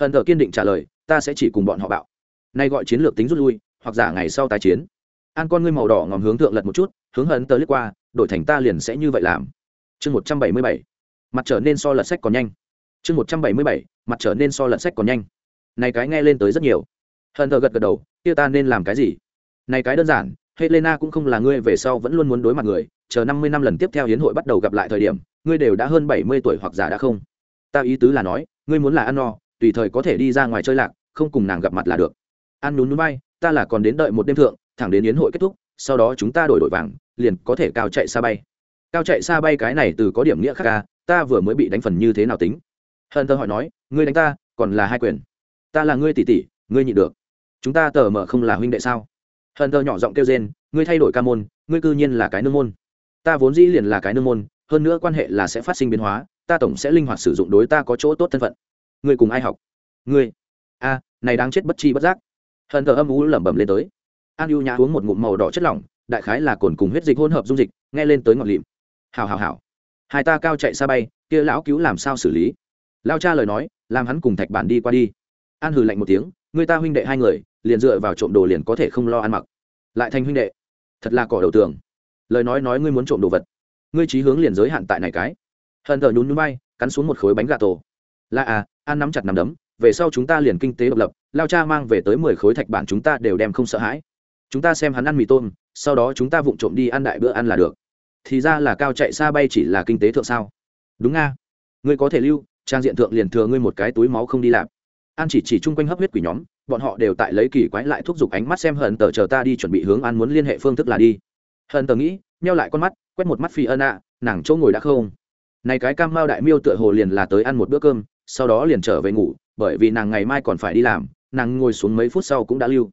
Hận thờ kiên định trả lời ta sẽ chỉ cùng bọn họ bạo. Nay gọi chiến lược tính rút lui, hoặc giả ngày sau tái chiến. An con ngươi màu đỏ ngòm hướng thượng lật một chút, hướng hận tới lướt qua, đổi thành ta liền sẽ như vậy làm. Chương một trăm bảy mươi bảy. Mặt trở nên so lật sách còn nhanh. Chương một trăm bảy mươi bảy. Mặt trở nên so lật sách còn nhanh. Này cái nghe lên tới rất nhiều. Hận thờ gật gật đầu, kia ta nên làm cái gì? Này cái đơn giản, helena cũng không là ngươi về sau vẫn luôn muốn đối mặt người, chờ năm mươi năm lần tiếp theo hiến hội bắt đầu gặp lại thời điểm, ngươi đều đã hơn bảy mươi tuổi hoặc già đã không? Ta ý tứ là nói, ngươi muốn là ăn no, tùy thời có thể đi ra ngoài chơi lạc không cùng nàng gặp mặt là được. An nhún núi bay ta là còn đến đợi một đêm thượng, thẳng đến yến hội kết thúc, sau đó chúng ta đổi đổi vàng, liền có thể cao chạy xa bay. Cao chạy xa bay cái này từ có điểm nghĩa khác ca ta vừa mới bị đánh phần như thế nào tính? Hân thơ hỏi nói, ngươi đánh ta, còn là hai quyền. Ta là ngươi tỷ tỷ, ngươi nhịn được. Chúng ta tờ mở không là huynh đệ sao? Hân thơ nhỏ giọng kêu rên, ngươi thay đổi ca môn, ngươi cư nhiên là cái nương môn. Ta vốn dĩ liền là cái nương môn, hơn nữa quan hệ là sẽ phát sinh biến hóa, ta tổng sẽ linh hoạt sử dụng đối ta có chỗ tốt thân phận. Ngươi cùng ai học? Ngươi a, này đáng chết bất chi bất giác. Hận thờ âm ú lẩm bẩm lên tới. An ưu nhã uống một ngụm màu đỏ chất lỏng, đại khái là cồn cùng huyết dịch hỗn hợp dung dịch, nghe lên tới ngọt lịm. Hào hào hào hai ta cao chạy xa bay, kia lão cứu làm sao xử lý? Lao cha lời nói, làm hắn cùng thạch bản đi qua đi. An hừ lạnh một tiếng, người ta huynh đệ hai người, liền dựa vào trộm đồ liền có thể không lo ăn mặc. Lại thành huynh đệ. Thật là cỏ đầu tường. Lời nói nói ngươi muốn trộm đồ vật. Ngươi trí hướng liền giới hạn tại này cái. Hận thờ nhún nhún bay cắn xuống một khối bánh gà tổ. Là à an nắm chặt nắm đấm về sau chúng ta liền kinh tế độc lập, lao cha mang về tới mười khối thạch bản chúng ta đều đem không sợ hãi. Chúng ta xem hắn ăn mì tôm, sau đó chúng ta vụng trộm đi ăn đại bữa ăn là được. Thì ra là cao chạy xa bay chỉ là kinh tế thượng sao? Đúng nga. Ngươi có thể lưu, trang diện thượng liền thừa ngươi một cái túi máu không đi làm. An chỉ chỉ chung quanh hấp huyết quỷ nhóm, bọn họ đều tại lấy kỳ quái lại thúc giục ánh mắt xem hận tờ chờ ta đi chuẩn bị hướng an muốn liên hệ phương thức là đi. Hận tờ nghĩ meo lại con mắt, quét một mắt phi ân ạ, nàng chỗ ngồi đã không? Này cái cam mao đại miêu tựa hồ liền là tới ăn một bữa cơm, sau đó liền trở về ngủ bởi vì nàng ngày mai còn phải đi làm, nàng ngồi xuống mấy phút sau cũng đã lưu.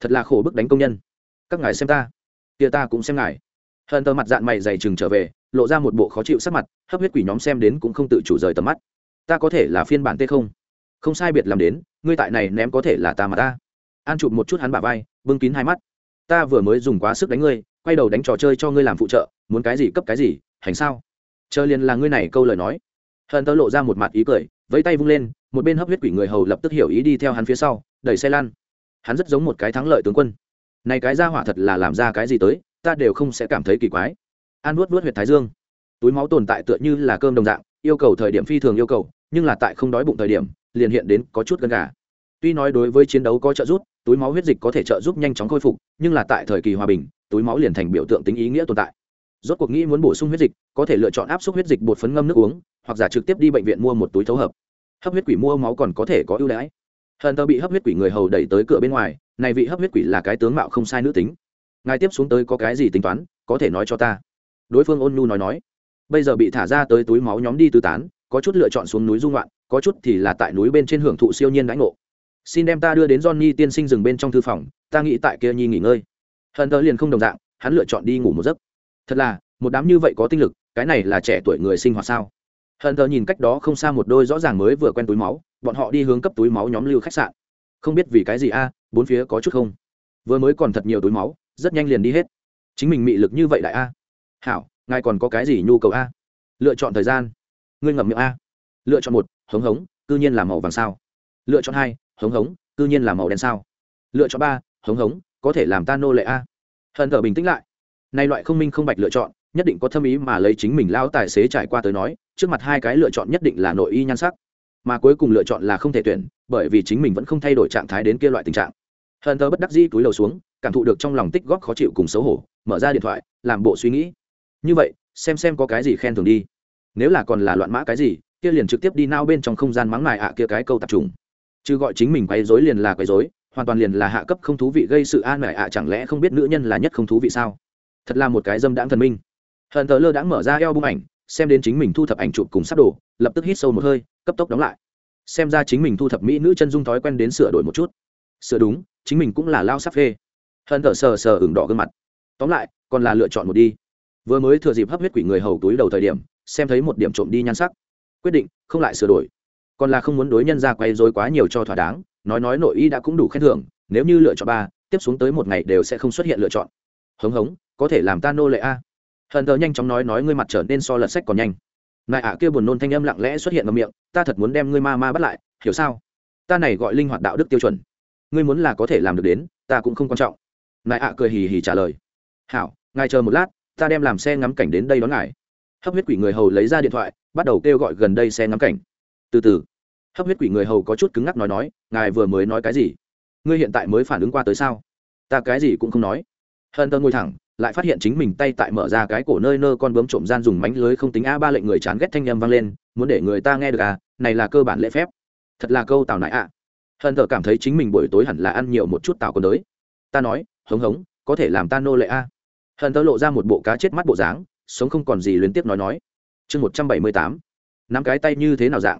Thật là khổ bức đánh công nhân. Các ngài xem ta. Kia ta cũng xem ngài. Hận tờ mặt dạng mày dày chừng trở về, lộ ra một bộ khó chịu sắc mặt, hấp huyết quỷ nhóm xem đến cũng không tự chủ rời tầm mắt. Ta có thể là phiên bản t không? Không sai biệt làm đến, ngươi tại này ném có thể là ta mà ta. An chụp một chút hắn bả vai, bưng kín hai mắt. Ta vừa mới dùng quá sức đánh ngươi, quay đầu đánh trò chơi cho ngươi làm phụ trợ, muốn cái gì cấp cái gì, hành sao? Chơi liền là ngươi này câu lời nói. Hận tớ lộ ra một mặt ý cười, vẫy tay vung lên một bên hấp huyết quỷ người hầu lập tức hiểu ý đi theo hắn phía sau, đẩy xe lan. hắn rất giống một cái thắng lợi tướng quân. Này cái ra hỏa thật là làm ra cái gì tới, ta đều không sẽ cảm thấy kỳ quái. An nuốt nuốt huyệt thái dương. Túi máu tồn tại tựa như là cơm đồng dạng, yêu cầu thời điểm phi thường yêu cầu, nhưng là tại không đói bụng thời điểm, liền hiện đến có chút gần gà. Tuy nói đối với chiến đấu có trợ giúp, túi máu huyết dịch có thể trợ giúp nhanh chóng khôi phục, nhưng là tại thời kỳ hòa bình, túi máu liền thành biểu tượng tính ý nghĩa tồn tại. Rốt cuộc nghĩ muốn bổ sung huyết dịch, có thể lựa chọn áp suất huyết dịch bột phấn ngâm nước uống, hoặc giả trực tiếp đi bệnh viện mua một túi thấu hợp hấp huyết quỷ mua máu còn có thể có ưu đãi. Hận tờ bị hấp huyết quỷ người hầu đẩy tới cửa bên ngoài, này vị hấp huyết quỷ là cái tướng mạo không sai nữ tính. Ngài tiếp xuống tới có cái gì tính toán, có thể nói cho ta. Đối phương ôn nhu nói nói. Bây giờ bị thả ra tới túi máu nhóm đi tứ tán, có chút lựa chọn xuống núi dung loạn, có chút thì là tại núi bên trên hưởng thụ siêu nhiên đãi ngộ. Xin đem ta đưa đến johnny tiên sinh rừng bên trong thư phòng, ta nghĩ tại kia nhi nghỉ ngơi. Hận tờ liền không đồng dạng, hắn lựa chọn đi ngủ một giấc. Thật là, một đám như vậy có tinh lực, cái này là trẻ tuổi người sinh hoạt sao? Hận thờ nhìn cách đó không xa một đôi rõ ràng mới vừa quen túi máu, bọn họ đi hướng cấp túi máu nhóm lưu khách sạn. Không biết vì cái gì a, bốn phía có chút không. Vừa mới còn thật nhiều túi máu, rất nhanh liền đi hết. Chính mình mị lực như vậy đại a. Hảo, ngài còn có cái gì nhu cầu a? Lựa chọn thời gian. Ngươi ngậm miệng a. Lựa chọn một, hống hống, cư nhiên là màu vàng sao. Lựa chọn hai, hống hống, cư nhiên là màu đen sao. Lựa chọn ba, hống hống, có thể làm ta nô lệ a. Hận thờ bình tĩnh lại. Nay loại không minh không bạch lựa chọn, nhất định có thâm ý mà lấy chính mình lao tài xế trải qua tới nói trước mặt hai cái lựa chọn nhất định là nội y nhan sắc, mà cuối cùng lựa chọn là không thể tuyển, bởi vì chính mình vẫn không thay đổi trạng thái đến kia loại tình trạng. Hờn thơ bất đắc dĩ túi lầu xuống, cảm thụ được trong lòng tích góp khó chịu cùng xấu hổ, mở ra điện thoại, làm bộ suy nghĩ. Như vậy, xem xem có cái gì khen thường đi. Nếu là còn là loạn mã cái gì, kia liền trực tiếp đi nao bên trong không gian mắng mài ạ kia cái câu tập trung chứ gọi chính mình quấy dối liền là quấy dối hoàn toàn liền là hạ cấp không thú vị gây sự an mải ạ chẳng lẽ không biết nữ nhân là nhất không thú vị sao? Thật là một cái dâm đãng thần minh. Hận thờ lơ đãng mở ra eo bung ảnh xem đến chính mình thu thập ảnh chụp cùng sắp đổ lập tức hít sâu một hơi, cấp tốc đóng lại. Xem ra chính mình thu thập mỹ nữ chân dung thói quen đến sửa đổi một chút. Sửa đúng, chính mình cũng là lao sắp phê. Hận thở sờ sờ ửng đỏ gương mặt. Tóm lại, còn là lựa chọn một đi. Vừa mới thừa dịp hấp huyết quỷ người hầu túi đầu thời điểm, xem thấy một điểm trộm đi nhan sắc. Quyết định, không lại sửa đổi. Còn là không muốn đối nhân ra quay dối quá nhiều cho thỏa đáng, nói nói nội y đã cũng đủ khen thưởng, nếu như lựa chọn ba, tiếp xuống tới một ngày đều sẽ không xuất hiện lựa chọn. Hống hống, có thể làm ta nô lệ a hận thờ nhanh chóng nói nói ngươi mặt trở nên so lật sách còn nhanh. Nại ạ kia buồn nôn thanh âm lặng lẽ xuất hiện ở miệng, ta thật muốn đem ngươi ma ma bắt lại, hiểu sao? Ta này gọi linh hoạt đạo đức tiêu chuẩn. Ngươi muốn là có thể làm được đến, ta cũng không quan trọng. Nại ạ cười hì hì trả lời. Hảo, ngài chờ một lát, ta đem làm xe ngắm cảnh đến đây đón ngài. Hấp huyết quỷ người hầu lấy ra điện thoại, bắt đầu kêu gọi gần đây xe ngắm cảnh. Từ từ. Hấp huyết quỷ người hầu có chút cứng ngắc nói nói, ngài vừa mới nói cái gì? Ngươi hiện tại mới phản ứng qua tới sao? Ta cái gì cũng không nói. Hận tơ ngồi thẳng lại phát hiện chính mình tay tại mở ra cái cổ nơi nơ con bướm trộm gian dùng mánh lưới không tính a ba lệnh người chán ghét thanh â vang lên, muốn để người ta nghe được à này là cơ bản lễ phép. Thật là câu tào nại ạ. À. hận thờ cảm thấy chính mình buổi tối hẳn là ăn nhiều một chút tào còn đới. Ta nói, hống hống, có thể làm ta nô lệ a. À. hận thờ lộ ra một bộ cá chết mắt bộ dáng, sống không còn gì liên tiếp nói nói. Chương một trăm bảy mươi tám, nắm cái tay như thế nào dạng?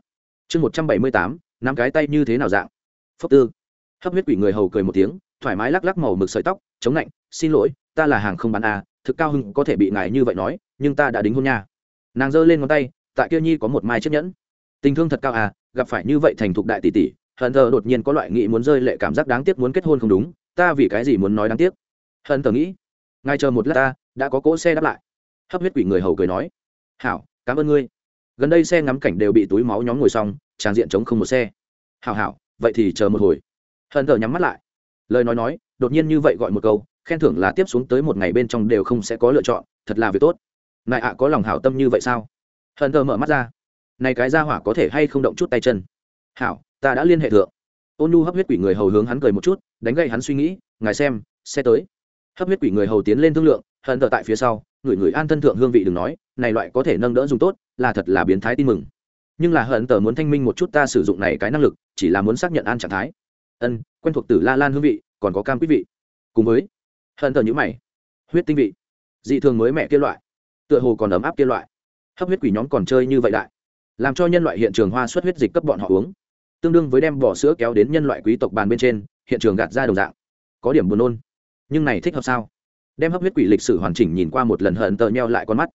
Chương một trăm bảy mươi tám, nắm cái tay như thế nào dạng? Phúc tư. Hấp huyết quỷ người hầu cười một tiếng, thoải mái lắc lắc màu mực sợi tóc, chống lạnh, xin lỗi ta là hàng không bán a, thực cao hưng có thể bị ngài như vậy nói, nhưng ta đã đính hôn nha. Nàng giơ lên ngón tay, tại kia nhi có một mai chiếc nhẫn. Tình thương thật cao à gặp phải như vậy thành thục đại tỷ tỷ, hận thờ đột nhiên có loại nghĩ muốn rơi lệ cảm giác đáng tiếc muốn kết hôn không đúng, ta vì cái gì muốn nói đáng tiếc? Hận thờ nghĩ, ngài chờ một lát ta, đã có cỗ xe đáp lại. Hấp huyết quỷ người hầu cười nói, hảo, cảm ơn ngươi. Gần đây xe ngắm cảnh đều bị túi máu nhóm ngồi xong, tràng diện chống không một xe. Hảo hảo, vậy thì chờ một hồi. Hận thờ nhắm mắt lại. Lời nói nói, đột nhiên như vậy gọi một câu khen thưởng là tiếp xuống tới một ngày bên trong đều không sẽ có lựa chọn, thật là việc tốt. Nại ạ, có lòng hảo tâm như vậy sao? Hận thơ mở mắt ra. Này cái ra hỏa có thể hay không động chút tay chân? Hảo, ta đã liên hệ thượng. Ôn nu hấp huyết quỷ người hầu hướng hắn cười một chút, đánh gậy hắn suy nghĩ, ngài xem xe tới. Hấp huyết quỷ người hầu tiến lên thương lượng, hận thờ tại phía sau, người người an thân thượng hương vị đừng nói, này loại có thể nâng đỡ dùng tốt, là thật là biến thái tin mừng. Nhưng là hận tờ muốn thanh minh một chút ta sử dụng này cái năng lực, chỉ là muốn xác nhận an trạng thái. Ân, quen thuộc tử la lan hương vị, còn có cam quý vị. Cùng với hận thờ nhữ mày. Huyết tinh vị. Dị thường mới mẹ kia loại. Tựa hồ còn ấm áp kia loại. Hấp huyết quỷ nhóm còn chơi như vậy đại. Làm cho nhân loại hiện trường hoa xuất huyết dịch cấp bọn họ uống. Tương đương với đem bỏ sữa kéo đến nhân loại quý tộc bàn bên trên, hiện trường gạt ra đồng dạng. Có điểm buồn nôn. Nhưng này thích hợp sao? Đem hấp huyết quỷ lịch sử hoàn chỉnh nhìn qua một lần hận tờ nheo lại con mắt.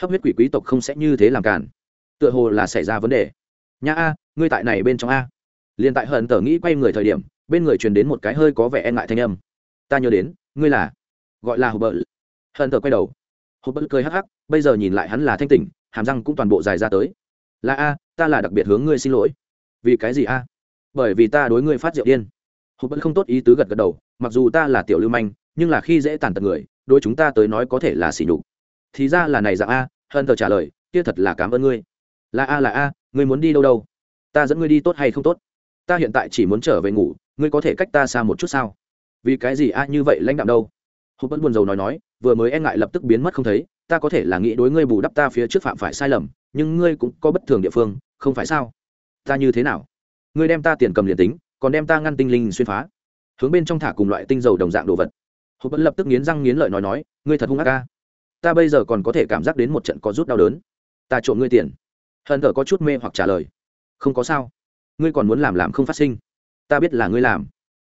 Hấp huyết quỷ quý tộc không sẽ như thế làm cản tựa hồ là xảy ra vấn đề. Nhà a, ngươi tại này bên trong a. Liền tại hận tờ nghĩ quay người thời điểm, bên người truyền đến một cái hơi có vẻ e ngại thanh âm ta nhớ đến, ngươi là, gọi là hộp bợ hận thờ quay đầu. Hộp bợ cười hắc hắc, bây giờ nhìn lại hắn là thanh tỉnh, hàm răng cũng toàn bộ dài ra tới. Là a, ta là đặc biệt hướng ngươi xin lỗi. Vì cái gì a? Bởi vì ta đối ngươi phát rượu điên. Hộp bợ không tốt ý tứ gật gật đầu, mặc dù ta là tiểu lưu manh, nhưng là khi dễ tàn tật người đôi chúng ta tới nói có thể là xỉ nhục. Thì ra là này dạng a, hận thờ trả lời, kia thật là cảm ơn ngươi. Là a là a, ngươi muốn đi đâu đâu? Ta dẫn ngươi đi tốt hay không tốt? Ta hiện tại chỉ muốn trở về ngủ, ngươi có thể cách ta xa một chút sao? Vì cái gì a như vậy lãnh đạo đâu? Hộp vẫn buồn rầu nói nói, vừa mới e ngại lập tức biến mất không thấy, ta có thể là nghĩ đối ngươi bù đắp ta phía trước phạm phải sai lầm, nhưng ngươi cũng có bất thường địa phương, không phải sao? Ta như thế nào? Ngươi đem ta tiền cầm liền tính, còn đem ta ngăn tinh linh xuyên phá. Hướng bên trong thả cùng loại tinh dầu đồng dạng đồ vật. Hộp vẫn lập tức nghiến răng nghiến lợi nói nói, ngươi thật hung ác ca ta bây giờ còn có thể cảm giác đến một trận có rút đau đớn. Ta trộm ngươi tiền. Hận thở có chút mê hoặc trả lời. Không có sao. Ngươi còn muốn làm làm không phát sinh. Ta biết là ngươi làm.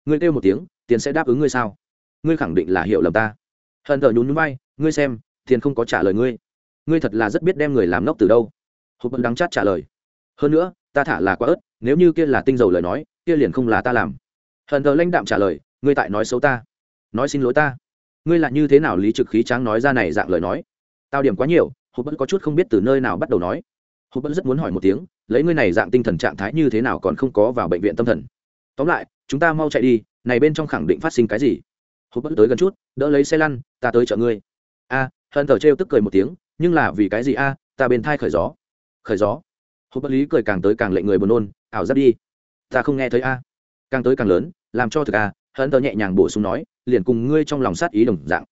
Ngươi kêu một tiếng tiền sẽ đáp ứng ngươi sao? Ngươi khẳng định là hiểu lầm ta. Hận thờ nhún nhún bay ngươi xem, tiền không có trả lời ngươi. Ngươi thật là rất biết đem người làm nốc từ đâu. Hộp bận đắng chát trả lời. Hơn nữa, ta thả là quá ớt, nếu như kia là tinh dầu lời nói, kia liền không là ta làm. Hận thờ lãnh đạm trả lời, ngươi tại nói xấu ta. Nói xin lỗi ta. Ngươi là như thế nào lý trực khí tráng nói ra này dạng lời nói? Tao điểm quá nhiều hộp bận có chút không biết từ nơi nào bắt đầu nói. Hộp bận rất muốn hỏi một tiếng, lấy ngươi này dạng tinh thần trạng thái như thế nào còn không có vào bệnh viện tâm thần? Tóm lại chúng ta mau chạy đi này bên trong khẳng định phát sinh cái gì? Hộp bất tới gần chút đỡ lấy xe lăn ta tới chợ ngươi. A à, hận thờ trêu tức cười một tiếng nhưng là vì cái gì a ta bên thai khởi gió. Khởi gió? Hộp bất lý cười càng tới càng lệnh người buồn nôn ảo giáp đi. Ta không nghe thấy a. Càng tới càng lớn làm cho thực a hận thờ nhẹ nhàng bổ sung nói liền cùng ngươi trong lòng sát ý đồng dạng.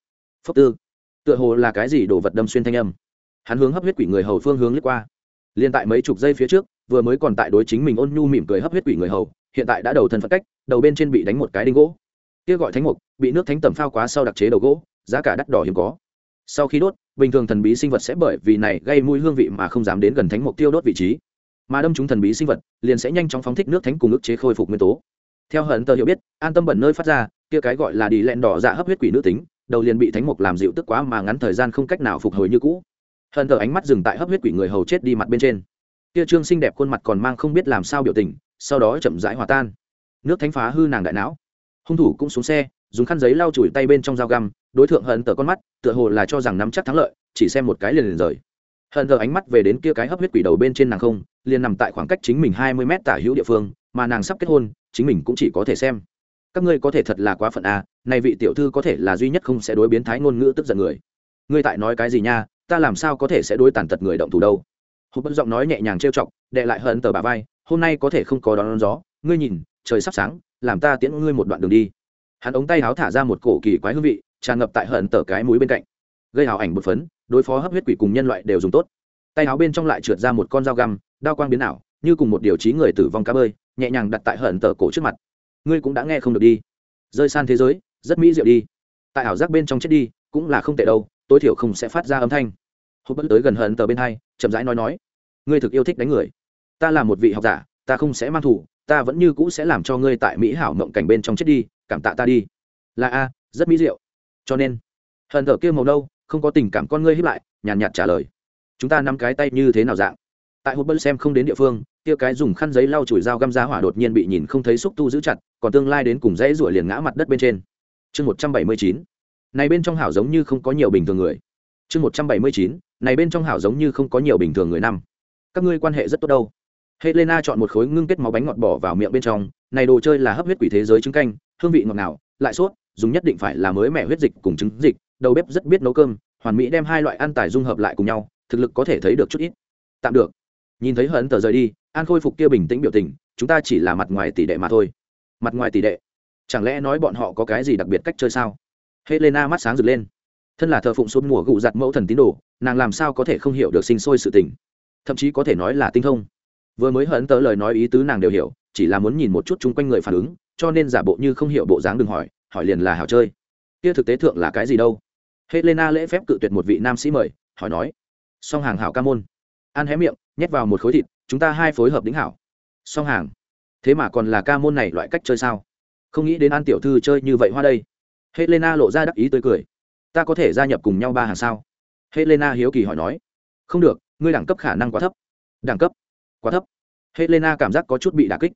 Phốc tư. Tựa hồ là cái gì đổ vật đâm xuyên thanh âm. Hắn hướng hấp huyết quỷ người hầu phương hướng lướt qua. Liền tại mấy chục giây phía trước vừa mới còn tại đối chính mình ôn nhu mỉm cười hấp huyết quỷ người hầu hiện tại đã đầu thân phận cách, đầu bên trên bị đánh một cái đinh gỗ. Kia gọi thánh mục, bị nước thánh tẩm phao quá sau đặc chế đầu gỗ, giá cả đắt đỏ hiếm có. Sau khi đốt, bình thường thần bí sinh vật sẽ bởi vì này gây mùi hương vị mà không dám đến gần thánh mục tiêu đốt vị trí. Mà đâm chúng thần bí sinh vật, liền sẽ nhanh chóng phóng thích nước thánh cùng ức chế khôi phục nguyên tố. Theo hận tờ hiểu biết, an tâm bẩn nơi phát ra, kia cái gọi là đi lẹn đỏ dạ hấp huyết quỷ nữ tính, đầu liền bị thánh mục làm dịu tức quá mà ngắn thời gian không cách nào phục hồi như cũ. Hận tờ ánh mắt dừng tại hấp huyết quỷ người hầu chết đi mặt bên trên. Kia trương xinh đẹp khuôn mặt còn mang không biết làm sao biểu tình sau đó chậm rãi hòa tan. Nước thánh phá hư nàng đại não. Hung thủ cũng xuống xe, dùng khăn giấy lau chùi tay bên trong dao găm, đối tượng hận tờ con mắt, tựa hồ là cho rằng nắm chắc thắng lợi, chỉ xem một cái liền liền rời. Hận tờ ánh mắt về đến kia cái hấp huyết quỷ đầu bên trên nàng không, liền nằm tại khoảng cách chính mình hai mươi mét tả hữu địa phương, mà nàng sắp kết hôn, chính mình cũng chỉ có thể xem. Các ngươi có thể thật là quá phận à này vị tiểu thư có thể là duy nhất không sẽ đối biến thái ngôn ngữ tức giận người. Ngươi tại nói cái gì nha, ta làm sao có thể sẽ đối tàn tật người động thủ đâu? Hộp bất giọng nói nhẹ nhàng trêu chọc đệ lại hận tờ bà vai hôm nay có thể không có đón gió, ngươi nhìn, trời sắp sáng, làm ta tiễn ngươi một đoạn đường đi. Hắn ống tay háo thả ra một cổ kỳ quái hương vị, tràn ngập tại hận tờ cái mũi bên cạnh. Gây hào ảnh bột phấn, đối phó hấp huyết quỷ cùng nhân loại đều dùng tốt. Tay háo bên trong lại trượt ra một con dao găm, đao quang biến ảo, như cùng một điều trí người tử vong cá bơi, nhẹ nhàng đặt tại hận tờ cổ trước mặt. Ngươi cũng đã nghe không được đi. Rơi san thế giới, rất mỹ diệu đi. Tại ảo giác bên trong chết đi, cũng là không tệ đâu, tối thiểu không sẽ phát ra âm thanh. Hộp bất tới gần hận tờ bên hai, chậm rãi nói nói. Ngươi thực yêu thích đánh người ta là một vị học giả, ta không sẽ mang thủ ta vẫn như cũ sẽ làm cho ngươi tại mỹ hảo mộng cảnh bên trong chết đi, cảm tạ ta đi. Là a, rất mỹ diệu. Cho nên, hận thở kia màu nâu, không có tình cảm con ngươi hiếp lại, nhàn nhạt trả lời. Chúng ta nắm cái tay như thế nào dạng? Tại hộp bơ xem không đến địa phương, kia cái dùng khăn giấy lau chùi dao găm giá hỏa đột nhiên bị nhìn không thấy xúc tu giữ chặt, còn tương lai đến cùng dãy ruổi liền ngã mặt đất bên trên. Chương một trăm bảy mươi chín. Này bên trong hảo giống như không có nhiều bình thường người. Chương một trăm bảy mươi chín. Này bên trong hảo giống như không có nhiều bình thường người năm. Các ngươi quan hệ rất tốt đâu helena chọn một khối ngưng kết máu bánh ngọt bỏ vào miệng bên trong, này đồ chơi là hấp huyết quỷ thế giới trứng canh, hương vị ngọt ngào, lại sốt, dùng nhất định phải là mới mẻ huyết dịch cùng trứng dịch, đầu bếp rất biết nấu cơm, hoàn mỹ đem hai loại ăn tài dung hợp lại cùng nhau, thực lực có thể thấy được chút ít. Tạm được. Nhìn thấy hận tờ rời đi, an khôi phục kia bình tĩnh biểu tình, chúng ta chỉ là mặt ngoài tỷ đệ mà thôi. Mặt ngoài tỷ đệ? Chẳng lẽ nói bọn họ có cái gì đặc biệt cách chơi sao? Helena mắt sáng rực lên. Thân là thờ phụng xuống mùa gụ giặt mẫu thần tín đồ, nàng làm sao có thể không hiểu được sinh sôi sự tình? Thậm chí có thể nói là tinh thông vừa mới hận tớ lời nói ý tứ nàng đều hiểu, chỉ là muốn nhìn một chút chung quanh người phản ứng, cho nên giả bộ như không hiểu bộ dáng đừng hỏi hỏi liền là hảo chơi. Kia thực tế thượng là cái gì đâu? Helena lễ phép cự tuyệt một vị nam sĩ mời, hỏi nói. Song hàng hảo ca môn. An hé miệng, nhét vào một khối thịt, chúng ta hai phối hợp đính hảo. Song hàng. Thế mà còn là ca môn này loại cách chơi sao? Không nghĩ đến an tiểu thư chơi như vậy hoa đây. Helena lộ ra đắc ý tươi cười. Ta có thể gia nhập cùng nhau ba hàng sao? Helena hiếu kỳ hỏi nói. Không được, ngươi đẳng cấp khả năng quá thấp. Đẳng cấp? Quá thấp. Helena cảm giác có chút bị đà kích.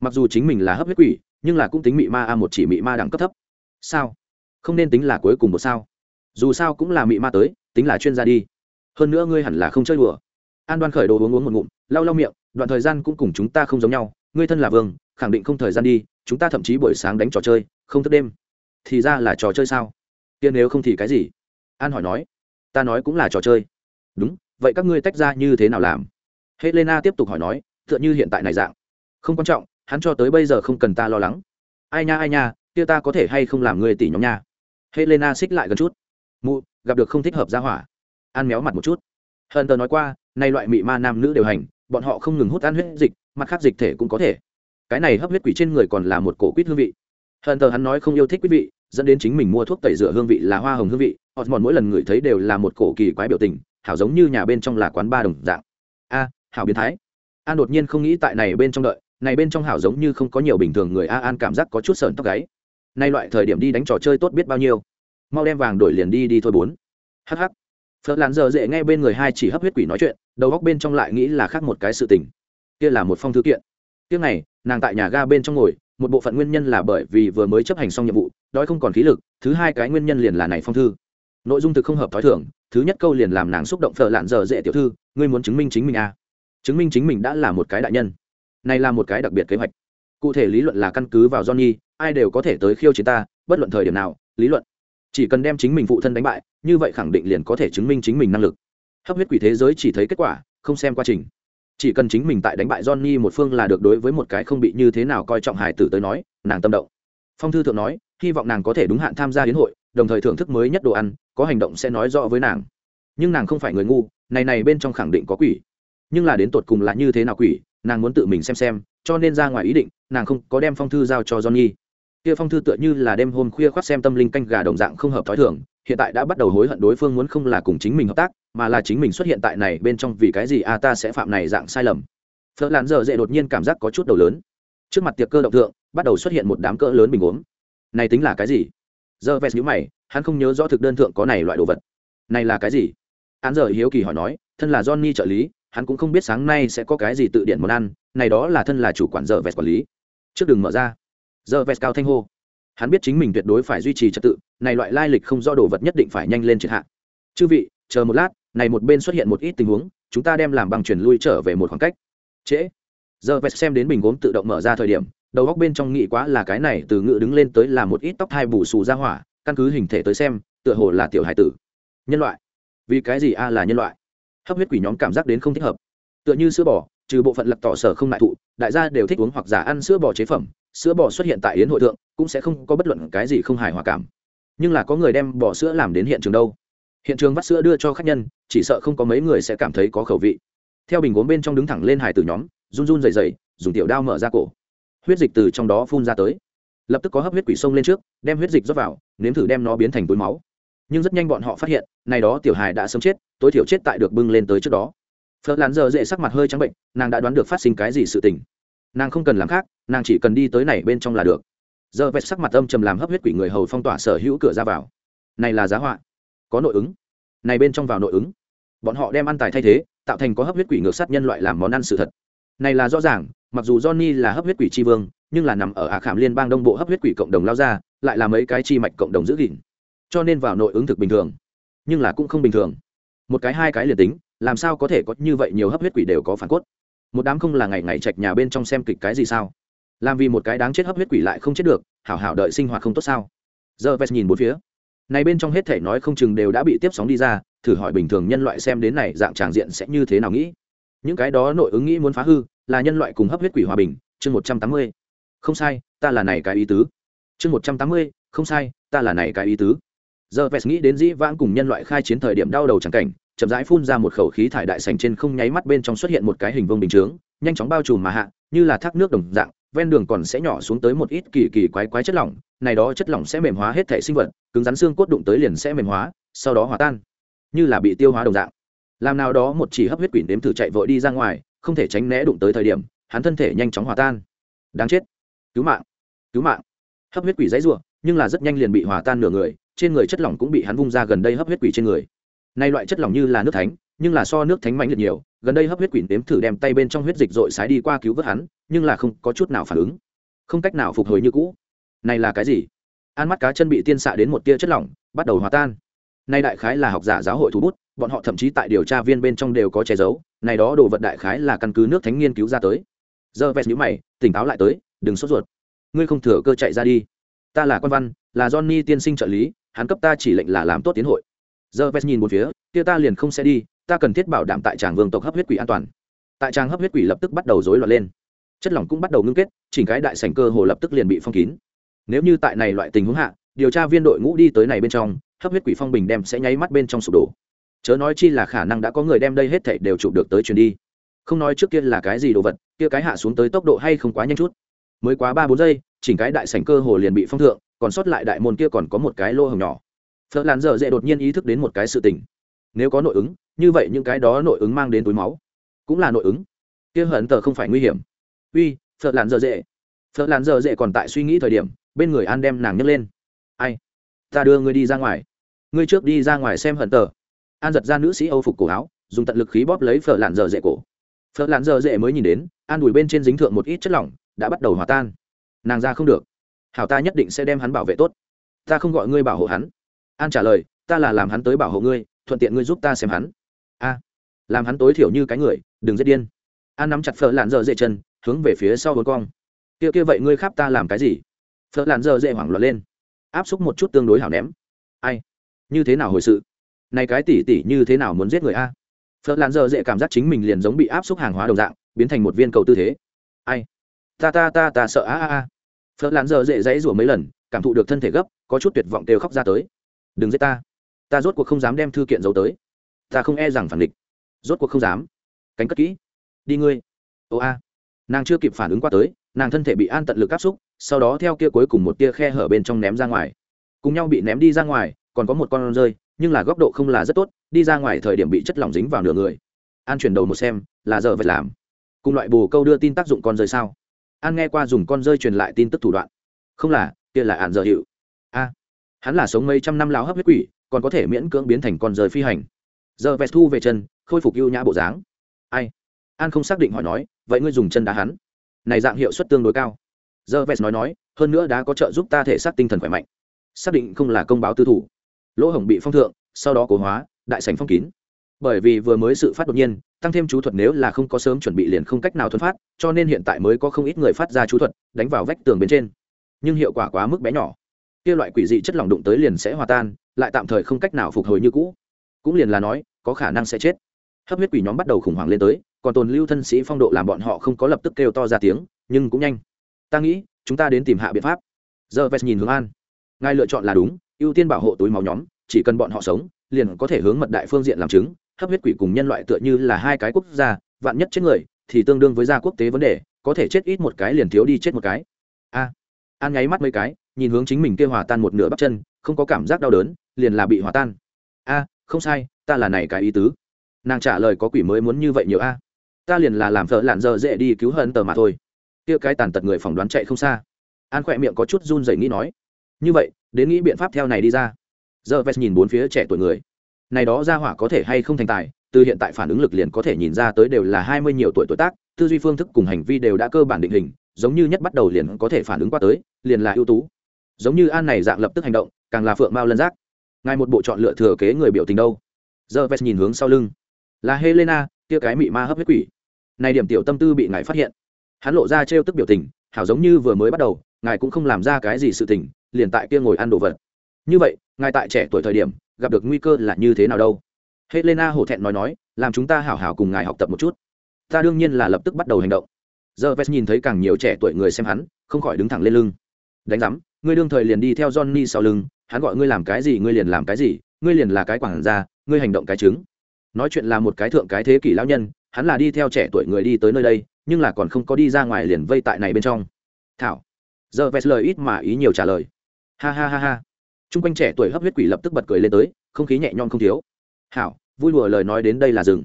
Mặc dù chính mình là hấp huyết quỷ, nhưng là cũng tính mị ma a một chỉ mị ma đẳng cấp thấp. Sao? Không nên tính là cuối cùng một sao. Dù sao cũng là mị ma tới, tính là chuyên gia đi. Hơn nữa ngươi hẳn là không chơi đùa. An đoan khởi đồ uống uống một ngụm, lau lau miệng, đoạn thời gian cũng cùng chúng ta không giống nhau. Ngươi thân là vương, khẳng định không thời gian đi, chúng ta thậm chí buổi sáng đánh trò chơi, không thức đêm. Thì ra là trò chơi sao? Kia nếu không thì cái gì? An hỏi nói. Ta nói cũng là trò chơi. Đúng, vậy các ngươi tách ra như thế nào làm? Helena tiếp tục hỏi nói, tựa như hiện tại này dạng. Không quan trọng, hắn cho tới bây giờ không cần ta lo lắng. Ai nha ai nha, kia ta có thể hay không làm người tỷ nhóm nha? Helena xích lại gần chút. Mụ, gặp được không thích hợp ra hỏa. An méo mặt một chút. Hờn tờ nói qua, nay loại mị ma nam nữ đều hành, bọn họ không ngừng hút ăn huyết dịch, mặt khác dịch thể cũng có thể. Cái này hấp huyết quỷ trên người còn là một cổ quýt hương vị. Hờn tờ hắn nói không yêu thích quý vị, dẫn đến chính mình mua thuốc tẩy rửa hương vị là hoa hồng hương vị. Họ mòn mỗi lần ngửi thấy đều là một cổ kỳ quái biểu tình, hảo giống như nhà bên trong là quán ba đồng dạng. A hảo biến thái. An đột nhiên không nghĩ tại này bên trong đợi, này bên trong hảo giống như không có nhiều bình thường người a an cảm giác có chút sờn tóc gáy. Nay loại thời điểm đi đánh trò chơi tốt biết bao nhiêu. Mau đem vàng đổi liền đi đi thôi bốn. Hh phật làn giờ dễ nghe bên người hai chỉ hấp huyết quỷ nói chuyện, đầu góc bên trong lại nghĩ là khác một cái sự tình. Kia là một phong thư kiện. Kia này, nàng tại nhà ga bên trong ngồi, một bộ phận nguyên nhân là bởi vì vừa mới chấp hành xong nhiệm vụ, đói không còn khí lực, thứ hai cái nguyên nhân liền là này phong thư. Nội dung thực không hợp t h ó i thưởng thứ nhất câu liền làm nàng xúc động phở lạn dở dễ tiểu thư, ngươi muốn chứng minh chính mình à chứng minh chính mình đã là một cái đại nhân. Này là một cái đặc biệt kế hoạch. Cụ thể lý luận là căn cứ vào johnny, ai đều có thể tới khiêu chiến ta, bất luận thời điểm nào, lý luận. Chỉ cần đem chính mình phụ thân đánh bại, như vậy khẳng định liền có thể chứng minh chính mình năng lực. Hấp huyết quỷ thế giới chỉ thấy kết quả, không xem quá trình. Chỉ cần chính mình tại đánh bại johnny một phương là được đối với một cái không bị như thế nào coi trọng hải tử tới nói, nàng tâm động. Phong thư thượng nói, hy vọng nàng có thể đúng hạn tham gia hiến hội, đồng thời thưởng thức mới nhất đồ ăn, có hành động sẽ nói rõ với nàng. Nhưng nàng không phải người ngu, này này bên trong khẳng định có quỷ nhưng là đến tột cùng là như thế nào quỷ, nàng muốn tự mình xem xem, cho nên ra ngoài ý định, nàng không có đem phong thư giao cho johnny. Kia phong thư tựa như là đêm hôm khuya khoác xem tâm linh canh gà đồng dạng không hợp thói thường, hiện tại đã bắt đầu hối hận đối phương muốn không là cùng chính mình hợp tác, mà là chính mình xuất hiện tại này bên trong vì cái gì a ta sẽ phạm này dạng sai lầm. Phở làn dở dễ đột nhiên cảm giác có chút đầu lớn. Trước mặt tiệc cơ động thượng, bắt đầu xuất hiện một đám cỡ lớn bình uống này tính là cái gì? Giờ vest nhíu mày, hắn không nhớ rõ thực đơn thượng có này loại đồ vật. Này là cái gì? Hắn giờ hiếu kỳ hỏi nói, thân là johnny trợ lý hắn cũng không biết sáng nay sẽ có cái gì tự điện món ăn, này đó là thân là chủ quản giờ vest quản lý. Trước đừng mở ra. Giờ vest cao thanh hô. Hắn biết chính mình tuyệt đối phải duy trì trật tự, này loại lai lịch không do đồ vật nhất định phải nhanh lên triệt hạ. Chư vị, chờ một lát, này một bên xuất hiện một ít tình huống, chúng ta đem làm bằng chuyển lui trở về một khoảng cách. Trễ. Giờ vest xem đến bình gốm tự động mở ra thời điểm, đầu góc bên trong nghĩ quá là cái này từ ngự đứng lên tới là một ít tóc hai bù xù ra hỏa, căn cứ hình thể tới xem, tựa hồ là tiểu hải tử. Nhân loại. Vì cái gì a là nhân loại? Hấp huyết quỷ nhóm cảm giác đến không thích hợp. Tựa như sữa bò, trừ bộ phận lặc tỏ sở không lại thụ, đại gia đều thích uống hoặc giả ăn sữa bò chế phẩm. Sữa bò xuất hiện tại yến hội thượng, cũng sẽ không có bất luận cái gì không hài hòa cảm. Nhưng là có người đem bò sữa làm đến hiện trường đâu. Hiện trường vắt sữa đưa cho khách nhân, chỉ sợ không có mấy người sẽ cảm thấy có khẩu vị. Theo bình gốm bên trong đứng thẳng lên hải từ nhóm, run run dày dày dùng tiểu đao mở ra cổ. Huyết dịch từ trong đó phun ra tới. Lập tức có hấp huyết quỷ sông lên trước, đem huyết dịch rót vào, nếm thử đem nó biến thành túi máu nhưng rất nhanh bọn họ phát hiện, này đó tiểu hài đã sớm chết, tối thiểu chết tại được bưng lên tới trước đó. Phớt lán giờ dễ sắc mặt hơi trắng bệnh, nàng đã đoán được phát sinh cái gì sự tình. Nàng không cần làm khác, nàng chỉ cần đi tới này bên trong là được. Giờ vẹt sắc mặt âm trầm làm hấp huyết quỷ người hầu phong tỏa sở hữu cửa ra vào. Này là giá họa. Có nội ứng. Này bên trong vào nội ứng. Bọn họ đem ăn tài thay thế, tạo thành có hấp huyết quỷ ngược sát nhân loại làm món ăn sự thật. Này là rõ ràng, mặc dù johnny là hấp huyết quỷ tri vương, nhưng là nằm ở ả khảm liên bang đông bộ hấp huyết quỷ cộng đồng lao ra, lại là mấy cái chi mạch cộng đồng giữ gìn cho nên vào nội ứng thực bình thường. Nhưng là cũng không bình thường. Một cái, hai cái liền tính, làm sao có thể có như vậy nhiều hấp huyết quỷ đều có phản cốt? Một đám không là ngày ngày chạch nhà bên trong xem kịch cái gì sao? Làm vì một cái đáng chết hấp huyết quỷ lại không chết được, hảo hảo đợi sinh hoạt không tốt sao? Giờ vest nhìn bốn phía. Này bên trong hết thể nói không chừng đều đã bị tiếp sóng đi ra, thử hỏi bình thường nhân loại xem đến này dạng tràng diện sẽ như thế nào nghĩ. Những cái đó nội ứng nghĩ muốn phá hư, là nhân loại cùng hấp huyết quỷ hòa bình, chương một trăm tám mươi. Không sai, ta là này cái ý tứ. Chương một trăm tám mươi, không sai, ta là này cái ý tứ giờ vest nghĩ đến dĩ vãng cùng nhân loại khai chiến thời điểm đau đầu chẳng cảnh, chậm rãi phun ra một khẩu khí thải đại sành trên không nháy mắt bên trong xuất hiện một cái hình vương bình chướng, nhanh chóng bao trùm mà hạ, như là thác nước đồng dạng, ven đường còn sẽ nhỏ xuống tới một ít kỳ kỳ quái quái chất lỏng, này đó chất lỏng sẽ mềm hóa hết thể sinh vật, cứng rắn xương cốt đụng tới liền sẽ mềm hóa, sau đó hòa tan, như là bị tiêu hóa đồng dạng. Làm nào đó một chỉ hấp huyết quỷ nếm thử chạy vội đi ra ngoài, không thể tránh né đụng tới thời điểm, hắn thân thể nhanh chóng hòa tan. Đáng chết. Cứu mạng. Cứu mạng. Hấp huyết quỷ dãy rủa, nhưng là rất nhanh liền bị hòa tan nửa người trên người chất lỏng cũng bị hắn vung ra gần đây hấp huyết quỷ trên người. Nay loại chất lỏng như là nước thánh, nhưng là so nước thánh mạnh liệt nhiều. Gần đây hấp huyết quỷ nếm thử đem tay bên trong huyết dịch dội sái đi qua cứu vớt hắn, nhưng là không có chút nào phản ứng. Không cách nào phục hồi như cũ. Này là cái gì? An mắt cá chân bị tiên xạ đến một tia chất lỏng, bắt đầu hòa tan. Nay đại khái là học giả giáo hội thủ bút, bọn họ thậm chí tại điều tra viên bên trong đều có che giấu, này đó đồ vật đại khái là căn cứ nước thánh nghiên cứu ra tới. Giờ vest nhữ mày, tỉnh táo lại tới, đừng sốt ruột. Ngươi không thừa cơ chạy ra đi. Ta là quan văn, là johnny tiên sinh trợ lý hắn cấp ta chỉ lệnh là làm tốt tiến hội. Giờ vest nhìn một phía, kia ta liền không sẽ đi, ta cần thiết bảo đảm tại tràng vương tộc hấp huyết quỷ an toàn. Tại tràng hấp huyết quỷ lập tức bắt đầu rối loạn lên. Chất lỏng cũng bắt đầu ngưng kết, chỉnh cái đại sảnh cơ hồ lập tức liền bị phong kín. Nếu như tại này loại tình huống hạ, điều tra viên đội ngũ đi tới này bên trong, hấp huyết quỷ phong bình đem sẽ nháy mắt bên trong sụp đổ. Chớ nói chi là khả năng đã có người đem đây hết thảy đều chụp được tới truyền đi. Không nói trước kia là cái gì đồ vật, kia cái hạ xuống tới tốc độ hay không quá nhanh chút. Mới quá ba bốn giây chỉnh cái đại sảnh cơ hồ liền bị phong thượng, còn sót lại đại môn kia còn có một cái lô hồng nhỏ. Phớt làn dở dễ đột nhiên ý thức đến một cái sự tình. Nếu có nội ứng, như vậy những cái đó nội ứng mang đến túi máu. Cũng là nội ứng. Kia hận tờ không phải nguy hiểm. Uy phớt làn dở dễ phớt làn dở dễ còn tại suy nghĩ thời điểm, bên người an đem nàng nhấc lên. Ai? Ta đưa ngươi đi ra ngoài. Ngươi trước đi ra ngoài xem hận tờ. An giật ra nữ sĩ âu phục cổ áo, dùng tận lực khí bóp lấy phở làn dở dễ cổ. Phở làn dở dễ mới nhìn đến, an đùi bên trên dính thượng một ít chất lỏng, đã bắt đầu hòa tan nàng ra không được. Hảo ta nhất định sẽ đem hắn bảo vệ tốt. Ta không gọi ngươi bảo hộ hắn. An trả lời, ta là làm hắn tới bảo hộ ngươi, thuận tiện ngươi giúp ta xem hắn. A, làm hắn tối thiểu như cái người, đừng giết điên. An nắm chặt phở lạn dở dễ chân, hướng về phía sau hồn cong. Kia kia vậy ngươi khắp ta làm cái gì? Phở lạn dở dễ hoảng loạn lên. Áp xúc một chút tương đối hảo ném. Ai? Như thế nào hồi sự? Này cái tỉ tỉ như thế nào muốn giết người a? Phở lạn dở dễ cảm giác chính mình liền giống bị áp xúc hàng hóa đồng dạng, biến thành một viên cầu tư thế. Ai? Ta ta ta ta sợ a a a. Phở lán giờ dễ dãy rủa mấy lần, cảm thụ được thân thể gấp, có chút tuyệt vọng kêu khóc ra tới. Đừng giết ta. Ta rốt cuộc không dám đem thư kiện giấu tới. Ta không e rằng phản địch. Rốt cuộc không dám. Cánh cất kỹ. Đi ngươi. Ô a. Nàng chưa kịp phản ứng qua tới, nàng thân thể bị an tận lực áp xúc, sau đó theo kia cuối cùng một tia khe hở bên trong ném ra ngoài. Cùng nhau bị ném đi ra ngoài, còn có một con rơi, nhưng là góc độ không là rất tốt, đi ra ngoài thời điểm bị chất lỏng dính vào nửa người. An chuyển đầu một xem, là giờ phải làm. Cùng loại bồ câu đưa tin tác dụng con rơi sao? An nghe qua dùng con rơi truyền lại tin tức thủ đoạn. Không là, kia là ạn dở hiệu a, hắn là sống mấy trăm năm lao hấp huyết quỷ, còn có thể miễn cưỡng biến thành con rơi phi hành. Giờ vẹt thu về chân, khôi phục ưu nhã bộ dáng. Ai? An không xác định hỏi nói, vậy ngươi dùng chân đá hắn. Này dạng hiệu suất tương đối cao. Giờ vẹt nói nói, hơn nữa đã có trợ giúp ta thể xác tinh thần khỏe mạnh. Xác định không là công báo tư thủ. Lỗ hổng bị phong thượng, sau đó cố hóa, đại sành phong kín bởi vì vừa mới sự phát đột nhiên, tăng thêm chú thuật nếu là không có sớm chuẩn bị liền không cách nào thuần phát, cho nên hiện tại mới có không ít người phát ra chú thuật, đánh vào vách tường bên trên. Nhưng hiệu quả quá mức bé nhỏ. Kia loại quỷ dị chất lỏng đụng tới liền sẽ hòa tan, lại tạm thời không cách nào phục hồi như cũ. Cũng liền là nói, có khả năng sẽ chết. Hấp huyết quỷ nhóm bắt đầu khủng hoảng lên tới, còn tồn lưu thân sĩ phong độ làm bọn họ không có lập tức kêu to ra tiếng, nhưng cũng nhanh. Ta nghĩ, chúng ta đến tìm hạ biện pháp. Giờ vest nhìn hướng an. Ngài lựa chọn là đúng, ưu tiên bảo hộ túi máu nhóm, chỉ cần bọn họ sống, liền có thể hướng mật đại phương diện làm chứng hấp huyết quỷ cùng nhân loại tựa như là hai cái quốc gia, vạn nhất chết người, thì tương đương với gia quốc tế vấn đề, có thể chết ít một cái liền thiếu đi chết một cái. A. An nháy mắt mấy cái, nhìn hướng chính mình kêu hòa tan một nửa bắp chân, không có cảm giác đau đớn, liền là bị hòa tan. A, không sai, ta là này cái ý tứ. Nàng trả lời có quỷ mới muốn như vậy nhiều a. Ta liền là làm thợ lạn dơ dễ đi cứu hận tờ mà thôi. Kia cái tàn tật người phỏng đoán chạy không xa. An khỏe miệng có chút run rẩy nghĩ nói. Như vậy, đến nghĩ biện pháp theo này đi ra. Giờ vest nhìn bốn phía trẻ tuổi người này đó ra hỏa có thể hay không thành tài, từ hiện tại phản ứng lực liền có thể nhìn ra tới đều là hai mươi nhiều tuổi tuổi tác, tư duy phương thức cùng hành vi đều đã cơ bản định hình, giống như nhất bắt đầu liền có thể phản ứng qua tới, liền là ưu tú. Giống như an này dạng lập tức hành động, càng là phượng mao lân giác. Ngài một bộ chọn lựa thừa kế người biểu tình đâu? Giờ vest nhìn hướng sau lưng. Là helena, kia cái mị ma hấp huyết quỷ. Này điểm tiểu tâm tư bị ngài phát hiện. Hắn lộ ra trêu tức biểu tình, hảo giống như vừa mới bắt đầu, ngài cũng không làm ra cái gì sự tình, liền tại kia ngồi ăn đồ vật như vậy, ngài tại trẻ tuổi thời điểm, gặp được nguy cơ là như thế nào đâu? Helena hổ thẹn nói nói, làm chúng ta hảo hảo cùng ngài học tập một chút. Ta đương nhiên là lập tức bắt đầu hành động. Giờ vest nhìn thấy càng nhiều trẻ tuổi người xem hắn, không khỏi đứng thẳng lên lưng. Đánh giám, ngươi đương thời liền đi theo johnny sau lưng, hắn gọi ngươi làm cái gì, ngươi liền làm cái gì, ngươi liền là cái quảng gia, ngươi hành động cái chứng nói chuyện là một cái thượng cái thế kỷ lão nhân, hắn là đi theo trẻ tuổi người đi tới nơi đây, nhưng là còn không có đi ra ngoài liền vây tại này bên trong. Thảo. Giờ vest lời ít mà ý nhiều trả lời. Ha ha ha ha t r u n g quanh trẻ tuổi hấp huyết quỷ lập tức bật cười lên tới, không khí nhẹ nhõm không thiếu. Hảo, vui lùa lời nói đến đây là rừng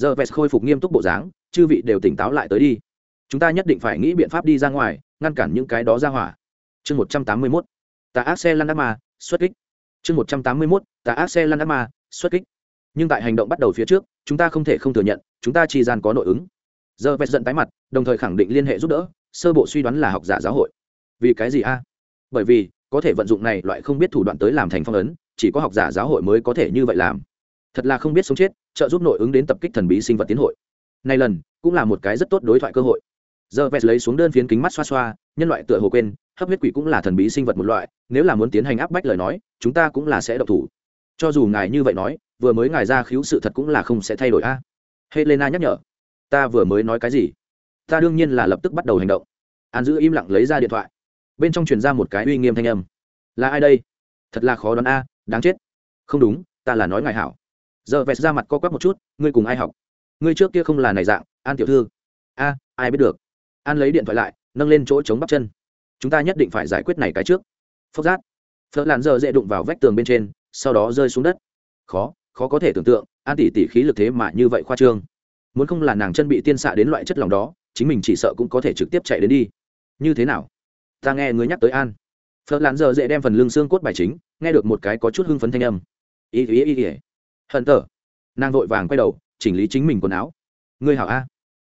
giờ vest khôi phục nghiêm túc bộ dáng, chư vị đều tỉnh táo lại tới đi. Chúng ta nhất định phải nghĩ biện pháp đi ra ngoài, ngăn cản những cái đó ra hỏa. Chương một trăm tám mươi mốt. Tà ác xe lăn đắc ma, xuất kích. Chương một trăm tám mươi mốt. Tà ác xe lăn đắc ma, xuất kích. Nhưng tại hành động bắt đầu phía trước, chúng ta không thể không thừa nhận, chúng ta chỉ gian có nội ứng. Giờ vest giận tái mặt, đồng thời khẳng định liên hệ giúp đỡ, sơ bộ suy đoán là học giả giáo hội. Vì cái gì a? Bởi vì có thể vận dụng này loại không biết thủ đoạn tới làm thành phong ấn, chỉ có học giả giáo hội mới có thể như vậy làm. Thật là không biết sống chết, trợ giúp nội ứng đến tập kích thần bí sinh vật tiến hội. Nay lần, cũng là một cái rất tốt đối thoại cơ hội. Giờ vest lấy xuống đơn phiến kính mắt xoa xoa, nhân loại tựa hồ quên, hấp huyết quỷ cũng là thần bí sinh vật một loại, nếu là muốn tiến hành áp bách lời nói, chúng ta cũng là sẽ độc thủ. Cho dù ngài như vậy nói, vừa mới ngài ra khiếu sự thật cũng là không sẽ thay đổi a. Helena nhắc nhở, ta vừa mới nói cái gì? Ta đương nhiên là lập tức bắt đầu hành động. An giữ im lặng lấy ra điện thoại bên trong truyền ra một cái uy nghiêm thanh âm. Là ai đây? Thật là khó đoán a, đáng chết. Không đúng, ta là nói ngài hảo. Giờ vẹt ra mặt co quắp một chút, ngươi cùng ai học? Ngươi trước kia không là này dạng, an tiểu thư. A, ai biết được. An lấy điện thoại lại, nâng lên chỗ chống bắp chân. Chúng ta nhất định phải giải quyết này cái trước. Phốc giác phớt làn giờ dễ đụng vào vách tường bên trên, sau đó rơi xuống đất. Khó khó có thể tưởng tượng, an tỷ tỷ khí lực thế mà như vậy khoa trương. Muốn không là nàng chân bị tiên xạ đến loại chất lòng đó, chính mình chỉ sợ cũng có thể trực tiếp chạy đến đi. Như thế nào? Ta nghe người nhắc tới an. Phớt lán giờ dễ đem phần lưng xương cốt bài chính, nghe được một cái có chút hưng phấn thanh âm. Ý ý ý ý. Hận tờ. Nàng vội vàng quay đầu, chỉnh lý chính mình quần áo. Ngươi hảo a.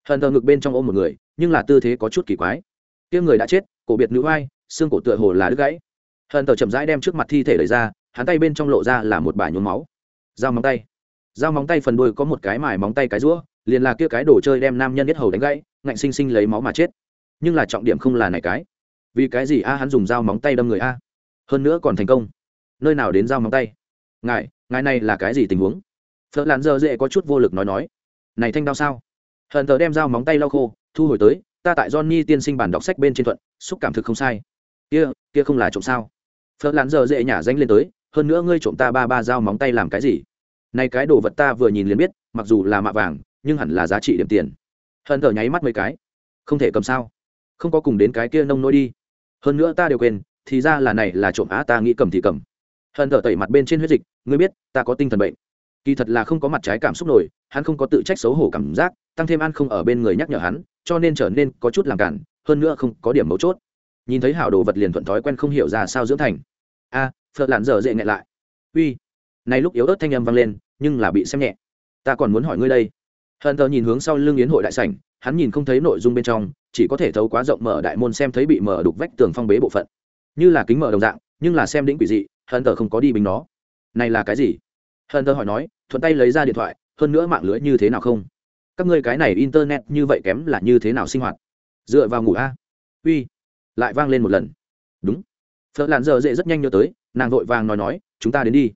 Hận tờ ngực bên trong ôm một người, nhưng là tư thế có chút kỳ quái. Kia người đã chết, cổ biệt nữ vai xương cổ tựa hồ là đứt gãy. Hận tờ chậm rãi đem trước mặt thi thể đẩy ra, hắn tay bên trong lộ ra là một bả nhuốm máu. Dao móng tay. Dao móng tay phần đuôi có một cái mài móng tay cái rũa, liền là kia cái đồ chơi đem nam nhân nhất hầu đánh gãy, ngạnh sinh sinh lấy máu mà chết. Nhưng là trọng điểm không là này cái vì cái gì a, hắn dùng dao móng tay đâm người a? Hơn nữa còn thành công. Nơi nào đến dao móng tay? Ngài ngài này là cái gì tình huống? Phở lặn dơ dễ có chút vô lực nói nói. Này thanh đao sao? Hận thờ đem dao móng tay lau khô, thu hồi tới, ta tại johnny tiên sinh bản đọc sách bên trên thuận, xúc cảm thực không sai. Kia kia không là trộm sao? Phở lặn dơ dễ nhả danh lên tới, hơn nữa ngươi trộm ta ba ba dao móng tay làm cái gì? Này cái đồ vật ta vừa nhìn liền biết, mặc dù là mạ vàng, nhưng hẳn là giá trị điểm tiền. Hận thờ nháy mắt mấy cái. Không thể cầm sao? Không có cùng đến cái kia nông nỗi đi hơn nữa ta đều quên thì ra là này là trộm á ta nghĩ cầm thì cầm. Hận thở tẩy mặt bên trên huyết dịch ngươi biết ta có tinh thần bệnh. Kỳ thật là không có mặt trái cảm xúc nổi hắn không có tự trách xấu hổ cảm giác tăng thêm ăn không ở bên người nhắc nhở hắn cho nên trở nên có chút làm cản hơn nữa không có điểm mấu chốt. Nhìn thấy hảo đồ vật liền thuận thói quen không hiểu ra sao dưỡng thành. A à, phật lặn dở dễ nghẹn lại. Uy này lúc yếu ớt thanh âm vang lên nhưng là bị xem nhẹ. Ta còn muốn hỏi ngươi đây. Hận thờ nhìn hướng sau lưng yến hội đại sảnh hắn nhìn không thấy nội dung bên trong, chỉ có thể thấu quá rộng mở đại môn xem thấy bị mở đục vách tường phong bế bộ phận. Như là kính mở đồng dạng, nhưng là xem đĩnh quỷ dị hờn tờ không có đi bình nó. Này là cái gì? Hờn tờ hỏi nói, thuận tay lấy ra điện thoại, hơn nữa mạng lưới như thế nào không? Các ngươi cái này internet như vậy kém là như thế nào sinh hoạt? Dựa vào ngủ a. Uy, lại vang lên một lần. Đúng. Phở lạn giờ dễ rất nhanh nhớ tới, nàng vội vàng nói nói, chúng ta đến đi.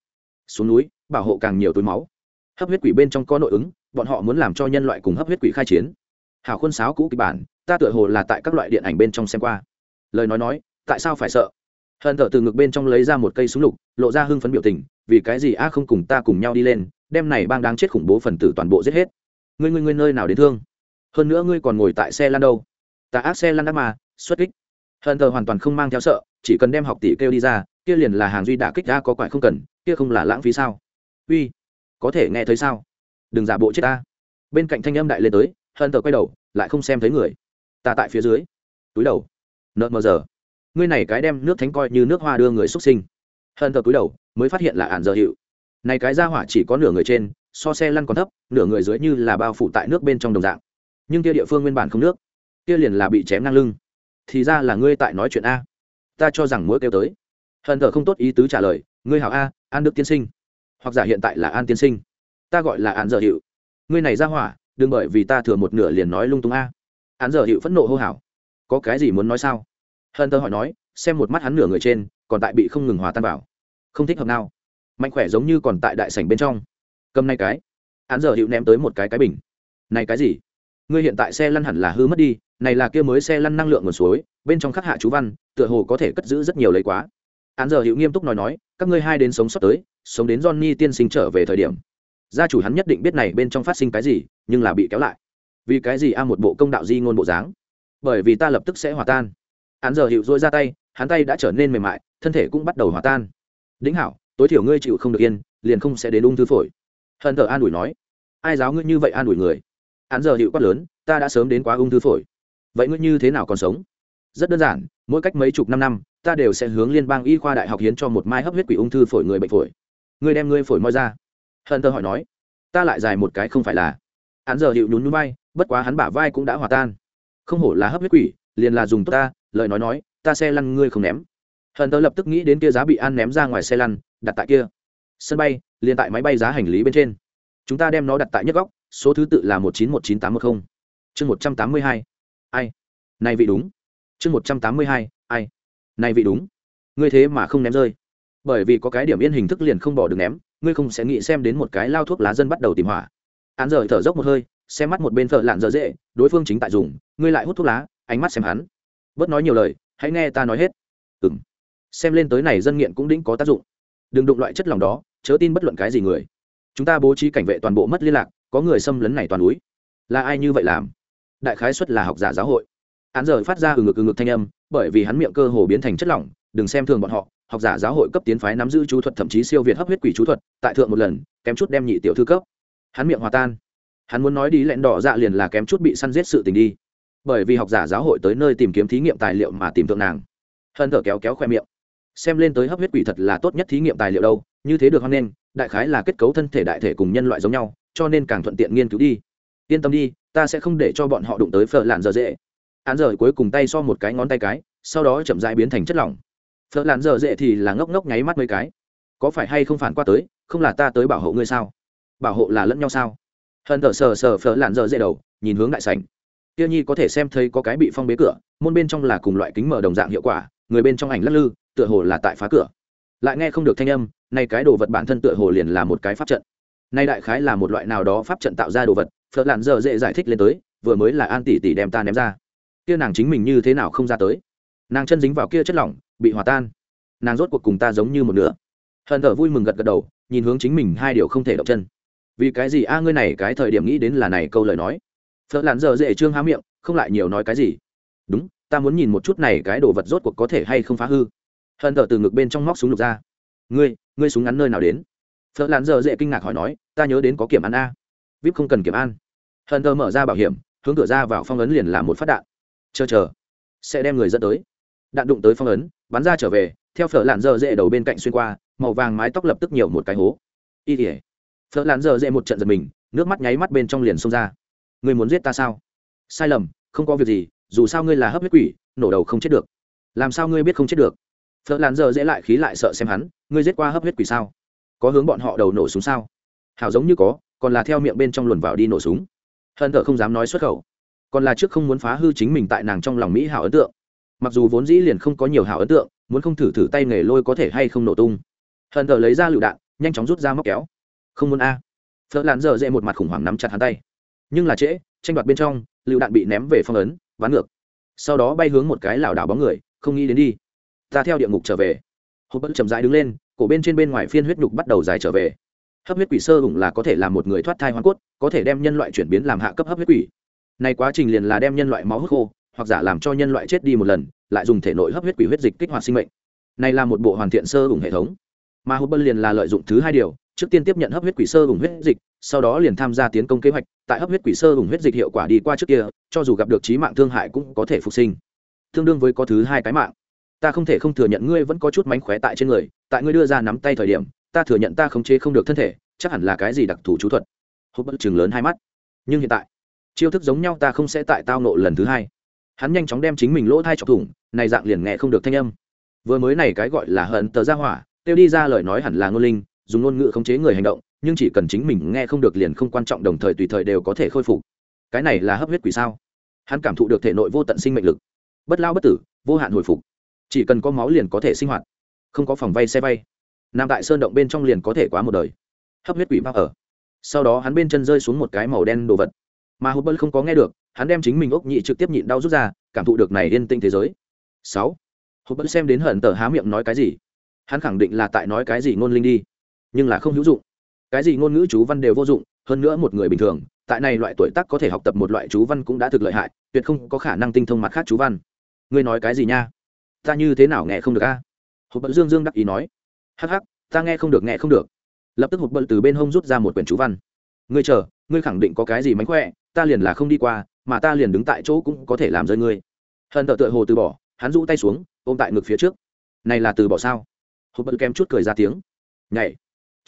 Xuống núi, bảo hộ càng nhiều túi máu. Hấp huyết quỷ bên trong có nội ứng, bọn họ muốn làm cho nhân loại cùng hấp huyết quỷ khai chiến. Hảo khuôn sáo cũ kịch bản, ta tựa hồ là tại các loại điện ảnh bên trong xem qua. Lời nói nói, tại sao phải sợ? Hận thở từ ngực bên trong lấy ra một cây súng lục, lộ ra hưng phấn biểu tình, vì cái gì a không cùng ta cùng nhau đi lên đem này bang đáng chết khủng bố phần tử toàn bộ giết hết. Ngươi ngươi ngươi nơi nào đến thương? Hơn nữa ngươi còn ngồi tại xe lan đâu? Ta ác xe lăn đắc mà, xuất kích. Hận thờ hoàn toàn không mang theo sợ, chỉ cần đem học tỷ kêu đi ra, kia liền là hàng duy đả kích ra có quại không cần, kia không là lãng phí sao? Uy, có thể nghe thấy sao? Đừng giả bộ chết ta. Bên cạnh thanh âm đại lên tới hận tờ quay đầu, lại không xem thấy người. Ta tại phía dưới. Túi đầu. Nợ mờ giờ. Ngươi này cái đem nước thánh coi như nước hoa đưa người xuất sinh. Hận tờ túi đầu, mới phát hiện là ản giờ hiệu. Này cái ra hỏa chỉ có nửa người trên, so xe lăn còn thấp, nửa người dưới như là bao phủ tại nước bên trong đồng dạng. Nhưng kia địa phương nguyên bản không nước. Kia liền là bị chém ngang lưng. Thì ra là ngươi tại nói chuyện a. Ta cho rằng mỗi kêu tới. Hận thờ không tốt ý tứ trả lời, ngươi hảo a, an đức tiên sinh. Hoặc giả hiện tại là an tiên sinh. Ta gọi là an dở hiệu. Ngươi này ra hỏa đừng bởi vì ta thừa một nửa liền nói lung tung a. Hắn giờ hiệu phẫn nộ hô hào. Có cái gì muốn nói sao? Hân tơ hỏi nói, xem một mắt hắn nửa người trên, còn tại bị không ngừng hòa tan vào. Không thích hợp nào. Mạnh khỏe giống như còn tại đại sảnh bên trong. Cầm nay cái. Hắn giờ hiệu ném tới một cái cái bình. Này cái gì? Ngươi hiện tại xe lăn hẳn là hư mất đi, này là kia mới xe lăn năng lượng nguồn suối, bên trong khắc hạ chú văn, tựa hồ có thể cất giữ rất nhiều lấy quá. Hắn giờ hiệu nghiêm túc nói nói, các ngươi hai đến sống sót tới, sống đến johnny tiên sinh trở về thời điểm. Gia chủ hắn nhất định biết này bên trong phát sinh cái gì nhưng là bị kéo lại. Vì cái gì a một bộ công đạo di ngôn bộ dáng? Bởi vì ta lập tức sẽ hòa tan. Hắn giờ hiệu dỗi ra tay, hắn tay đã trở nên mềm mại, thân thể cũng bắt đầu hòa tan. Đĩnh hảo, tối thiểu ngươi chịu không được yên, liền không sẽ đến ung thư phổi. Hận thờ an ủi nói, ai giáo ngươi như vậy an ủi người? Hắn giờ hiệu quát lớn, ta đã sớm đến quá ung thư phổi. Vậy ngươi như thế nào còn sống? Rất đơn giản, mỗi cách mấy chục năm năm, ta đều sẽ hướng liên bang y khoa đại học hiến cho một mai hấp huyết quỷ ung thư phổi người bệnh phổi. Ngươi đem ngươi phổi moi ra. Hận thờ hỏi nói, ta lại dài một cái không phải là hắn giờ hiệu nhún nhún vai, bất quá hắn bả vai cũng đã hòa tan. Không hổ là hấp huyết quỷ, liền là dùng tốt ta, lời nói nói, ta xe lăn ngươi không ném. Hận tớ lập tức nghĩ đến kia giá bị an ném ra ngoài xe lăn, đặt tại kia. Sân bay, liền tại máy bay giá hành lý bên trên. Chúng ta đem nó đặt tại nhất góc, số thứ tự là một chín một chín tám mươi không. Chương một trăm tám mươi hai. Ai? Này vị đúng. Chương một trăm tám mươi hai, ai? Này vị đúng. Ngươi thế mà không ném rơi. Bởi vì có cái điểm yên hình thức liền không bỏ được ném, ngươi không sẽ nghĩ xem đến một cái lao thuốc lá dân bắt đầu tìm hỏa án rời thở dốc một hơi, xem mắt một bên phở lạn dở dễ, đối phương chính tại dùng, ngươi lại hút thuốc lá, ánh mắt xem hắn. Bớt nói nhiều lời, hãy nghe ta nói hết. Ừng xem lên tới này dân nghiện cũng đĩnh có tác dụng. Đừng đụng loại chất lòng đó, chớ tin bất luận cái gì người. Chúng ta bố trí cảnh vệ toàn bộ mất liên lạc, có người xâm lấn này toàn núi. Là ai như vậy làm? Đại khái xuất là học giả giáo hội. Hắn rời phát ra ừ ngực ừ ngực thanh âm, bởi vì hắn miệng cơ hồ biến thành chất lỏng, đừng xem thường bọn họ, học giả giáo hội cấp tiến phái nắm giữ chú thuật thậm chí siêu việt hấp huyết quỷ chú thuật, tại thượng một lần, kém chút đem nhị tiểu thư cấp hắn miệng hòa tan. Hắn muốn nói đi lẹn đỏ dạ liền là kém chút bị săn giết sự tình đi. Bởi vì học giả giáo hội tới nơi tìm kiếm thí nghiệm tài liệu mà tìm tượng nàng. Hân thở kéo kéo khoe miệng. Xem lên tới hấp huyết quỷ thật là tốt nhất thí nghiệm tài liệu đâu, như thế được hoan nghênh, đại khái là kết cấu thân thể đại thể cùng nhân loại giống nhau, cho nên càng thuận tiện nghiên cứu đi. Yên tâm đi, ta sẽ không để cho bọn họ đụng tới phở lạn dở dễ. Hắn rời cuối cùng tay so một cái ngón tay cái, sau đó chậm dãi biến thành chất lỏng. Phở lạn dở dễ thì là ngốc ngốc nháy mắt mấy cái. Có phải hay không phản qua tới, không là ta tới bảo hộ ngươi sao? Bảo hộ là lẫn nhau sao? Hận thở sờ sờ phở lạn dở dễ đầu, nhìn hướng đại sảnh. Tiêu nhi có thể xem thấy có cái bị phong bế cửa, môn bên trong là cùng loại kính mở đồng dạng hiệu quả, người bên trong ảnh lắc lư, tựa hồ là tại phá cửa. Lại nghe không được thanh âm, nay cái đồ vật bản thân tựa hồ liền là một cái pháp trận. Nay đại khái là một loại nào đó pháp trận tạo ra đồ vật, phở lạn giờ dễ giải thích lên tới, vừa mới là an tỷ tỷ đem ta ném ra. Kia nàng chính mình như thế nào không ra tới. Nàng chân dính vào kia chất lỏng, bị hòa tan. Nàng rốt cuộc cùng ta giống như một nửa. Hận thở vui mừng gật gật đầu, nhìn hướng chính mình hai điều không thể động chân vì cái gì a ngươi này cái thời điểm nghĩ đến là này câu lời nói? Phật lạn giờ dễ trương há miệng, không lại nhiều nói cái gì. Đúng, ta muốn nhìn một chút này cái đồ vật rốt cuộc có thể hay không phá hư. Hận thở từ ngực bên trong móc súng lục ra. Ngươi ngươi súng ngắn nơi nào đến? Phật lạn giờ dễ kinh ngạc hỏi nói, ta nhớ đến có kiểm ăn a. Vip không cần kiểm an. Hận thở mở ra bảo hiểm, hướng cửa ra vào phong ấn liền làm một phát đạn. Chờ chờ. Sẽ đem người dẫn tới. Đạn đụng tới phong ấn, bắn ra trở về, theo phở lạn dơ dễ đầu bên cạnh xuyên qua, màu vàng mái tóc lập tức nhiều một cái hố. Y tỉa phở lạn giờ dễ một trận giật mình, nước mắt nháy mắt bên trong liền xông ra. Ngươi muốn giết ta sao? Sai lầm, không có việc gì, dù sao ngươi là hấp huyết quỷ, nổ đầu không chết được. Làm sao ngươi biết không chết được? Phở lạn giờ dễ lại khí lại sợ xem hắn, ngươi giết qua hấp huyết quỷ sao? Có hướng bọn họ đầu nổ súng sao? Hảo giống như có, còn là theo miệng bên trong luồn vào đi nổ súng. Hận thở không dám nói xuất khẩu. Còn là trước không muốn phá hư chính mình tại nàng trong lòng mỹ hảo ấn tượng. Mặc dù vốn dĩ liền không có nhiều hảo ấn tượng, muốn không thử thử tay nghề lôi có thể hay không nổ tung. Hận thở lấy ra lựu đạn, nhanh chóng rút ra móc kéo không muốn a. À. phớt làn dở dễ một mặt khủng hoảng nắm chặt hắn tay. Nhưng là trễ, tranh đoạt bên trong, lựu đạn bị ném về phong ấn, ván ngược. Sau đó bay hướng một cái lảo đảo bóng người, không nghĩ đến đi. Ta theo địa ngục trở về. Hộp bất chậm rãi đứng lên, cổ bên trên bên ngoài phiên huyết nhục bắt đầu dài trở về. Hấp huyết quỷ sơ hùng là có thể làm một người thoát thai hoa cốt, có thể đem nhân loại chuyển biến làm hạ cấp hấp huyết quỷ. Này quá trình liền là đem nhân loại máu hút khô, hoặc giả làm cho nhân loại chết đi một lần, lại dùng thể nội hấp huyết quỷ huyết dịch kích hoạt sinh mệnh. Này là một bộ hoàn thiện sơ hùng hệ thống. Mà hộp bân liền là lợi dụng thứ hai điều trước tiên tiếp nhận hấp huyết quỷ sơ vùng huyết dịch, sau đó liền tham gia tiến công kế hoạch, tại hấp huyết quỷ sơ vùng huyết dịch hiệu quả đi qua trước kia, cho dù gặp được trí mạng thương hại cũng có thể phục sinh. Tương đương với có thứ hai cái mạng. Ta không thể không thừa nhận ngươi vẫn có chút mánh khóe tại trên người, tại ngươi đưa ra nắm tay thời điểm, ta thừa nhận ta khống chế không được thân thể, chắc hẳn là cái gì đặc thù chú thuật. Hốt bất chừng lớn hai mắt. Nhưng hiện tại, chiêu thức giống nhau ta không sẽ tại tao nộ lần thứ hai. Hắn nhanh chóng đem chính mình lỗ thai chọc thủng, này dạng liền nghe không được thanh âm. Vừa mới này cái gọi là hận tờ ra hỏa tiêu đi ra lời nói hẳn là ngôn linh dùng ngôn ngữ khống chế người hành động, nhưng chỉ cần chính mình nghe không được liền không quan trọng đồng thời tùy thời đều có thể khôi phục. Cái này là hấp huyết quỷ sao? Hắn cảm thụ được thể nội vô tận sinh mệnh lực. Bất lao bất tử, vô hạn hồi phục. Chỉ cần có máu liền có thể sinh hoạt. Không có phòng vay xe vay. Nằm tại sơn động bên trong liền có thể quá một đời. Hấp huyết quỷ bao ở. Sau đó hắn bên chân rơi xuống một cái màu đen đồ vật. Mà hộp bơ không có nghe được, hắn đem chính mình ốc nhị trực tiếp nhịn đau rút ra, cảm thụ được này yên tinh thế giới. Sáu. Hộp bơ xem đến hận tờ há miệng nói cái gì? Hắn khẳng định là tại nói cái gì ngôn linh đi nhưng là không hữu dụng. Cái gì ngôn ngữ chú văn đều vô dụng, hơn nữa một người bình thường, tại này loại tuổi tác có thể học tập một loại chú văn cũng đã thực lợi hại, tuyệt không có khả năng tinh thông mặt khác chú văn. Ngươi nói cái gì nha? Ta như thế nào nghe không được a? Hộp bận dương dương đắc ý nói. Hắc hắc, ta nghe không được, nghe không được. Lập tức hộp bận từ bên hông rút ra một quyển chú văn. Ngươi chờ, ngươi khẳng định có cái gì mánh khỏe, ta liền là không đi qua, mà ta liền đứng tại chỗ cũng có thể làm rơi ngươi. Hận tợ tựa hồ từ bỏ, hắn rũ tay xuống, ôm tại ngực phía trước. Này là từ bỏ sao? Hộp bận kém chút cười ra tiếng. Nhảy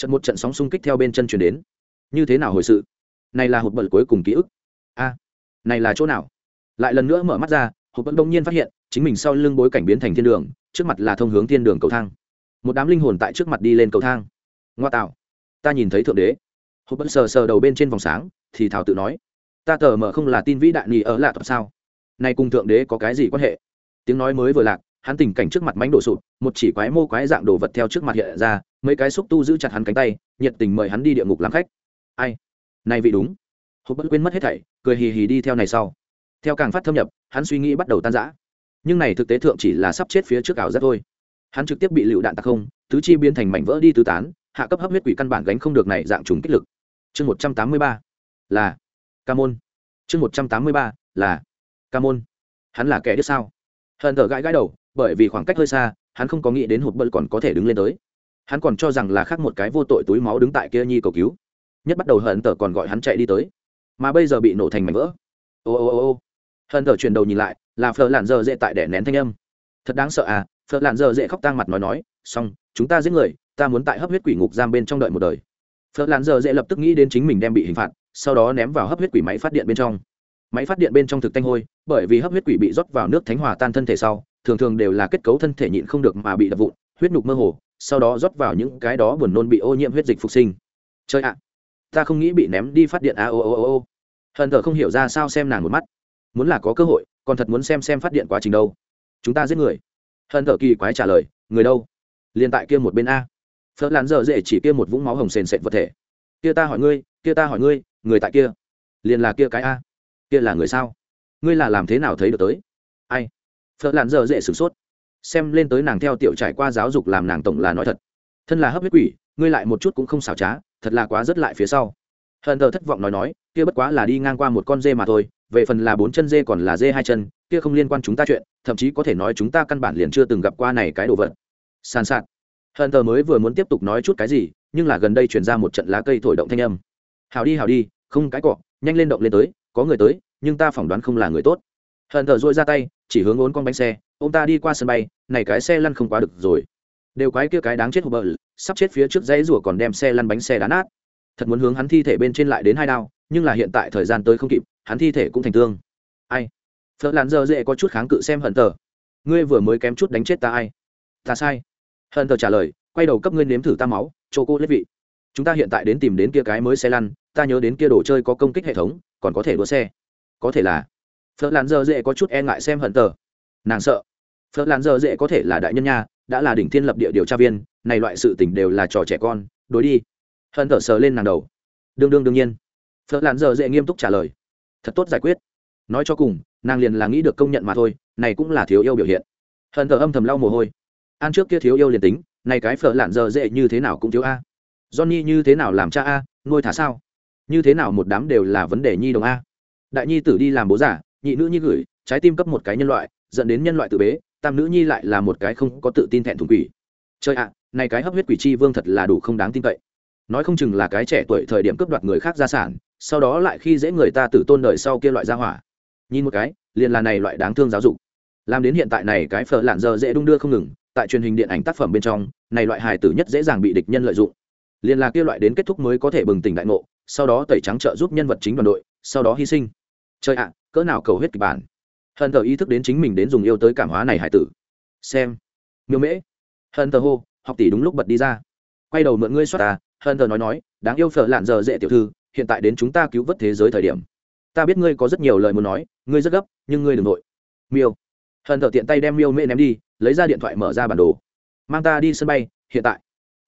trận một trận sóng xung kích theo bên chân chuyển đến. Như thế nào hồi sự? Này là hụt bận cuối cùng ký ức. A, này là chỗ nào? Lại lần nữa mở mắt ra, hụt bận đông nhiên phát hiện, chính mình sau lưng bối cảnh biến thành thiên đường, trước mặt là thông hướng thiên đường cầu thang. Một đám linh hồn tại trước mặt đi lên cầu thang. Ngoa tạo. Ta nhìn thấy thượng đế. Hụt bận sờ sờ đầu bên trên vòng sáng, thì thảo tự nói. Ta tờ mở không là tin vĩ đại nhì ở lạ tập sao? Nay cùng thượng đế có cái gì quan hệ? Tiếng nói mới vừa lạc hắn tình cảnh trước mặt mánh đổ sụt một chỉ quái mô quái dạng đồ vật theo trước mặt hiện ra, mấy cái xúc tu giữ chặt hắn cánh tay, nhiệt tình mời hắn đi địa ngục làm khách. Ai? Này vị đúng. Hộp bất quên mất hết thảy, cười hì hì đi theo này sau. Theo càng phát thâm nhập, hắn suy nghĩ bắt đầu tan rã. Nhưng này thực tế thượng chỉ là sắp chết phía trước ảo giác thôi. Hắn trực tiếp bị lựu đạn tạc không, tứ chi biến thành mảnh vỡ đi tứ tán, hạ cấp hấp huyết quỷ căn bản gánh không được này dạng trùng kích lực. Chương một trăm tám mươi ba là ca môn. Chương một trăm tám mươi ba là ca môn. Hắn là kẻ đứa sao? Hận thở gãi gãi đầu bởi vì khoảng cách hơi xa, hắn không có nghĩ đến hụt bơ còn có thể đứng lên tới. Hắn còn cho rằng là khác một cái vô tội túi máu đứng tại kia nhi cầu cứu. Nhất bắt đầu hận tờ còn gọi hắn chạy đi tới. Mà bây giờ bị nổ thành mảnh vỡ. Ô ô ô ô. Hận tờ chuyển đầu nhìn lại, là phờ lạn dơ dễ tại đẻ nén thanh âm. Thật đáng sợ à phờ lạn dơ dễ khóc tang mặt nói nói, xong, chúng ta giết người, ta muốn tại hấp huyết quỷ ngục giam bên trong đợi một đời. Phờ lạn dơ dễ lập tức nghĩ đến chính mình đem bị hình phạt, sau đó ném vào hấp huyết quỷ máy phát điện bên trong. Máy phát điện bên trong thực tanh hôi, bởi vì hấp huyết quỷ bị rót vào nước thánh hòa tan thân thể sau thường thường đều là kết cấu thân thể nhịn không được mà bị đập vụn, huyết nhục mơ hồ, sau đó rót vào những cái đó buồn nôn bị ô nhiễm huyết dịch phục sinh. Chơi ạ, ta không nghĩ bị ném đi phát điện a, ô ô ô ô. Hận thờ không hiểu ra sao xem nàng một mắt. Muốn là có cơ hội, còn thật muốn xem xem phát điện quá trình đâu. Chúng ta giết người. Hận thờ kỳ quái trả lời, người đâu? Liền tại kia một bên a. Phớt lán dở dễ chỉ kia một vũng máu hồng sền sệt vật thể. Kia ta hỏi ngươi, kia ta hỏi ngươi, người tại kia? Liền là kia cái a. Kia là người sao? Ngươi là làm thế nào thấy được tới? Ai? Phở lán dở dễ sửng sốt. Xem lên tới nàng theo tiểu trải qua giáo dục làm nàng tổng là nói thật. Thân là hấp huyết quỷ, ngươi lại một chút cũng không xảo trá, thật là quá rất lại phía sau. Hận thờ thất vọng nói nói, kia bất quá là đi ngang qua một con dê mà thôi, về phần là bốn chân dê còn là dê hai chân, kia không liên quan chúng ta chuyện, thậm chí có thể nói chúng ta căn bản liền chưa từng gặp qua này cái đồ vật. Sàn sạt. Hận thờ mới vừa muốn tiếp tục nói chút cái gì, nhưng là gần đây chuyển ra một trận lá cây thổi động thanh âm. Hào đi hào đi, không cái cọ, nhanh lên động lên tới, có người tới, nhưng ta phỏng đoán không là người tốt. Hận thờ dội ra tay chỉ hướng ốn con bánh xe ô ta đi qua sân bay, này cái xe lăn không quá được rồi. Đều quái kia cái đáng chết hộp bờ sắp chết phía trước dãy rủa còn đem xe lăn bánh xe đá nát. Thật muốn hướng hắn thi thể bên trên lại đến hai đao, nhưng là hiện tại thời gian tới không kịp, hắn thi thể cũng thành tương ai? Phở làn giờ dễ có chút kháng cự xem hận tờ ngươi vừa mới kém chút đánh chết ta ai? Ta sai. Hận tờ trả lời, quay đầu cấp ngươi nếm thử ta máu chỗ cô lết vị. Chúng ta hiện tại đến tìm đến kia cái mới xe lăn, ta nhớ đến kia đồ chơi có công kích hệ thống, còn có thể đua xe. Có thể là phở làn giờ dễ có chút e ngại xem hận tờ. Nàng sợ. Phở làn giờ dễ có thể là đại nhân nha, đã là đỉnh thiên lập địa điều tra viên, này loại sự tình đều là trò trẻ con, đối đi. Hận tờ sờ lên nàng đầu. Đương đương đương nhiên. Phở làn giờ dễ nghiêm túc trả lời. Thật tốt giải quyết. Nói cho cùng, nàng liền là nghĩ được công nhận mà thôi, này cũng là thiếu yêu biểu hiện. Hận tờ âm thầm lau mồ hôi. An trước kia thiếu yêu liền tính, này cái phở lạn giờ dễ như thế nào cũng thiếu a. Johnny như thế nào làm cha a, nuôi thả sao? Như thế nào một đám đều là vấn đề nhi đồng a. Đại nhi tử đi làm bố giả nhị nữ nhi gửi, trái tim cấp một cái nhân loại, dẫn đến nhân loại tự bế, tam nữ nhi lại là một cái không có tự tin thẹn thùng quỷ. Chơi ạ, này cái hấp huyết quỷ chi vương thật là đủ không đáng tin cậy. Nói không chừng là cái trẻ tuổi thời điểm cướp đoạt người khác gia sản, sau đó lại khi dễ người ta tử tôn đời sau kia loại gia hỏa. Nhìn một cái, liền là này loại đáng thương giáo dục. Làm đến hiện tại này cái phở lạn giờ dễ đung đưa không ngừng, tại truyền hình điện ảnh tác phẩm bên trong, này loại hài tử nhất dễ dàng bị địch nhân lợi dụng. Liền là kia loại đến kết thúc mới có thể bừng tỉnh đại ngộ, sau đó tẩy trắng trợ giúp nhân vật chính đoàn đội, sau đó hy sinh. Chơi ạ cỡ nào cầu hết kịch bản. Hận thờ ý thức đến chính mình đến dùng yêu tới cảm hóa này hải tử. Xem. Miêu mễ. Hận thờ hô, học tỷ đúng lúc bật đi ra. Quay đầu mượn ngươi xoát ta, hận thờ nói nói, đáng yêu phở lạn giờ dễ tiểu thư, hiện tại đến chúng ta cứu vớt thế giới thời điểm. Ta biết ngươi có rất nhiều lời muốn nói, ngươi rất gấp, nhưng ngươi đừng nội miêu. Hận thờ tiện tay đem miêu mễ ném đi, lấy ra điện thoại mở ra bản đồ. Mang ta đi sân bay, hiện tại.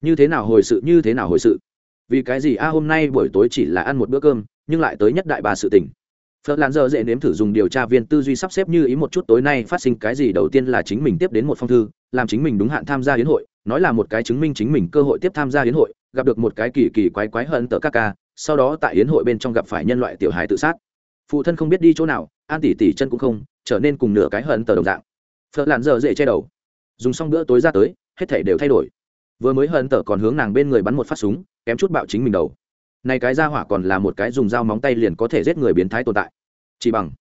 Như thế nào hồi sự, như thế nào hồi sự. Vì cái gì, a, hôm nay buổi tối chỉ là ăn một bữa cơm, nhưng lại tới nhất đại bà sự tình phật lan giờ dễ nếm thử dùng điều tra viên tư duy sắp xếp như ý một chút tối nay phát sinh cái gì đầu tiên là chính mình tiếp đến một phong thư, làm chính mình đúng hạn tham gia hiến hội, nói là một cái chứng minh chính mình cơ hội tiếp tham gia hiến hội, gặp được một cái kỳ kỳ quái quái hơn tờ các ca, sau đó tại hiến hội bên trong gặp phải nhân loại tiểu hài tự sát. Phụ thân không biết đi chỗ nào, an tỷ tỷ chân cũng không, trở nên cùng nửa cái hận tờ đồng dạng. Phật làn giờ dễ che đầu. Dùng xong bữa tối ra tới, hết thể đều thay đổi. Vừa mới hận tờ còn hướng nàng bên người bắn một phát súng, kém chút bạo chính mình đầu này cái ra hỏa còn là một cái dùng dao móng tay liền có thể giết người biến thái tồn tại. Chỉ bằng,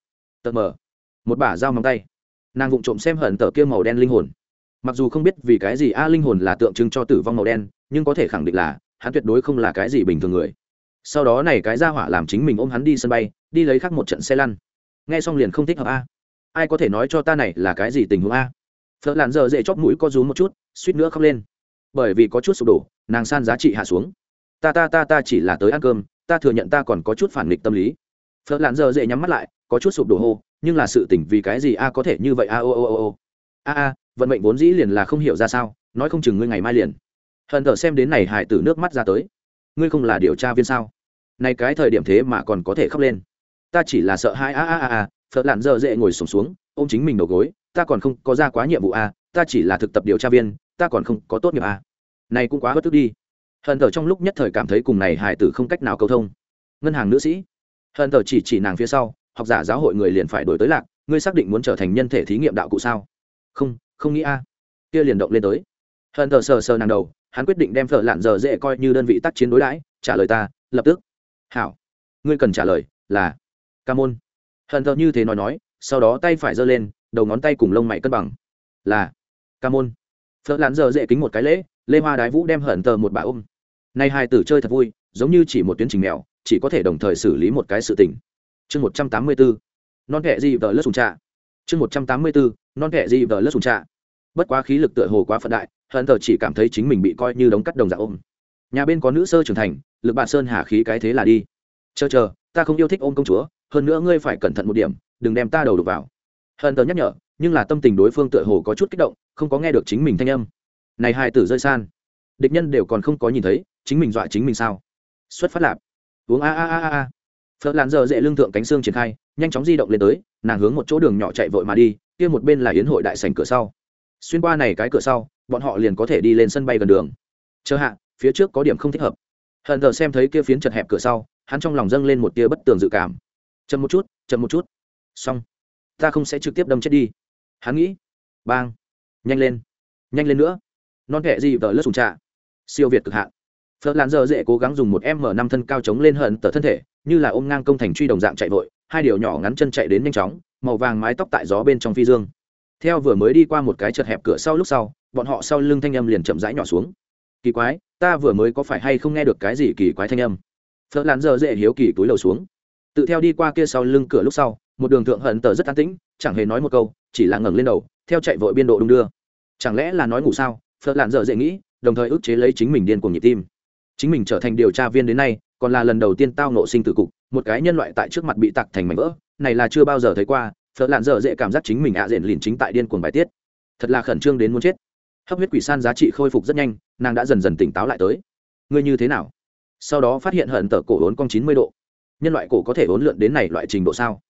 tật mờ, một bả dao móng tay. Nàng vụng trộm xem hận tờ kia màu đen linh hồn. Mặc dù không biết vì cái gì a linh hồn là tượng trưng cho tử vong màu đen, nhưng có thể khẳng định là, hắn tuyệt đối không là cái gì bình thường người. Sau đó này cái ra hỏa làm chính mình ôm hắn đi sân bay, đi lấy khác một trận xe lăn. Nghe xong liền không thích hợp a. Ai có thể nói cho ta này là cái gì tình huống a? Phật làn giờ dễ chóp mũi co rúm một chút, suýt nữa khóc lên. Bởi vì có chút sụp đổ, nàng san giá trị hạ xuống ta ta ta ta chỉ là tới ăn cơm ta thừa nhận ta còn có chút phản nghịch tâm lý. Phật lạn giờ dễ nhắm mắt lại có chút sụp đổ hô nhưng là sự tỉnh vì cái gì a có thể như vậy a ô ô ô ô. A a vận mệnh vốn dĩ liền là không hiểu ra sao nói không chừng ngươi ngày mai liền. Hận thở xem đến này hải tử nước mắt ra tới. Ngươi không là điều tra viên sao? Này cái thời điểm thế mà còn có thể khóc lên. Ta chỉ là sợ hai a a a a phật lặn giờ dễ ngồi sùng xuống, xuống ô m chính mình đầu gối ta còn không có ra quá nhiệm vụ a ta chỉ là thực tập điều tra viên ta còn không có tốt nghiệp a. Này cũng quá bất tức đi hận thờ trong lúc nhất thời cảm thấy cùng này hải tử không cách nào câu thông. Ngân hàng nữ sĩ. Hận thờ chỉ chỉ nàng phía sau, học giả giáo hội người liền phải đổi tới lạc, ngươi xác định muốn trở thành nhân thể thí nghiệm đạo cụ sao? Không không nghĩ a. Kia liền động lên tới. Hận thờ sờ sờ nàng đầu, hắn quyết định đem phở lạn giờ dễ coi như đơn vị tác chiến đối đãi, trả lời ta, lập tức. Hảo. Ngươi cần trả lời là, ca môn. Hận thờ như thế nói nói, sau đó tay phải giơ lên, đầu ngón tay cùng lông mày cân bằng. Là, ca môn. Phở lạn giờ dễ kính một cái lễ, lê hoa đái vũ đem hận tờ một bà ôm nay hai tử chơi thật vui, giống như chỉ một tuyến trình mèo, chỉ có thể đồng thời xử lý một cái sự tình. Chương một trăm tám mươi bốn non kệ gì vợ lớp sùng trạ. Chương một trăm tám mươi bốn non kệ gì vợ lớp sùng trạ. Bất quá khí lực tựa hồ quá phận đại hận thờ chỉ cảm thấy chính mình bị coi như đống cắt đồng dạ ôm. Nhà bên có nữ sơ trưởng thành, lực bạn sơn hà khí cái thế là đi. Chờ chờ, ta không yêu thích ôm công chúa, hơn nữa ngươi phải cẩn thận một điểm, đừng đem ta đầu đục vào. Hận thờ nhắc nhở, nhưng là tâm tình đối phương tựa hồ có chút kích động, không có nghe được chính mình thanh âm. Này hai tử rơi san địch nhân đều còn không có nhìn thấy, chính mình dọa chính mình sao? Xuất phát lạp. Uống a a a a a. Phật làn giờ dễ lương thượng cánh xương triển khai, nhanh chóng di động lên tới, nàng hướng một chỗ đường nhỏ chạy vội mà đi, kia một bên là yến hội đại sành cửa sau. Xuyên qua này cái cửa sau, bọn họ liền có thể đi lên sân bay gần đường. Chờ hạ, phía trước có điểm không thích hợp. Hận thờ xem thấy kia phiến chật hẹp cửa sau, hắn trong lòng dâng lên một tia bất tường dự cảm. Chậm một chút, chậm một chút. Xong. Ta không sẽ trực tiếp đâm chết đi. Hắn nghĩ. Bang. Nhanh lên. Nhanh lên nữa. Non kệ gì vợ lớp sùng trà siêu việt cực hạn. Phật làn giờ dễ cố gắng dùng một m năm thân cao chống lên hận tờ thân thể, như là ôm ngang công thành truy đồng dạng chạy vội, hai điều nhỏ ngắn chân chạy đến nhanh chóng, màu vàng mái tóc tại gió bên trong phi dương. Theo vừa mới đi qua một cái chật hẹp cửa sau lúc sau, bọn họ sau lưng thanh âm liền chậm rãi nhỏ xuống. Kỳ quái, ta vừa mới có phải hay không nghe được cái gì kỳ quái thanh âm? Phật làn giờ dễ hiếu kỳ túi lầu xuống. Tự theo đi qua kia sau lưng cửa lúc sau, một đường thượng hận tờ rất an tĩnh, chẳng hề nói một câu, chỉ là ngẩng lên đầu, theo chạy vội biên độ đung đưa. Chẳng lẽ là nói ngủ sao? Phật lạn dở dễ nghĩ đồng thời ức chế lấy chính mình điên cuồng nhịp tim. Chính mình trở thành điều tra viên đến nay, còn là lần đầu tiên tao nộ sinh tử cục, một cái nhân loại tại trước mặt bị tặc thành mảnh vỡ, này là chưa bao giờ thấy qua, phở lạn dở dễ cảm giác chính mình ạ à diện lìn chính tại điên cuồng bài tiết. Thật là khẩn trương đến muốn chết. Hấp huyết quỷ san giá trị khôi phục rất nhanh, nàng đã dần dần tỉnh táo lại tới. Ngươi như thế nào? Sau đó phát hiện hận tờ cổ uốn cong chín mươi độ. Nhân loại cổ có thể uốn lượn đến này loại trình độ sao?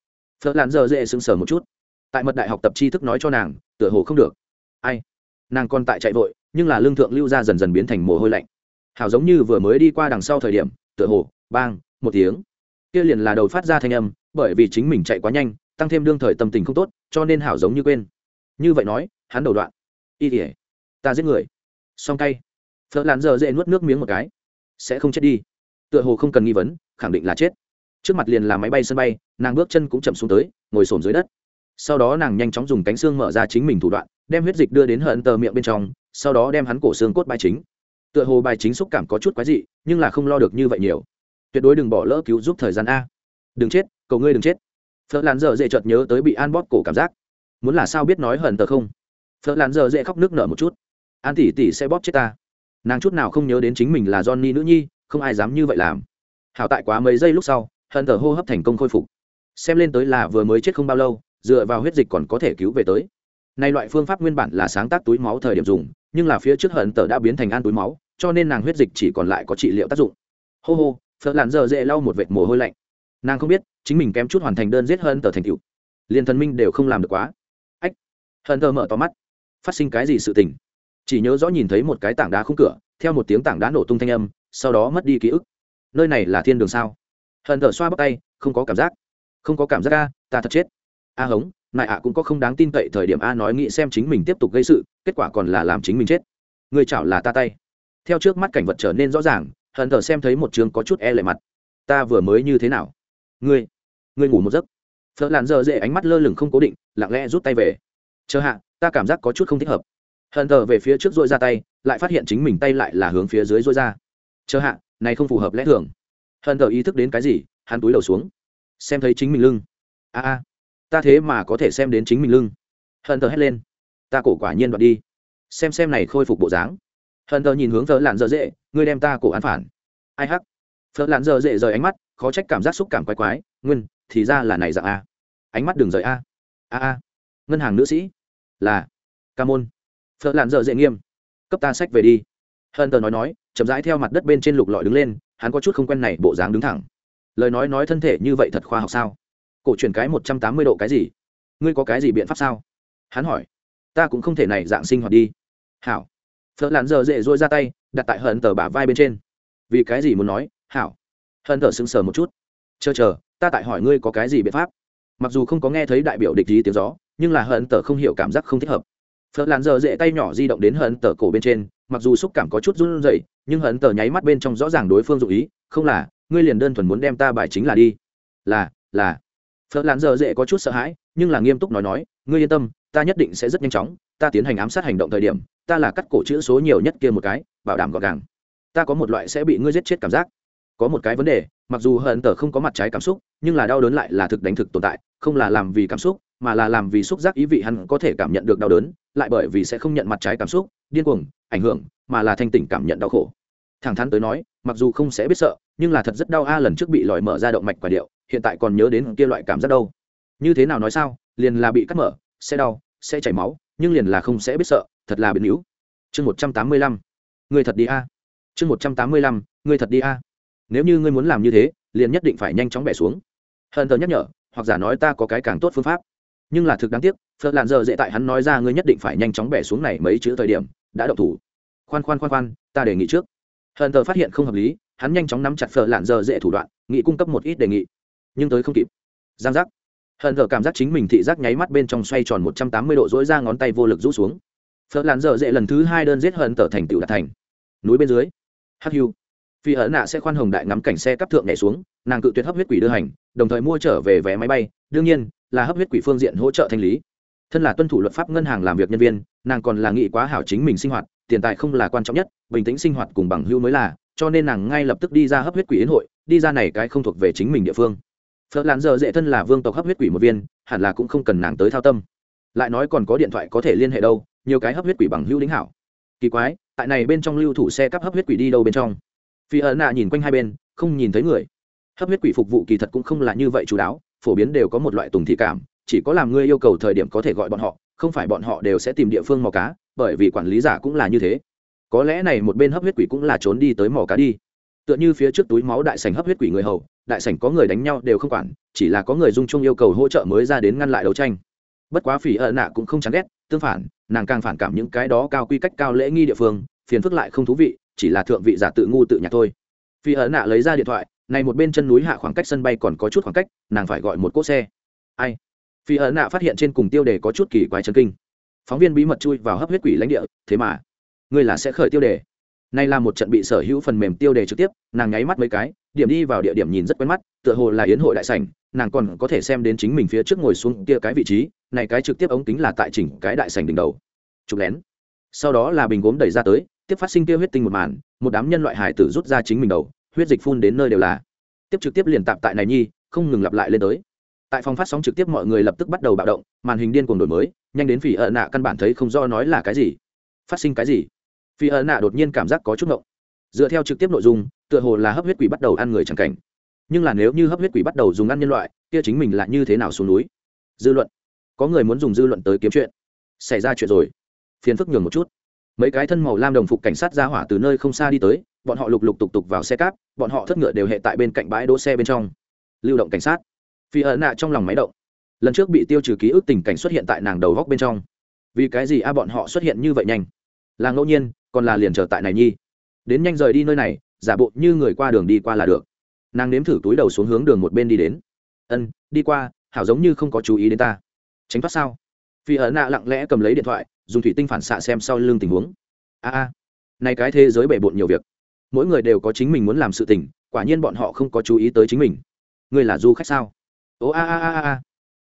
Phở lạn dở dễ sững sờ một chút. Tại mật đại học tập tri thức nói cho nàng, tựa hồ không được. Ai? Nàng còn tại chạy vội nhưng là lương thượng lưu ra dần dần biến thành mồ hôi lạnh. Hảo giống như vừa mới đi qua đằng sau thời điểm, tựa hồ, bang, một tiếng. Kia liền là đầu phát ra thanh âm, bởi vì chính mình chạy quá nhanh, tăng thêm đương thời tâm tình không tốt, cho nên hảo giống như quên. Như vậy nói, hắn đầu đoạn. Y tỉa ta giết người. Song cay phở làn giờ dễ nuốt nước miếng một cái. Sẽ không chết đi. Tựa hồ không cần nghi vấn, khẳng định là chết. Trước mặt liền là máy bay sân bay, nàng bước chân cũng chậm xuống tới, ngồi sồn dưới đất. Sau đó nàng nhanh chóng dùng cánh xương mở ra chính mình thủ đoạn, đem huyết dịch đưa đến hận tờ miệng bên trong sau đó đem hắn cổ xương cốt bài chính. Tựa hồ bài chính xúc cảm có chút quái dị, nhưng là không lo được như vậy nhiều. Tuyệt đối đừng bỏ lỡ cứu giúp thời gian a. Đừng chết, cầu ngươi đừng chết. Phở làn giờ dễ chợt nhớ tới bị an bóp cổ cảm giác. Muốn là sao biết nói hận tờ không? Phở làn giờ dễ khóc nước nở một chút. An tỷ tỷ sẽ bóp chết ta. Nàng chút nào không nhớ đến chính mình là johnny nữ nhi, không ai dám như vậy làm. Hảo tại quá mấy giây lúc sau, hận tờ hô hấp thành công khôi phục. Xem lên tới là vừa mới chết không bao lâu, dựa vào huyết dịch còn có thể cứu về tới. Nay loại phương pháp nguyên bản là sáng tác túi máu thời điểm dùng nhưng là phía trước hận tờ đã biến thành an túi máu, cho nên nàng huyết dịch chỉ còn lại có trị liệu tác dụng. Hô hô, phở làn giờ dễ lau một vệt mồ hôi lạnh. Nàng không biết, chính mình kém chút hoàn thành đơn giết hận tờ thành cựu liền thần minh đều không làm được quá. Ách, hận tờ mở to mắt. Phát sinh cái gì sự tình? Chỉ nhớ rõ nhìn thấy một cái tảng đá khung cửa, theo một tiếng tảng đá nổ tung thanh âm, sau đó mất đi ký ức. Nơi này là thiên đường sao? Hận tờ xoa bóc tay, không có cảm giác. Không có cảm giác a, ta thật chết. A hống nại ạ cũng có không đáng tin cậy thời điểm a nói nghĩ xem chính mình tiếp tục gây sự, kết quả còn là làm chính mình chết. Người chảo là ta tay. Theo trước mắt cảnh vật trở nên rõ ràng, hận thở xem thấy một trường có chút e lệ mặt. Ta vừa mới như thế nào? Ngươi ngươi ngủ một giấc. Thợ làn giờ dễ ánh mắt lơ lửng không cố định, lặng lẽ rút tay về. Chờ hạ, ta cảm giác có chút không thích hợp. Hận thở về phía trước dội ra tay, lại phát hiện chính mình tay lại là hướng phía dưới dội ra. Chờ hạ, này không phù hợp lẽ thường. Hận thở ý thức đến cái gì, hắn túi đầu xuống. Xem thấy chính mình lưng. A a ta thế mà có thể xem đến chính mình lưng. Hận thở hét lên. Ta cổ quả nhiên đoạt đi. Xem xem này khôi phục bộ dáng. Hận thở nhìn hướng thợ lặn dở dễ, ngươi đem ta cổ án phản. Ai hắc? Phở lặn dở dễ rời ánh mắt, khó trách cảm giác xúc cảm quái quái. Nguyên, thì ra là này dạng a. Ánh mắt đừng rời a. A a. Ngân hàng nữ sĩ. Là. Ca môn. Phở lặn dở dễ nghiêm. Cấp ta sách về đi. Hận tờ nói nói, chậm rãi theo mặt đất bên trên lục lọi đứng lên, hắn có chút không quen này bộ dáng đứng thẳng. Lời nói nói thân thể như vậy thật khoa học sao? Cổ chuyển cái một trăm tám mươi độ cái gì? Ngươi có cái gì biện pháp sao? Hắn hỏi. Ta cũng không thể này dạng sinh hoạt đi. Hảo. Phở lạn giờ dễ dội ra tay, đặt tại hận tờ bả vai bên trên. Vì cái gì muốn nói? Hảo. Hận tờ sững sờ một chút. Chờ chờ, ta tại hỏi ngươi có cái gì biện pháp. Mặc dù không có nghe thấy đại biểu địch gì tiếng gió, nhưng là hận tờ không hiểu cảm giác không thích hợp. Phở lạn giờ dễ tay nhỏ di động đến hận tờ cổ bên trên, mặc dù xúc cảm có chút run rẩy, nhưng hận tờ nháy mắt bên trong rõ ràng đối phương dụ ý, không là, ngươi liền đơn thuần muốn đem ta bài chính là đi. Là là phở lạn giờ dễ có chút sợ hãi, nhưng là nghiêm túc nói nói, ngươi yên tâm, ta nhất định sẽ rất nhanh chóng, ta tiến hành ám sát hành động thời điểm, ta là cắt cổ chữ số nhiều nhất kia một cái, bảo đảm gọn gàng. Ta có một loại sẽ bị ngươi giết chết cảm giác. Có một cái vấn đề, mặc dù hận tờ không có mặt trái cảm xúc, nhưng là đau đớn lại là thực đánh thực tồn tại, không là làm vì cảm xúc, mà là làm vì xúc giác ý vị hắn có thể cảm nhận được đau đớn, lại bởi vì sẽ không nhận mặt trái cảm xúc, điên cuồng, ảnh hưởng, mà là thanh tỉnh cảm nhận đau khổ. Thẳng thắn tới nói, mặc dù không sẽ biết sợ nhưng là thật rất đau a, lần trước bị lòi mở ra động mạch quả điệu, hiện tại còn nhớ đến kia loại cảm giác đâu. Như thế nào nói sao? Liền là bị cắt mở, sẽ đau, sẽ chảy máu, nhưng liền là không sẽ biết sợ, thật là biến yếu chương một trăm tám mươi lăm. Người thật đi a. Chương một trăm tám mươi lăm người thật đi a. Nếu như ngươi muốn làm như thế, liền nhất định phải nhanh chóng bẻ xuống. Hận thờ nhắc nhở, hoặc giả nói ta có cái càng tốt phương pháp. Nhưng là thực đáng tiếc, phật làn giờ dễ tại hắn nói ra ngươi nhất định phải nhanh chóng bẻ xuống này mấy chữ thời điểm, đã đậu thủ. Khoan khoan khoan khoan, ta đề nghị trước hận thờ phát hiện không hợp lý, hắn nhanh chóng nắm chặt phở lạn giờ dễ thủ đoạn, nghị cung cấp một ít đề nghị. Nhưng tới không kịp. Giang giác. Hận thờ cảm giác chính mình thị giác nháy mắt bên trong xoay tròn một trăm tám mươi độ dỗi ra ngón tay vô lực rũ xuống. Phở lạn giờ dễ lần thứ hai đơn giết hận thờ thành tựu đạt thành. Núi bên dưới. Hắc hưu. Phi ẩn nạ sẽ khoan hồng đại ngắm cảnh xe cắp thượng nhảy xuống, nàng cự tuyệt hấp huyết quỷ đưa hành, đồng thời mua trở về vé máy bay. Đương nhiên, là hấp huyết quỷ phương diện hỗ trợ thanh lý. Thân là tuân thủ luật pháp ngân hàng làm việc nhân viên, nàng còn là nghĩ quá hảo chính mình sinh hoạt tiền tài không là quan trọng nhất, bình tĩnh sinh hoạt cùng bằng hưu mới là, cho nên nàng ngay lập tức đi ra hấp huyết quỷ yến hội, đi ra này cái không thuộc về chính mình địa phương. Phật làn giờ dễ thân là vương tộc hấp huyết quỷ một viên, hẳn là cũng không cần nàng tới thao tâm. Lại nói còn có điện thoại có thể liên hệ đâu, nhiều cái hấp huyết quỷ bằng hưu đính hảo. Kỳ quái, tại này bên trong lưu thủ xe cắp hấp huyết quỷ đi đâu bên trong? Phi ấn nạ nhìn quanh hai bên, không nhìn thấy người. Hấp huyết quỷ phục vụ kỳ thật cũng không là như vậy chú đáo, phổ biến đều có một loại tùng thị cảm, chỉ có làm ngươi yêu cầu thời điểm có thể gọi bọn họ, không phải bọn họ đều sẽ tìm địa phương mò cá bởi vì quản lý giả cũng là như thế. Có lẽ này một bên hấp huyết quỷ cũng là trốn đi tới mỏ cá đi. Tựa như phía trước túi máu đại sảnh hấp huyết quỷ người hầu, đại sảnh có người đánh nhau đều không quản, chỉ là có người dung chung yêu cầu hỗ trợ mới ra đến ngăn lại đấu tranh. Bất quá phỉ ợ nạ cũng không chán ghét, tương phản, nàng càng phản cảm những cái đó cao quy cách cao lễ nghi địa phương, phiền phức lại không thú vị, chỉ là thượng vị giả tự ngu tự nhạc thôi. Phi ẩn nạ lấy ra điện thoại, này một bên chân núi hạ khoảng cách sân bay còn có chút khoảng cách, nàng phải gọi một cỗ xe. Ai? Phi ẩn nạ phát hiện trên cùng tiêu đề có chút kỳ quái chân kinh phóng viên bí mật chui vào hấp huyết quỷ lãnh địa thế mà ngươi là sẽ khởi tiêu đề Nay là một trận bị sở hữu phần mềm tiêu đề trực tiếp, nàng nháy mắt mấy cái, điểm đi vào địa điểm nhìn rất quen mắt, tựa hồ là yến hội đại sảnh, nàng còn có thể xem đến chính mình phía trước ngồi xuống kia cái vị trí, này cái trực tiếp ống kính là tại chỉnh cái đại sảnh đỉnh đầu. Chụp lén. Sau đó là bình gốm đẩy ra tới, tiếp phát sinh kia huyết tinh một màn, một đám nhân loại hải tử rút ra chính mình đầu, huyết dịch phun đến nơi đều là. Tiếp trực tiếp liền tạm tại này nhi, không ngừng lặp lại lên tới. Tại phòng phát sóng trực tiếp mọi người lập tức bắt đầu bạo động, màn hình điên cuồng đổi mới, nhanh đến phỉ ợ nạ căn bản thấy không do nói là cái gì. Phát sinh cái gì? phi ợ nạ đột nhiên cảm giác có chút ngộng. Dựa theo trực tiếp nội dung, tựa hồ là hấp huyết quỷ bắt đầu ăn người chẳng cảnh. Nhưng là nếu như hấp huyết quỷ bắt đầu dùng ăn nhân loại, kia chính mình là như thế nào xuống núi? Dư luận. Có người muốn dùng dư luận tới kiếm chuyện. Xảy ra chuyện rồi. Phiền phức nhường một chút. Mấy cái thân màu lam đồng phục cảnh sát ra hỏa từ nơi không xa đi tới, bọn họ lục lục tục tục vào xe cáp, bọn họ thất ngựa đều hệ tại bên cạnh bãi đỗ xe bên trong. Lưu động cảnh sát. Phi ợ nạ trong lòng máy động lần trước bị tiêu trừ ký ức tình cảnh xuất hiện tại nàng đầu góc bên trong. Vì cái gì a bọn họ xuất hiện như vậy nhanh? Là ngẫu nhiên, còn là liền chờ tại này nhi? Đến nhanh rời đi nơi này, giả bộ như người qua đường đi qua là được. Nàng nếm thử túi đầu xuống hướng đường một bên đi đến. Ân, đi qua, hảo giống như không có chú ý đến ta. Tránh thoát sao? Phi ấn nạ lặng lẽ cầm lấy điện thoại, dùng thủy tinh phản xạ xem sau lưng tình huống. A a, này cái thế giới bể bộn nhiều việc. Mỗi người đều có chính mình muốn làm sự tình, quả nhiên bọn họ không có chú ý tới chính mình. Ngươi là du khách sao? Ố a a a a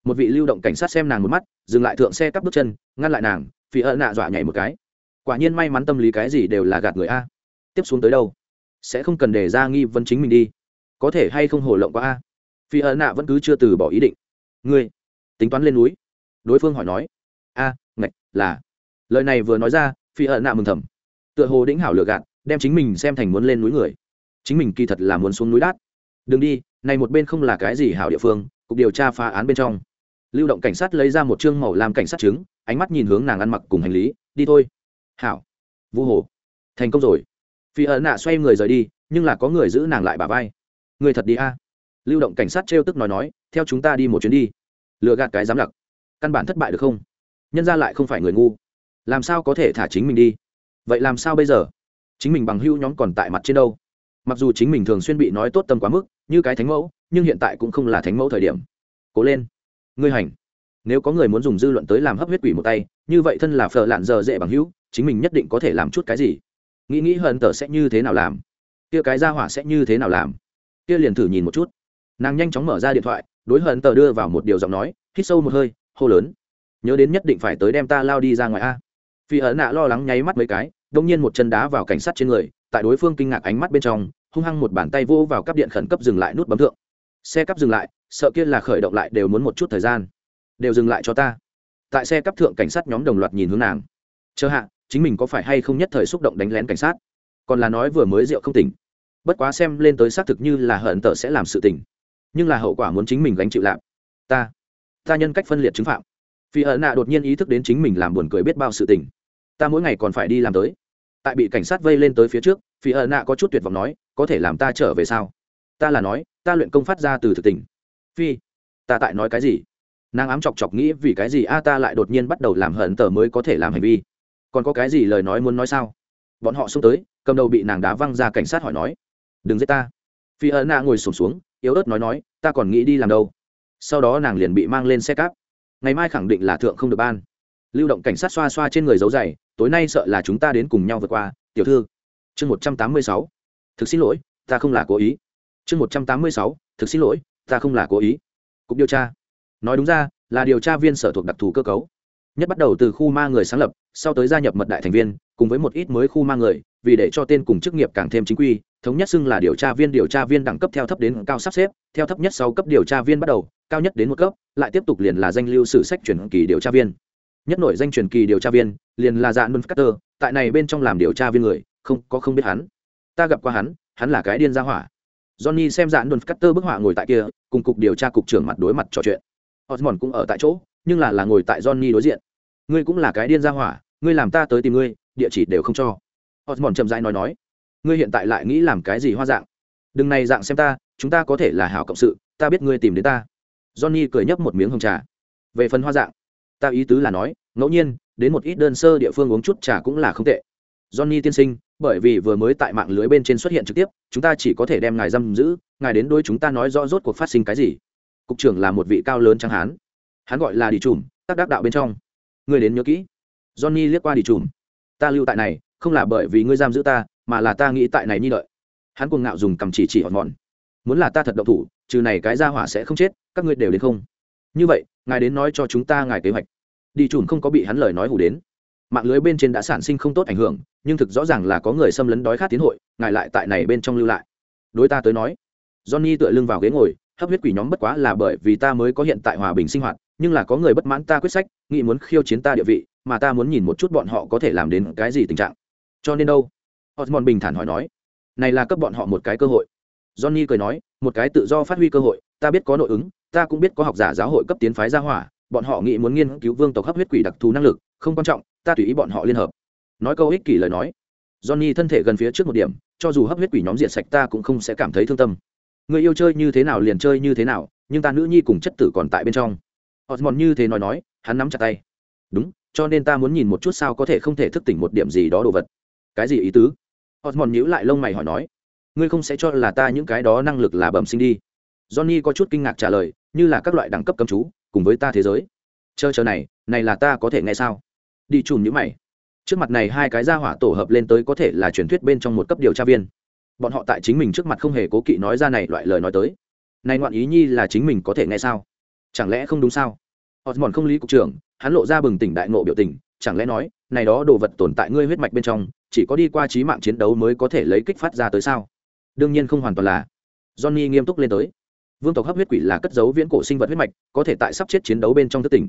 một vị lưu động cảnh sát xem nàng một mắt, dừng lại thượng xe cắp bước chân, ngăn lại nàng, phi ợ nạ dọa nhảy một cái. Quả nhiên may mắn tâm lý cái gì đều là gạt người a. Tiếp xuống tới đâu? Sẽ không cần để ra nghi vấn chính mình đi. Có thể hay không hổ lộng qua a? Phi ợ nạ vẫn cứ chưa từ bỏ ý định. Ngươi, tính toán lên núi. Đối phương hỏi nói. A, ngạch, là. Lời này vừa nói ra, phi ợ nạ mừng thầm. Tựa hồ đĩnh hảo lựa gạt, đem chính mình xem thành muốn lên núi người. Chính mình kỳ thật là muốn xuống núi đát. Đừng đi, này một bên không là cái gì hảo địa phương, cục điều tra phá án bên trong lưu động cảnh sát lấy ra một chương màu làm cảnh sát chứng ánh mắt nhìn hướng nàng ăn mặc cùng hành lý, đi thôi. Hảo. Vu hồ. Thành công rồi. Phi ấn nạ xoay người rời đi, nhưng là có người giữ nàng lại bà vai. Người thật đi a. Lưu động cảnh sát trêu tức nói nói, theo chúng ta đi một chuyến đi. Lựa gạt cái dám lặc. Căn bản thất bại được không? Nhân ra lại không phải người ngu. Làm sao có thể thả chính mình đi? Vậy làm sao bây giờ? Chính mình bằng hưu nhóm còn tại mặt trên đâu. Mặc dù chính mình thường xuyên bị nói tốt tâm quá mức, như cái thánh mẫu, nhưng hiện tại cũng không là thánh mẫu thời điểm. Cố lên ngươi hành. Nếu có người muốn dùng dư luận tới làm hấp huyết quỷ một tay, như vậy thân là phở lạn giờ dễ bằng hữu, chính mình nhất định có thể làm chút cái gì? Nghĩ nghĩ hận tờ sẽ như thế nào làm? Kia cái ra hỏa sẽ như thế nào làm? Kia liền thử nhìn một chút. Nàng nhanh chóng mở ra điện thoại, đối hận tờ đưa vào một điều giọng nói, hít sâu một hơi, hô lớn. Nhớ đến nhất định phải tới đem ta lao đi ra ngoài a. Phi ấn nạ lo lắng nháy mắt mấy cái đông nhiên một chân đá vào cảnh sát trên người, tại đối phương kinh ngạc ánh mắt bên trong, hung hăng một bàn tay vô vào cắp điện khẩn cấp dừng lại nút bấm thượng. Xe cắp dừng lại sợ kia là khởi động lại đều muốn một chút thời gian. Đều dừng lại cho ta. Tại xe cắp thượng cảnh sát nhóm đồng loạt nhìn hướng nàng. Chờ hạ, chính mình có phải hay không nhất thời xúc động đánh lén cảnh sát? Còn là nói vừa mới rượu không tỉnh. Bất quá xem lên tới xác thực như là hận tờ sẽ làm sự tỉnh nhưng là hậu quả muốn chính mình gánh chịu lạp ta ta nhân cách phân liệt chứng phạm. Phi hận nạ đột nhiên ý thức đến chính mình làm buồn cười biết bao sự tình. Ta mỗi ngày còn phải đi làm tới. Tại bị cảnh sát vây lên tới phía trước, phi hận nạ có chút tuyệt vọng nói, có thể làm ta trở về sao? Ta là nói, ta luyện công phát ra từ thực tình phi ta tại nói cái gì? Nàng ám chọc chọc nghĩ vì cái gì a ta lại đột nhiên bắt đầu làm hận tờ mới có thể làm hành vi. Còn có cái gì lời nói muốn nói sao? Bọn họ xông tới cầm đầu bị nàng đá văng ra cảnh sát hỏi nói. Đừng giết ta. Phi ấn nạ ngồi sổm xuống, xuống yếu ớt nói nói ta còn nghĩ đi làm đâu? Sau đó nàng liền bị mang lên xe cáp. Ngày mai khẳng định là thượng không được ban. Lưu động cảnh sát xoa xoa trên người dấu dày tối nay sợ là chúng ta đến cùng nhau vượt qua. Tiểu thư chương một trăm tám mươi sáu. Thực xin lỗi ta không là cố ý. Chương một trăm tám mươi sáu thực xin lỗi ta không là cố ý. Cục điều tra. Nói đúng ra, là điều tra viên sở thuộc đặc thù cơ cấu. Nhất bắt đầu từ khu ma người sáng lập, sau tới gia nhập mật đại thành viên, cùng với một ít mới khu ma người, vì để cho tên cùng chức nghiệp càng thêm chính quy, thống nhất xưng là điều tra viên điều tra viên đẳng cấp theo thấp đến cao sắp xếp, theo thấp nhất sáu cấp điều tra viên bắt đầu, cao nhất đến một cấp, lại tiếp tục liền là danh lưu sử sách truyền kỳ điều tra viên. Nhất nổi danh truyền kỳ điều tra viên, liền là dạ nôn cutter tại này bên trong làm điều tra viên người, không có không biết hắn. Ta gặp qua hắn hắn là cái điên gia hỏa johnny xem dạn đồn cutter bức họa ngồi tại kia, cùng cục điều tra cục trưởng mặt đối mặt trò chuyện. Osmond cũng ở tại chỗ, nhưng là là ngồi tại johnny đối diện. Ngươi cũng là cái điên ra hỏa, ngươi làm ta tới tìm ngươi, địa chỉ đều không cho. Osmond chậm rãi nói nói. Ngươi hiện tại lại nghĩ làm cái gì hoa dạng? Đừng này dạng xem ta, chúng ta có thể là hảo cộng sự, ta biết ngươi tìm đến ta. Johnny cười nhấp một miếng hồng trà. Về phần hoa dạng, ta ý tứ là nói, ngẫu nhiên, đến một ít đơn sơ địa phương uống chút trà cũng là không tệ. Johnny tiên sinh bởi vì vừa mới tại mạng lưới bên trên xuất hiện trực tiếp, chúng ta chỉ có thể đem ngài giam giữ, ngài đến đôi chúng ta nói rõ rốt cuộc phát sinh cái gì. Cục trưởng là một vị cao lớn trắng hán. Hắn gọi là đi trùm tác đắc đạo bên trong. Người đến nhớ kỹ. Johnny liếc qua đi trùm ta lưu tại này, không là bởi vì ngươi giam giữ ta, mà là ta nghĩ tại này nhi lợi hắn cuồng ngạo dùng cầm chỉ chỉ hòn mòn muốn là ta thật động thủ, trừ này cái ra hỏa sẽ không chết, các ngươi đều đến không? Như vậy, ngài đến nói cho chúng ta ngài kế hoạch. Đi trùm không có bị hắn lời nói hủ đến mạng lưới bên trên đã sản sinh không tốt ảnh hưởng, nhưng thực rõ ràng là có người xâm lấn đói khát tiến hội, ngài lại tại này bên trong lưu lại. Đối ta tới nói, johnny tựa lưng vào ghế ngồi, hấp huyết quỷ nhóm bất quá là bởi vì ta mới có hiện tại hòa bình sinh hoạt, nhưng là có người bất mãn ta quyết sách, nghĩ muốn khiêu chiến ta địa vị, mà ta muốn nhìn một chút bọn họ có thể làm đến cái gì tình trạng. Cho nên đâu? Osmond bình thản hỏi nói. Này là cấp bọn họ một cái cơ hội. Johnny cười nói, một cái tự do phát huy cơ hội, ta biết có nội ứng, ta cũng biết có học giả giáo hội cấp tiến phái gia hỏa, bọn họ nghĩ muốn nghiên cứu vương tộc hấp huyết quỷ đặc thù năng lực, không quan trọng ta tùy ý bọn họ liên hợp. Nói câu ích kỷ lời nói. Johnny thân thể gần phía trước một điểm, cho dù hấp huyết quỷ nhóm diệt sạch ta cũng không sẽ cảm thấy thương tâm. Người yêu chơi như thế nào liền chơi như thế nào, nhưng ta nữ nhi cùng chất tử còn tại bên trong. Osmond như thế nói nói, hắn nắm chặt tay. Đúng, cho nên ta muốn nhìn một chút sao có thể không thể thức tỉnh một điểm gì đó đồ vật. Cái gì ý tứ? Osmond nhíu lại lông mày hỏi nói. Ngươi không sẽ cho là ta những cái đó năng lực là bẩm sinh đi. Johnny có chút kinh ngạc trả lời, như là các loại đẳng cấp cấm chú, cùng với ta thế giới. Chờ chờ này này là ta có thể nghe sao? Đi chùm nhữ mày. Trước mặt này hai cái gia hỏa tổ hợp lên tới có thể là truyền thuyết bên trong một cấp điều tra viên. Bọn họ tại chính mình trước mặt không hề cố kỵ nói ra này loại lời nói tới. Này ngoạn ý nhi là chính mình có thể nghe sao? Chẳng lẽ không đúng sao? Osmond không lý cục trưởng, hắn lộ ra bừng tỉnh đại nộ biểu tình, chẳng lẽ nói, này đó đồ vật tồn tại ngươi huyết mạch bên trong, chỉ có đi qua trí mạng chiến đấu mới có thể lấy kích phát ra tới sao? Đương nhiên không hoàn toàn là. Johnny nghiêm túc lên tới. Vương tộc hấp huyết quỷ là cất dấu viễn cổ sinh vật huyết mạch, có thể tại sắp chết chiến đấu bên trong thất tỉnh.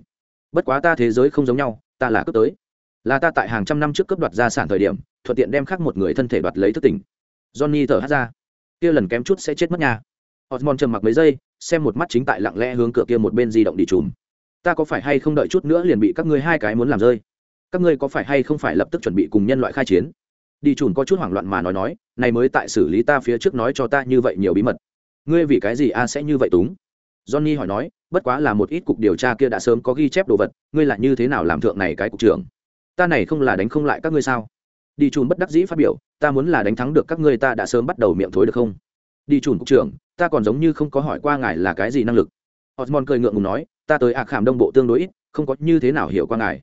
Bất quá ta thế giới không giống nhau ta là cướp tới. Là ta tại hàng trăm năm trước cướp đoạt gia sản thời điểm, thuận tiện đem khác một người thân thể đoạt lấy thức tỉnh. Johnny thở hát ra. Kia lần kém chút sẽ chết mất nhà osmond trầm mặc mấy giây, xem một mắt chính tại lặng lẽ hướng cửa kia một bên di động đi chùm. Ta có phải hay không đợi chút nữa liền bị các ngươi hai cái muốn làm rơi? Các ngươi có phải hay không phải lập tức chuẩn bị cùng nhân loại khai chiến? Đi chùm có chút hoảng loạn mà nói nói, này mới tại xử lý ta phía trước nói cho ta như vậy nhiều bí mật. Ngươi vì cái gì a sẽ như vậy túng? Johnny hỏi nói, bất quá là một ít cục điều tra kia đã sớm có ghi chép đồ vật, ngươi lại như thế nào làm thượng này cái cục trưởng? Ta này không là đánh không lại các ngươi sao? Đi chùn bất đắc dĩ phát biểu, ta muốn là đánh thắng được các ngươi ta đã sớm bắt đầu miệng thối được không? Đi chùn cục trưởng, ta còn giống như không có hỏi qua ngài là cái gì năng lực. Osmond cười ngượng ngùng nói, ta tới ạc khảm đông bộ tương đối ít, không có như thế nào hiểu qua ngài.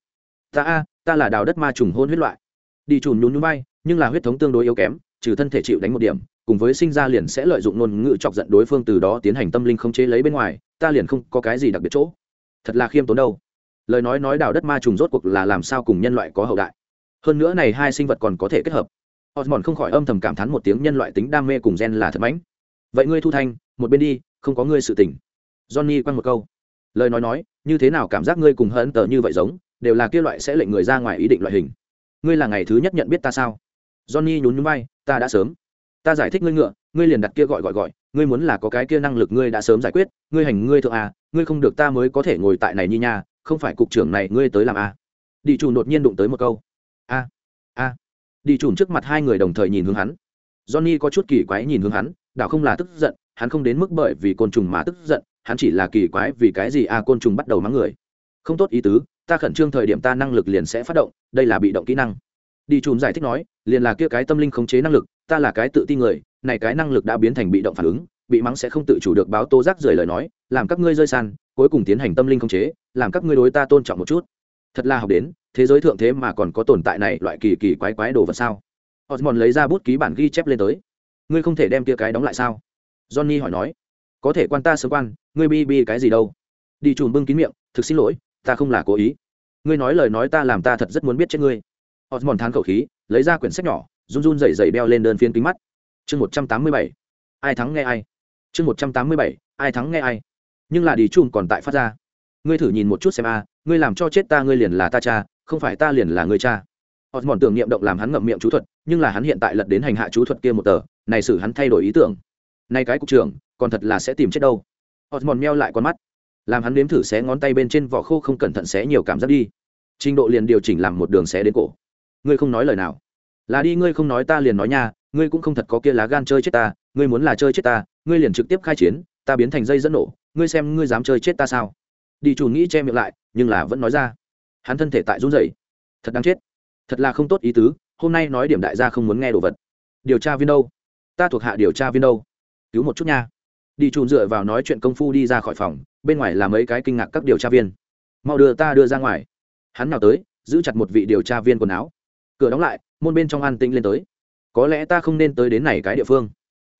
Ta a, ta là đào đất ma trùng hôn huyết loại. Đi chùn nhún nhún bay nhưng là huyết thống tương đối yếu kém, trừ thân thể chịu đánh một điểm cùng với sinh ra liền sẽ lợi dụng ngôn ngữ chọc giận đối phương từ đó tiến hành tâm linh không chế lấy bên ngoài, ta liền không có cái gì đặc biệt chỗ. Thật là khiêm tốn đâu. Lời nói nói đào đất ma trùng rốt cuộc là làm sao cùng nhân loại có hậu đại. Hơn nữa này hai sinh vật còn có thể kết hợp. Osmond không khỏi âm thầm cảm thán một tiếng nhân loại tính đam mê cùng gen là thật mãnh. Vậy ngươi thu thanh, một bên đi, không có ngươi sự tỉnh johnny quăng một câu. Lời nói nói, như thế nào cảm giác ngươi cùng hận tờ như vậy giống, đều là kia loại sẽ lệnh người ra ngoài ý định loại hình. Ngươi là ngày thứ nhất nhận biết ta sao? Johnny nhún nhún bay ta đã sớm ta giải thích ngươi ngựa, ngươi liền đặt kia gọi gọi gọi, ngươi muốn là có cái kia năng lực ngươi đã sớm giải quyết, ngươi hành ngươi thượng à ngươi không được ta mới có thể ngồi tại này như nha, không phải cục trưởng này ngươi tới làm à. Đi chủ đột nhiên đụng tới một câu. A a. Đi chủ trước mặt hai người đồng thời nhìn hướng hắn. Johnny có chút kỳ quái nhìn hướng hắn đạo không là tức giận, hắn không đến mức bởi vì côn trùng mà tức giận, hắn chỉ là kỳ quái vì cái gì a côn trùng bắt đầu mắng người. Không tốt ý tứ, ta khẩn trương thời điểm ta năng lực liền sẽ phát động, đây là bị động kỹ năng đi chùm giải thích nói, liền là kia cái tâm linh khống chế năng lực, ta là cái tự tin người, này cái năng lực đã biến thành bị động phản ứng, bị mắng sẽ không tự chủ được báo tố giác rời lời nói, làm các ngươi rơi san cuối cùng tiến hành tâm linh khống chế, làm các ngươi đối ta tôn trọng một chút. Thật là học đến, thế giới thượng thế mà còn có tồn tại này loại kỳ kỳ quái quái đồ vật sao? Osmond lấy ra bút ký bản ghi chép lên tới. Ngươi không thể đem kia cái đóng lại sao? Johnny hỏi nói. Có thể quan ta sớm quan, ngươi bi bi cái gì đâu? Đi chùm bưng kín miệng, thực xin lỗi, ta không là cố ý. Ngươi nói lời nói ta làm ta thật rất muốn biết chết ngươi osmond thán khẩu khí, lấy ra quyển sách nhỏ, run run rẩy rẩy đeo lên đơn phiên kính mắt. Chương một trăm tám mươi bảy. Ai thắng nghe ai? Chương một trăm tám mươi bảy. Ai thắng nghe ai? Nhưng là đi chùm còn tại phát ra. Ngươi thử nhìn một chút xem a, ngươi làm cho chết ta ngươi liền là ta cha, không phải ta liền là ngươi cha. Osmond tưởng niệm động làm hắn ngậm miệng chú thuật, nhưng là hắn hiện tại lật đến hành hạ chú thuật kia một tờ, này xử hắn thay đổi ý tưởng. Nay cái cục trưởng, còn thật là sẽ tìm chết đâu. Osmond meo lại con mắt. Làm hắn nếm thử xé ngón tay bên trên vỏ khô không cẩn thận xé nhiều cảm giác đi. Trình độ liền điều chỉnh làm một đường xé đến cổ ngươi không nói lời nào. Là đi, ngươi không nói ta liền nói nha, ngươi cũng không thật có kia lá gan chơi chết ta, ngươi muốn là chơi chết ta, ngươi liền trực tiếp khai chiến, ta biến thành dây dẫn nổ, ngươi xem ngươi dám chơi chết ta sao? Đi chủ nghĩ che miệng lại, nhưng là vẫn nói ra. Hắn thân thể tại run rẩy. Thật đáng chết. Thật là không tốt ý tứ, hôm nay nói điểm đại gia không muốn nghe đồ vật. Điều tra viên đâu? Ta thuộc hạ điều tra viên đâu? Cứu một chút nha. Đi chùm dựa vào nói chuyện công phu đi ra khỏi phòng, bên ngoài là mấy cái kinh ngạc các điều tra viên. Mau đưa ta đưa ra ngoài. Hắn nào tới, giữ chặt một vị điều tra viên quần áo cửa đóng lại, môn bên trong an tĩnh lên tới. Có lẽ ta không nên tới đến này cái địa phương.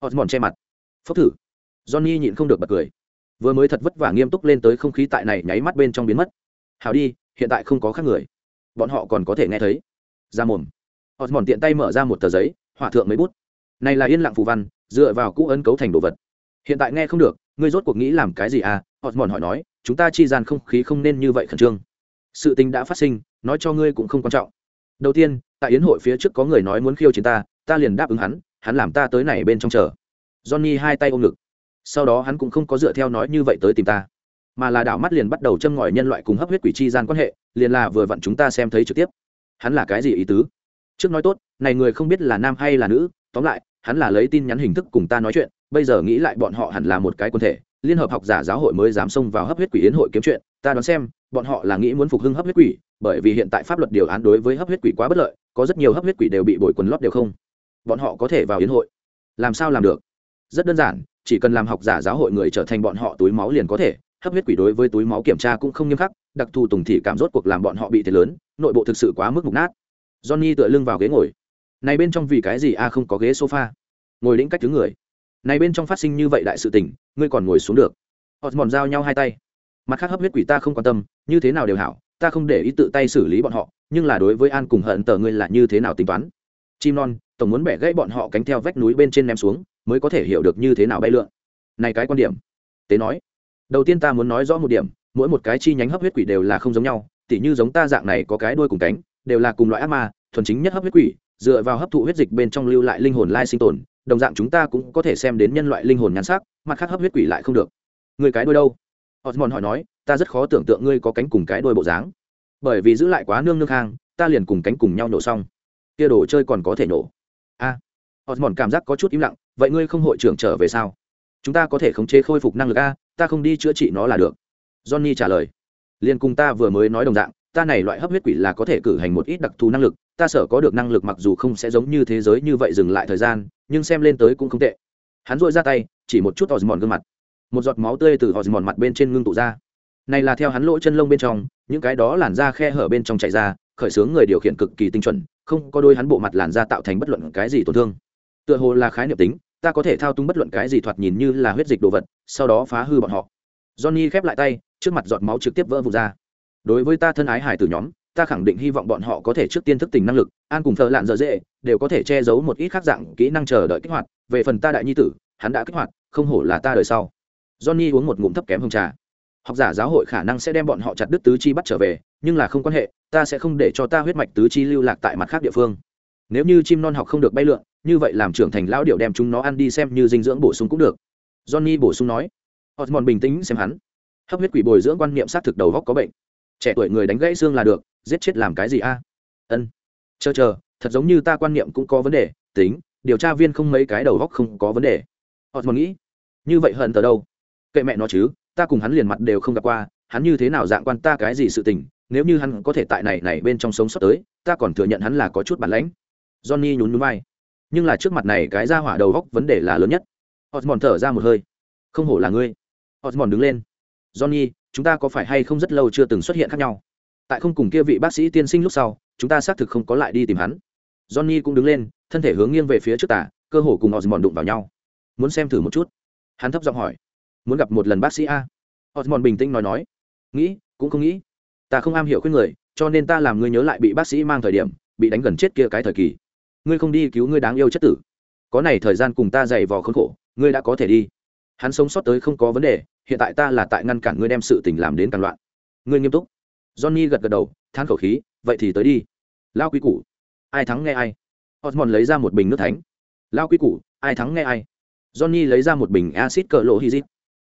Họ mòn che mặt. Phốc thử. Johnny nhịn không được bật cười. Vừa mới thật vất vả nghiêm túc lên tới không khí tại này nháy mắt bên trong biến mất. Hào đi, hiện tại không có khác người. Bọn họ còn có thể nghe thấy. Ra mồm. Họ mòn tiện tay mở ra một tờ giấy hỏa thượng mấy bút. Này là yên lặng phù văn, dựa vào cũ ấn cấu thành đồ vật. Hiện tại nghe không được, ngươi rốt cuộc nghĩ làm cái gì à? Họ mòn hỏi nói, chúng ta chi gian không khí không nên như vậy khẩn trương. Sự tình đã phát sinh, nói cho ngươi cũng không quan trọng đầu tiên, tại yến hội phía trước có người nói muốn khiêu chiến ta ta liền đáp ứng hắn hắn làm ta tới này bên trong chờ. Johnny hai tay ôm ngực. Sau đó hắn cũng không có dựa theo nói như vậy tới tìm ta, mà là đảo mắt liền bắt đầu châm ngòi nhân loại cùng hấp huyết quỷ chi gian quan hệ, liền là vừa vặn chúng ta xem thấy trực tiếp. Hắn là cái gì ý tứ? Trước nói tốt, này người không biết là nam hay là nữ, tóm lại, hắn là lấy tin nhắn hình thức cùng ta nói chuyện, bây giờ nghĩ lại bọn họ hẳn là một cái quân thể, liên hợp học giả giáo hội mới dám xông vào hấp huyết quỷ yến hội kiếm chuyện, ta đoán xem bọn họ là nghĩ muốn phục hưng hấp huyết quỷ, bởi vì hiện tại pháp luật điều án đối với hấp huyết quỷ quá bất lợi, có rất nhiều hấp huyết quỷ đều bị bồi quần lót đều không. Bọn họ có thể vào yến hội. Làm sao làm được? Rất đơn giản, chỉ cần làm học giả giáo hội người trở thành bọn họ túi máu liền có thể. Hấp huyết quỷ đối với túi máu kiểm tra cũng không nghiêm khắc, đặc thù tùng thị cảm rốt cuộc làm bọn họ bị thiệt lớn, nội bộ thực sự quá mức mục nát. Johnny tựa lưng vào ghế ngồi. Này bên trong vì cái gì a không có ghế sofa? Ngồi đĩnh cách thứ người. Này bên trong phát sinh như vậy đại sự tình, ngươi còn ngồi xuống được. Họ mòn giao nhau hai tay mặt khác hấp huyết quỷ ta không quan tâm, như thế nào đều hảo, ta không để ý tự tay xử lý bọn họ, nhưng là đối với an cùng hận tờ ngươi là như thế nào tính toán? Chim non, tổng muốn bẻ gãy bọn họ cánh theo vách núi bên trên ném xuống, mới có thể hiểu được như thế nào bay lượn. Này cái quan điểm. Tế nói. Đầu tiên ta muốn nói rõ một điểm, mỗi một cái chi nhánh hấp huyết quỷ đều là không giống nhau, tỉ như giống ta dạng này có cái đuôi cùng cánh, đều là cùng loại ác ma, thuần chính nhất hấp huyết quỷ, dựa vào hấp thụ huyết dịch bên trong lưu lại linh hồn lai sinh tồn, đồng dạng chúng ta cũng có thể xem đến nhân loại linh hồn nhắn sắc, mặt khác hấp huyết quỷ lại không được. Người cái đuôi đâu? Osmond hỏi nói ta rất khó tưởng tượng ngươi có cánh cùng cái đuôi bộ dáng. Bởi vì giữ lại quá nương nương hàng, ta liền cùng cánh cùng nhau nổ xong. Kia đồ chơi còn có thể nổ. A. À, osmond cảm giác có chút im lặng vậy ngươi không hội trưởng trở về sao? Chúng ta có thể khống chế khôi phục năng lực a ta không đi chữa trị nó là được. Johnny trả lời liền cùng ta vừa mới nói đồng dạng ta này loại hấp huyết quỷ là có thể cử hành một ít đặc thù năng lực ta sở có được năng lực mặc dù không sẽ giống như thế giới như vậy dừng lại thời gian nhưng xem lên tới cũng không tệ. Hắn dội ra tay chỉ một chút osmond gương mặt một giọt máu tươi từ họ dìu mòn mặt bên trên ngưng tụ ra. Này là theo hắn lỗ chân lông bên trong, những cái đó làn da khe hở bên trong chạy ra, khởi xướng người điều khiển cực kỳ tinh chuẩn, không có đôi hắn bộ mặt làn da tạo thành bất luận cái gì tổn thương. Tựa hồ là khái niệm tính, ta có thể thao túng bất luận cái gì thoạt nhìn như là huyết dịch đồ vật, sau đó phá hư bọn họ. Johnny khép lại tay, trước mặt giọt máu trực tiếp vỡ vụt ra. Đối với ta thân ái hải tử nhóm, ta khẳng định hy vọng bọn họ có thể trước tiên thức tỉnh năng lực, an cùng thợ lạn dở dễ, đều có thể che giấu một ít khác dạng kỹ năng chờ đợi kích hoạt. Về phần ta đại nhi tử, hắn đã kích hoạt, không hổ là ta đời sau johnny uống một ngụm thấp kém hồng trà. Học giả giáo hội khả năng sẽ đem bọn họ chặt đứt tứ chi bắt trở về, nhưng là không quan hệ, ta sẽ không để cho ta huyết mạch tứ chi lưu lạc tại mặt khác địa phương. Nếu như chim non học không được bay lượn, như vậy làm trưởng thành lão điệu đem chúng nó ăn đi xem như dinh dưỡng bổ sung cũng được. Johnny bổ sung nói, osmond bình tĩnh xem hắn. Hấp huyết quỷ bồi dưỡng quan niệm xác thực đầu góc có bệnh. Trẻ tuổi người đánh gãy xương là được, giết chết làm cái gì a? Ân. Chờ chờ, thật giống như ta quan niệm cũng có vấn đề, tính, điều tra viên không mấy cái đầu góc không có vấn đề. Osmond nghĩ, như vậy hận tờ đâu? Kệ mẹ nó chứ, ta cùng hắn liền mặt đều không gặp qua, hắn như thế nào dạng quan ta cái gì sự tình, nếu như hắn có thể tại này này bên trong sống sót tới, ta còn thừa nhận hắn là có chút bản lãnh. Johnny nhún núi vai. Nhưng là trước mặt này cái ra hỏa đầu góc vấn đề là lớn nhất. Osmond thở ra một hơi. Không hổ là ngươi. Osmond đứng lên. Johnny, chúng ta có phải hay không rất lâu chưa từng xuất hiện khác nhau? Tại không cùng kia vị bác sĩ tiên sinh lúc sau, chúng ta xác thực không có lại đi tìm hắn. Johnny cũng đứng lên, thân thể hướng nghiêng về phía trước tả cơ hồ cùng osmond đụng vào nhau. Muốn xem thử một chút. Hắn thấp giọng hỏi muốn gặp một lần bác sĩ a. Osmond bình tĩnh nói nói. Nghĩ, cũng không nghĩ. Ta không am hiểu khuyên người, cho nên ta làm ngươi nhớ lại bị bác sĩ mang thời điểm, bị đánh gần chết kia cái thời kỳ. Ngươi không đi cứu ngươi đáng yêu chất tử. Có này thời gian cùng ta dày vò khốn khổ, ngươi đã có thể đi. Hắn sống sót tới không có vấn đề, hiện tại ta là tại ngăn cản ngươi đem sự tình làm đến càng loạn. Ngươi nghiêm túc. Johnny gật gật đầu, than khẩu khí, vậy thì tới đi. Lao quy củ. Ai thắng nghe ai. Osmond lấy ra một bình nước thánh. Lao quy củ, ai thắng nghe ai. Johnny lấy ra một bình acid cỡ lộ hizit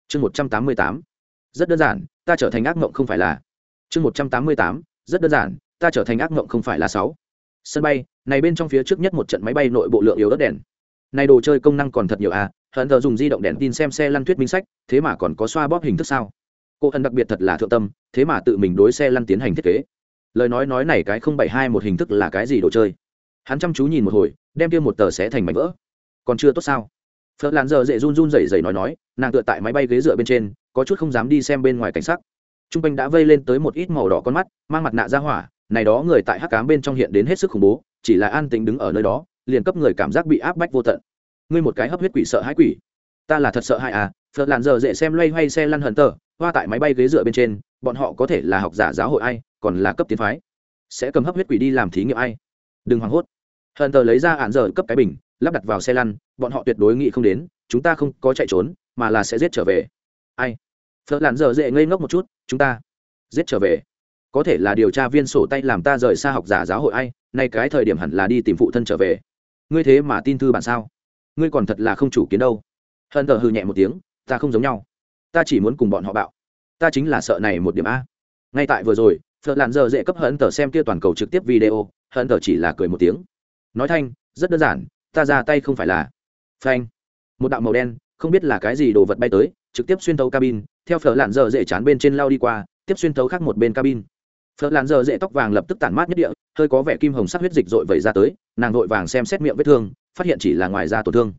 chương một trăm tám mươi tám. Rất đơn giản, ta trở thành ác mộng không phải là. Chương một trăm tám mươi tám. Rất đơn giản, ta trở thành ác mộng không phải là sáu. Sân bay, này bên trong phía trước nhất một trận máy bay nội bộ lượng yếu đất đèn. Này đồ chơi công năng còn thật nhiều à hận thờ dùng di động đèn tin xem xe lăn thuyết minh sách, thế mà còn có xoa bóp hình thức sao? Cô hận đặc biệt thật là thượng tâm, thế mà tự mình đối xe lăn tiến hành thiết kế. Lời nói nói này cái không bảy hai một hình thức là cái gì đồ chơi? Hắn chăm chú nhìn một hồi, đem kia một tờ xé thành mảnh vỡ. Còn chưa tốt sao? Phật làn giờ dễ run run rẩy rẩy nói nói, nàng tựa tại máy bay ghế dựa bên trên, có chút không dám đi xem bên ngoài cảnh sắc. T r u n g quanh đã vây lên tới một ít màu đỏ con mắt, mang mặt nạ ra hỏa, này đó người tại hắc cám bên trong hiện đến hết sức khủng bố, chỉ là an tĩnh đứng ở nơi đó, liền cấp người cảm giác bị áp bách vô tận. Ngươi một cái hấp huyết quỷ sợ hãi quỷ. Ta là thật sợ hãi à phật làn giờ dễ xem loay hoay xe lăn hận tờ hoa tại máy bay ghế dựa bên trên, bọn họ có thể là học giả giáo hội ai, còn là cấp tiến phái. Sẽ cầm hấp huyết quỷ đi làm thí nghiệm ai? Đừng hoảng hốt. Hận tờ lấy ra ạn giờ cấp cái bình lắp đặt vào xe lăn, bọn họ tuyệt đối nghĩ không đến, chúng ta không có chạy trốn, mà là sẽ giết trở về. Ai? Phật lặn dở dễ ngây ngốc một chút, chúng ta giết trở về. Có thể là điều tra viên sổ tay làm ta rời xa học giả giáo hội ai, nay cái thời điểm hẳn là đi tìm phụ thân trở về. Ngươi thế mà tin thư bản sao? Ngươi còn thật là không chủ kiến đâu. Hận thờ hư nhẹ một tiếng, ta không giống nhau. Ta chỉ muốn cùng bọn họ bạo. Ta chính là sợ này một điểm a. Ngay tại vừa rồi phật lặn dở dễ cấp hận thờ xem kia toàn cầu trực tiếp video, hận thờ chỉ là cười một tiếng. Nói thanh, rất đơn giản ta ra tay không phải là. Phanh. Một đạo màu đen, không biết là cái gì đồ vật bay tới, trực tiếp xuyên thấu cabin, theo phở lạn dở dễ chán bên trên lao đi qua, tiếp xuyên thấu khác một bên cabin. Phở lạn dở dễ tóc vàng lập tức tản mát nhất địa, hơi có vẻ kim hồng sắc huyết dịch dội vẩy ra tới, nàng vội vàng xem xét miệng vết thương, phát hiện chỉ là ngoài da tổn thương.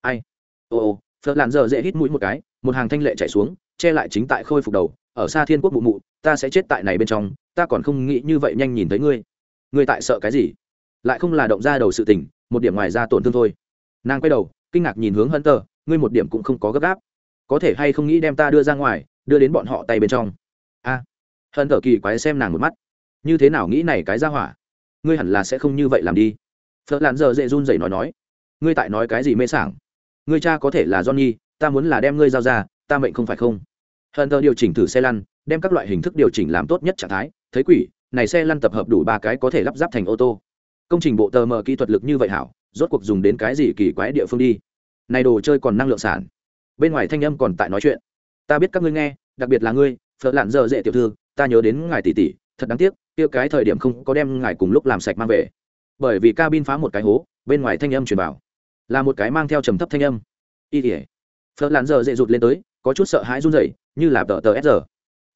Ai? Ô ô, phở lạn dở dễ hít mũi một cái, một hàng thanh lệ chạy xuống, che lại chính tại khôi phục đầu, ở xa thiên quốc mụ mụ, ta sẽ chết tại này bên trong, ta còn không nghĩ như vậy nhanh nhìn thấy ngươi. Ngươi tại sợ cái gì? Lại không là động ra đầu sự tình một điểm ngoài ra tổn thương thôi. Nàng quay đầu kinh ngạc nhìn hướng hân tờ ngươi một điểm cũng không có gấp gáp. Có thể hay không nghĩ đem ta đưa ra ngoài đưa đến bọn họ tay bên trong? A. À, hân tờ kỳ quái xem nàng một mắt. Như thế nào nghĩ này cái ra hỏa? Ngươi hẳn là sẽ không như vậy làm đi. Phật làn giờ dễ run rẩy nói nói. Ngươi tại nói cái gì mê sảng? Ngươi cha có thể là johnny ta muốn là đem ngươi giao ra ta mệnh không phải không? Hận tờ điều chỉnh thử xe lăn đem các loại hình thức điều chỉnh làm tốt nhất trạng thái. Thấy quỷ này xe lăn tập hợp đủ ba cái có thể lắp ráp thành ô tô công trình bộ tờ mờ kỹ thuật lực như vậy hảo, rốt cuộc dùng đến cái gì kỳ quái địa phương đi. Này đồ chơi còn năng lượng sản. Bên ngoài thanh âm còn tại nói chuyện. Ta biết các ngươi nghe, đặc biệt là ngươi phật lạn giờ dễ tiểu thư, ta nhớ đến ngài tỷ tỷ, thật đáng tiếc, kia cái thời điểm không có đem ngài cùng lúc làm sạch mang về. Bởi vì cabin phá một cái hố, bên ngoài thanh âm truyền vào. Là một cái mang theo trầm thấp thanh âm. Y tỉa phật lạn giờ dễ rụt lên tới, có chút sợ hãi run rẩy, như là tờ tờ s giờ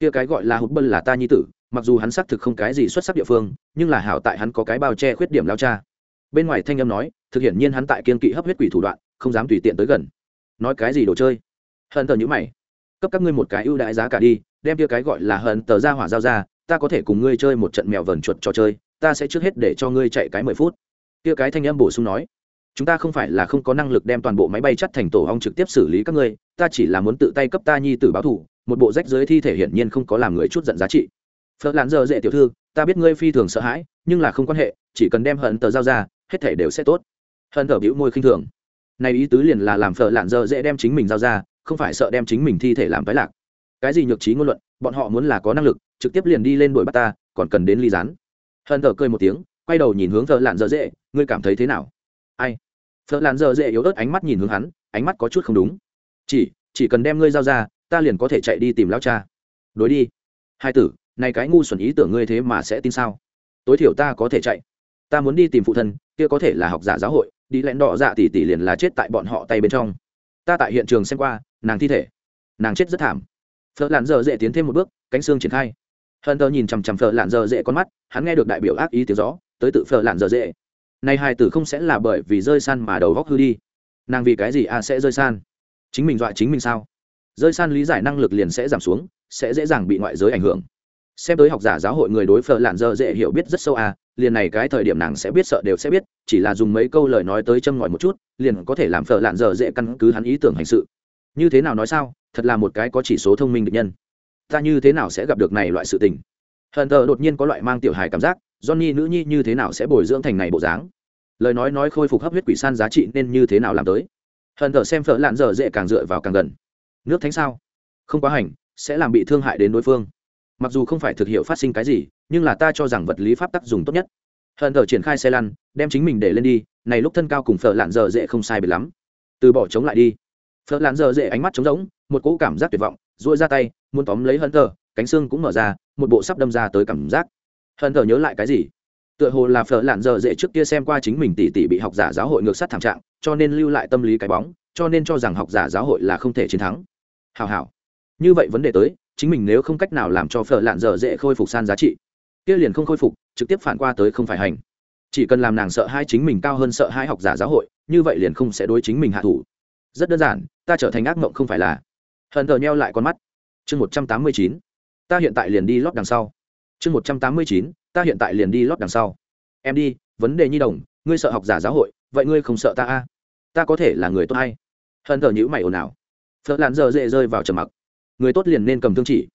kia cái gọi là hụt bân là ta nhi tử mặc dù hắn xác thực không cái gì xuất sắc địa phương, nhưng là hảo tại hắn có cái bao che khuyết điểm lao cha. Bên ngoài thanh âm nói, thực hiện nhiên hắn tại kiên kỵ hấp huyết quỷ thủ đoạn, không dám tùy tiện tới gần. Nói cái gì đồ chơi? Hận tờ nhữ mày. Cấp các ngươi một cái ưu đãi giá cả đi, đem kia cái gọi là hận tờ ra hỏa giao ra, ta có thể cùng ngươi chơi một trận mèo vờn chuột trò chơi, ta sẽ trước hết để cho ngươi chạy cái mười phút. Kia cái thanh âm bổ sung nói, chúng ta không phải là không có năng lực đem toàn bộ máy bay chắt thành tổ hong trực tiếp xử lý các ngươi, ta chỉ là muốn tự tay cấp ta nhi tử báo thủ một bộ rách dưới thi thể hiển nhiên không có làm người chút giận giá trị phật lán giờ dễ tiểu thư, ta biết ngươi phi thường sợ hãi, nhưng là không quan hệ, chỉ cần đem hận tờ giao ra, hết thể đều sẽ tốt. Hận tờ bĩu môi khinh thường. Này ý tứ liền là làm phở lạn giờ dễ đem chính mình giao ra, không phải sợ đem chính mình thi thể làm tái lạc. Cái gì nhược trí ngôn luận, bọn họ muốn là có năng lực, trực tiếp liền đi lên đuổi bắt ta, còn cần đến ly rán hận tờ cười một tiếng, quay đầu nhìn hướng phở lạn giờ dễ, ngươi cảm thấy thế nào? Ai? Phở lạn giờ dễ yếu ớt ánh mắt nhìn hướng hắn, ánh mắt có chút không đúng. Chỉ chỉ cần đem ngươi giao ra, ta liền có thể chạy đi tìm lao cha. Đối đi. Hai tử này cái ngu xuẩn ý tưởng ngươi thế mà sẽ tin sao? Tối thiểu ta có thể chạy. Ta muốn đi tìm phụ thân, kia có thể là học giả giáo hội, đi lén đỏ dạ tỷ tỷ liền là chết tại bọn họ tay bên trong. Ta tại hiện trường xem qua, nàng thi thể. Nàng chết rất thảm. Phở lạn dở dễ tiến thêm một bước, cánh xương triển khai. Hận tờ nhìn chằm chằm phở lạn dở dễ con mắt, hắn nghe được đại biểu ác ý tiếng gió tới tự phở lạn dở dễ này hai tử không sẽ là bởi vì rơi san mà đầu góc hư đi. Nàng vì cái gì à sẽ rơi san? Chính mình dọa chính mình sao? Rơi san lý giải năng lực liền sẽ giảm xuống, sẽ dễ dàng bị ngoại giới ảnh hưởng xem tới học giả giáo hội người đối phở lạn dơ dễ hiểu biết rất sâu à liền này cái thời điểm nàng sẽ biết sợ đều sẽ biết, chỉ là dùng mấy câu lời nói tới châm ngòi một chút, liền có thể làm phở lạn dơ dễ căn cứ hắn ý tưởng hành sự. Như thế nào nói sao, thật là một cái có chỉ số thông minh được nhân. Ta như thế nào sẽ gặp được này loại sự tình? Hờn tờ đột nhiên có loại mang tiểu hài cảm giác, johnny nữ nhi như thế nào sẽ bồi dưỡng thành này bộ dáng? Lời nói nói khôi phục hấp huyết quỷ san giá trị nên như thế nào làm tới? Hờn tờ xem phở lạn dở dễ càng dựa vào càng gần. Nước thánh sao? Không quá hành, sẽ làm bị thương hại đến đối phương mặc dù không phải thực hiệu phát sinh cái gì, nhưng là ta cho rằng vật lý pháp tắc dùng tốt nhất. Hận thờ triển khai xe lăn, đem chính mình để lên đi, này lúc thân cao cùng phở lạn dở dễ không sai biệt lắm. Từ bỏ chống lại đi. Phở lạn dở dễ ánh mắt trống rỗng, một cỗ cảm giác tuyệt vọng dội ra tay, muốn tóm lấy hận thờ, cánh xương cũng mở ra, một bộ sắp đâm ra tới cảm giác. Hận thờ nhớ lại cái gì? Tựa hồ là phở lạn dở dễ trước kia xem qua chính mình tỉ tỉ bị học giả giáo hội ngược sát thảm trạng, cho nên lưu lại tâm lý cái bóng, cho nên cho rằng học giả giáo hội là không thể chiến thắng. Hào hào. Như vậy vấn đề tới chính mình nếu không cách nào làm cho phở lạn dở dễ khôi phục san giá trị, kia liền không khôi phục, trực tiếp phản qua tới không phải hành. Chỉ cần làm nàng sợ hai chính mình cao hơn sợ hai học giả giáo hội, như vậy liền không sẽ đối chính mình hạ thủ. Rất đơn giản, ta trở thành ác mộng không phải là. Hận thờ neo lại con mắt. Chương một trăm tám mươi chín. Ta hiện tại liền đi lót đằng sau. Chương một trăm tám mươi chín. Ta hiện tại liền đi lót đằng sau. Em đi, vấn đề nhi đồng, ngươi sợ học giả giáo hội, vậy ngươi không sợ ta a? Ta có thể là người tốt hay? Hận thờ nhữ mày ồn ào. Phở lạn dở dễ rơi vào trầm mặc người tốt liền nên cầm thương chỉ.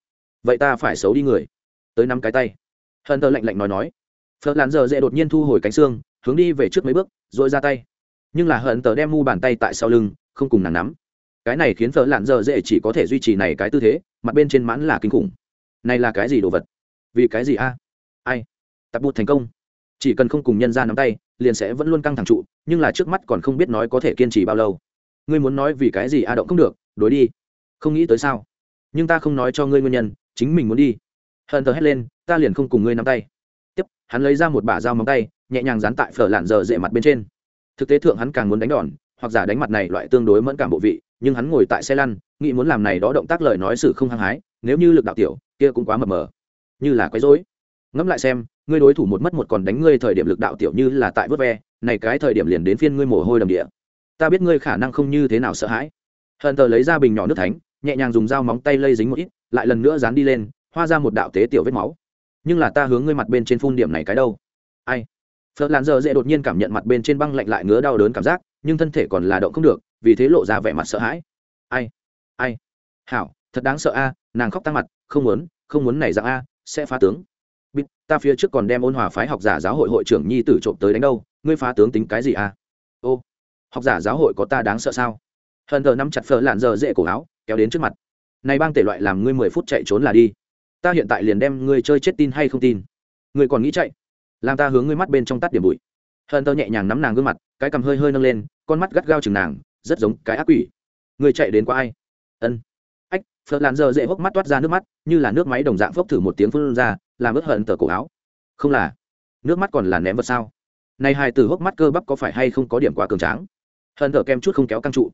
Vậy ta phải xấu đi người. Tới năm cái tay. Hận tờ lạnh lạnh nói nói. Phớt làn giờ dễ đột nhiên thu hồi cánh xương, hướng đi về trước mấy bước, rồi ra tay. Nhưng là hận tờ đem mu bàn tay tại sau lưng, không cùng nàng nắm. Cái này khiến phở lạn dở dễ chỉ có thể duy trì này cái tư thế, mặt bên trên mãn là kinh khủng. Này là cái gì đồ vật? Vì cái gì a? Ai? Tập bụt thành công. Chỉ cần không cùng nhân ra nắm tay, liền sẽ vẫn luôn căng thẳng trụ, nhưng là trước mắt còn không biết nói có thể kiên trì bao lâu. Ngươi muốn nói vì cái gì a động không được đối đi. Không nghĩ tới sao? Nhưng ta không nói cho ngươi nguyên nhân, chính mình muốn đi. Hận tờ hét lên, ta liền không cùng ngươi nắm tay. Tiếp, hắn lấy ra một bả dao móng tay, nhẹ nhàng dán tại phở lạn dở dễ mặt bên trên. Thực tế thượng hắn càng muốn đánh đòn, hoặc giả đánh mặt này loại tương đối mẫn cảm bộ vị, nhưng hắn ngồi tại xe lăn, nghĩ muốn làm này đó động tác lời nói sự không hăng hái, nếu như lực đạo tiểu, kia cũng quá mập mờ. Như là quấy rối. Ngẫm lại xem, ngươi đối thủ một mất một còn đánh ngươi thời điểm lực đạo tiểu như là tại vớt ve, này cái thời điểm liền đến phiên ngươi mồ hôi đầm địa. Ta biết ngươi khả năng không như thế nào sợ hãi. Hận tờ lấy ra bình nhỏ nước thánh nhẹ nhàng dùng dao móng tay lây dính một ít, lại lần nữa dán đi lên, hoa ra một đạo tế tiểu vết máu. Nhưng là ta hướng ngươi mặt bên trên phun điểm này cái đâu? Ai? Phật làn giờ dễ đột nhiên cảm nhận mặt bên trên băng lạnh lại ngứa đau đớn cảm giác, nhưng thân thể còn là động không được, vì thế lộ ra vẻ mặt sợ hãi. Ai? Ai? Hảo, thật đáng sợ a, nàng khóc tăng mặt, không muốn không muốn này dạng a, sẽ phá tướng. Bít ta phía trước còn đem ôn hòa phái học giả giáo hội hội trưởng nhi tử trộm tới đánh đâu, ngươi phá tướng tính cái gì a? Ô, học giả giáo hội có ta đáng sợ sao? Hờn thờ nắm chặt phở lạn giờ dễ cổ áo kéo đến trước mặt. Này bang tể loại làm ngươi mười phút chạy trốn là đi. Ta hiện tại liền đem ngươi chơi chết tin hay không tin. Ngươi còn nghĩ chạy? Làm ta hướng ngươi mắt bên trong tắt điểm bụi. Hờn tơ nhẹ nhàng nắm nàng gương mặt, cái cằm hơi hơi nâng lên, con mắt gắt gao chừng nàng, rất giống cái ác quỷ. Ngươi chạy đến qua ai? Ân. Ách, phật làn giờ dễ hốc mắt toát ra nước mắt, như là nước máy đồng dạng phốc thử một tiếng phun ra, làm ướt hận tờ cổ áo. Không là. Nước mắt còn là ném vật sao? Này hai từ hốc mắt cơ bắp có phải hay không có điểm quá cường tráng? Hận tờ kem chút không kéo căng trụ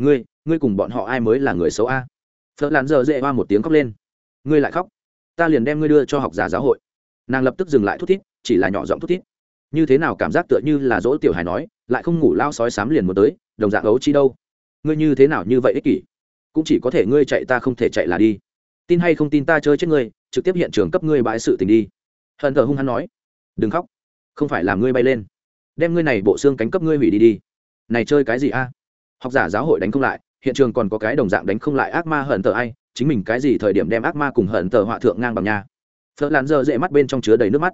ngươi ngươi cùng bọn họ ai mới là người xấu a? Phở lan giờ dễ hoa một tiếng khóc lên. Ngươi lại khóc. Ta liền đem ngươi đưa cho học giả giáo hội. Nàng lập tức dừng lại thút thít, chỉ là nhỏ giọng thút thít. Như thế nào cảm giác tựa như là dỗ tiểu hài nói, lại không ngủ lao sói sám liền muốn tới, đồng dạng ấu chi đâu? Ngươi như thế nào như vậy ích kỷ? Cũng chỉ có thể ngươi chạy ta không thể chạy là đi. Tin hay không tin ta chơi chết ngươi, trực tiếp hiện trường cấp ngươi bãi sự tình đi. Hận thờ hung hắn nói. Đừng khóc. Không phải làm ngươi bay lên. Đem ngươi này bộ xương cánh cấp ngươi hủy đi đi. Này chơi cái gì a? Học giả giáo hội đánh không lại, hiện trường còn có cái đồng dạng đánh không lại ác ma hận tờ ai, chính mình cái gì thời điểm đem ác ma cùng hận tờ họa thượng ngang bằng nhà. Phớt làn giờ dễ mắt bên trong chứa đầy nước mắt.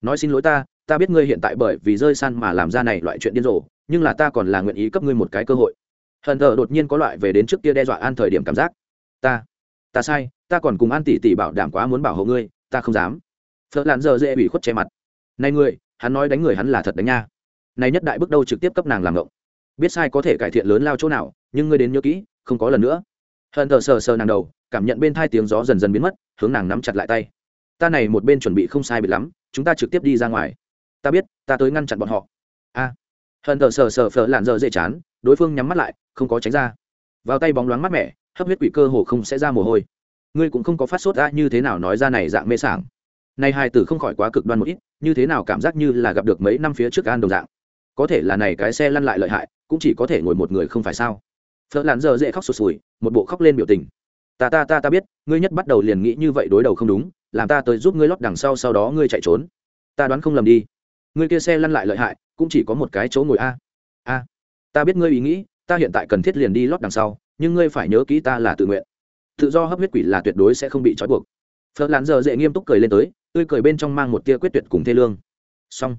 Nói xin lỗi ta ta biết ngươi hiện tại bởi vì rơi san mà làm ra này loại chuyện điên rồ, nhưng là ta còn là nguyện ý cấp ngươi một cái cơ hội. Hận thờ đột nhiên có loại về đến trước kia đe dọa an thời điểm cảm giác. Ta ta sai, ta còn cùng an tỷ tỷ bảo đảm quá muốn bảo hộ ngươi, ta không dám. Phớt làn giờ dễ bị khuất che mặt. Này ngươi hắn nói đánh người hắn là thật đánh nha. Này nhất đại bước đâu trực tiếp cấp nàng làm ngộng biết sai có thể cải thiện lớn lao chỗ nào, nhưng ngươi đến nhớ kỹ, không có lần nữa. Hận thờ sờ sờ nàng đầu, cảm nhận bên thai tiếng gió dần dần biến mất, hướng nàng nắm chặt lại tay. Ta này một bên chuẩn bị không sai bị lắm, chúng ta trực tiếp đi ra ngoài. Ta biết, ta tới ngăn chặn bọn họ. A. À. hận thờ sờ sờ phở lạn dở dễ chán, đối phương nhắm mắt lại, không có tránh ra. Vào tay bóng loáng mắt mẻ, hấp huyết quỷ cơ hồ không sẽ ra mồ hôi. Ngươi cũng không có phát sốt ra như thế nào nói ra này dạng mê sảng. Này hai tử không khỏi quá cực đoan một ít, như thế nào cảm giác như là gặp được mấy năm phía trước an đồng dạng. Có thể là này cái xe lăn lại lợi hại cũng chỉ có thể ngồi một người không phải sao? Phở lạn giờ dễ khóc sụt sùi, một bộ khóc lên biểu tình. Ta ta ta ta biết, ngươi nhất bắt đầu liền nghĩ như vậy đối đầu không đúng, làm ta tới giúp ngươi lót đằng sau sau đó ngươi chạy trốn. Ta đoán không lầm đi. Ngươi kia xe lăn lại lợi hại, cũng chỉ có một cái chỗ ngồi a. A. Ta biết ngươi ý nghĩ, ta hiện tại cần thiết liền đi lót đằng sau, nhưng ngươi phải nhớ kỹ ta là tự nguyện. Tự do hấp huyết quỷ là tuyệt đối sẽ không bị trói buộc. Phật lán giờ dễ nghiêm túc cười lên tới, tươi cười bên trong mang một tia quyết tuyệt cùng thê lương. Xong.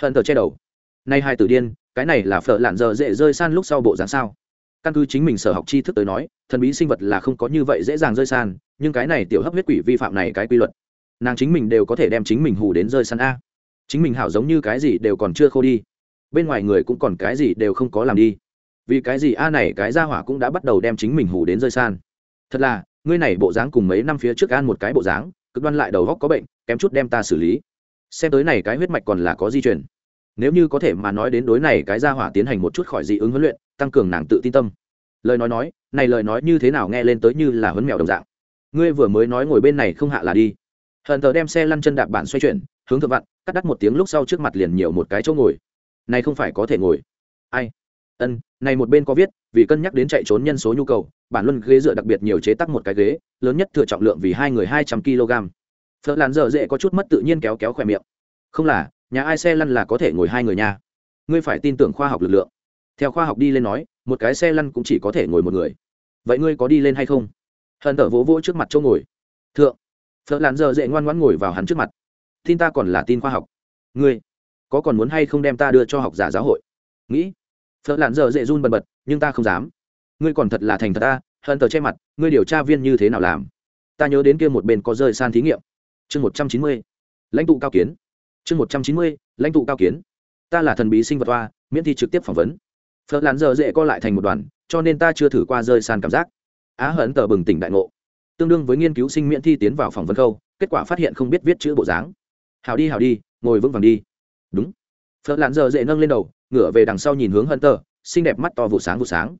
Hận thờ che đầu. Nay hai tử điên cái này là phở lạn giờ dễ rơi san lúc sau bộ dáng sao? Căn cứ chính mình sở học tri thức tới nói, thần bí sinh vật là không có như vậy dễ dàng rơi san, nhưng cái này tiểu hấp huyết quỷ vi phạm này cái quy luật. Nàng chính mình đều có thể đem chính mình hù đến rơi san a. Chính mình hảo giống như cái gì đều còn chưa khô đi. Bên ngoài người cũng còn cái gì đều không có làm đi. Vì cái gì a này cái ra hỏa cũng đã bắt đầu đem chính mình hù đến rơi san. Thật là, ngươi này bộ dáng cùng mấy năm phía trước an một cái bộ dáng, cực đoan lại đầu góc có bệnh, kém chút đem ta xử lý. Xem tới này cái huyết mạch còn là có di chuyển nếu như có thể mà nói đến đối này cái ra hỏa tiến hành một chút khỏi dị ứng huấn luyện, tăng cường nàng tự tin tâm. Lời nói nói, này lời nói như thế nào nghe lên tới như là huấn mèo đồng dạng. Ngươi vừa mới nói ngồi bên này không hạ là đi. Hận thờ đem xe lăn chân đạp bản xoay chuyển, hướng thượng vặn, cắt đắt một tiếng lúc sau trước mặt liền nhiều một cái chỗ ngồi. Này không phải có thể ngồi. Ai? Ân, này một bên có viết, vì cân nhắc đến chạy trốn nhân số nhu cầu, bản luân ghế dựa đặc biệt nhiều chế tắc một cái ghế, lớn nhất thừa trọng lượng vì hai người hai trăm kg phở làn dở dễ có chút mất tự nhiên kéo kéo khỏe miệng không là, nhà ai xe lăn là có thể ngồi hai người nha. Ngươi phải tin tưởng khoa học lực lượng. Theo khoa học đi lên nói, một cái xe lăn cũng chỉ có thể ngồi một người. Vậy ngươi có đi lên hay không? Hận tở vỗ vỗ trước mặt chỗ ngồi. Thượng. Phật làn giờ dễ ngoan ngoãn ngồi vào hắn trước mặt. Tin ta còn là tin khoa học. Ngươi, có còn muốn hay không đem ta đưa cho học giả giáo hội? Nghĩ. Phật làn giờ dễ run bần bật, nhưng ta không dám. Ngươi còn thật là thành thật ta, hận tở che mặt, ngươi điều tra viên như thế nào làm? Ta nhớ đến kia một bên có rơi san thí nghiệm. Chương một trăm chín mươi. Lãnh tụ cao kiến chương một trăm chín mươi, lãnh tụ cao kiến. Ta là thần bí sinh vật oa, miễn thi trực tiếp phỏng vấn. Phật làn giờ dễ co lại thành một đoàn, cho nên ta chưa thử qua rơi sàn cảm giác. Á hận tờ bừng tỉnh đại ngộ. Tương đương với nghiên cứu sinh miễn thi tiến vào phỏng vấn khâu, kết quả phát hiện không biết viết chữ bộ dáng. Hào đi hào đi, ngồi vững vàng đi. Đúng. Phật làn giờ dễ nâng lên đầu, ngửa về đằng sau nhìn hướng hận tờ, xinh đẹp mắt to vụ sáng vụ sáng.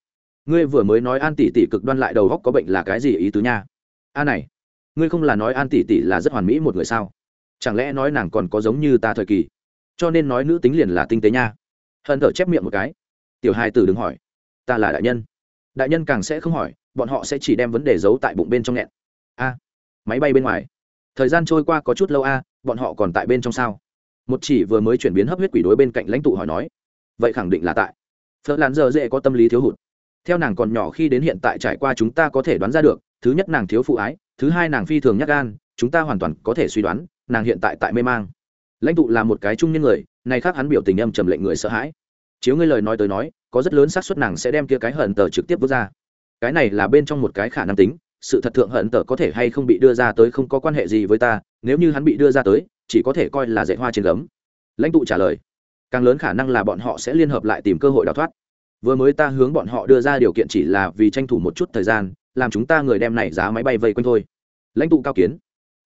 Ngươi vừa mới nói an tỷ tỷ cực đoan lại đầu góc có bệnh là cái gì ý tứ nha? A này, ngươi không là nói an tỷ tỷ là rất hoàn mỹ một người sao? Chẳng lẽ nói nàng còn có giống như ta thời kỳ? Cho nên nói nữ tính liền là tinh tế nha. Hận thở chép miệng một cái. Tiểu hai tử đừng hỏi. Ta là đại nhân. Đại nhân càng sẽ không hỏi, bọn họ sẽ chỉ đem vấn đề giấu tại bụng bên trong nghẹn. A. Máy bay bên ngoài. Thời gian trôi qua có chút lâu a, bọn họ còn tại bên trong sao? Một chỉ vừa mới chuyển biến hấp huyết quỷ đối bên cạnh lãnh tụ hỏi nói. Vậy khẳng định là tại. Phở lán giờ dễ có tâm lý thiếu hụt. Theo nàng còn nhỏ khi đến hiện tại trải qua chúng ta có thể đoán ra được, thứ nhất nàng thiếu phụ ái, thứ hai nàng phi thường nhắc gan, chúng ta hoàn toàn có thể suy đoán nàng hiện tại tại mê mang. Lãnh tụ là một cái trung nhân người này khác hắn biểu tình âm trầm lệnh người sợ hãi. Chiếu ngươi lời nói tới nói, có rất lớn xác suất nàng sẽ đem kia cái hận tờ trực tiếp vứt ra. Cái này là bên trong một cái khả năng tính, sự thật thượng hận tờ có thể hay không bị đưa ra tới không có quan hệ gì với ta, nếu như hắn bị đưa ra tới, chỉ có thể coi là dạy hoa trên gấm. Lãnh tụ trả lời, càng lớn khả năng là bọn họ sẽ liên hợp lại tìm cơ hội đào thoát. Vừa mới ta hướng bọn họ đưa ra điều kiện chỉ là vì tranh thủ một chút thời gian, làm chúng ta người đem này giá máy bay vây quanh thôi. Lãnh tụ cao kiến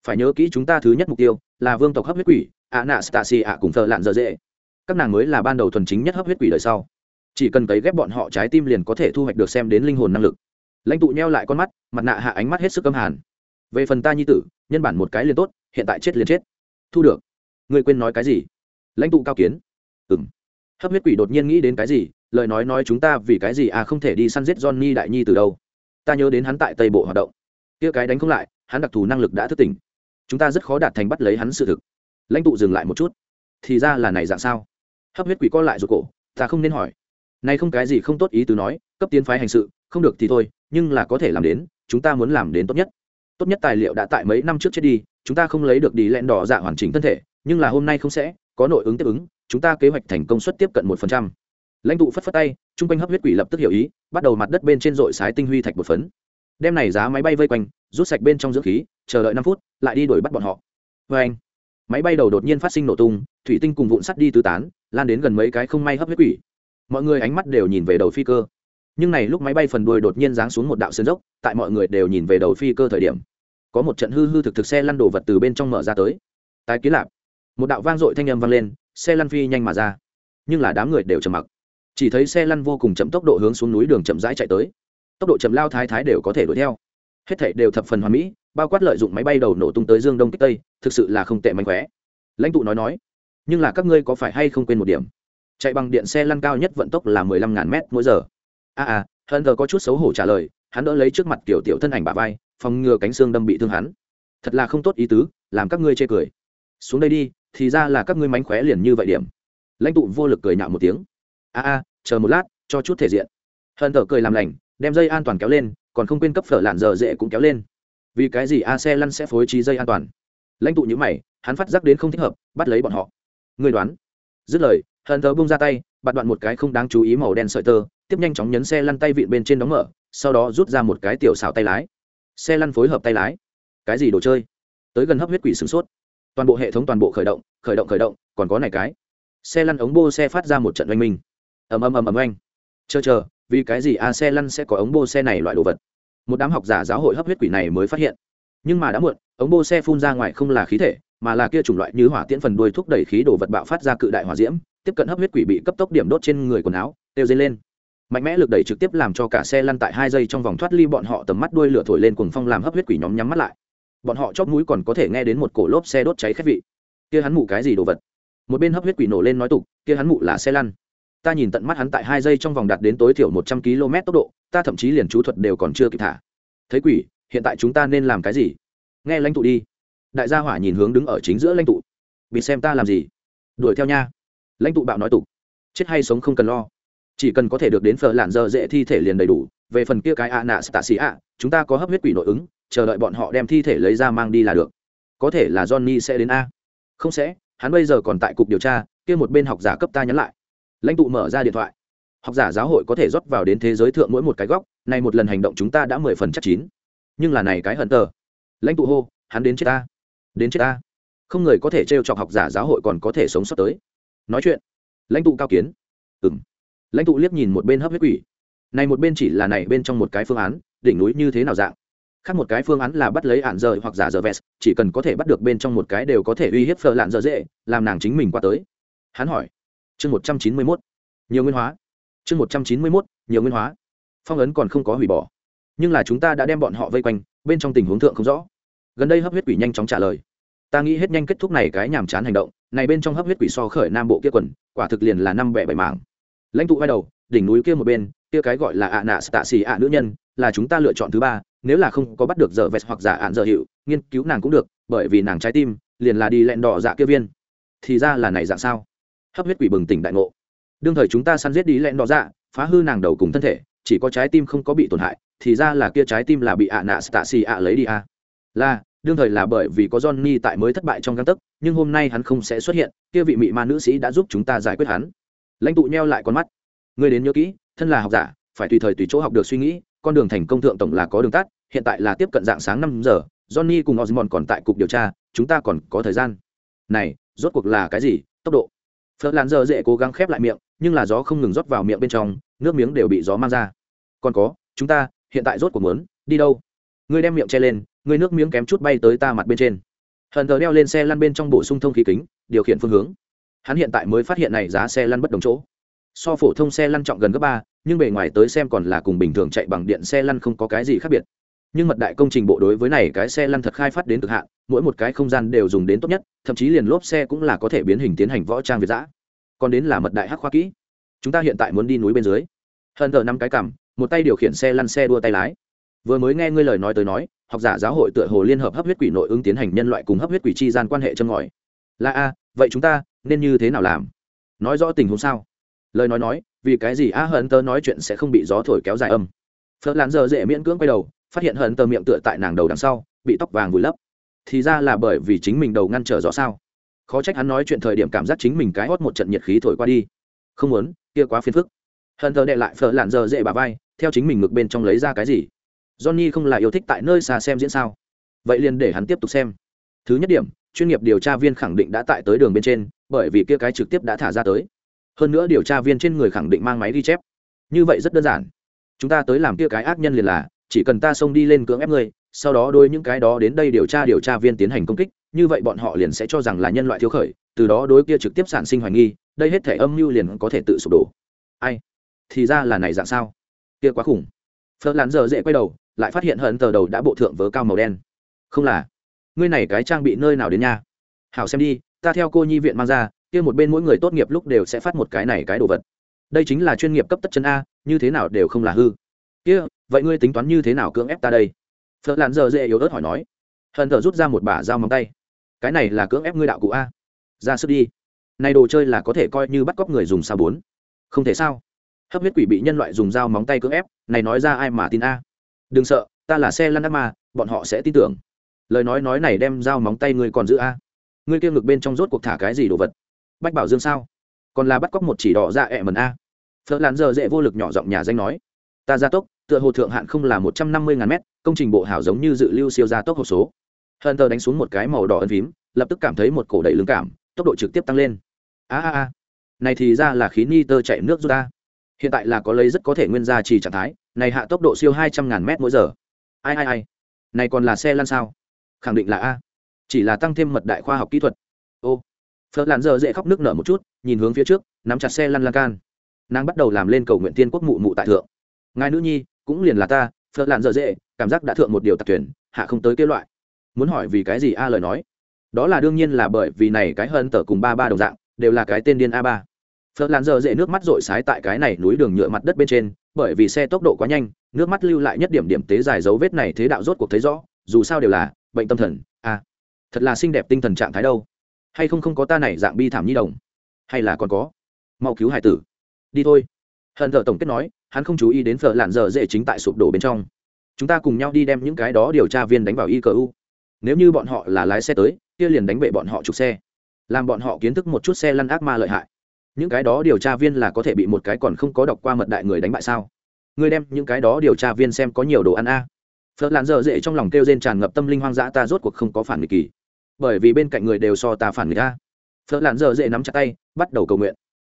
phải nhớ kỹ chúng ta thứ nhất mục tiêu là vương tộc hấp huyết quỷ ạ nạ stasi ạ cùng thợ lạn dở dễ. Các nàng mới là ban đầu thuần chính nhất hấp huyết quỷ đời sau. Chỉ cần cấy ghép bọn họ trái tim liền có thể thu hoạch được xem đến linh hồn năng lực. Lãnh tụ nheo lại con mắt, mặt nạ hạ ánh mắt hết sức âm hàn. Về phần ta nhi tử, nhân bản một cái liền tốt, hiện tại chết liền chết. Thu được. Người quên nói cái gì? Lãnh tụ cao kiến. Ừng hấp huyết quỷ đột nhiên nghĩ đến cái gì, lời nói nói chúng ta vì cái gì à không thể đi săn giết johnny đại nhi từ đâu. Ta nhớ đến hắn tại tây bộ hoạt động. Kia cái đánh không lại, hắn đặc thù năng lực đã thức tỉnh chúng ta rất khó đạt thành bắt lấy hắn sự thực. Lãnh tụ dừng lại một chút. Thì ra là này dạng sao? Hấp huyết quỷ co lại ruột cổ, ta không nên hỏi. Này không cái gì không tốt ý tứ nói, cấp tiến phái hành sự, không được thì thôi, nhưng là có thể làm đến, chúng ta muốn làm đến tốt nhất. Tốt nhất tài liệu đã tại mấy năm trước chết đi, chúng ta không lấy được đi lẹn đỏ dạ hoàn chỉnh thân thể, nhưng là hôm nay không sẽ, có nội ứng tiếp ứng, chúng ta kế hoạch thành công suất tiếp cận một phần trăm. Lãnh tụ phất phất tay, chung quanh hấp huyết quỷ lập tức hiểu ý, bắt đầu mặt đất bên trên dội sái tinh huy thạch một phấn đem này giá máy bay vây quanh, rút sạch bên trong dưỡng khí, chờ đợi năm phút, lại đi đuổi bắt bọn họ. Vê anh, máy bay đầu đột nhiên phát sinh nổ tung, thủy tinh cùng vụn sắt đi tứ tán, lan đến gần mấy cái không may hấp huyết quỷ. Mọi người ánh mắt đều nhìn về đầu phi cơ. Nhưng này lúc máy bay phần đuôi đột nhiên giáng xuống một đạo sơn dốc, tại mọi người đều nhìn về đầu phi cơ thời điểm, có một trận hư hư thực thực xe lăn đổ vật từ bên trong mở ra tới. Tái ký lạp. Một đạo vang dội thanh âm vang lên, xe lăn phi nhanh mà ra. Nhưng là đám người đều trầm mặc. Chỉ thấy xe lăn vô cùng chậm tốc độ hướng xuống núi đường chậm rãi chạy tới tốc độ chậm lao thái thái đều có thể đuổi theo. Hết thảy đều thập phần hoàn mỹ bao quát lợi dụng máy bay đầu nổ tung tới dương đông kích tây thực sự là không tệ mánh khóe. Lãnh tụ nói nói nhưng là các ngươi có phải hay không quên một điểm? Chạy bằng điện xe lăn cao nhất vận tốc là mười lăm ngàn mét mỗi giờ. A à, à hận thờ có chút xấu hổ trả lời hắn đỡ lấy trước mặt tiểu tiểu thân ảnh bà vai phòng ngừa cánh xương đâm bị thương hắn. Thật là không tốt ý tứ làm các ngươi chê cười. Xuống đây đi thì ra là các ngươi mánh khóe liền như vậy điểm. Lãnh tụ vô lực cười nhạo một tiếng. A a chờ một lát cho chút thể diện hận thở cười làm lành, đem dây an toàn kéo lên, còn không quên cấp phở lạn giờ dễ cũng kéo lên. Vì cái gì a xe lăn sẽ phối trí dây an toàn? Lãnh tụ nhữ mày, hắn phát giác đến không thích hợp, bắt lấy bọn họ. Người đoán. Dứt lời, hận thở bung ra tay bạt đoạn một cái không đáng chú ý màu đen sợi tơ, tiếp nhanh chóng nhấn xe lăn tay vịn bên trên đóng mở, sau đó rút ra một cái tiểu xảo tay lái. Xe lăn phối hợp tay lái. Cái gì đồ chơi? Tới gần hấp huyết quỷ sửng sốt. Toàn bộ hệ thống toàn bộ khởi động khởi động khởi động, còn có này cái. Xe lăn ống bô xe phát ra một trận oanh minh. Ầm ầm ầm ầm, oanh. Chờ chờ vì cái gì a xe lăn sẽ có ống bô xe này loại đồ vật? Một đám học giả giáo hội hấp huyết quỷ này mới phát hiện. Nhưng mà đã muộn, ống bô xe phun ra ngoài không là khí thể, mà là kia chủng loại như hỏa tiễn phần đuôi thúc đẩy khí đồ vật bạo phát ra cự đại hỏa diễm, tiếp cận hấp huyết quỷ bị cấp tốc điểm đốt trên người quần áo têu dây lên. Mạnh mẽ lực đẩy trực tiếp làm cho cả xe lăn tại hai giây trong vòng thoát ly bọn họ tầm mắt đuôi lửa thổi lên cùng phong làm hấp huyết quỷ nhóm nhắm mắt lại. Bọn họ chóp mũi còn có thể nghe đến một cổ lốp xe đốt cháy khét vị. Kia hắn mụ cái gì đồ vật? Một bên hấp huyết quỷ nổ lên nói tục, kia hắn mụ là xe lăn ta nhìn tận mắt hắn tại hai giây trong vòng đạt đến tối thiểu một trăm km tốc độ, ta thậm chí liền chú thuật đều còn chưa kịp thả. Thấy quỷ, hiện tại chúng ta nên làm cái gì? Nghe lãnh tụ đi. Đại gia hỏa nhìn hướng đứng ở chính giữa lãnh tụ. Bị xem ta làm gì? Đuổi theo nha. Lãnh tụ bạo nói tục. Chết hay sống không cần lo. Chỉ cần có thể được đến phở lạn dơ dễ thi thể liền đầy đủ. Về phần kia cái ạ nạ tạ xì ạ, chúng ta có hấp huyết quỷ nội ứng, chờ đợi bọn họ đem thi thể lấy ra mang đi là được. Có thể là johnny sẽ đến a. Không sẽ, hắn bây giờ còn tại cục điều tra, kia một bên học giả cấp ta nhắn lại lãnh tụ mở ra điện thoại. Học giả giáo hội có thể rót vào đến thế giới thượng mỗi một cái góc, này một lần hành động chúng ta đã mười phần chắc chín. Nhưng là này cái hận tờ. Lãnh tụ hô, hắn đến chết ta. Đến chết ta. Không người có thể trêu chọc học giả giáo hội còn có thể sống sót tới. Nói chuyện. Lãnh tụ cao kiến. Ừng lãnh tụ liếc nhìn một bên hấp huyết quỷ. Này một bên chỉ là này bên trong một cái phương án, đỉnh núi như thế nào dạng? Khác một cái phương án là bắt lấy ạn rời hoặc giả giờ vest chỉ cần có thể bắt được bên trong một cái đều có thể uy hiếp phờ lạn dở dễ, làm nàng chính mình qua tới. Hắn hỏi chương một trăm chín mươi mốt. Nhiều nguyên hóa. Chương một trăm chín mươi mốt, nhiều nguyên hóa. Phong ấn còn không có hủy bỏ. Nhưng là chúng ta đã đem bọn họ vây quanh, bên trong tình huống thượng không rõ. Gần đây hấp huyết quỷ nhanh chóng trả lời. Ta nghĩ hết nhanh kết thúc này cái nhàm chán hành động, này bên trong hấp huyết quỷ so khởi nam bộ kia quần, quả thực liền là năm bẻ bảy mảng. Lãnh tụ quay đầu, đỉnh núi kia một bên, kia cái gọi là ạ nạ tạ xì ạ nữ nhân, là chúng ta lựa chọn thứ ba, nếu là không có bắt được giờ vẹt hoặc giả ạn giờ hiệu, nghiên cứu nàng cũng được, bởi vì nàng trái tim, liền là đi lẹn đỏ dạ kia viên. Thì ra là này dạng sao? Hấp huyết quỷ bừng tỉnh đại ngộ đương thời chúng ta săn giết đi lẹn đỏ dạ phá hư nàng đầu cùng thân thể chỉ có trái tim không có bị tổn hại thì ra là kia trái tim là bị ạ nạ stạ xì ạ lấy đi à. là đương thời là bởi vì có Johnny tại mới thất bại trong găng tấc, nhưng hôm nay hắn không sẽ xuất hiện, kia vị mị ma nữ sĩ đã giúp chúng ta giải quyết hắn. Lãnh tụ nheo lại con mắt. Ngươi đến nhớ kỹ, thân là học giả, phải tùy thời tùy chỗ học được suy nghĩ, con đường thành công thượng tổng là có đường tắt, hiện tại là tiếp cận dạng sáng năm giờ, Johnny cùng Osmond còn tại cục điều tra, chúng ta còn có thời gian. Này, rốt cuộc là cái gì? Tốc độ phở Lan giờ dễ cố gắng khép lại miệng, nhưng là gió không ngừng rót vào miệng bên trong, nước miếng đều bị gió mang ra. Còn có, chúng ta, hiện tại rốt cuộc muốn đi đâu? Ngươi đem miệng che lên, ngươi nước miếng kém chút bay tới ta mặt bên trên. Hận thờ đeo lên xe lăn bên trong bổ sung thông khí kính, điều khiển phương hướng. Hắn hiện tại mới phát hiện này giá xe lăn bất đồng chỗ. So phổ thông xe lăn trọng gần gấp ba, nhưng bề ngoài tới xem còn là cùng bình thường chạy bằng điện xe lăn không có cái gì khác biệt nhưng mật đại công trình bộ đối với này cái xe lăn thật khai phát đến cực hạn, mỗi một cái không gian đều dùng đến tốt nhất, thậm chí liền lốp xe cũng là có thể biến hình tiến hành võ trang việt giã còn đến là mật đại hắc khoa kỹ. Chúng ta hiện tại muốn đi núi bên dưới. Hơn thờ năm cái cằm, một tay điều khiển xe lăn xe đua tay lái. Vừa mới nghe ngươi lời nói tới nói, học giả giáo hội tựa hồ liên hợp hấp huyết quỷ nội ứng tiến hành nhân loại cùng hấp huyết quỷ chi gian quan hệ châm ngòi. Là a, vậy chúng ta nên như thế nào làm? Nói rõ tình huống sao? Lời nói nói, vì cái gì a hận tớ nói chuyện sẽ không bị gió thổi kéo dài âm? Phớt lán giờ dễ miễn cưỡng quay đầu phát hiện hận tờ miệng tựa tại nàng đầu đằng sau, bị tóc vàng vùi lấp. Thì ra là bởi vì chính mình đầu ngăn trở rõ sao? Khó trách hắn nói chuyện thời điểm cảm giác chính mình cái hót một trận nhiệt khí thổi qua đi. Không muốn, kia quá phiền phức. Hận tờ đệ lại phở lạn giờ dễ bà vai, theo chính mình ngực bên trong lấy ra cái gì? Johnny không là yêu thích tại nơi xa xem diễn sao? Vậy liền để hắn tiếp tục xem. Thứ nhất điểm, chuyên nghiệp điều tra viên khẳng định đã tại tới đường bên trên, bởi vì kia cái trực tiếp đã thả ra tới. Hơn nữa điều tra viên trên người khẳng định mang máy ghi chép. Như vậy rất đơn giản. Chúng ta tới làm kia cái ác nhân liền là chỉ cần ta xông đi lên cưỡng ép ngươi, sau đó đôi những cái đó đến đây điều tra điều tra viên tiến hành công kích, như vậy bọn họ liền sẽ cho rằng là nhân loại thiếu khởi, từ đó đối kia trực tiếp sản sinh hoài nghi, đây hết thể âm mưu liền có thể tự sụp đổ. Ai? Thì ra là này dạng sao? Kia quá khủng. Phớt lán giờ dễ quay đầu, lại phát hiện hận tờ đầu đã bộ thượng vớ cao màu đen. Không là. Ngươi này cái trang bị nơi nào đến nha? Hảo xem đi, ta theo cô nhi viện mang ra, kia một bên mỗi người tốt nghiệp lúc đều sẽ phát một cái này cái đồ vật. Đây chính là chuyên nghiệp cấp tất chân a, như thế nào đều không là hư kia, vậy ngươi tính toán như thế nào cưỡng ép ta đây? Phật làn giờ dễ yếu ớt hỏi nói. Hận thờ rút ra một bả dao móng tay. Cái này là cưỡng ép ngươi đạo cụ a. Ra sức đi. Này đồ chơi là có thể coi như bắt cóc người dùng sao bốn. Không thể sao? Hấp huyết quỷ bị nhân loại dùng dao móng tay cưỡng ép, này nói ra ai mà tin a? Đừng sợ, ta là xe lăn đắc mà bọn họ sẽ tin tưởng. Lời nói nói này đem dao móng tay ngươi còn giữ a? Ngươi kia ngực bên trong rốt cuộc thả cái gì đồ vật? Bách bảo dương sao? Còn là bắt cóc một chỉ đỏ ra ẹ mần a. Phật làn giờ dễ vô lực nhỏ giọng nhà danh nói ta gia tốc, tựa hồ thượng hạn không là một trăm năm mươi ngàn mét, công trình bộ hảo giống như dự lưu siêu gia tốc hộp số. Hờn tờ đánh xuống một cái màu đỏ ân phím, lập tức cảm thấy một cổ đẩy lưng cảm, tốc độ trực tiếp tăng lên. A a a. Này thì ra là khí ni tơ chạy nước rút ta. Hiện tại là có lấy rất có thể nguyên ra trì trạng thái, này hạ tốc độ siêu hai trăm ngàn mét mỗi giờ. Ai ai ai. Này còn là xe lăn sao? Khẳng định là a. Chỉ là tăng thêm mật đại khoa học kỹ thuật. Ô. Phớt làn giờ dễ khóc nước nở một chút, nhìn hướng phía trước, nắm chặt xe lăn lan can. Nàng bắt đầu làm lên cầu nguyện tiên quốc mụ mụ tại thượng ngài nữ nhi cũng liền là ta, phật làn dở dễ cảm giác đã thượng một điều tặc tuyển hạ không tới kế loại. Muốn hỏi vì cái gì a lời nói? Đó là đương nhiên là bởi vì này cái hơn tờ cùng ba ba đồng dạng, đều là cái tên điên a ba. Phật làn dở dễ nước mắt rội sái tại cái này núi đường nhựa mặt đất bên trên, bởi vì xe tốc độ quá nhanh, nước mắt lưu lại nhất điểm điểm tế dài dấu vết này thế đạo rốt cuộc thấy rõ, dù sao đều là bệnh tâm thần, a. Thật là xinh đẹp tinh thần trạng thái đâu. Hay không không có ta này dạng bi thảm nhi đồng? Hay là còn có? Mau cứu hải tử. Đi thôi. Hận thờ tổng kết nói hắn không chú ý đến phở lạn dở dễ chính tại sụp đổ bên trong. Chúng ta cùng nhau đi đem những cái đó điều tra viên đánh vào y cờ u nếu như bọn họ là lái xe tới, kia liền đánh bệ bọn họ trục xe. Làm bọn họ kiến thức một chút xe lăn ác ma lợi hại. Những cái đó điều tra viên là có thể bị một cái còn không có đọc qua mật đại người đánh bại sao? Ngươi đem những cái đó điều tra viên xem có nhiều đồ ăn a. À. phật làn dở dễ trong lòng kêu rên tràn ngập tâm linh hoang dã ta rốt cuộc không có phản nghịch kỳ. Bởi vì bên cạnh người đều so ta phản nghịch ta phật làn dở dễ nắm chặt tay, bắt đầu cầu nguyện.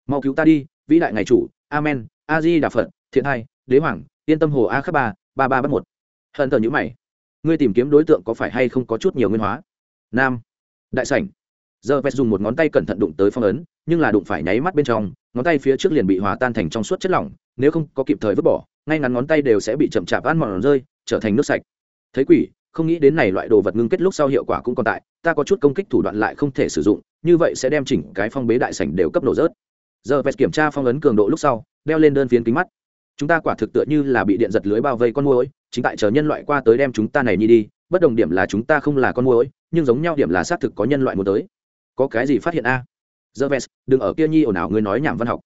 Mau cứu ta đi, vĩ đại ngày chủ, amen a di đà phật, thiện hai, đế hoàng, yên tâm hồ a khắc ba ba ba bắt một. Hận thờ nhữ mày. Ngươi tìm kiếm đối tượng có phải hay không có chút nhiều nguyên hóa? Nam. Đại sảnh. Giờ vest dùng một ngón tay cẩn thận đụng tới phong ấn, nhưng là đụng phải nháy mắt bên trong, ngón tay phía trước liền bị hòa tan thành trong suốt chất lỏng, nếu không có kịp thời vứt bỏ, ngay ngắn ngón tay đều sẽ bị chậm chạp ăn mòn rơi, trở thành nước sạch. Thấy quỷ, không nghĩ đến này loại đồ vật ngưng kết lúc sau hiệu quả cũng còn tại, ta có chút công kích thủ đoạn lại không thể sử dụng, như vậy sẽ đem chỉnh cái phong bế đại sảnh đều cấp nổ rớt giờ vest kiểm tra phong ấn cường độ lúc sau, đeo lên đơn phiến kính mắt chúng ta quả thực tựa như là bị điện giật lưới bao vây con môi chính tại chờ nhân loại qua tới đem chúng ta này nhi đi, bất đồng điểm là chúng ta không là con môi nhưng giống nhau điểm là xác thực có nhân loại muốn tới có cái gì phát hiện a à? vest đừng ở kia nhi ồn ào ngươi nói nhảm văn học.